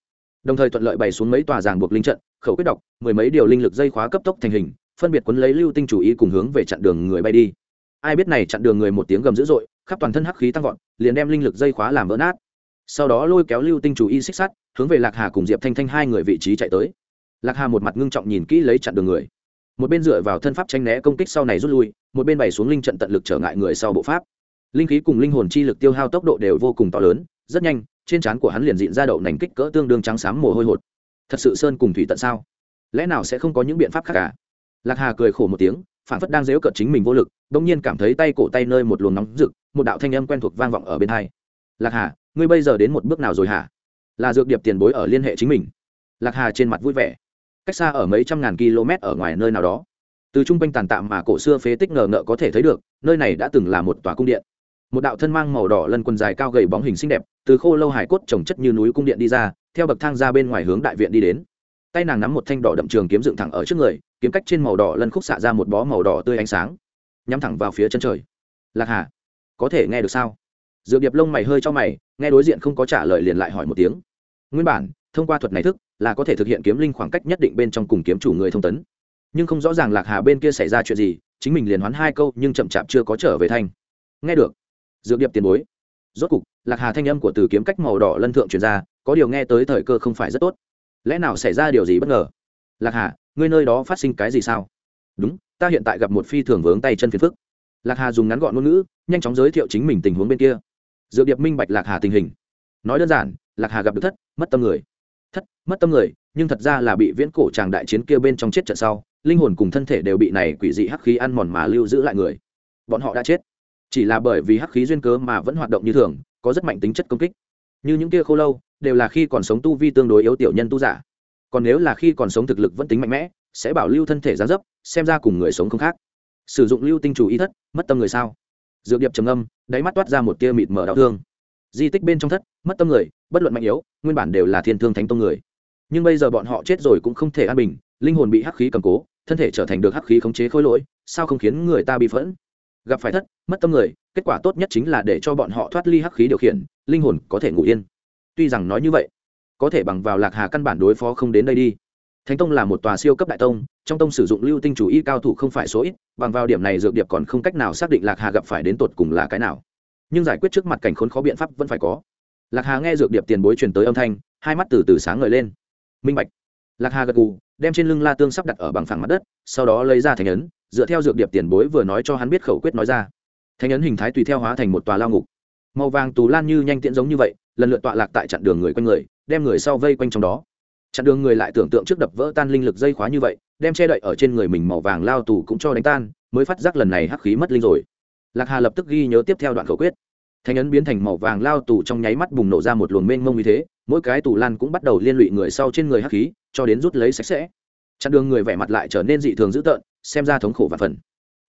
Đồng thời thuận lợi bày xuống mấy tòa giảng buộc linh trận, khẩu quyết đọc, mười mấy điều linh lực dây khóa cấp tốc thành hình, phân biệt quấn lấy lưu tinh chủ ý cùng hướng về chặn đường người bay đi. Ai biết này chặn đường người một tiếng gầm dữ dội khắp toàn thân hắc khí tăng vọt, liền đem linh lực dây khóa làm vỡ nát. Sau đó lôi kéo lưu tinh chủ y xích sắt, hướng về lạc hà cùng diệp thanh thanh hai người vị trí chạy tới. Lạc hà một mặt ngưng trọng nhìn kỹ lấy chặn đường người. Một bên dựa vào thân pháp tranh né công kích sau này rút lui, một bên bày xuống linh trận tận lực trở ngại người sau bộ pháp. Linh khí cùng linh hồn chi lực tiêu hao tốc độ đều vô cùng to lớn, rất nhanh, trên trán của hắn liền diện ra đậu nành kích cỡ tương đương trắng xám mồ hôi hột. Thật sự sơn cùng thủy tận sao? Lẽ nào sẽ không có những biện pháp khác cả lạc hà cười khổ một tiếng phản phất đang dếu cợt chính mình vô lực đ ỗ n g nhiên cảm thấy tay cổ tay nơi một luồng nóng rực, một đạo thanh âm quen thuộc vang vọng ở bên hai. Lạc hà, ngươi bây giờ đến một bước nào rồi hả? Là dược điệp tiền bối ở liên hệ chính mình. Lạc hà trên mặt vui vẻ. Cách xa ở mấy trăm ngàn km ở ngoài nơi nào đó. Từ trung quanh tàn tạm mà cổ xưa phế tích ngờ ngợ có thể thấy được, nơi này đã từng là một tòa cung điện. Một đạo thân mang màu đỏ lân quần dài cao gầy bóng hình xinh đẹp, từ khô lâu hải cốt trồng chất như núi cung điện đi ra, theo bậc thang ra bên ngoài hướng đại viện đi đến. Tay nàng nắm một thanh đỏ đậm trường kiếm dựng thẳng ở trước người kiếm cách trên màu đỏ lân khúc xạ ra một bó màu đỏ tươi ánh sáng, nhắm thẳng vào phía chân trời. Lạc hà, có thể nghe được sao? Dược điệp lông mày hơi cho mày, nghe đối diện không có trả lời liền lại hỏi một tiếng. Nguyên bản, thông qua thuật này thức, là có thể thực hiện kiếm linh khoảng cách nhất định bên trong cùng kiếm chủ người thông tấn. Nhưng không rõ ràng lạc hà bên kia xảy ra chuyện gì, chính mình liền hoán hai câu nhưng chậm chạp chưa có trở về thanh. Nghe được. Dược điệp tiền bối. Rốt cục, lạc hà thanh âm của từ kiếm cách màu đỏ lân thượng truyền ra, có điều nghe tới thời cơ không phải rất tốt. Lẽ nào xảy ra điều gì bất ngờ? Lạc hà ngươi nơi đó phát sinh cái gì sao? Đúng, ta hiện tại gặp một phi thường vướng tay chân phiền phức. Lạc hà dùng ngắn gọn ngôn ngữ, nhanh chóng giới thiệu chính mình tình huống bên kia. Dược điệp minh bạch lạc hà tình hình. Nói đơn giản, lạc hà gặp được thất, mất tâm người. Thất, mất tâm người, nhưng thật ra là bị viễn cổ tràng đại chiến kia bên trong chết trận sau, linh hồn cùng thân thể đều bị này quỷ dị hắc khí ăn mòn mà lưu giữ lại người. Bọn họ đã chết. Chỉ là bởi vì hắc khí duyên cớ mà vẫn hoạt động như thường, có rất mạnh tính chất công kích. Như những kia khô lâu, đều là khi còn sống tu vi tương đối yếu tiểu nhân tu giả còn nếu là khi còn sống thực lực vẫn tính mạnh mẽ, sẽ bảo lưu thân thể gián dấp, xem ra cùng người sống không khác. Sử dụng lưu tinh chủ ý thất, mất tâm người sao? Dược điệp trầm âm đáy mắt toát ra một tia mịt mở đau thương. Di tích bên trong thất, mất tâm người, bất luận mạnh yếu, nguyên bản đều là thiên thương thánh tông người. Nhưng bây giờ bọn họ chết rồi cũng không thể an bình, linh hồn bị hắc khí cầm cố, thân thể trở thành được hắc khí khống chế khối lỗi, sao không khiến người ta bị phẫn? Gặp phải thất, mất tâm người, kết quả tốt nhất chính là để cho bọn họ thoát ly hắc khí điều khiển, linh hồn có thể ngủ yên. Tuy rằng nói như vậy có thể bằng vào lạc hà căn bản đối phó không đến đây đi. Thánh tông là một tòa siêu cấp đại tông, trong tông sử dụng lưu tinh chủ y cao thủ không phải số ít, bằng vào điểm này dược điệp còn không cách nào xác định lạc hà gặp phải đến tột cùng là cái nào. Nhưng giải quyết trước mặt cảnh khốn khó biện pháp vẫn phải có. Lạc hà nghe dược điệp tiền bối truyền tới âm thanh, hai mắt từ từ sáng ngời lên. Minh bạch. Lạc hà gật gù, đem trên lưng la tương sắp đặt ở bằng phẳng mặt đất, sau đó lấy ra thành ấn, dựa theo dược điệp tiền bối vừa nói cho hắn biết khẩu quyết nói ra. Thành ấn hình thái tùy theo hóa thành một tòa lao ngục. Màu vàng tù lan như nhanh tiễn giống như vậy, lần lượt tọa lạc tại chặn đường người quanh người đem người sau vây quanh trong đó. Chặn đường người lại tưởng tượng trước đập vỡ tan linh lực dây khóa như vậy, đem che đậy ở trên người mình màu vàng lao tù cũng cho đánh tan, mới phát giác lần này hắc khí mất linh rồi. Lạc hà lập tức ghi nhớ tiếp theo đoạn khẩu quyết. Thanh ấn biến thành màu vàng lao tù trong nháy mắt bùng nổ ra một luồng mênh mông như thế, mỗi cái tù lan cũng bắt đầu liên lụy người sau trên người hắc khí, cho đến rút lấy sạch sẽ. Chặn đường người vẻ mặt lại trở nên dị thường dữ tợn, xem ra thống khổ và phần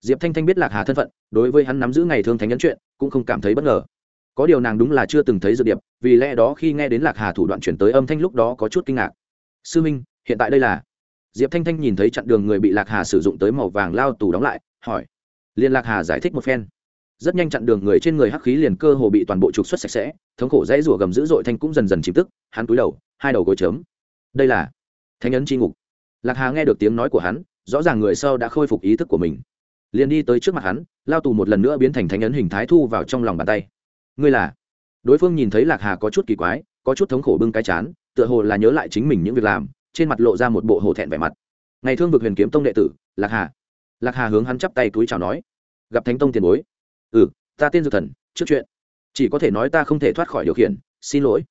diệp thanh thanh biết lạc hà thân phận, đối với hắn nắm giữ ngày thương thánh ấn chuyện, cũng không cảm thấy bất ngờ có điều nàng đúng là chưa từng thấy dược điệp, vì lẽ đó khi nghe đến lạc hà thủ đoạn chuyển tới âm thanh lúc đó có chút kinh ngạc. Sư minh, hiện tại đây là? Diệp thanh thanh nhìn thấy chặn đường người bị lạc hà sử dụng tới màu vàng lao tù đóng lại, hỏi. Liên lạc hà giải thích một phen. Rất nhanh chặn đường người trên người hắc khí liền cơ hồ bị toàn bộ trục xuất sạch sẽ, thống khổ dãy rủa gầm dữ dội thanh cũng dần dần chìm tức, hắn túi đầu, hai đầu gối chớm. Đây là thanh ấn c ngục. Lạc hà nghe được tiếng nói của hắn, rõ ràng người sau đã khôi phục ý thức của mình. Liền đi tới trước mặt hắn, lao tù một lần nữa biến thành thanh ấn hình thái thu vào trong lòng bàn tay ngươi là? Đối phương nhìn thấy lạc hà có chút kỳ quái, có chút thống khổ bưng cái chán, tựa hồ là nhớ lại chính mình những việc làm, trên mặt lộ ra một bộ hổ thẹn vẻ mặt. Ngày thương vực huyền kiếm tông đệ tử, lạc hà. Lạc hà hướng hắn chắp tay túi chào nói, gặp thánh tông tiền bối. Ừ ta tên dược thần, trước chuyện. Chỉ có thể nói ta không thể thoát khỏi điều khiển, xin lỗi.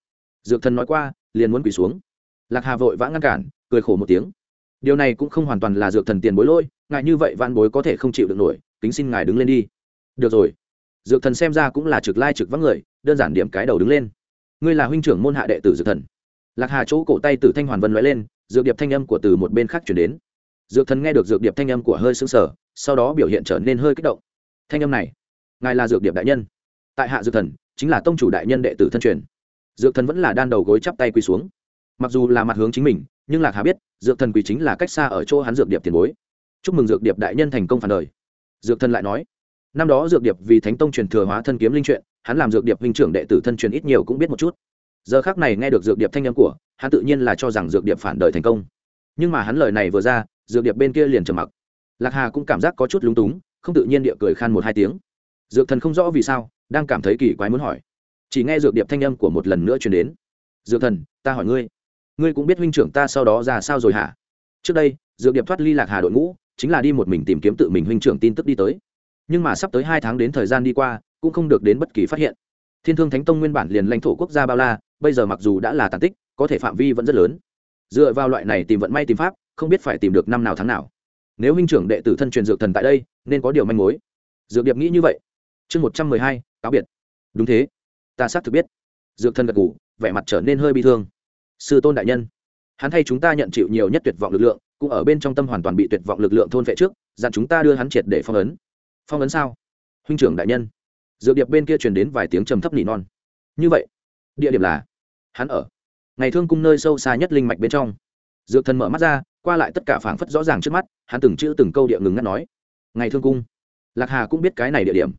Dược thần nói qua, liền muốn quỳ xuống. Lạc hà vội vã ngăn cản, cười khổ một tiếng. Điều này cũng không hoàn toàn là dược thần tiền bối lỗi, ngại như vậy van bối có thể không chịu được nổi, kính xin ngài đứng lên đi. Được rồi dược thần xem ra cũng là trực lai trực vắng người, đơn giản điểm cái đầu đứng lên. Ngươi là huynh trưởng môn hạ đệ tử dược thần. Lạc hà chỗ cổ tay tử thanh hoàn vân loại lên, dược điệp thanh âm của từ một bên khác chuyển đến. Dược thần nghe được dược điệp thanh âm của hơi xứng sở sau đó biểu hiện trở nên hơi kích động. Thanh âm này, ngài là dược điệp đại nhân. Tại hạ dược thần, chính là tông chủ đại nhân đệ tử thân truyền. Dược thần vẫn là đan đầu gối chắp tay quỳ xuống. Mặc dù là mặt hướng chính mình, nhưng lạc hà biết, dược thần quỳ chính là cách xa ở chỗ hắn dược điệp tiền bối. Chúc mừng dược điệp đại nhân thành công phản đời. Dược thần lại nói năm đó dược điệp vì thánh tông truyền thừa hóa thân kiếm linh truyện, hắn làm dược điệp huynh trưởng đệ tử thân truyền ít nhiều cũng biết một chút. Giờ khác này nghe được dược điệp thanh âm của, hắn tự nhiên là cho rằng dược điệp phản đời thành công. Nhưng mà hắn lời này vừa ra, dược điệp bên kia liền trầm mặc. Lạc hà cũng cảm giác có chút lúng túng, không tự nhiên địa cười khan một hai tiếng. Dược thần không rõ vì sao, đang cảm thấy kỳ quái muốn hỏi. Chỉ nghe dược điệp thanh âm của một lần nữa truyền đến. Dược thần, ta hỏi ngươi ngươi cũng biết huynh trưởng ta sau đó ra sao rồi hả? Trước đây, dược điệp thoát ly lạc hà đội ngũ, chính là đi một mình tìm kiếm tự mình huynh trưởng tin tức đi tới nhưng mà sắp tới hai tháng đến thời gian đi qua, cũng không được đến bất kỳ phát hiện. Thiên thương thánh tông nguyên bản liền lãnh thổ quốc gia bao la, bây giờ mặc dù đã là tàn tích, có thể phạm vi vẫn rất lớn. Dựa vào loại này tìm vận may tìm pháp, không biết phải tìm được năm nào tháng nào. Nếu huynh trưởng đệ tử thân truyền dược thần tại đây, nên có điều manh mối. Dược điệp nghĩ như vậy. Chương một trăm mười hai, cáo biệt. Đúng thế. Ta xác thực biết. Dược thần gật ngủ vẻ mặt trở nên hơi bi thương. Sư tôn đại nhân. Hắn thay chúng ta nhận chịu nhiều nhất tuyệt vọng lực lượng, cũng ở bên trong tâm hoàn toàn bị tuyệt vọng lực lượng thôn vệ trước, dặn chúng ta đưa hắn triệt để phong ấn phong ấn sao? Huynh trưởng đại nhân. Dược điệp bên kia truyền đến vài tiếng trầm thấp nỉ non. Như vậy, địa điểm là hắn ở ngày thương cung nơi sâu xa nhất linh mạch bên trong. Dược thần mở mắt ra, qua lại tất cả phảng phất rõ ràng trước mắt, hắn từng chữ từng câu địa ngừng ngắt nói, ngày thương cung. Lạc hà cũng biết cái này địa điểm.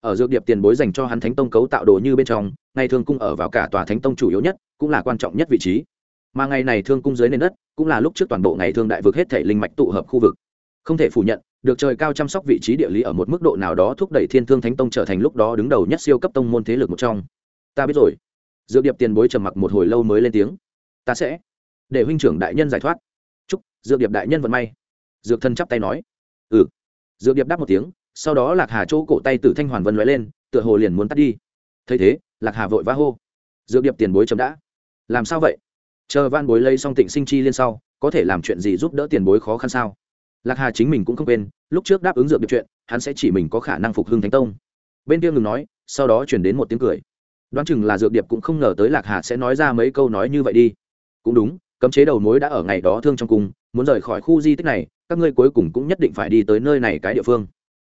Ở dược điệp tiền bối dành cho hắn thánh tông cấu tạo đồ như bên trong, ngày thương cung ở vào cả tòa thánh tông chủ yếu nhất, cũng là quan trọng nhất vị trí. Mà ngày này thương cung dưới nền đất, cũng là lúc trước toàn bộ ngày thương đại vực hết thể linh mạch tụ hợp khu vực. Không thể phủ nhận được trời cao chăm sóc vị trí địa lý ở một mức độ nào đó thúc đẩy thiên thương thánh tông trở thành lúc đó đứng đầu nhất siêu cấp tông môn thế lực một trong. Ta biết rồi. Dược điệp tiền bối trầm mặc một hồi lâu mới lên tiếng. Ta sẽ để huynh trưởng đại nhân giải thoát. Chúc dược điệp đại nhân vận may. Dược thân chắp tay nói. Ừ. Dược điệp đáp một tiếng, sau đó lạc hà chỗ cổ tay từ thanh hoàn vân lóe lên, tựa hồ liền muốn tắt đi. Thấy thế, lạc hà vội vã hô. Dược điệp tiền bối chấm đã. Làm sao vậy? Chờ van bối lấy xong tịnh sinh chi liên sau, có thể làm chuyện gì giúp đỡ tiền bối khó khăn sao? Lạc hà chính mình cũng không quên, lúc trước đáp ứng dược được chuyện, hắn sẽ chỉ mình có khả năng phục hưng thánh tông. Bên kia ngừng nói, sau đó chuyển đến một tiếng cười. Đoán chừng là dược điệp cũng không ngờ tới lạc hà sẽ nói ra mấy câu nói như vậy đi. Cũng đúng, cấm chế đầu mối đã ở ngày đó thương trong cung, muốn rời khỏi khu di tích này, các ngươi cuối cùng cũng nhất định phải đi tới nơi này cái địa phương.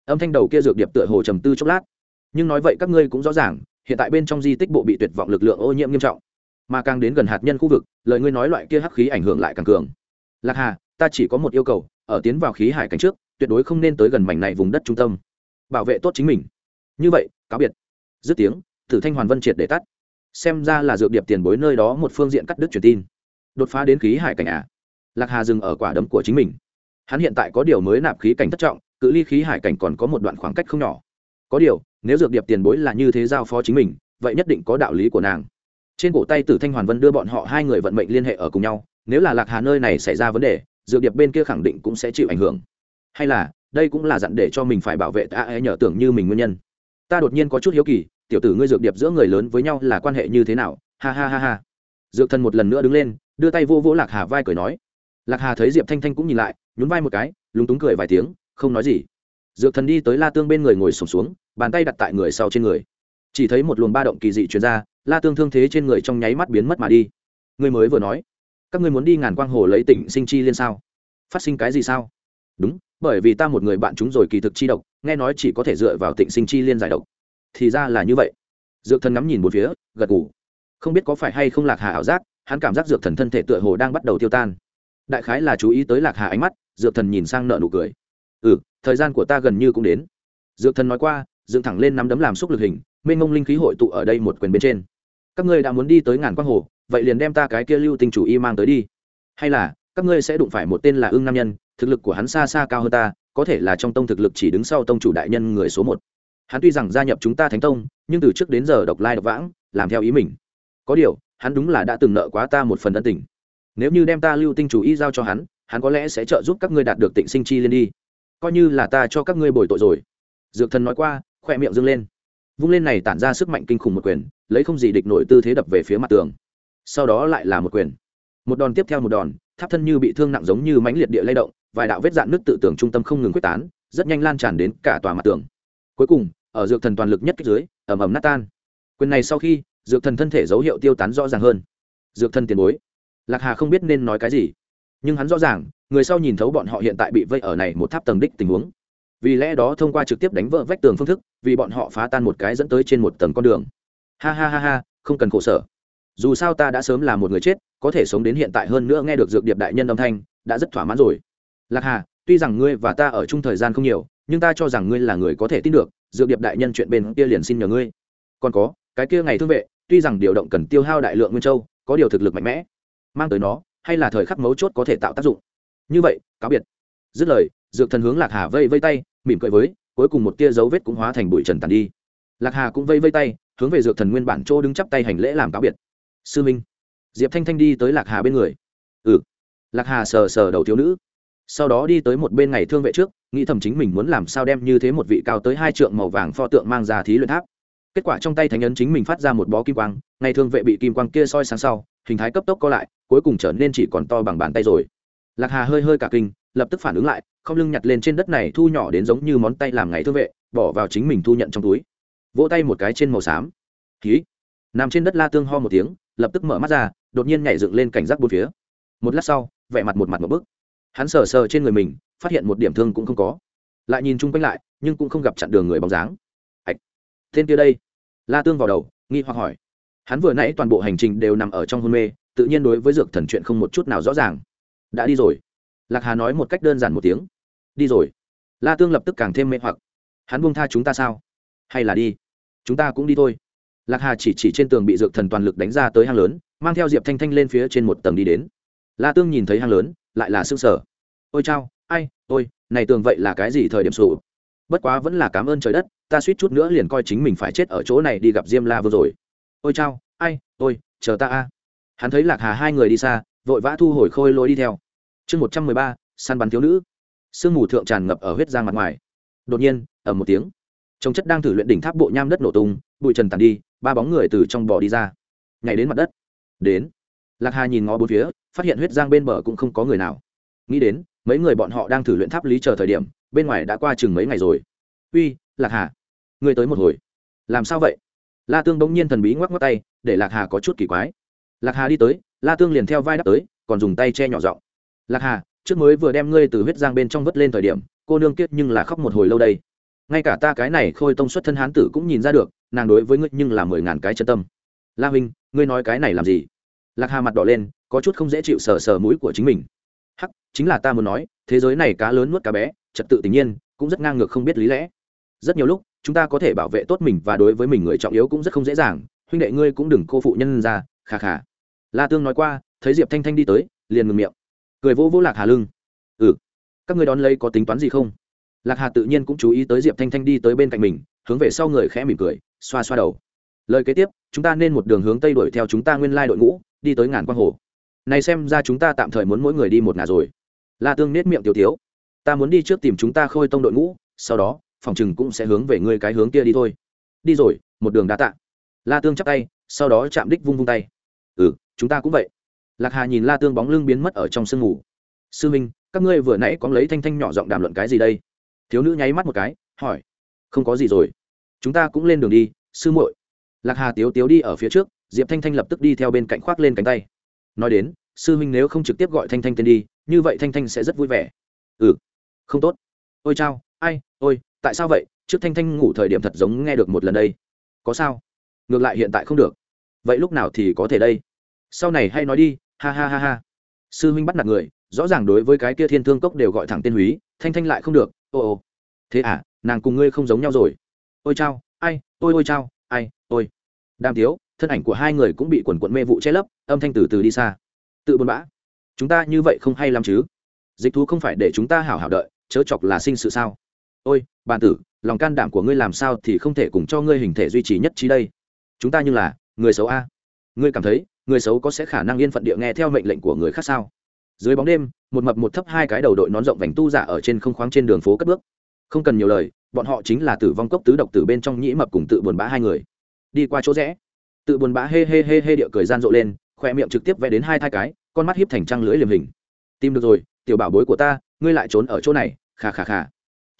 Âm thanh đầu kia dược điệp tựa hồ trầm tư chốc lát. Nhưng nói vậy các ngươi cũng rõ ràng, hiện tại bên trong di tích bộ bị tuyệt vọng lực lượng ô nhiễm nghiêm trọng. Mà càng đến gần hạt nhân khu vực, lời ngươi nói loại kia hắc khí ảnh hưởng lại càng cường. Lạc hà, ta chỉ có một yêu cầu ở tiến vào khí hải cảnh trước, tuyệt đối không nên tới gần mảnh này vùng đất trung tâm. Bảo vệ tốt chính mình. Như vậy, cáo biệt. Dứt tiếng, tử thanh hoàn vân triệt để tắt. Xem ra là dược điệp tiền bối nơi đó một phương diện cắt đứt truyền tin. Đột phá đến khí hải cảnh à? Lạc hà dừng ở quả đấm của chính mình. Hắn hiện tại có điều mới nạp khí cảnh thất trọng, cự ly khí hải cảnh còn có một đoạn khoảng cách không nhỏ. Có điều, nếu dược điệp tiền bối là như thế giao phó chính mình, vậy nhất định có đạo lý của nàng. Trên cổ tay tử thanh hoàn vân đưa bọn họ hai người vận mệnh liên hệ ở cùng nhau, nếu là lạc hà nơi này xảy ra vấn đề dược điệp bên kia khẳng định cũng sẽ chịu ảnh hưởng. Hay là đây cũng là dặn để cho mình phải bảo vệ ta e nhờ tưởng như mình nguyên nhân. Ta đột nhiên có chút hiếu kỳ tiểu tử ngươi dược điệp giữa người lớn với nhau là quan hệ như thế nào? Ha ha ha ha. Dược thần một lần nữa đứng lên đưa tay vô vỗ lạc hà vai cười nói. Lạc hà thấy diệp thanh thanh cũng nhìn lại nhún vai một cái lúng túng cười vài tiếng không nói gì. Dược thần đi tới la tương bên người ngồi sổm xuống, xuống bàn tay đặt tại người sau trên người. Chỉ thấy một luồng ba động kỳ dị truyền ra la tương thương thế trên người trong nháy mắt biến mất mà đi. Người mới vừa nói các ngươi muốn đi ngàn quang hồ lấy tỉnh sinh chi liên sao? Phát sinh cái gì sao? Đúng, bởi vì ta một người bạn chúng rồi kỳ thực chi độc, nghe nói chỉ có thể dựa vào tịnh sinh chi liên giải độc. Thì ra là như vậy. Dược thần ngắm nhìn một phía, gật ngủ không biết có phải hay không lạc hà ảo giác, hắn cảm giác dược thần thân thể tựa hồ đang bắt đầu tiêu tan. Đại khái là chú ý tới lạc hà ánh mắt, dược thần nhìn sang nợ nụ cười. Ừ thời gian của ta gần như cũng đến. Dược thần nói qua, dựng thẳng lên nắm đấm làm xúc lực hình, mênh mông linh khí hội tụ ở đây một quyền bên trên. Các ngươi đã muốn đi tới ngàn quang hồ vậy liền đem ta cái kia lưu tinh chủ y mang tới đi. Hay là, các ngươi sẽ đụng phải một tên là ưng nam nhân, thực lực của hắn xa xa cao hơn ta, có thể là trong tông thực lực chỉ đứng sau tông chủ đại nhân người số một. Hắn tuy rằng gia nhập chúng ta thánh tông, nhưng từ trước đến giờ độc lai độc vãng, làm theo ý mình. Có điều, hắn đúng là đã từng nợ quá ta một phần ân tình. Nếu như đem ta lưu tinh chủ y giao cho hắn hắn có lẽ sẽ trợ giúp các ngươi đạt được tịnh sinh chi liên đi. Coi như là ta cho các ngươi bồi tội rồi. Dược thần nói qua, khoe miệng dâng lên. Vung lên này tản ra sức mạnh kinh khủng một quyền, lấy không gì địch nổi tư thế đập về phía mặt tường sau đó lại là một quyền. Một đòn tiếp theo một đòn, tháp thân như bị thương nặng giống như mãnh liệt địa lay động, vài đạo vết dạn nước tự tưởng trung tâm không ngừng quyết tán, rất nhanh lan tràn đến cả tòa mặt tường. Cuối cùng, ở dược thần toàn lực nhất kích dưới ẩm ẩm nát tan. Quyền này sau khi, dược thần thân thể dấu hiệu tiêu tán rõ ràng hơn. Dược thần tiền bối. Lạc hà không biết nên nói cái gì. Nhưng hắn rõ ràng, người sau nhìn thấu bọn họ hiện tại bị vây ở này một tháp tầng đích tình huống. Vì lẽ đó thông qua trực tiếp đánh vỡ vách tường phương thức, vì bọn họ phá tan một cái dẫn tới trên một tầng con đường. Ha ha ha ha, không cần khổ sở dù sao ta đã sớm là một người chết, có thể sống đến hiện tại hơn nữa nghe được dược điệp đại nhân âm thanh, đã rất thỏa mãn rồi. Lạc hà, tuy rằng ngươi và ta ở chung thời gian không nhiều, nhưng ta cho rằng ngươi là người có thể tin được, dược điệp đại nhân chuyện bên kia liền xin nhờ ngươi. Còn có, cái kia ngày thương vệ, tuy rằng điều động cần tiêu hao đại lượng nguyên châu, có điều thực lực mạnh mẽ, mang tới nó, hay là thời khắc mấu chốt có thể tạo tác dụng. Như vậy, cáo biệt. Dứt lời, dược thần hướng lạc hà vây vây tay, mỉm cười với, cuối cùng một tia dấu vết cũng hóa thành bụi trần tàn đi. Lạc hà cũng vây vây tay, hướng về dược thần nguyên bản chỗ đứng chắp tay hành lễ làm cáo biệt sư minh. Diệp thanh thanh đi tới lạc hà bên người. Ừ. Lạc hà sờ sờ đầu thiếu nữ. Sau đó đi tới một bên ngày thương vệ trước, nghĩ thầm chính mình muốn làm sao đem như thế một vị cao tới hai trượng màu vàng pho tượng mang ra thí luyện tháp. Kết quả trong tay thánh ấn chính mình phát ra một bó kim quang, ngày thương vệ bị kim quang kia soi sáng sau, hình thái cấp tốc co lại, cuối cùng trở nên chỉ còn to bằng bàn tay rồi. Lạc hà hơi hơi cả kinh, lập tức phản ứng lại, không lưng nhặt lên trên đất này thu nhỏ đến giống như món tay làm ngày thương vệ, bỏ vào chính mình thu nhận trong túi. Vỗ tay một cái trên màu xám. Ký nằm trên đất la tương ho một tiếng lập tức mở mắt ra, đột nhiên nhảy dựng lên cảnh giác bốn phía. Một lát sau, vẻ mặt một mặt một bức. Hắn sờ sờ trên người mình, phát hiện một điểm thương cũng không có. Lại nhìn chung quanh lại, nhưng cũng không gặp chặn đường người bóng dáng. Ạch, tên kia đây. La tương vào đầu, nghi hoặc hỏi. Hắn vừa nãy toàn bộ hành trình đều nằm ở trong hôn mê, tự nhiên đối với dược thần chuyện không một chút nào rõ ràng. Đã đi rồi. Lạc hà nói một cách đơn giản một tiếng. Đi rồi. La tương lập tức càng thêm mê hoặc. Hắn buông tha chúng ta sao? Hay là đi? Chúng ta cũng đi thôi lạc hà chỉ chỉ trên tường bị dược thần toàn lực đánh ra tới hang lớn, mang theo diệp thanh thanh lên phía trên một tầng đi đến. La tương nhìn thấy hang lớn, lại là s ư ơ n g sở ôi chao, ai, ôi, này tường vậy là cái gì thời điểm sụ? Bất quá vẫn là cảm ơn trời đất, ta suýt chút nữa liền coi chính mình phải chết ở chỗ này đi gặp diêm la vừa rồi. Ôi chao, ai, ôi, chờ ta a. Hắn thấy lạc hà hai người đi xa, vội vã thu hồi khôi lôi đi theo. Chương một trăm mười ba, săn bắn thiếu nữ. Sương mù thượng tràn ngập ở huyết giang mặt ngoài. Đột nhiên ẩm một tiếng. Trồng chất đang thử luyện đỉnh tháp bộ nham đất nổ tung, bụi trần tàn đi ba bóng người từ trong bò đi ra, nhảy đến mặt đất. Đến, lạc hà nhìn ngó bốn phía, phát hiện huyết giang bên bờ cũng không có người nào. Nghĩ đến, mấy người bọn họ đang thử luyện tháp lý chờ thời điểm, bên ngoài đã qua chừng mấy ngày rồi. Uy, lạc hà, ngươi tới một hồi. Làm sao vậy? La tương bỗng nhiên thần bí ngoắc ngoắc tay, để lạc hà có chút kỳ quái. Lạc hà đi tới, la tương liền theo vai đắp tới, còn dùng tay che nhỏ giọng. Lạc hà, trước mới vừa đem ngươi từ huyết giang bên trong vớt lên thời điểm, cô nương kiết nhưng là khóc một hồi lâu đây. Ngay cả ta cái này khôi tông xuất thân hán tử cũng nhìn ra được nàng đối với ngươi nhưng là mười ngàn cái chân tâm. La huynh, ngươi nói cái này làm gì? Lạc hà mặt đỏ lên, có chút không dễ chịu sờ sờ mũi của chính mình. Hắc, chính là ta muốn nói, thế giới này cá lớn nuốt cá bé, trật tự tình nhiên, cũng rất ngang ngược không biết lý lẽ. Rất nhiều lúc, chúng ta có thể bảo vệ tốt mình và đối với mình người trọng yếu cũng rất không dễ dàng, huynh đệ ngươi cũng đừng cô phụ nhân ra khà khà la tương nói qua, thấy diệp thanh thanh đi tới, liền ngừng miệng. Cười vô vô lạc hà lưng. Ừ các ngươi đón lấy có tính toán gì không? Lạc hà tự nhiên cũng chú ý tới diệp thanh thanh đi tới bên cạnh mình, hướng về sau người khẽ mỉm cười xoa xoa đầu. Lời kế tiếp, chúng ta nên một đường hướng tây đuổi theo chúng ta nguyên lai đội ngũ, đi tới ngàn quang hồ. Này xem ra chúng ta tạm thời muốn mỗi người đi một ngả rồi. La tương nết miệng tiểu tiếu. Ta muốn đi trước tìm chúng ta khôi tông đội ngũ, sau đó, phòng chừng cũng sẽ hướng về ngươi cái hướng kia đi thôi. Đi rồi, một đường đá tạ. La tương chắp tay, sau đó chạm đích vung vung tay. Ừ chúng ta cũng vậy. Lạc hà nhìn la tương bóng lưng biến mất ở trong sương ngủ sư minh, các ngươi vừa nãy có lấy thanh thanh nhỏ giọng đàm luận cái gì đây? Thiếu nữ nháy mắt một cái, hỏi. Không có gì rồi chúng ta cũng lên đường đi, sư muội. Lạc hà tiếu tiếu đi ở phía trước, diệp thanh thanh lập tức đi theo bên cạnh khoác lên cánh tay. Nói đến, sư huynh nếu không trực tiếp gọi thanh thanh tên đi, như vậy thanh thanh sẽ rất vui vẻ. Ừ không tốt. Ôi chao, ai, ôi, tại sao vậy? Trước thanh thanh ngủ thời điểm thật giống nghe được một lần đây. Có sao? Ngược lại hiện tại không được. Vậy lúc nào thì có thể đây? Sau này hay nói đi, ha ha ha ha. Sư huynh bắt nạt người, rõ ràng đối với cái kia thiên thương cốc đều gọi thẳng tên húy, thanh thanh lại không được. Ô ô, thế à nàng cùng ngươi không giống nhau rồi ôi chao, ai ôi ôi chao, ai ôi đàm tiếu, thân ảnh của hai người cũng bị quần quận mê vụ che lấp, âm thanh từ từ đi xa. Tự buồn bã. Chúng ta như vậy không hay lắm chứ? Dịch thú không phải để chúng ta hảo hảo đợi, chớ chọc là sinh sự sao? Ôi bàn tử, lòng can đảm của ngươi làm sao thì không thể cùng cho ngươi hình thể duy trì nhất trí đây. Chúng ta như là, người xấu a. Ngươi cảm thấy, người xấu có sẽ khả năng yên phận địa nghe theo mệnh lệnh của người khác sao? Dưới bóng đêm, một mập một thấp hai cái đầu đội nón rộng vành tu giả ở trên không khoáng trên đường phố cất bước. Không cần nhiều lời bọn họ chính là tử vong cốc tứ độc tử bên trong nhĩ mập cùng tự buồn bã hai người. Đi qua chỗ rẽ, tự buồn bã hê hê hê hê địa cười gian rộ lên, khoe miệng trực tiếp vẽ đến hai thai cái, con mắt hiếp thành trăng lưỡi liềm hình. Tìm được rồi, tiểu bảo bối của ta, ngươi lại trốn ở chỗ này khà khà khà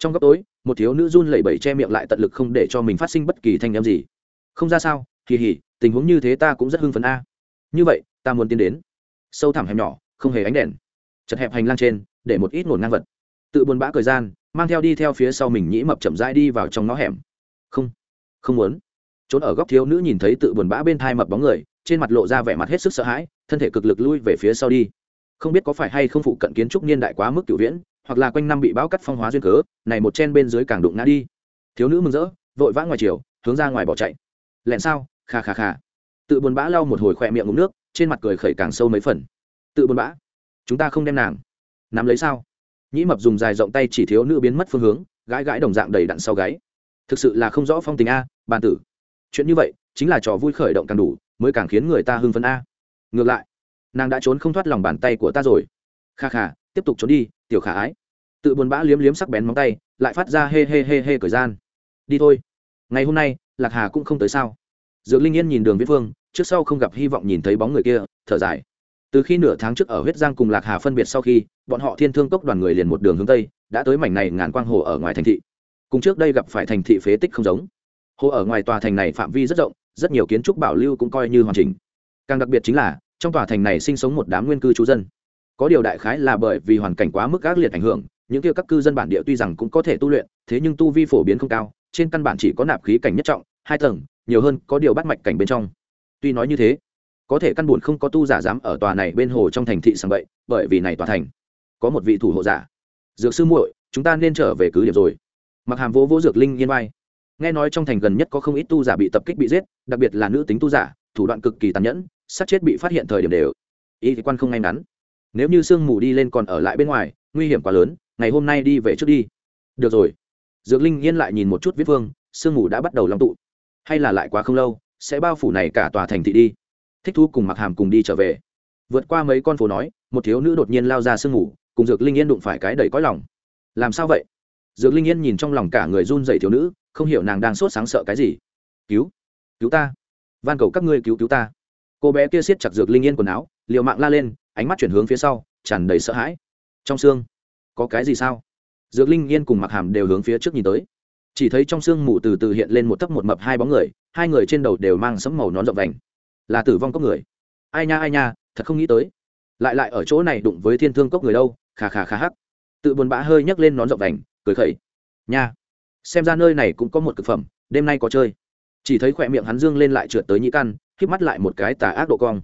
trong góc tối, một thiếu nữ run lẩy bẩy che miệng lại tận lực không để cho mình phát sinh bất kỳ thanh âm gì. Không ra sao, kỳ hỉ, tình huống như thế ta cũng rất hưng phấn a. Như vậy, ta muốn tiến đến. Sâu thẳm hẻm nhỏ, không hề ánh đèn. Chật hẹp hành lang trên, để một ít ngổn ngang vật tự buồn bã thời gian, mang theo đi theo phía sau mình nhĩ mập chậm rãi đi vào trong ngõ hẻm. Không không muốn. Trốn ở góc thiếu nữ nhìn thấy tự buồn bã bên thai mập bóng người, trên mặt lộ ra vẻ mặt hết sức sợ hãi, thân thể cực lực lui về phía sau đi. Không biết có phải hay không phụ cận kiến trúc niên đại quá mức cựu viễn, hoặc là quanh năm bị bão cắt phong hóa duyên cớ, này một chen bên dưới càng đụng ngã đi. Thiếu nữ mừng rỡ, vội vã ngoài chiều, hướng ra ngoài bỏ chạy. Lẹn sao? Kha kha kha. Tự buồn bã lau một hồi khỏe miệng ngụm nước, trên mặt cười khẩy càng sâu mấy phần. Tự buồn bã, chúng ta không đem nàng. Nắm lấy sao? Nhĩ mập dùng dài rộng tay chỉ thiếu nữ biến mất phương hướng, gãi gãi đồng dạng đầy đặn sau gáy. Thực sự là không rõ phong tình a, bàn tử. Chuyện như vậy, chính là trò vui khởi động càng đủ, mới càng khiến người ta hưng phấn a. Ngược lại, nàng đã trốn không thoát lòng bàn tay của ta rồi. Kha kha, tiếp tục trốn đi, tiểu khả ái. Tự buồn bã liếm liếm sắc bén móng tay, lại phát ra hê hê hê hê cởi gian. Đi thôi. Ngày hôm nay, lạc hà cũng không tới sao. Dược linh yên nhìn đường viễn phương, trước sau không gặp hy vọng nhìn thấy bóng người kia, thở dài. Từ khi nửa tháng trước ở huyết giang cùng lạc hà phân biệt sau khi bọn họ thiên thương cốc đoàn người liền một đường hướng tây, đã tới mảnh này ngàn quang hồ ở ngoài thành thị. Cùng trước đây gặp phải thành thị phế tích không giống. Hồ ở ngoài tòa thành này phạm vi rất rộng, rất nhiều kiến trúc bảo lưu cũng coi như hoàn chỉnh. Càng đặc biệt chính là, trong tòa thành này sinh sống một đám nguyên cư trú dân. Có điều đại khái là bởi vì hoàn cảnh quá mức ác liệt ảnh hưởng, những kia các cư dân bản địa tuy rằng cũng có thể tu luyện, thế nhưng tu vi phổ biến không cao, trên căn bản chỉ có nạp khí cảnh nhất trọng, hai tầng, nhiều hơn có điều bắt mạch cảnh bên trong. Tuy nói như thế, có thể căn buồn không có tu giả dám ở tòa này bên hồ trong thành thị sàng bậy bởi vì này tòa thành có một vị thủ hộ giả. Dược sư muội, chúng ta nên trở về cứ điểm rồi. Mặc hàm vỗ vỗ dược linh yên vai. Nghe nói trong thành gần nhất có không ít tu giả bị tập kích bị giết, đặc biệt là nữ tính tu giả, thủ đoạn cực kỳ tàn nhẫn, sát chết bị phát hiện thời điểm đều. Y thì quan không ngay ngắn. Nếu như sương mù đi lên còn ở lại bên ngoài, nguy hiểm quá lớn, ngày hôm nay đi về trước đi. Được rồi. Dược linh yên lại nhìn một chút viết vương, sương mù đã bắt đầu long tụ. Hay là lại quá không lâu, sẽ bao phủ này cả tòa thành thị đi. Thích thú cùng mặc hàm cùng đi trở về. Vượt qua mấy con phố nói, một thiếu nữ đột nhiên lao ra sương mù cùng dược linh yên đụng phải cái đầy cõi lòng. Làm sao vậy? Dược linh yên nhìn trong lòng cả người run dậy thiếu nữ, không hiểu nàng đang sốt sáng sợ cái gì. Cứu cứu ta. Van cầu các ngươi cứu cứu ta. Cô bé kia siết chặt dược linh yên quần áo, liều mạng la lên, ánh mắt chuyển hướng phía sau, tràn đầy sợ hãi. Trong xương, có cái gì sao? Dược linh yên cùng mặc hàm đều hướng phía trước nhìn tới. Chỉ thấy trong xương mù từ từ hiện lên một tấc một mập hai bóng người, hai người trên đầu đều mang sấm màu nón rộng vành. Là tử vong cốc người. Ai nha ai nha, thật không nghĩ tới. Lại lại ở chỗ này đụng với thiên thương cốc người đâu? Khà khà khà hắc. Tự buồn bã hơi nhấc lên nón rộng đành cười khẩy. Nha. Xem ra nơi này cũng có một thực phẩm, đêm nay có chơi. Chỉ thấy khỏe miệng hắn dương lên lại trượt tới nhĩ căn k mắt lại một cái tà ác độ cong.